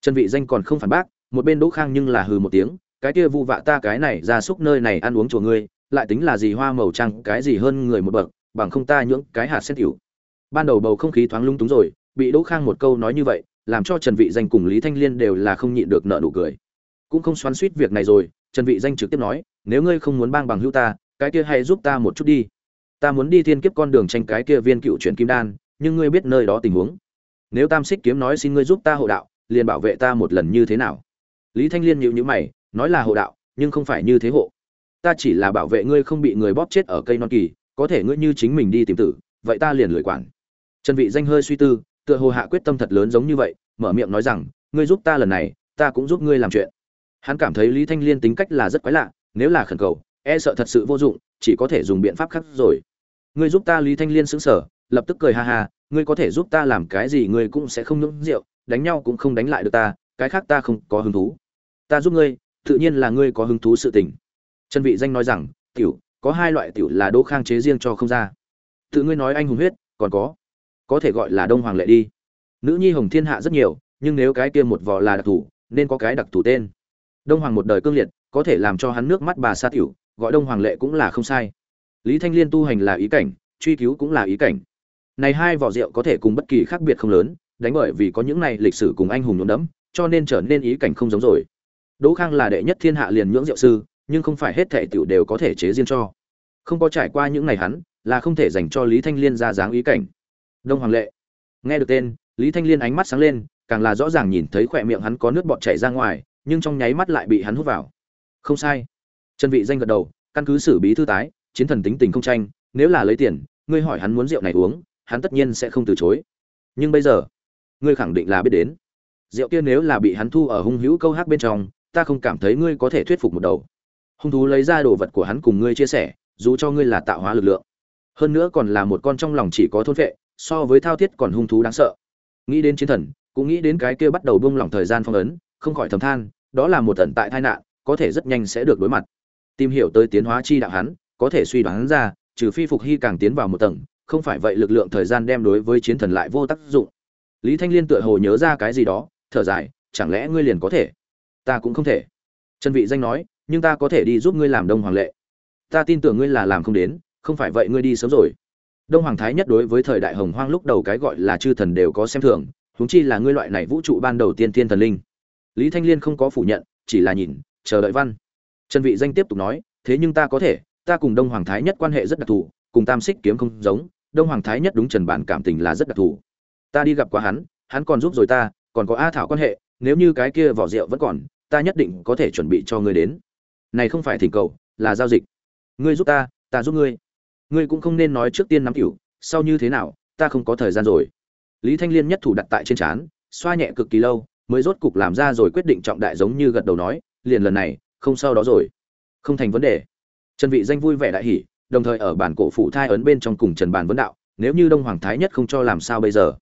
Trần vị danh còn không phản bác, một bên đỗ khang nhưng là hừ một tiếng, cái kia vu vạ ta, cái này gia súc nơi này ăn uống chùa ngươi, lại tính là gì hoa màu trăng, cái gì hơn người một bậc, bằng không ta nhưỡng cái hạt xét tiểu. Ban đầu bầu không khí thoáng lung túng rồi, bị đỗ khang một câu nói như vậy, làm cho trần vị danh cùng lý thanh liên đều là không nhịn được nợ nụ cười. Cũng không xoắn xuýt việc này rồi, trần vị danh trực tiếp nói, nếu ngươi không muốn bang bằng hữu ta, cái kia hãy giúp ta một chút đi. Ta muốn đi thiên kiếp con đường tranh cái kia viên cựu chuyển kim đan, nhưng ngươi biết nơi đó tình huống nếu tam xích kiếm nói xin ngươi giúp ta hộ đạo, liền bảo vệ ta một lần như thế nào? Lý thanh liên nhịu nhữ mày, nói là hộ đạo, nhưng không phải như thế hộ. Ta chỉ là bảo vệ ngươi không bị người bóp chết ở cây non kỳ, có thể ngươi như chính mình đi tìm tử, vậy ta liền lười quản. Trần vị danh hơi suy tư, tựa hồ hạ quyết tâm thật lớn giống như vậy, mở miệng nói rằng, ngươi giúp ta lần này, ta cũng giúp ngươi làm chuyện. Hắn cảm thấy lý thanh liên tính cách là rất quái lạ, nếu là khẩn cầu e sợ thật sự vô dụng, chỉ có thể dùng biện pháp khác rồi. Ngươi giúp ta lý thanh liên sững sờ, lập tức cười ha ha ngươi có thể giúp ta làm cái gì ngươi cũng sẽ không nhúng rượu đánh nhau cũng không đánh lại được ta cái khác ta không có hứng thú. Ta giúp ngươi tự nhiên là ngươi có hứng thú sự tình. Trần vị danh nói rằng tiểu có hai loại tiểu là đỗ khang chế riêng cho không ra. Tự ngươi nói anh hùng huyết còn có có thể gọi là đông hoàng lệ đi. Nữ nhi hồng thiên hạ rất nhiều nhưng nếu cái kia một vò là đặc thủ, nên có cái đặc thủ tên. Đông hoàng một đời cương liệt có thể làm cho hắn nước mắt bà sa tiểu gọi đông hoàng lệ cũng là không sai. Lý thanh liên tu hành là ý cảnh truy cứu cũng là ý cảnh này hai vỏ rượu có thể cùng bất kỳ khác biệt không lớn, đánh bởi vì có những này lịch sử cùng anh hùng nhuộm đẫm, cho nên trở nên ý cảnh không giống rồi. Đỗ khang là đệ nhất thiên hạ liền nhưỡng rượu sư, nhưng không phải hết thể tiểu đều có thể chế riêng cho. Không có trải qua những ngày hắn, là không thể dành cho lý thanh liên ra dáng ý cảnh. Đông hoàng lệ. Nghe được tên, lý thanh liên ánh mắt sáng lên, càng là rõ ràng nhìn thấy khỏe miệng hắn có nước bọt chảy ra ngoài, nhưng trong nháy mắt lại bị hắn hút vào. Không sai. Chân vị danh gật đầu, căn cứ xử bí thư tái, chiến thần tính tình không tranh, nếu là lấy tiền, ngươi hỏi hắn muốn rượu này uống hắn tất nhiên sẽ không từ chối. Nhưng bây giờ, ngươi khẳng định là biết đến. Rượu kia nếu là bị hắn thu ở hung hữu câu hát bên trong, ta không cảm thấy ngươi có thể thuyết phục một đầu. Hung thú lấy ra đồ vật của hắn cùng ngươi chia sẻ, dù cho ngươi là tạo hóa lực lượng. Hơn nữa còn là một con trong lòng chỉ có thôn vệ so với thao thiết còn hung thú đáng sợ. Nghĩ đến chiến thần, cũng nghĩ đến cái kia bắt đầu buông lỏng thời gian phong ấn, không khỏi thầm than, đó là một tận tại tai nạn, có thể rất nhanh sẽ được đối mặt. Tìm hiểu tới tiến hóa chi đạo hắn, có thể suy đoán ra, trừ phi phục hy càng tiến vào một tầng không phải vậy lực lượng thời gian đem đối với chiến thần lại vô tác dụng. Lý thanh liên tựa hồ nhớ ra cái gì đó, thở dài, chẳng lẽ ngươi liền có thể? Ta cũng không thể. Trần vị danh nói, nhưng ta có thể đi giúp ngươi làm đông hoàng lệ. Ta tin tưởng ngươi là làm không đến, không phải vậy ngươi đi sớm rồi. Đông hoàng thái nhất đối với thời đại hồng hoang lúc đầu cái gọi là chư thần đều có xem thường, huống chi là ngươi loại này vũ trụ ban đầu tiên thiên thần linh. Lý thanh liên không có phủ nhận, chỉ là nhìn, chờ đợi văn. Trần vị danh tiếp tục nói, thế nhưng ta có thể, ta cùng đông hoàng thái nhất quan hệ rất đặc thù cùng tam xích kiếm không giống, đông hoàng thái nhất đúng trần bản cảm tình là rất đặc thù. Ta đi gặp qua hắn hắn còn giúp rồi ta, còn có a thảo quan hệ, nếu như cái kia vỏ rượu vẫn còn, ta nhất định có thể chuẩn bị cho ngươi đến. Này không phải thỉnh cầu, là giao dịch. Ngươi giúp ta ta giúp ngươi. Ngươi cũng không nên nói trước tiên nắm cửu, sau như thế nào, ta không có thời gian rồi. Lý thanh liên nhất thủ đặt tại trên trán, xoa nhẹ cực kỳ lâu, mới rốt cục làm ra rồi quyết định trọng đại giống như gật đầu nói, liền lần này, không sau đó rồi. Không thành vấn đề. Trần vị danh vui vẻ đại hỉ đồng thời ở bản cổ phủ thai ấn bên trong cùng trần bàn vấn đạo, nếu như đông hoàng thái nhất không cho làm sao bây giờ?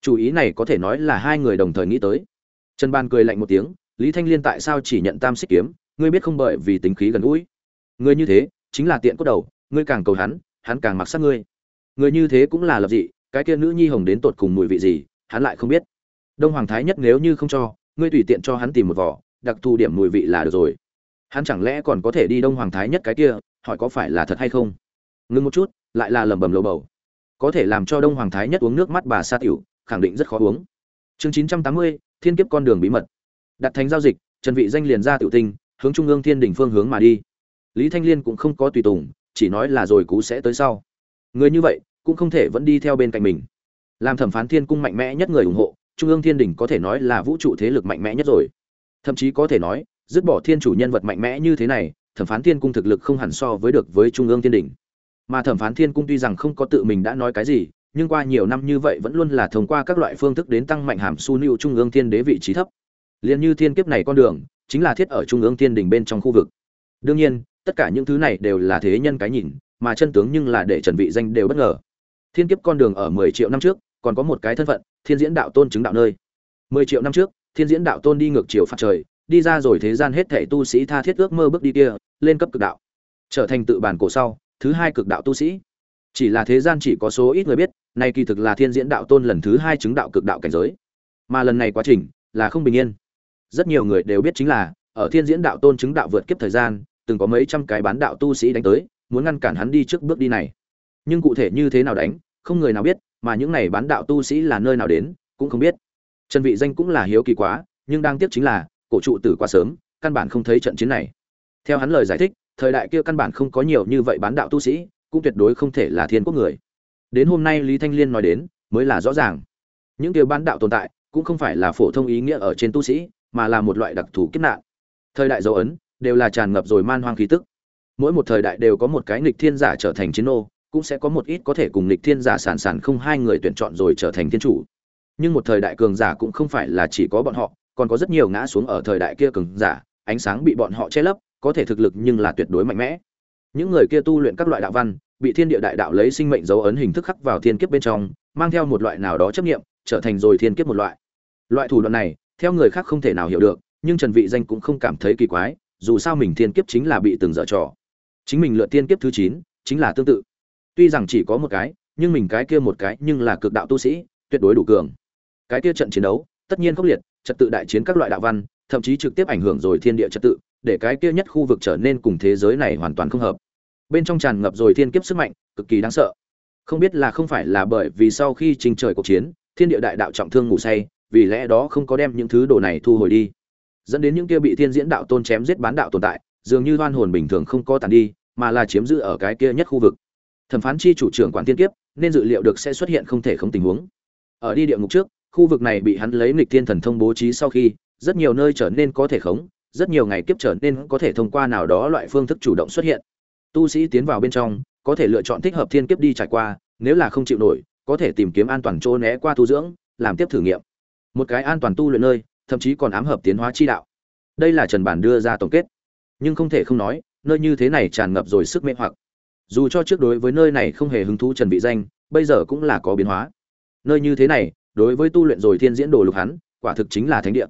Chủ ý này có thể nói là hai người đồng thời nghĩ tới. Trần bàn cười lạnh một tiếng, lý thanh liên tại sao chỉ nhận tam xích kiếm? Ngươi biết không bởi vì tính khí gần gũi. Ngươi như thế, chính là tiện cốt đầu, ngươi càng cầu hắn hắn càng mặc sắc ngươi. Ngươi như thế cũng là lập dị, cái kia nữ nhi hồng đến tột cùng mùi vị gì, hắn lại không biết. Đông hoàng thái nhất nếu như không cho, ngươi tùy tiện cho hắn tìm một vỏ, đặc thù điểm mùi vị là được rồi. Hắn chẳng lẽ còn có thể đi đông hoàng thái nhất cái kia hỏi có phải là thật hay không? Ngưng một chút, lại là lẩm bẩm lầu bầu. Có thể làm cho đông hoàng thái nhất uống nước mắt bà sa tiểu, khẳng định rất khó uống. Chương chín trăm tám mươi, thiên kiếp con đường bí mật. Đặt thành giao dịch, trần vị danh liền ra tiểu tinh, hướng trung ương thiên đỉnh phương hướng mà đi. Lý thanh liên cũng không có tùy tùng, chỉ nói là rồi cú sẽ tới sau. Người như vậy, cũng không thể vẫn đi theo bên cạnh mình. Làm thẩm phán thiên cung mạnh mẽ nhất người ủng hộ, trung ương thiên Đình có thể nói là vũ trụ thế lực mạnh mẽ nhất rồi. Thậm chí có thể nói, dứt bỏ thiên chủ nhân vật mạnh mẽ như thế này thẩm phán thiên cung thực lực không hẳn so với được với trung ương thiên đỉnh mà thẩm phán thiên cung tuy rằng không có tự mình đã nói cái gì, nhưng qua nhiều năm như vậy vẫn luôn là thông qua các loại phương thức đến tăng mạnh hàm su nưu trung ương thiên đế vị trí thấp. Liền như thiên kiếp này con đường, chính là thiết ở trung ương thiên đình bên trong khu vực. Đương nhiên, tất cả những thứ này đều là thế nhân cái nhìn, mà chân tướng nhưng là để trần vị danh đều bất ngờ. Thiên kiếp con đường ở 10 triệu năm trước, còn có một cái thân phận, thiên diễn đạo tôn chứng đạo nơi. 10 triệu năm trước, thiên diễn đạo tôn đi ngược chiều phạt trời đi ra rồi thế gian hết thảy tu sĩ tha thiết ước mơ bước đi kia, lên cấp cực đạo. Trở thành tự bản cổ sau, thứ hai cực đạo tu sĩ. Chỉ là thế gian chỉ có số ít người biết nay kỳ thực là thiên diễn đạo tôn lần thứ hai chứng đạo cực đạo cảnh giới. Mà lần này quá trình là không bình yên. Rất nhiều người đều biết chính là, ở thiên diễn đạo tôn chứng đạo vượt kiếp thời gian, từng có mấy trăm cái bán đạo tu sĩ đánh tới, muốn ngăn cản hắn đi trước bước đi này. Nhưng cụ thể như thế nào đánh, không người nào biết, mà những này bán đạo tu sĩ là nơi nào đến, cũng không biết. Trần vị danh cũng là hiếu kỳ quá, nhưng đang tiếc chính là cổ trụ tử quá sớm, căn bản không thấy trận chiến này. Theo hắn lời giải thích, thời đại kia căn bản không có nhiều như vậy bán đạo tu sĩ, cũng tuyệt đối không thể là thiên quốc người. Đến hôm nay lý thanh liên nói đến, mới là rõ ràng. Những điều bán đạo tồn tại, cũng không phải là phổ thông ý nghĩa ở trên tu sĩ, mà là một loại đặc thù kiếp nạn. Thời đại dấu ấn, đều là tràn ngập rồi man hoang khí tức. Mỗi một thời đại đều có một cái nghịch thiên giả trở thành chiến ô cũng sẽ có một ít có thể cùng nghịch thiên giả sản sản không hai người tuyển chọn rồi trở thành thiên chủ. Nhưng một thời đại cường giả cũng không phải là chỉ có bọn họ còn có rất nhiều ngã xuống ở thời đại kia cường giả ánh sáng bị bọn họ che lấp có thể thực lực nhưng là tuyệt đối mạnh mẽ. Những người kia tu luyện các loại đạo văn bị thiên địa đại đạo lấy sinh mệnh dấu ấn hình thức khắc vào thiên kiếp bên trong mang theo một loại nào đó chấp nghiệm trở thành rồi thiên kiếp một loại. Loại thủ đoạn này theo người khác không thể nào hiểu được nhưng trần vị danh cũng không cảm thấy kỳ quái dù sao mình thiên kiếp chính là bị từng dở trò. Chính mình lựa thiên kiếp thứ 9, chính là tương tự. Tuy rằng chỉ có một cái nhưng mình cái kia một cái nhưng là cực đạo tu sĩ tuyệt đối đủ cường. Cái kia trận chiến đấu tất nhiên khốc liệt trật tự đại chiến các loại đạo văn, thậm chí trực tiếp ảnh hưởng rồi thiên địa trật tự, để cái kia nhất khu vực trở nên cùng thế giới này hoàn toàn không hợp. Bên trong tràn ngập rồi thiên kiếp sức mạnh, cực kỳ đáng sợ. Không biết là không phải là bởi vì sau khi trình trời cuộc chiến, thiên địa đại đạo trọng thương ngủ say, vì lẽ đó không có đem những thứ đồ này thu hồi đi. Dẫn đến những kia bị thiên diễn đạo tôn chém giết bán đạo tồn tại, dường như đoan hồn bình thường không có tàn đi, mà là chiếm giữ ở cái kia nhất khu vực. Thẩm phán chi chủ trưởng quản thiên kiếp, nên dự liệu được sẽ xuất hiện không thể không tình huống. Ở đi địa ngục trước khu vực này bị hắn lấy nghịch thiên thần thông bố trí sau khi, rất nhiều nơi trở nên có thể khống, rất nhiều ngày kiếp trở nên có thể thông qua nào đó loại phương thức chủ động xuất hiện. Tu sĩ tiến vào bên trong, có thể lựa chọn thích hợp thiên kiếp đi trải qua, nếu là không chịu nổi, có thể tìm kiếm an toàn chỗ né qua tu dưỡng, làm tiếp thử nghiệm. Một cái an toàn tu luyện nơi, thậm chí còn ám hợp tiến hóa chi đạo. Đây là trần bản đưa ra tổng kết. Nhưng không thể không nói, nơi như thế này tràn ngập rồi sức mê hoặc. Dù cho trước đối với nơi này không hề hứng thú trần vị danh, bây giờ cũng là có biến hóa. Nơi như thế này đối với tu luyện rồi thiên diễn đồ lục hắn, quả thực chính là thánh địa.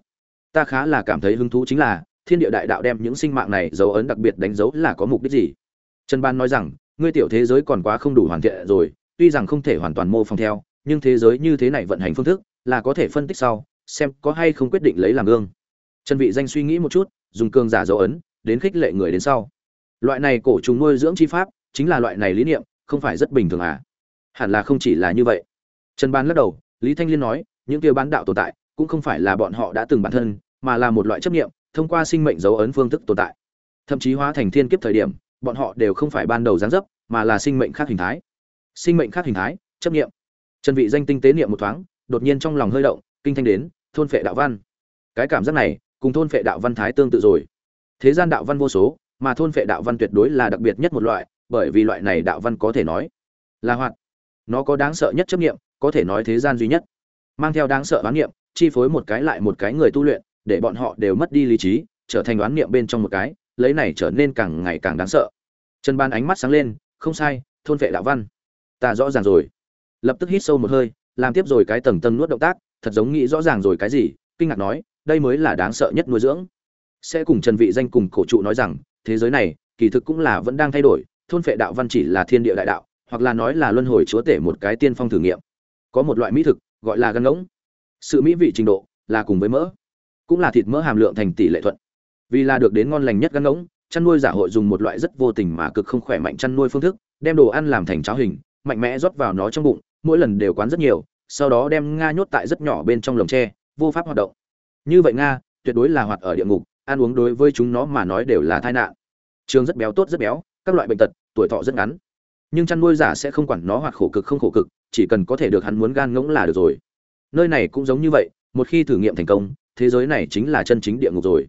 Ta khá là cảm thấy hứng thú chính là, thiên địa đại đạo đem những sinh mạng này dấu ấn đặc biệt đánh dấu là có mục đích gì. Trần ban nói rằng, ngươi tiểu thế giới còn quá không đủ hoàn thiện rồi, tuy rằng không thể hoàn toàn mô phỏng theo, nhưng thế giới như thế này vận hành phương thức, là có thể phân tích sau, xem có hay không quyết định lấy làm gương. Trần vị danh suy nghĩ một chút, dùng cường giả dấu ấn, đến khích lệ người đến sau. Loại này cổ trùng nuôi dưỡng chi pháp, chính là loại này lý niệm, không phải rất bình thường à? Hẳn là không chỉ là như vậy. Trần ban lắc đầu lý thanh liên nói, những kia bán đạo tồn tại, cũng không phải là bọn họ đã từng bản thân, mà là một loại chấp niệm, thông qua sinh mệnh dấu ấn phương thức tồn tại. Thậm chí hóa thành thiên kiếp thời điểm, bọn họ đều không phải ban đầu giáng dấp, mà là sinh mệnh khác hình thái. Sinh mệnh khác hình thái, chấp niệm. Trần vị danh tinh tế niệm một thoáng, đột nhiên trong lòng hơi động, kinh thanh đến, thôn phệ đạo văn. Cái cảm giác này, cùng thôn phệ đạo văn thái tương tự rồi. Thế gian đạo văn vô số, mà thôn phệ đạo văn tuyệt đối là đặc biệt nhất một loại, bởi vì loại này đạo văn có thể nói là hoạt. Nó có đáng sợ nhất chấp niệm có thể nói thế gian duy nhất. Mang theo đáng sợ đoán niệm, chi phối một cái lại một cái người tu luyện, để bọn họ đều mất đi lý trí, trở thành đoán niệm bên trong một cái, lấy này trở nên càng ngày càng đáng sợ. Trần ban ánh mắt sáng lên, không sai, thôn vệ đạo văn. Ta rõ ràng rồi. Lập tức hít sâu một hơi, làm tiếp rồi cái tầng tầng nuốt động tác, thật giống nghĩ rõ ràng rồi cái gì, kinh ngạc nói, đây mới là đáng sợ nhất nuôi dưỡng. Sẽ cùng trần vị danh cùng cổ trụ nói rằng, thế giới này, kỳ thực cũng là vẫn đang thay đổi, thôn phệ đạo văn chỉ là thiên địa đại đạo, hoặc là nói là luân hồi chúa tể một cái tiên phong thử nghiệm có một loại mỹ thực, gọi là gan ngỗng. Sự mỹ vị trình độ là cùng với mỡ, cũng là thịt mỡ hàm lượng thành tỷ lệ thuận. Vì là được đến ngon lành nhất gan ngỗng, chăn nuôi giả hội dùng một loại rất vô tình mà cực không khỏe mạnh chăn nuôi phương thức, đem đồ ăn làm thành cháo hình, mạnh mẽ rót vào nó trong bụng, mỗi lần đều quán rất nhiều, sau đó đem nga nhốt tại rất nhỏ bên trong lồng tre, vô pháp hoạt động. Như vậy nga, tuyệt đối là hoạt ở địa ngục, ăn uống đối với chúng nó mà nói đều là tai nạn. Trường rất béo, tốt rất béo, các loại bệnh tật, tuổi thọ rất ngắn. Nhưng chăn nuôi giả sẽ không quản nó hoạt khổ cực không khổ cực chỉ cần có thể được hắn muốn gan ngỗng là được rồi. Nơi này cũng giống như vậy, một khi thử nghiệm thành công, thế giới này chính là chân chính địa ngục rồi.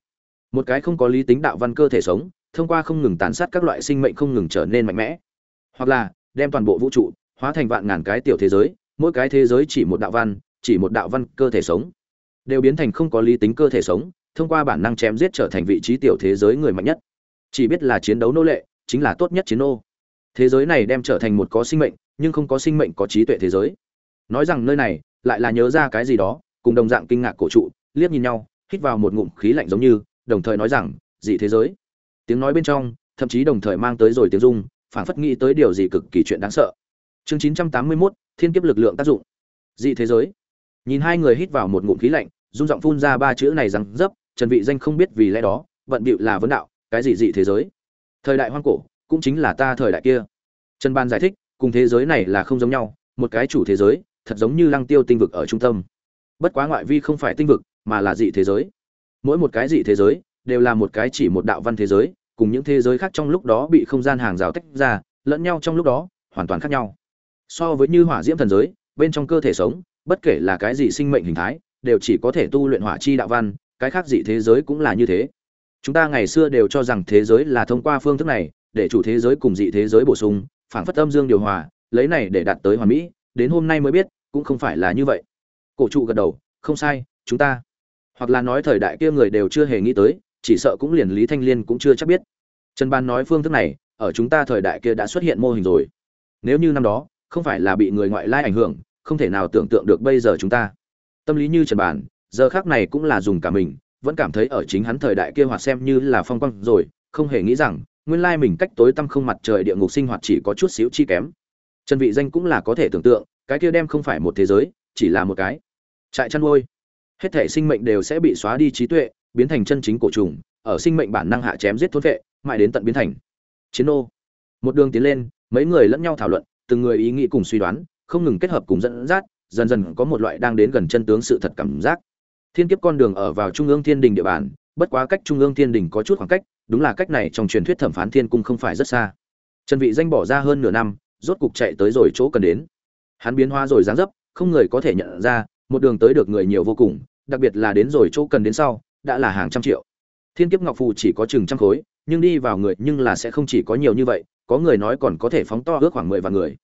Một cái không có lý tính đạo văn cơ thể sống, thông qua không ngừng tàn sát các loại sinh mệnh không ngừng trở nên mạnh mẽ. Hoặc là, đem toàn bộ vũ trụ, hóa thành vạn ngàn cái tiểu thế giới, mỗi cái thế giới chỉ một đạo văn, chỉ một đạo văn cơ thể sống. Đều biến thành không có lý tính cơ thể sống, thông qua bản năng chém giết trở thành vị trí tiểu thế giới người mạnh nhất. Chỉ biết là chiến đấu nô lệ, chính là tốt nhất chiến nô. Thế giới này đem trở thành một có sinh mệnh nhưng không có sinh mệnh có trí tuệ thế giới. Nói rằng nơi này lại là nhớ ra cái gì đó cùng đồng dạng kinh ngạc cổ trụ liếc nhìn nhau hít vào một ngụm khí lạnh giống như đồng thời nói rằng dị thế giới. Tiếng nói bên trong thậm chí đồng thời mang tới rồi tiếng rung phản phất nghĩ tới điều gì cực kỳ chuyện đáng sợ. Chương chín trăm tám mươi 981, thiên kiếp lực lượng tác dụng. Dị thế giới. Nhìn hai người hít vào một ngụm khí lạnh rung giọng phun ra ba chữ này rằng dấp trần vị danh không biết vì lẽ đó vận bịu là vấn đạo cái gì dị thế giới? Thời đại hoang cổ cũng chính là ta thời đại kia. Trần ban giải thích cùng thế giới này là không giống nhau, một cái chủ thế giới, thật giống như lăng tiêu tinh vực ở trung tâm. Bất quá ngoại vi không phải tinh vực, mà là dị thế giới. Mỗi một cái dị thế giới, đều là một cái chỉ một đạo văn thế giới, cùng những thế giới khác trong lúc đó bị không gian hàng rào tách ra, lẫn nhau trong lúc đó, hoàn toàn khác nhau. So với như hỏa diễm thần giới, bên trong cơ thể sống, bất kể là cái gì sinh mệnh hình thái, đều chỉ có thể tu luyện hỏa chi đạo văn, cái khác dị thế giới cũng là như thế. Chúng ta ngày xưa đều cho rằng thế giới là thông qua phương thức này, để chủ thế giới cùng dị thế giới bổ sung phản phất âm dương điều hòa, lấy này để đạt tới hoàn mỹ, đến hôm nay mới biết, cũng không phải là như vậy. Cổ trụ gật đầu, không sai, chúng ta. Hoặc là nói thời đại kia người đều chưa hề nghĩ tới, chỉ sợ cũng liền lý thanh liên cũng chưa chắc biết. Trần ban nói phương thức này, ở chúng ta thời đại kia đã xuất hiện mô hình rồi. Nếu như năm đó, không phải là bị người ngoại lai ảnh hưởng, không thể nào tưởng tượng được bây giờ chúng ta. Tâm lý như trần bản, giờ khác này cũng là dùng cả mình, vẫn cảm thấy ở chính hắn thời đại kia hoạt xem như là phong quang rồi, không hề nghĩ rằng nguyên lai mình cách tối tăm không mặt trời địa ngục sinh hoạt chỉ có chút xíu chi kém. Trần vị danh cũng là có thể tưởng tượng, cái kia đem không phải một thế giới, chỉ là một cái. Trại chăn nuôi. Hết thể sinh mệnh đều sẽ bị xóa đi trí tuệ, biến thành chân chính cổ trùng, ở sinh mệnh bản năng hạ chém giết thôn vệ, mãi đến tận biến thành. Chiến ô một đường tiến lên, mấy người lẫn nhau thảo luận, từng người ý nghĩ cùng suy đoán, không ngừng kết hợp cùng dẫn dắt, dần dần có một loại đang đến gần chân tướng sự thật cảm giác. Thiên kiếp con đường ở vào trung ương thiên đình địa bàn bất quá cách trung ương thiên đình có chút khoảng cách, đúng là cách này trong truyền thuyết thẩm phán thiên cung không phải rất xa. Trần vị danh bỏ ra hơn nửa năm, rốt cục chạy tới rồi chỗ cần đến. Hắn biến hóa rồi dáng dấp, không người có thể nhận ra, một đường tới được người nhiều vô cùng, đặc biệt là đến rồi chỗ cần đến sau, đã là hàng trăm triệu. Thiên kiếp ngọc phù chỉ có chừng trăm khối, nhưng đi vào người nhưng là sẽ không chỉ có nhiều như vậy, có người nói còn có thể phóng to ước khoảng mười vạn người.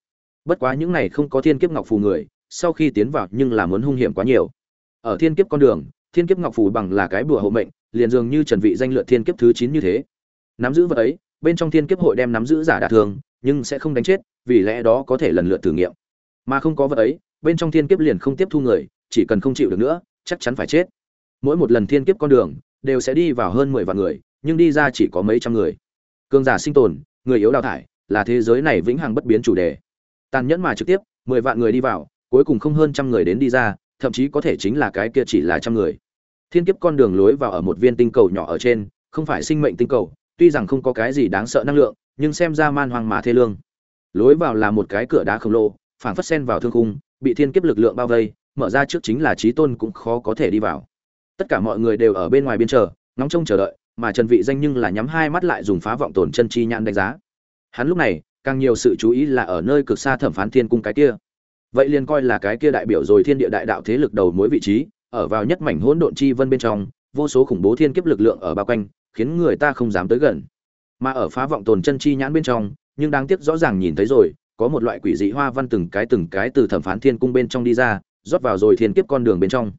Bất quá những này không có thiên kiếp ngọc phù người, sau khi tiến vào nhưng là muốn hung hiểm quá nhiều. Ở thiên kiếp con đường, thiên kiếp ngọc phù bằng là cái bùa hộ mệnh liền dường như trần vị danh lượt thiên kiếp thứ chín như thế. Nắm giữ vật ấy, bên trong thiên kiếp hội đem nắm giữ giả đả thương, nhưng sẽ không đánh chết, vì lẽ đó có thể lần lượt thử nghiệm. Mà không có vật ấy, bên trong thiên kiếp liền không tiếp thu người, chỉ cần không chịu được nữa, chắc chắn phải chết. Mỗi một lần thiên kiếp con đường, đều sẽ đi vào hơn mười vạn người, nhưng đi ra chỉ có mấy trăm người. Cường giả sinh tồn, người yếu đào thải, là thế giới này vĩnh hằng bất biến chủ đề. Tàn nhẫn mà trực tiếp, mười vạn người đi vào, cuối cùng không hơn trăm người đến đi ra, thậm chí có thể chính là cái kia chỉ là trăm người thiên kiếp con đường lối vào ở một viên tinh cầu nhỏ ở trên, không phải sinh mệnh tinh cầu, tuy rằng không có cái gì đáng sợ năng lượng, nhưng xem ra man hoang mà thê lương. Lối vào là một cái cửa đá khổng lồ, phảng phất sen vào thương khung, bị thiên kiếp lực lượng bao vây, mở ra trước chính là trí tôn cũng khó có thể đi vào. Tất cả mọi người đều ở bên ngoài biên chờ, ngóng trông chờ đợi, mà trần vị danh nhưng là nhắm hai mắt lại dùng phá vọng tổn chân chi nhãn đánh giá. Hắn lúc này, càng nhiều sự chú ý là ở nơi cực xa thẩm phán thiên cung cái kia. Vậy liền coi là cái kia đại biểu rồi thiên địa đại đạo thế lực đầu mối vị trí ở vào nhất mảnh hỗn độn chi vân bên trong, vô số khủng bố thiên kiếp lực lượng ở bao quanh, khiến người ta không dám tới gần. Mà ở phá vọng tồn chân chi nhãn bên trong, nhưng đáng tiếc rõ ràng nhìn thấy rồi, có một loại quỷ dị hoa văn từng cái từng cái từ thẩm phán thiên cung bên trong đi ra, rót vào rồi thiên kiếp con đường bên trong.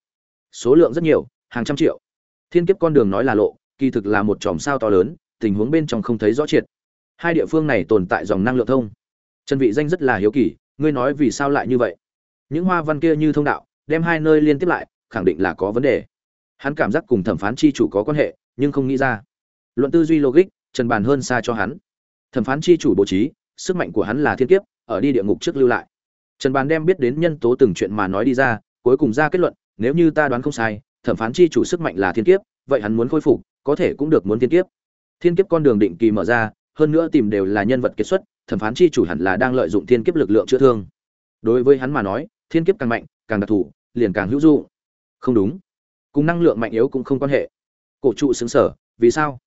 Số lượng rất nhiều, hàng trăm triệu. Thiên kiếp con đường nói là lộ, kỳ thực là một chòm sao to lớn, tình huống bên trong không thấy rõ triệt. Hai địa phương này tồn tại dòng năng lượng thông. Chân vị danh rất là hiếu kỳ, ngươi nói vì sao lại như vậy? Những hoa văn kia như thông đạo, đem hai nơi liên tiếp lại khẳng định là có vấn đề. Hắn cảm giác cùng thẩm phán chi chủ có quan hệ, nhưng không nghĩ ra. Luận tư duy logic, trần bàn hơn xa cho hắn. Thẩm phán chi chủ bố trí, sức mạnh của hắn là thiên kiếp, ở đi địa ngục trước lưu lại. Trần bàn đem biết đến nhân tố từng chuyện mà nói đi ra, cuối cùng ra kết luận, nếu như ta đoán không sai, thẩm phán chi chủ sức mạnh là thiên kiếp, vậy hắn muốn khôi phục, có thể cũng được muốn thiên kiếp. Thiên kiếp con đường định kỳ mở ra, hơn nữa tìm đều là nhân vật kiệt xuất, thẩm phán chi chủ hẳn là đang lợi dụng thiên kiếp lực lượng chữa thương. Đối với hắn mà nói, thiên kiếp càng mạnh, càng đặc thù, liền càng hữu dụng không đúng. Cùng năng lượng mạnh yếu cũng không quan hệ. Cổ trụ xứng sở, vì sao?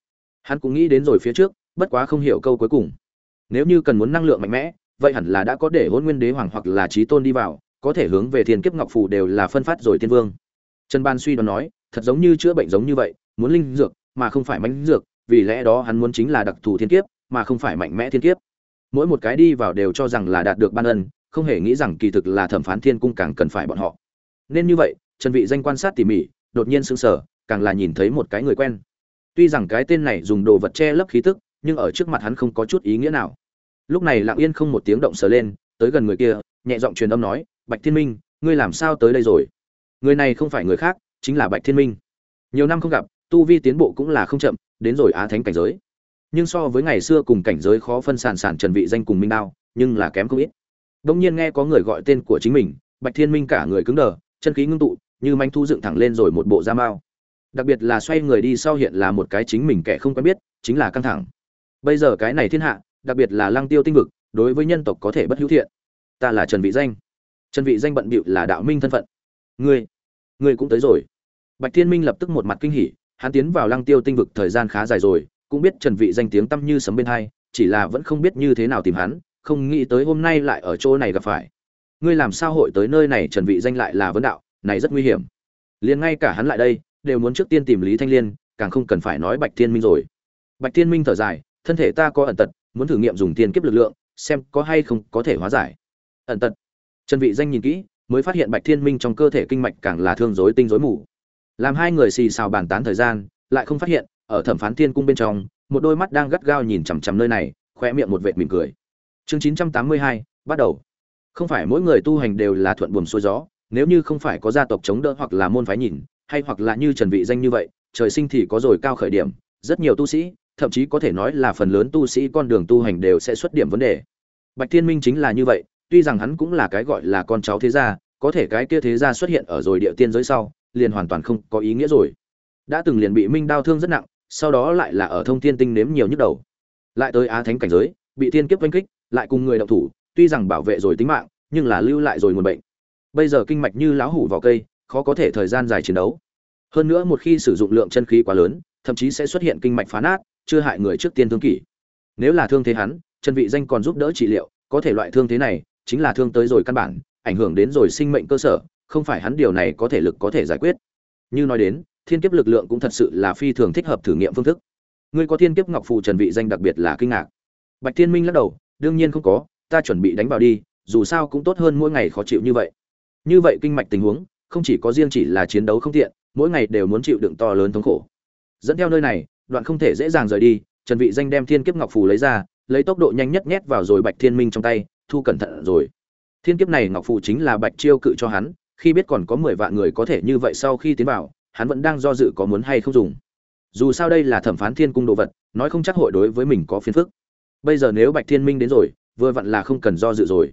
Hắn cũng nghĩ đến rồi phía trước, bất quá không hiểu câu cuối cùng. Nếu như cần muốn năng lượng mạnh mẽ, vậy hẳn là đã có để hôn nguyên đế hoàng hoặc là trí tôn đi vào, có thể hướng về thiên kiếp ngọc phù đều là phân phát rồi tiên vương. Trần ban suy đoán nói, thật giống như chữa bệnh giống như vậy, muốn linh dược, mà không phải mánh dược, vì lẽ đó hắn muốn chính là đặc thù thiên kiếp, mà không phải mạnh mẽ thiên kiếp. Mỗi một cái đi vào đều cho rằng là đạt được ban ân, không hề nghĩ rằng kỳ thực là thẩm phán thiên cung càng cần phải bọn họ. Nên như vậy trần vị danh quan sát tỉ mỉ, đột nhiên sững sờ, càng là nhìn thấy một cái người quen. Tuy rằng cái tên này dùng đồ vật che lấp khí tức, nhưng ở trước mặt hắn không có chút ý nghĩa nào. Lúc này lặng yên không một tiếng động sờ lên, tới gần người kia, nhẹ giọng truyền âm nói, bạch thiên minh, ngươi làm sao tới đây rồi? Người này không phải người khác, chính là bạch thiên minh. Nhiều năm không gặp, tu vi tiến bộ cũng là không chậm, đến rồi á thánh cảnh giới. Nhưng so với ngày xưa cùng cảnh giới khó phân sản sản trần vị danh cùng minh đao, nhưng là kém không ít. Đông nhiên nghe có người gọi tên của chính mình, bạch thiên minh cả người cứng đờ, chân khí ngưng tụ như manh thu dựng thẳng lên rồi một bộ da mao. Đặc biệt là xoay người đi sau hiện là một cái chính mình kẻ không quen biết, chính là căng thẳng. Bây giờ cái này thiên hạ, đặc biệt là lăng tiêu tinh vực, đối với nhân tộc có thể bất hữu thiện. Ta là trần vị danh. Trần vị danh bận bịu là đạo minh thân phận. Ngươi ngươi cũng tới rồi. Bạch thiên minh lập tức một mặt kinh hỉ, hắn tiến vào lăng tiêu tinh vực thời gian khá dài rồi, cũng biết trần vị danh tiếng tâm như sấm bên hai, chỉ là vẫn không biết như thế nào tìm hắn, không nghĩ tới hôm nay lại ở chỗ này gặp phải. Ngươi làm sao hội tới nơi này, trần vị danh lại là vấn đạo này rất nguy hiểm. Liền ngay cả hắn lại đây đều muốn trước tiên tìm lý thanh liên càng không cần phải nói bạch thiên minh rồi. Bạch thiên minh thở dài thân thể ta có ẩn tật muốn thử nghiệm dùng tiền kiếp lực lượng xem có hay không có thể hóa giải. Ẩn tật. Trần vị danh nhìn kỹ mới phát hiện bạch thiên minh trong cơ thể kinh mạch càng là thương rối tinh rối mù. Làm hai người xì xào bàn tán thời gian lại không phát hiện ở thẩm phán thiên cung bên trong một đôi mắt đang gắt gao nhìn chằm chằm nơi này khoe miệng một vệt mỉm cười. Chương 982, bắt đầu. Không phải mỗi người tu hành đều là thuận buồm xuôi gió nếu như không phải có gia tộc chống đỡ hoặc là môn phái nhìn, hay hoặc là như trần vị danh như vậy, trời sinh thì có rồi cao khởi điểm, rất nhiều tu sĩ, thậm chí có thể nói là phần lớn tu sĩ con đường tu hành đều sẽ xuất điểm vấn đề. Bạch thiên minh chính là như vậy, tuy rằng hắn cũng là cái gọi là con cháu thế gia, có thể cái kia thế gia xuất hiện ở rồi địa tiên giới sau, liền hoàn toàn không có ý nghĩa rồi. Đã từng liền bị minh đao thương rất nặng, sau đó lại là ở thông thiên tinh nếm nhiều nhức đầu. Lại tới á thánh cảnh giới, bị thiên kiếp oanh kích, lại cùng người động thủ, tuy rằng bảo vệ rồi tính mạng, nhưng là lưu lại rồi nguồn bệnh bây giờ kinh mạch như lão hủ vào cây, khó có thể thời gian dài chiến đấu. Hơn nữa một khi sử dụng lượng chân khí quá lớn, thậm chí sẽ xuất hiện kinh mạch phá nát, chưa hại người trước tiên thương kỷ. Nếu là thương thế hắn, chân vị danh còn giúp đỡ trị liệu, có thể loại thương thế này chính là thương tới rồi căn bản, ảnh hưởng đến rồi sinh mệnh cơ sở, không phải hắn điều này có thể lực có thể giải quyết. Như nói đến, thiên kiếp lực lượng cũng thật sự là phi thường thích hợp thử nghiệm phương thức. Ngươi có thiên kiếp ngọc phù trần vị danh đặc biệt là kinh ngạc. Bạch thiên minh lắc đầu, đương nhiên không có, ta chuẩn bị đánh vào đi, dù sao cũng tốt hơn mỗi ngày khó chịu như vậy như vậy kinh mạch tình huống, không chỉ có riêng chỉ là chiến đấu không tiện, mỗi ngày đều muốn chịu đựng to lớn thống khổ. Dẫn theo nơi này, đoạn không thể dễ dàng rời đi, trần vị danh đem thiên kiếp ngọc phù lấy ra, lấy tốc độ nhanh nhất nhét vào rồi bạch thiên minh trong tay, thu cẩn thận rồi. Thiên kiếp này ngọc phù chính là bạch chiêu cự cho hắn, khi biết còn có mười vạn người có thể như vậy sau khi tiến vào, hắn vẫn đang do dự có muốn hay không dùng. Dù sao đây là thẩm phán thiên cung đồ vật, nói không chắc hội đối với mình có phiền phức. Bây giờ nếu bạch thiên minh đến rồi, vừa vặn là không cần do dự rồi.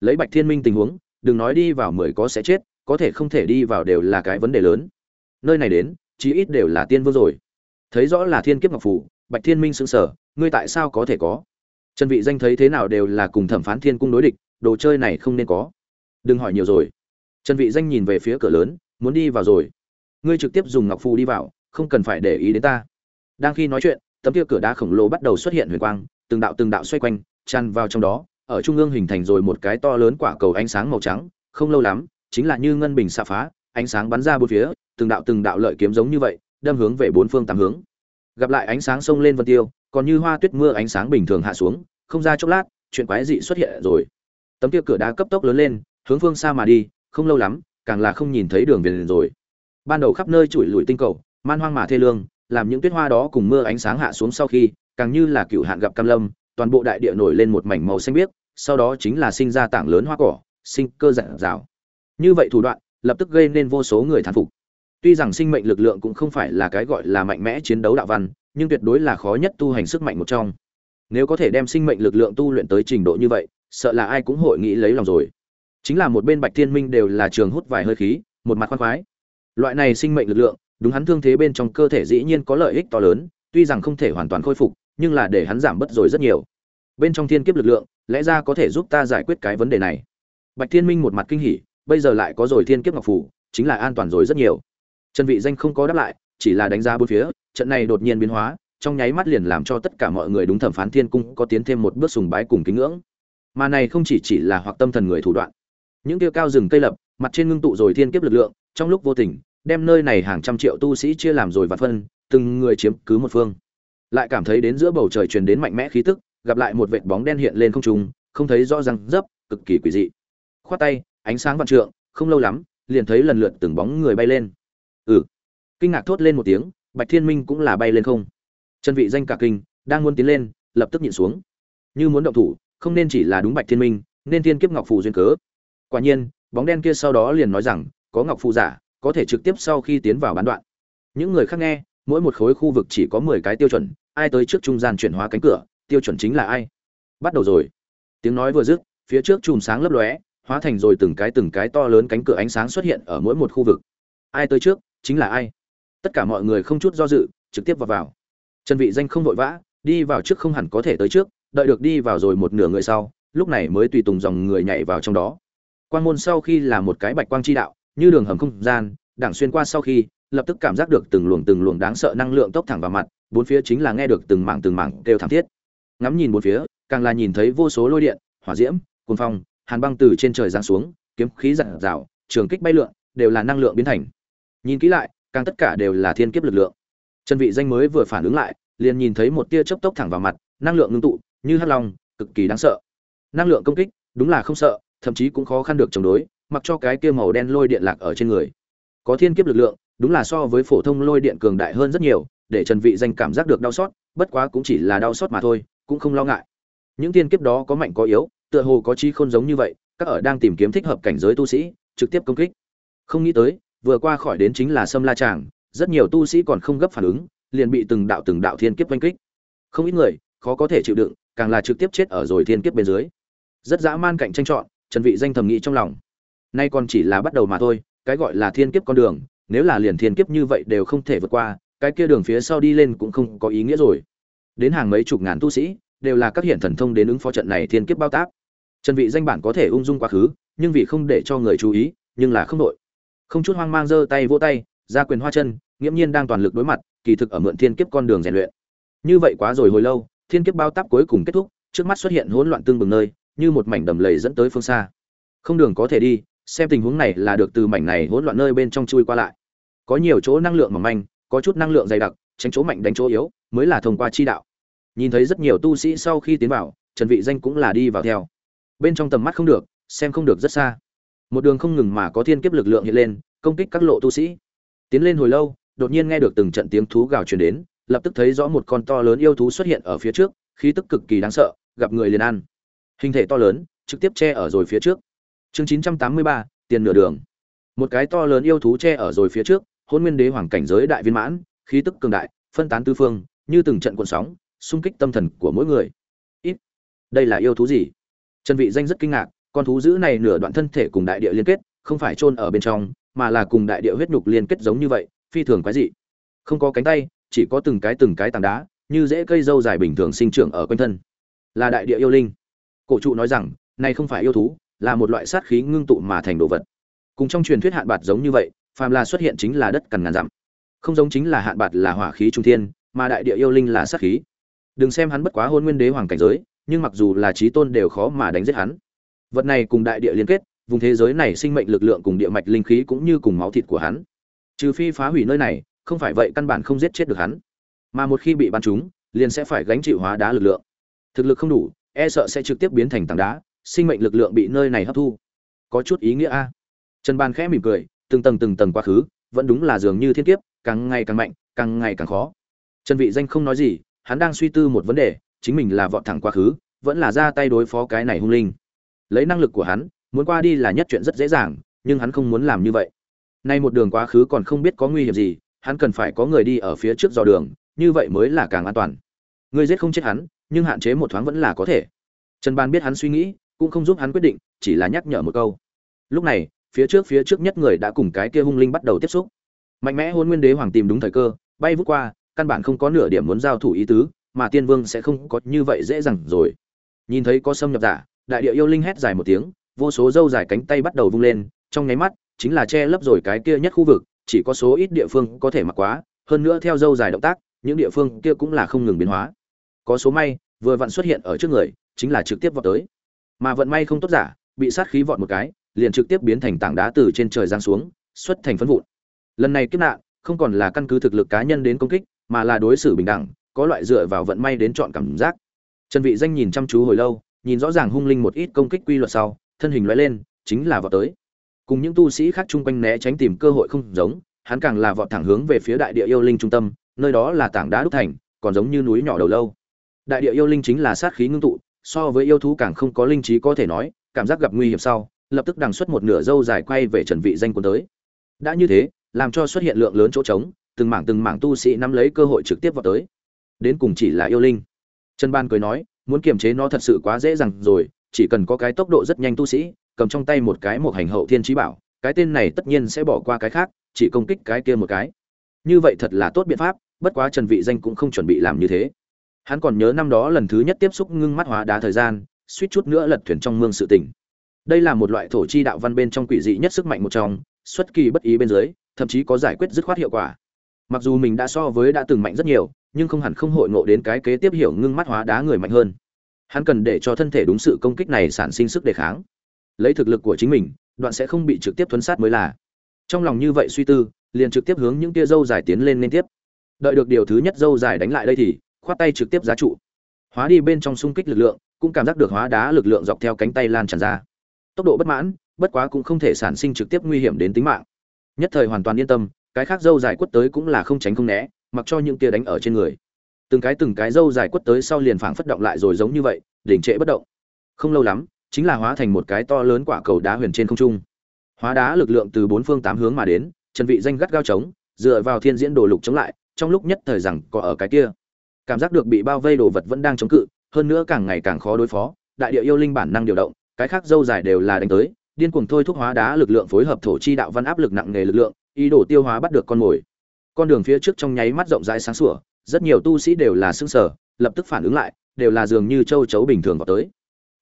Lấy bạch thiên minh tình huống đừng nói đi vào mười có sẽ chết, có thể không thể đi vào đều là cái vấn đề lớn. Nơi này đến, chí ít đều là tiên vương rồi. Thấy rõ là thiên kiếp ngọc phủ, bạch thiên minh sững sờ, ngươi tại sao có thể có? Trần vị danh thấy thế nào đều là cùng thẩm phán thiên cung đối địch, đồ chơi này không nên có. Đừng hỏi nhiều rồi. Trần vị danh nhìn về phía cửa lớn, muốn đi vào rồi. Ngươi trực tiếp dùng ngọc phù đi vào, không cần phải để ý đến ta. Đang khi nói chuyện, tấm kia cửa đá khổng lồ bắt đầu xuất hiện huyền quang, từng đạo từng đạo xoay quanh, tràn vào trong đó ở trung ương hình thành rồi một cái to lớn quả cầu ánh sáng màu trắng, không lâu lắm, chính là như ngân bình xạ phá, ánh sáng bắn ra bốn phía, từng đạo từng đạo lợi kiếm giống như vậy, đâm hướng về bốn phương tám hướng. Gặp lại ánh sáng sông lên vân tiêu, còn như hoa tuyết mưa ánh sáng bình thường hạ xuống, không ra chốc lát, chuyện quái dị xuất hiện rồi. Tấm kia cửa đá cấp tốc lớn lên, hướng phương xa mà đi, không lâu lắm, càng là không nhìn thấy đường về rồi. Ban đầu khắp nơi chuỗi lùi tinh cầu, man hoang mà thê lương, làm những tuyết hoa đó cùng mưa ánh sáng hạ xuống sau khi, càng như là cựu hạn gặp cam lâm, toàn bộ đại địa nổi lên một mảnh màu xanh biếc sau đó chính là sinh ra tảng lớn hoa cỏ, sinh cơ dạng dào như vậy thủ đoạn, lập tức gây nên vô số người thán phục. Tuy rằng sinh mệnh lực lượng cũng không phải là cái gọi là mạnh mẽ chiến đấu đạo văn, nhưng tuyệt đối là khó nhất tu hành sức mạnh một trong. Nếu có thể đem sinh mệnh lực lượng tu luyện tới trình độ như vậy, sợ là ai cũng hội nghĩ lấy lòng rồi. Chính là một bên bạch thiên minh đều là trường hút vài hơi khí, một mặt khoan khoái. Loại này sinh mệnh lực lượng, đúng hắn thương thế bên trong cơ thể dĩ nhiên có lợi ích to lớn, tuy rằng không thể hoàn toàn khôi phục, nhưng là để hắn giảm bớt rồi rất nhiều. Bên trong thiên kiếp lực lượng lẽ ra có thể giúp ta giải quyết cái vấn đề này. Bạch thiên minh một mặt kinh hỉ, bây giờ lại có rồi thiên kiếp ngọc phủ, chính là an toàn rồi rất nhiều. Trần vị danh không có đáp lại, chỉ là đánh giá bốn phía, trận này đột nhiên biến hóa, trong nháy mắt liền làm cho tất cả mọi người đúng thẩm phán thiên cung có tiến thêm một bước sùng bái cùng kính ngưỡng. Mà này không chỉ chỉ là hoặc tâm thần người thủ đoạn. Những tiêu cao rừng cây lập, mặt trên ngưng tụ rồi thiên kiếp lực lượng, trong lúc vô tình, đem nơi này hàng trăm triệu tu sĩ chia làm rồi và phân, từng người chiếm cứ một phương. Lại cảm thấy đến giữa bầu trời truyền đến mạnh mẽ khí tức gặp lại một vệt bóng đen hiện lên không trung, không thấy rõ ràng dấp, cực kỳ quỷ dị. Khoát tay, ánh sáng vạn trượng, không lâu lắm, liền thấy lần lượt từng bóng người bay lên. Ừ. Kinh ngạc thốt lên một tiếng, bạch thiên minh cũng là bay lên không. Chân vị danh cả kinh, đang muốn tiến lên, lập tức nhịn xuống. Như muốn động thủ, không nên chỉ là đúng bạch thiên minh, nên thiên kiếp ngọc phù duyên cớ. Quả nhiên, bóng đen kia sau đó liền nói rằng, có ngọc phù giả, có thể trực tiếp sau khi tiến vào bán đoạn. Những người khác nghe, mỗi một khối khu vực chỉ có mười cái tiêu chuẩn, ai tới trước trung gian chuyển hóa cánh cửa tiêu chuẩn chính là ai? Bắt đầu rồi. Tiếng nói vừa dứt, phía trước chùm sáng lấp lóe, hóa thành rồi từng cái từng cái to lớn cánh cửa ánh sáng xuất hiện ở mỗi một khu vực. Ai tới trước, chính là ai? Tất cả mọi người không chút do dự, trực tiếp vào vào. Trần vị danh không vội vã, đi vào trước không hẳn có thể tới trước, đợi được đi vào rồi một nửa người sau, lúc này mới tùy tùng dòng người nhảy vào trong đó. Quan môn sau khi là một cái bạch quang chi đạo, như đường hầm không gian, đảng xuyên qua sau khi, lập tức cảm giác được từng luồng từng luồng đáng sợ năng lượng tốc thẳng vào mặt, bốn phía chính là nghe được từng mảng từng mảng kêu thảm thiết ngắm nhìn bốn phía, càng là nhìn thấy vô số lôi điện, hỏa diễm, cuồng phong, hàn băng từ trên trời giáng xuống, kiếm khí rạng rào, trường kích bay lượn, đều là năng lượng biến thành. Nhìn kỹ lại, càng tất cả đều là thiên kiếp lực lượng. Trần vị danh mới vừa phản ứng lại, liền nhìn thấy một tia chớp tốc thẳng vào mặt, năng lượng ngưng tụ, như hắc long, cực kỳ đáng sợ. Năng lượng công kích, đúng là không sợ, thậm chí cũng khó khăn được chống đối, mặc cho cái kia màu đen lôi điện lạc ở trên người. Có thiên kiếp lực lượng, đúng là so với phổ thông lôi điện cường đại hơn rất nhiều, để trần vị danh cảm giác được đau xót, bất quá cũng chỉ là đau xót mà thôi cũng không lo ngại. Những thiên kiếp đó có mạnh có yếu, tựa hồ có chi không giống như vậy, các ở đang tìm kiếm thích hợp cảnh giới tu sĩ, trực tiếp công kích. Không nghĩ tới, vừa qua khỏi đến chính là sâm la tràng, rất nhiều tu sĩ còn không gấp phản ứng, liền bị từng đạo từng đạo thiên kiếp oanh kích. Không ít người, khó có thể chịu đựng, càng là trực tiếp chết ở rồi thiên kiếp bên dưới. Rất dã man cạnh tranh chọn, trần vị danh thầm nghĩ trong lòng. Nay còn chỉ là bắt đầu mà thôi, cái gọi là thiên kiếp con đường, nếu là liền thiên kiếp như vậy đều không thể vượt qua, cái kia đường phía sau đi lên cũng không có ý nghĩa rồi đến hàng mấy chục ngàn tu sĩ, đều là các hiện thần thông đến ứng phó trận này thiên kiếp bao tác. Trần vị danh bản có thể ung dung quá khứ, nhưng vì không để cho người chú ý, nhưng là không đội. Không chút hoang mang giơ tay vỗ tay, ra quyền hoa chân, nghiễm nhiên đang toàn lực đối mặt, kỳ thực ở mượn thiên kiếp con đường rèn luyện. Như vậy quá rồi hồi lâu, thiên kiếp bao táp cuối cùng kết thúc, trước mắt xuất hiện hỗn loạn tương bừng nơi, như một mảnh đầm lầy dẫn tới phương xa. Không đường có thể đi, xem tình huống này là được từ mảnh này hỗn loạn nơi bên trong chui qua lại. Có nhiều chỗ năng lượng mỏng manh, có chút năng lượng dày đặc tránh chỗ mạnh đánh chỗ yếu mới là thông qua chi đạo. Nhìn thấy rất nhiều tu sĩ sau khi tiến vào trần vị danh cũng là đi vào theo. Bên trong tầm mắt không được xem không được rất xa. Một đường không ngừng mà có thiên kiếp lực lượng hiện lên công kích các lộ tu sĩ. Tiến lên hồi lâu đột nhiên nghe được từng trận tiếng thú gào truyền đến lập tức thấy rõ một con to lớn yêu thú xuất hiện ở phía trước khí tức cực kỳ đáng sợ gặp người liền ăn. Hình thể to lớn trực tiếp che ở rồi phía trước. Chương 983, tiền nửa đường. Một cái to lớn yêu thú che ở rồi phía trước hôn nguyên đế hoàng cảnh giới đại viên mãn khí tức cường đại, phân tán tứ phương, như từng trận cuộn sóng, xung kích tâm thần của mỗi người. Ít. Đây là yêu thú gì? Trần vị danh rất kinh ngạc, con thú dữ này nửa đoạn thân thể cùng đại địa liên kết, không phải chôn ở bên trong, mà là cùng đại địa huyết nhục liên kết giống như vậy, phi thường quái dị. Không có cánh tay, chỉ có từng cái từng cái tảng đá, như rễ cây dâu dài bình thường sinh trưởng ở quanh thân. Là đại địa yêu linh. Cổ trụ nói rằng, này không phải yêu thú, là một loại sát khí ngưng tụ mà thành đồ vật. Cùng trong truyền thuyết hạn bạt giống như vậy, phàm là xuất hiện chính là đất cằn ngàn dặm không giống chính là hạn bạt là hỏa khí trung thiên, mà đại địa yêu linh là sát khí. Đừng xem hắn bất quá hôn nguyên đế hoàng cảnh giới, nhưng mặc dù là trí tôn đều khó mà đánh giết hắn. Vật này cùng đại địa liên kết, vùng thế giới này sinh mệnh lực lượng cùng địa mạch linh khí cũng như cùng máu thịt của hắn. Trừ phi phá hủy nơi này, không phải vậy căn bản không giết chết được hắn. Mà một khi bị bắn trúng, liền sẽ phải gánh chịu hóa đá lực lượng. Thực lực không đủ e sợ sẽ trực tiếp biến thành tảng đá, sinh mệnh lực lượng bị nơi này hấp thu. Có chút ý nghĩa a. Trần ban khẽ mỉm cười, từng tầng từng tầng quá khứ, vẫn đúng là dường như thiên kiếp càng ngày càng mạnh, càng ngày càng khó. Trần vị danh không nói gì, hắn đang suy tư một vấn đề, chính mình là vọt thẳng quá khứ, vẫn là ra tay đối phó cái này hung linh. Lấy năng lực của hắn, muốn qua đi là nhất chuyện rất dễ dàng, nhưng hắn không muốn làm như vậy. Nay một đường quá khứ còn không biết có nguy hiểm gì, hắn cần phải có người đi ở phía trước dò đường, như vậy mới là càng an toàn. Người giết không chết hắn, nhưng hạn chế một thoáng vẫn là có thể. Trần ban biết hắn suy nghĩ, cũng không giúp hắn quyết định, chỉ là nhắc nhở một câu. Lúc này, phía trước phía trước nhất người đã cùng cái kia hung linh bắt đầu tiếp xúc mạnh mẽ hôn nguyên đế hoàng tìm đúng thời cơ, bay vút qua, căn bản không có nửa điểm muốn giao thủ ý tứ, mà tiên vương sẽ không có như vậy dễ dàng rồi. Nhìn thấy có xâm nhập giả, đại địa yêu linh hét dài một tiếng, vô số dâu dài cánh tay bắt đầu vung lên, trong nháy mắt, chính là che lấp rồi cái kia nhất khu vực, chỉ có số ít địa phương có thể mặc quá, hơn nữa theo dâu dài động tác, những địa phương kia cũng là không ngừng biến hóa. Có số may, vừa vặn xuất hiện ở trước người, chính là trực tiếp vọt tới. Mà vận may không tốt giả, bị sát khí vọt một cái, liền trực tiếp biến thành tảng đá từ trên trời giáng xuống, xuất thành phân vụn lần này kiếp nạn, không còn là căn cứ thực lực cá nhân đến công kích, mà là đối xử bình đẳng, có loại dựa vào vận may đến chọn cảm giác. Trần vị danh nhìn chăm chú hồi lâu, nhìn rõ ràng hung linh một ít công kích quy luật sau, thân hình lóe lên, chính là vọt tới. Cùng những tu sĩ khác chung quanh né tránh tìm cơ hội không giống, hắn càng là vọt thẳng hướng về phía đại địa yêu linh trung tâm, nơi đó là tảng đá đúc thành, còn giống như núi nhỏ đầu lâu. Đại địa yêu linh chính là sát khí ngưng tụ, so với yêu thú càng không có linh trí có thể nói, cảm giác gặp nguy hiểm sau, lập tức đằng xuất một nửa dâu dài quay về trần vị danh quân tới. Đã như thế làm cho xuất hiện lượng lớn chỗ trống, từng mảng từng mảng tu sĩ nắm lấy cơ hội trực tiếp vào tới. Đến cùng chỉ là yêu linh. Trần ban cười nói, muốn kiềm chế nó thật sự quá dễ dàng rồi, chỉ cần có cái tốc độ rất nhanh tu sĩ, cầm trong tay một cái một hành hậu thiên trí bảo, cái tên này tất nhiên sẽ bỏ qua cái khác, chỉ công kích cái kia một cái. Như vậy thật là tốt biện pháp, bất quá trần vị danh cũng không chuẩn bị làm như thế. Hắn còn nhớ năm đó lần thứ nhất tiếp xúc ngưng mắt hóa đá thời gian, suýt chút nữa lật thuyền trong mương sự tình đây là một loại thổ chi đạo văn bên trong quỷ dị nhất sức mạnh một trong, xuất kỳ bất ý bên dưới thậm chí có giải quyết dứt khoát hiệu quả. Mặc dù mình đã so với đã từng mạnh rất nhiều, nhưng không hẳn không hội ngộ đến cái kế tiếp hiểu ngưng mắt hóa đá người mạnh hơn. Hắn cần để cho thân thể đúng sự công kích này sản sinh sức đề kháng. Lấy thực lực của chính mình, đoạn sẽ không bị trực tiếp thuấn sát mới là. Trong lòng như vậy suy tư, liền trực tiếp hướng những tia dâu dài tiến lên liên tiếp. Đợi được điều thứ nhất dâu dài đánh lại đây thì, khoát tay trực tiếp giá trụ. Hóa đi bên trong xung kích lực lượng, cũng cảm giác được hóa đá lực lượng dọc theo cánh tay lan tràn ra. Tốc độ bất mãn, bất quá cũng không thể sản sinh trực tiếp nguy hiểm đến tính mạng nhất thời hoàn toàn yên tâm, cái khác dâu dài quất tới cũng là không tránh không né, mặc cho những tia đánh ở trên người. Từng cái từng cái dâu dài quất tới sau liền phảng phất động lại rồi giống như vậy đỉnh trệ bất động. Không lâu lắm, chính là hóa thành một cái to lớn quả cầu đá huyền trên không trung. Hóa đá lực lượng từ bốn phương tám hướng mà đến trần vị danh gắt gao chống, dựa vào thiên diễn đồ lục chống lại, trong lúc nhất thời rằng có ở cái kia. Cảm giác được bị bao vây đồ vật vẫn đang chống cự, hơn nữa càng ngày càng khó đối phó, đại địa yêu linh bản năng điều động, cái khác dâu dài đều là đánh tới điên cuồng thôi thúc hóa đá lực lượng phối hợp thổ chi đạo văn áp lực nặng nề lực lượng, ý đồ tiêu hóa bắt được con mồi. Con đường phía trước trong nháy mắt rộng rãi sáng sủa, rất nhiều tu sĩ đều là sững sờ, lập tức phản ứng lại, đều là dường như châu chấu bình thường vào tới.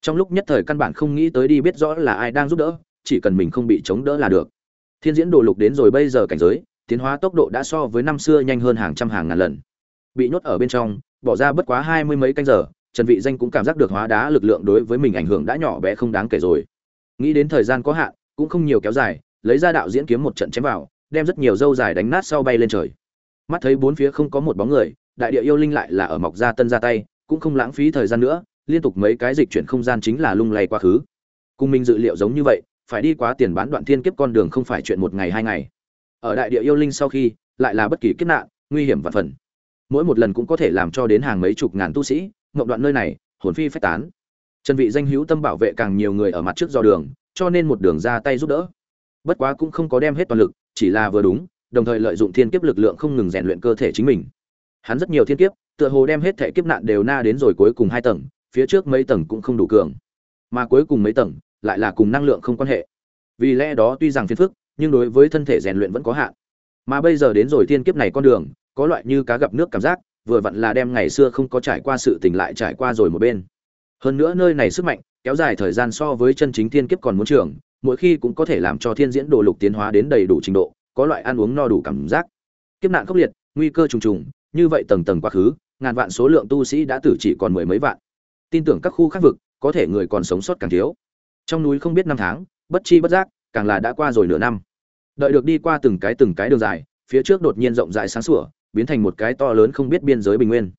Trong lúc nhất thời căn bản không nghĩ tới đi biết rõ là ai đang giúp đỡ, chỉ cần mình không bị chống đỡ là được. Thiên diễn đồ lục đến rồi bây giờ cảnh giới, tiến hóa tốc độ đã so với năm xưa nhanh hơn hàng trăm hàng ngàn lần. Bị nhốt ở bên trong, bỏ ra bất quá hai mươi mấy canh giờ, trần vị danh cũng cảm giác được hóa đá lực lượng đối với mình ảnh hưởng đã nhỏ bé không đáng kể rồi nghĩ đến thời gian có hạn, cũng không nhiều kéo dài, lấy ra đạo diễn kiếm một trận chém vào, đem rất nhiều dâu dài đánh nát sau bay lên trời. Mắt thấy bốn phía không có một bóng người, đại địa yêu linh lại là ở mọc ra tân ra tay, cũng không lãng phí thời gian nữa, liên tục mấy cái dịch chuyển không gian chính là lung lay quá khứ. Cùng mình dự liệu giống như vậy, phải đi quá tiền bán đoạn thiên kiếp con đường không phải chuyện một ngày hai ngày. Ở đại địa yêu linh sau khi, lại là bất kỳ kiếp nạn, nguy hiểm và phần. Mỗi một lần cũng có thể làm cho đến hàng mấy chục ngàn tu sĩ ngộng đoạn nơi này, hồn phi phách tán trần vị danh hữu tâm bảo vệ càng nhiều người ở mặt trước do đường, cho nên một đường ra tay giúp đỡ. Bất quá cũng không có đem hết toàn lực, chỉ là vừa đúng, đồng thời lợi dụng thiên kiếp lực lượng không ngừng rèn luyện cơ thể chính mình. Hắn rất nhiều thiên kiếp, tựa hồ đem hết thể kiếp nạn đều na đến rồi cuối cùng hai tầng, phía trước mấy tầng cũng không đủ cường. Mà cuối cùng mấy tầng, lại là cùng năng lượng không quan hệ. Vì lẽ đó tuy rằng phiền phức, nhưng đối với thân thể rèn luyện vẫn có hạn. Mà bây giờ đến rồi thiên kiếp này con đường, có loại như cá gặp nước cảm giác, vừa vặn là đem ngày xưa không có trải qua sự tình lại trải qua rồi một bên hơn nữa nơi này sức mạnh, kéo dài thời gian so với chân chính thiên kiếp còn muốn trường, mỗi khi cũng có thể làm cho thiên diễn đồ lục tiến hóa đến đầy đủ trình độ, có loại ăn uống no đủ cảm giác. Kiếp nạn khốc liệt, nguy cơ trùng trùng, như vậy tầng tầng quá khứ, ngàn vạn số lượng tu sĩ đã tử chỉ còn mười mấy vạn. Tin tưởng các khu khác vực, có thể người còn sống sót càng thiếu. Trong núi không biết năm tháng, bất chi bất giác, càng là đã qua rồi nửa năm. Đợi được đi qua từng cái từng cái đường dài, phía trước đột nhiên rộng rãi sáng sủa, biến thành một cái to lớn không biết biên giới bình nguyên.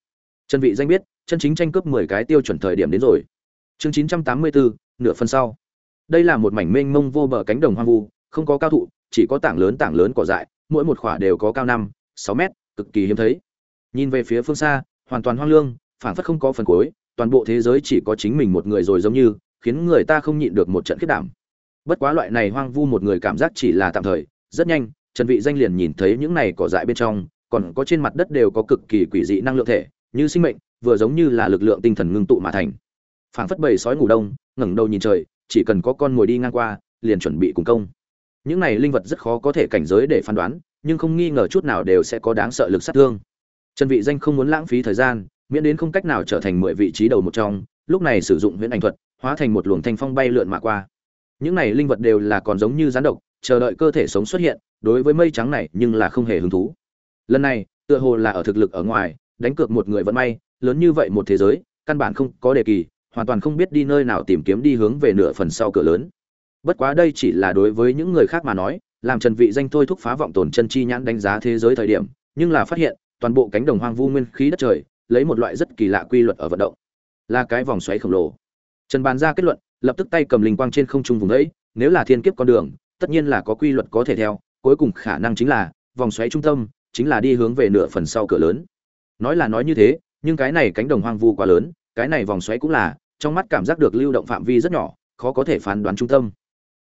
Chân vị danh biết chân chính tranh cướp 10 cái tiêu chuẩn thời điểm đến rồi. Chương 984, nửa phần sau. Đây là một mảnh mênh mông vô bờ cánh đồng hoang vu không có cao thụ chỉ có tảng lớn tảng lớn cỏ dại mỗi một khỏa đều có cao năm sáu mét cực kỳ hiếm thấy. Nhìn về phía phương xa hoàn toàn hoang lương phảng phất không có phần cuối toàn bộ thế giới chỉ có chính mình một người rồi giống như khiến người ta không nhịn được một trận khiếp đảm. Bất quá loại này hoang vu một người cảm giác chỉ là tạm thời rất nhanh trần vị danh liền nhìn thấy những này cỏ dại bên trong còn có trên mặt đất đều có cực kỳ quỷ dị năng lượng thể như sinh mệnh vừa giống như là lực lượng tinh thần ngưng tụ mà thành. Phảng phất bầy sói ngủ đông, ngẩng đầu nhìn trời, chỉ cần có con mồi đi ngang qua, liền chuẩn bị cùng công. Những này linh vật rất khó có thể cảnh giới để phán đoán, nhưng không nghi ngờ chút nào đều sẽ có đáng sợ lực sát thương. Trần vị danh không muốn lãng phí thời gian, miễn đến không cách nào trở thành mười vị trí đầu một trong, lúc này sử dụng huyễn ảnh thuật, hóa thành một luồng thanh phong bay lượn mà qua. Những này linh vật đều là còn giống như rắn độc, chờ đợi cơ thể sống xuất hiện, đối với mây trắng này nhưng là không hề hứng thú. Lần này, tựa hồ là ở thực lực ở ngoài, đánh cược một người vận may lớn như vậy một thế giới, căn bản không có đề kỳ, hoàn toàn không biết đi nơi nào tìm kiếm đi hướng về nửa phần sau cửa lớn. Bất quá đây chỉ là đối với những người khác mà nói, làm trần vị danh thôi thúc phá vọng tồn chân chi nhãn đánh giá thế giới thời điểm, nhưng là phát hiện, toàn bộ cánh đồng hoang vu nguyên khí đất trời, lấy một loại rất kỳ lạ quy luật ở vận động. Là cái vòng xoáy khổng lồ. Trần bàn ra kết luận, lập tức tay cầm linh quang trên không trung vùng đấy nếu là thiên kiếp con đường, tất nhiên là có quy luật có thể theo, cuối cùng khả năng chính là, vòng xoáy trung tâm, chính là đi hướng về nửa phần sau cửa lớn. Nói là nói như thế nhưng cái này cánh đồng hoang vu quá lớn cái này vòng xoáy cũng là trong mắt cảm giác được lưu động phạm vi rất nhỏ khó có thể phán đoán trung tâm.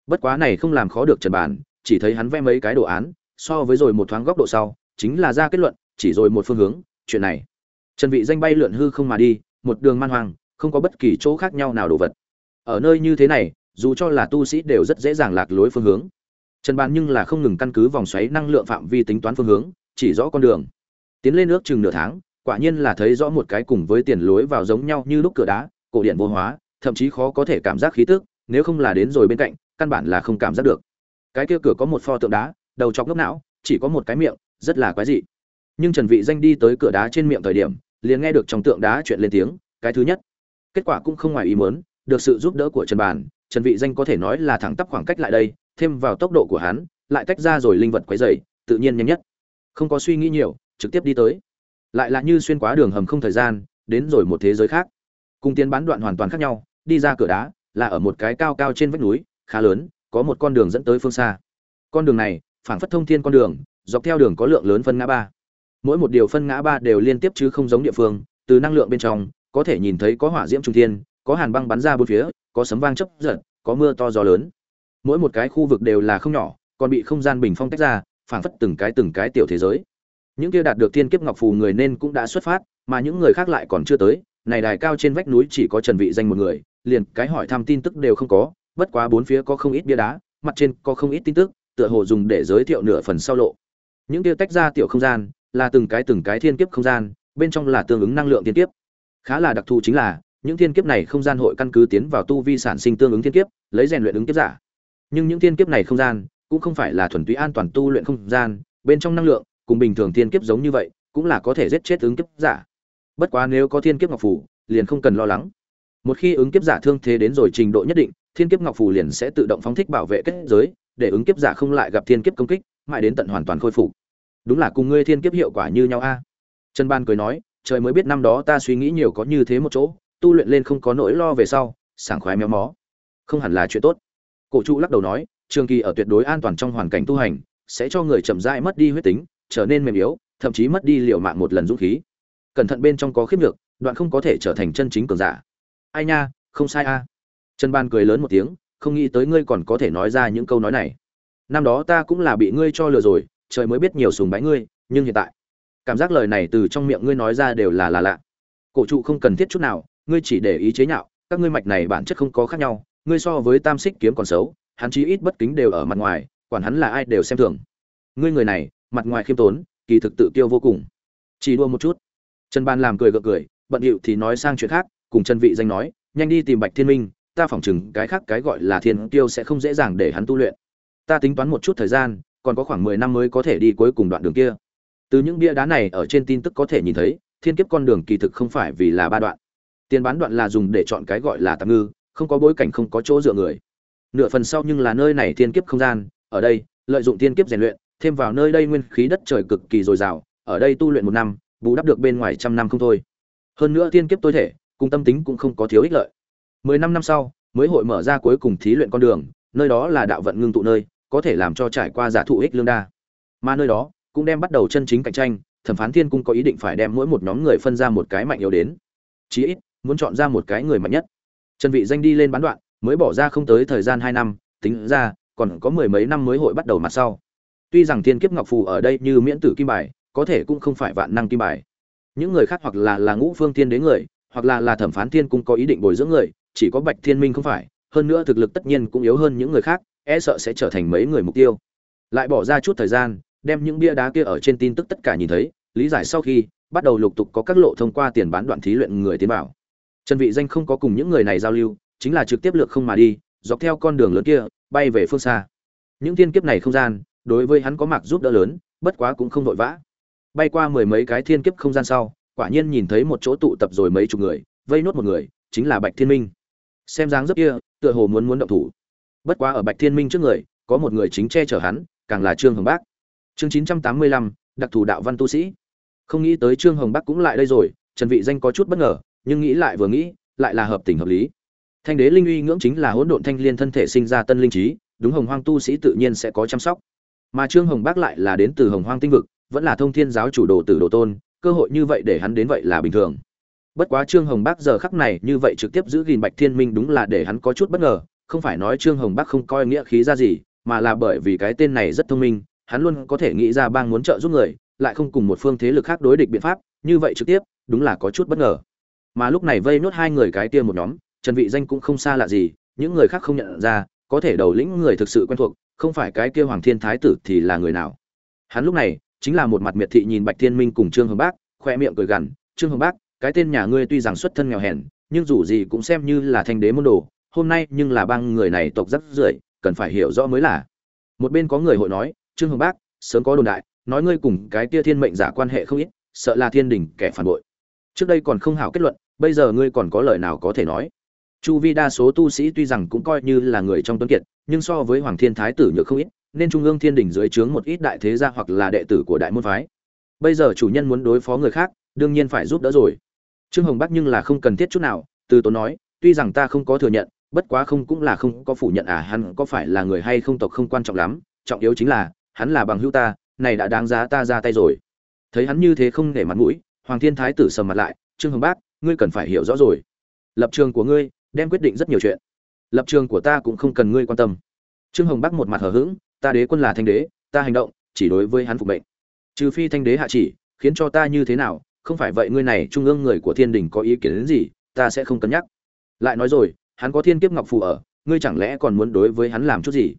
Bất quá này không làm khó được trần Bàn, chỉ thấy hắn vẽ mấy cái đồ án so với rồi một thoáng góc độ sau chính là ra kết luận chỉ rồi một phương hướng chuyện này. Trần vị danh bay lượn hư không mà đi một đường man hoang không có bất kỳ chỗ khác nhau nào đồ vật. Ở nơi như thế này dù cho là tu sĩ đều rất dễ dàng lạc lối phương hướng. Trần bàn nhưng là không ngừng căn cứ vòng xoáy năng lượng phạm vi tính toán phương hướng chỉ rõ con đường. Tiến lên nước chừng nửa tháng quả nhiên là thấy rõ một cái cùng với tiền lối vào giống nhau như lúc cửa đá, cổ điện vô hóa, thậm chí khó có thể cảm giác khí tức, nếu không là đến rồi bên cạnh, căn bản là không cảm giác được. Cái kia cửa có một pho tượng đá, đầu chọc ngốc não, chỉ có một cái miệng, rất là quái dị. Nhưng trần vị danh đi tới cửa đá trên miệng thời điểm, liền nghe được trong tượng đá chuyện lên tiếng, cái thứ nhất. Kết quả cũng không ngoài ý muốn, được sự giúp đỡ của trần bàn trần vị danh có thể nói là thẳng tắp khoảng cách lại đây, thêm vào tốc độ của hắn, lại tách ra rồi linh vật quấy rầy, tự nhiên nhanh nhất. Không có suy nghĩ nhiều, trực tiếp đi tới lại là như xuyên qua đường hầm không thời gian, đến rồi một thế giới khác. Cùng tiến bán đoạn hoàn toàn khác nhau, đi ra cửa đá, là ở một cái cao cao trên vách núi, khá lớn, có một con đường dẫn tới phương xa. Con đường này, phảng phất thông thiên con đường, dọc theo đường có lượng lớn phân ngã ba. Mỗi một điều phân ngã ba đều liên tiếp chứ không giống địa phương, từ năng lượng bên trong, có thể nhìn thấy có hỏa diễm trung thiên, có hàn băng bắn ra bốn phía, có sấm vang chấp giật, có mưa to gió lớn. Mỗi một cái khu vực đều là không nhỏ, còn bị không gian bình phong tách ra, phảng phất từng cái từng cái tiểu thế giới những kia đạt được thiên kiếp ngọc phù người nên cũng đã xuất phát, mà những người khác lại còn chưa tới. Này đài cao trên vách núi chỉ có trần vị danh một người, liền cái hỏi thăm tin tức đều không có, bất quá bốn phía có không ít bia đá, mặt trên có không ít tin tức, tựa hồ dùng để giới thiệu nửa phần sau lộ. Những kia tách ra tiểu không gian, là từng cái từng cái thiên kiếp không gian, bên trong là tương ứng năng lượng thiên kiếp. Khá là đặc thù chính là, những thiên kiếp này không gian hội căn cứ tiến vào tu vi sản sinh tương ứng thiên kiếp, lấy rèn luyện ứng kiếp giả. Nhưng những thiên kiếp này không gian, cũng không phải là thuần túy an toàn tu luyện không gian, bên trong năng lượng cùng bình thường thiên kiếp giống như vậy, cũng là có thể giết chết ứng kiếp giả. Bất quá nếu có thiên kiếp ngọc phủ, liền không cần lo lắng. Một khi ứng kiếp giả thương thế đến rồi trình độ nhất định, thiên kiếp ngọc phủ liền sẽ tự động phóng thích bảo vệ kết giới, để ứng kiếp giả không lại gặp thiên kiếp công kích, mãi đến tận hoàn toàn khôi phục. Đúng là cùng ngươi thiên kiếp hiệu quả như nhau a. Trần ban cười nói, trời mới biết năm đó ta suy nghĩ nhiều có như thế một chỗ, tu luyện lên không có nỗi lo về sau, sảng khoái méo mó. Không hẳn là chuyện tốt. Cổ trụ lắc đầu nói, trường kỳ ở tuyệt đối an toàn trong hoàn cảnh tu hành, sẽ cho người chậm rãi mất đi huyết tính trở nên mềm yếu, thậm chí mất đi liệu mạng một lần dũng khí. Cẩn thận bên trong có khiếp nhược, đoạn không có thể trở thành chân chính cường giả. Ai nha, không sai a. Trần ban cười lớn một tiếng, không nghĩ tới ngươi còn có thể nói ra những câu nói này. Năm đó ta cũng là bị ngươi cho lừa rồi, trời mới biết nhiều sùng bái ngươi, nhưng hiện tại, cảm giác lời này từ trong miệng ngươi nói ra đều là là lạ. Cổ trụ không cần thiết chút nào, ngươi chỉ để ý chế nhạo, các ngươi mạch này bản chất không có khác nhau, ngươi so với tam xích kiếm còn xấu, hắn chí ít bất kính đều ở mặt ngoài, quản hắn là ai đều xem thường. Ngươi người này mặt ngoài khiêm tốn, kỳ thực tự tiêu vô cùng. Chỉ đua một chút. Trần ban làm cười gượng cười, bận điệu thì nói sang chuyện khác, cùng trần vị danh nói, nhanh đi tìm bạch thiên minh, ta phỏng chừng cái khác cái gọi là thiên tiêu sẽ không dễ dàng để hắn tu luyện. Ta tính toán một chút thời gian, còn có khoảng 10 năm mới có thể đi cuối cùng đoạn đường kia. Từ những bia đá này ở trên tin tức có thể nhìn thấy, thiên kiếp con đường kỳ thực không phải vì là ba đoạn. Tiền bán đoạn là dùng để chọn cái gọi là tạm ngư, không có bối cảnh không có chỗ dựa người. Nửa phần sau nhưng là nơi này thiên kiếp không gian, ở đây, lợi dụng thiên kiếp rèn luyện thêm vào nơi đây nguyên khí đất trời cực kỳ dồi dào, ở đây tu luyện một năm, bù đắp được bên ngoài trăm năm không thôi. Hơn nữa thiên kiếp tối thể, cùng tâm tính cũng không có thiếu ích lợi. Mười năm năm sau, mới hội mở ra cuối cùng thí luyện con đường, nơi đó là đạo vận ngưng tụ nơi, có thể làm cho trải qua giả thụ ích lương đa. Mà nơi đó, cũng đem bắt đầu chân chính cạnh tranh, thẩm phán thiên cung có ý định phải đem mỗi một nhóm người phân ra một cái mạnh yếu đến. Chí ít, muốn chọn ra một cái người mạnh nhất. Trần vị danh đi lên bán đoạn, mới bỏ ra không tới thời gian hai năm, tính ra, còn có mười mấy năm mới hội bắt đầu mặt sau tuy rằng thiên kiếp ngọc phù ở đây như miễn tử kim bài, có thể cũng không phải vạn năng kim bài. Những người khác hoặc là là ngũ phương thiên đến người, hoặc là là thẩm phán thiên cung có ý định bồi dưỡng người, chỉ có bạch thiên minh không phải, hơn nữa thực lực tất nhiên cũng yếu hơn những người khác e sợ sẽ trở thành mấy người mục tiêu. Lại bỏ ra chút thời gian, đem những bia đá kia ở trên tin tức tất cả nhìn thấy, lý giải sau khi, bắt đầu lục tục có các lộ thông qua tiền bán đoạn thí luyện người tiến bảo. trần vị danh không có cùng những người này giao lưu, chính là trực tiếp lược không mà đi, dọc theo con đường lớn kia, bay về phương xa. Những thiên kiếp này không gian đối với hắn có mặc giúp đỡ lớn, bất quá cũng không vội vã. Bay qua mười mấy cái thiên kiếp không gian sau, quả nhiên nhìn thấy một chỗ tụ tập rồi mấy chục người, vây nốt một người, chính là bạch thiên minh. Xem dáng dấp kia, tựa hồ muốn muốn động thủ. Bất quá ở bạch thiên minh trước người, có một người chính che chở hắn, càng là trương hồng bác. Chương chín trăm tám mươi lăm, đặc thù đạo văn tu sĩ. Không nghĩ tới trương hồng bắc cũng lại đây rồi, trần vị danh có chút bất ngờ, nhưng nghĩ lại vừa nghĩ, lại là hợp tình hợp lý. Thanh đế linh uy ngưỡng chính là hỗn độn thanh liên thân thể sinh ra tân linh trí, đúng hồng hoang tu sĩ tự nhiên sẽ có chăm sóc mà trương hồng bắc lại là đến từ hồng hoang tinh vực, vẫn là thông thiên giáo chủ đồ tử đồ tôn, cơ hội như vậy để hắn đến vậy là bình thường. Bất quá trương hồng bắc giờ khắc này như vậy trực tiếp giữ gìn bạch thiên minh đúng là để hắn có chút bất ngờ, không phải nói trương hồng bắc không coi nghĩa khí ra gì, mà là bởi vì cái tên này rất thông minh, hắn luôn có thể nghĩ ra bang muốn trợ giúp người, lại không cùng một phương thế lực khác đối địch biện pháp, như vậy trực tiếp, đúng là có chút bất ngờ. Mà lúc này vây nốt hai người cái kia một nhóm, trần vị danh cũng không xa lạ gì, những người khác không nhận ra, có thể đầu lĩnh người thực sự quen thuộc không phải cái kia hoàng thiên thái tử thì là người nào? Hắn lúc này chính là một mặt miệt thị nhìn bạch thiên minh cùng trương hồng bác, khoe miệng cười gằn, trương hồng bác, cái tên nhà ngươi tuy rằng xuất thân nghèo hèn, nhưng dù gì cũng xem như là thanh đế môn đồ, hôm nay nhưng là bang người này tộc rất rưởi, cần phải hiểu rõ mới là. Một bên có người hội nói, trương hồng bác, sớm có đồn đại, nói ngươi cùng cái kia thiên mệnh giả quan hệ không ít, sợ là thiên đình kẻ phản bội. Trước đây còn không hảo kết luận, bây giờ ngươi còn có lời nào có thể nói? Chu vi đa số tu sĩ tuy rằng cũng coi như là người trong tuấn kiệt nhưng so với hoàng thiên thái tử nhược không ít, nên trung ương thiên đình dưới trướng một ít đại thế gia hoặc là đệ tử của đại môn phái. Bây giờ chủ nhân muốn đối phó người khác, đương nhiên phải giúp đỡ rồi. Trương hồng bắc nhưng là không cần thiết chút nào, từ tốn nói, tuy rằng ta không có thừa nhận, bất quá không cũng là không có phủ nhận à hắn có phải là người hay không tộc không quan trọng lắm, trọng yếu chính là, hắn là bằng hữu ta, này đã đáng giá ta ra tay rồi. Thấy hắn như thế không để mặt mũi, hoàng thiên thái tử sầm mặt lại, trương hồng bác ngươi cần phải hiểu rõ rồi. Lập trường của ngươi, đem quyết định rất nhiều chuyện lập trường của ta cũng không cần ngươi quan tâm. Trương hồng bắc một mặt hờ hững, ta đế quân là thanh đế, ta hành động, chỉ đối với hắn phục mệnh. Trừ phi thanh đế hạ chỉ, khiến cho ta như thế nào, không phải vậy ngươi này trung ương người của thiên đình có ý kiến đến gì, ta sẽ không cân nhắc. Lại nói rồi, hắn có thiên kiếp ngọc phù ở, ngươi chẳng lẽ còn muốn đối với hắn làm chút gì?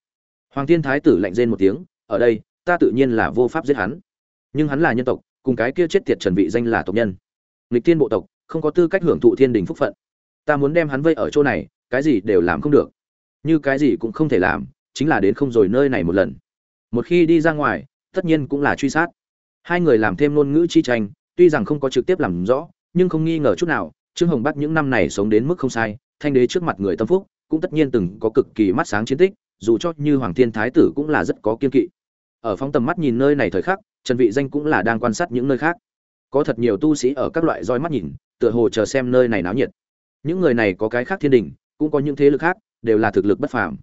Hoàng thiên thái tử lạnh rên một tiếng, ở đây, ta tự nhiên là vô pháp giết hắn. Nhưng hắn là nhân tộc, cùng cái kia chết tiệt trần vị danh là tộc nhân. Nghịch thiên bộ tộc, không có tư cách hưởng thụ thiên đình phúc phận. Ta muốn đem hắn vây ở chỗ này cái gì đều làm không được. Như cái gì cũng không thể làm, chính là đến không rồi nơi này một lần. Một khi đi ra ngoài, tất nhiên cũng là truy sát. Hai người làm thêm ngôn ngữ chi tranh, tuy rằng không có trực tiếp làm rõ, nhưng không nghi ngờ chút nào, trương hồng bắc những năm này sống đến mức không sai, thanh đế trước mặt người tâm phúc, cũng tất nhiên từng có cực kỳ mắt sáng chiến tích, dù cho như hoàng thiên thái tử cũng là rất có kiên kỵ. Ở phóng tầm mắt nhìn nơi này thời khắc, trần vị danh cũng là đang quan sát những nơi khác. Có thật nhiều tu sĩ ở các loại roi mắt nhìn, tựa hồ chờ xem nơi này náo nhiệt. Những người này có cái khác thiên đình cũng có những thế lực khác, đều là thực lực bất phàm.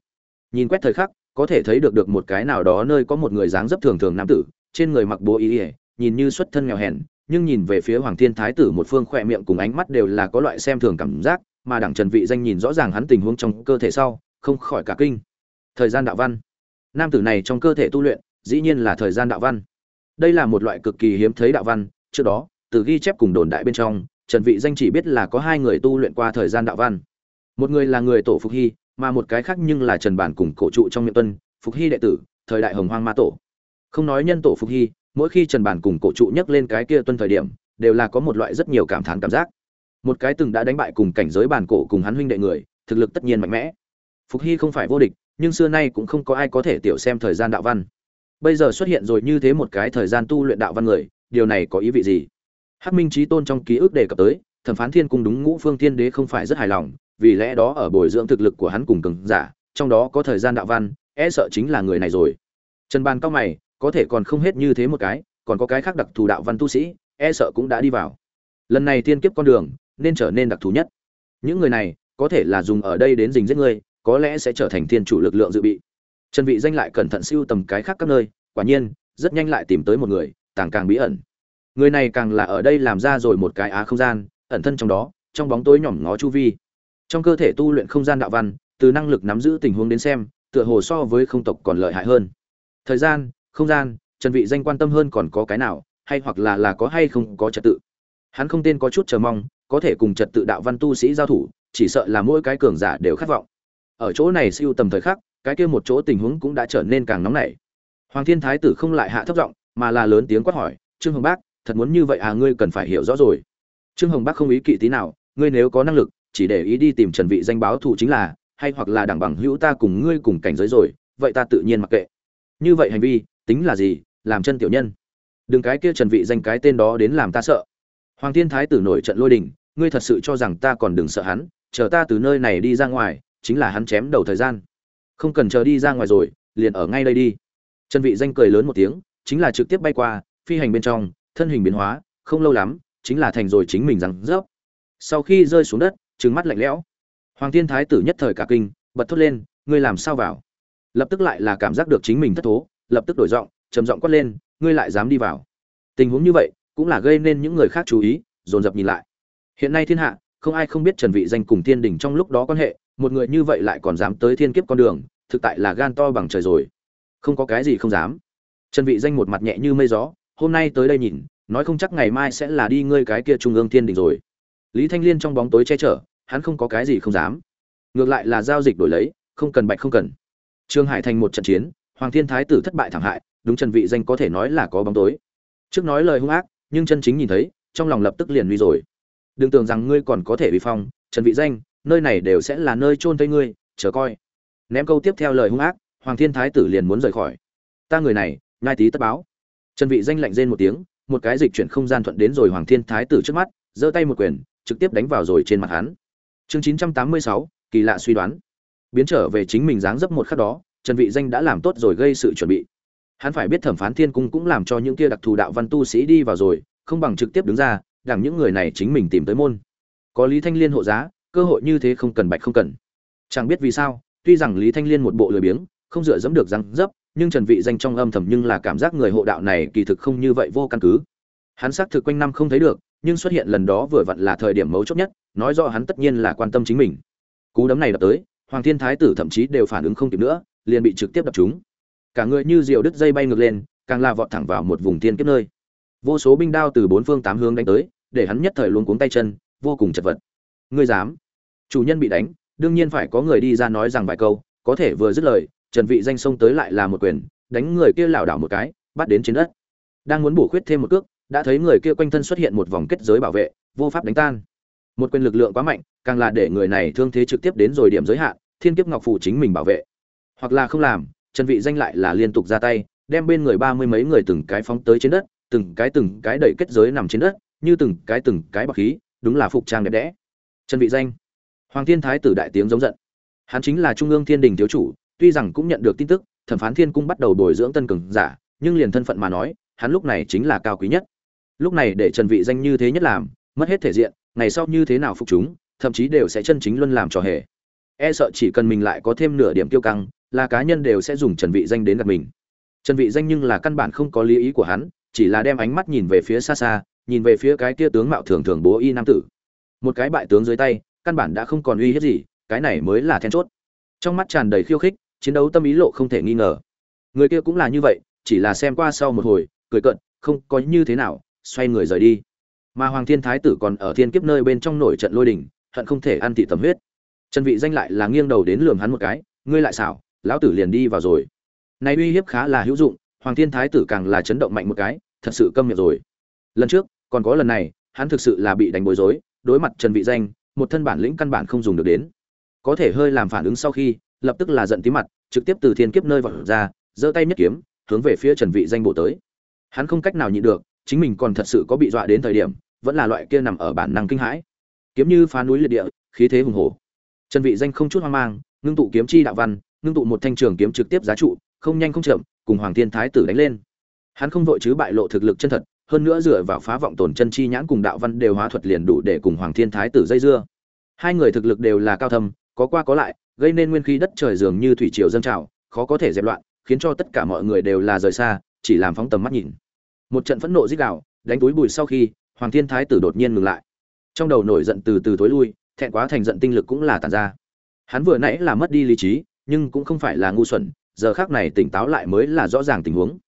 Nhìn quét thời khắc, có thể thấy được được một cái nào đó nơi có một người dáng dấp thường thường nam tử, trên người mặc bố ý ỉa nhìn như xuất thân nghèo hèn, nhưng nhìn về phía hoàng thiên thái tử một phương khỏe miệng cùng ánh mắt đều là có loại xem thường cảm giác, mà đảng trần vị danh nhìn rõ ràng hắn tình huống trong cơ thể sau, không khỏi cả kinh. Thời gian đạo văn. Nam tử này trong cơ thể tu luyện, dĩ nhiên là thời gian đạo văn. Đây là một loại cực kỳ hiếm thấy đạo văn, trước đó, từ ghi chép cùng đồn đại bên trong, trần vị danh chỉ biết là có hai người tu luyện qua thời gian đạo văn một người là người tổ phục hy, mà một cái khác nhưng là trần bản cùng cổ trụ trong miệng tuân, phục hy đệ tử, thời đại hồng hoang ma tổ. Không nói nhân tổ phục hy, mỗi khi trần bản cùng cổ trụ nhắc lên cái kia tuân thời điểm, đều là có một loại rất nhiều cảm thán cảm giác. Một cái từng đã đánh bại cùng cảnh giới bản cổ cùng hắn huynh đệ người, thực lực tất nhiên mạnh mẽ. Phục hy không phải vô địch, nhưng xưa nay cũng không có ai có thể tiểu xem thời gian đạo văn. Bây giờ xuất hiện rồi như thế một cái thời gian tu luyện đạo văn người, điều này có ý vị gì? Hắc minh trí tôn trong ký ức đề cập tới, thẩm phán thiên cung đúng ngũ phương thiên đế không phải rất hài lòng vì lẽ đó ở bồi dưỡng thực lực của hắn cùng cường giả, trong đó có thời gian đạo văn e sợ chính là người này rồi. Trần ban cao mày, có thể còn không hết như thế một cái, còn có cái khác đặc thù đạo văn tu sĩ e sợ cũng đã đi vào. Lần này thiên kiếp con đường, nên trở nên đặc thù nhất. Những người này, có thể là dùng ở đây đến dình giết ngươi, có lẽ sẽ trở thành thiên chủ lực lượng dự bị. Trần vị danh lại cẩn thận siêu tầm cái khác các nơi, quả nhiên, rất nhanh lại tìm tới một người, tàng càng bí ẩn. Người này càng là ở đây làm ra rồi một cái á không gian, ẩn thân trong đó, trong bóng tối nhỏm ngó chu vi trong cơ thể tu luyện không gian đạo văn, từ năng lực nắm giữ tình huống đến xem, tựa hồ so với không tộc còn lợi hại hơn. Thời gian, không gian, trần vị danh quan tâm hơn còn có cái nào, hay hoặc là là có hay không có trật tự. Hắn không tên có chút chờ mong, có thể cùng trật tự đạo văn tu sĩ giao thủ, chỉ sợ là mỗi cái cường giả đều khát vọng. Ở chỗ này siêu tầm thời khắc, cái kia một chỗ tình huống cũng đã trở nên càng nóng nảy. Hoàng thiên thái tử không lại hạ thấp giọng, mà là lớn tiếng quát hỏi, trương hồng bác, thật muốn như vậy à ngươi cần phải hiểu rõ rồi. Trương hồng bác không ý kỵ tí nào, ngươi nếu có năng lực chỉ để ý đi tìm trần vị danh báo thù chính là, hay hoặc là đẳng bằng hữu ta cùng ngươi cùng cảnh giới rồi, vậy ta tự nhiên mặc kệ. Như vậy hành vi, tính là gì, làm chân tiểu nhân. Đừng cái kia trần vị danh cái tên đó đến làm ta sợ. Hoàng thiên thái tử nổi trận lôi đình, ngươi thật sự cho rằng ta còn đừng sợ hắn, chờ ta từ nơi này đi ra ngoài, chính là hắn chém đầu thời gian. Không cần chờ đi ra ngoài rồi, liền ở ngay đây đi. Trần vị danh cười lớn một tiếng, chính là trực tiếp bay qua, phi hành bên trong, thân hình biến hóa, không lâu lắm, chính là thành rồi chính mình rằng rớp. Sau khi rơi xuống đất trừng mắt lạnh lẽo. Hoàng thiên thái tử nhất thời cả kinh, bật thốt lên, ngươi làm sao vào? Lập tức lại là cảm giác được chính mình thất thố, lập tức đổi giọng, trầm giọng quát lên, ngươi lại dám đi vào? Tình huống như vậy, cũng là gây nên những người khác chú ý, dồn dập nhìn lại. Hiện nay thiên hạ, không ai không biết trần vị danh cùng thiên đình trong lúc đó quan hệ, một người như vậy lại còn dám tới thiên kiếp con đường, thực tại là gan to bằng trời rồi. Không có cái gì không dám. Trần vị danh một mặt nhẹ như mây gió, hôm nay tới đây nhìn, nói không chắc ngày mai sẽ là đi ngươi cái kia trung ương thiên đình rồi. Lý thanh liên trong bóng tối che chở hắn không có cái gì không dám. Ngược lại là giao dịch đổi lấy, không cần bạch không cần. Trương hải thành một trận chiến, hoàng thiên thái tử thất bại thảm hại, đúng trần vị danh có thể nói là có bóng tối. Trước nói lời hung ác, nhưng chân chính nhìn thấy, trong lòng lập tức liền nguy rồi. Đừng tưởng rằng ngươi còn có thể bị phong, trần vị danh, nơi này đều sẽ là nơi chôn tây ngươi, chờ coi. Ném câu tiếp theo lời hung ác, hoàng thiên thái tử liền muốn rời khỏi. Ta người này ngai tí tất báo. Trần vị danh lạnh rên một tiếng, một cái dịch chuyển không gian thuận đến rồi hoàng thiên thái tử trước mắt, giơ tay một quyền, trực tiếp đánh vào rồi trên mặt hắn chương 986, kỳ lạ suy đoán. Biến trở về chính mình dáng dấp một khắc đó trần vị danh đã làm tốt rồi gây sự chuẩn bị. Hắn phải biết thẩm phán thiên cung cũng làm cho những kia đặc thù đạo văn tu sĩ đi vào rồi không bằng trực tiếp đứng ra đằng những người này chính mình tìm tới môn. Có lý thanh liên hộ giá cơ hội như thế không cần bạch không cần. Chẳng biết vì sao tuy rằng lý thanh liên một bộ lười biếng không dựa dẫm được răng dấp nhưng trần vị danh trong âm thầm nhưng là cảm giác người hộ đạo này kỳ thực không như vậy vô căn cứ. Hắn xác thực quanh năm không thấy được nhưng xuất hiện lần đó vừa vặn là thời điểm mấu chốt nhất nói rõ hắn tất nhiên là quan tâm chính mình. Cú đấm này đập tới, hoàng thiên thái tử thậm chí đều phản ứng không kịp nữa, liền bị trực tiếp đập trúng. Cả người như diều đứt dây bay ngược lên, càng là vọt thẳng vào một vùng thiên kiếp nơi. Vô số binh đao từ bốn phương tám hướng đánh tới, để hắn nhất thời luống cuống tay chân, vô cùng chật vật. Ngươi dám? Chủ nhân bị đánh, đương nhiên phải có người đi ra nói rằng vài câu, có thể vừa dứt lời, trần vị danh xông tới lại là một quyền, đánh người kia lảo đảo một cái, bắt đến trên đất. Đang muốn bổ khuyết thêm một cước, đã thấy người kia quanh thân xuất hiện một vòng kết giới bảo vệ, vô pháp đánh tan một quyền lực lượng quá mạnh, càng là để người này thương thế trực tiếp đến rồi điểm giới hạn, thiên kiếp ngọc phủ chính mình bảo vệ. Hoặc là không làm, trần vị danh lại là liên tục ra tay, đem bên người ba mươi mấy người từng cái phóng tới trên đất, từng cái từng cái đẩy kết giới nằm trên đất, như từng cái từng cái bọc khí, đúng là phục trang đẹp đẽ. Trần vị danh. Hoàng thiên thái tử đại tiếng giống giận. Hắn chính là trung ương thiên đình thiếu chủ, tuy rằng cũng nhận được tin tức, thẩm phán thiên cung bắt đầu bồi dưỡng tân cường giả, nhưng liền thân phận mà nói, hắn lúc này chính là cao quý nhất. Lúc này để trần vị danh như thế nhất làm, mất hết thể diện ngày sau như thế nào phục chúng, thậm chí đều sẽ chân chính luân làm trò hề. E sợ chỉ cần mình lại có thêm nửa điểm tiêu căng, là cá nhân đều sẽ dùng trần vị danh đến gặp mình. Trần vị danh nhưng là căn bản không có lý ý của hắn, chỉ là đem ánh mắt nhìn về phía xa xa, nhìn về phía cái kia tướng mạo thường thường bố y nam tử. Một cái bại tướng dưới tay, căn bản đã không còn uy hiếp gì, cái này mới là then chốt. Trong mắt tràn đầy khiêu khích, chiến đấu tâm ý lộ không thể nghi ngờ. Người kia cũng là như vậy, chỉ là xem qua sau một hồi, cười cận không có như thế nào, xoay người rời đi mà hoàng thiên thái tử còn ở thiên kiếp nơi bên trong nổi trận lôi đình, hận không thể ăn thị tầm huyết. Trần vị danh lại là nghiêng đầu đến lườm hắn một cái, ngươi lại xảo, lão tử liền đi vào rồi. Này uy hiếp khá là hữu dụng, hoàng thiên thái tử càng là chấn động mạnh một cái, thật sự câm miệng rồi. Lần trước, còn có lần này, hắn thực sự là bị đánh bối rối, đối mặt trần vị danh, một thân bản lĩnh căn bản không dùng được đến. Có thể hơi làm phản ứng sau khi, lập tức là giận tí mặt, trực tiếp từ thiên kiếp nơi vọt ra, giơ tay nhất kiếm, hướng về phía trần vị danh bổ tới. Hắn không cách nào nhịn được chính mình còn thật sự có bị dọa đến thời điểm, vẫn là loại kia nằm ở bản năng kinh hãi. Kiếm như phá núi liệt địa, khí thế hùng hổ. Trần vị danh không chút hoang mang, ngưng tụ kiếm chi đạo văn, ngưng tụ một thanh trường kiếm trực tiếp giá trụ, không nhanh không chậm, cùng hoàng thiên thái tử đánh lên. Hắn không vội chứ bại lộ thực lực chân thật, hơn nữa dựa vào phá vọng tổn chân chi nhãn cùng đạo văn đều hóa thuật liền đủ để cùng hoàng thiên thái tử dây dưa. Hai người thực lực đều là cao thâm, có qua có lại, gây nên nguyên khí đất trời dường như thủy triều dâng trào, khó có thể dẹp loạn, khiến cho tất cả mọi người đều là rời xa, chỉ làm phóng tầm mắt nhìn một trận phẫn nộ dích đạo đánh túi bùi sau khi, hoàng thiên thái tử đột nhiên ngừng lại. Trong đầu nổi giận từ từ tối lui, thẹn quá thành giận tinh lực cũng là tàn ra. Hắn vừa nãy là mất đi lý trí, nhưng cũng không phải là ngu xuẩn, giờ khác này tỉnh táo lại mới là rõ ràng tình huống.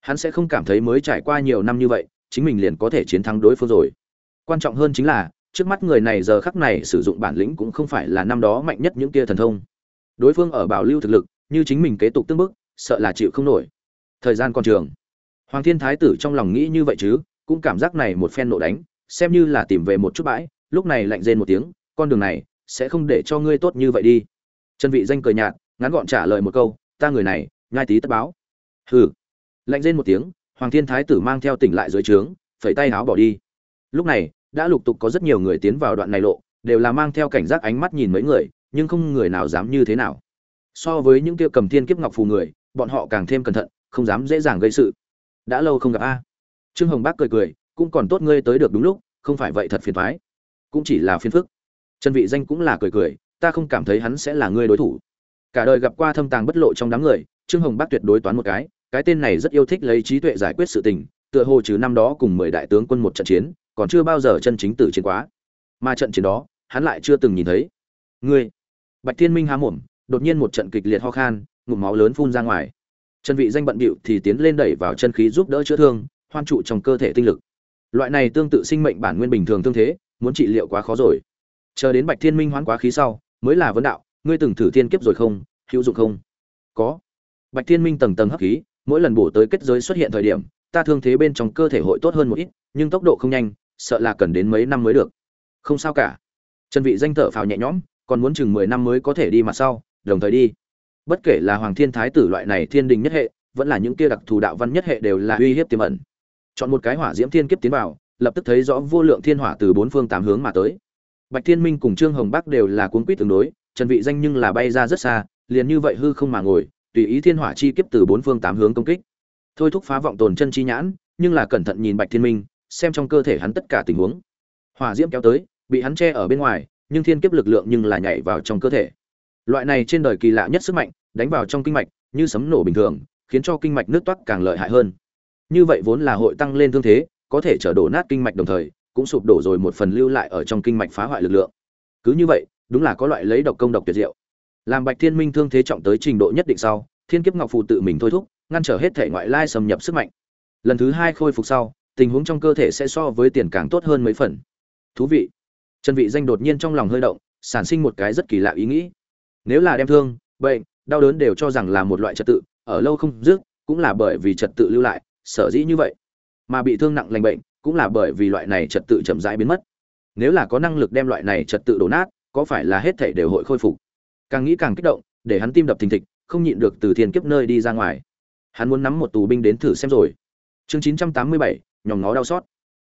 Hắn sẽ không cảm thấy mới trải qua nhiều năm như vậy, chính mình liền có thể chiến thắng đối phương rồi. Quan trọng hơn chính là, trước mắt người này giờ khắc này sử dụng bản lĩnh cũng không phải là năm đó mạnh nhất những kia thần thông. Đối phương ở bảo lưu thực lực, như chính mình kế tục tương bức, sợ là chịu không nổi. Thời gian còn trường hoàng thiên thái tử trong lòng nghĩ như vậy chứ, cũng cảm giác này một phen nộ đánh, xem như là tìm về một chút bãi, lúc này lạnh rên một tiếng, con đường này sẽ không để cho ngươi tốt như vậy đi. Trần vị danh cười nhạt, ngắn gọn trả lời một câu, ta người này, nhai tí tất báo. Hừ. Lạnh rên một tiếng, hoàng thiên thái tử mang theo tỉnh lại dưới trướng, phẩy tay áo bỏ đi. Lúc này, đã lục tục có rất nhiều người tiến vào đoạn này lộ, đều là mang theo cảnh giác ánh mắt nhìn mấy người, nhưng không người nào dám như thế nào. So với những kia cầm thiên kiếp ngọc phù người, bọn họ càng thêm cẩn thận, không dám dễ dàng gây sự đã lâu không gặp a. Trương hồng bác cười cười, cũng còn tốt ngươi tới được đúng lúc, không phải vậy thật phiền thoái cũng chỉ là phiền phức. Trần vị danh cũng là cười cười, ta không cảm thấy hắn sẽ là ngươi đối thủ. Cả đời gặp qua thâm tàng bất lộ trong đám người, trương hồng bác tuyệt đối toán một cái cái tên này rất yêu thích lấy trí tuệ giải quyết sự tình, tựa hồ trừ năm đó cùng mười đại tướng quân một trận chiến, còn chưa bao giờ chân chính tử chiến quá. Mà trận chiến đó, hắn lại chưa từng nhìn thấy. Ngươi, bạch thiên minh há mồm, đột nhiên một trận kịch liệt ho khan, ngụm máu lớn phun ra ngoài chân vị danh bận bịu thì tiến lên đẩy vào chân khí giúp đỡ chữa thương, hoan trụ trong cơ thể tinh lực. Loại này tương tự sinh mệnh bản nguyên bình thường tương thế, muốn trị liệu quá khó rồi. Chờ đến bạch thiên minh hoán quá khí sau, mới là vấn đạo, ngươi từng thử thiên kiếp rồi không? Hữu dụng không? Có. Bạch thiên minh tầng tầng hấp khí, mỗi lần bổ tới kết giới xuất hiện thời điểm, ta thương thế bên trong cơ thể hội tốt hơn một ít, nhưng tốc độ không nhanh, sợ là cần đến mấy năm mới được. Không sao cả. Trần vị danh thở phào nhẹ nhõm, còn muốn chừng 10 năm mới có thể đi mặt sau, đồng thời đi bất kể là hoàng thiên thái tử loại này thiên đình nhất hệ, vẫn là những kia đặc thù đạo văn nhất hệ đều là uy hiếp tiềm ẩn. Chọn một cái hỏa diễm thiên kiếp tiến vào, lập tức thấy rõ vô lượng thiên hỏa từ bốn phương tám hướng mà tới. Bạch thiên minh cùng trương hồng bắc đều là cuốn quýt tương đối, trần vị danh nhưng là bay ra rất xa, liền như vậy hư không mà ngồi, tùy ý thiên hỏa chi kiếp từ bốn phương tám hướng công kích. Thôi thúc phá vọng tồn chân chi nhãn, nhưng là cẩn thận nhìn bạch thiên minh, xem trong cơ thể hắn tất cả tình huống. Hỏa diễm kéo tới, bị hắn che ở bên ngoài, nhưng thiên kiếp lực lượng nhưng là nhảy vào trong cơ thể loại này trên đời kỳ lạ nhất sức mạnh, đánh vào trong kinh mạch, như sấm nổ bình thường, khiến cho kinh mạch nước toát càng lợi hại hơn. Như vậy vốn là hội tăng lên thương thế, có thể trở đổ nát kinh mạch đồng thời, cũng sụp đổ rồi một phần lưu lại ở trong kinh mạch phá hoại lực lượng. Cứ như vậy, đúng là có loại lấy độc công độc tuyệt diệu. Làm bạch thiên minh thương thế trọng tới trình độ nhất định sau, thiên kiếp ngọc phù tự mình thôi thúc, ngăn trở hết thể ngoại lai xâm nhập sức mạnh. Lần thứ hai khôi phục sau, tình huống trong cơ thể sẽ so với tiền càng tốt hơn mấy phần. Thú vị. Trần vị danh đột nhiên trong lòng hơi động, sản sinh một cái rất kỳ lạ ý nghĩ nếu là đem thương, bệnh, đau đớn đều cho rằng là một loại trật tự, ở lâu không dứt, cũng là bởi vì trật tự lưu lại, sở dĩ như vậy. Mà bị thương nặng lành bệnh, cũng là bởi vì loại này trật tự chậm rãi biến mất. Nếu là có năng lực đem loại này trật tự đổ nát, có phải là hết thể đều hội khôi phục? Càng nghĩ càng kích động, để hắn tim đập thình thịch, không nhịn được từ thiên kiếp nơi đi ra ngoài. Hắn muốn nắm một tù binh đến thử xem rồi. Chương chín trăm tám mươi bảy, nhòm ngó đau xót.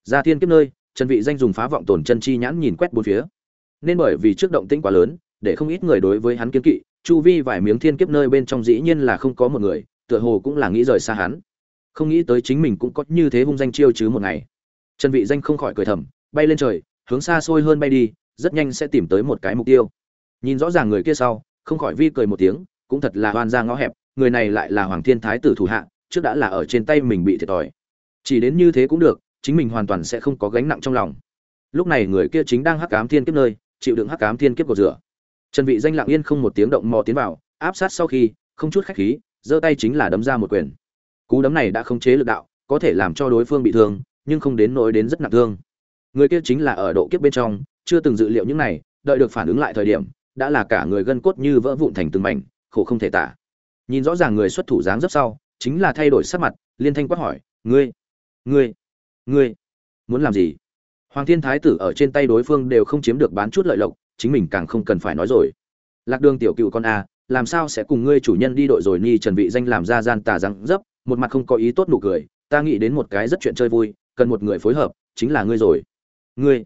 Ra thiên kiếp nơi, trần vị danh dùng phá vọng tổn chân chi nhãn nhìn quét bốn phía. Nên bởi vì trước động tĩnh quá lớn để không ít người đối với hắn kiên kỵ, chu vi vài miếng thiên kiếp nơi bên trong dĩ nhiên là không có một người, tựa hồ cũng là nghĩ rời xa hắn. Không nghĩ tới chính mình cũng có như thế hung danh chiêu chứ một ngày. Trần vị danh không khỏi cười thầm, bay lên trời, hướng xa xôi hơn bay đi, rất nhanh sẽ tìm tới một cái mục tiêu. Nhìn rõ ràng người kia sau, không khỏi vi cười một tiếng, cũng thật là oan ra ngõ hẹp, người này lại là hoàng thiên thái tử thủ hạ, trước đã là ở trên tay mình bị thiệt thòi. Chỉ đến như thế cũng được, chính mình hoàn toàn sẽ không có gánh nặng trong lòng. Lúc này người kia chính đang hắc ám thiên kiếp nơi, chịu đựng hắc ám thiên kiếp của rửa trần vị danh lặng yên không một tiếng động mò tiến vào, áp sát sau khi, không chút khách khí, giơ tay chính là đấm ra một quyền. Cú đấm này đã không chế lực đạo, có thể làm cho đối phương bị thương, nhưng không đến nỗi đến rất nặng thương. Người kia chính là ở độ kiếp bên trong, chưa từng dự liệu những này, đợi được phản ứng lại thời điểm, đã là cả người gân cốt như vỡ vụn thành từng mảnh, khổ không thể tả. Nhìn rõ ràng người xuất thủ dáng dấp sau, chính là thay đổi sắc mặt, liên thanh quát hỏi, ngươi ngươi ngươi muốn làm gì? Hoàng thiên thái tử ở trên tay đối phương đều không chiếm được bán chút lợi lộc chính mình càng không cần phải nói rồi. Lạc đường tiểu cựu con a, làm sao sẽ cùng ngươi chủ nhân đi đội rồi ni trần vị danh làm ra gian tà răng dấp, một mặt không có ý tốt nụ cười, ta nghĩ đến một cái rất chuyện chơi vui, cần một người phối hợp, chính là ngươi rồi. Ngươi,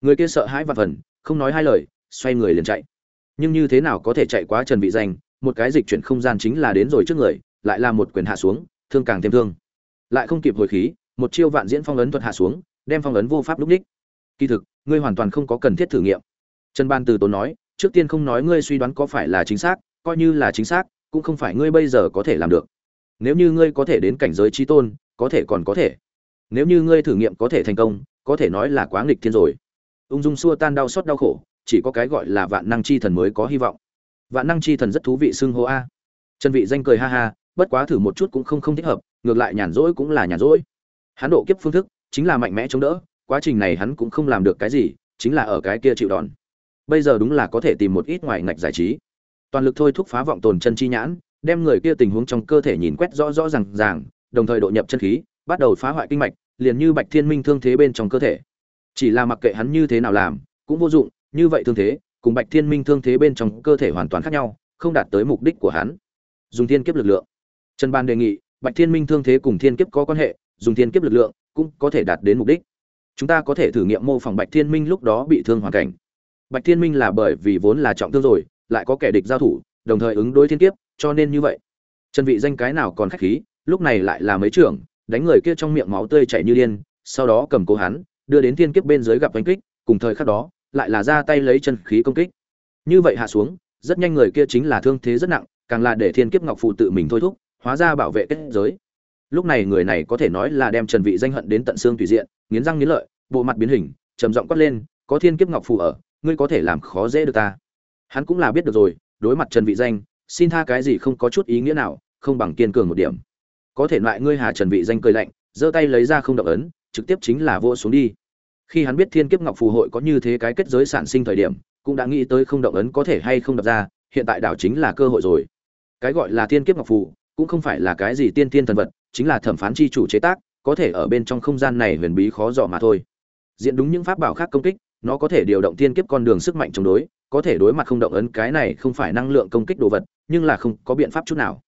người kia sợ hãi và phần, không nói hai lời, xoay người liền chạy. Nhưng như thế nào có thể chạy quá trần vị danh, một cái dịch chuyển không gian chính là đến rồi trước người, lại là một quyền hạ xuống, thương càng thêm thương. Lại không kịp hồi khí, một chiêu vạn diễn phong ấn thuật hạ xuống, đem phong ấn vô pháp lúc đích. Kỳ thực, ngươi hoàn toàn không có cần thiết thử nghiệm trần ban từ tốn nói, trước tiên không nói ngươi suy đoán có phải là chính xác, coi như là chính xác, cũng không phải ngươi bây giờ có thể làm được. Nếu như ngươi có thể đến cảnh giới trí tôn, có thể còn có thể. Nếu như ngươi thử nghiệm có thể thành công, có thể nói là quá nghịch thiên rồi. Ung dung xua tan đau xót đau khổ, chỉ có cái gọi là vạn năng chi thần mới có hy vọng. Vạn năng chi thần rất thú vị xưng hô a. Trần vị danh cười ha ha, bất quá thử một chút cũng không không thích hợp, ngược lại nhàn rỗi cũng là nhàn rỗi. Hắn độ kiếp phương thức chính là mạnh mẽ chống đỡ, quá trình này hắn cũng không làm được cái gì, chính là ở cái kia chịu đòn bây giờ đúng là có thể tìm một ít ngoài ngạch giải trí. Toàn lực thôi thúc phá vọng tồn chân chi nhãn, đem người kia tình huống trong cơ thể nhìn quét rõ rõ ràng ràng, đồng thời độ nhập chân khí, bắt đầu phá hoại kinh mạch, liền như bạch thiên minh thương thế bên trong cơ thể. Chỉ là mặc kệ hắn như thế nào làm, cũng vô dụng, như vậy thương thế, cùng bạch thiên minh thương thế bên trong cơ thể hoàn toàn khác nhau, không đạt tới mục đích của hắn. Dùng thiên kiếp lực lượng. Trần ban đề nghị, bạch thiên minh thương thế cùng thiên kiếp có quan hệ, dùng thiên kiếp lực lượng cũng có thể đạt đến mục đích. Chúng ta có thể thử nghiệm mô phỏng bạch thiên minh lúc đó bị thương hoàn cảnh bạch thiên minh là bởi vì vốn là trọng thương rồi, lại có kẻ địch giao thủ, đồng thời ứng đối thiên kiếp, cho nên như vậy. Trần vị danh cái nào còn khách khí, lúc này lại là mấy trưởng, đánh người kia trong miệng máu tươi chảy như điên, sau đó cầm cố hắn, đưa đến thiên kiếp bên dưới gặp đánh kích, cùng thời khắc đó, lại là ra tay lấy chân khí công kích. Như vậy hạ xuống, rất nhanh người kia chính là thương thế rất nặng, càng là để thiên kiếp ngọc phụ tự mình thôi thúc, hóa ra bảo vệ kết giới. Lúc này người này có thể nói là đem trần vị danh hận đến tận xương tùy diện, nghiến răng nghiến lợi, bộ mặt biến hình, trầm giọng quát lên, có thiên kiếp ngọc phù ở ngươi có thể làm khó dễ được ta. Hắn cũng là biết được rồi, đối mặt trần vị danh, xin tha cái gì không có chút ý nghĩa nào, không bằng kiên cường một điểm. Có thể loại ngươi hà trần vị danh cười lạnh, giơ tay lấy ra không động ấn, trực tiếp chính là vô xuống đi. Khi hắn biết thiên kiếp ngọc phù hội có như thế cái kết giới sản sinh thời điểm, cũng đã nghĩ tới không động ấn có thể hay không đập ra, hiện tại đảo chính là cơ hội rồi. Cái gọi là thiên kiếp ngọc phù, cũng không phải là cái gì tiên tiên thần vật, chính là thẩm phán chi chủ chế tác, có thể ở bên trong không gian này huyền bí khó dò mà thôi. Diện đúng những pháp bảo khác công kích nó có thể điều động thiên kiếp con đường sức mạnh chống đối, có thể đối mặt không động ấn cái này không phải năng lượng công kích đồ vật, nhưng là không có biện pháp chút nào.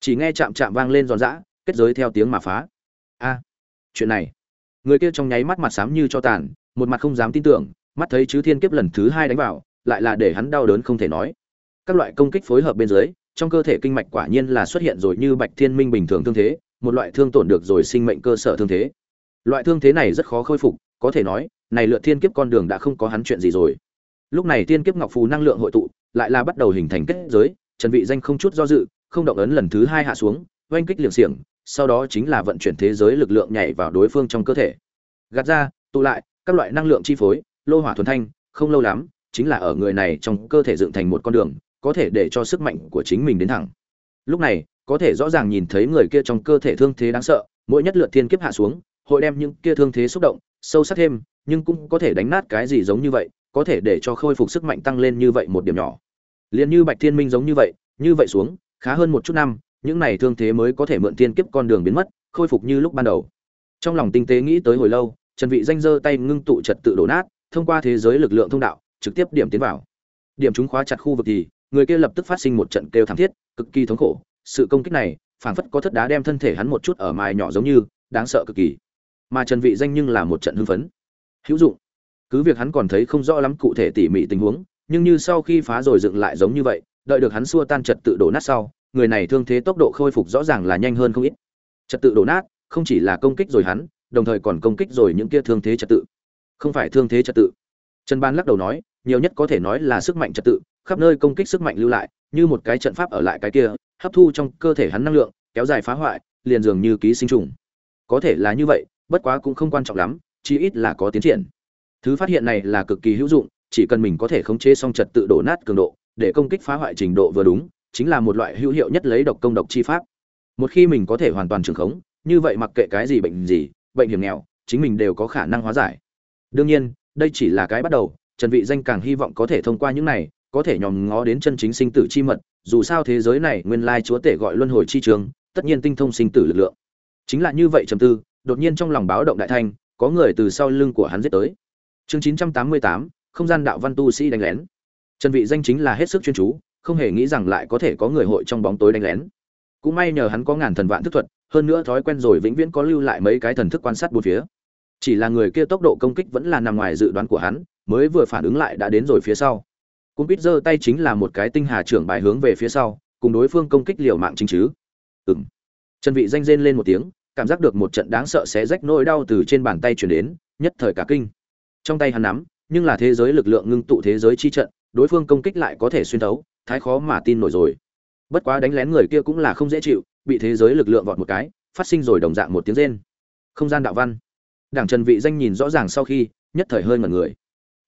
Chỉ nghe chạm chạm vang lên giòn giã, kết giới theo tiếng mà phá. A, chuyện này. Người kia trong nháy mắt mặt xám như cho tàn, một mặt không dám tin tưởng, mắt thấy chứ thiên kiếp lần thứ hai đánh vào, lại là để hắn đau đớn không thể nói. Các loại công kích phối hợp bên dưới, trong cơ thể kinh mạch quả nhiên là xuất hiện rồi như bạch thiên minh bình thường thương thế, một loại thương tổn được rồi sinh mệnh cơ sở thương thế. Loại thương thế này rất khó khôi phục có thể nói, này lượt thiên kiếp con đường đã không có hắn chuyện gì rồi. Lúc này thiên kiếp ngọc phù năng lượng hội tụ, lại là bắt đầu hình thành kết giới, trần vị danh không chút do dự, không động ấn lần thứ hai hạ xuống, oanh kích liều xiềng, sau đó chính là vận chuyển thế giới lực lượng nhảy vào đối phương trong cơ thể. Gạt ra, tụ lại, các loại năng lượng chi phối, lô hỏa thuần thanh, không lâu lắm, chính là ở người này trong cơ thể dựng thành một con đường, có thể để cho sức mạnh của chính mình đến thẳng. Lúc này, có thể rõ ràng nhìn thấy người kia trong cơ thể thương thế đáng sợ, mỗi nhất lượt thiên kiếp hạ xuống, hội đem những kia thương thế xúc động sâu sắc thêm, nhưng cũng có thể đánh nát cái gì giống như vậy, có thể để cho khôi phục sức mạnh tăng lên như vậy một điểm nhỏ. Liền như bạch thiên minh giống như vậy như vậy xuống, khá hơn một chút năm, những này thương thế mới có thể mượn thiên kiếp con đường biến mất, khôi phục như lúc ban đầu. Trong lòng tinh tế nghĩ tới hồi lâu, trần vị danh giơ tay ngưng tụ trật tự đổ nát, thông qua thế giới lực lượng thông đạo, trực tiếp điểm tiến vào. Điểm chúng khóa chặt khu vực thì, người kia lập tức phát sinh một trận kêu thảm thiết, cực kỳ thống khổ. Sự công kích này, phảng phất có thất đá đem thân thể hắn một chút ở mài nhỏ giống như, đáng sợ cực kỳ mà trần vị danh nhưng là một trận hưng phấn. Hữu dụng. Cứ việc hắn còn thấy không rõ lắm cụ thể tỉ mỉ tình huống, nhưng như sau khi phá rồi dựng lại giống như vậy, đợi được hắn xua tan trật tự đổ nát sau, người này thương thế tốc độ khôi phục rõ ràng là nhanh hơn không ít. Trật tự đổ nát, không chỉ là công kích rồi hắn, đồng thời còn công kích rồi những kia thương thế trật tự. Không phải thương thế trật tự. Trần ban lắc đầu nói, nhiều nhất có thể nói là sức mạnh trật tự, khắp nơi công kích sức mạnh lưu lại, như một cái trận pháp ở lại cái kia, hấp thu trong cơ thể hắn năng lượng, kéo dài phá hoại, liền dường như ký sinh trùng. Có thể là như vậy bất quá cũng không quan trọng lắm, chí ít là có tiến triển. Thứ phát hiện này là cực kỳ hữu dụng, chỉ cần mình có thể khống chế xong trật tự đổ nát cường độ, để công kích phá hoại trình độ vừa đúng, chính là một loại hữu hiệu nhất lấy độc công độc chi pháp. Một khi mình có thể hoàn toàn trường khống, như vậy mặc kệ cái gì bệnh gì, bệnh hiểm nghèo, chính mình đều có khả năng hóa giải. Đương nhiên, đây chỉ là cái bắt đầu, trần vị danh càng hy vọng có thể thông qua những này, có thể nhòm ngó đến chân chính sinh tử chi mật, dù sao thế giới này nguyên lai chúa tể gọi luân hồi chi trường, tất nhiên tinh thông sinh tử lực lượng. Chính là như vậy trầm tư đột nhiên trong lòng báo động đại thanh có người từ sau lưng của hắn giết tới. Chương 988, không gian đạo văn tu sĩ đánh lén. Trần vị danh chính là hết sức chuyên chú không hề nghĩ rằng lại có thể có người hội trong bóng tối đánh lén. Cũng may nhờ hắn có ngàn thần vạn thức thuật hơn nữa thói quen rồi vĩnh viễn có lưu lại mấy cái thần thức quan sát bốn phía. Chỉ là người kia tốc độ công kích vẫn là nằm ngoài dự đoán của hắn mới vừa phản ứng lại đã đến rồi phía sau. Cung biết giơ tay chính là một cái tinh hà trưởng bài hướng về phía sau cùng đối phương công kích liều mạng chính chứ. Ừm. Trần vị danh rên lên một tiếng cảm giác được một trận đáng sợ xé rách nỗi đau từ trên bàn tay truyền đến, nhất thời cả kinh. Trong tay hắn nắm, nhưng là thế giới lực lượng ngưng tụ thế giới chi trận, đối phương công kích lại có thể xuyên thấu, thái khó mà tin nổi rồi. Bất quá đánh lén người kia cũng là không dễ chịu, bị thế giới lực lượng vọt một cái, phát sinh rồi đồng dạng một tiếng rên. Không gian đạo văn. Đảng trần vị danh nhìn rõ ràng sau khi, nhất thời hơi ngẩn người.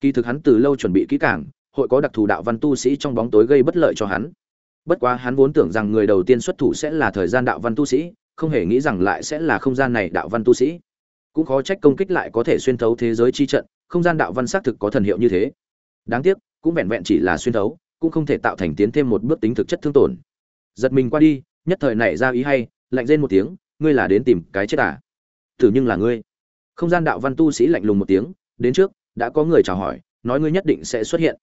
Kỳ thực hắn từ lâu chuẩn bị kỹ càng, hội có đặc thù đạo văn tu sĩ trong bóng tối gây bất lợi cho hắn. Bất quá hắn vốn tưởng rằng người đầu tiên xuất thủ sẽ là thời gian đạo văn tu sĩ không hề nghĩ rằng lại sẽ là không gian này đạo văn tu sĩ. Cũng khó trách công kích lại có thể xuyên thấu thế giới chi trận, không gian đạo văn xác thực có thần hiệu như thế. Đáng tiếc, cũng vẹn vẹn chỉ là xuyên thấu, cũng không thể tạo thành tiến thêm một bước tính thực chất thương tổn. Giật mình qua đi, nhất thời nảy ra ý hay, lạnh rên một tiếng, ngươi là đến tìm cái chết à? Thử nhưng là ngươi. Không gian đạo văn tu sĩ lạnh lùng một tiếng, đến trước, đã có người chào hỏi, nói ngươi nhất định sẽ xuất hiện.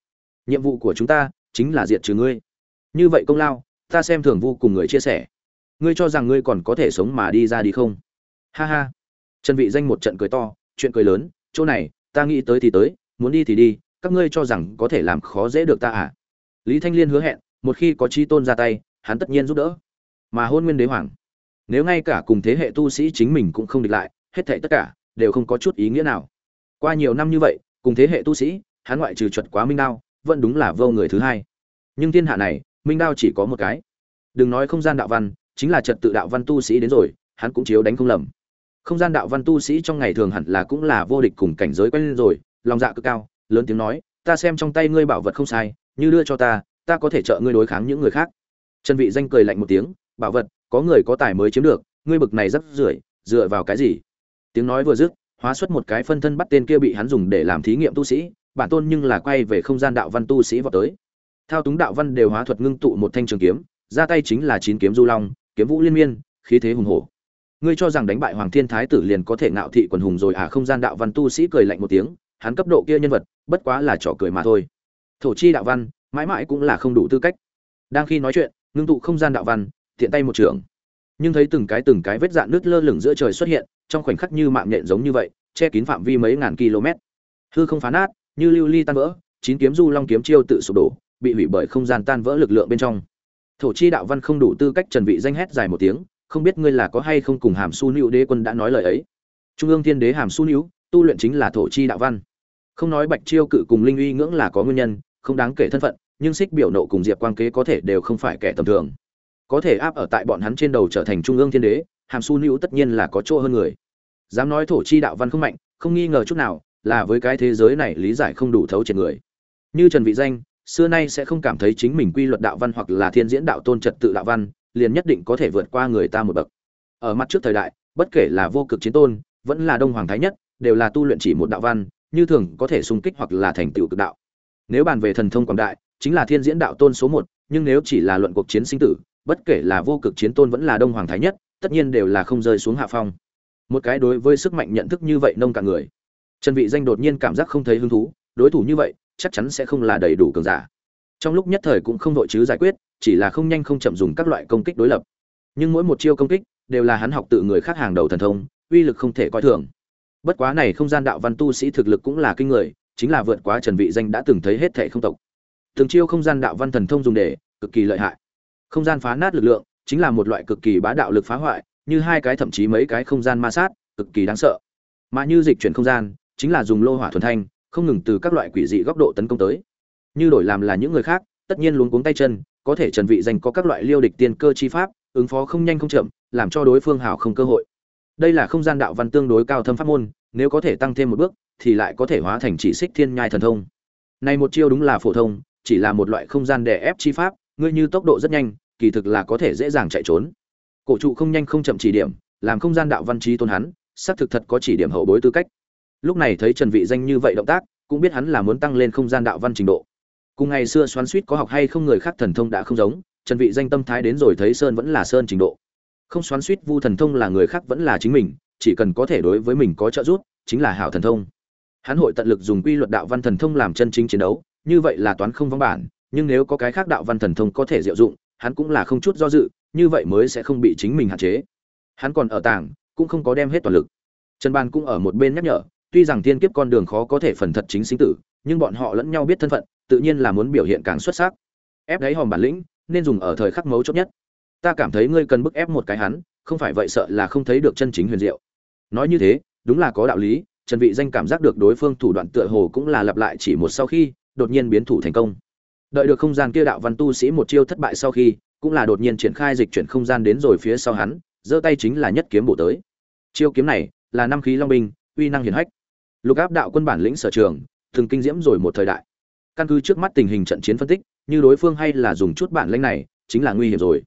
Nhiệm vụ của chúng ta chính là diệt trừ ngươi. Như vậy công lao, ta xem thường vô cùng người chia sẻ ngươi cho rằng ngươi còn có thể sống mà đi ra đi không? Ha ha. Trần vị danh một trận cười to, chuyện cười lớn, chỗ này, ta nghĩ tới thì tới, muốn đi thì đi, các ngươi cho rằng có thể làm khó dễ được ta à? Lý thanh liên hứa hẹn, một khi có chi tôn ra tay, hắn tất nhiên giúp đỡ. Mà hôn nguyên đế hoàng, nếu ngay cả cùng thế hệ tu sĩ chính mình cũng không địch lại, hết thảy tất cả đều không có chút ý nghĩa nào. Qua nhiều năm như vậy, cùng thế hệ tu sĩ, hắn ngoại trừ chuẩn quá minh đao, vẫn đúng là vô người thứ hai. Nhưng thiên hạ này, minh đao chỉ có một cái. Đừng nói không gian đạo văn chính là trật tự đạo văn tu sĩ đến rồi, hắn cũng chiếu đánh không lầm. Không gian đạo văn tu sĩ trong ngày thường hẳn là cũng là vô địch cùng cảnh giới quen lên rồi, lòng dạ cực cao, lớn tiếng nói, ta xem trong tay ngươi bảo vật không sai, như đưa cho ta ta có thể trợ ngươi đối kháng những người khác. Trần vị danh cười lạnh một tiếng, bảo vật, có người có tài mới chiếm được, ngươi bực này rất rưởi, dựa vào cái gì? Tiếng nói vừa dứt, hóa xuất một cái phân thân bắt tên kia bị hắn dùng để làm thí nghiệm tu sĩ, bản tôn nhưng là quay về không gian đạo văn tu sĩ vào tới. Thao túng đạo văn đều hóa thuật ngưng tụ một thanh trường kiếm, ra tay chính là chín kiếm du long kiếm vũ liên miên, khí thế hùng hổ. Ngươi cho rằng đánh bại hoàng thiên thái tử liền có thể ngạo thị quần hùng rồi à? Không gian đạo văn tu sĩ cười lạnh một tiếng, hắn cấp độ kia nhân vật, bất quá là trò cười mà thôi. Thổ chi đạo văn, mãi mãi cũng là không đủ tư cách. Đang khi nói chuyện, ngưng tụ không gian đạo văn, tiện tay một trường. Nhưng thấy từng cái từng cái vết dạn nước lơ lửng giữa trời xuất hiện, trong khoảnh khắc như mạng nhện giống như vậy, che kín phạm vi mấy ngàn km. Hư không phá nát, như lưu ly tan vỡ, chín kiếm du long kiếm chiêu tự sụp đổ, bị hủy bởi không gian tan vỡ lực lượng bên trong thổ chi đạo văn không đủ tư cách trần vị danh hét dài một tiếng, không biết ngươi là có hay không cùng hàm su nữ đế quân đã nói lời ấy. Trung ương thiên đế hàm su nữ tu luyện chính là thổ chi đạo văn. Không nói bạch chiêu cự cùng linh uy ngưỡng là có nguyên nhân, không đáng kể thân phận, nhưng xích biểu nộ cùng diệp quang kế có thể đều không phải kẻ tầm thường. Có thể áp ở tại bọn hắn trên đầu trở thành trung ương thiên đế, hàm su nữ tất nhiên là có chỗ hơn người. Dám nói thổ chi đạo văn không mạnh, không nghi ngờ chút nào, là với cái thế giới này lý giải không đủ thấu triệt người. Như trần vị danh xưa nay sẽ không cảm thấy chính mình quy luật đạo văn hoặc là thiên diễn đạo tôn trật tự đạo văn, liền nhất định có thể vượt qua người ta một bậc. Ở mặt trước thời đại, bất kể là vô cực chiến tôn, vẫn là đông hoàng thái nhất, đều là tu luyện chỉ một đạo văn, như thường có thể xung kích hoặc là thành tựu cực đạo. Nếu bàn về thần thông quảng đại, chính là thiên diễn đạo tôn số một, nhưng nếu chỉ là luận cuộc chiến sinh tử, bất kể là vô cực chiến tôn vẫn là đông hoàng thái nhất, tất nhiên đều là không rơi xuống hạ phong. Một cái đối với sức mạnh nhận thức như vậy nông cả người. Trần vị danh đột nhiên cảm giác không thấy hứng thú, đối thủ như vậy chắc chắn sẽ không là đầy đủ cường giả. Trong lúc nhất thời cũng không đội chứ giải quyết, chỉ là không nhanh không chậm dùng các loại công kích đối lập. Nhưng mỗi một chiêu công kích đều là hắn học tự người khác hàng đầu thần thông, uy lực không thể coi thường. Bất quá này không gian đạo văn tu sĩ thực lực cũng là kinh người, chính là vượt quá trần vị danh đã từng thấy hết thể không tộc. Từng chiêu không gian đạo văn thần thông dùng để cực kỳ lợi hại. Không gian phá nát lực lượng chính là một loại cực kỳ bá đạo lực phá hoại, như hai cái thậm chí mấy cái không gian ma sát, cực kỳ đáng sợ. Mà như dịch chuyển không gian chính là dùng lô hỏa thuần thanh không ngừng từ các loại quỷ dị góc độ tấn công tới. Như đổi làm là những người khác, tất nhiên luống cuống tay chân, có thể trần vị danh có các loại liêu địch tiên cơ chi pháp, ứng phó không nhanh không chậm, làm cho đối phương hảo không cơ hội. Đây là không gian đạo văn tương đối cao thâm pháp môn, nếu có thể tăng thêm một bước, thì lại có thể hóa thành chỉ xích thiên nhai thần thông. Này một chiêu đúng là phổ thông, chỉ là một loại không gian đè ép chi pháp, ngươi như tốc độ rất nhanh, kỳ thực là có thể dễ dàng chạy trốn. Cổ trụ không nhanh không chậm chỉ điểm, làm không gian đạo văn trí tôn hắn, xác thực thật có chỉ điểm hậu bối tư cách lúc này thấy trần vị danh như vậy động tác, cũng biết hắn là muốn tăng lên không gian đạo văn trình độ. Cùng ngày xưa xoắn suýt có học hay không người khác thần thông đã không giống, trần vị danh tâm thái đến rồi thấy sơn vẫn là sơn trình độ. Không xoắn suýt vu thần thông là người khác vẫn là chính mình, chỉ cần có thể đối với mình có trợ giúp, chính là hảo thần thông. Hắn hội tận lực dùng quy luật đạo văn thần thông làm chân chính chiến đấu, như vậy là toán không vắng bản, nhưng nếu có cái khác đạo văn thần thông có thể diệu dụng, hắn cũng là không chút do dự, như vậy mới sẽ không bị chính mình hạn chế. Hắn còn ở tảng, cũng không có đem hết toàn lực. Trần ban cũng ở một bên nhắc nhở tuy rằng thiên kiếp con đường khó có thể phần thật chính sinh tử, nhưng bọn họ lẫn nhau biết thân phận, tự nhiên là muốn biểu hiện càng xuất sắc. Ép đáy hòm bản lĩnh, nên dùng ở thời khắc mấu chốt nhất. Ta cảm thấy ngươi cần bức ép một cái hắn, không phải vậy sợ là không thấy được chân chính huyền diệu. Nói như thế, đúng là có đạo lý, trần vị danh cảm giác được đối phương thủ đoạn tựa hồ cũng là lặp lại chỉ một sau khi, đột nhiên biến thủ thành công. Đợi được không gian kia đạo văn tu sĩ một chiêu thất bại sau khi, cũng là đột nhiên triển khai dịch chuyển không gian đến rồi phía sau hắn, giơ tay chính là nhất kiếm bổ tới. Chiêu kiếm này là năm khí long binh, uy năng hiển hách lục áp đạo quân bản lĩnh sở trường thường kinh diễm rồi một thời đại. Căn cứ trước mắt tình hình trận chiến phân tích như đối phương hay là dùng chút bản lĩnh này chính là nguy hiểm rồi.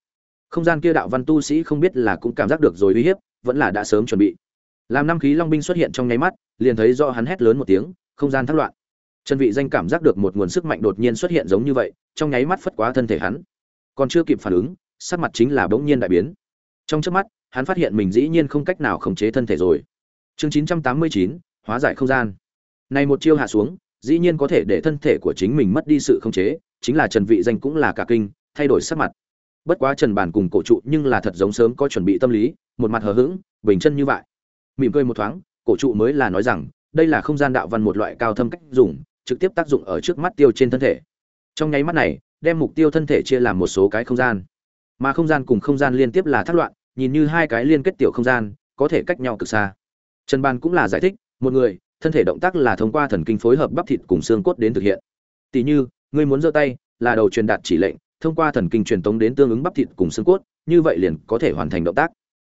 Không gian kia đạo văn tu sĩ không biết là cũng cảm giác được rồi uy hiếp vẫn là đã sớm chuẩn bị. Làm năm khí long binh xuất hiện trong nháy mắt liền thấy do hắn hét lớn một tiếng không gian thác loạn. Trần vị danh cảm giác được một nguồn sức mạnh đột nhiên xuất hiện giống như vậy trong nháy mắt phất quá thân thể hắn. Còn chưa kịp phản ứng sắc mặt chính là bỗng nhiên đại biến. Trong chớp mắt hắn phát hiện mình dĩ nhiên không cách nào khống chế thân thể rồi. Chương 989, hóa giải không gian. Này một chiêu hạ xuống, dĩ nhiên có thể để thân thể của chính mình mất đi sự khống chế, chính là trần vị danh cũng là cả kinh, thay đổi sắc mặt. Bất quá trần bản cùng cổ trụ nhưng là thật giống sớm có chuẩn bị tâm lý, một mặt hờ hững, bình chân như vậy. Mỉm cười một thoáng, cổ trụ mới là nói rằng, đây là không gian đạo văn một loại cao thâm cách dùng, trực tiếp tác dụng ở trước mắt tiêu trên thân thể. Trong nháy mắt này, đem mục tiêu thân thể chia làm một số cái không gian. Mà không gian cùng không gian liên tiếp là thác loạn, nhìn như hai cái liên kết tiểu không gian, có thể cách nhau cực xa. Trần bàn cũng là giải thích một người, thân thể động tác là thông qua thần kinh phối hợp bắp thịt cùng xương cốt đến thực hiện. Tỷ như, ngươi muốn giơ tay, là đầu truyền đạt chỉ lệnh, thông qua thần kinh truyền tống đến tương ứng bắp thịt cùng xương cốt, như vậy liền có thể hoàn thành động tác.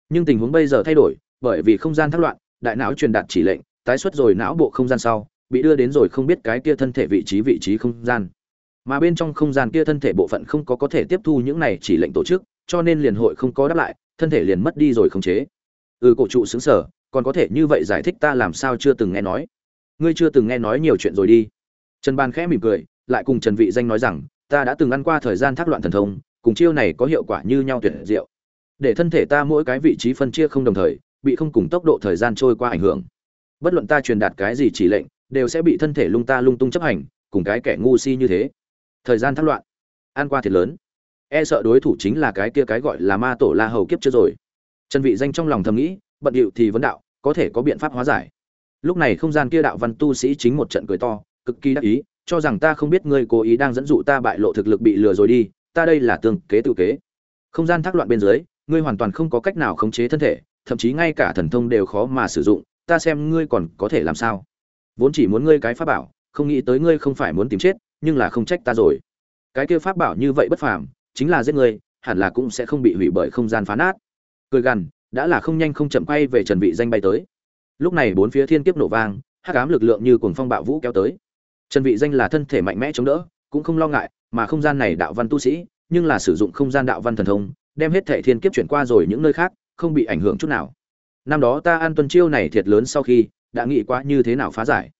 Nhưng tình huống bây giờ thay đổi, bởi vì không gian thác loạn, đại não truyền đạt chỉ lệnh, tái xuất rồi não bộ không gian sau, bị đưa đến rồi không biết cái kia thân thể vị trí vị trí không gian. Mà bên trong không gian kia thân thể bộ phận không có có thể tiếp thu những này chỉ lệnh tổ chức, cho nên liền hội không có đáp lại, thân thể liền mất đi rồi không chế. Ừ cổ trụ xứng sở còn có thể như vậy giải thích ta làm sao chưa từng nghe nói. Ngươi chưa từng nghe nói nhiều chuyện rồi đi. Trần ban khẽ mỉm cười, lại cùng trần vị danh nói rằng, ta đã từng ăn qua thời gian thác loạn thần thông, cùng chiêu này có hiệu quả như nhau tuyệt diệu. Để thân thể ta mỗi cái vị trí phân chia không đồng thời, bị không cùng tốc độ thời gian trôi qua ảnh hưởng. Bất luận ta truyền đạt cái gì chỉ lệnh, đều sẽ bị thân thể lung ta lung tung chấp hành, cùng cái kẻ ngu si như thế. Thời gian thác loạn, ăn qua thiệt lớn. E sợ đối thủ chính là cái kia cái gọi là ma tổ la hầu kiếp chưa rồi. Trần vị danh trong lòng thầm nghĩ bận điệu thì vấn đạo, có thể có biện pháp hóa giải. Lúc này không gian kia đạo văn tu sĩ chính một trận cười to, cực kỳ đắc ý, cho rằng ta không biết ngươi cố ý đang dẫn dụ ta bại lộ thực lực bị lừa rồi đi, ta đây là tương kế tự kế. Không gian thác loạn bên dưới, ngươi hoàn toàn không có cách nào khống chế thân thể, thậm chí ngay cả thần thông đều khó mà sử dụng, ta xem ngươi còn có thể làm sao. Vốn chỉ muốn ngươi cái pháp bảo, không nghĩ tới ngươi không phải muốn tìm chết, nhưng là không trách ta rồi. Cái kia pháp bảo như vậy bất phàm, chính là giết ngươi, hẳn là cũng sẽ không bị hủy bởi không gian phá nát. Cười gằn đã là không nhanh không chậm quay về trần vị danh bay tới. Lúc này bốn phía thiên kiếp nổ vang, hắc ám lực lượng như cuồng phong bạo vũ kéo tới. Trần vị danh là thân thể mạnh mẽ chống đỡ, cũng không lo ngại, mà không gian này đạo văn tu sĩ, nhưng là sử dụng không gian đạo văn thần thông, đem hết thể thiên kiếp chuyển qua rồi những nơi khác, không bị ảnh hưởng chút nào. Năm đó ta an tuân chiêu này thiệt lớn sau khi, đã nghĩ quá như thế nào phá giải.